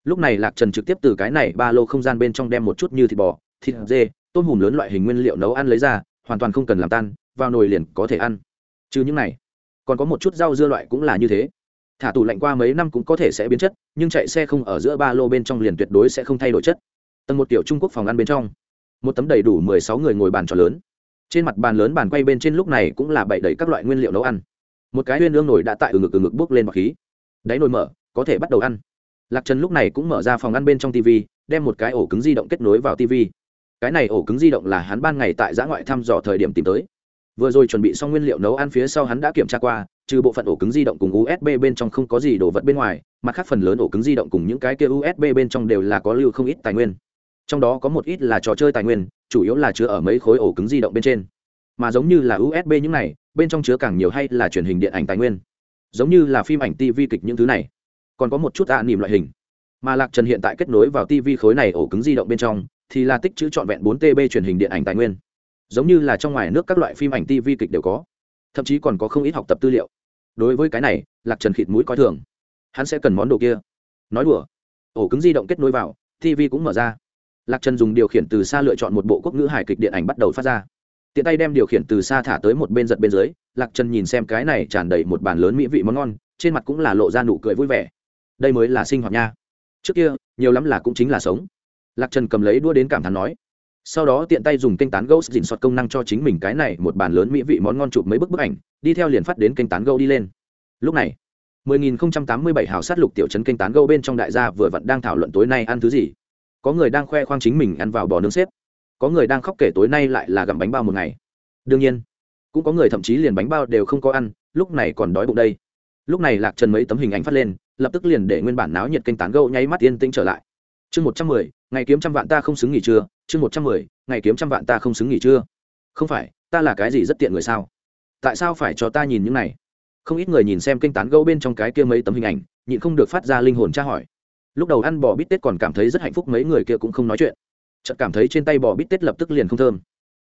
Speaker 1: Lúc này lạc trần trực tiếp từ cái này ba lô không gian bên trong đem một chút như thịt bò, thịt dê, tôm hùm lớn loại hình nguyên liệu nấu ăn lấy ra, hoàn toàn không cần làm tan, vào nồi liền có thể ăn. Trừ những này, còn có một chút rau dưa loại cũng là như thế thả tủ lạnh qua mấy năm cũng có thể sẽ biến chất, nhưng chạy xe không ở giữa ba lô bên trong liền tuyệt đối sẽ không thay đổi chất. Tầng một tiểu trung quốc phòng ăn bên trong, một tấm đầy đủ mười sáu người ngồi bàn trò lớn. Trên mặt bàn lớn bàn quay bên trên lúc này cũng là bậy đầy các loại nguyên liệu nấu ăn. Một cái huyên lương nổi đã tại ừ ngực ừ ngực bốc lên bọc khí. Đáy nồi mở, có thể bắt đầu ăn. Lạc trần lúc này cũng mở ra phòng ăn bên trong tv đem một cái ổ cứng di động kết nối vào tv cái này ổ cứng di động là hắn ban ngày tại giã ngoại thăm dò thời điểm tìm tới vừa rồi chuẩn bị xong nguyên liệu nấu ăn phía sau hắn đã kiểm tra qua, trừ bộ phận ổ cứng di động cùng usb bên trong không có gì đồ vật bên ngoài mặt khác phần lớn ổ cứng di động cùng những cái kia usb bên trong đều là có lưu không ít tài nguyên. Trong đó có một ít là trò chơi tài nguyên, chủ yếu là chứa ở mấy khối ổ cứng di động bên trên. Mà giống như là usb những này, bên trong chứa càng nhiều hay là truyền hình điện ảnh tài nguyên. Giống như là phim ảnh tv kịch những thứ này. Còn có một chút ạ à nỉm loại hình. Mà lạc trần hiện tại kết nối vào tv khối này ổ cứng di động bên trong, thì là tích chữ trọn vẹn 4 tb truyền hình điện ảnh tài nguyên giống như là trong ngoài nước các loại phim ảnh tv kịch đều có. Thậm chí còn có không ít học tập tư liệu. Đối với cái này, lạc trần khịt mũi coi thường. Hắn sẽ cần món đồ kia. Nói đùa. Ổ cứng di động kết nối vào tv cũng mở ra. Lạc trần dùng điều khiển từ xa lựa chọn một bộ quốc ngữ hải kịch điện ảnh bắt đầu phát ra. Tiện tay đem điều khiển từ xa thả tới một bên giật bên dưới, lạc trần nhìn xem cái này tràn đầy một bàn lớn mỹ vị món ngon, trên mặt cũng là lộ ra nụ cười vui vẻ. Đây mới là sinh hoạt nha. Trước kia, nhiều lắm là cũng chính là sống. Lạc trần cầm lấy đua đến cảm thán nói sau đó tiện tay dùng kênh tán gấu dình soạt công năng cho chính mình cái này một bàn lớn mỹ vị món ngon chụp mấy bức bức ảnh, đi theo liền phát đến kênh tán gấu đi lên. Lúc này 10.087 hào sát lục tiểu trấn kênh tán gâu bên trong đại gia vừa vặn đang thảo luận tối nay ăn thứ gì. Có người đang khoe khoang chính mình ăn vào bò nướng xếp. Có người đang khóc kể tối nay lại là gặm bánh bao một ngày. Đương nhiên, cũng có người thậm chí liền bánh bao đều không có ăn, lúc này còn đói bụng đây. Lúc này lạc trần mấy tấm hình ảnh phát lên, lập tức liền để nguyên bản náo nhiệt kênh tán gâu nháy mắt yên tĩnh trở lại. Chương một trăm mười, ngày kiếm trăm vạn ta không xứng nghỉ trưa chương một trăm mười, ngày kiếm trăm vạn ta không xứng nghỉ chưa? Không phải, ta là cái gì rất tiện người sao? Tại sao phải cho ta nhìn những này? Không ít người nhìn xem kênh tán gẫu bên trong cái kia mấy tấm hình ảnh, nhịn không được phát ra linh hồn tra hỏi. Lúc đầu ăn bò bít tết còn cảm thấy rất hạnh phúc, mấy người kia cũng không nói chuyện. Chợt cảm thấy trên tay bò bít tết lập tức liền không thơm.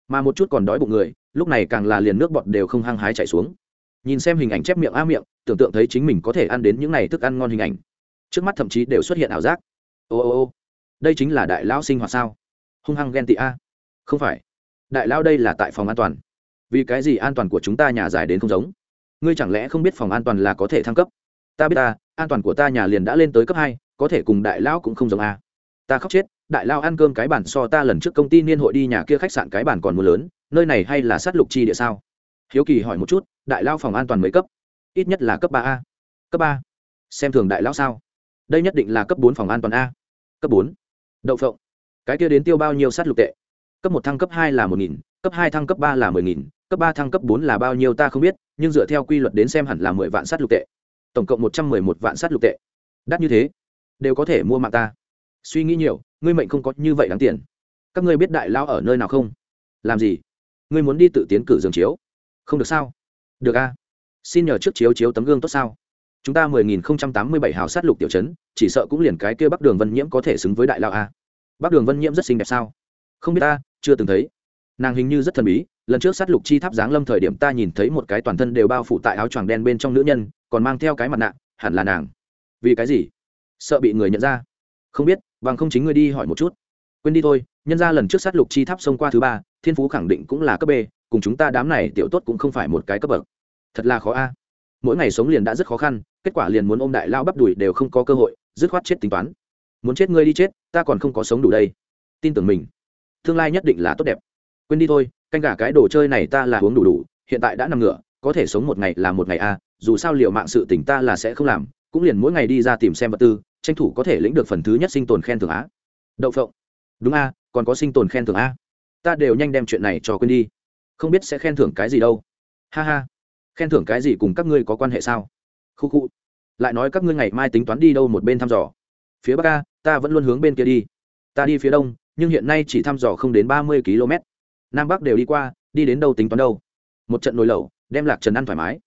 Speaker 1: Mà một chút còn đói bụng người, lúc này càng là liền nước bọt đều không hăng hái chảy xuống. Nhìn xem hình ảnh chép miệng a miệng, tưởng tượng thấy chính mình có thể ăn đến những này thức ăn ngon hình ảnh. Trước mắt thậm chí đều xuất hiện ảo giác. Ô ô ô, đây chính là đại lão sinh hoạt sao? Hung hăng ghen tị a. Không phải. Đại lão đây là tại phòng an toàn. Vì cái gì an toàn của chúng ta nhà dài đến không giống? Ngươi chẳng lẽ không biết phòng an toàn là có thể thăng cấp? Ta biết ta, an toàn của ta nhà liền đã lên tới cấp hai, có thể cùng đại lão cũng không giống a. Ta khóc chết, đại lao ăn cơm cái bản so ta lần trước công ty niên hội đi nhà kia khách sạn cái bản còn mưa lớn, nơi này hay là sát lục chi địa sao? Hiếu kỳ hỏi một chút, đại lao phòng an toàn mấy cấp? Ít nhất là cấp ba a. Cấp ba. Xem thường đại lao sao? Đây nhất định là cấp bốn phòng an toàn a. Cấp bốn. Đậu phộng cái kia đến tiêu bao nhiêu sát lục tệ? Cấp một thăng cấp hai là một nghìn, cấp hai thăng cấp ba là mười nghìn, cấp ba thăng cấp bốn là bao nhiêu ta không biết, nhưng dựa theo quy luật đến xem hẳn là mười vạn sát lục tệ. Tổng cộng một trăm mười một vạn sát lục tệ. Đắt như thế, đều có thể mua mạng ta. Suy nghĩ nhiều, ngươi mệnh không có như vậy đáng tiền. Các ngươi biết đại lao ở nơi nào không? Làm gì? Ngươi muốn đi tự tiến cử giường chiếu? Không được sao? Được a. Xin nhờ trước chiếu chiếu tấm gương tốt sao? Chúng ta mười nghìn không trăm tám mươi bảy hào sát lục tiểu chấn chỉ sợ cũng liền cái kia bắc đường vân nhiễm có thể xứng với đại lao a. Bác đường vân nhiễm rất xinh đẹp sao? Không biết ta, chưa từng thấy. Nàng hình như rất thần bí, lần trước sát lục chi tháp giáng lâm thời điểm ta nhìn thấy một cái toàn thân đều bao phủ tại áo choàng đen bên trong nữ nhân, còn mang theo cái mặt nạ, hẳn là nàng. Vì cái gì? Sợ bị người nhận ra. Không biết, bằng không chính ngươi đi hỏi một chút. Quên đi thôi, nhân ra lần trước sát lục chi tháp xông qua thứ ba, thiên phú khẳng định cũng là cấp b, cùng chúng ta đám này tiểu tốt cũng không phải một cái cấp bậc. Thật là khó a. Mỗi ngày sống liền đã rất khó khăn, kết quả liền muốn ôm đại lao bắp đùi đều không có cơ hội, dứt khoát chết tính toán muốn chết ngươi đi chết, ta còn không có sống đủ đây. Tin tưởng mình. Tương lai nhất định là tốt đẹp. Quên đi thôi, canh gà cái đồ chơi này ta là uống đủ đủ, hiện tại đã nằm ngửa có thể sống một ngày là một ngày a, dù sao liệu mạng sự tỉnh ta là sẽ không làm, cũng liền mỗi ngày đi ra tìm xem vật tư, tranh thủ có thể lĩnh được phần thứ nhất sinh tồn khen thưởng á. Đậu phộng. Đúng a, còn có sinh tồn khen thưởng a. Ta đều nhanh đem chuyện này cho quên đi. Không biết sẽ khen thưởng cái gì đâu. Ha ha. Khen thưởng cái gì cùng các ngươi có quan hệ sao? Khu khu. Lại nói các ngươi ngày mai tính toán đi đâu một bên thăm dò. Phía bắc a ta vẫn luôn hướng bên kia đi. Ta đi phía đông, nhưng hiện nay chỉ thăm dò không đến ba mươi km. Nam bắc đều đi qua, đi đến đâu tính toán đâu. Một trận nồi lẩu, đem lạc trần ăn thoải mái.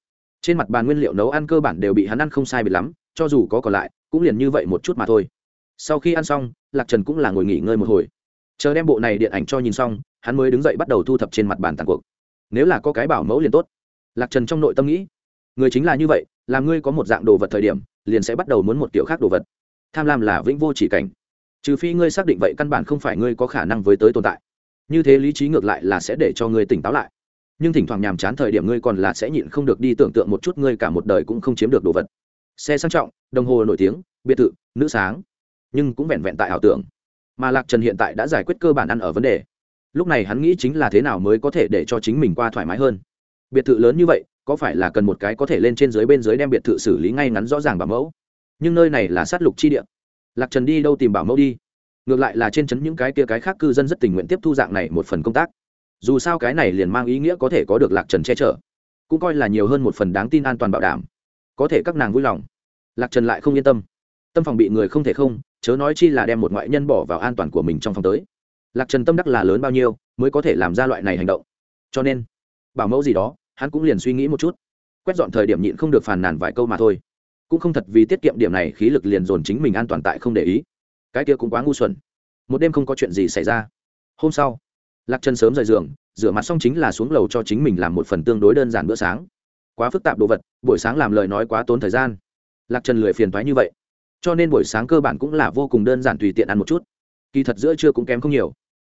Speaker 1: Trên mặt bàn nguyên liệu nấu ăn cơ bản đều bị hắn ăn không sai biệt lắm, cho dù có còn lại, cũng liền như vậy một chút mà thôi. Sau khi ăn xong, lạc trần cũng là ngồi nghỉ ngơi một hồi. Chờ đem bộ này điện ảnh cho nhìn xong, hắn mới đứng dậy bắt đầu thu thập trên mặt bàn tàn cuộc. Nếu là có cái bảo mẫu liền tốt. Lạc trần trong nội tâm nghĩ, người chính là như vậy làm ngươi có một dạng đồ vật thời điểm, liền sẽ bắt đầu muốn một kiểu khác đồ vật tham lam là vĩnh vô chỉ cảnh. Trừ phi ngươi xác định vậy căn bản không phải ngươi có khả năng với tới tồn tại. Như thế lý trí ngược lại là sẽ để cho ngươi tỉnh táo lại. Nhưng thỉnh thoảng nhàm chán thời điểm ngươi còn là sẽ nhịn không được đi tưởng tượng một chút ngươi cả một đời cũng không chiếm được đồ vật. Xe sang trọng, đồng hồ nổi tiếng, biệt thự, nữ sáng. Nhưng cũng vẹn vẹn tại ảo tưởng. Mà lạc trần hiện tại đã giải quyết cơ bản ăn ở vấn đề. Lúc này hắn nghĩ chính là thế nào mới có thể để cho chính mình qua thoải mái hơn. Biệt thự lớn như vậy, có phải là cần một cái có thể lên trên dưới bên dưới đem biệt thự xử lý ngay ngắn rõ ràng và mẫu? Nhưng nơi này là sát lục chi địa. Lạc trần đi đâu tìm bảo mẫu đi. Ngược lại là trên chấn những cái kia cái khác cư dân rất tình nguyện tiếp thu dạng này một phần công tác. Dù sao cái này liền mang ý nghĩa có thể có được lạc trần che chở, cũng coi là nhiều hơn một phần đáng tin an toàn bảo đảm. Có thể các nàng vui lòng. Lạc trần lại không yên tâm. Tâm phòng bị người không thể không, chớ nói chi là đem một ngoại nhân bỏ vào an toàn của mình trong phòng tới. Lạc trần tâm đắc là lớn bao nhiêu, mới có thể làm ra loại này hành động. Cho nên, bảo mẫu gì đó, hắn cũng liền suy nghĩ một chút. Quét dọn thời điểm nhịn không được phàn nàn vài câu mà thôi cũng không thật vì tiết kiệm điểm này, khí lực liền dồn chính mình an toàn tại không để ý. Cái kia cũng quá ngu xuẩn. Một đêm không có chuyện gì xảy ra. Hôm sau, lạc trần sớm rời giường, rửa mặt xong chính là xuống lầu cho chính mình làm một phần tương đối đơn giản bữa sáng. Quá phức tạp đồ vật, buổi sáng làm lời nói quá tốn thời gian. Lạc trần lười phiền thoái như vậy. Cho nên buổi sáng cơ bản cũng là vô cùng đơn giản tùy tiện ăn một chút. Kỳ thật giữa trưa cũng kém không nhiều.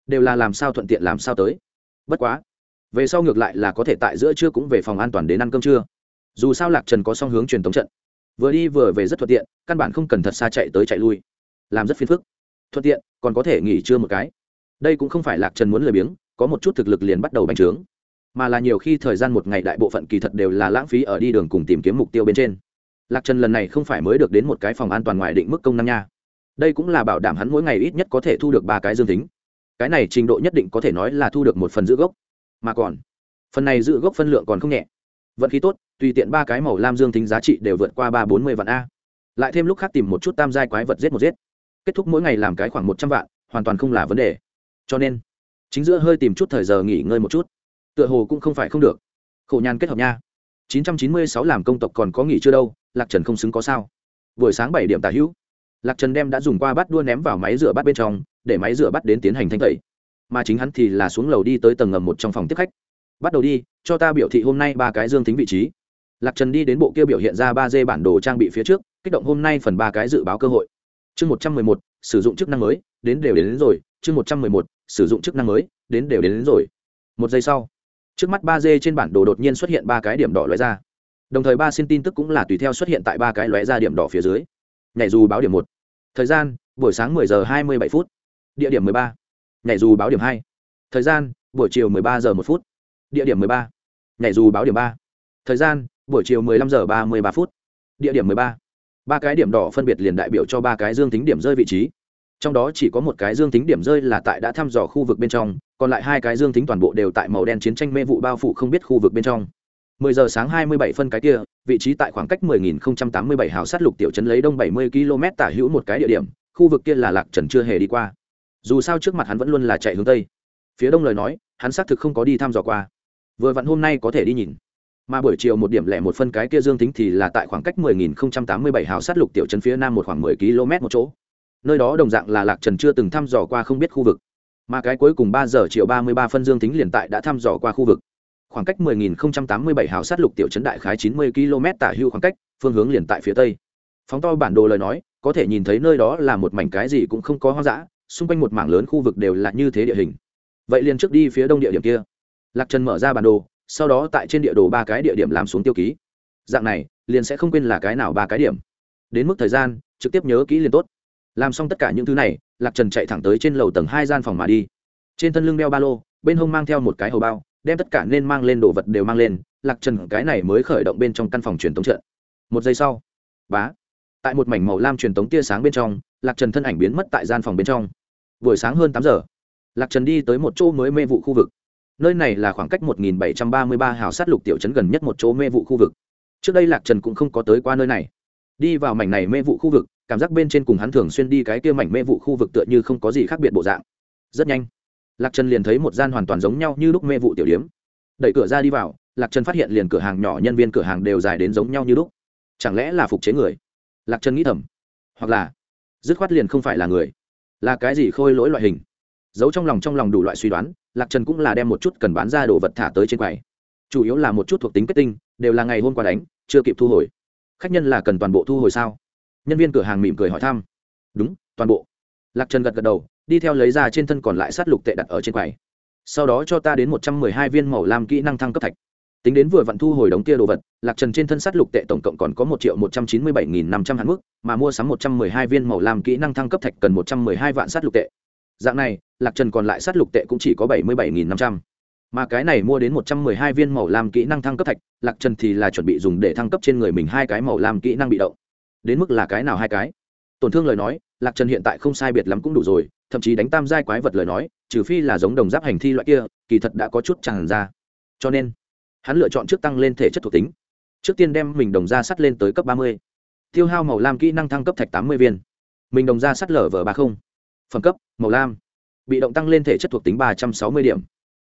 Speaker 1: Đều là làm sao thuận tiện làm sao tới. Bất quá, về sau ngược lại là có thể tại giữa trưa cũng về phòng an toàn đến ăn cơm trưa. Dù sao lạc trần có song hướng truyền thống trận vừa đi vừa về rất thuận tiện, căn bản không cần thật xa chạy tới chạy lui. Làm rất phiền phức. Thuận tiện, còn có thể nghỉ trưa một cái. Đây cũng không phải lạc trần muốn lười biếng, có một chút thực lực liền bắt đầu bành trướng. Mà là nhiều khi thời gian một ngày đại bộ phận kỳ thật đều là lãng phí ở đi đường cùng tìm kiếm mục tiêu bên trên. Lạc trần lần này không phải mới được đến một cái phòng an toàn ngoài định mức công năng nha. Đây cũng là bảo đảm hắn mỗi ngày ít nhất có thể thu được ba cái dương tính. Cái này trình độ nhất định có thể nói là thu được một phần giữ gốc. Mà còn, phần này giữ gốc phân lượng còn không nhẹ vận khí tốt, tùy tiện ba cái màu lam dương tính giá trị đều vượt qua ba bốn mươi vạn a. Lại thêm lúc khác tìm một chút tam giai quái vật giết một giết. Kết thúc mỗi ngày làm cái khoảng một trăm vạn, hoàn toàn không là vấn đề. Cho nên, chính giữa hơi tìm chút thời giờ nghỉ ngơi một chút. Tựa hồ cũng không phải không được. Khổ nhàn kết hợp nha. 996 làm công tộc còn có nghỉ chưa đâu, lạc trần không xứng có sao. Buổi sáng bảy điểm tả hữu. Lạc trần đem đã dùng qua bát đua ném vào máy rửa bát bên trong, để máy rửa bát đến tiến hành thanh tẩy. Mà chính hắn thì là xuống lầu đi tới tầng ngầm một trong phòng tiếp khách bắt đầu đi cho ta biểu thị hôm nay ba cái dương tính vị trí. Lạc trần đi đến bộ kia biểu hiện ra ba d bản đồ trang bị phía trước kích động hôm nay phần ba cái dự báo cơ hội. Chương một trăm mười một sử dụng chức năng mới đến đều đến, đến rồi. Chương một trăm mười một sử dụng chức năng mới đến đều đến, đến rồi. Một giây sau trước mắt ba d trên bản đồ đột nhiên xuất hiện ba cái điểm đỏ lóe ra. Đồng thời ba xin tin tức cũng là tùy theo xuất hiện tại ba cái lóe ra điểm đỏ phía dưới. Nhảy dù báo điểm một. Thời gian buổi sáng 10 giờ 27 phút. Địa điểm 13. nhảy dù báo điểm hai. Thời gian buổi chiều 13 giờ một phút địa điểm 13. nhảy dù báo điểm ba thời gian buổi chiều 15 giờ 33 phút địa điểm 13. ba cái điểm đỏ phân biệt liền đại biểu cho ba cái dương tính điểm rơi vị trí trong đó chỉ có một cái dương tính điểm rơi là tại đã thăm dò khu vực bên trong còn lại hai cái dương tính toàn bộ đều tại màu đen chiến tranh mê vụ bao phủ không biết khu vực bên trong 10 giờ sáng 27 phân cái kia, vị trí tại khoảng cách 10087 hào sát lục tiểu trấn lấy đông 70 km tả hữu một cái địa điểm, khu vực kia là Lạc Trần chưa hề đi qua. Dù sao trước mặt hắn vẫn luôn là chạy hướng tây. Phía đông lời nói, hắn xác thực không có đi thăm dò qua. Vừa vặn hôm nay có thể đi nhìn. Mà buổi chiều một điểm lẻ một phân cái kia dương tính thì là tại khoảng cách 10087 hào sát lục tiểu trấn phía nam một khoảng 10 km một chỗ. Nơi đó đồng dạng là Lạc Trần chưa từng thăm dò qua không biết khu vực. Mà cái cuối cùng ba giờ chiều 33 phân dương tính liền tại đã thăm dò qua khu vực khoảng cách 10.087 hào sát lục tiểu trấn đại khái 90 km tả hưu khoảng cách, phương hướng liền tại phía tây. Phóng to bản đồ lời nói, có thể nhìn thấy nơi đó là một mảnh cái gì cũng không có hoang dã, xung quanh một mảng lớn khu vực đều là như thế địa hình. Vậy liền trước đi phía đông địa điểm kia lạc trần mở ra bản đồ, sau đó tại trên địa đồ ba cái địa điểm làm xuống tiêu ký. Dạng này, liền sẽ không quên là cái nào ba cái điểm. Đến mức thời gian, trực tiếp nhớ kỹ liền tốt. Làm xong tất cả những thứ này, lạc trần chạy thẳng tới trên lầu tầng hai gian phòng mà đi. Trên thân lưng đeo ba lô, bên hông mang theo một cái hầu bao, đem tất cả nên mang lên đồ vật đều mang lên, lạc trần cái này mới khởi động bên trong căn phòng truyền tống trận. Một giây sau, bá, tại một mảnh màu lam truyền tống tia sáng bên trong, lạc trần thân ảnh biến mất tại gian phòng bên trong. Buổi sáng hơn tám giờ, lạc trần đi tới một chỗ mới mê vụ khu vực nơi này là khoảng cách một nghìn bảy trăm ba mươi ba hào sát lục tiểu trấn gần nhất một chỗ mê vụ khu vực. Trước đây lạc trần cũng không có tới qua nơi này. Đi vào mảnh này mê vụ khu vực, cảm giác bên trên cùng hắn thường xuyên đi cái kia mảnh mê vụ khu vực tựa như không có gì khác biệt bộ dạng. Rất nhanh, lạc trần liền thấy một gian hoàn toàn giống nhau như lúc mê vụ tiểu điếm. Đẩy cửa ra đi vào, lạc trần phát hiện liền cửa hàng nhỏ, nhân viên cửa hàng đều dài đến giống nhau như lúc. Chẳng lẽ là phục chế người? Lạc trần nghĩ thầm. Hoặc là, dứt khoát liền không phải là người. Là cái gì khôi lỗi loại hình? Giấu trong lòng trong lòng đủ loại suy đoán, lạc trần cũng là đem một chút cần bán ra đồ vật thả tới trên quầy. Chủ yếu là một chút thuộc tính kết tinh, đều là ngày hôm qua đánh, chưa kịp thu hồi. Khách nhân là cần toàn bộ thu hồi sao? Nhân viên cửa hàng mỉm cười hỏi thăm. Đúng, toàn bộ. Lạc trần gật gật đầu, đi theo lấy ra trên thân còn lại sát lục tệ đặt ở trên quầy. Sau đó cho ta đến một trăm mười hai viên màu làm kỹ năng thăng cấp thạch. Tính đến vừa vặn thu hồi đống kia đồ vật, lạc trần trên thân sát lục tệ tổng cộng còn có một triệu một trăm chín mươi bảy nghìn năm trăm hạn mức, mà mua sắm một trăm mười hai viên màu làm kỹ năng thăng cấp thạch cần một trăm mười hai vạn sát lục tệ dạng này, lạc trần còn lại sát lục tệ cũng chỉ có bảy mươi bảy nghìn năm trăm. Mà cái này mua đến một trăm mười hai viên màu làm kỹ năng thăng cấp thạch, lạc trần thì là chuẩn bị dùng để thăng cấp trên người mình hai cái màu làm kỹ năng bị động. Đến mức là cái nào hai cái? Tổn thương lời nói, lạc trần hiện tại không sai biệt lắm cũng đủ rồi, thậm chí đánh tam giai quái vật lời nói, trừ phi là giống đồng giáp hành thi loại kia, kỳ thật đã có chút tràn ra. Cho nên, hắn lựa chọn trước tăng lên thể chất thuộc tính. Trước tiên đem mình đồng ra sắt lên tới cấp ba mươi. Tiêu hao màu lam kỹ năng thăng cấp thạch tám mươi viên. Mình đồng ra sắt lở vở ba không phẩm cấp, màu lam. Bị động tăng lên thể chất thuộc tính ba trăm sáu mươi điểm.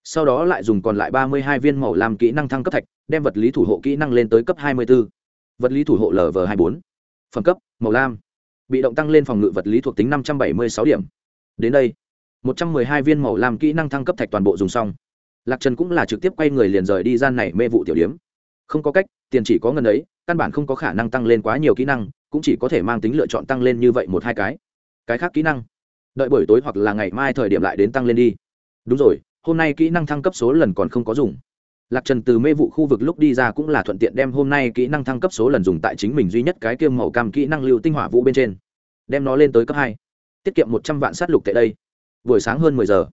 Speaker 1: Sau đó lại dùng còn lại ba mươi hai viên màu lam kỹ năng thăng cấp thạch, đem vật lý thủ hộ kỹ năng lên tới cấp hai mươi b ố vật lý thủ hộ lv hai bốn. Phẩm cấp, màu lam. Bị động tăng lên phòng ngự vật lý thuộc tính năm trăm bảy mươi sáu điểm. Đến đây, một trăm m ư ơ i hai viên màu lam kỹ năng thăng cấp thạch toàn bộ dùng xong. Lạc trần cũng là trực tiếp quay người liền rời đi gian này mê vụ tiểu điếm. Không có cách, tiền chỉ có ngần ấy, căn bản không có khả năng tăng lên quá nhiều kỹ năng, cũng chỉ có thể mang tính lựa chọn tăng lên như vậy một hai cái. Cái khác kỹ năng? Đợi buổi tối hoặc là ngày mai thời điểm lại đến tăng lên đi. Đúng rồi, hôm nay kỹ năng thăng cấp số lần còn không có dùng. Lạc trần từ mê vụ khu vực lúc đi ra cũng là thuận tiện đem hôm nay kỹ năng thăng cấp số lần dùng tại chính mình duy nhất cái kiêm màu cam kỹ năng lưu tinh hỏa vũ bên trên. Đem nó lên tới cấp hai. Tiết kiệm một trăm vạn sát lục tại đây. Buổi sáng hơn mười giờ.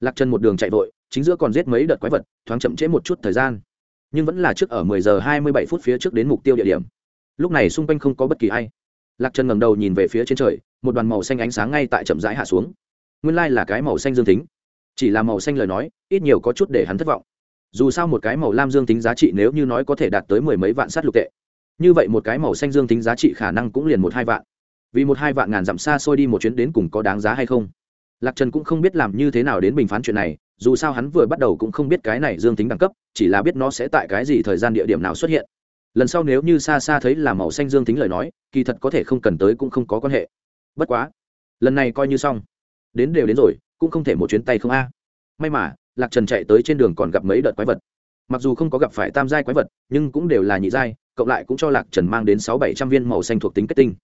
Speaker 1: Lạc trần một đường chạy vội, chính giữa còn giết mấy đợt quái vật, thoáng chậm trễ một chút thời gian. Nhưng vẫn là trước ở mười giờ hai mươi bảy phút phía trước đến mục tiêu địa điểm. Lúc này xung quanh không có bất kỳ a i lạc trần ngầm đầu nhìn về phía trên trời, một đoàn màu xanh ánh sáng ngay tại chậm rãi hạ xuống. Nguyên lai là cái màu xanh dương tính. Chỉ là màu xanh lời nói, ít nhiều có chút để hắn thất vọng. Dù sao một cái màu lam dương tính giá trị nếu như nói có thể đạt tới mười mấy vạn sát lục tệ, như vậy một cái màu xanh dương tính giá trị khả năng cũng liền một hai vạn. Vì một hai vạn ngàn dặm xa xôi đi một chuyến đến cùng có đáng giá hay không? Lạc trần cũng không biết làm như thế nào đến bình phán chuyện này, dù sao hắn vừa bắt đầu cũng không biết cái này dương tính đẳng cấp, chỉ là biết nó sẽ tại cái gì thời gian địa điểm nào xuất hiện lần sau nếu như xa xa thấy là màu xanh dương tính lời nói, kỳ thật có thể không cần tới cũng không có quan hệ. Bất quá, lần này coi như xong. Đến đều đến rồi, cũng không thể một chuyến tay không a. May mà, lạc trần chạy tới trên đường còn gặp mấy đợt quái vật. Mặc dù không có gặp phải tam giai quái vật, nhưng cũng đều là nhị giai, cộng lại cũng cho lạc trần mang đến sáu bảy trăm viên màu xanh thuộc tính kết tinh.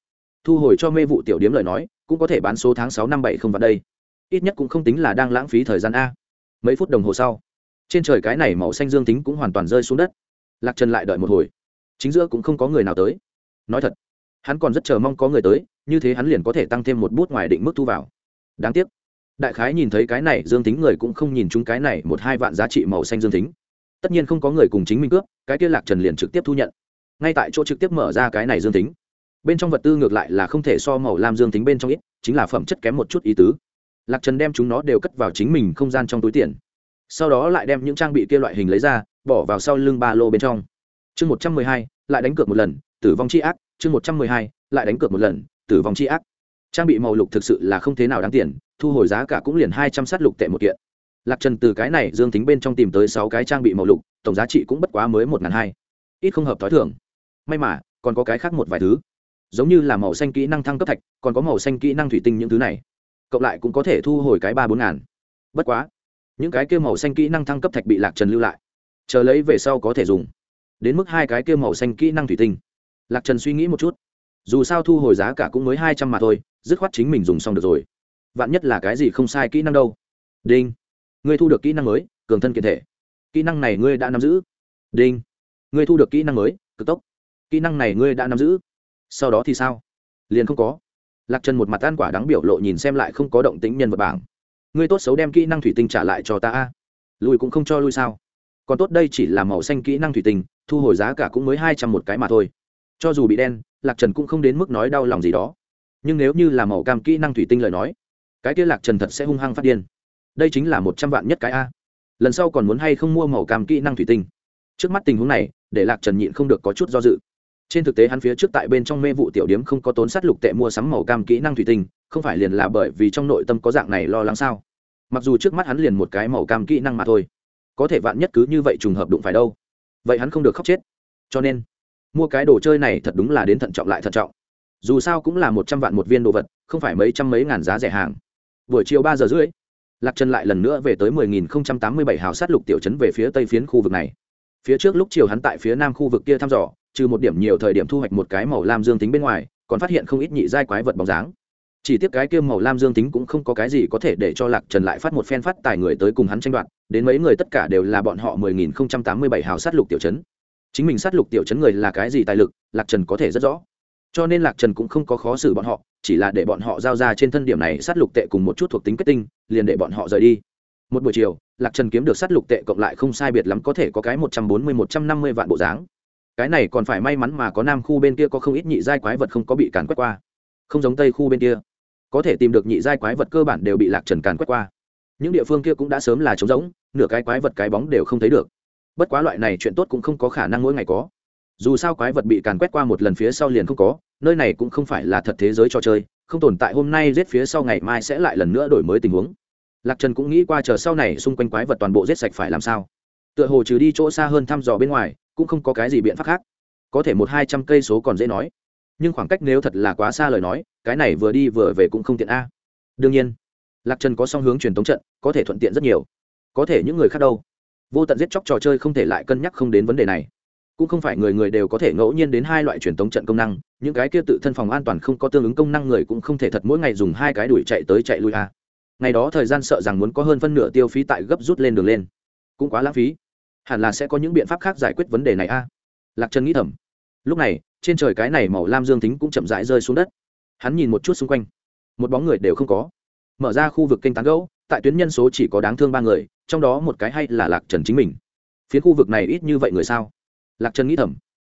Speaker 1: Thu hồi cho mê vụ tiểu điếm lời nói, cũng có thể bán số tháng sáu năm bảy không vào đây. Ít nhất cũng không tính là đang lãng phí thời gian a. Mấy phút đồng hồ sau, trên trời cái này màu xanh dương tính cũng hoàn toàn rơi xuống đất. Lạc trần lại đợi một hồi chính giữa cũng không có người nào tới. Nói thật, hắn còn rất chờ mong có người tới, như thế hắn liền có thể tăng thêm một bút ngoài định mức thu vào. Đáng tiếc, đại khái nhìn thấy cái này dương tính người cũng không nhìn chúng cái này một hai vạn giá trị màu xanh dương tính tất nhiên không có người cùng chính mình cướp, cái kia lạc trần liền trực tiếp thu nhận. Ngay tại chỗ trực tiếp mở ra cái này dương tính bên trong vật tư ngược lại là không thể so màu lam dương tính bên trong ít, chính là phẩm chất kém một chút ý tứ. Lạc trần đem chúng nó đều cất vào chính mình không gian trong túi tiền. Sau đó lại đem những trang bị kia loại hình lấy ra, bỏ vào sau lưng ba lô bên trong chương một trăm mười hai, lại đánh cược một lần, tử vong c h i ác, chương một trăm mười hai, lại đánh cược một lần, tử vong c h i ác. Trang bị màu lục thực sự là không thế nào đáng tiền, thu hồi giá cả cũng liền hai trăm sát lục tệ một kiện. Lạc trần từ cái này dương tính bên trong tìm tới sáu cái trang bị màu lục, tổng giá trị cũng bất quá mới một ngàn hai. Ít không hợp t h ó i thưởng may mà, còn có cái khác một vài thứ. Giống như là màu xanh kỹ năng thăng cấp thạch, còn có màu xanh kỹ năng thủy tinh những thứ này. Cộng lại cũng có thể thu hồi cái ba bốn ngàn. Bất quá, những cái kêu màu xanh kỹ năng thăng cấp thạch bị lạc trần lưu lại. Chờ lấy về sau có thể dùng đến mức hai cái kia màu xanh kỹ năng thủy tinh. Lạc trần suy nghĩ một chút. Dù sao thu hồi giá cả cũng mới hai trăm mà thôi, dứt khoát chính mình dùng xong được rồi. Vạn nhất là cái gì không sai kỹ năng đâu. Đinh. Ngươi thu được kỹ năng mới, cường thân kiện thể. Kỹ năng này ngươi đã nắm giữ. Đinh. Ngươi thu được kỹ năng mới, cực tốc. Kỹ năng này ngươi đã nắm giữ. Sau đó thì sao? Liền không có. Lạc trần một mặt ăn quả đáng biểu lộ nhìn xem lại không có động tĩnh nhân vật bảng. Ngươi tốt xấu đem kỹ năng thủy tinh trả lại cho ta a. Lùi cũng không cho lui sao? Còn tốt đây chỉ là màu xanh kỹ năng thủy tinh thu hồi giá cả cũng mới hai trăm một cái mà thôi. Cho dù bị đen, lạc trần cũng không đến mức nói đau lòng gì đó. Nhưng nếu như là màu cam kỹ năng thủy tinh lời nói, cái kia lạc trần thật sẽ hung hăng phát điên. Đây chính là một trăm vạn nhất cái a. Lần sau còn muốn hay không mua màu cam kỹ năng thủy tinh? Trước mắt tình huống này, để lạc trần nhịn không được có chút do dự. Trên thực tế hắn phía trước tại bên trong mê vụ tiểu điếm không có tốn sát lục tệ mua sắm màu cam kỹ năng thủy tinh, không phải liền là bởi vì trong nội tâm có dạng này lo lắng sao? Mặc dù trước mắt hắn liền một cái màu cam kỹ năng mà thôi. Có thể vạn nhất cứ như vậy trùng hợp đụng phải đâu? Vậy hắn không được khóc chết. Cho nên, mua cái đồ chơi này thật đúng là đến thận trọng lại thận trọng. Dù sao cũng là một trăm vạn một viên đồ vật, không phải mấy trăm mấy ngàn giá rẻ hàng. Buổi chiều ba giờ rưỡi, lạc trần lại lần nữa về tới mười nghìn không trăm tám mươi bảy hào sát lục tiểu trấn về phía tây phiến khu vực này. Phía trước lúc chiều hắn tại phía nam khu vực kia thăm dò, trừ một điểm nhiều thời điểm thu hoạch một cái màu lam dương tính bên ngoài, còn phát hiện không ít nhị giai quái vật bóng dáng chỉ tiếc cái kia màu lam dương tính cũng không có cái gì có thể để cho lạc trần lại phát một phen phát tài người tới cùng hắn tranh đoạt, đến mấy người tất cả đều là bọn họ mười nghìn không trăm tám mươi bảy hào sát lục tiểu chấn. Chính mình sát lục tiểu chấn người là cái gì tài lực, lạc trần có thể rất rõ. Cho nên lạc trần cũng không có khó xử bọn họ, chỉ là để bọn họ giao ra trên thân điểm này sát lục tệ cùng một chút thuộc tính kết tinh, liền để bọn họ rời đi. Một buổi chiều, lạc trần kiếm được sát lục tệ cộng lại không sai biệt lắm có thể có cái một trăm bốn mươi, một trăm năm mươi vạn bộ dáng. Cái này còn phải may mắn mà có nam khu bên kia có không ít nhị giai quái vật không có bị càn quét qua. Không giống tây khu bên kia có thể tìm được nhị giai quái vật cơ bản đều bị lạc trần càn quét qua. Những địa phương kia cũng đã sớm là trống rỗng, nửa cái quái vật cái bóng đều không thấy được. Bất quá loại này chuyện tốt cũng không có khả năng mỗi ngày có. Dù sao quái vật bị càn quét qua một lần phía sau liền không có, nơi này cũng không phải là thật thế giới trò chơi, không tồn tại hôm nay giết phía sau ngày mai sẽ lại lần nữa đổi mới tình huống. Lạc trần cũng nghĩ qua chờ sau này xung quanh quái vật toàn bộ giết sạch phải làm sao. Tựa hồ trừ đi chỗ xa hơn thăm dò bên ngoài, cũng không có cái gì biện pháp khác. Có thể một hai trăm cây số còn dễ nói nhưng khoảng cách nếu thật là quá xa lời nói, cái này vừa đi vừa về cũng không tiện a. Đương nhiên, lạc trần có song hướng truyền tống trận, có thể thuận tiện rất nhiều. Có thể những người khác đâu? Vô tận giết chóc trò chơi không thể lại cân nhắc không đến vấn đề này. Cũng không phải người người đều có thể ngẫu nhiên đến hai loại truyền tống trận công năng, những cái kia tự thân phòng an toàn không có tương ứng công năng người cũng không thể thật mỗi ngày dùng hai cái đuổi chạy tới chạy lui a. Ngày đó thời gian sợ rằng muốn có hơn phân nửa tiêu phí tại gấp rút lên đường lên. Cũng quá lãng phí. Hẳn là sẽ có những biện pháp khác giải quyết vấn đề này a. Lạc trần nghĩ thầm. Lúc này trên trời cái này màu lam dương tính cũng chậm rãi rơi xuống đất. Hắn nhìn một chút xung quanh. Một bóng người đều không có. Mở ra khu vực kênh tán gấu tại tuyến nhân số chỉ có đáng thương ba người, trong đó một cái hay là lạc trần chính mình. Phía khu vực này ít như vậy người sao? Lạc trần nghĩ thầm.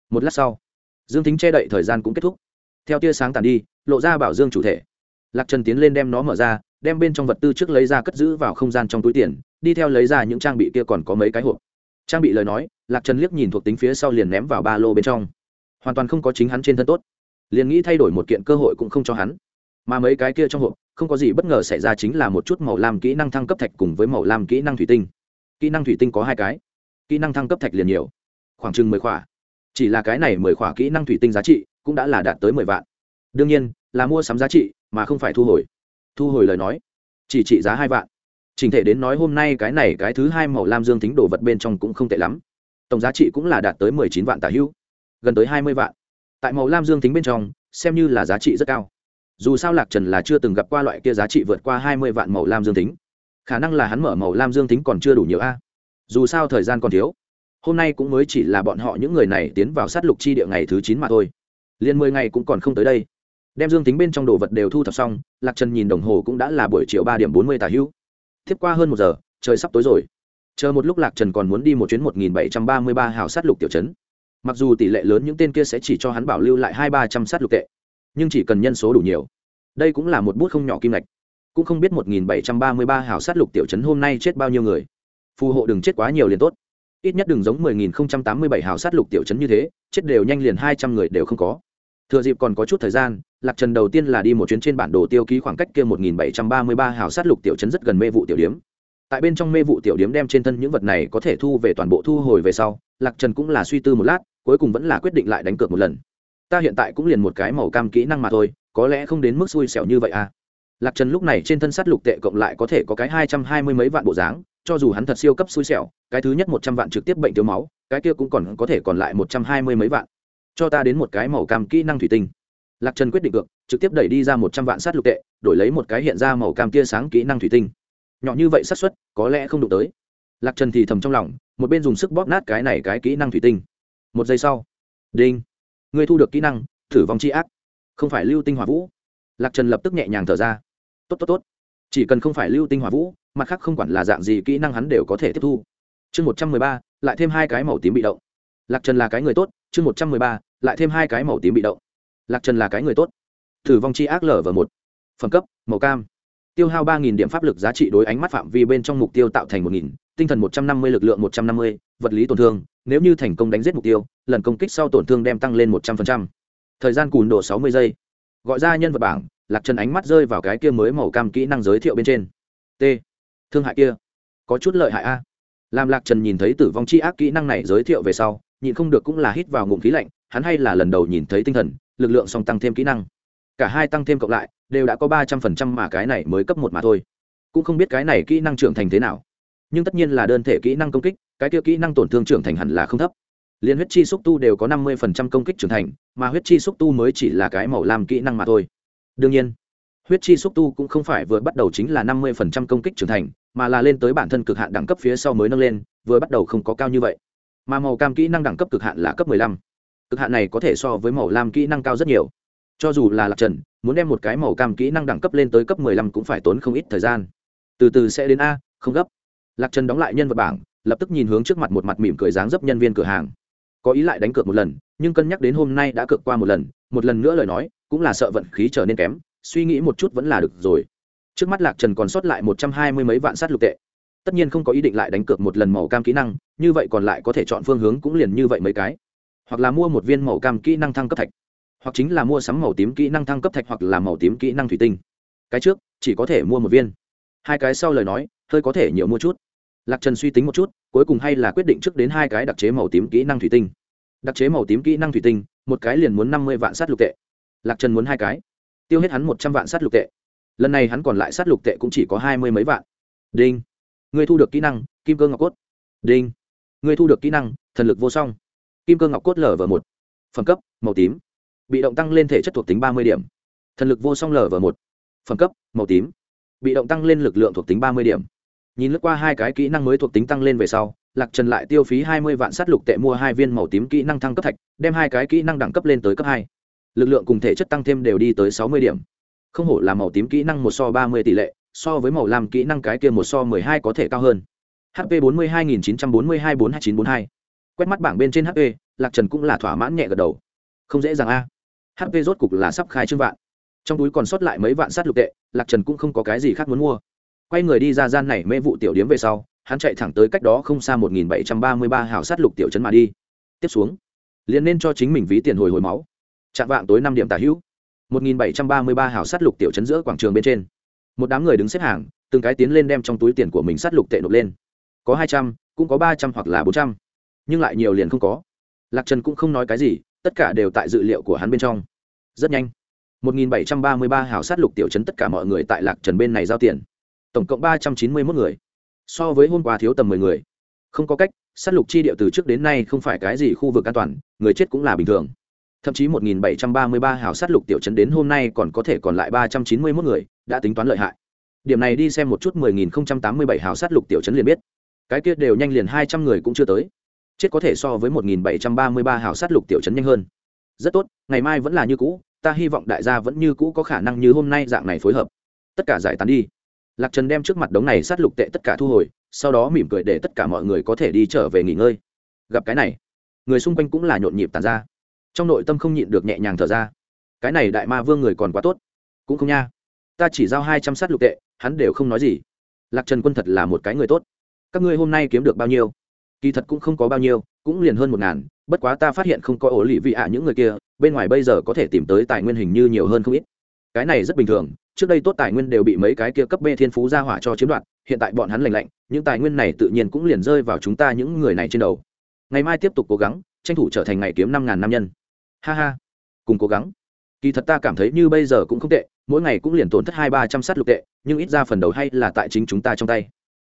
Speaker 1: Một lát sau, dương tính che đậy thời gian cũng kết thúc. Theo tia sáng tàn đi, lộ ra bảo dương chủ thể. Lạc trần tiến lên đem nó mở ra, đem bên trong vật tư trước lấy ra cất giữ vào không gian trong túi tiền, đi theo lấy ra những trang bị kia còn có mấy cái hộp. Trang bị lời nói, lạc trần liếc nhìn thuộc tính phía sau liền ném vào ba lô bên trong hoàn toàn không có chính hắn trên thân tốt. Liền nghĩ thay đổi một kiện cơ hội cũng không cho hắn. Mà mấy cái kia trong hộp, không có gì bất ngờ xảy ra chính là một chút màu lam kỹ năng thăng cấp thạch cùng với màu lam kỹ năng thủy tinh. Kỹ năng thủy tinh có hai cái. Kỹ năng thăng cấp thạch liền nhiều. Khoảng chừng mười khỏa. Chỉ là cái này mười khỏa kỹ năng thủy tinh giá trị cũng đã là đạt tới mười vạn. Đương nhiên, là mua sắm giá trị mà không phải thu hồi. Thu hồi lời nói, chỉ trị giá hai vạn. Trình thể đến nói hôm nay cái này cái thứ hai màu lam dương tính đồ vật bên trong cũng không tệ lắm. Tổng giá trị cũng là đạt tới mười chín vạn tả hữu gần tới hai mươi vạn. Tại màu lam dương tính bên trong, xem như là giá trị rất cao. Dù sao lạc trần là chưa từng gặp qua loại kia giá trị vượt qua hai mươi vạn màu lam dương tính khả năng là hắn mở màu lam dương tính còn chưa đủ nhiều a. Dù sao thời gian còn thiếu. Hôm nay cũng mới chỉ là bọn họ những người này tiến vào sát lục chi địa ngày thứ chín mà thôi. Liền mười ngày cũng còn không tới đây. Đem dương tính bên trong đồ vật đều thu thập xong, lạc trần nhìn đồng hồ cũng đã là buổi chiều ba điểm bốn mươi tà hữu. Tiếp qua hơn một giờ, trời sắp tối rồi. Chờ một lúc lạc trần còn muốn đi một chuyến một nghìn bảy trăm ba mươi ba hào sát lục tiểu trấn mặc dù tỷ lệ lớn những tên kia sẽ chỉ cho hắn bảo lưu lại hai ba trăm sát lục tệ, nhưng chỉ cần nhân số đủ nhiều, đây cũng là một bút không nhỏ kim ngạch. Cũng không biết một nghìn bảy trăm ba mươi ba hào sát lục tiểu chấn hôm nay chết bao nhiêu người. Phù hộ đừng chết quá nhiều liền tốt. Ít nhất đừng giống mười nghìn không trăm tám mươi bảy hào sát lục tiểu chấn như thế, chết đều nhanh liền hai trăm người đều không có. Thừa dịp còn có chút thời gian, lạc trần đầu tiên là đi một chuyến trên bản đồ tiêu ký khoảng cách kia một nghìn bảy trăm ba mươi ba hào sát lục tiểu chấn rất gần mê vụ tiểu điếm. Tại bên trong mê vụ tiểu điếm đem trên thân những vật này có thể thu về toàn bộ thu hồi về sau, lạc trần cũng là suy tư một lát cuối cùng vẫn là quyết định lại đánh cược một lần. Ta hiện tại cũng liền một cái màu cam kỹ năng mà thôi, có lẽ không đến mức xui xẻo như vậy à. Lạc trần lúc này trên thân sắt lục tệ cộng lại có thể có cái hai trăm hai mươi mấy vạn bộ dáng, cho dù hắn thật siêu cấp xui xẻo, cái thứ nhất một trăm vạn trực tiếp bệnh thiếu máu, cái kia cũng còn có thể còn lại một trăm hai mươi mấy vạn. Cho ta đến một cái màu cam kỹ năng thủy tinh. Lạc trần quyết định được trực tiếp đẩy đi ra một trăm vạn sát lục tệ, đổi lấy một cái hiện ra màu cam tia sáng kỹ năng thủy tinh. Nhỏ như vậy xác suất, có lẽ không đụng tới. Lạc trần thì thầm trong lòng, một bên dùng sức bóp nát cái này cái kỹ năng thủy tinh một giây sau. Đinh. Ngươi thu được kỹ năng, thử vong c h i ác. Không phải lưu tinh hỏa vũ. Lạc trần lập tức nhẹ nhàng thở ra. Tốt tốt tốt. Chỉ cần không phải lưu tinh hỏa vũ, mặt khác không quản là dạng gì kỹ năng hắn đều có thể tiếp thu. Chương một trăm mười ba, lại thêm hai cái màu tím bị động. Lạc trần là cái người tốt, chương một trăm mười ba, lại thêm hai cái màu tím bị động. Lạc trần là cái người tốt. Thử vong chi ác lở và một. Phẩm cấp, màu cam. Tiêu hao ba nghìn điểm pháp lực giá trị đối ánh mắt phạm vi bên trong mục tiêu tạo thành một nghìn, tinh thần một trăm năm mươi, lực lượng một trăm năm mươi, vật lý tổn thương nếu như thành công đánh giết mục tiêu, lần công kích sau tổn thương đem tăng lên một trăm linh thời gian cùn độ sáu mươi giây. Gọi ra nhân vật bảng, lạc trần ánh mắt rơi vào cái kia mới màu cam kỹ năng giới thiệu bên trên. T. Thương hại kia. Có chút lợi hại a. Làm lạc trần nhìn thấy tử vong c h i ác kỹ năng này giới thiệu về sau, nhịn không được cũng là hít vào ngụm khí lạnh, hắn hay là lần đầu nhìn thấy tinh thần, lực lượng song tăng thêm kỹ năng. Cả hai tăng thêm cộng lại, đều đã có ba trăm phần trăm mà cái này mới cấp một mà thôi. Cũng không biết cái này kỹ năng trưởng thành thế nào. Nhưng tất nhiên là đơn thể kỹ năng công kích cái kia kỹ năng tổn thương trưởng thành hẳn là không thấp. Liên huyết chi xúc tu đều có năm mươi phần trăm công kích trưởng thành, mà huyết chi xúc tu mới chỉ là cái màu làm kỹ năng mà thôi. Đương nhiên, huyết chi xúc tu cũng không phải vừa bắt đầu chính là năm mươi phần trăm công kích trưởng thành, mà là lên tới bản thân cực hạn đẳng cấp phía sau mới nâng lên, vừa bắt đầu không có cao như vậy. Mà màu cam kỹ năng đẳng cấp cực hạn là cấp 15. cực hạn này có thể so với màu lam kỹ năng cao rất nhiều. Cho dù là lạc trần, muốn đem một cái màu cam kỹ năng đẳng cấp lên tới cấp 15 cũng phải tốn không ít thời gian. Từ từ sẽ đến a, không gấp. Lạc trần đóng lại nhân vật bảng lập tức nhìn hướng trước mặt một mặt mỉm cười dáng dấp nhân viên cửa hàng. Có ý lại đánh cược một lần, nhưng cân nhắc đến hôm nay đã cược qua một lần một lần nữa lời nói, cũng là sợ vận khí trở nên kém, suy nghĩ một chút vẫn là được rồi. Trước mắt lạc trần còn sót lại một trăm hai mươi mấy vạn sát lục tệ. Tất nhiên không có ý định lại đánh cược một lần màu cam kỹ năng, như vậy còn lại có thể chọn phương hướng cũng liền như vậy mấy cái. Hoặc là mua một viên màu cam kỹ năng thăng cấp thạch. Hoặc chính là mua sắm màu tím kỹ năng thăng cấp thạch hoặc là màu tím kỹ năng thủy tinh. Cái trước, chỉ có thể mua một viên. Hai cái sau lời nói, hơi có thể nhiều mua chút lạc trần suy tính một chút, cuối cùng hay là quyết định trước đến hai cái đặc chế màu tím kỹ năng thủy tinh. Đặc chế màu tím kỹ năng thủy tinh, một cái liền muốn năm mươi vạn sát lục tệ. Lạc trần muốn hai cái. Tiêu hết hắn một trăm vạn sát lục tệ. Lần này hắn còn lại sát lục tệ cũng chỉ có hai mươi mấy vạn. Đinh. Người thu được kỹ năng, kim cơ ngọc cốt. Đinh. Người thu được kỹ năng, thần lực vô song. Kim cơ ngọc cốt lở v một. Phẩm cấp, màu tím. Bị động tăng lên thể chất thuộc tính ba mươi điểm. Thần lực vô song lở v một. Phẩm cấp, màu tím. Bị động tăng lên lực lượng thuộc tính ba mươi điểm nhìn lướt qua hai cái kỹ năng mới thuộc tính tăng lên về sau, lạc trần lại tiêu phí hai mươi vạn s á t lục tệ mua hai viên màu tím kỹ năng thăng cấp thạch, đem hai cái kỹ năng đẳng cấp lên tới cấp hai. Lực lượng cùng thể chất tăng thêm đều đi tới sáu mươi điểm. Không hổ là màu tím kỹ năng một so ba mươi tỷ lệ, so với màu lam kỹ năng cái kia một so mười hai có thể cao hơn. Hp bốn mươi hai nghìn chín trăm bốn mươi hai bốn hai chín bốn hai. Quét mắt bảng bên trên hp lạc trần cũng là thỏa mãn nhẹ gật đầu. Không dễ dàng a. Hp rốt cục là sắp khai trương vạn. Trong túi còn sót lại mấy vạn sát lục tệ, lạc trần cũng không có cái gì khác muốn mua quay người đi ra gian này mê vụ tiểu điếm về sau, hắn chạy thẳng tới cách đó không xa một nghìn bảy trăm ba mươi ba hào sát lục tiểu trấn mà đi. Tiếp xuống, liền nên cho chính mình ví tiền hồi hồi máu. Chạm vạng tối năm điểm tả hữu. một nghìn bảy trăm ba mươi ba hào sát lục tiểu trấn giữa quảng trường bên trên. Một đám người đứng xếp hàng, từng cái tiến lên đem trong túi tiền của mình sát lục tệ nộp lên. Có hai trăm, cũng có ba trăm hoặc là bốn trăm. Nhưng lại nhiều liền không có. Lạc trần cũng không nói cái gì, tất cả đều tại dự liệu của hắn bên trong. Rất nhanh, một nghìn bảy trăm ba mươi ba hào sát lục tiểu trấn tất cả mọi người tại lạc trần bên này giao tiền tổng cộng ba trăm chín mươi mốt người so với hôm qua thiếu tầm mười người không có cách sát lục chi địa từ trước đến nay không phải cái gì khu vực an toàn người chết cũng là bình thường thậm chí 1733 hào sát lục tiểu trấn đến hôm nay còn có thể còn lại 391 người, đã tính toán lợi hại. Điểm này đi xem một chút 10087 hào sát lục tiểu trấn liền biết. Cái kia đều nhanh liền 200 người cũng chưa tới. Chết có thể so với 1733 hào sát lục tiểu trấn nhanh hơn. Rất tốt, ngày mai vẫn là như cũ, ta hy vọng đại gia vẫn như cũ có khả năng như hôm nay dạng này phối hợp. Tất cả giải tán đi. Lạc Trần đem trước mặt đống này sát lục tệ tất cả thu hồi, sau đó mỉm cười để tất cả mọi người có thể đi trở về nghỉ ngơi. Gặp cái này, người xung quanh cũng là nhộn nhịp tàn ra. Trong nội tâm không nhịn được nhẹ nhàng thở ra. Cái này đại ma vương người còn quá tốt. Cũng không nha. Ta chỉ giao hai trăm sát lục tệ hắn đều không nói gì. Lạc trần quân thật là một cái người tốt. Các ngươi hôm nay kiếm được bao nhiêu? Kỳ thật cũng không có bao nhiêu cũng liền hơn một ngàn bất quá ta phát hiện không có ổ lì vị ạ những người kia bên ngoài bây giờ có thể tìm tới tài nguyên hình như nhiều hơn không ít. Cái này rất bình thường trước đây tốt tài nguyên đều bị mấy cái kia cấp bê thiên phú ra hỏa cho chiếm đoạt, hiện tại bọn hắn lành lạnh, những tài nguyên này tự nhiên cũng liền rơi vào chúng ta những người này trên đầu. Ngày mai tiếp tục cố gắng, tranh thủ trở thành ngày kiếm năm ngàn nam nhân. Ha ha, cùng cố gắng. Kỳ thật ta cảm thấy như bây giờ cũng không tệ, mỗi ngày cũng liền tổn thất hai ba trăm sát lục tệ, nhưng ít ra phần đầu hay là tại chính chúng ta trong tay.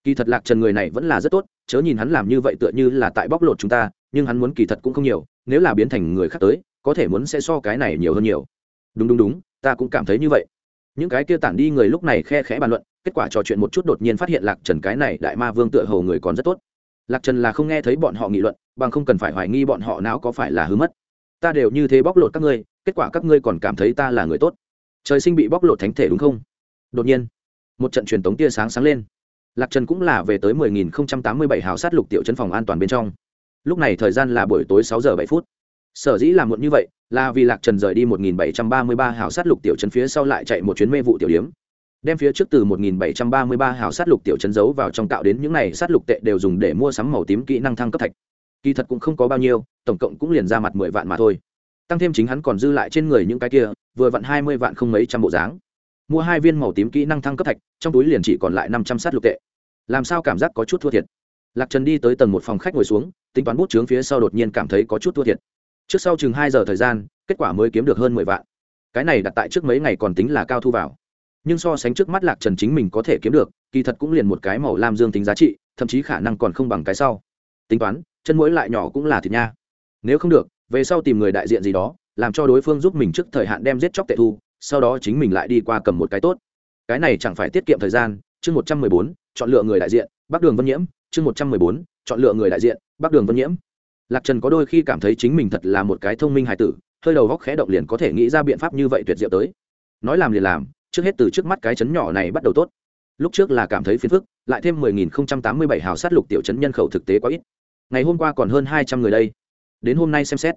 Speaker 1: Kỳ thật lạc trần người này vẫn là rất tốt, chớ nhìn hắn làm như vậy tựa như là tại bóc lột chúng ta, nhưng hắn muốn kỳ thật cũng không nhiều, nếu là biến thành người khác tới, có thể muốn sẽ so cái này nhiều hơn nhiều. Đúng đúng đúng, ta cũng cảm thấy như vậy những cái kia tản đi người lúc này khe khẽ bàn luận, kết quả trò chuyện một chút đột nhiên phát hiện lạc trần cái này đại ma vương tựa hầu người còn rất tốt. Lạc trần là không nghe thấy bọn họ nghị luận, bằng không cần phải hoài nghi bọn họ não có phải là hứa mất. Ta đều như thế bóc lột các ngươi, kết quả các ngươi còn cảm thấy ta là người tốt. Trời sinh bị bóc lột thánh thể đúng không? Đột nhiên, một trận truyền tống tia sáng sáng lên. Lạc trần cũng là về tới 10.087 hào sát lục tiểu chân phòng an toàn bên trong. Lúc này thời gian là buổi tối 6 giờ 7 phút. Sở dĩ làm muộn như vậy là vì lạc trần rời đi 1.733 hào sát lục tiểu chân phía sau lại chạy một chuyến mê vụ tiểu điếm, đem phía trước từ 1.733 hào sát lục tiểu chân giấu vào trong tạo đến những này sát lục tệ đều dùng để mua sắm màu tím kỹ năng thăng cấp thạch. Kỳ thật cũng không có bao nhiêu, tổng cộng cũng liền ra mặt mười vạn mà thôi. Tăng thêm chính hắn còn dư lại trên người những cái kia, vừa vặn hai mươi vạn không mấy trăm bộ dáng. Mua hai viên màu tím kỹ năng thăng cấp thạch, trong túi liền chỉ còn lại năm trăm sát lục tệ. Làm sao cảm giác có chút thua thiệt? Lạc trần đi tới tầng một phòng khách ngồi xuống, tính toán bút trướng phía sau đột nhiên cảm thấy có chút thua thiệt trước sau chừng hai giờ thời gian, kết quả mới kiếm được hơn mười vạn. Cái này đặt tại trước mấy ngày còn tính là cao thu vào. Nhưng so sánh trước mắt lạc trần chính mình có thể kiếm được, kỳ thật cũng liền một cái màu lam dương tính giá trị, thậm chí khả năng còn không bằng cái sau. Tính toán, chân mũi lại nhỏ cũng là thịt nha. Nếu không được, về sau tìm người đại diện gì đó, làm cho đối phương giúp mình trước thời hạn đem giết chóc tệ thu, sau đó chính mình lại đi qua cầm một cái tốt. Cái này chẳng phải tiết kiệm thời gian, chương một trăm mười bốn, chọn lựa người đại diện, bắc đường vân nhiễm, chương một trăm mười bốn, chọn lựa người đại diện, bắc đường vân nhiễm lạc trần có đôi khi cảm thấy chính mình thật là một cái thông minh hài tử, hơi đầu góc khẽ động liền có thể nghĩ ra biện pháp như vậy tuyệt diệu tới. Nói làm liền làm, trước hết từ trước mắt cái chấn nhỏ này bắt đầu tốt. Lúc trước là cảm thấy phiền phức, lại thêm mười nghìn không trăm tám mươi bảy hào sát lục tiểu chấn nhân khẩu thực tế quá ít. Ngày hôm qua còn hơn hai trăm người đây. Đến hôm nay xem xét.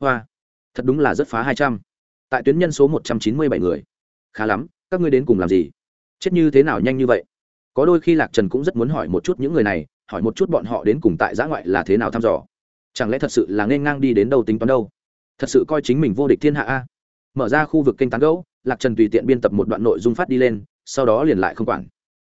Speaker 1: Hoa, thật đúng là rất phá hai trăm. Tại tuyến nhân số một trăm chín mươi bảy người. Khá lắm, các ngươi đến cùng làm gì? Chết như thế nào nhanh như vậy? Có đôi khi lạc trần cũng rất muốn hỏi một chút những người này, hỏi một chút bọn họ đến cùng tại giã ngoại là thế nào thăm dò chẳng lẽ thật sự là nên ngang đi đến đâu tính toán đâu? Thật sự coi chính mình vô địch thiên hạ a. Mở ra khu vực kênh tán gấu lạc trần tùy tiện biên tập một đoạn nội dung phát đi lên, sau đó liền lại không quản.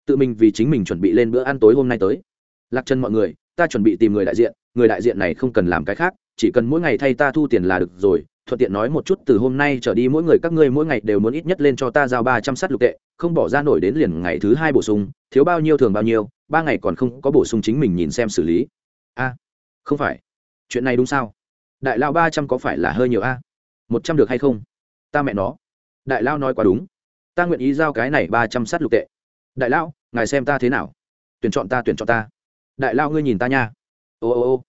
Speaker 1: Tự mình vì chính mình chuẩn bị lên bữa ăn tối hôm nay tới. Lạc trần mọi người, ta chuẩn bị tìm người đại diện, người đại diện này không cần làm cái khác, chỉ cần mỗi ngày thay ta thu tiền là được rồi, thuận tiện nói một chút từ hôm nay trở đi mỗi người các ngươi mỗi ngày đều muốn ít nhất lên cho ta giao ba trăm sắt lục tệ, không bỏ ra nổi đến liền ngày thứ hai bổ sung, thiếu bao nhiêu thường bao nhiêu, ba ngày còn không có bổ sung chính mình nhìn xem xử lý. A, không phải chuyện này đúng sao? Đại lao ba trăm có phải là hơi nhiều a? Một trăm được hay không? Ta mẹ nó. Đại lao nói quá đúng. Ta nguyện ý giao cái này ba trăm sát lục tệ. Đại lao ngài xem ta thế nào? Tuyển chọn ta, tuyển chọn ta. Đại lao ngươi nhìn ta nha. Ô ô ô.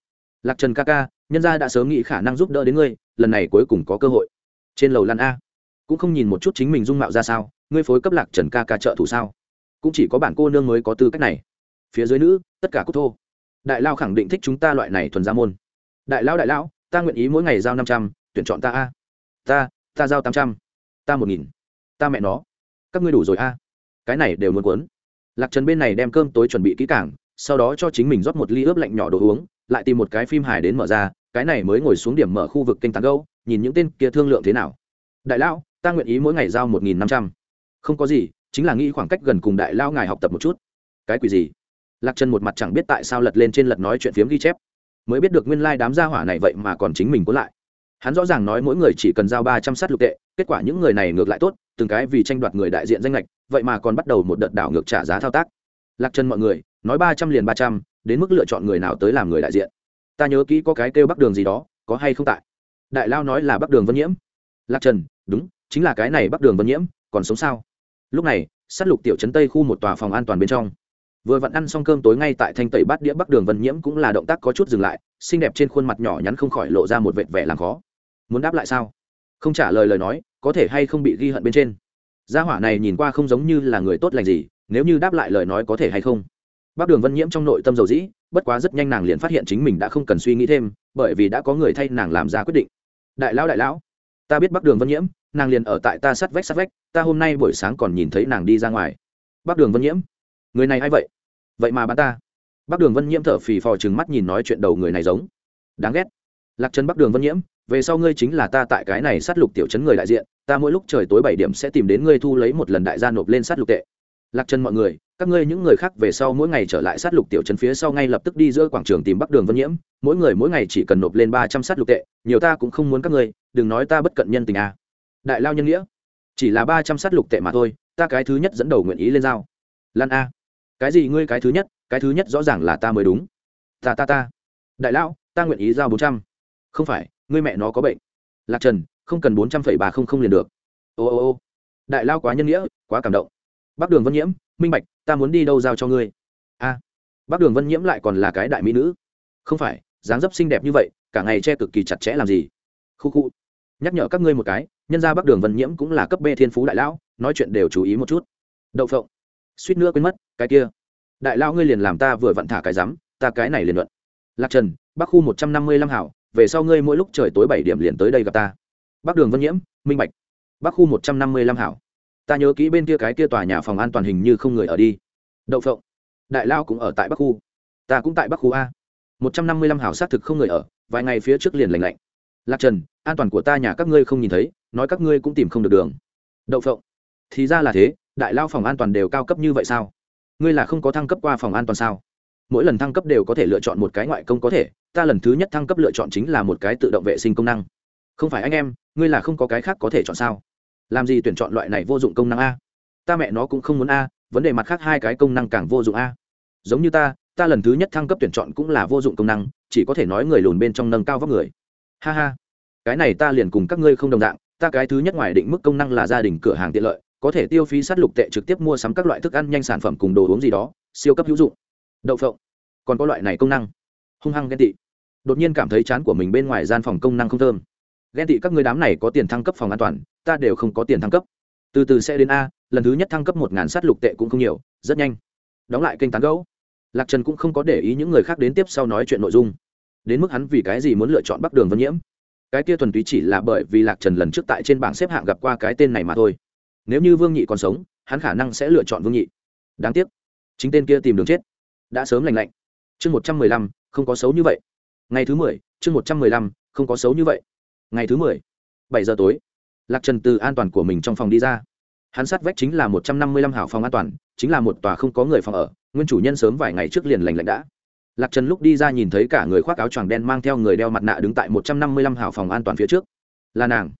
Speaker 1: Lạc trần ca ca, nhân gia đã sớm nghĩ khả năng giúp đỡ đến ngươi, lần này cuối cùng có cơ hội. Trên lầu lăn a. Cũng không nhìn một chút chính mình dung mạo ra sao, ngươi phối cấp lạc trần ca ca trợ thủ sao? Cũng chỉ có bản cô nương mới có tư cách này. Phía dưới nữ, tất cả cúc thô. Đại lao khẳng định thích chúng ta loại này thuần gia môn đại lão, đại lão ta nguyện ý mỗi ngày giao năm trăm tuyển chọn ta a. Ta ta giao tám trăm ta một nghìn. Ta mẹ nó. Các ngươi đủ rồi a. Cái này đều muốn cuốn. Lạc trần bên này đem cơm tối chuẩn bị kỹ càng sau đó cho chính mình rót một ly ướp lạnh nhỏ đồ uống lại tìm một cái phim hài đến mở ra cái này mới ngồi xuống điểm mở khu vực kênh tán gâu nhìn những tên kia thương lượng thế nào. Đại lão ta nguyện ý mỗi ngày giao một nghìn năm trăm. Không có gì chính là nghĩ khoảng cách gần cùng đại lao ngài học tập một chút. Cái quỷ gì? Lạc trần một mặt chẳng biết tại sao lật lên trên lật nói chuyện phiếm ghi chép mới biết được nguyên lai đám gia hỏa này vậy mà còn chính mình cuốn lại. Hắn rõ ràng nói mỗi người chỉ cần giao ba trăm sát lục tệ, kết quả những người này ngược lại tốt, từng cái vì tranh đoạt người đại diện danh lệch, vậy mà còn bắt đầu một đợt đảo ngược trả giá thao tác. Lạc chân mọi người, nói ba trăm liền ba trăm, đến mức lựa chọn người nào tới làm người đại diện. Ta nhớ kỹ có cái kêu bắc đường gì đó, có hay không tại? Đại lao nói là bắc đường vân nhiễm. Lạc trần, đúng, chính là cái này bắc đường vân nhiễm, còn sống sao? Lúc này s á t lục tiểu trấn tây khu một tòa phòng an toàn bên trong vừa vặn ăn xong cơm tối ngay tại thanh tẩy bát đĩa bắc đường vân nhiễm cũng là động tác có chút dừng lại, xinh đẹp trên khuôn mặt nhỏ nhắn không khỏi lộ ra một vệt vẻ làm khó. Muốn đáp lại sao? Không trả lời lời nói, có thể hay không bị ghi hận bên trên? Gia hỏa này nhìn qua không giống như là người tốt lành gì, nếu như đáp lại lời nói có thể hay không? Bác đường vân nhiễm trong nội tâm dầu dĩ, bất quá rất nhanh nàng liền phát hiện chính mình đã không cần suy nghĩ thêm, bởi vì đã có người thay nàng làm ra quyết định. Đại lão đại lão, ta biết bác đường vân nhiễm, nàng liền ở tại ta sát vách sát vách, ta hôm nay buổi sáng còn nhìn thấy nàng đi ra ngoài. Bác đường vân nhiễm người này a i vậy? Vậy mà bán ta. Bác đường vân nhiễm thở phì phò chừng mắt nhìn nói chuyện đầu người này giống. Đáng ghét. Lạc trần bắc đường vân nhiễm, về sau ngươi chính là ta tại cái này sát lục tiểu chấn người đại diện, ta mỗi lúc trời tối bảy điểm sẽ tìm đến ngươi thu lấy một lần đại gia nộp lên sát lục tệ. Lạc trần mọi người, các ngươi những người khác về sau mỗi ngày trở lại sát lục tiểu trấn phía sau ngay lập tức đi giữa quảng trường tìm bắc đường vân nhiễm, mỗi người mỗi ngày chỉ cần nộp lên ba trăm sát lục tệ, nhiều ta cũng không muốn các ngươi, đừng nói ta bất cận nhân tình à. đại lao nhân nghĩa, chỉ là ba trăm sát lục tệ mà thôi, ta cái thứ nhất dẫn đầu nguyện ý lên giao. Lan a cái gì ngươi cái thứ nhất cái thứ nhất rõ ràng là ta mới đúng. Ta ta ta. Đại lão, ta nguyện ý giao bốn trăm. Không phải ngươi mẹ nó có bệnh. Lạc trần không cần bốn trăm phẩy ba không không liền được. Ô ô ô. Đại lao quá nhân nghĩa quá cảm động. Bác đường vân nhiễm minh bạch ta muốn đi đâu giao cho ngươi? A. Bác đường vân nhiễm lại còn là cái đại mỹ nữ. Không phải dáng dấp xinh đẹp như vậy cả ngày che cực kỳ chặt chẽ làm gì? Khu khu. Nhắc nhở các ngươi một cái nhân ra bác đường vân nhiễm cũng là cấp b thiên phú đại lão nói chuyện đều chú ý một chút. Đậu phộng suýt nữa quên mất, cái kia. Đại lao ngươi liền làm ta vừa vặn thả cái rắm ta cái này liền luận. Lạc trần, bắc khu một trăm năm mươi lăm hảo, về sau ngươi mỗi lúc trời tối bảy điểm liền tới đây gặp ta. Bắc đường vân nhiễm, minh bạch. Bắc khu một trăm năm mươi lăm hảo. Ta nhớ kỹ bên kia cái kia tòa nhà phòng an toàn hình như không người ở đi. Đậu phộng. Đại lao cũng ở tại bắc khu. Ta cũng tại bắc khu a. một trăm năm mươi lăm hảo xác thực không người ở, vài ngày phía trước liền lành lạnh. Lạc trần, an toàn của ta nhà các ngươi không nhìn thấy, nói các ngươi cũng tìm không được đường. Đậu phộng. Thì ra là thế đại lao phòng an toàn đều cao cấp như vậy sao? Ngươi là không có thăng cấp qua phòng an toàn sao? Mỗi lần thăng cấp đều có thể lựa chọn một cái ngoại công có thể, ta lần thứ nhất thăng cấp lựa chọn chính là một cái tự động vệ sinh công năng. Không phải anh em, ngươi là không có cái khác có thể chọn sao? Làm gì tuyển chọn loại này vô dụng công năng a? Ta mẹ nó cũng không muốn a, vấn đề mặt khác hai cái công năng càng vô dụng a. Giống như ta ta lần thứ nhất thăng cấp tuyển chọn cũng là vô dụng công năng, chỉ có thể nói người lùn bên trong nâng cao vóc người. Ha ha. Cái này ta liền cùng các ngươi không đồng dạng, ta cái thứ nhất ngoài định mức công năng là gia đình cửa hàng tiện lợi có thể tiêu phí sát lục tệ trực tiếp mua sắm các loại thức ăn nhanh sản phẩm cùng đồ uống gì đó, siêu cấp hữu dụng. Đậu phộng. Còn có loại này công năng. Hung hăng ghen tị. Đột nhiên cảm thấy chán của mình bên ngoài gian phòng công năng không thơm. Ghen tị các người đám này có tiền thăng cấp phòng an toàn, ta đều không có tiền thăng cấp. Từ từ sẽ đến a, lần thứ nhất thăng cấp một ngàn sát lục tệ cũng không nhiều, rất nhanh. Đóng lại kênh tán gấu lạc trần cũng không có để ý những người khác đến tiếp sau nói chuyện nội dung. Đến mức hắn vì cái gì muốn lựa chọn bắc đường vân nhiễm? Cái kia thuần túy chỉ là bởi vì lạc trần lần trước tại trên bảng xếp hạng gặp qua cái tên này mà thôi nếu như vương nhị còn sống, hắn khả năng sẽ lựa chọn vương nhị. Đáng tiếc, chính tên kia tìm đường chết. Đã sớm lành lạnh. Chương một trăm mười lăm, không có xấu như vậy. Ngày thứ mười, chương một trăm mười lăm, không có xấu như vậy. Ngày thứ mười, bảy giờ tối, lạc trần từ an toàn của mình trong phòng đi ra. Hắn sát vách chính là một trăm năm mươi lăm hào phòng an toàn, chính là một tòa không có người phòng ở, nguyên chủ nhân sớm vài ngày trước liền lành lạnh đã. Lạc trần lúc đi ra nhìn thấy cả người khoác áo choàng đen mang theo người đeo mặt nạ đứng tại một trăm năm mươi lăm hào phòng an toàn phía trước. Là nàng.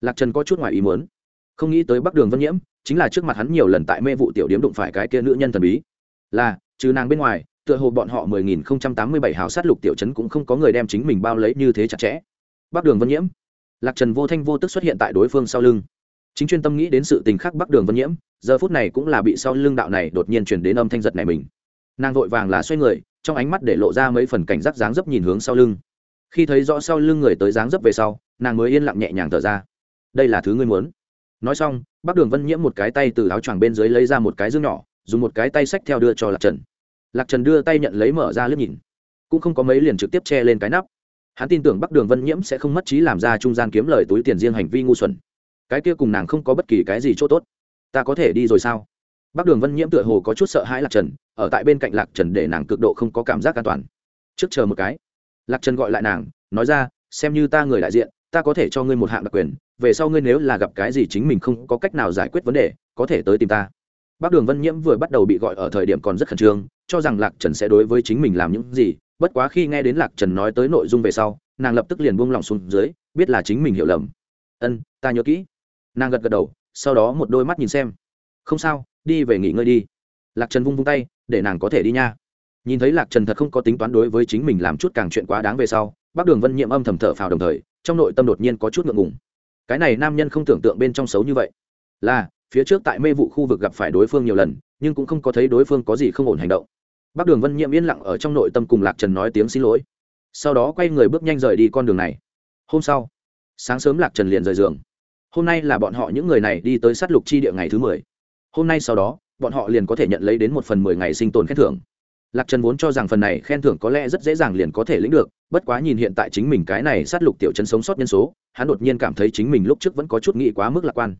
Speaker 1: Lạc trần có chút ngoài ý muốn không nghĩ tới bắc đường vân nhiễm, chính là trước mặt hắn nhiều lần tại mê vụ tiểu điếm đụng phải cái kia nữ nhân thần bí. Là, trừ nàng bên ngoài, tựa hồ bọn họ mười nghìn không trăm tám mươi bảy hào sát lục tiểu trấn cũng không có người đem chính mình bao lấy như thế chặt chẽ. Bắc đường vân nhiễm. Lạc trần vô thanh vô tức xuất hiện tại đối phương sau lưng. Chính chuyên tâm nghĩ đến sự tình khác bắc đường vân nhiễm, giờ phút này cũng là bị sau lưng đạo này đột nhiên chuyển đến âm thanh giật này mình. Nàng vội vàng là xoay người, trong ánh mắt để lộ ra mấy phần cảnh giác dáng dấp nhìn hướng sau lưng. Khi thấy rõ sau lưng người tới dáng dấp về sau, nàng mới yên lặng nhẹ nhàng thở ra. Đây là thứ ngươi muốn nói xong, bắc đường vân nhiễm một cái tay từ áo choàng bên dưới lấy ra một cái dương nhỏ, dùng một cái tay xách theo đưa cho lạc trần. Lạc trần đưa tay nhận lấy mở ra lướt nhìn. Cũng không có mấy liền trực tiếp che lên cái nắp. Hắn tin tưởng bắc đường vân nhiễm sẽ không mất trí làm ra trung gian kiếm lời túi tiền riêng hành vi ngu xuẩn. Cái kia cùng nàng không có bất kỳ cái gì c h ỗ t ố t ta có thể đi rồi sao? Bắc đường vân nhiễm tựa hồ có chút sợ hãi lạc trần, ở tại bên cạnh lạc trần để nàng cực độ không có cảm giác an toàn. Trước chờ một cái. Lạc trần gọi lại nàng, nói ra, xem như ta người đại diện, ta có thể cho ngươi một hạng đặc quyền về sau ngươi nếu là gặp cái gì chính mình không có cách nào giải quyết vấn đề, có thể tới tìm ta. Bác đường vân nhiễm vừa bắt đầu bị gọi ở thời điểm còn rất khẩn trương, cho rằng lạc trần sẽ đối với chính mình làm những gì, bất quá khi nghe đến lạc trần nói tới nội dung về sau, nàng lập tức liền buông lỏng xuống dưới, biết là chính mình hiểu lầm. Ân, ta nhớ kỹ. Nàng gật gật đầu, sau đó một đôi mắt nhìn xem. Không sao, đi về nghỉ ngơi đi. Lạc trần vung vung tay, để nàng có thể đi nha. Nhìn thấy lạc trần thật không có tính toán đối với chính mình làm chút càng chuyện quá đáng về sau, bác đường vân nhiệm âm thầm thở phào đồng thời, trong nội tâm đột nhiên có chút ngượng ngùng cái này nam nhân không tưởng tượng bên trong xấu như vậy. Là, phía trước tại mê vụ khu vực gặp phải đối phương nhiều lần, nhưng cũng không có thấy đối phương có gì không ổn hành động. Bác đường vân nhiễm yên lặng ở trong nội tâm cùng lạc trần nói tiếng xin lỗi. Sau đó quay người bước nhanh rời đi con đường này. Hôm sau, sáng sớm lạc trần liền rời giường. Hôm nay là bọn họ những người này đi tới sát lục chi địa ngày thứ mười. Hôm nay sau đó, bọn họ liền có thể nhận lấy đến một phần mười ngày sinh tồn khen thưởng lạc trần vốn cho rằng phần này khen thưởng có lẽ rất dễ dàng liền có thể lĩnh được, bất quá nhìn hiện tại chính mình cái này sát lục tiểu chân sống sót nhân số, hắn đột nhiên cảm thấy chính mình lúc trước vẫn có chút nghĩ quá mức lạc quan.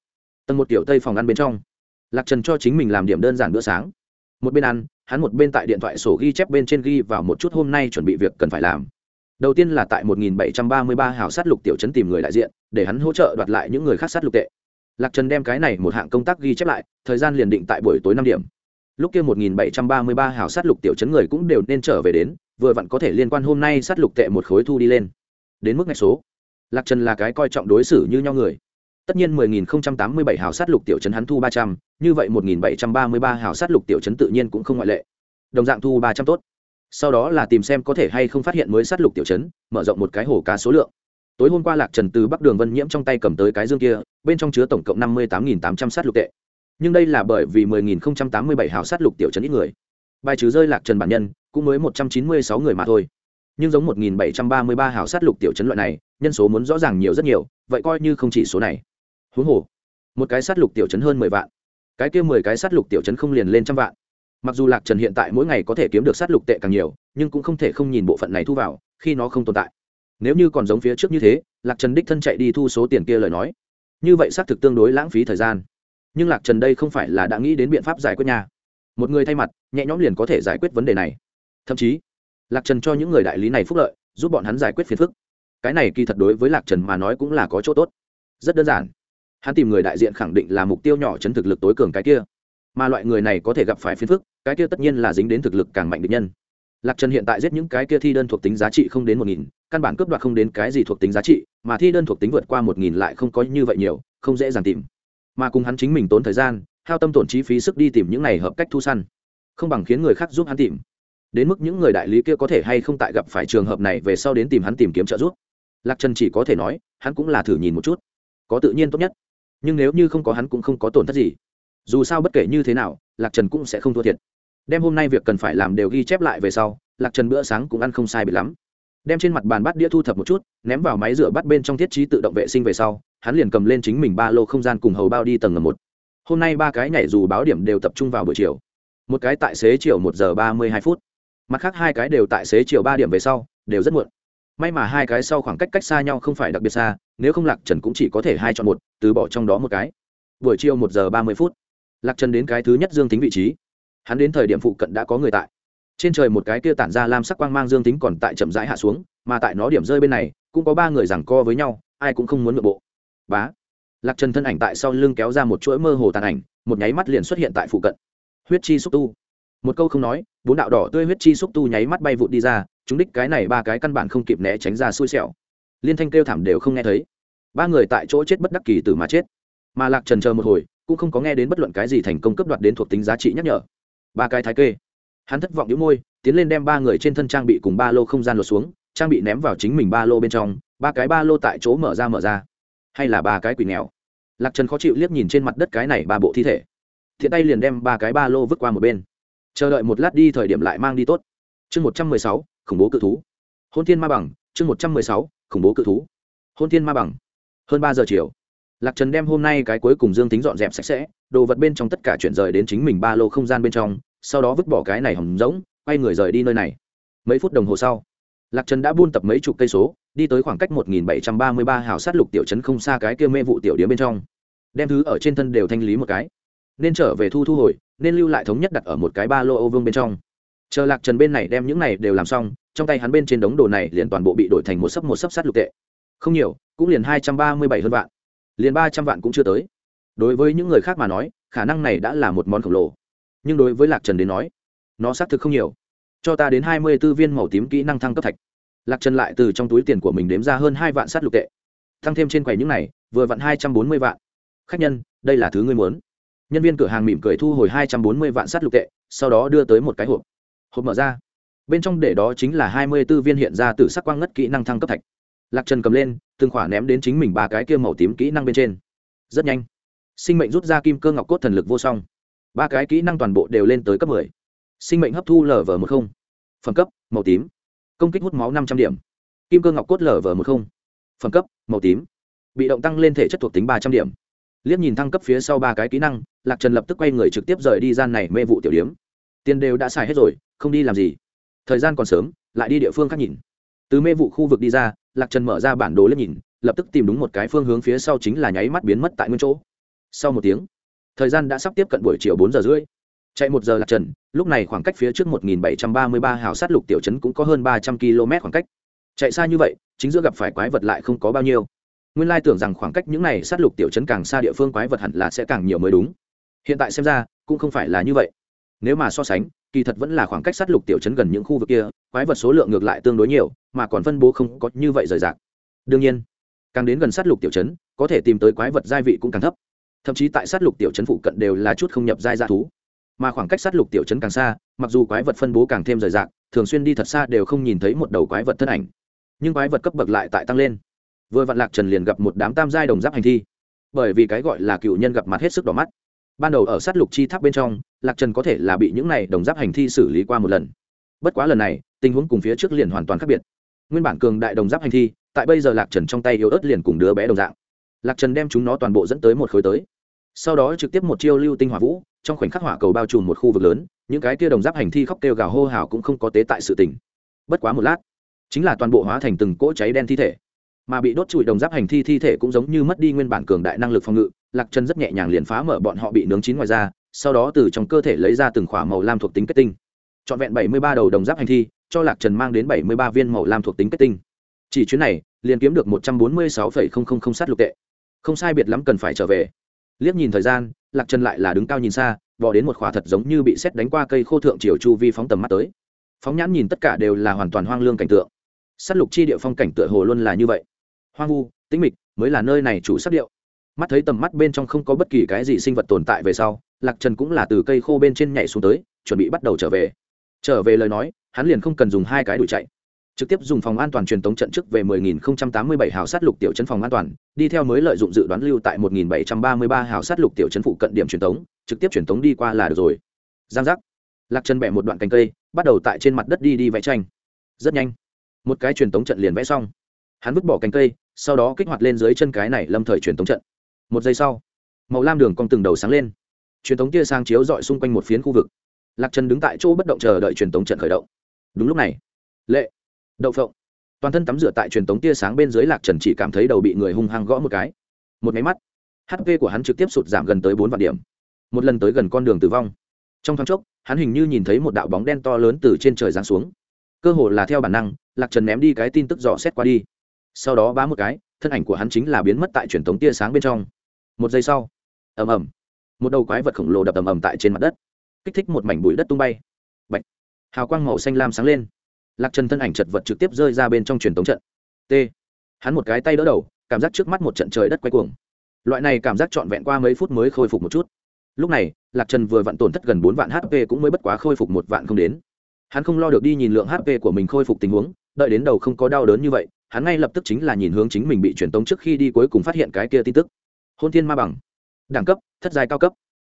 Speaker 1: Tầng một tiểu tây phòng ăn bên trong, lạc trần cho chính mình làm điểm đơn giản bữa sáng. Một bên ăn, hắn một bên tại điện thoại sổ ghi chép bên trên ghi vào một chút hôm nay chuẩn bị việc cần phải làm. Đầu tiên là tại 1733 hào sát lục tiểu trấn tìm người đại diện, để hắn hỗ trợ đoạt lại những người khác sát lục tệ. Lạc trần đem cái này một hạng công tác ghi chép lại, thời gian liền định tại buổi tối năm điểm lúc kia 1733 hào sát lục tiểu trấn người cũng đều nên trở về đến vừa vặn có thể liên quan hôm nay sát lục tệ một khối thu đi lên. Đến mức ngày số. Lạc trần là cái coi trọng đối xử như nhau người. Tất nhiên 10.087 hào sát lục tiểu trấn hắn thu 300, như vậy 1.733 hào sát lục tiểu trấn tự nhiên cũng không ngoại lệ. Đồng dạng thu 300 tốt. Sau đó là tìm xem có thể hay không phát hiện mới sát lục tiểu trấn mở rộng một cái hồ cá số lượng. Tối hôm qua lạc trần từ bắc đường vân nhiễm trong tay cầm tới cái dương kia bên trong chứa tổng cộng năm mươi tám tám trăm sát lục tệ nhưng đây là bởi vì mười nghìn tám mươi bảy hào sát lục tiểu trấn ít người. Bài trừ rơi lạc trần bản nhân, cũng mới một trăm chín mươi sáu người mà thôi. Nhưng giống một nghìn bảy trăm ba mươi ba hào sát lục tiểu chấn loại này, nhân số muốn rõ ràng nhiều rất nhiều, vậy coi như không chỉ số này. Huống hồ. Một cái sát lục tiểu chấn hơn mười vạn. Cái kia mười cái sát lục tiểu chấn không liền lên trăm vạn. Mặc dù lạc trần hiện tại mỗi ngày có thể kiếm được sát lục tệ càng nhiều, nhưng cũng không thể không nhìn bộ phận này thu vào, khi nó không tồn tại. Nếu như còn giống phía trước như thế, lạc trần đích thân chạy đi thu số tiền kia lời nói. Như vậy xác thực tương đối lãng phí thời gian nhưng lạc trần đây không phải là đã nghĩ đến biện pháp giải quyết nhà một người thay mặt, nhẹ nhõm liền có thể giải quyết vấn đề này. Thậm chí, lạc trần cho những người đại lý này phúc lợi, giúp bọn hắn giải quyết phiền phức. Cái này kỳ thật đối với lạc trần mà nói cũng là có chỗ tốt. Rất đơn giản. Hắn tìm người đại diện khẳng định là mục tiêu nhỏ chấn thực lực tối cường cái kia. Mà loại người này có thể gặp phải phiền phức, cái kia tất nhiên là dính đến thực lực càng mạnh được nhân. Lạc trần hiện tại giết những cái kia thi đơn thuộc tính giá trị không đến một nghìn, căn bản cướp đoạt không đến cái gì thuộc tính giá trị, mà thi đơn thuộc tính vượt qua một nghìn lại không có như vậy nhiều, không dễ dàng tìm mà cùng hắn chính mình tốn thời gian, hao tâm tổn chi phí sức đi tìm những này hợp cách thu săn. Không bằng khiến người khác giúp hắn tìm. Đến mức những người đại lý kia có thể hay không tại gặp phải trường hợp này về sau đến tìm hắn tìm kiếm trợ giúp. Lạc trần chỉ có thể nói, hắn cũng là thử nhìn một chút. Có tự nhiên tốt nhất. Nhưng nếu như không có hắn cũng không có tổn thất gì. Dù sao bất kể như thế nào, lạc trần cũng sẽ không thua thiệt. Đem hôm nay việc cần phải làm đều ghi chép lại về sau, lạc trần bữa sáng cũng ăn không sai bị lắm đem trên mặt bàn bát đĩa thu thập một chút, ném vào máy rửa bát bên trong thiết trí tự động vệ sinh về sau, hắn liền cầm lên chính mình ba lô không gian cùng hầu bao đi tầng ngầm một. Hôm nay ba cái nhảy dù báo điểm đều tập trung vào buổi chiều. Một cái tại xế chiều một giờ ba mươi hai phút. Mặt khác hai cái đều tại xế chiều ba điểm về sau, đều rất muộn. May mà hai cái sau khoảng cách cách xa nhau không phải đặc biệt xa, nếu không lạc trần cũng chỉ có thể hai chọn một, từ bỏ trong đó một cái. Buổi chiều một giờ ba mươi phút. Lạc trần đến cái thứ nhất dương tính vị trí. Hắn đến thời điểm phụ cận đã có người tại trên trời một cái kia tản ra lam sắc quang mang dương tính còn tại chậm rãi hạ xuống, mà tại nó điểm rơi bên này, cũng có ba người rằng co với nhau, ai cũng không muốn nội bộ. Bá. Lạc trần thân ảnh tại sau lưng kéo ra một chuỗi mơ hồ tàn ảnh, một nháy mắt liền xuất hiện tại phụ cận. Huyết chi xúc tu. Một câu không nói, bốn đạo đỏ tươi huyết chi xúc tu nháy mắt bay vụt đi ra, chúng đích cái này ba cái căn bản không kịp né tránh ra xui xẻo. Liên thanh kêu thảm đều không nghe thấy. Ba người tại chỗ chết bất đắc kỳ từ mà chết. Mà lạc trần chờ một hồi, cũng không có nghe đến bất luận cái gì thành công cấp đoạt đến thuộc tính giá trị nhắc nhở. Ba cái thái kê hắn thất vọng đĩu môi, tiến lên đem ba người trên thân trang bị cùng ba lô không gian lột xuống, trang bị ném vào chính mình ba lô bên trong, ba cái ba lô tại chỗ mở ra mở ra. Hay là ba cái quỷ nghèo? Lạc trần khó chịu liếc nhìn trên mặt đất cái này ba bộ thi thể. Thiện tay liền đem ba cái ba lô vứt qua một bên. Chờ đợi một lát đi thời điểm lại mang đi tốt. Chương một trăm mười sáu, khủng bố cự thú. Hôn thiên ma bằng, chương một trăm mười sáu, khủng bố cự thú. Hôn thiên ma bằng. Hơn ba giờ chiều. Lạc trần đem hôm nay cái cuối cùng dương tính dọn dẹp sạch sẽ, đồ vật bên trong tất cả chuyển rời đến chính mình ba lô không gian bên trong sau đó vứt bỏ cái này hỏng rỗng, quay người rời đi nơi này. Mấy phút đồng hồ sau, lạc trần đã buôn tập mấy chục cây số, đi tới khoảng cách một nghìn bảy trăm ba mươi ba hào sát lục tiểu trấn không xa cái kia mê vụ tiểu điếm bên trong. Đem thứ ở trên thân đều thanh lý một cái. Nên trở về thu thu hồi, nên lưu lại thống nhất đặt ở một cái ba lô ô vương bên trong. Chờ lạc trần bên này đem những này đều làm xong, trong tay hắn bên trên đống đồ này liền toàn bộ bị đổi thành một sấp một sấp sát lục tệ. Không nhiều, cũng liền hai trăm ba mươi bảy hơn vạn. Liền ba trăm vạn cũng chưa tới. Đối với những người khác mà nói, khả năng này đã là một món khổng lồ nhưng đối với lạc trần đến nói, nó xác thực không nhiều. Cho ta đến hai mươi b ố viên màu tím kỹ năng thăng cấp thạch. Lạc trần lại từ trong túi tiền của mình đếm ra hơn hai vạn sát lục tệ. Thăng thêm trên quầy những này, vừa vặn hai trăm bốn mươi vạn. Khách nhân, đây là thứ ngươi muốn. Nhân viên cửa hàng mỉm cười thu hồi hai trăm bốn mươi vạn sát lục tệ, sau đó đưa tới một cái hộp. Hộp mở ra. Bên trong để đó chính là hai mươi b ố viên hiện ra từ sắc quang ngất kỹ năng thăng cấp thạch. Lạc trần cầm lên, từng khỏa ném đến chính mình ba cái kia màu tím kỹ năng bên trên. Rất nhanh. Sinh mệnh rút ra kim cơ ngọc cốt thần lực vô song ba cái kỹ năng toàn bộ đều lên tới cấp mười. Sinh mệnh hấp thu lv một không. Phẩm cấp, màu tím. Công kích hút máu năm trăm điểm. Kim cơ ngọc cốt lv một không. Phẩm cấp, màu tím. Bị động tăng lên thể chất thuộc tính ba trăm điểm. Liếc nhìn thăng cấp phía sau ba cái kỹ năng, lạc trần lập tức quay người trực tiếp rời đi gian này mê vụ tiểu điếm. Tiền đều đã xài hết rồi, không đi làm gì. Thời gian còn sớm, lại đi địa phương khác nhìn. Từ mê vụ khu vực đi ra, lạc trần mở ra bản đồ liếc nhìn, lập tức tìm đúng một cái phương hướng phía sau chính là nháy mắt biến mất tại nguyên chỗ. Sau một tiếng thời gian đã sắp tiếp cận buổi chiều bốn giờ rưỡi. Chạy một giờ lạc trần, lúc này khoảng cách phía trước một nghìn bảy trăm ba mươi ba hào sát lục tiểu trấn cũng có hơn ba trăm km khoảng cách. Chạy xa như vậy, chính giữa gặp phải quái vật lại không có bao nhiêu. Nguyên lai tưởng rằng khoảng cách những này sát lục tiểu trấn càng xa địa phương quái vật hẳn là sẽ càng nhiều mới đúng. Hiện tại xem ra, cũng không phải là như vậy. Nếu mà so sánh, kỳ thật vẫn là khoảng cách sát lục tiểu trấn gần những khu vực kia, quái vật số lượng ngược lại tương đối nhiều, mà còn phân bố không có như vậy rời rạc. Đương nhiên, càng đến gần sát lục tiểu trấn, có thể tìm tới quái vật gia vị cũng càng thấp thậm chí tại sát lục tiểu trấn phụ cận đều là chút không nhập giai dã thú. Mà khoảng cách sát lục tiểu trấn càng xa, mặc dù quái vật phân bố càng thêm rời rạc, thường xuyên đi thật xa đều không nhìn thấy một đầu quái vật thân ảnh. Nhưng quái vật cấp bậc lại tại tăng lên. Vừa vạn lạc trần liền gặp một đám tam giai đồng giáp hành thi. Bởi vì cái gọi là cựu nhân gặp mặt hết sức đỏ mắt. Ban đầu ở sát lục chi tháp bên trong, lạc trần có thể là bị những này đồng giáp hành thi xử lý qua một lần. Bất quá lần này, tình huống cùng phía trước liền hoàn toàn khác biệt. Nguyên bản cường đại đồng giáp hành thi, tại bây giờ lạc trần trong tay yếu ớt liền cùng đứa bé đồng dạng. Lạc trần đem chúng nó toàn bộ dẫn tới một khối tới sau đó trực tiếp một chiêu lưu tinh hỏa vũ, trong khoảnh khắc hỏa cầu bao trùm một khu vực lớn, những cái kia đồng giáp hành thi khóc kêu gào hô hào cũng không có tế tại sự tình. Bất quá một lát, chính là toàn bộ hóa thành từng cỗ cháy đen thi thể. Mà bị đốt trụi đồng giáp hành thi thi thể cũng giống như mất đi nguyên bản cường đại năng lực phòng ngự, lạc chân rất nhẹ nhàng liền phá mở bọn họ bị nướng chín ngoài ra, sau đó từ trong cơ thể lấy ra từng khỏa màu lam thuộc tính kết tinh. Trọn vẹn bảy mươi ba đầu đồng giáp hành thi, cho lạc trần mang đến bảy mươi ba viên màu lam thuộc tính kết tinh. Chỉ chuyến này, liền kiếm được một trăm bốn mươi sáu không không không sát lục tệ. Không sai biệt lắm cần phải trở về liếc nhìn thời gian, lạc trần lại là đứng cao nhìn xa, vò đến một khỏa thật giống như bị xét đánh qua cây khô thượng triều chu vi phóng tầm mắt tới. Phóng nhãn nhìn tất cả đều là hoàn toàn hoang lương cảnh tượng. S á t lục chi địa phong cảnh tựa hồ luôn là như vậy. Hoang vu, tĩnh mịch mới là nơi này chủ sắc điệu. Mắt thấy tầm mắt bên trong không có bất kỳ cái gì sinh vật tồn tại về sau, lạc trần cũng là từ cây khô bên trên nhảy xuống tới, chuẩn bị bắt đầu trở về. Trở về lời nói, hắn liền không cần dùng hai cái đuổi chạy trực tiếp dùng phòng an toàn truyền tống trận trước về 10.087 hào sát lục tiểu trấn phòng an toàn, đi theo mới lợi dụng dự đoán lưu tại 1.733 hào sát lục tiểu trấn phụ cận điểm truyền tống, trực tiếp truyền tống đi qua là được rồi. Giang giác. Lạc chân bẻ một đoạn cành cây, bắt đầu tại trên mặt đất đi đi vẽ tranh. Rất nhanh, một cái truyền tống trận liền vẽ xong. Hắn vứt bỏ cành cây, sau đó kích hoạt lên dưới chân cái này lâm thời truyền tống trận. Một giây sau, màu lam đường cong từng đầu sáng lên. Truyền tống tia sang chiếu rọi xung quanh một phiến khu vực. Lạc chân đứng tại chỗ bất động chờ đợi truyền tống trận khởi động. Đúng lúc này, lệ đậu phộng. Toàn thân tắm rửa tại truyền tống tia sáng bên dưới lạc trần chỉ cảm thấy đầu bị người hung hăng gõ một cái. Một máy mắt hp của hắn trực tiếp sụt giảm gần tới bốn vạn điểm. Một lần tới gần con đường tử vong. Trong thoáng chốc, hắn hình như nhìn thấy một đạo bóng đen to lớn từ trên trời giáng xuống. Cơ hồ là theo bản năng, lạc trần ném đi cái tin tức dò xét qua đi. Sau đó bá một cái, thân ảnh của hắn chính là biến mất tại truyền thống tia sáng bên trong. Một giây sau, ầm ầm, một đầu quái vật khổng lồ đập ầm ầm tại trên mặt đất. Kích thích một mảnh bụi đất tung bay. Bạch. hào quang màu xanh lam sáng lên lạc trần thân ảnh chật vật trực tiếp rơi ra bên trong truyền tống trận. T. Hắn một cái tay đỡ đầu, cảm giác trước mắt một trận trời đất quay cuồng. Loại này cảm giác trọn vẹn qua mấy phút mới khôi phục một chút. Lúc này, lạc trần vừa vặn tổn thất gần bốn vạn hp cũng mới bất quá khôi phục một vạn không đến. Hắn không lo được đi nhìn lượng hp của mình khôi phục tình huống, đợi đến đầu không có đau đớn như vậy, hắn ngay lập tức chính là nhìn hướng chính mình bị truyền tống trước khi đi cuối cùng phát hiện cái kia tin tức. Hôn thiên ma bằng. Đẳng cấp, thất giai cao cấp.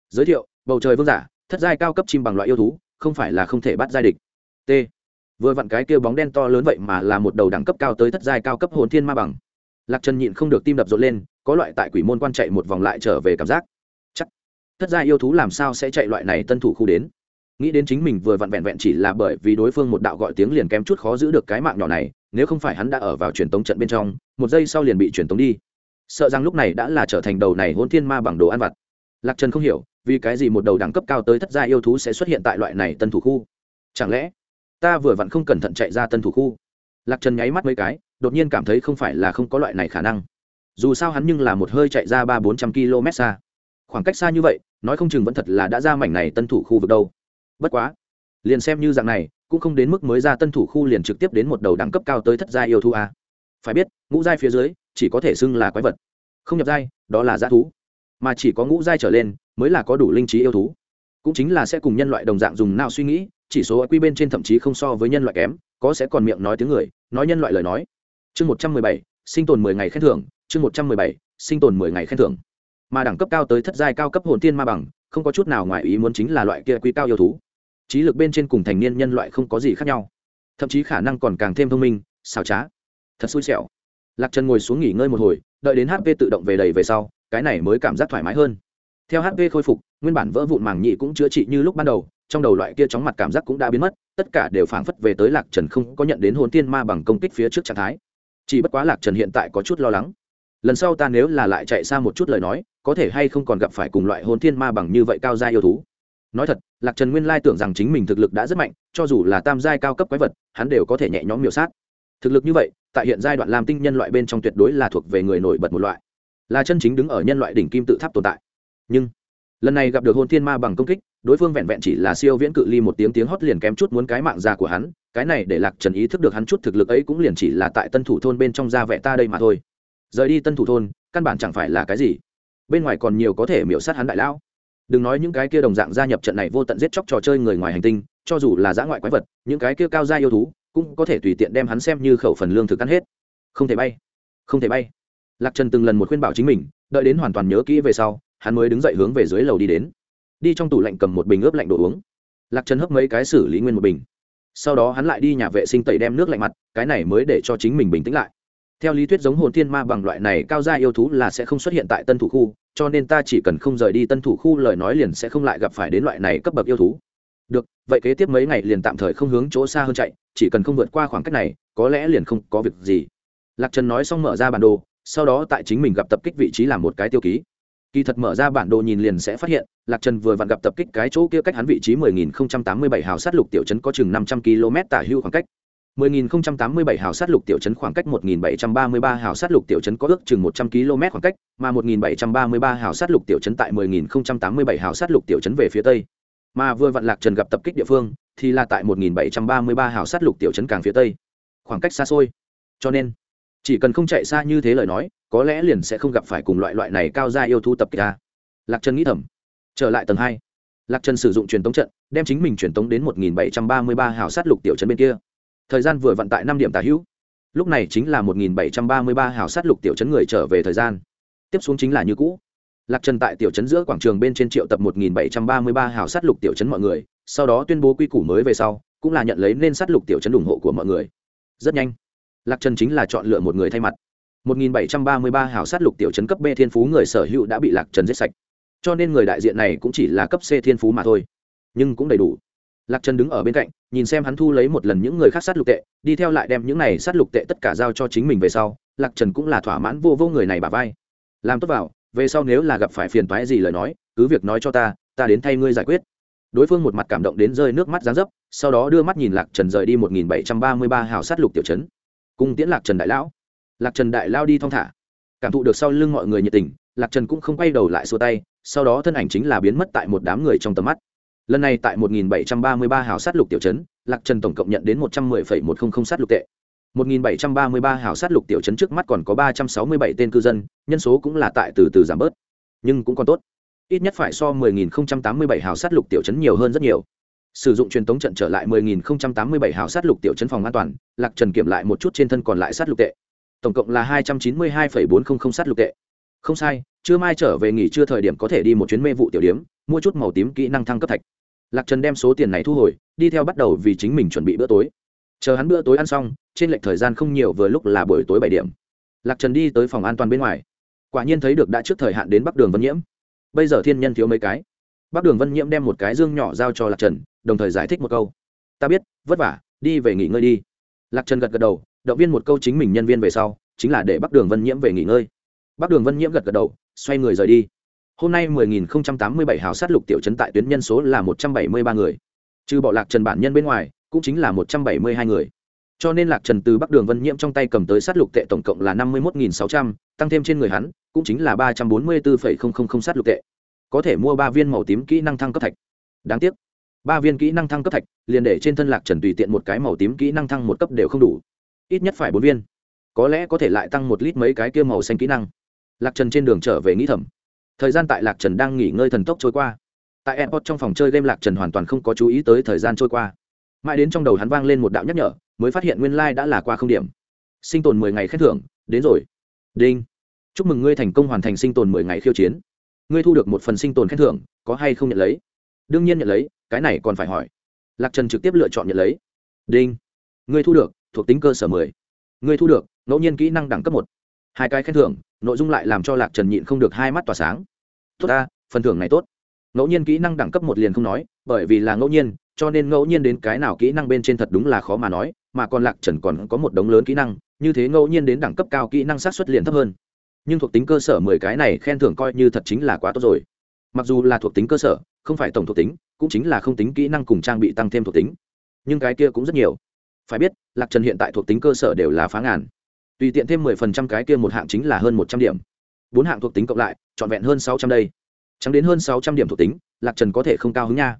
Speaker 1: Giới thiệu, bầu trời vương giả, thất giai cao cấp chim bằng loại yêu thú, không phải là không thể bắt giai địch. T vừa vặn cái kia bóng đen to lớn vậy mà là một đầu đẳng cấp cao tới thất giai cao cấp hồn thiên ma bằng. Lạc trần nhịn không được tim đập rộn lên, có loại tại quỷ môn quan chạy một vòng lại trở về cảm giác. Chắc, thất giai yêu thú làm sao sẽ chạy loại này tân thủ khu đến? Nghĩ đến chính mình vừa vặn vẹn vẹn chỉ là bởi vì đối phương một đạo gọi tiếng liền kém chút khó giữ được cái mạng nhỏ này, nếu không phải hắn đã ở vào truyền tống trận bên trong, một giây sau liền bị truyền tống đi. Sợ rằng lúc này đã là trở thành đầu này hôn thiên ma bằng đồ ăn vặt. Lạc trần không hiểu, vì cái gì một đầu đẳng cấp cao tới thất gia yêu thú sẽ xuất hiện tại loại này tân thủ khu? Chẳng lẽ ta vừa vặn không cẩn thận chạy ra tân thủ khu. Lạc trần nháy mắt mấy cái, đột nhiên cảm thấy không phải là không có loại này khả năng. Dù sao hắn nhưng là một hơi chạy ra ba bốn trăm km xa. Khoảng cách xa như vậy, nói không chừng vẫn thật là đã ra mảnh này tân thủ khu vực đâu. Bất quá, liền xem như dạng này, cũng không đến mức mới ra tân thủ khu liền trực tiếp đến một đầu đẳng cấp cao tới thất gia yêu thú a. Phải biết, ngũ giai phía dưới, chỉ có thể xưng là quái vật. Không nhập giai, đó là g thú. Mà chỉ có ngũ giai trở lên, mới là có đủ linh trí yêu thú. Cũng chính là sẽ cùng nhân loại đồng dạng dùng nào suy nghĩ chỉ số quy bên trên thậm chí không so với nhân loại kém, có sẽ còn miệng nói tiếng người, nói nhân loại lời nói. Chương một trăm mười bảy, sinh tồn mười ngày khen thưởng, chương một trăm mười bảy, sinh tồn mười ngày khen thưởng. Mà đẳng cấp cao tới thất giai cao cấp hồn tiên ma bằng, không có chút nào ngoài ý muốn chính là loại kia quy cao yêu thú. Trí lực bên trên cùng thành niên nhân loại không có gì khác nhau. Thậm chí khả năng còn càng thêm thông minh, xảo trá. Thật xui xẻo. Lạc trần ngồi xuống nghỉ ngơi một hồi, đợi đến hp tự động về đầy về sau, cái này mới cảm giác thoải mái hơn. Theo hp khôi phục, nguyên bản vỡ vụn màng nhị cũng chữa trị như lúc ban đầu trong đầu loại kia chóng mặt cảm giác cũng đã biến mất, tất cả đều phảng phất về tới lạc trần không có nhận đến hồn tiên ma bằng công kích phía trước trạng thái. Chỉ bất quá lạc trần hiện tại có chút lo lắng. Lần sau ta nếu là lại chạy xa một chút lời nói, có thể hay không còn gặp phải cùng loại hồn tiên ma bằng như vậy cao gia yêu thú. Nói thật, lạc trần nguyên lai tưởng rằng chính mình thực lực đã rất mạnh, cho dù là tam giai cao cấp quái vật, hắn đều có thể nhẹ nhõm miểu sát. Thực lực như vậy, tại hiện giai đoạn làm tinh nhân loại bên trong tuyệt đối là thuộc về người nổi bật một loại. Là chân chính đứng ở nhân loại đỉnh kim tự tháp tồn tại. Nhưng, lần này gặp được hồn thiên ma bằng công kích đối phương vẹn vẹn chỉ là siêu viễn cự ly một tiếng tiếng hót liền kém chút muốn cái mạng ra của hắn, cái này để lạc trần ý thức được hắn chút thực lực ấy cũng liền chỉ là tại tân thủ thôn bên trong da vẽ ta đây mà thôi. Rời đi tân thủ thôn, căn bản chẳng phải là cái gì. Bên ngoài còn nhiều có thể miễu sát hắn đại lão. Đừng nói những cái kia đồng dạng gia nhập trận này vô tận giết chóc trò chơi người ngoài hành tinh, cho dù là giã ngoại quái vật, những cái kia cao gia yêu thú, cũng có thể tùy tiện đem hắn xem như khẩu phần lương thực ăn hết. Không thể bay. Không thể bay. Lạc trần từng lần một khuyên bảo chính mình, đợi đến hoàn toàn nhớ kỹ về sau, hắn mới đứng dậy hướng về dưới lầu đi đến đi trong tủ lạnh cầm một bình ướp lạnh đồ uống. Lạc trần hấp mấy cái xử lý nguyên một bình. Sau đó hắn lại đi nhà vệ sinh tẩy đem nước lạnh mặt, cái này mới để cho chính mình bình tĩnh lại. Theo lý thuyết giống hồn thiên ma bằng loại này cao gia yêu thú là sẽ không xuất hiện tại tân thủ khu, cho nên ta chỉ cần không rời đi tân thủ khu lời nói liền sẽ không lại gặp phải đến loại này cấp bậc yêu thú. Được, vậy kế tiếp mấy ngày liền tạm thời không hướng chỗ xa hơn chạy, chỉ cần không vượt qua khoảng cách này, có lẽ liền không có việc gì. Lạc trần nói xong mở ra bản đồ, sau đó tại chính mình gặp tập kích vị trí làm một cái tiêu ký kỳ thật mở ra bản đồ nhìn liền sẽ phát hiện lạc trần vừa vặn gặp tập kích cái chỗ kia cách hắn vị trí 10.087 hào sát lục tiểu trấn có chừng 500 km tả hưu khoảng cách 10.087 hào sát lục tiểu trấn khoảng cách 1.733 hào sát lục tiểu trấn có ước chừng 100 km khoảng cách, mà 1.733 hào sát lục tiểu trấn tại 10.087 hào sát lục tiểu trấn về phía tây. Mà vừa vặn lạc Trần gặp tập kích địa phương, thì là tại 1.733 hào sát lục tiểu trấn càng phía tây. Khoảng cách xa xôi. Cho nên, chỉ cần không chạy xa như thế lời nói, có lẽ liền sẽ không gặp phải cùng loại loại này cao gia yêu thu tập kịch ta. Lạc Trần nghĩ thầm. Trở lại tầng hai, Lạc Trần sử dụng truyền tống trận, đem chính mình truyền tống đến 1.733 hào sát lục tiểu trấn bên kia. Thời gian vừa vận tại năm điểm tả hữu. Lúc này chính là một nghìn bảy trăm ba mươi ba hào sát lục tiểu chấn người trở về thời gian. Tiếp xuống chính là như cũ. Lạc trần tại tiểu chấn giữa quảng trường bên trên triệu tập một nghìn bảy trăm ba mươi ba hào sát lục tiểu chấn mọi người sau đó tuyên bố quy củ mới về sau cũng là nhận lấy nên sát lục tiểu chấn ủng hộ của mọi người. Rất nhanh lạc trần chính là chọn lựa một người thay mặt. Một nghìn bảy trăm ba mươi ba hào sát lục tiểu chấn cấp b thiên phú người sở hữu đã bị lạc trần giết sạch. Cho nên người đại diện này cũng chỉ là cấp c thiên phú mà thôi. Nhưng cũng đầy đủ. Lạc trần đứng ở bên cạnh, nhìn xem hắn thu lấy một lần những người khác sát lục tệ, đi theo lại đem những này sát lục tệ tất cả giao cho chính mình về sau, lạc trần cũng là thỏa mãn vô vô người này bà vai. Làm tốt vào, về sau nếu là gặp phải phiền toái gì lời nói, cứ việc nói cho ta ta đến thay ngươi giải quyết. Đối phương một mặt cảm động đến rơi nước mắt gián dấp, sau đó đưa mắt nhìn lạc trần rời đi một nghìn bảy trăm ba mươi ba hào sát lục tiểu trấn cùng tiễn lạc trần đại lão. Lạc trần đại lao đi thong thả. Cảm thụ được sau lưng mọi người nhiệt tình lạc trần cũng không quay đầu lại xua tay sau đó thân ảnh chính là biến mất tại một đám người trong tầm mắt. Lần này tại 1733 hào sát lục tiểu trấn lạc trần tổng cộng nhận đến 110,100 sát lục tệ. 1733 hào sát lục tiểu trấn trước mắt còn có 367 tên cư dân nhân số cũng là tại từ từ giảm bớt nhưng cũng còn tốt. Ít nhất phải so 10.087 hào sát lục tiểu trấn nhiều hơn rất nhiều sử dụng truyền tống trận trở lại 10.087 hào sát lục tiểu trấn phòng an toàn lạc trần kiểm lại một chút trên thân còn lại sát lục tệ. Tổng cộng là 292,400 sát lục tệ. Không sai chưa mai trở về nghỉ trưa thời điểm có thể đi một chuyến mê vụ tiểu điếm mua chút màu tím kỹ năng thăng cấp thạch. Lạc trần đem số tiền này thu hồi đi theo bắt đầu vì chính mình chuẩn bị bữa tối. Chờ hắn bữa tối ăn xong trên lệch thời gian không nhiều vừa lúc là buổi tối bảy điểm. Lạc trần đi tới phòng an toàn bên ngoài. Quả nhiên thấy được đã trước thời hạn đến bắc đường vân nhiễm. Bây giờ thiên nhân thiếu mấy cái bắc đường vân nhiễm đem một cái dương nhỏ giao cho lạc trần đồng thời giải thích một câu. Ta biết vất vả đi về nghỉ ngơi đi. Lạc trần gật gật đầu động viên một câu chính mình nhân viên về sau chính là để bắc đường vân nhiễm về nghỉ ngơi. Bắc đường vân nhiễm gật gật đầu xoay người rời đi. Hôm nay 10.087 hào sát lục tiểu trấn tại tuyến nhân số là 173 người. Trừ bỏ lạc trần bản nhân bên ngoài cũng chính là 172 người. Cho nên lạc trần từ bắc đường vân nhiễm trong tay cầm tới sát lục tệ tổng cộng là 51.600, tăng thêm trên người hắn cũng chính là 344,000 sát lục tệ có thể mua ba viên màu tím kỹ năng thăng cấp thạch. Đáng tiếc, ba viên kỹ năng thăng cấp thạch liền để trên thân lạc trần tùy tiện một cái màu tím kỹ năng thăng một cấp đều không đủ. Ít nhất phải bốn viên. Có lẽ có thể lại tăng một lít mấy cái kia màu xanh kỹ năng. Lạc trần trên đường trở về nghĩ thầm. Thời gian tại lạc trần đang nghỉ ngơi thần tốc trôi qua. Tại airport trong phòng chơi game lạc trần hoàn toàn không có chú ý tới thời gian trôi qua. Mãi đến trong đầu hắn vang lên một đạo nhắc nhở, mới phát hiện nguyên lai、like、đã là qua không điểm. Sinh tồn mười ngày khen thưởng, đến rồi. Đinh. Chúc mừng ngươi thành công hoàn thành sinh tồn mười ngày khiêu chiến ngươi thu được một phần sinh tồn khen thưởng, có hay không nhận lấy? Đương nhiên nhận lấy, cái này còn phải hỏi. Lạc trần trực tiếp lựa chọn nhận lấy. Đinh. Ngươi thu được, thuộc tính cơ sở mười. Ngươi thu được, ngẫu nhiên kỹ năng đẳng cấp một. Hai cái khen thưởng, nội dung lại làm cho lạc trần nhịn không được hai mắt tỏa sáng. Tốt ta, phần thưởng này tốt. Ngẫu nhiên kỹ năng đẳng cấp một liền không nói, bởi vì là ngẫu nhiên, cho nên ngẫu nhiên đến cái nào kỹ năng bên trên thật đúng là khó mà nói, mà còn lạc trần còn có một đống lớn kỹ năng, như thế ngẫu nhiên đến đẳng cấp cao kỹ năng sát xuất liền thấp hơn nhưng thuộc tính cơ sở mười cái này khen thưởng coi như thật chính là quá tốt rồi. Mặc dù là thuộc tính cơ sở, không phải tổng thuộc tính, cũng chính là không tính kỹ năng cùng trang bị tăng thêm thuộc tính. Nhưng cái kia cũng rất nhiều. Phải biết, lạc trần hiện tại thuộc tính cơ sở đều là phá ngàn. Tùy tiện thêm mười phần trăm cái kia một hạng chính là hơn một trăm điểm. Bốn hạng thuộc tính cộng lại, trọn vẹn hơn sáu trăm đây. Chẳng đến hơn sáu trăm điểm thuộc tính, lạc trần có thể không cao hứng nha.